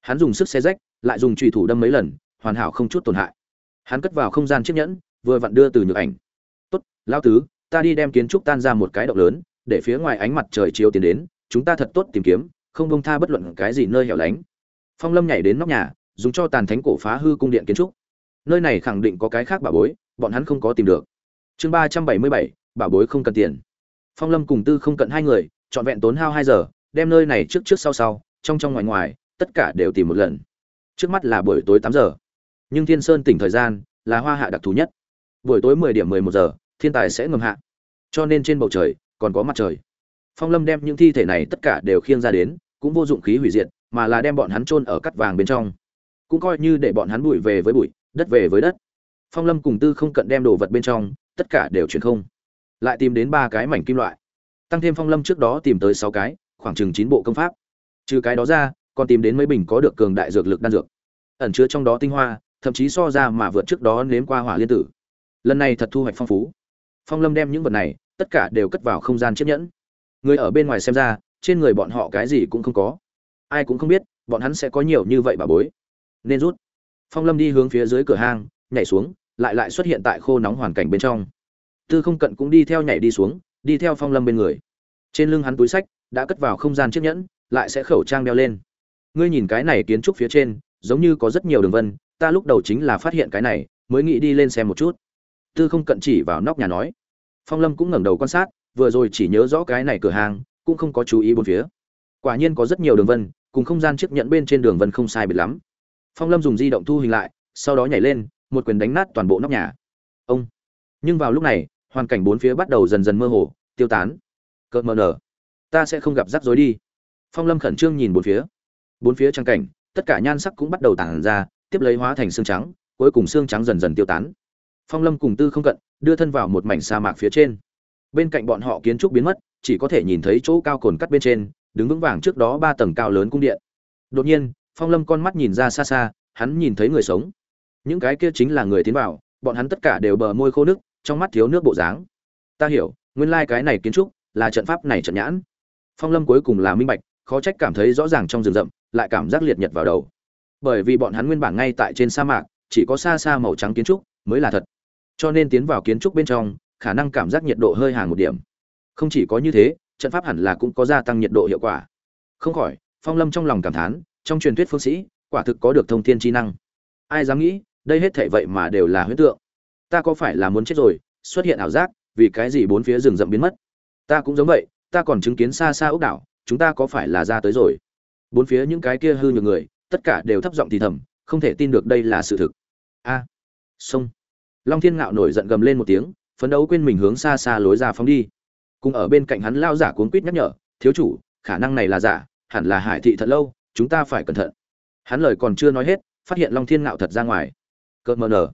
Hắn dùng sức xe rách, lại dùng trùy thủ đâm mấy lần, hoàn hảo không chút tổn hại. Hắn cất vào không gian chiếc nhẫn, vừa vặn đưa từ nhược ảnh. Tốt lao tứ, ta đi đem kiến trúc tan ra một cái động lớn, để phía ngoài ánh mặt trời chiếu tiến đến, chúng ta thật tốt tìm kiếm, không bông tha bất luận cái gì nơi hẻo lánh. Phong lâm nhảy đến nóc nhà, dùng cho tàn thánh cổ phá hư cung điện kiến trúc. Nơi này khẳng định có cái khác bảo bối, bọn hắn không có tìm được. Chương ba trăm bảy mươi bảy, bảo bối không cần tiền. Phong lâm cùng tư không cận hai người, trọn vẹn tốn hao hai giờ đem nơi này trước trước sau sau, trong trong ngoài ngoài, tất cả đều tìm một lần. Trước mắt là buổi tối tám giờ. Nhưng thiên sơn tỉnh thời gian là hoa hạ đặc thù nhất. Buổi tối mười điểm mười một giờ, thiên tài sẽ ngầm hạ. Cho nên trên bầu trời còn có mặt trời. Phong lâm đem những thi thể này tất cả đều khiêng ra đến, cũng vô dụng khí hủy diệt, mà là đem bọn hắn chôn ở cắt vàng bên trong. Cũng coi như để bọn hắn bụi về với bụi, đất về với đất. Phong lâm cùng tư không cận đem đồ vật bên trong, tất cả đều chuyển không. Lại tìm đến ba cái mảnh kim loại. Tăng thêm phong lâm trước đó tìm tới sáu cái khoảng chừng chín bộ công pháp. Trừ cái đó ra, còn tìm đến mấy bình có được cường đại dược lực đan dược. Ẩn chứa trong đó tinh hoa, thậm chí so ra mà vượt trước đó nếm qua hỏa liên tử. Lần này thật thu hoạch phong phú. Phong lâm đem những vật này, tất cả đều cất vào không gian chiếc nhẫn. Người ở bên ngoài xem ra, trên người bọn họ cái gì cũng không có. Ai cũng không biết, bọn hắn sẽ có nhiều như vậy bà bối. Nên rút. Phong lâm đi hướng phía dưới cửa hang, nhảy xuống, lại lại xuất hiện tại khô nóng hoàn cảnh bên trong. Tư không cận cũng đi theo nhảy đi xuống, đi theo phong lâm bên người. Trên lưng hắn túi sách đã cất vào không gian chiếc nhẫn, lại sẽ khẩu trang đeo lên. Ngươi nhìn cái này kiến trúc phía trên, giống như có rất nhiều đường vân, ta lúc đầu chính là phát hiện cái này, mới nghĩ đi lên xem một chút. Tư không cận chỉ vào nóc nhà nói. Phong lâm cũng ngẩng đầu quan sát, vừa rồi chỉ nhớ rõ cái này cửa hàng, cũng không có chú ý bốn phía. Quả nhiên có rất nhiều đường vân, cùng không gian chiếc nhẫn bên trên đường vân không sai biệt lắm. Phong lâm dùng di động thu hình lại, sau đó nhảy lên, một quyền đánh nát toàn bộ nóc nhà. Ông. Nhưng vào lúc này, hoàn cảnh bốn phía bắt đầu dần dần mơ hồ, tiêu tán. Cợt mờ nở ta sẽ không gặp rắc rối đi. Phong lâm khẩn trương nhìn bốn phía. Bốn phía trang cảnh, tất cả nhan sắc cũng bắt đầu tản ra, tiếp lấy hóa thành xương trắng, cuối cùng xương trắng dần dần tiêu tán. Phong lâm cùng tư không cận đưa thân vào một mảnh sa mạc phía trên. Bên cạnh bọn họ kiến trúc biến mất, chỉ có thể nhìn thấy chỗ cao cồn cắt bên trên, đứng vững vàng trước đó ba tầng cao lớn cung điện. Đột nhiên, phong lâm con mắt nhìn ra xa xa, hắn nhìn thấy người sống. Những cái kia chính là người tiến vào, bọn hắn tất cả đều bờ môi khô nước, trong mắt thiếu nước bộ dáng. Ta hiểu, nguyên lai、like、cái này kiến trúc là trận pháp này trận nhãn phong lâm cuối cùng là minh bạch, khó trách cảm thấy rõ ràng trong rừng rậm, lại cảm giác liệt nhật vào đầu. Bởi vì bọn hắn nguyên bản ngay tại trên sa mạc, chỉ có xa xa màu trắng kiến trúc mới là thật. Cho nên tiến vào kiến trúc bên trong, khả năng cảm giác nhiệt độ hơi hàng một điểm. Không chỉ có như thế, trận pháp hẳn là cũng có gia tăng nhiệt độ hiệu quả. Không khỏi, phong lâm trong lòng cảm thán, trong truyền thuyết phương sĩ, quả thực có được thông thiên chi năng. Ai dám nghĩ, đây hết thể vậy mà đều là huyễn tượng. Ta có phải là muốn chết rồi, xuất hiện ảo giác, vì cái gì bốn phía rừng rậm biến mất? Ta cũng giống vậy ta còn chứng kiến xa xa ốc đảo, chúng ta có phải là ra tới rồi? Bốn phía những cái kia hư nhược người, tất cả đều thấp giọng thì thầm, không thể tin được đây là sự thực. A, sông. Long thiên ngạo nổi giận gầm lên một tiếng, phấn đấu quên mình hướng xa xa lối ra phóng đi. Cùng ở bên cạnh hắn lao giả cuốn quýt nhắc nhở, thiếu chủ, khả năng này là giả, hẳn là hải thị thật lâu, chúng ta phải cẩn thận. Hắn lời còn chưa nói hết, phát hiện long thiên ngạo thật ra ngoài. Cợt mờ nở.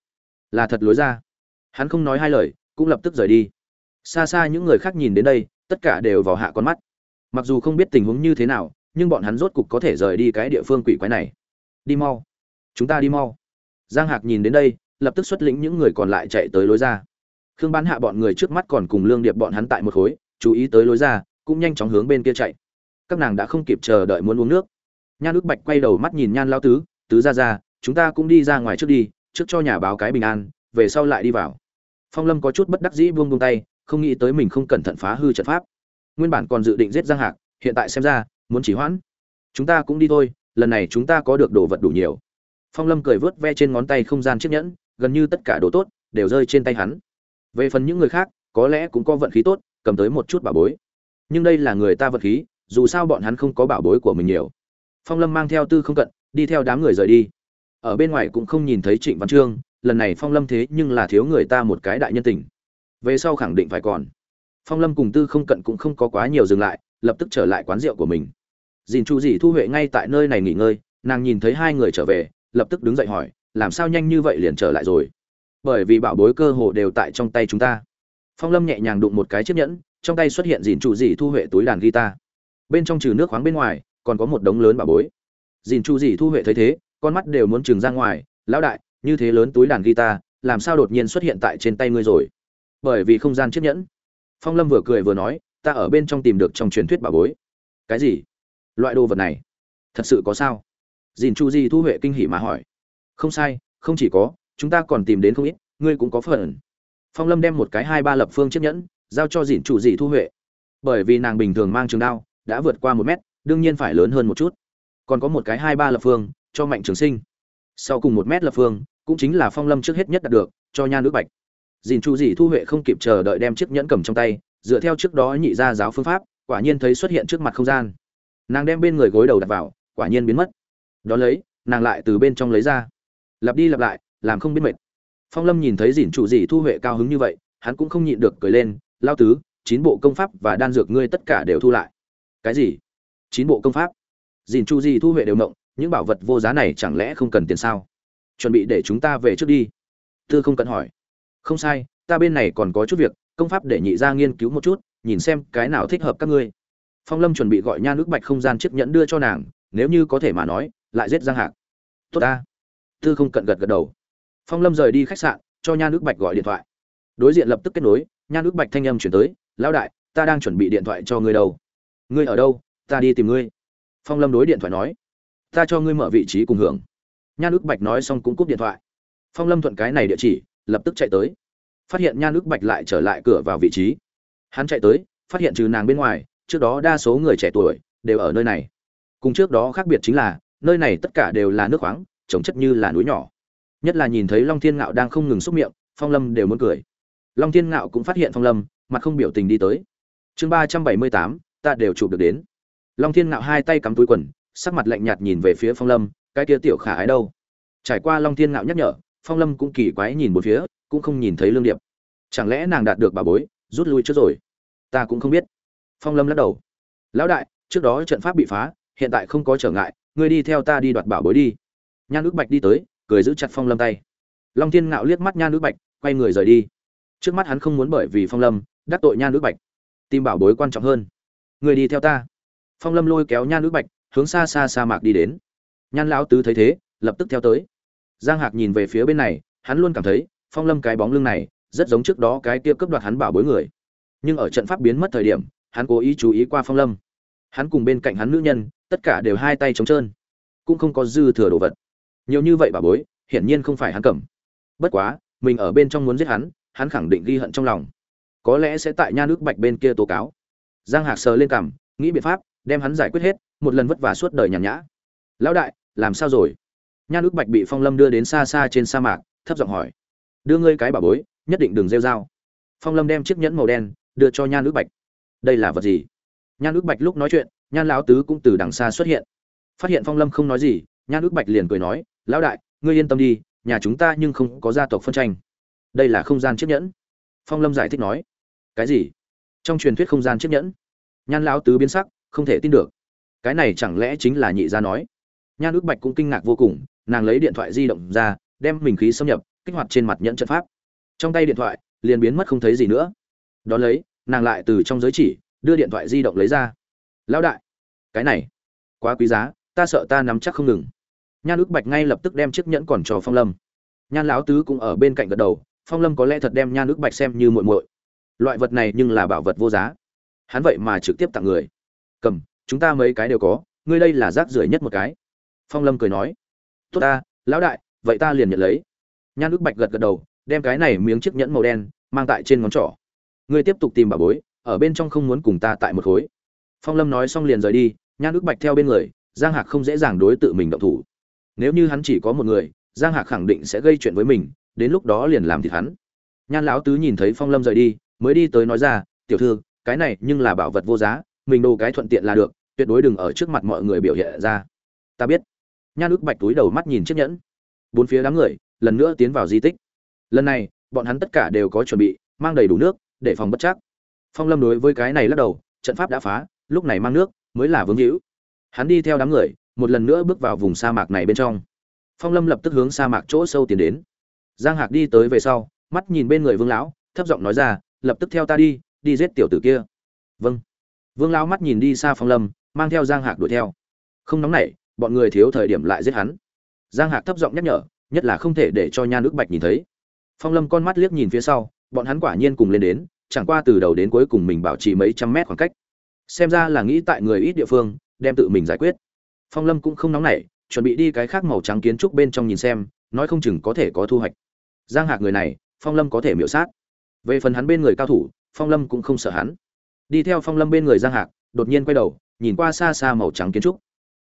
Là thật lối ra. Hắn không nói hai lời, cũng lập tức rời đi. Xa xa những người khác nhìn đến đây tất cả đều vào hạ con mắt. Mặc dù không biết tình huống như thế nào, nhưng bọn hắn rốt cục có thể rời đi cái địa phương quỷ quái này. Đi mau. Chúng ta đi mau. Giang hạc nhìn đến đây, lập tức xuất lĩnh những người còn lại chạy tới lối ra. Khương bán hạ bọn người trước mắt còn cùng lương điệp bọn hắn tại một khối, chú ý tới lối ra, cũng nhanh chóng hướng bên kia chạy. Các nàng đã không kịp chờ đợi muốn uống nước. Nhan ước bạch quay đầu mắt nhìn nhan lao tứ tứ ra ra chúng ta cũng đi ra ngoài trước đi, trước cho nhà báo cái bình an, về sau lại đi vào. Phong lâm có chút bất đắc dĩ buông buông tay không nghĩ tới mình không cẩn thận phá hư trận pháp. Nguyên bản còn dự định giết giang hạc, hiện tại xem ra, muốn chỉ hoãn. Chúng ta cũng đi thôi, lần này chúng ta có được đồ vật đủ nhiều. Phong lâm cười vớt ve trên ngón tay không gian chiếc nhẫn, gần như tất cả đồ tốt, đều rơi trên tay hắn. Về phần những người khác, có lẽ cũng có vận khí tốt, cầm tới một chút bảo bối. Nhưng đây là người ta vận khí, dù sao bọn hắn không có bảo bối của mình nhiều. Phong lâm mang theo tư không cận, đi theo đám người rời đi. Ở bên ngoài cũng không nhìn thấy trịnh văn trương lần này phong lâm thế nhưng là thiếu người ta một cái đại nhân tình về sau khẳng định phải còn. Phong lâm cùng tư không cận cũng không có quá nhiều dừng lại, lập tức trở lại quán rượu của mình. Dìn chu dì thu huệ ngay tại nơi này nghỉ ngơi, nàng nhìn thấy hai người trở về, lập tức đứng dậy hỏi, làm sao nhanh như vậy liền trở lại rồi? Bởi vì bảo bối cơ hồ đều tại trong tay chúng ta. Phong lâm nhẹ nhàng đụng một cái chiếc nhẫn, trong tay xuất hiện dìn chu dì thu huệ túi đàn guitar. Bên trong trừ nước khoáng bên ngoài, còn có một đống lớn bảo bối. Dìn chu dì thu huệ thấy thế, con mắt đều muốn trừng ra ngoài, lão đại, như thế lớn túi đàn guitar, làm sao đột nhiên xuất hiện tại trên tay ngươi rồi? Bởi vì không gian chiếc nhẫn. Phong lâm vừa cười vừa nói, ta ở bên trong tìm được trong truyền thuyết bảo bối. Cái gì? Loại đồ vật này? Thật sự có sao? Dìn chu di thu huệ kinh hỉ mà hỏi. Không sai, không chỉ có, chúng ta còn tìm đến không ít, ngươi cũng có phần. Phong lâm đem một cái hai ba lập phương chiếc nhẫn, giao cho dìn chu di thu huệ. Bởi vì nàng bình thường mang trường đao, đã vượt qua một mét, đương nhiên phải lớn hơn một chút. Còn có một cái hai ba lập phương, cho mạnh trường sinh. Sau cùng một mét lập phương, cũng chính là phong lâm trước hết nhất đạt được, cho nha nữ bạch dìn chu dị thu huệ không kịp chờ đợi đem chiếc nhẫn cầm trong tay, dựa theo trước đó nhị ra giáo phương pháp, quả nhiên thấy xuất hiện trước mặt không gian. Nàng đem bên người gối đầu đặt vào, quả nhiên biến mất. Đón lấy, nàng lại từ bên trong lấy ra. Lặp đi lặp lại, làm không biết mệt. Phong lâm nhìn thấy dìn chủ dị thu huệ cao hứng như vậy, hắn cũng không nhịn được cười lên, lao tứ, chín bộ công pháp và đan dược ngươi tất cả đều thu lại. Cái gì? Chín bộ công pháp. Dìn chu di thu huệ đều mộng những bảo vật vô giá này chẳng lẽ không cần tiền sao? Chuẩn bị để chúng ta về trước đi. Tư không cần hỏi không sai, ta bên này còn có chút việc, công pháp để nhị ra nghiên cứu một chút, nhìn xem cái nào thích hợp các ngươi. Phong lâm chuẩn bị gọi nha nước bạch không gian chiếc nhẫn đưa cho nàng, nếu như có thể mà nói, lại giết giang hạc. Tốt ta. Tư không cận gật gật đầu. Phong lâm rời đi khách sạn, cho nha nước bạch gọi điện thoại. Đối diện lập tức kết nối, nha nước bạch thanh âm chuyển tới, lão đại, ta đang chuẩn bị điện thoại cho ngươi đâu. Ngươi ở đâu? Ta đi tìm ngươi. Phong lâm đối điện thoại nói. Ta cho ngươi mở vị trí cùng hưởng. Nha nước bạch nói xong cũng cúp điện thoại. Phong lâm thuận cái này địa chỉ lập tức chạy tới. Phát hiện nha nước bạch lại trở lại cửa vào vị trí. Hắn chạy tới, phát hiện trừ nàng bên ngoài, trước đó đa số người trẻ tuổi đều ở nơi này. Cùng trước đó khác biệt chính là, nơi này tất cả đều là nước khoáng, trồng chất như là núi nhỏ. Nhất là nhìn thấy long thiên ngạo đang không ngừng xúc miệng, phong lâm đều muốn cười. Long thiên ngạo cũng phát hiện phong lâm, mặt không biểu tình đi tới. Chương ba trăm bảy mươi tám, ta đều chụp được đến. Long thiên ngạo hai tay cắm túi quần, sắc mặt lạnh nhạt nhìn về phía phong lâm, cái kia tiểu khả ái đâu? Trải qua long thiên ngạo nhắc nhở phong lâm cũng kỳ quái nhìn một phía, cũng không nhìn thấy lương điệp. Chẳng lẽ nàng đạt được bà bối, rút lui trước rồi? Ta cũng không biết. Phong lâm lắc đầu. Lão đại, trước đó trận pháp bị phá, hiện tại không có trở ngại, ngươi đi theo ta đi đoạt bảo bối đi. Nhan ước bạch đi tới, cười giữ chặt phong lâm tay. Long thiên ngạo liếc mắt nhan ước bạch, quay người rời đi. Trước mắt hắn không muốn bởi vì phong lâm, đắc tội nhan ước bạch. Tìm bảo bối quan trọng hơn. Người đi theo ta. Phong lâm lôi kéo nhan ước bạch, hướng xa xa sa mạc đi đến. Nhan lão tứ thấy thế, lập tức theo tới giang hạc nhìn về phía bên này, hắn luôn cảm thấy, phong lâm cái bóng lưng này, rất giống trước đó cái kia cướp đoạt hắn bảo bối người. Nhưng ở trận pháp biến mất thời điểm, hắn cố ý chú ý qua phong lâm. Hắn cùng bên cạnh hắn nữ nhân, tất cả đều hai tay trống trơn. Cũng không có dư thừa đồ vật. Nhiều như vậy bảo bối, hiển nhiên không phải hắn cầm. Bất quá, mình ở bên trong muốn giết hắn hắn khẳng định ghi hận trong lòng. Có lẽ sẽ tại nha nước bạch bên kia tố cáo. Giang hạc sờ lên cằm, nghĩ biện pháp, đem hắn giải quyết hết, một lần vất vả suốt đời nhàn nhã. Lão đại, làm sao rồi? Nha nước bạch bị phong lâm đưa đến xa xa trên sa mạc, thấp giọng hỏi, đưa ngươi cái bảo bối, nhất định đừng rêu dao phong lâm đem chiếc nhẫn màu đen đưa cho nha nước bạch. Đây là vật gì? Nha nước bạch lúc nói chuyện, nhan lão tứ cũng từ đằng xa xuất hiện. Phát hiện phong lâm không nói gì nha nước bạch liền cười nói, lão đại, ngươi yên tâm đi, nhà chúng ta nhưng không có gia tộc phân tranh. Đây là không gian chiếc nhẫn. Phong lâm giải thích nói, cái gì? Trong truyền thuyết không gian chiếc nhẫn. Nhan lão tứ biến sắc, không thể tin được. Cái này chẳng lẽ chính là nhị gia nói? Nha Nước bạch cũng kinh ngạc vô cùng, nàng lấy điện thoại di động ra, đem mình khí xâm nhập, kích hoạt trên mặt nhẫn trận pháp. Trong tay điện thoại, liền biến mất không thấy gì nữa. Đón lấy, nàng lại từ trong giới chỉ, đưa điện thoại di động lấy ra. Lão đại, cái này, quá quý giá, ta sợ ta nắm chắc không ngừng. Nhan ước bạch ngay lập tức đem chiếc nhẫn còn cho phong lâm. Nhan lão tứ cũng ở bên cạnh gật đầu, phong lâm có lẽ thật đem nhan ước bạch xem như muội muội. Loại vật này nhưng là bảo vật vô giá. Hắn vậy mà trực tiếp tặng người. Cầm, chúng ta mấy cái đều có, ngươi đây là rác rưởi nhất một cái phong lâm cười nói, tốt ta, lão đại, vậy ta liền nhận lấy. Nhan ước bạch gật gật đầu, đem cái này miếng chiếc nhẫn màu đen mang tại trên ngón trỏ. Ngươi tiếp tục tìm bà bối, ở bên trong không muốn cùng ta tại một khối. Phong lâm nói xong liền rời đi, nhan ước bạch theo bên người, giang hạc không dễ dàng đối tự mình động thủ. Nếu như hắn chỉ có một người, giang hạc khẳng định sẽ gây chuyện với mình, đến lúc đó liền làm thịt hắn. Nhan lão tứ nhìn thấy phong lâm rời đi, mới đi tới nói ra, tiểu thư, cái này nhưng là bảo vật vô giá, mình đồ cái thuận tiện là được, tuyệt đối đừng ở trước mặt mọi người biểu hiện ra. Ta biết nhan ước bạch túi đầu mắt nhìn chiếc nhẫn. Bốn phía đám người lần nữa tiến vào di tích. Lần này, bọn hắn tất cả đều có chuẩn bị, mang đầy đủ nước, để phòng bất chắc. Phong lâm đối với cái này lắc đầu, trận pháp đã phá, lúc này mang nước mới là vương hữu. Hắn đi theo đám người, một lần nữa bước vào vùng sa mạc này bên trong. Phong lâm lập tức hướng sa mạc chỗ sâu tiến đến. Giang hạc đi tới về sau, mắt nhìn bên người vương lão, thấp giọng nói ra, lập tức theo ta đi đi giết tiểu tử kia. Vâng. Vương lão mắt nhìn đi xa phong lâm, mang theo giang hạc đuổi theo. Không nóng nảy bọn người thiếu thời điểm lại giết hắn. Giang hạc thấp giọng nhắc nhở, nhất là không thể để cho nha nước bạch nhìn thấy. Phong lâm con mắt liếc nhìn phía sau, bọn hắn quả nhiên cùng lên đến, chẳng qua từ đầu đến cuối cùng mình bảo trì mấy trăm mét khoảng cách. Xem ra là nghĩ tại người ít địa phương, đem tự mình giải quyết. Phong lâm cũng không nóng nảy, chuẩn bị đi cái khác màu trắng kiến trúc bên trong nhìn xem, nói không chừng có thể có thu hoạch. Giang hạc người này, phong lâm có thể miễu sát. Về phần hắn bên người cao thủ, phong lâm cũng không sợ hắn. Đi theo phong lâm bên người giang hạc, đột nhiên quay đầu, nhìn qua xa xa màu trắng kiến trúc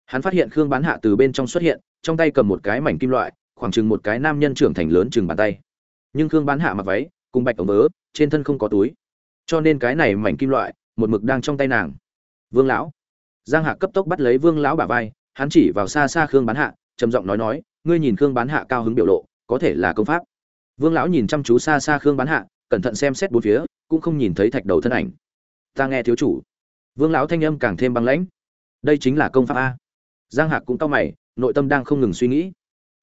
hắn phát hiện khương bán hạ từ bên trong xuất hiện, trong tay cầm một cái mảnh kim loại, khoảng chừng một cái nam nhân trưởng thành lớn chừng bàn tay. Nhưng khương bán hạ mặc váy, cùng bạch ống vớ, trên thân không có túi. Cho nên cái này mảnh kim loại, một mực đang trong tay nàng. Vương lão. Giang hạ cấp tốc bắt lấy vương lão bả vai, hắn chỉ vào xa xa khương bán hạ, trầm giọng nói nói, ngươi nhìn khương bán hạ cao hứng biểu lộ, có thể là công pháp. Vương lão nhìn chăm chú xa xa khương bán hạ, cẩn thận xem xét bốn phía, cũng không nhìn thấy thạch đầu thân ảnh. Ta nghe thiếu chủ. Vương lão thanh âm càng thêm băng lãnh. Đây chính là công pháp a giang hạc cũng cau mày, nội tâm đang không ngừng suy nghĩ.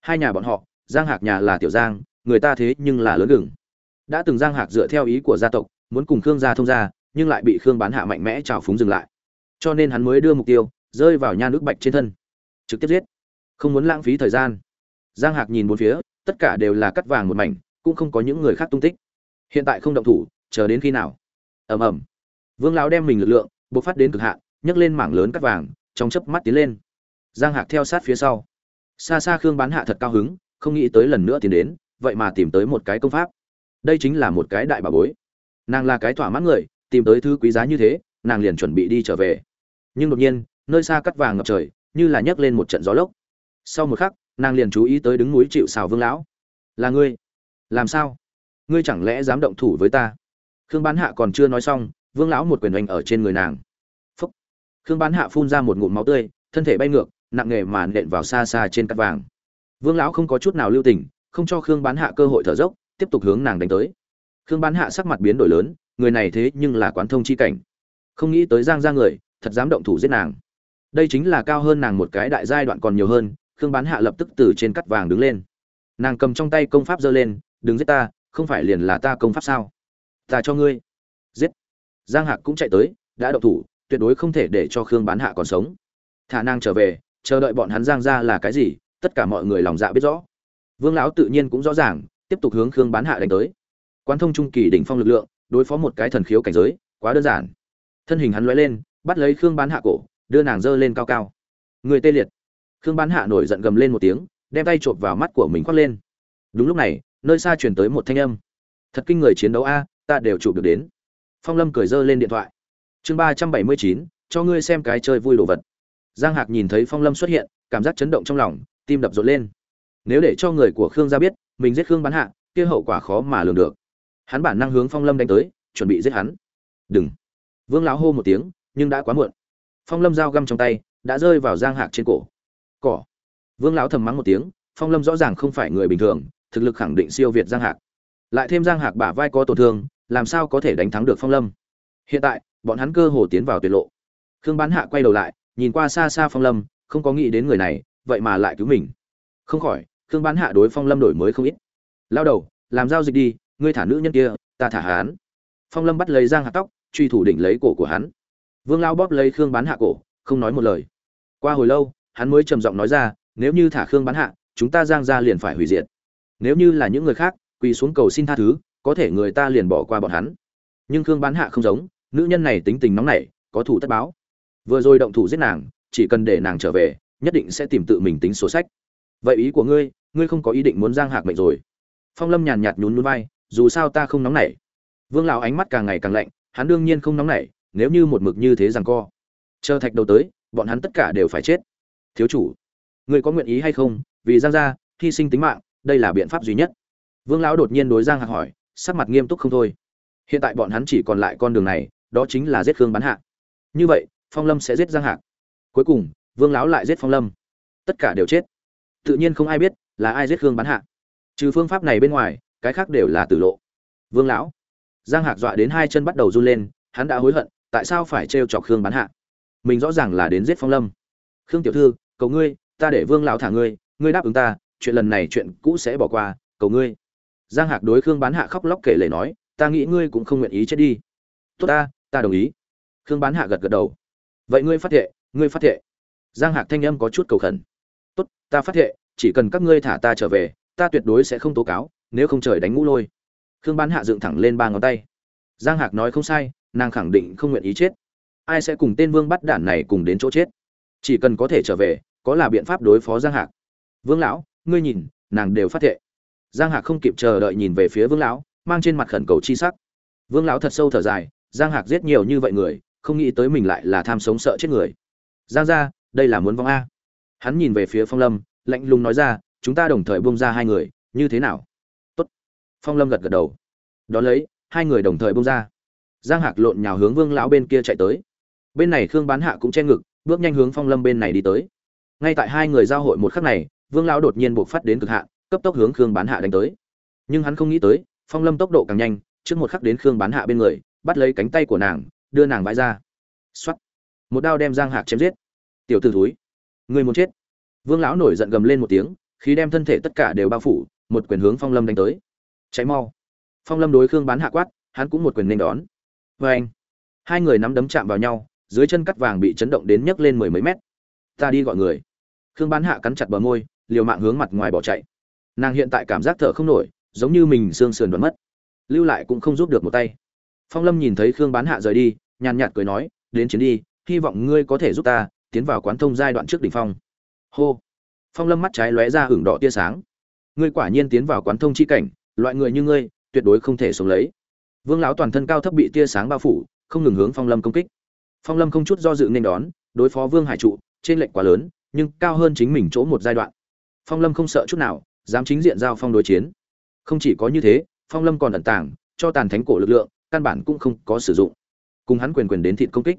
Hai nhà bọn họ, giang hạc nhà là tiểu giang, người ta thế nhưng là lớn gừng. Đã từng giang hạc dựa theo ý của gia tộc, muốn cùng khương gia thông gia, nhưng lại bị khương bán hạ mạnh mẽ trào phúng dừng lại. Cho nên hắn mới đưa mục tiêu, rơi vào nha nước bạch trên thân. Trực tiếp giết. Không muốn lãng phí thời gian. Giang hạc nhìn bốn phía, tất cả đều là cắt vàng một mảnh, cũng không có những người khác tung tích. Hiện tại không động thủ, chờ đến khi nào? Ầm ầm. Vương lão đem mình lực lượng bộc phát đến cực hạn, nhấc lên mảng lớn cắt vàng, trong chớp mắt tiến lên giang hạc theo sát phía sau. Xa xa khương bán hạ thật cao hứng, không nghĩ tới lần nữa tiến đến, vậy mà tìm tới một cái công pháp. Đây chính là một cái đại bà bối. Nàng là cái thỏa mãn người, tìm tới thứ quý giá như thế, nàng liền chuẩn bị đi trở về. Nhưng đột nhiên, nơi xa cắt vàng ngập trời, như là nhấc lên một trận gió lốc. Sau một khắc, nàng liền chú ý tới đứng núi chịu xào vương lão. Là ngươi? Làm sao? Ngươi chẳng lẽ dám động thủ với ta? Khương bán hạ còn chưa nói xong, vương lão một quyền oanh ở trên người nàng. Phúc! Khương bán hạ phun ra một ngụm máu tươi, thân thể bay ngược nặng nghề mà nện vào xa xa trên cát vàng. Vương lão không có chút nào lưu tình, không cho khương bán hạ cơ hội thở dốc, tiếp tục hướng nàng đánh tới. Khương bán hạ sắc mặt biến đổi lớn, người này thế nhưng là quán thông chi cảnh. Không nghĩ tới giang ra người, thật dám động thủ giết nàng. Đây chính là cao hơn nàng một cái đại giai đoạn còn nhiều hơn, khương bán hạ lập tức từ trên cắt vàng đứng lên. Nàng cầm trong tay công pháp giơ lên đứng giết ta, không phải liền là ta công pháp sao? Ta cho ngươi. Giết. Giang hạc cũng chạy tới, đã động thủ, tuyệt đối không thể để cho khương bán hạ còn sống. Thả nàng trở về chờ đợi bọn hắn giang ra là cái gì, tất cả mọi người lòng dạ biết rõ. Vương lão tự nhiên cũng rõ ràng, tiếp tục hướng khương bán hạ đánh tới. Quán thông trung kỳ đỉnh phong lực lượng, đối phó một cái thần khiếu cảnh giới, quá đơn giản. Thân hình hắn lóe lên, bắt lấy khương bán hạ cổ, đưa nàng dơ lên cao cao. Người tê liệt. Khương bán hạ nổi giận gầm lên một tiếng, đem tay chộp vào mắt của mình khoác lên. Đúng lúc này, nơi xa truyền tới một thanh âm. Thật kinh người chiến đấu a, ta đều chụp được đến. Phong lâm cười dơ lên điện thoại. Chương ba trăm bảy mươi chín, cho ngươi xem cái chơi vui đồ vật giang hạc nhìn thấy phong lâm xuất hiện, cảm giác chấn động trong lòng, tim đập rộn lên. Nếu để cho người của khương gia biết, mình giết khương bán hạ, kia hậu quả khó mà lường được. Hắn bản năng hướng phong lâm đánh tới, chuẩn bị giết hắn. Đừng. Vương lão hô một tiếng, nhưng đã quá muộn. Phong lâm dao găm trong tay, đã rơi vào giang hạc trên cổ. Cỏ. Vương lão thầm mắng một tiếng, phong lâm rõ ràng không phải người bình thường, thực lực khẳng định siêu việt giang hạc. Lại thêm giang hạc bả vai có tổn thương, làm sao có thể đánh thắng được phong lâm? Hiện tại, bọn hắn cơ hồ tiến vào tuyệt lộ. Khương bán hạ quay đầu lại nhìn qua xa xa phong lâm, không có nghĩ đến người này, vậy mà lại cứu mình. Không khỏi, khương bán hạ đối phong lâm đổi mới không ít. Lao đầu, làm giao dịch đi, ngươi thả nữ nhân kia, ta thả hắn. Phong lâm bắt lấy giang hạt tóc, truy thủ đỉnh lấy cổ của hắn. Vương lao bóp lấy khương bán hạ cổ, không nói một lời. Qua hồi lâu, hắn mới trầm giọng nói ra, nếu như thả khương bán hạ, chúng ta giang ra liền phải hủy diệt. Nếu như là những người khác, quỳ xuống cầu xin tha thứ, có thể người ta liền bỏ qua bọn hắn. Nhưng khương bán hạ không giống, nữ nhân này tính tình nóng nảy, có thủ tất báo vừa rồi động thủ giết nàng, chỉ cần để nàng trở về, nhất định sẽ tìm tự mình tính sổ sách. Vậy ý của ngươi ngươi không có ý định muốn giang hạc mệnh rồi. Phong lâm nhàn nhạt nhún nhún vai, dù sao ta không nóng nảy. Vương lão ánh mắt càng ngày càng lạnh, hắn đương nhiên không nóng nảy, nếu như một mực như thế rằng co. Chờ thạch đầu tới, bọn hắn tất cả đều phải chết. Thiếu chủ, ngươi có nguyện ý hay không? Vì giang gia, hy sinh tính mạng, đây là biện pháp duy nhất. Vương lão đột nhiên đối giang hạc hỏi, sắc mặt nghiêm túc không thôi. Hiện tại bọn hắn chỉ còn lại con đường này, đó chính là giết khương bán hạ. Như vậy phong lâm sẽ giết giang hạc. Cuối cùng, vương lão lại giết phong lâm. Tất cả đều chết. Tự nhiên không ai biết là ai giết khương bán hạ. Trừ phương pháp này bên ngoài, cái khác đều là tử lộ. Vương lão. Giang hạc dọa đến hai chân bắt đầu run lên, hắn đã hối hận, tại sao phải trêu chọc khương bán hạ? Mình rõ ràng là đến giết phong lâm. Khương tiểu thư, cầu ngươi, ta để vương lão thả ngươi ngươi đáp ứng ta, chuyện lần này chuyện cũ sẽ bỏ qua, cầu ngươi. Giang hạc đối khương bán hạ khóc lóc kể lể nói, ta nghĩ ngươi cũng không nguyện ý chết đi. Tốt ta ta đồng ý. Khương bán hạ gật gật đầu vậy ngươi phát thệ, ngươi phát thệ. Giang hạc thanh âm có chút cầu khẩn. Tốt, ta phát thệ, chỉ cần các ngươi thả ta trở về, ta tuyệt đối sẽ không tố cáo, nếu không trời đánh ngũ lôi. Khương bán hạ dựng thẳng lên ba ngón tay. Giang hạc nói không sai, nàng khẳng định không nguyện ý chết. Ai sẽ cùng tên vương bắt đản này cùng đến chỗ chết? Chỉ cần có thể trở về, có là biện pháp đối phó giang hạc. Vương lão, ngươi nhìn, nàng đều phát thệ. Giang hạc không kịp chờ đợi nhìn về phía vương lão, mang trên mặt khẩn cầu chi sắc. Vương lão thật sâu thở dài, giang hạc giết nhiều như vậy người không nghĩ tới mình lại là tham sống sợ chết người. Giang ra đây là muốn vong a. Hắn nhìn về phía phong lâm, lạnh lùng nói ra, chúng ta đồng thời bung ra hai người, như thế nào? Tốt. phong lâm gật gật đầu. Đón lấy, hai người đồng thời bung ra. Giang hạc lộn nhào hướng vương lão bên kia chạy tới. Bên này khương bán hạ cũng che ngực, bước nhanh hướng phong lâm bên này đi tới. Ngay tại hai người giao hội một khắc này, vương lão đột nhiên buộc phát đến cực hạn, cấp tốc hướng khương bán hạ đánh tới. Nhưng hắn không nghĩ tới, phong lâm tốc độ càng nhanh, trước một khắc đến khương bán hạ bên người, bắt lấy cánh tay của nàng đưa nàng vãi ra. Xoắt một đao đem giang hạc chém giết. Tiểu t ử thúi người muốn chết. Vương lão nổi giận gầm lên một tiếng khi đem thân thể tất cả đều bao phủ, một quyền hướng phong lâm đánh tới. Cháy mau. Phong lâm đối khương bán hạ quát, hắn cũng một quyền nên đón. Vê anh hai người nắm đấm chạm vào nhau, dưới chân cắt vàng bị chấn động đến nhấc lên mười mấy mét. Ta đi gọi người. Khương bán hạ cắn chặt bờ môi, liều mạng hướng mặt ngoài bỏ chạy. Nàng hiện tại cảm giác thở không nổi, giống như mình xương sườn đoán mất. Lưu lại cũng không giúp được một tay. Phong lâm nhìn thấy khương bán hạ rời đi nhàn nhạt cười nói, đến chiến đi, hy vọng ngươi có thể giúp ta tiến vào quán thông giai đoạn trước đỉnh phong. Hô. Phong lâm mắt trái lóe ra hưởng đỏ tia sáng. Ngươi quả nhiên tiến vào quán thông chi cảnh, loại người như ngươi, tuyệt đối không thể sống lấy. Vương lão toàn thân cao thấp bị tia sáng bao phủ, không ngừng hướng phong lâm công kích. Phong lâm không chút do dự nên đón, đối phó vương hải trụ, trên lệnh quá lớn, nhưng cao hơn chính mình chỗ một giai đoạn. Phong lâm không sợ chút nào, dám chính diện giao phong đối chiến. Không chỉ có như thế, phong lâm còn ẩn tàng, cho tàn thánh cổ lực lượng, căn bản cũng không có sử dụng cùng hắn quyền quyền đến thịt công kích.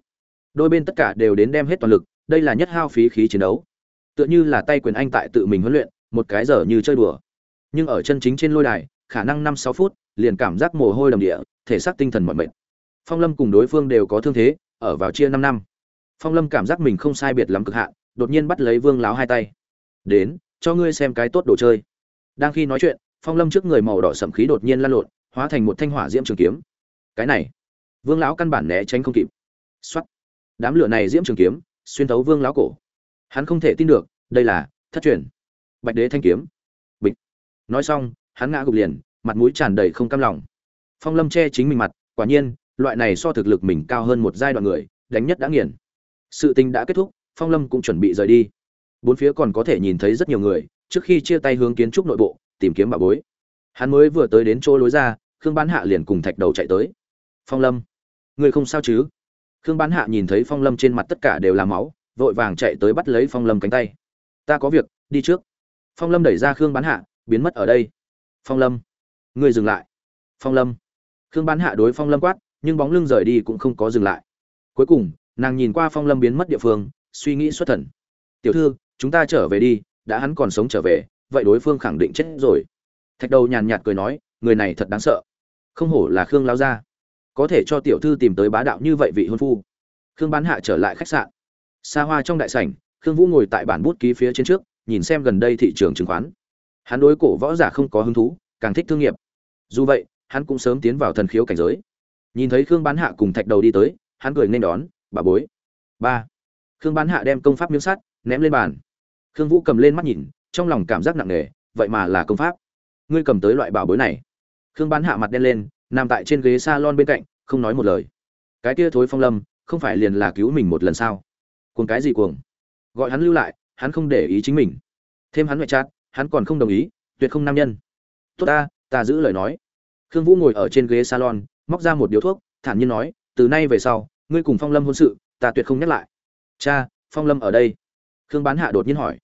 Đôi bên tất cả đều đến đem hết toàn lực, đây là nhất hao phí khí chiến đấu. Tựa như là tay quyền anh tại tự mình huấn luyện, một cái giờ như chơi đùa. Nhưng ở chân chính trên lôi đài, khả năng năm sáu phút, liền cảm giác mồ hôi đầm địa, thể xác tinh thần mọi mệt. Phong lâm cùng đối phương đều có thương thế, ở vào chia năm năm. Phong lâm cảm giác mình không sai biệt lắm cực hạn, đột nhiên bắt lấy vương láo hai tay. Đến, cho ngươi xem cái tốt đồ chơi. Đang khi nói chuyện, phong lâm trước người màu đỏ sẩm khí đột nhiên lan lộn, hóa thành một thanh hỏa diễm trường kiếm. Cái này vương lão căn bản né tránh không kịp. Xuất đám lửa này diễm trường kiếm, xuyên thấu vương lão cổ. Hắn không thể tin được, đây là thất truyền. Bạch đế thanh kiếm. Bịch. Nói xong, hắn ngã gục liền, mặt mũi tràn đầy không cam lòng. Phong lâm che chính mình mặt, quả nhiên, loại này so thực lực mình cao hơn một giai đoạn người, đánh nhất đã nghiền. Sự tình đã kết thúc, phong lâm cũng chuẩn bị rời đi. Bốn phía còn có thể nhìn thấy rất nhiều người, trước khi chia tay hướng kiến trúc nội bộ, tìm kiếm bà bối. Hắn mới vừa tới đến chỗ lối ra, khương bán hạ liền cùng thạch đầu chạy tới. Phong lâm người không sao chứ? Khương bán hạ nhìn thấy phong lâm trên mặt tất cả đều là máu, vội vàng chạy tới bắt lấy phong lâm cánh tay. Ta có việc, đi trước. Phong lâm đẩy ra khương bán hạ, biến mất ở đây. Phong lâm, ngươi dừng lại. Phong lâm. Khương bán hạ đối phong lâm quát, nhưng bóng lưng rời đi cũng không có dừng lại. Cuối cùng, nàng nhìn qua phong lâm biến mất địa phương, suy nghĩ xuất thần. Tiểu thư, chúng ta trở về đi, đã hắn còn sống trở về, vậy đối phương khẳng định chết rồi. Thạch đầu nhàn nhạt cười nói, người này thật đáng sợ. Không hổ là khương lao gia có thể cho tiểu thư tìm tới bá đạo như vậy vị hôn phu. Khương bán hạ trở lại khách sạn. Xa hoa trong đại sảnh, khương vũ ngồi tại bản bút ký phía trên trước, nhìn xem gần đây thị trường chứng khoán. Hắn đối cổ võ giả không có hứng thú, càng thích thương nghiệp. Dù vậy, hắn cũng sớm tiến vào thần khiếu cảnh giới. Nhìn thấy khương bán hạ cùng thạch đầu đi tới, hắn cười nên đón, bà bối. Ba. Khương bán hạ đem công pháp miếng sắt ném lên bàn. Khương vũ cầm lên mắt nhìn, trong lòng cảm giác nặng nề, vậy mà là công pháp. Ngươi cầm tới loại bảo bối này. Khương bán hạ mặt đen lên nằm tại trên ghế s a lon bên cạnh, không nói một lời. Cái kia thối phong lâm, không phải liền là cứu mình một lần sao? Cuồng cái gì cuồng? Gọi hắn lưu lại, hắn không để ý chính mình. Thêm hắn ngoại chát hắn còn không đồng ý, tuyệt không nam nhân. Tốt ta ta giữ lời nói. Khương vũ ngồi ở trên ghế salon, móc ra một điếu thuốc, thản nhiên nói, từ nay về sau, ngươi cùng phong lâm hôn sự, ta tuyệt không nhắc lại. Cha, phong lâm ở đây. Khương bán hạ đột nhiên hỏi.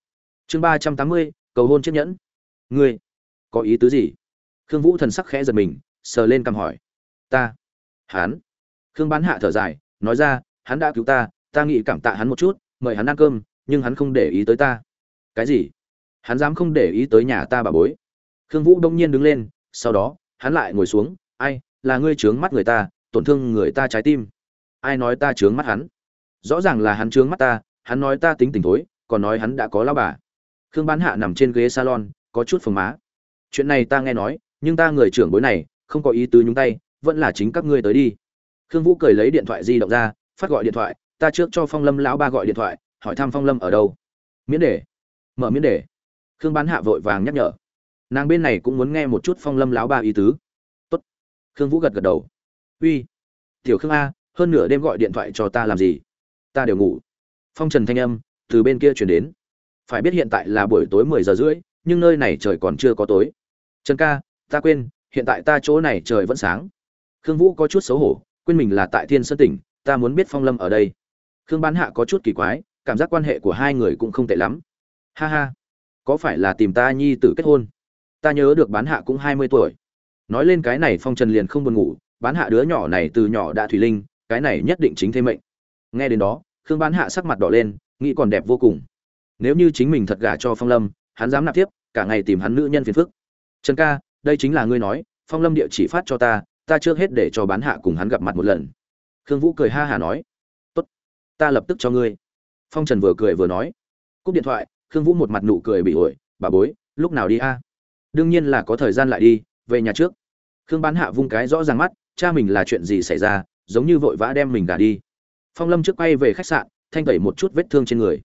Chương ba trăm tám mươi, cầu hôn chiếc nhẫn. Ngươi, có ý tứ gì? Khương vũ thần sắc khẽ giật mình sờ lên cằm hỏi. Ta, hắn. Khương bán hạ thở dài, nói ra, hắn đã cứu ta ta nghĩ cảm tạ hắn một chút, mời hắn ăn cơm, nhưng hắn không để ý tới ta. Cái gì? Hắn dám không để ý tới nhà ta bà bối. Khương vũ đông nhiên đứng lên, sau đó, hắn lại ngồi xuống, ai, là ngươi trướng mắt người ta, tổn thương người ta trái tim. Ai nói ta trướng mắt hắn? Rõ ràng là hắn trướng mắt ta, hắn nói ta tính tình thối, còn nói hắn đã có lao bà. Khương bán hạ nằm trên ghế salon, có chút phồng má. Chuyện này ta nghe nói, nhưng ta người trưởng bối này không có ý tứ nhúng tay, vẫn là chính các ngươi tới đi. Khương vũ cười lấy điện thoại di động ra, phát gọi điện thoại, ta trước cho phong lâm lão ba gọi điện thoại, hỏi thăm phong lâm ở đâu. Miễn để. Mở miễn để. Khương bán hạ vội vàng nhắc nhở. Nàng bên này cũng muốn nghe một chút phong lâm lão ba ý tứ. Tốt. Khương vũ gật gật đầu. Uy. Tiểu khương a, hơn nửa đêm gọi điện thoại cho ta làm gì? Ta đều ngủ. Phong trần thanh âm từ bên kia chuyển đến. Phải biết hiện tại là buổi tối mười giờ rưỡi, nhưng nơi này trời còn chưa có tối. Trần ca, ta quên hiện tại ta chỗ này trời vẫn sáng. Khương vũ có chút xấu hổ, quên mình là tại thiên sơn tỉnh, ta muốn biết phong lâm ở đây. Khương bán hạ có chút kỳ quái, cảm giác quan hệ của hai người cũng không tệ lắm. Ha ha, có phải là tìm ta nhi tử kết hôn? Ta nhớ được bán hạ cũng hai mươi tuổi. Nói lên cái này phong trần liền không buồn ngủ, bán hạ đứa nhỏ này từ nhỏ đã thủy linh, cái này nhất định chính thế mệnh. Nghe đến đó, khương bán hạ sắc mặt đỏ lên, nghĩ còn đẹp vô cùng. Nếu như chính mình thật gả cho phong lâm, hắn dám nạp tiếp, cả ngày tìm hắn nữ nhân phiền phức. Trần ca đây chính là ngươi nói, phong lâm địa chỉ phát cho ta ta trước hết để cho bán hạ cùng hắn gặp mặt một lần. Khương vũ cười ha hà nói, tốt, ta lập tức cho ngươi. Phong trần vừa cười vừa nói, cúp điện thoại. Khương vũ một mặt nụ cười bị ổi, bà bối, lúc nào đi a? Đương nhiên là có thời gian lại đi, về nhà trước. Khương bán hạ vung cái rõ ràng mắt, cha mình là chuyện gì xảy ra, giống như vội vã đem mình gả đi. Phong lâm trước quay về khách sạn, thanh tẩy một chút vết thương trên người.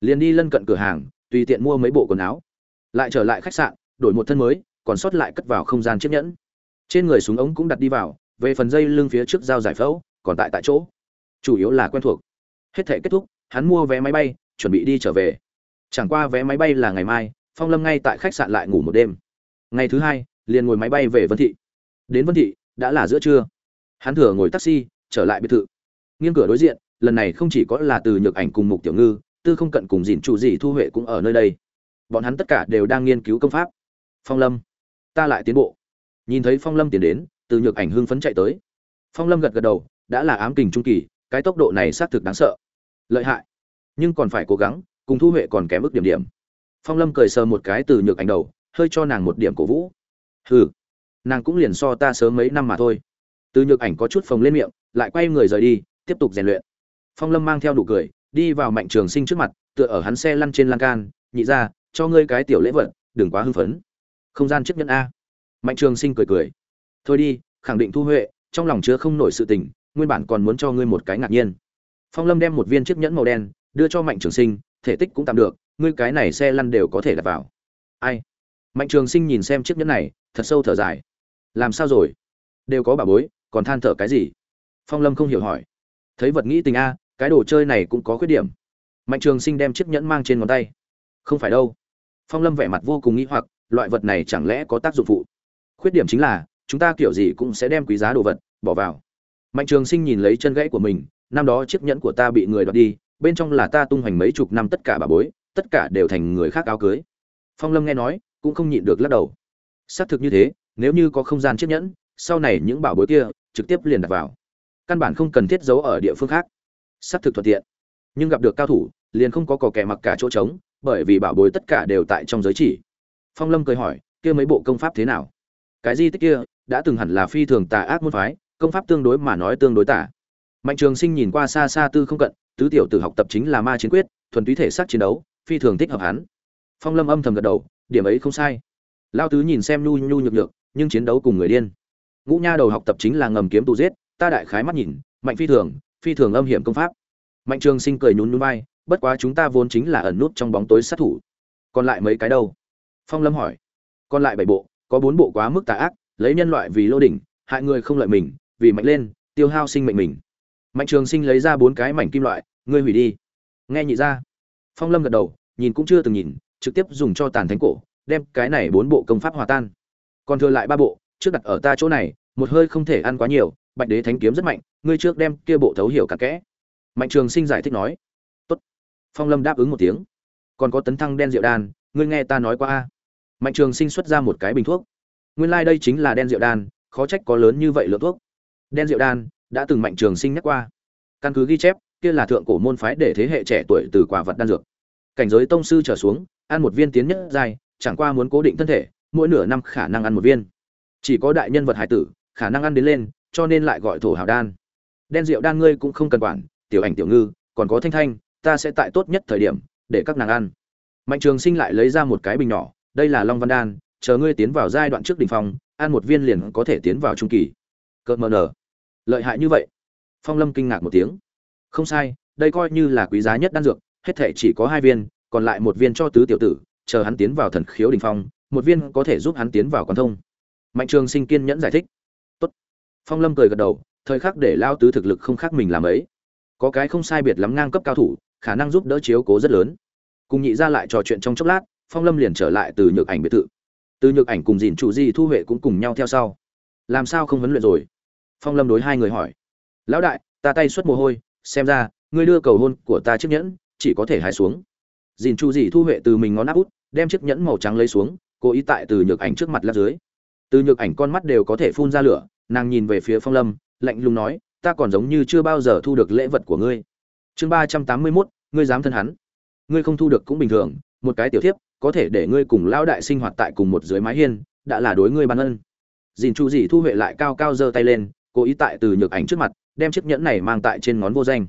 Liền đi lân cận cửa hàng, tùy tiện mua mấy bộ quần áo. Lại trở lại khách sạn, đổi một thân mới còn sót lại cất vào không gian chiếc nhẫn. Trên người súng ống cũng đặt đi vào, về phần dây lưng phía trước dao giải phẫu, còn tại tại chỗ. Chủ yếu là quen thuộc. Hết thể kết thúc, hắn mua vé máy bay, chuẩn bị đi trở về. Chẳng qua vé máy bay là ngày mai, phong lâm ngay tại khách sạn lại ngủ một đêm. Ngày thứ hai, liền ngồi máy bay về vân thị. Đến vân thị, đã là giữa trưa. Hắn thừa ngồi taxi, trở lại biệt thự. Nghiêng cửa đối diện, lần này không chỉ có là từ nhược ảnh cùng mục tiểu ngư, tư không cận cùng dìn chủ gì thu huệ cũng ở nơi đây. Bọn hắn tất cả đều đang nghiên cứu công pháp. Phong lâm ta lại tiến bộ. Nhìn thấy phong lâm tiến đến, từ nhược ảnh hưng phấn chạy tới. Phong lâm gật gật đầu, đã là ám kình trung kỳ, cái tốc độ này xác thực đáng sợ. Lợi hại. Nhưng còn phải cố gắng, cùng thu huệ còn kém ước điểm điểm. Phong lâm cười sờ một cái từ nhược ảnh đầu, hơi cho nàng một điểm cổ vũ. Hừ. Nàng cũng liền so ta sớm mấy năm mà thôi. Từ nhược ảnh có chút phồng lên miệng, lại quay người rời đi, tiếp tục rèn luyện. Phong lâm mang theo nụ cười, đi vào mạnh trường sinh trước mặt, tựa ở hắn xe lăn trên lan can, nhị ra cho ngươi cái tiểu lễ vật, đừng quá hưng phấn không gian chấp nhận a. Mạnh trường sinh cười cười. Thôi đi, khẳng định thu huệ, trong lòng chứa không nổi sự tình, nguyên bản còn muốn cho ngươi một cái ngạc nhiên. Phong lâm đem một viên chiếc nhẫn màu đen đưa cho mạnh trường sinh, thể tích cũng tạm được, ngươi cái này xe lăn đều có thể đặt vào. Ai? Mạnh trường sinh nhìn xem chiếc nhẫn này, thật sâu thở dài. Làm sao rồi? Đều có bà bối, còn than thở cái gì? Phong lâm không hiểu hỏi. Thấy vật nghĩ tình a, cái đồ chơi này cũng có khuyết điểm. Mạnh trường sinh đem chiếc nhẫn mang trên ngón tay. Không phải đâu. Phong lâm vẻ mặt vô cùng nghĩ hoặc loại vật này chẳng lẽ có tác dụng phụ? Khuyết điểm chính là, chúng ta kiểu gì cũng sẽ đem quý giá đồ vật bỏ vào. Mạnh trường sinh nhìn lấy chân gãy của mình, năm đó chiếc nhẫn của ta bị người đoạt đi, bên trong là ta tung hoành mấy chục năm tất cả bà bối, tất cả đều thành người khác áo cưới. Phong lâm nghe nói, cũng không nhịn được lắc đầu. Xác thực như thế, nếu như có không gian chiếc nhẫn, sau này những bảo bối kia trực tiếp liền đặt vào. Căn bản không cần thiết giấu ở địa phương khác. Xác thực thuận tiện. Nhưng gặp được cao thủ, liền không có cò kẻ mặc cả chỗ trống, bởi vì bảo bối tất cả đều tại trong giới chỉ phong lâm cười hỏi, kia mấy bộ công pháp thế nào? Cái di tích kia đã từng hẳn là phi thường tà ác môn phái, công pháp tương đối mà nói tương đối tả mạnh trường sinh nhìn qua xa xa tư không cận, tứ tiểu tử học tập chính là ma chiến quyết, thuần túy thể xác chiến đấu, phi thường thích hợp hắn. Phong lâm âm thầm gật đầu, điểm ấy không sai. Lao tứ nhìn xem nhu nhu nhược nhược, nhưng chiến đấu cùng người điên. Ngũ nha đầu học tập chính là ngầm kiếm tù giết, ta đại khái mắt nhìn, mạnh phi thường phi thường âm hiểm công pháp. Mạnh trường sinh cười nhún nhún vai, bất quá chúng ta vốn chính là ẩn nút trong bóng tối sát thủ. Còn lại mấy cái đâu? Phong lâm hỏi. Còn lại bảy bộ, có bốn bộ quá mức tà ác, lấy nhân loại vì lô đỉnh, hại người không lợi mình, vì mạnh lên, tiêu hao sinh mệnh mình. Mạnh trường sinh lấy ra bốn cái mảnh kim loại, ngươi hủy đi. Nghe nhị ra. Phong lâm gật đầu, nhìn cũng chưa từng nhìn, trực tiếp dùng cho tàn thánh cổ, đem cái này bốn bộ công pháp hòa tan. Còn thừa lại ba bộ, trước đặt ở ta chỗ này, một hơi không thể ăn quá nhiều, bạch đế thánh kiếm rất mạnh, ngươi trước đem kia bộ thấu hiểu cặn kẽ. Mạnh trường sinh giải thích nói. Tốt. phong lâm đáp ứng một tiếng. Còn có tấn thăng đen rượu đan, ngươi nghe ta nói qua a mạnh trường sinh xuất ra một cái bình thuốc. Nguyên lai、like、đây chính là đen rượu đan, khó trách có lớn như vậy lượng thuốc. Đen rượu đan đã từng mạnh trường sinh nhắc qua. Căn cứ ghi chép, kia là thượng cổ môn phái để thế hệ trẻ tuổi từ quả vật đan dược. Cảnh giới tông sư trở xuống, ăn một viên tiến nhất dài chẳng qua muốn cố định thân thể, mỗi nửa năm khả năng ăn một viên. Chỉ có đại nhân vật hải tử, khả năng ăn đến lên, cho nên lại gọi thổ hào đan. Đen rượu đan ngươi cũng không cần quản, tiểu ảnh tiểu ngư, còn có thanh thanh, ta sẽ tại tốt nhất thời điểm, để các nàng ăn. Mạnh trường sinh lại lấy ra một cái bình nhỏ đây là long văn đan, chờ ngươi tiến vào giai đoạn trước đỉnh phong, ăn một viên liền có thể tiến vào trung kỳ. Cợt mờ nở. Lợi hại như vậy. Phong lâm kinh ngạc một tiếng. Không sai, đây coi như là quý giá nhất đan dược, hết thể chỉ có hai viên, còn lại một viên cho tứ tiểu tử, chờ hắn tiến vào thần khiếu đỉnh phong, một viên có thể giúp hắn tiến vào quán thông. Mạnh trường sinh kiên nhẫn giải thích. Tốt. phong lâm cười gật đầu, thời khắc để lao tứ thực lực không khác mình làm ấy. Có cái không sai biệt lắm ngang cấp cao thủ, khả năng giúp đỡ chiếu cố rất lớn. Cùng nhị ra lại trò chuyện trong chốc lát phong lâm liền trở lại từ nhược ảnh biệt thự. Từ nhược ảnh cùng dìn chủ di, thu huệ cũng cùng nhau theo sau. Làm sao không huấn luyện rồi? Phong lâm đối hai người hỏi. Lão đại, ta tay xuất mồ hôi, xem ra, ngươi đưa cầu hôn của ta chiếc nhẫn, chỉ có thể hái xuống. Dìn Chủ di, thu huệ từ mình ngón áp út, đem chiếc nhẫn màu trắng lấy xuống, cố ý tại từ nhược ảnh trước mặt lắp dưới. Từ nhược ảnh con mắt đều có thể phun ra lửa, nàng nhìn về phía phong lâm, lạnh lùng nói, ta còn giống như chưa bao giờ thu được lễ vật của ngươi. Chương ba trăm tám mươi mốt, ngươi dám thân hắn. Ngươi không thu được cũng bình thường, một cái tiểu thiếp có thể để ngươi cùng lão đại sinh hoạt tại cùng một dưới mái hiên, đã là đối ngươi ban ân. Dìn chu dĩ thu huệ lại cao cao giơ tay lên, cố ý tại từ nhược ảnh trước mặt, đem chiếc nhẫn này mang tại trên ngón vô danh.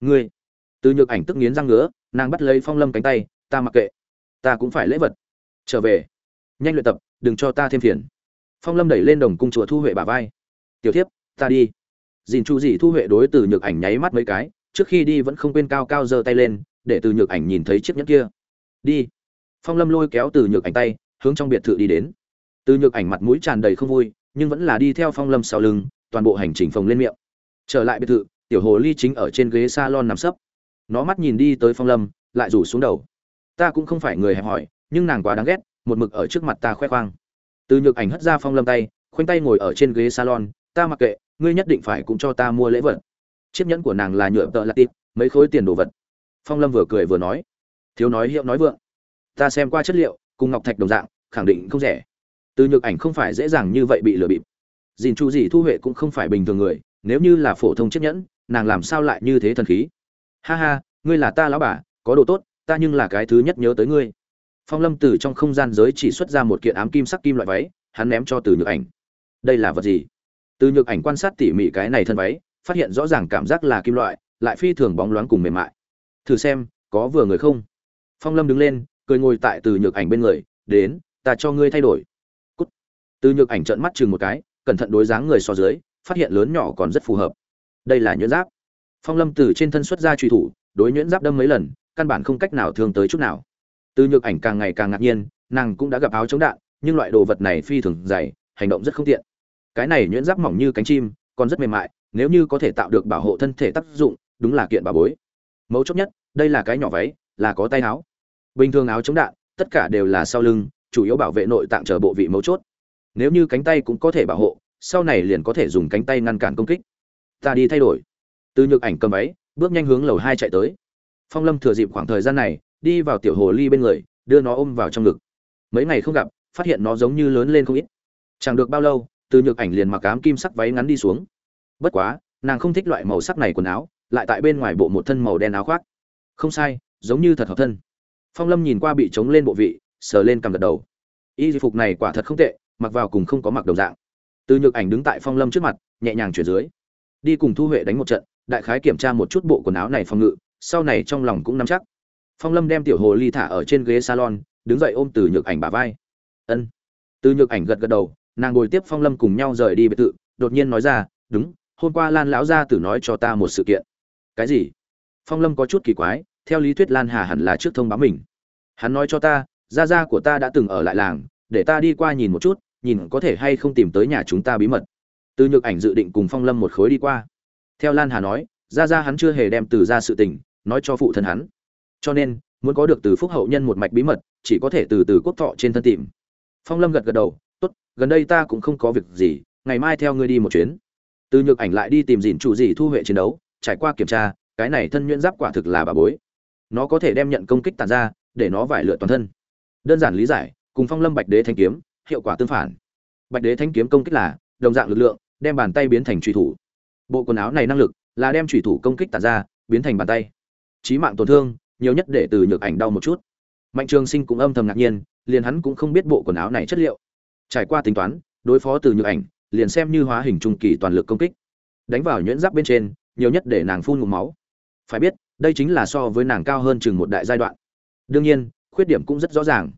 Ngươi. Từ nhược ảnh tức nghiến răng ngứa, nàng bắt lấy phong lâm cánh tay, ta mặc kệ, ta cũng phải lễ vật. Trở về. Nhanh luyện tập, đừng cho ta thêm phiền. Phong lâm đẩy lên đồng cung chùa thu huệ bà vai. Tiểu thiếp, ta đi. Dìn chu dĩ thu huệ đối từ nhược ảnh nháy mắt mấy cái, trước khi đi vẫn không quên cao cao giơ tay lên, để từ nhược ảnh nhìn thấy chiếc nhẫn kia. Đi phong lâm lôi kéo từ nhược ảnh tay, hướng trong biệt thự đi đến. Từ nhược ảnh mặt mũi tràn đầy không vui, nhưng vẫn là đi theo phong lâm sau lưng, toàn bộ hành trình phồng lên miệng. Trở lại biệt thự, tiểu hồ ly chính ở trên ghế s a lon nằm sấp. Nó mắt nhìn đi tới phong lâm, lại rủ xuống đầu. Ta cũng không phải người hẹp hỏi nhưng nàng quá đáng ghét, một mực ở trước mặt ta khoe khoang. Từ nhược ảnh hất ra phong lâm tay, khoanh tay ngồi ở trên ghế salon, ta mặc kệ, ngươi nhất định phải cũng cho ta mua lễ vật. Chiếc nhẫn của nàng là nhựa tợ latit mấy khối tiền đồ vật. Phong lâm vừa cười vừa nói. Thiếu nói hiệu nói vượng ta xem qua chất liệu, cùng ngọc thạch đồng dạng, khẳng định không rẻ. Từ nhược ảnh không phải dễ dàng như vậy bị lừa bịp. Dìn chu gì thu huệ cũng không phải bình thường người, nếu như là phổ thông chiếc nhẫn, nàng làm sao lại như thế thần khí? Ha ha, ngươi là ta lão bà, có đồ tốt, ta nhưng là cái thứ nhất nhớ tới ngươi. Phong lâm từ trong không gian giới chỉ xuất ra một kiện ám kim sắc kim loại váy, hắn ném cho từ nhược ảnh. Đây là vật gì? Từ nhược ảnh quan sát tỉ mỉ cái này thân váy, phát hiện rõ ràng cảm giác là kim loại, lại phi thường bóng loáng cùng mềm mại. Thử xem, có vừa người không? Phong lâm đứng lên cười ngồi tại từ nhược ảnh bên người, đến, ta cho ngươi thay đổi. Cút. từ nhược ảnh trợn mắt chừng một cái, cẩn thận đối dáng người so dưới, phát hiện lớn nhỏ còn rất phù hợp. Đây là nhuyễn giáp. Phong lâm từ trên thân xuất ra truy thủ, đối nhuyễn giáp đâm mấy lần, căn bản không cách nào thương tới chút nào. Từ nhược ảnh càng ngày càng ngạc nhiên, nàng cũng đã gặp áo chống đạn, nhưng loại đồ vật này phi thường dày, hành động rất không tiện. Cái này nhuyễn giáp mỏng như cánh chim, còn rất mềm mại, nếu như có thể tạo được bảo hộ thân thể tác dụng, đúng là kiện bà bối. Mấu chốt nhất, đây là cái nhỏ váy, là có tay áo bình thường áo chống đạn, tất cả đều là sau lưng, chủ yếu bảo vệ nội tạng chờ bộ vị mấu chốt. Nếu như cánh tay cũng có thể bảo hộ, sau này liền có thể dùng cánh tay ngăn cản công kích. Ta đi thay đổi. Từ nhược ảnh cầm váy, bước nhanh hướng lầu hai chạy tới. Phong lâm thừa dịp khoảng thời gian này, đi vào tiểu hồ ly bên người, đưa nó ôm vào trong ngực. Mấy ngày không gặp, phát hiện nó giống như lớn lên không ít. Chẳng được bao lâu, từ nhược ảnh liền mặc ám kim sắc váy ngắn đi xuống. Bất quá, nàng không thích loại màu sắc này quần áo, lại tại bên ngoài bộ một thân màu đen áo khoác. Không sai, giống như thật hợp thân phong lâm nhìn qua bị trống lên bộ vị, sờ lên cầm gật đầu. Y phục này quả thật không tệ, mặc vào cùng không có mặc đồng dạng. Từ nhược ảnh đứng tại phong lâm trước mặt, nhẹ nhàng chuyển dưới. Đi cùng thu huệ đánh một trận, đại khái kiểm tra một chút bộ quần áo này phòng ngự, sau này trong lòng cũng nắm chắc. Phong lâm đem tiểu hồ ly thả ở trên ghế salon, đứng dậy ôm từ nhược ảnh bà vai. Ân. Từ nhược ảnh gật gật đầu, nàng ngồi tiếp phong lâm cùng nhau rời đi biệt thự, đột nhiên nói ra, đúng, hôm qua lan lão gia tử nói cho ta một sự kiện. Cái gì? Phong lâm có chút kỳ quái theo lý thuyết lan hà hẳn là trước thông báo mình. Hắn nói cho ta, gia gia của ta đã từng ở lại làng, để ta đi qua nhìn một chút, nhìn có thể hay không tìm tới nhà chúng ta bí mật. Từ nhược ảnh dự định cùng phong lâm một khối đi qua. Theo lan hà nói, gia gia hắn chưa hề đem từ ra sự tình, nói cho phụ thân hắn. Cho nên, muốn có được từ phúc hậu nhân một mạch bí mật, chỉ có thể từ từ quốc thọ trên thân tìm. Phong lâm gật gật đầu, tốt, gần đây ta cũng không có việc gì, ngày mai theo ngươi đi một chuyến. Từ nhược ảnh lại đi tìm dìn chủ gì thu huệ chiến đấu, trải qua kiểm tra, cái này thân nhuyễn giáp quả thực là bà bối nó có thể đem nhận công kích tàn ra, để nó vải lựa toàn thân. Đơn giản lý giải, cùng phong lâm bạch đế thanh kiếm, hiệu quả tương phản. Bạch đế thanh kiếm công kích là, đồng dạng lực lượng, đem bàn tay biến thành trùy thủ. Bộ quần áo này năng lực, là đem trùy thủ công kích tàn ra, biến thành bàn tay. Trí mạng tổn thương, nhiều nhất để từ nhược ảnh đau một chút. Mạnh trường sinh cũng âm thầm ngạc nhiên, liền hắn cũng không biết bộ quần áo này chất liệu. Trải qua tính toán, đối phó từ nhược ảnh, liền xem như hóa hình trung kỳ toàn lực công kích. Đánh vào nhuyễn giáp bên trên, nhiều nhất để nàng phun ngụm máu. Phải biết đây chính là so với nàng cao hơn chừng một đại giai đoạn. Đương nhiên, khuyết điểm cũng rất rõ ràng.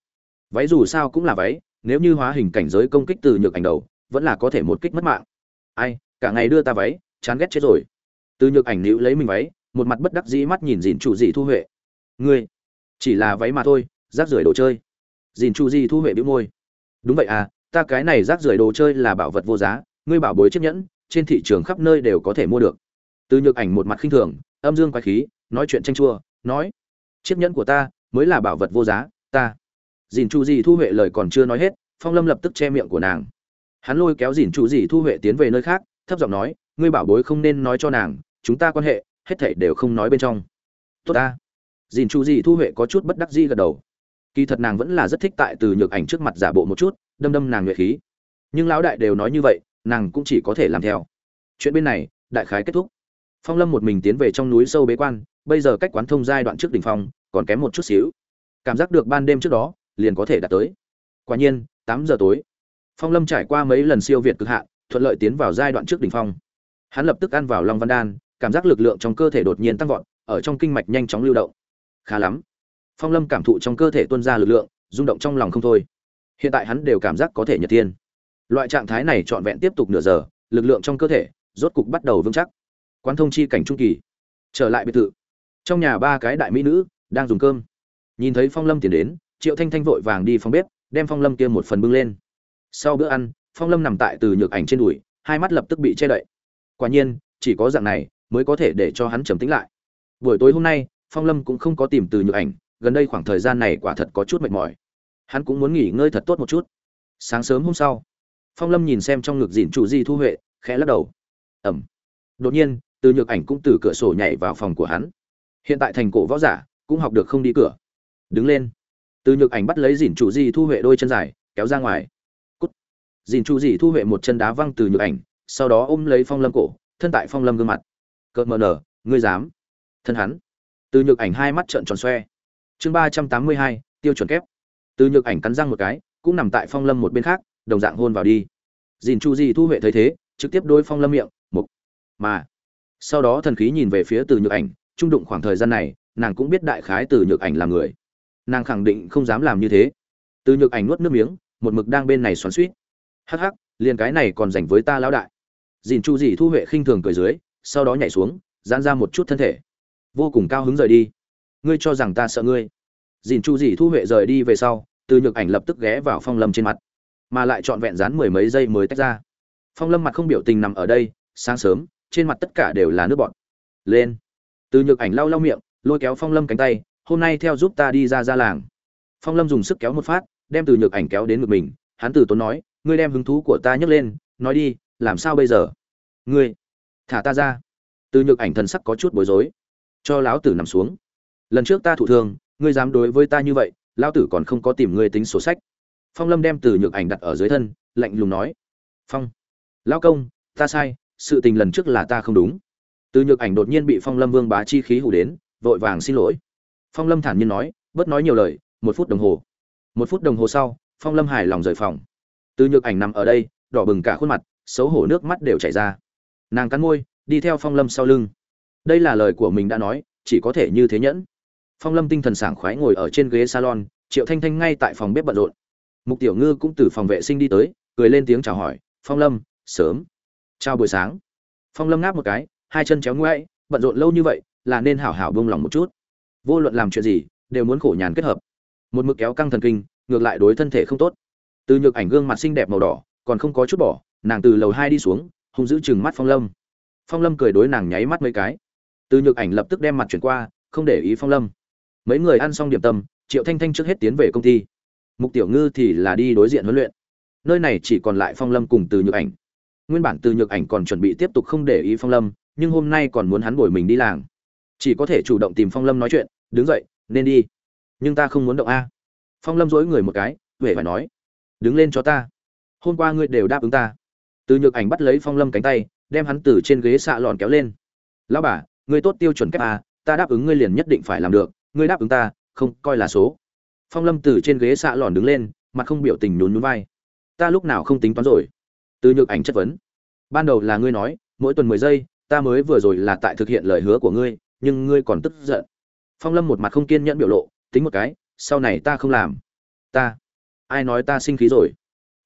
Váy dù sao cũng là váy, nếu như hóa hình cảnh giới công kích từ nhược ảnh đầu, vẫn là có thể một kích mất mạng. Ai, cả ngày đưa ta váy, chán ghét chết rồi. Từ nhược ảnh nữ lấy mình váy, một mặt bất đắc dĩ mắt nhìn dìn chủ dị thu huệ. Ngươi, chỉ là váy mà thôi, rác rưởi đồ chơi. Dìn chủ dị thu huệ bĩu môi. Đúng vậy à ta cái này rác rưởi đồ chơi là bảo vật vô giá, ngươi bảo bối chiếc nhẫn, trên thị trường khắp nơi đều có thể mua được. Từ nhược ảnh một mặt khinh thường, âm dương quái khí nói chuyện tranh chua, nói, chiếc nhẫn của ta mới là bảo vật vô giá, ta. Dìn chu gì thu huệ lời còn chưa nói hết, phong lâm lập tức che miệng của nàng. Hắn lôi kéo dìn chu gì thu huệ tiến về nơi khác, thấp giọng nói, ngươi bảo bối không nên nói cho nàng, chúng ta quan hệ, hết thảy đều không nói bên trong. Tốt ta. Dìn chu gì thu huệ có chút bất đắc dĩ gật đầu. Kỳ thật nàng vẫn là rất thích tại từ nhược ảnh trước mặt giả bộ một chút, đâm đâm nàng nhuệ khí. Nhưng lão đại đều nói như vậy, nàng cũng chỉ có thể làm theo. Chuyện bên này, đại khái kết thúc. Phong lâm một mình tiến về trong núi sâu bế quan bây giờ cách quán thông giai đoạn trước đỉnh phong, còn kém một chút xíu. Cảm giác được ban đêm trước đó, liền có thể đạt tới. Quả nhiên, tám giờ tối. Phong lâm trải qua mấy lần siêu việt cực hạn, thuận lợi tiến vào giai đoạn trước đỉnh phong. Hắn lập tức ăn vào long văn đan, cảm giác lực lượng trong cơ thể đột nhiên tăng vọt, ở trong kinh mạch nhanh chóng lưu động. Khá lắm. Phong lâm cảm thụ trong cơ thể tuôn ra lực lượng, rung động trong lòng không thôi. Hiện tại hắn đều cảm giác có thể nhật thiên. Loại trạng thái này trọn vẹn tiếp tục nửa giờ, lực lượng trong cơ thể rốt cục bắt đầu vững chắc. Quán thông chi cảnh trung kỳ. Trở lại biệt thự trong nhà ba cái đại mỹ nữ đang dùng cơm. Nhìn thấy phong lâm tiến đến, triệu thanh thanh vội vàng đi phòng bếp, đem phong lâm kia một phần bưng lên. Sau bữa ăn, phong lâm nằm tại từ nhược ảnh trên đùi, hai mắt lập tức bị che đậy. Quả nhiên, chỉ có dạng này mới có thể để cho hắn trầm tính lại. Buổi tối hôm nay, phong lâm cũng không có tìm từ nhược ảnh, gần đây khoảng thời gian này quả thật có chút mệt mỏi. Hắn cũng muốn nghỉ ngơi thật tốt một chút. Sáng sớm hôm sau, phong lâm nhìn xem trong ngực dìn chủ di thu huệ, khẽ lắc đầu. Ẩm. Đột nhiên, từ nhược ảnh cũng từ cửa sổ nhảy vào phòng của hắn hiện tại thành cổ võ giả, cũng học được không đi cửa. Đứng lên. Từ nhược ảnh bắt lấy dìn chủ di thu huệ đôi chân dài, kéo ra ngoài. Cút. Dìn chủ di thu huệ một chân đá văng từ nhược ảnh, sau đó ôm lấy phong lâm cổ, thân tại phong lâm gương mặt. Cợt mờ nở, ngươi dám. Thân hắn. Từ nhược ảnh hai mắt trợn tròn xoe. Chương ba trăm tám mươi hai, tiêu chuẩn kép. Từ nhược ảnh cắn răng một cái, cũng nằm tại phong lâm một bên khác, đồng dạng hôn vào đi. Dìn chu di thu huệ thấy thế, trực tiếp đối phong lâm miệng, mục. Mà, sau đó thần khí nhìn về phía từ nhược ảnh trung đụng khoảng thời gian này, nàng cũng biết đại khái từ nhược ảnh là người. Nàng khẳng định không dám làm như thế. Từ nhược ảnh nuốt nước miếng, một mực đang bên này xoắn suýt hắc hắc, liền cái này còn dành với ta lão đại. Dìn chu dì thu huệ khinh thường cười dưới, sau đó nhảy xuống, giãn ra một chút thân thể. Vô cùng cao hứng rời đi. Ngươi cho rằng ta sợ ngươi. Dìn chu dì thu huệ rời đi về sau, từ nhược ảnh lập tức ghé vào phong lâm trên mặt, mà lại trọn vẹn dán mười mấy giây mới tách ra. Phong lâm mặt không biểu tình nằm ở đây, sáng sớm, trên mặt tất cả đều là nước bọn lên từ nhược ảnh lau lau miệng, lôi kéo phong lâm cánh tay, hôm nay theo giúp ta đi ra ra làng. Phong lâm dùng sức kéo một phát, đem từ nhược ảnh kéo đến ngực mình. Hắn từ tốn nói, ngươi đem hứng thú của ta nhấc lên, nói đi, làm sao bây giờ? Ngươi, thả ta ra. Từ nhược ảnh thần sắc có chút bối rối. Cho lão tử nằm xuống. Lần trước ta thụ thương, ngươi dám đối với ta như vậy, lão tử còn không có tìm ngươi tính sổ sách. Phong lâm đem từ nhược ảnh đặt ở dưới thân, lạnh lùng nói, phong, lão công, ta sai, sự tình lần trước là ta không đúng từ nhược ảnh đột nhiên bị phong lâm vương bá chi khí hủ đến, vội vàng xin lỗi. Phong lâm thản nhiên nói, bớt nói nhiều lời, một phút đồng hồ. Một phút đồng hồ sau, phong lâm hài lòng rời phòng. Từ nhược ảnh nằm ở đây, đỏ bừng cả khuôn mặt, xấu hổ nước mắt đều chảy ra. Nàng cắn môi, đi theo phong lâm sau lưng. Đây là lời của mình đã nói, chỉ có thể như thế nhẫn. Phong lâm tinh thần sảng khoái ngồi ở trên ghế salon, triệu thanh thanh ngay tại phòng bếp bận rộn. Mục tiểu ngư cũng từ phòng vệ sinh đi tới, cười lên tiếng chào hỏi, phong lâm, sớm. Chào buổi sáng. Phong lâm ngáp một cái hai chân chéo ngoẽ bận rộn lâu như vậy, là nên hảo hảo bông lòng một chút. Vô luận làm chuyện gì, đều muốn khổ nhàn kết hợp. Một mực kéo căng thần kinh, ngược lại đối thân thể không tốt. Từ nhược ảnh gương mặt xinh đẹp màu đỏ, còn không có chút bỏ, nàng từ lầu hai đi xuống, hung giữ chừng mắt phong lâm. Phong lâm cười đối nàng nháy mắt mấy cái. Từ nhược ảnh lập tức đem mặt chuyển qua, không để ý phong lâm. Mấy người ăn xong điểm tâm, triệu thanh thanh trước hết tiến về công ty. Mục tiểu ngư thì là đi đối diện huấn luyện. Nơi này chỉ còn lại phong lâm cùng từ nhược ảnh. Nguyên bản từ nhược ảnh còn chuẩn bị tiếp tục không để ý phong lâm nhưng hôm nay còn muốn hắn bồi mình đi làng. Chỉ có thể chủ động tìm phong lâm nói chuyện, đứng dậy, nên đi. Nhưng ta không muốn động a. Phong lâm dối người một cái huệ phải nói, đứng lên cho ta. Hôm qua ngươi đều đáp ứng ta. Từ nhược ảnh bắt lấy phong lâm cánh tay, đem hắn từ trên ghế xạ lòn kéo lên. Lão bà, ngươi tốt tiêu chuẩn kép a, ta đáp ứng ngươi liền nhất định phải làm được, ngươi đáp ứng ta, không, coi là số. Phong lâm từ trên ghế xạ lòn đứng lên, mặt không biểu tình nhún nhún vai. Ta lúc nào không tính toán rồi? Từ nhược ảnh chất vấn. Ban đầu là ngươi nói, mỗi tuần mười giây ta mới vừa rồi là tại thực hiện lời hứa của ngươi, nhưng ngươi còn tức giận. Phong lâm một mặt không kiên nhẫn biểu lộ, tính một cái, sau này ta không làm. Ta, ai nói ta sinh khí rồi?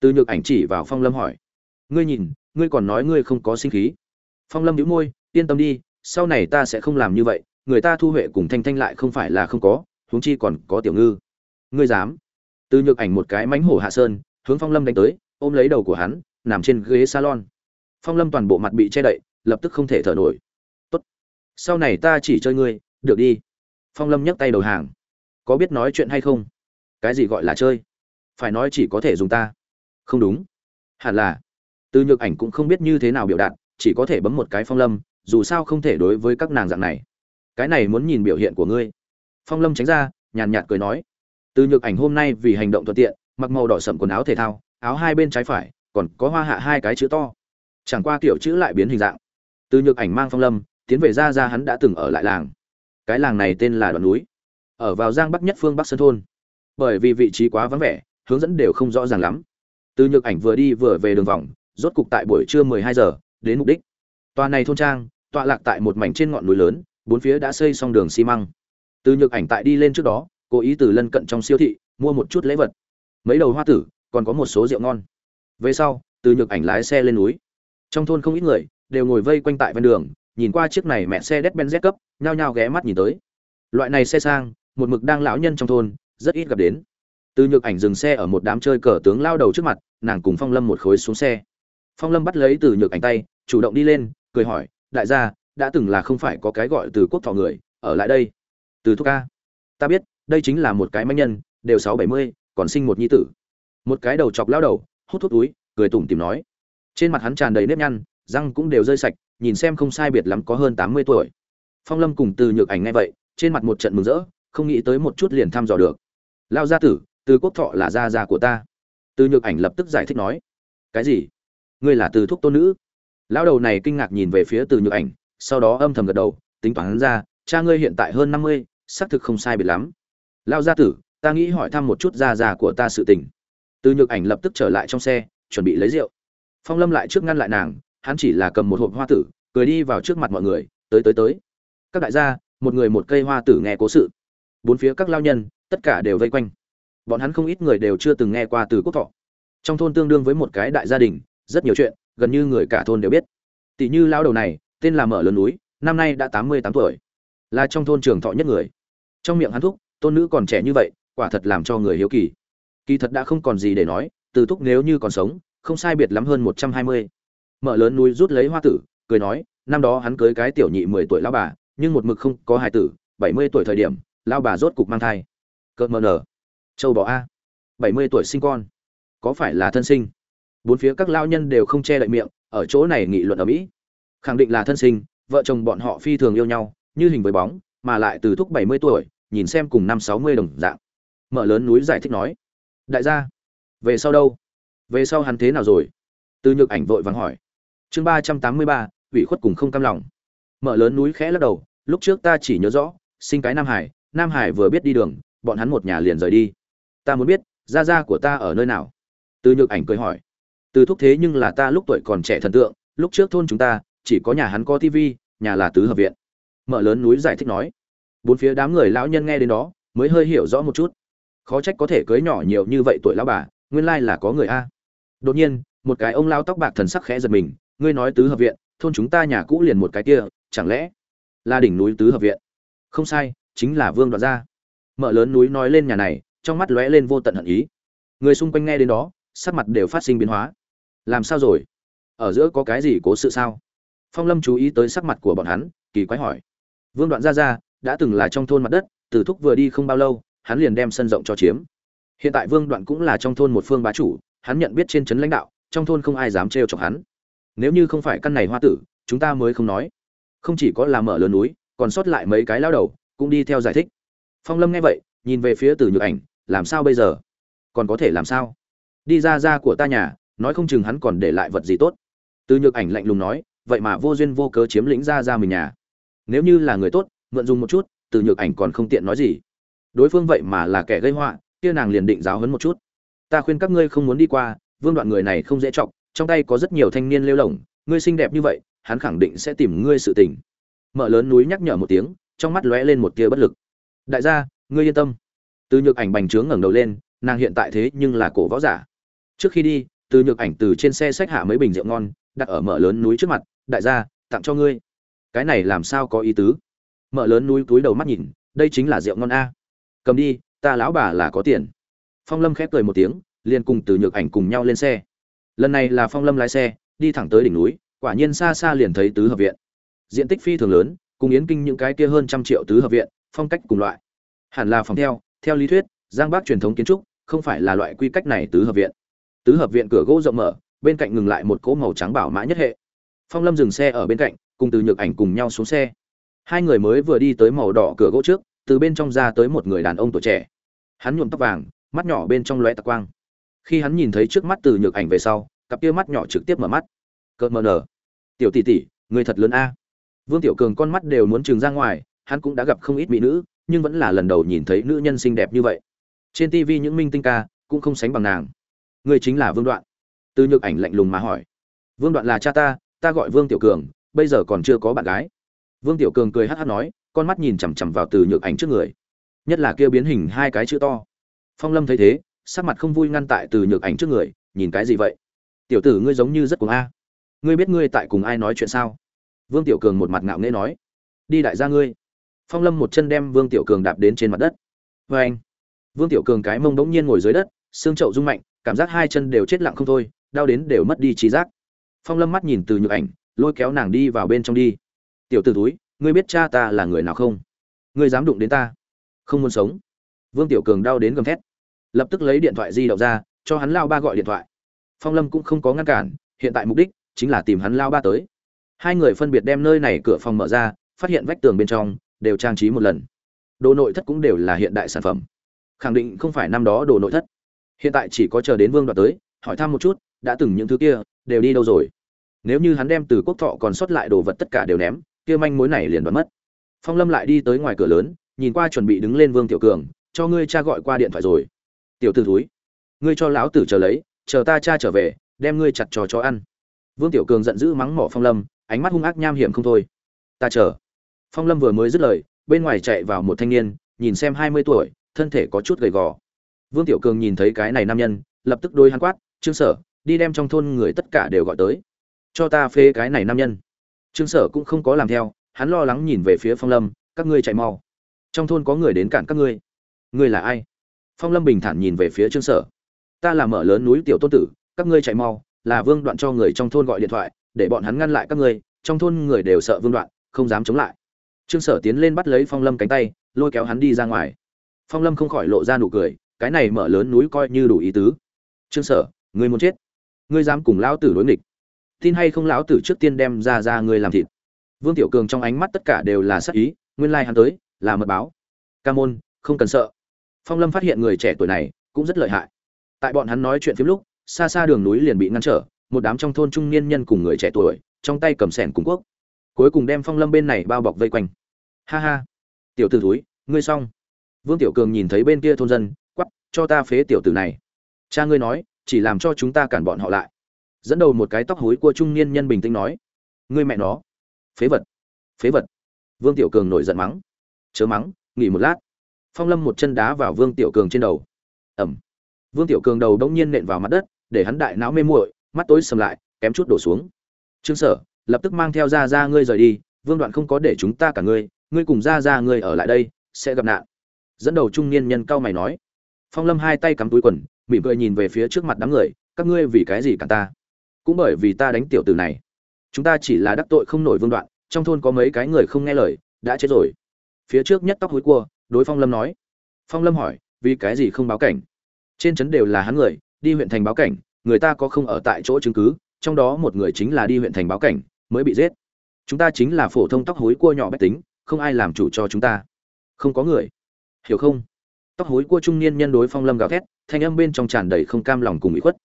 Từ nhược ảnh chỉ vào phong lâm hỏi. Ngươi nhìn, ngươi còn nói ngươi không có sinh khí. Phong lâm đĩu môi, yên tâm đi, sau này ta sẽ không làm như vậy, người ta thu huệ cùng thanh thanh lại không phải là không có, huống chi còn có tiểu ngư. Ngươi dám? Từ nhược ảnh một cái mánh hổ hạ sơn, hướng phong lâm đánh tới, ôm lấy đầu của hắn, nằm trên ghế salon. Phong lâm toàn bộ mặt bị che đậy lập tức không thể thở nổi. Tốt, sau này ta chỉ chơi ngươi, được đi. Phong lâm nhấc tay đầu hàng. Có biết nói chuyện hay không? Cái gì gọi là chơi? Phải nói chỉ có thể dùng ta. Không đúng. Hẳn là. Từ nhược ảnh cũng không biết như thế nào biểu đạt, chỉ có thể bấm một cái phong lâm, dù sao không thể đối với các nàng dạng này. Cái này muốn nhìn biểu hiện của ngươi. Phong lâm tránh ra, nhàn nhạt cười nói. Từ nhược ảnh hôm nay vì hành động thuận tiện, mặc màu đỏ sậm quần áo thể thao, áo hai bên trái phải, còn có hoa hạ hai cái chữ to. Chẳng qua kiểu chữ lại biến hình dạng từ nhược ảnh mang phong lâm, tiến về ra ra hắn đã từng ở lại làng. Cái làng này tên là đoạn núi, ở vào giang bắc nhất phương bắc sơn thôn. Bởi vì vị trí quá vắng vẻ, hướng dẫn đều không rõ ràng lắm. Từ nhược ảnh vừa đi vừa về đường vòng, rốt cục tại buổi trưa 12 giờ, đến mục đích. Tòa này thôn trang, tọa lạc tại một mảnh trên ngọn núi lớn, bốn phía đã xây xong đường xi măng. Từ nhược ảnh tại đi lên trước đó, cố ý từ lân cận trong siêu thị, mua một chút lễ vật. Mấy đầu hoa tử, còn có một số rượu ngon. Về sau, từ nhược ảnh lái xe lên núi. Trong thôn không ít người đều ngồi vây quanh tại ven đường, nhìn qua chiếc này mẹ xe Mercedes-Benz cấp, nhao nhao ghé mắt nhìn tới. Loại này xe sang, một mực đang lão nhân trong thôn, rất ít gặp đến. Từ nhược ảnh dừng xe ở một đám chơi cờ tướng lao đầu trước mặt, nàng cùng phong lâm một khối xuống xe. Phong lâm bắt lấy từ nhược ảnh tay, chủ động đi lên, cười hỏi, đại gia, đã từng là không phải có cái gọi từ quốc thọ người, ở lại đây? Từ thúc ca. Ta biết, đây chính là một cái manh nhân, đều sáu bảy mươi, còn sinh một nhi tử. Một cái đầu chọc lao đầu, hút thuốc túi, cười tủm tìm nói. Trên mặt hắn tràn đầy nếp nhăn răng cũng đều rơi sạch, nhìn xem không sai biệt lắm có hơn tám mươi tuổi. Phong lâm cùng từ nhược ảnh ngay vậy, trên mặt một trận mừng rỡ, không nghĩ tới một chút liền thăm dò được. Lao gia tử, từ quốc thọ là gia gia của ta. Từ nhược ảnh lập tức giải thích nói. Cái gì? Ngươi là từ thúc tôn nữ? Lão đầu này kinh ngạc nhìn về phía từ nhược ảnh, sau đó âm thầm gật đầu, tính toán ra, cha ngươi hiện tại hơn năm mươi, xác thực không sai biệt lắm. Lao gia tử, ta nghĩ hỏi thăm một chút gia gia của ta sự tình. Từ nhược ảnh lập tức trở lại trong xe, chuẩn bị lấy rượu. Phong lâm lại trước ngăn lại nàng hắn chỉ là cầm một hộp hoa tử, cười đi vào trước mặt mọi người, tới tới tới. Các đại gia, một người một cây hoa tử nghe cố sự. Bốn phía các lao nhân, tất cả đều vây quanh. Bọn hắn không ít người đều chưa từng nghe qua từ quốc thọ. Trong thôn tương đương với một cái đại gia đình, rất nhiều chuyện, gần như người cả thôn đều biết. Tỷ như lao đầu này, tên là mở lớn núi, năm nay đã tám mươi tám tuổi. Là trong thôn trường thọ nhất người. Trong miệng hắn thúc, tôn nữ còn trẻ như vậy, quả thật làm cho người hiếu kỳ. Kỳ thật đã không còn gì để nói, từ thúc nếu như còn sống, không sai biệt lắm hơn một trăm hai mươi mở lớn núi rút lấy hoa tử, cười nói, năm đó hắn cưới cái tiểu nhị mười tuổi lao bà, nhưng một mực không có hài tử, bảy mươi tuổi thời điểm lao bà rốt cục mang thai. Cợt mờ nở. Châu bò a, bảy mươi tuổi sinh con, có phải là thân sinh? Bốn phía các lao nhân đều không che đậy miệng, ở chỗ này nghị luận ở mỹ. Khẳng định là thân sinh, vợ chồng bọn họ phi thường yêu nhau, như hình với bóng, mà lại từ thúc bảy mươi tuổi, nhìn xem cùng năm sáu mươi đồng dạng. Mở lớn núi giải thích nói, đại gia, về sau đâu? Về sau hắn thế nào rồi? Từ nhược ảnh vội vàng hỏi chương ba trăm tám mươi ba, ủy khuất cùng không cam lòng. Mở lớn núi khẽ lắc đầu, lúc trước ta chỉ nhớ rõ, sinh cái nam hải nam hải vừa biết đi đường, bọn hắn một nhà liền rời đi. Ta muốn biết, gia gia của ta ở nơi nào? Từ nhược ảnh cười hỏi. Từ thúc thế nhưng là ta lúc tuổi còn trẻ thần tượng, lúc trước thôn chúng ta, chỉ có nhà hắn có tivi nhà là tứ hợp viện. Mở lớn núi giải thích nói. Bốn phía đám người lão nhân nghe đến đó, mới hơi hiểu rõ một chút. Khó trách có thể cưới nhỏ nhiều như vậy tuổi lão bà, nguyên lai là có người a. Đột nhiên, một cái ông lao tóc bạc thần sắc khẽ giật mình ngươi nói tứ hợp viện, thôn chúng ta nhà cũ liền một cái kia, chẳng lẽ là đỉnh núi tứ hợp viện? Không sai, chính là vương đoạt gia. Mở lớn núi nói lên nhà này, trong mắt lóe lên vô tận hận ý. Người xung quanh nghe đến đó, sắc mặt đều phát sinh biến hóa. Làm sao rồi? Ở giữa có cái gì cố sự sao? Phong lâm chú ý tới sắc mặt của bọn hắn, kỳ quái hỏi. Vương đoạn gia gia, đã từng là trong thôn mặt đất, từ thúc vừa đi không bao lâu, hắn liền đem sân rộng cho chiếm. Hiện tại vương đoạn cũng là trong thôn một phương bá chủ, hắn nhận biết trên trấn lãnh đạo, trong thôn không ai dám trêu chọc hắn nếu như không phải căn này hoa tử, chúng ta mới không nói. Không chỉ có là mở lớn núi, còn sót lại mấy cái lao đầu, cũng đi theo giải thích. Phong lâm nghe vậy, nhìn về phía từ nhược ảnh, làm sao bây giờ? Còn có thể làm sao? Đi ra ra của ta nhà, nói không chừng hắn còn để lại vật gì tốt. Từ nhược ảnh lạnh lùng nói, vậy mà vô duyên vô cớ chiếm lĩnh ra ra mình nhà. Nếu như là người tốt, mượn dùng một chút, từ nhược ảnh còn không tiện nói gì. Đối phương vậy mà là kẻ gây họa, kia nàng liền định giáo hấn một chút. Ta khuyên các ngươi không muốn đi qua, vương đoạn người này không dễ chọc trong tay có rất nhiều thanh niên lêu lỏng, ngươi xinh đẹp như vậy, hắn khẳng định sẽ tìm ngươi sự tình. Mở lớn núi nhắc nhở một tiếng, trong mắt lóe lên một tia bất lực. Đại gia, ngươi yên tâm. Từ nhược ảnh bành trướng ngẩng đầu lên, nàng hiện tại thế nhưng là cổ võ giả. Trước khi đi, từ nhược ảnh từ trên xe xách hạ mấy bình rượu ngon, đặt ở mở lớn núi trước mặt, đại gia, tặng cho ngươi. Cái này làm sao có ý tứ? Mở lớn núi túi đầu mắt nhìn, đây chính là rượu ngon a. Cầm đi, ta lão bà là có tiền. Phong lâm khép cười một tiếng, liền cùng từ nhược ảnh cùng nhau lên xe lần này là phong lâm lái xe, đi thẳng tới đỉnh núi, quả nhiên xa xa liền thấy tứ hợp viện. Diện tích phi thường lớn, cùng yến kinh những cái kia hơn trăm triệu tứ hợp viện, phong cách cùng loại. Hẳn là phòng theo theo lý thuyết, giang bắc truyền thống kiến trúc, không phải là loại quy cách này tứ hợp viện. Tứ hợp viện cửa gỗ rộng mở, bên cạnh ngừng lại một cỗ màu trắng bảo mã nhất hệ. Phong lâm dừng xe ở bên cạnh, cùng từ nhược ảnh cùng nhau xuống xe. Hai người mới vừa đi tới màu đỏ cửa gỗ trước, từ bên trong ra tới một người đàn ông tuổi trẻ. Hắn nhuộm tóc vàng, mắt nhỏ bên trong lóe tạc quang khi hắn nhìn thấy trước mắt từ nhược ảnh về sau, cặp kia mắt nhỏ trực tiếp mở mắt. Cợt mờ nở tiểu tỷ tỷ, người thật lớn a. Vương tiểu cường con mắt đều muốn trừng ra ngoài, hắn cũng đã gặp không ít mỹ nữ, nhưng vẫn là lần đầu nhìn thấy nữ nhân xinh đẹp như vậy. Trên tv những minh tinh ca cũng không sánh bằng nàng. Người chính là vương đoạn. Từ nhược ảnh lạnh lùng mà hỏi. Vương đoạn là cha ta ta gọi vương tiểu cường, bây giờ còn chưa có bạn gái. Vương tiểu cường cười hát hát nói, con mắt nhìn chằm chằm vào từ nhược ảnh trước người. Nhất là kia biến hình hai cái chữ to. Phong lâm thấy thế sắc mặt không vui ngăn tại từ nhược ảnh trước người, nhìn cái gì vậy? Tiểu tử ngươi giống như rất cùng a. Ngươi biết ngươi tại cùng ai nói chuyện sao? Vương tiểu cường một mặt ngạo nghễ nói, đi đại gia ngươi. Phong lâm một chân đem vương tiểu cường đạp đến trên mặt đất. Vê anh. Vương tiểu cường cái mông bỗng nhiên ngồi dưới đất, xương trậu rung mạnh, cảm giác hai chân đều chết lặng không thôi, đau đến đều mất đi trí giác. Phong lâm mắt nhìn từ nhược ảnh, lôi kéo nàng đi vào bên trong đi. Tiểu t ử túi ngươi biết cha ta là người nào không? Ngươi dám đụng đến ta? Không muốn sống. Vương tiểu cường đau đến gầm thét lập tức lấy điện thoại di động ra, cho hắn lao ba gọi điện thoại. Phong lâm cũng không có ngăn cản, hiện tại mục đích chính là tìm hắn lao ba tới. Hai người phân biệt đem nơi này cửa phòng mở ra, phát hiện vách tường bên trong đều trang trí một lần. Đồ nội thất cũng đều là hiện đại sản phẩm. Khẳng định không phải năm đó đồ nội thất. Hiện tại chỉ có chờ đến vương đoạt tới, hỏi thăm một chút, đã từng những thứ kia đều đi đâu rồi? Nếu như hắn đem từ quốc thọ còn sót lại đồ vật tất cả đều ném, kia manh mối này liền đoán mất. Phong lâm lại đi tới ngoài cửa lớn, nhìn qua chuẩn bị đứng lên vương tiểu cường, cho ngươi cha gọi qua điện thoại rồi tiểu t ử thúi, ngươi cho lão tử chờ lấy, chờ ta cha trở về, đem ngươi chặt trò chó ăn. Vương tiểu cường giận dữ mắng mỏ phong lâm, ánh mắt hung ác nham hiểm không thôi. Ta chờ. Phong lâm vừa mới dứt lời, bên ngoài chạy vào một thanh niên, nhìn xem hai mươi tuổi, thân thể có chút gầy gò. Vương tiểu cường nhìn thấy cái này nam nhân, lập tức đôi hắn quát, trương sở, đi đem trong thôn người tất cả đều gọi tới. Cho ta phê cái này nam nhân. Trương sở cũng không có làm theo, hắn lo lắng nhìn về phía phong lâm, các ngươi chạy mau. Trong thôn có người đến cản các ngươi. Ngươi là ai? Phong lâm bình thản nhìn về phía trương sở. Ta là mở lớn núi tiểu tôn tử, các ngươi chạy mau, là vương đoạn cho người trong thôn gọi điện thoại, để bọn hắn ngăn lại các ngươi, trong thôn người đều sợ vương đoạn, không dám chống lại. Trương sở tiến lên bắt lấy phong lâm cánh tay, lôi kéo hắn đi ra ngoài. Phong lâm không khỏi lộ ra nụ cười, cái này mở lớn núi coi như đủ ý tứ. Trương sở, ngươi muốn chết? Ngươi dám cùng lão tử đối nghịch? Tin hay không lão tử trước tiên đem ra ra ngươi làm thịt? Vương tiểu cường trong ánh mắt tất cả đều là sắc ý, nguyên lai hắn tới, là mật báo. Ca môn, không cần sợ phong lâm phát hiện người trẻ tuổi này cũng rất lợi hại. Tại bọn hắn nói chuyện phim lúc, xa xa đường núi liền bị ngăn trở, một đám trong thôn trung niên nhân cùng người trẻ tuổi, trong tay cầm sẻn cùng quốc. Cuối cùng đem phong lâm bên này bao bọc vây quanh. Ha ha. Tiểu t ử túi ngươi xong. Vương tiểu cường nhìn thấy bên kia thôn dân, quắp, cho ta phế tiểu tử này. Cha ngươi nói, chỉ làm cho chúng ta cản bọn họ lại. Dẫn đầu một cái tóc hối của trung niên nhân bình tĩnh nói. Ngươi mẹ nó. Phế vật. Phế vật. Vương tiểu cường nổi giận mắng. Chớ mắng, nghỉ một lát phong lâm một chân đá vào vương tiểu cường trên đầu. Ẩm. Vương tiểu cường đầu đông nhiên nện vào mặt đất, để hắn đại não mê muội, mắt tối sầm lại, kém chút đổ xuống. Trương sở, lập tức mang theo ra ra ngươi rời đi, vương đoạn không có để chúng ta cả ngươi ngươi cùng ra ra ngươi ở lại đây, sẽ gặp nạn. Dẫn đầu trung niên nhân cao mày nói. Phong lâm hai tay cắm túi quần, mỉm cười nhìn về phía trước mặt đám người, các ngươi vì cái gì cả ta? Cũng bởi vì ta đánh tiểu tử này. Chúng ta chỉ là đắc tội không nổi vương đoạn, trong thôn có mấy cái người không nghe lời, đã chết rồi. Phía trước nhất tóc hối cua đối phong lâm nói. Phong lâm hỏi, vì cái gì không báo cảnh? Trên trấn đều là hắn người, đi huyện thành báo cảnh, người ta có không ở tại chỗ chứng cứ, trong đó một người chính là đi huyện thành báo cảnh, mới bị giết. Chúng ta chính là phổ thông tóc hối cua nhỏ bách tính, không ai làm chủ cho chúng ta. Không có người. Hiểu không? Tóc hối cua trung niên nhân đối phong lâm gào thét, thanh âm bên trong tràn đầy không cam lòng cùng ủy khuất.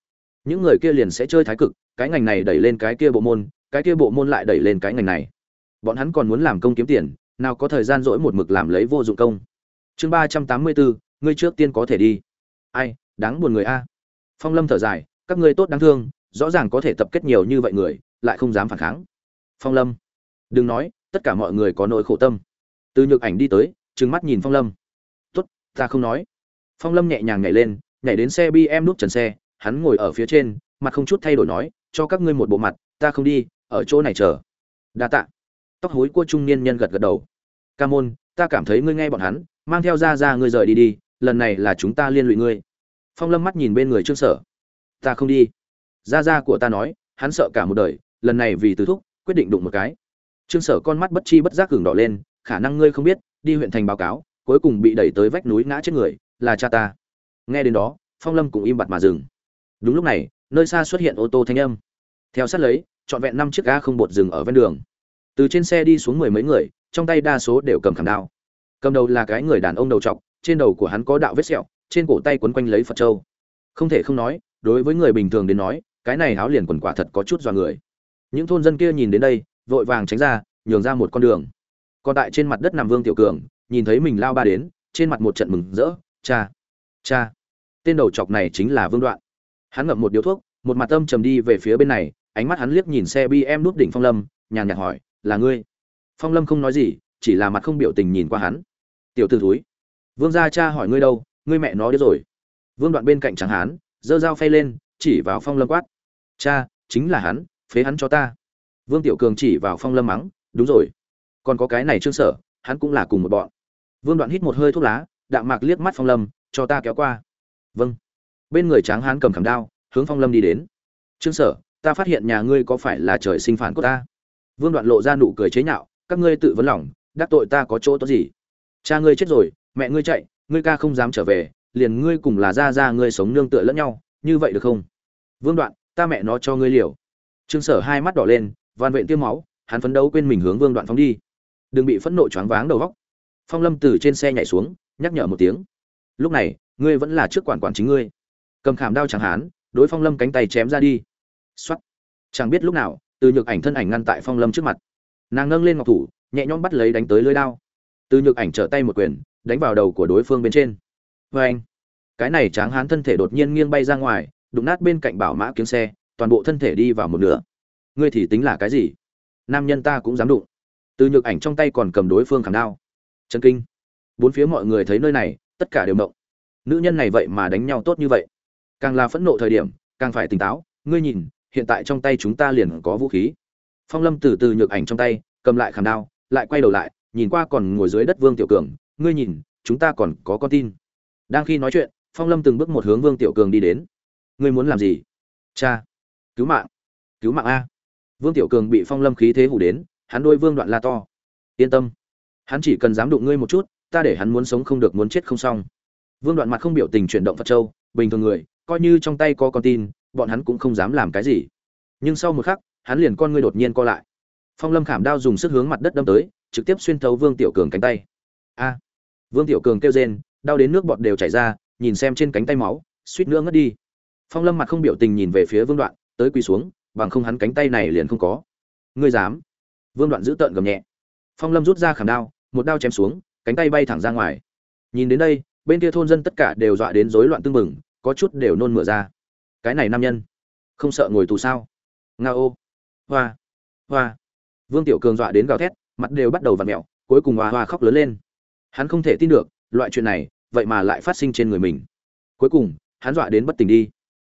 Những người kia liền sẽ chơi thái cực, cái ngành này đẩy lên cái kia bộ môn, cái kia bộ môn lại đẩy lên cái ngành này. Bọn hắn còn muốn làm công kiếm tiền, nào có thời gian dỗi một mực làm lấy vô dụng công chương ba trăm tám mươi bốn, ngươi trước tiên có thể đi. Ai, đáng buồn người a. Phong lâm thở dài, các ngươi tốt đáng thương, rõ ràng có thể tập kết nhiều như vậy người, lại không dám phản kháng. Phong lâm, đừng nói, tất cả mọi người có nỗi khổ tâm. Từ nhược ảnh đi tới, trừng mắt nhìn phong lâm. Tốt, ta không nói. Phong lâm nhẹ nhàng nhảy lên, nhảy đến xe bm nút trần xe, hắn ngồi ở phía trên, mặt không chút thay đổi nói, cho các ngươi một bộ mặt, ta không đi, ở chỗ này chờ. Đa tạ. Tóc hối của trung niên nhân gật gật đầu. Ca môn, ta cảm thấy ngươi nghe bọn hắn mang theo ra ra ngươi rời đi đi, lần này là chúng ta liên lụy ngươi. Phong lâm mắt nhìn bên người trương sở. Ta không đi. Ra ra của ta nói, hắn sợ cả một đời, lần này vì từ thúc, quyết định đụng một cái. Trương sở con mắt bất chi bất giác hưởng đỏ lên, khả năng ngươi không biết, đi huyện thành báo cáo, cuối cùng bị đẩy tới vách núi ngã chết người, là cha ta. Nghe đến đó, phong lâm cũng im bặt mà dừng. Đúng lúc này, nơi xa xuất hiện ô tô thanh âm. Theo sát lấy, trọn vẹn năm chiếc ga không bột dừng ở ven đường. Từ trên xe đi xuống mười mấy người, trong tay đa số đều cầm khảm đao cầm đầu là cái người đàn ông đầu trọc, trên đầu của hắn có đạo vết sẹo, trên cổ tay quấn quanh lấy phật trâu không thể không nói, đối với người bình thường đến nói, cái này áo liền quần quả thật có chút dọa người. Những thôn dân kia nhìn đến đây, vội vàng tránh ra, nhường ra một con đường. Còn tại trên mặt đất nằm vương tiểu cường, nhìn thấy mình lao ba đến, trên mặt một trận mừng rỡ, cha cha. Tên đầu chọc này chính là vương đoạn. Hắn ngậm một điếu thuốc, một mặt tâm trầm đi về phía bên này, ánh mắt hắn liếc nhìn xe bm nút đỉnh phong lâm, nhàn nhạt hỏi, là ngươi? Phong lâm không nói gì, chỉ là mặt không biểu tình nhìn qua hắn tiểu t ử thúi. Vương gia cha hỏi ngươi đâu, ngươi mẹ nó đi rồi. Vương đoạn bên cạnh tráng hán, giơ dao phay lên, chỉ vào phong lâm quát. Cha, chính là hắn, phế hắn cho ta. Vương tiểu cường chỉ vào phong lâm mắng, đúng rồi. Còn có cái này trương sở, hắn cũng là cùng một bọn. Vương đoạn hít một hơi thuốc lá, đạm mạc liếc mắt phong lâm, cho ta kéo qua. Vâng. Bên người tráng hán cầm khảm đao, hướng phong lâm đi đến. Trương sở, ta phát hiện nhà ngươi có phải là trời sinh phản của ta? Vương đoạn lộ ra nụ cười chế nhạo, các ngươi tự vấn lòng, đắc tội ta có chỗ tốt gì? Cha ngươi chết rồi, mẹ ngươi chạy, ngươi ca không dám trở về, liền ngươi cùng là ra ra ngươi sống nương tựa lẫn nhau, như vậy được không? Vương đoạn, ta mẹ nó cho ngươi liều. Trương sở hai mắt đỏ lên van vện tiêm máu, hắn phấn đấu quên mình hướng vương đoạn phóng đi. Đừng bị phẫn nộ choáng váng đầu góc phong lâm từ trên xe nhảy xuống, nhắc nhở một tiếng. Lúc này, ngươi vẫn là trước quản quản chính ngươi. Cầm khảm đao chẳng hán, đối phong lâm cánh tay chém ra đi. Xuất chẳng biết lúc nào, từ nhược ảnh thân ảnh ngăn tại phong lâm trước mặt. Nàng nâng lên ngọc thủ, nhẹ nhõm bắt lấy đánh tới lưới đao từ nhược ảnh trở tay một quyền, đánh vào đầu của đối phương bên trên. Vê anh, cái này tráng hán thân thể đột nhiên nghiêng bay ra ngoài, đụng nát bên cạnh bảo mã kiếm xe, toàn bộ thân thể đi vào một nửa. Ngươi thì tính là cái gì? Nam nhân ta cũng dám đụng. Từ nhược ảnh trong tay còn cầm đối phương khảm đao. Chân kinh. Bốn phía mọi người thấy nơi này, tất cả đều mộng. Nữ nhân này vậy mà đánh nhau tốt như vậy. Càng là phẫn nộ thời điểm, càng phải tỉnh táo. Ngươi nhìn, hiện tại trong tay chúng ta liền có vũ khí. Phong lâm từ từ nhược ảnh trong tay, cầm lại khảm đao, lại quay đầu lại nhìn qua còn ngồi dưới đất vương tiểu cường, ngươi nhìn, chúng ta còn có con tin. Đang khi nói chuyện, phong lâm từng bước một hướng vương tiểu cường đi đến. Ngươi muốn làm gì? Cha, cứu mạng. Cứu mạng a. Vương tiểu cường bị phong lâm khí thế hù đến, hắn đôi vương đoạn la to. Yên tâm. Hắn chỉ cần dám đụng ngươi một chút, ta để hắn muốn sống không được muốn chết không xong. Vương đoạn mặt không biểu tình chuyển động phật châu, bình thường người, coi như trong tay có con tin, bọn hắn cũng không dám làm cái gì. Nhưng sau một khắc, hắn liền con ngươi đột nhiên co lại phong lâm khảm đao dùng sức hướng mặt đất đâm tới, trực tiếp xuyên thấu vương tiểu cường cánh tay. A! Vương tiểu cường kêu rên, đau đến nước bọt đều chảy ra, nhìn xem trên cánh tay máu, suýt nữa ngất đi. Phong lâm mặt không biểu tình nhìn về phía vương đoạn, tới quỳ xuống, bằng không hắn cánh tay này liền không có. Ngươi dám? Vương đoạn giữ tợn gầm nhẹ. Phong lâm rút ra khảm đao, một đao chém xuống, cánh tay bay thẳng ra ngoài. Nhìn đến đây, bên kia thôn dân tất cả đều dọa đến rối loạn tưng bừng, có chút đều nôn mửa ra. Cái này nam nhân, không sợ ngồi tù sao? Nga ô. Hoa. Hoa vương tiểu cường dọa đến gào thét, mặt đều bắt đầu v ặ mẹo cuối cùng hoa hoa khóc lớn lên. Hắn không thể tin được, loại chuyện này, vậy mà lại phát sinh trên người mình. Cuối cùng, hắn dọa đến bất tỉnh đi.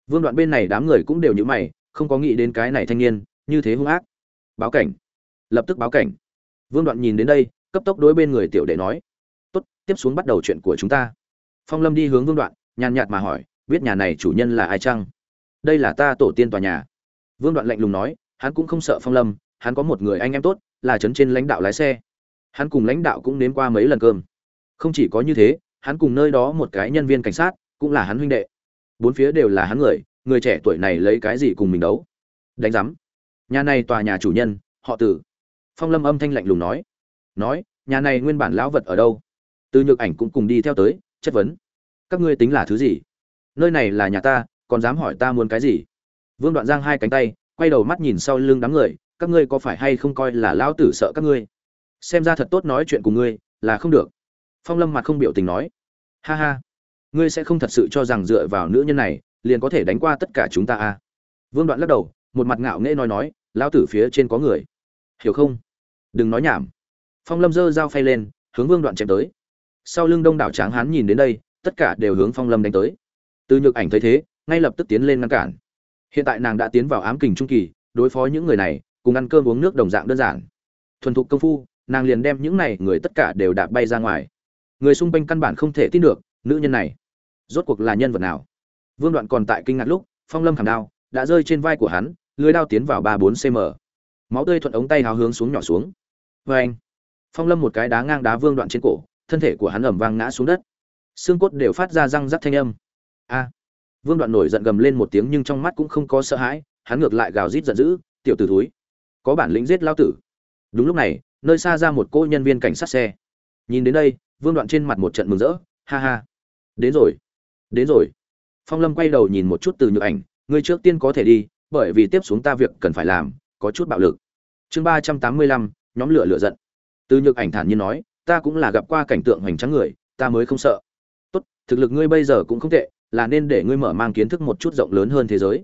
Vương đoạn bên này đám người cũng đều nhữ mày, không có nghĩ đến cái này thanh niên, như thế hung ác. Báo cảnh. Lập tức báo cảnh. Vương đoạn nhìn đến đây, cấp tốc đối bên người tiểu đệ nói, tốt, tiếp xuống bắt đầu chuyện của chúng ta. Phong lâm đi hướng vương đoạn, nhàn nhạt mà hỏi, biết nhà này chủ nhân là ai chăng? Đây là ta tổ tiên tòa nhà. Vương đoạn lạnh lùng nói, hắn cũng không sợ phong lâm hắn có một người anh em tốt, là trấn trên lãnh đạo lái xe. Hắn cùng lãnh đạo cũng nếm qua mấy lần cơm. Không chỉ có như thế, hắn cùng nơi đó một cái nhân viên cảnh sát, cũng là hắn huynh đệ. Bốn phía đều là hắn người người trẻ tuổi này lấy cái gì cùng mình đấu? Đánh giám. Nhà này tòa nhà chủ nhân, họ tử phong lâm âm thanh lạnh lùng nói. Nói, nhà này nguyên bản lão vật ở đâu? Từ nhược ảnh cũng cùng đi theo tới, chất vấn. Các ngươi tính là thứ gì? Nơi này là nhà ta, còn dám hỏi ta muốn cái gì? Vương đoạn giang hai cánh tay, quay đầu mắt nhìn sau lưng đám người các ngươi có phải hay không coi là lão tử sợ các ngươi? Xem ra thật tốt nói chuyện cùng ngươi, là không được. Phong lâm mặt không biểu tình nói. Ha ha, ngươi sẽ không thật sự cho rằng dựa vào nữ nhân này, liền có thể đánh qua tất cả chúng ta à? Vương đoạn lắc đầu, một mặt ngạo nghễ nói nói, lão tử phía trên có người. Hiểu không? Đừng nói nhảm. Phong lâm giơ dao phay lên, hướng vương đoạn chém tới. Sau lưng đông đảo tráng hán nhìn đến đây, tất cả đều hướng phong lâm đánh tới. Từ nhược ảnh thấy thế, ngay lập tức tiến lên ngăn cản. Hiện tại nàng đã tiến vào ám kình trung kỳ, đối phó những người này cùng ăn cơm uống nước đồng dạng đơn giản. Thuần thục công phu, nàng liền đem những này người tất cả đều đạp bay ra ngoài. Người xung quanh căn bản không thể tin được, nữ nhân này, rốt cuộc là nhân vật nào? Vương đoạn còn tại kinh ngạc lúc, phong lâm khảm đao, đã rơi trên vai của hắn, lưới đao tiến vào ba bốn cm máu tươi thuận ống tay hào hướng xuống nhỏ xuống. Vê anh, phong lâm một cái đá ngang đá vương đoạn trên cổ, thân thể của hắn ẩm vang ngã xuống đất. Xương cốt đều phát ra răng rắc thanh âm. A, vương đoạn nổi giận gầm lên một tiếng nhưng trong mắt cũng không có sợ hãi, hắn ngược lại gào rít giận dữ, tiểu t ử túi có bản lĩnh giết lao tử. Đúng lúc này, nơi xa ra một cô nhân viên cảnh sát xe. Nhìn đến đây, vương đoạn trên mặt một trận mừng rỡ, ha ha. Đến rồi đến rồi. Phong lâm quay đầu nhìn một chút từ nhược ảnh, ngươi trước tiên có thể đi, bởi vì tiếp xuống ta việc cần phải làm, có chút bạo lực. Chương ba trăm tám mươi lăm, nhóm lửa lửa giận. Từ nhược ảnh thản nhiên nói, ta cũng là gặp qua cảnh tượng hoành tráng người, ta mới không sợ. Tốt, thực lực ngươi bây giờ cũng không tệ, là nên để ngươi mở mang kiến thức một chút rộng lớn hơn thế giới.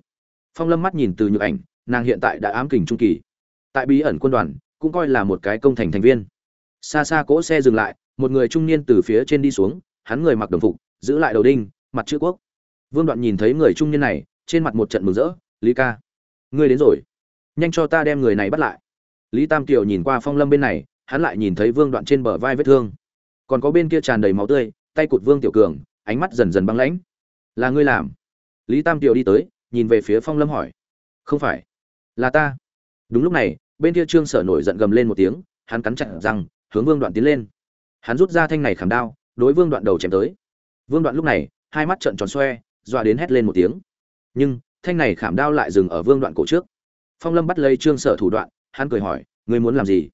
Phong lâm mắt nhìn từ nhược ảnh, nàng hiện tại đã ám kình trung kỳ tại bí ẩn quân đoàn, cũng coi là một cái công thành thành viên. Xa xa cỗ xe dừng lại, một người trung niên từ phía trên đi xuống, hắn người mặc đồng phục, giữ lại đầu đinh, mặt chữ quốc. Vương đoạn nhìn thấy người trung niên này, trên mặt một trận mừng rỡ, lý ca, ngươi đến rồi. Nhanh cho ta đem người này bắt lại. Lý tam kiều nhìn qua phong lâm bên này, hắn lại nhìn thấy vương đoạn trên bờ vai vết thương. Còn có bên kia tràn đầy máu tươi, tay cụt vương tiểu cường, ánh mắt dần dần băng lãnh. Là ngươi làm? Lý tam kiều đi tới, nhìn về phía phong lâm hỏi. Không phải, là ta. Đúng lúc này bên kia trương sở nổi giận gầm lên một tiếng hắn cắn chặt rằng, hướng vương đoạn tiến lên. Hắn rút ra thanh này khảm đao đối vương đoạn đầu chém tới. Vương đoạn lúc này hai mắt trợn tròn xoe dọa đến hét lên một tiếng. Nhưng thanh này khảm đao lại dừng ở vương đoạn cổ trước. Phong lâm bắt lấy trương sở thủ đoạn hắn cười hỏi ngươi muốn làm gì?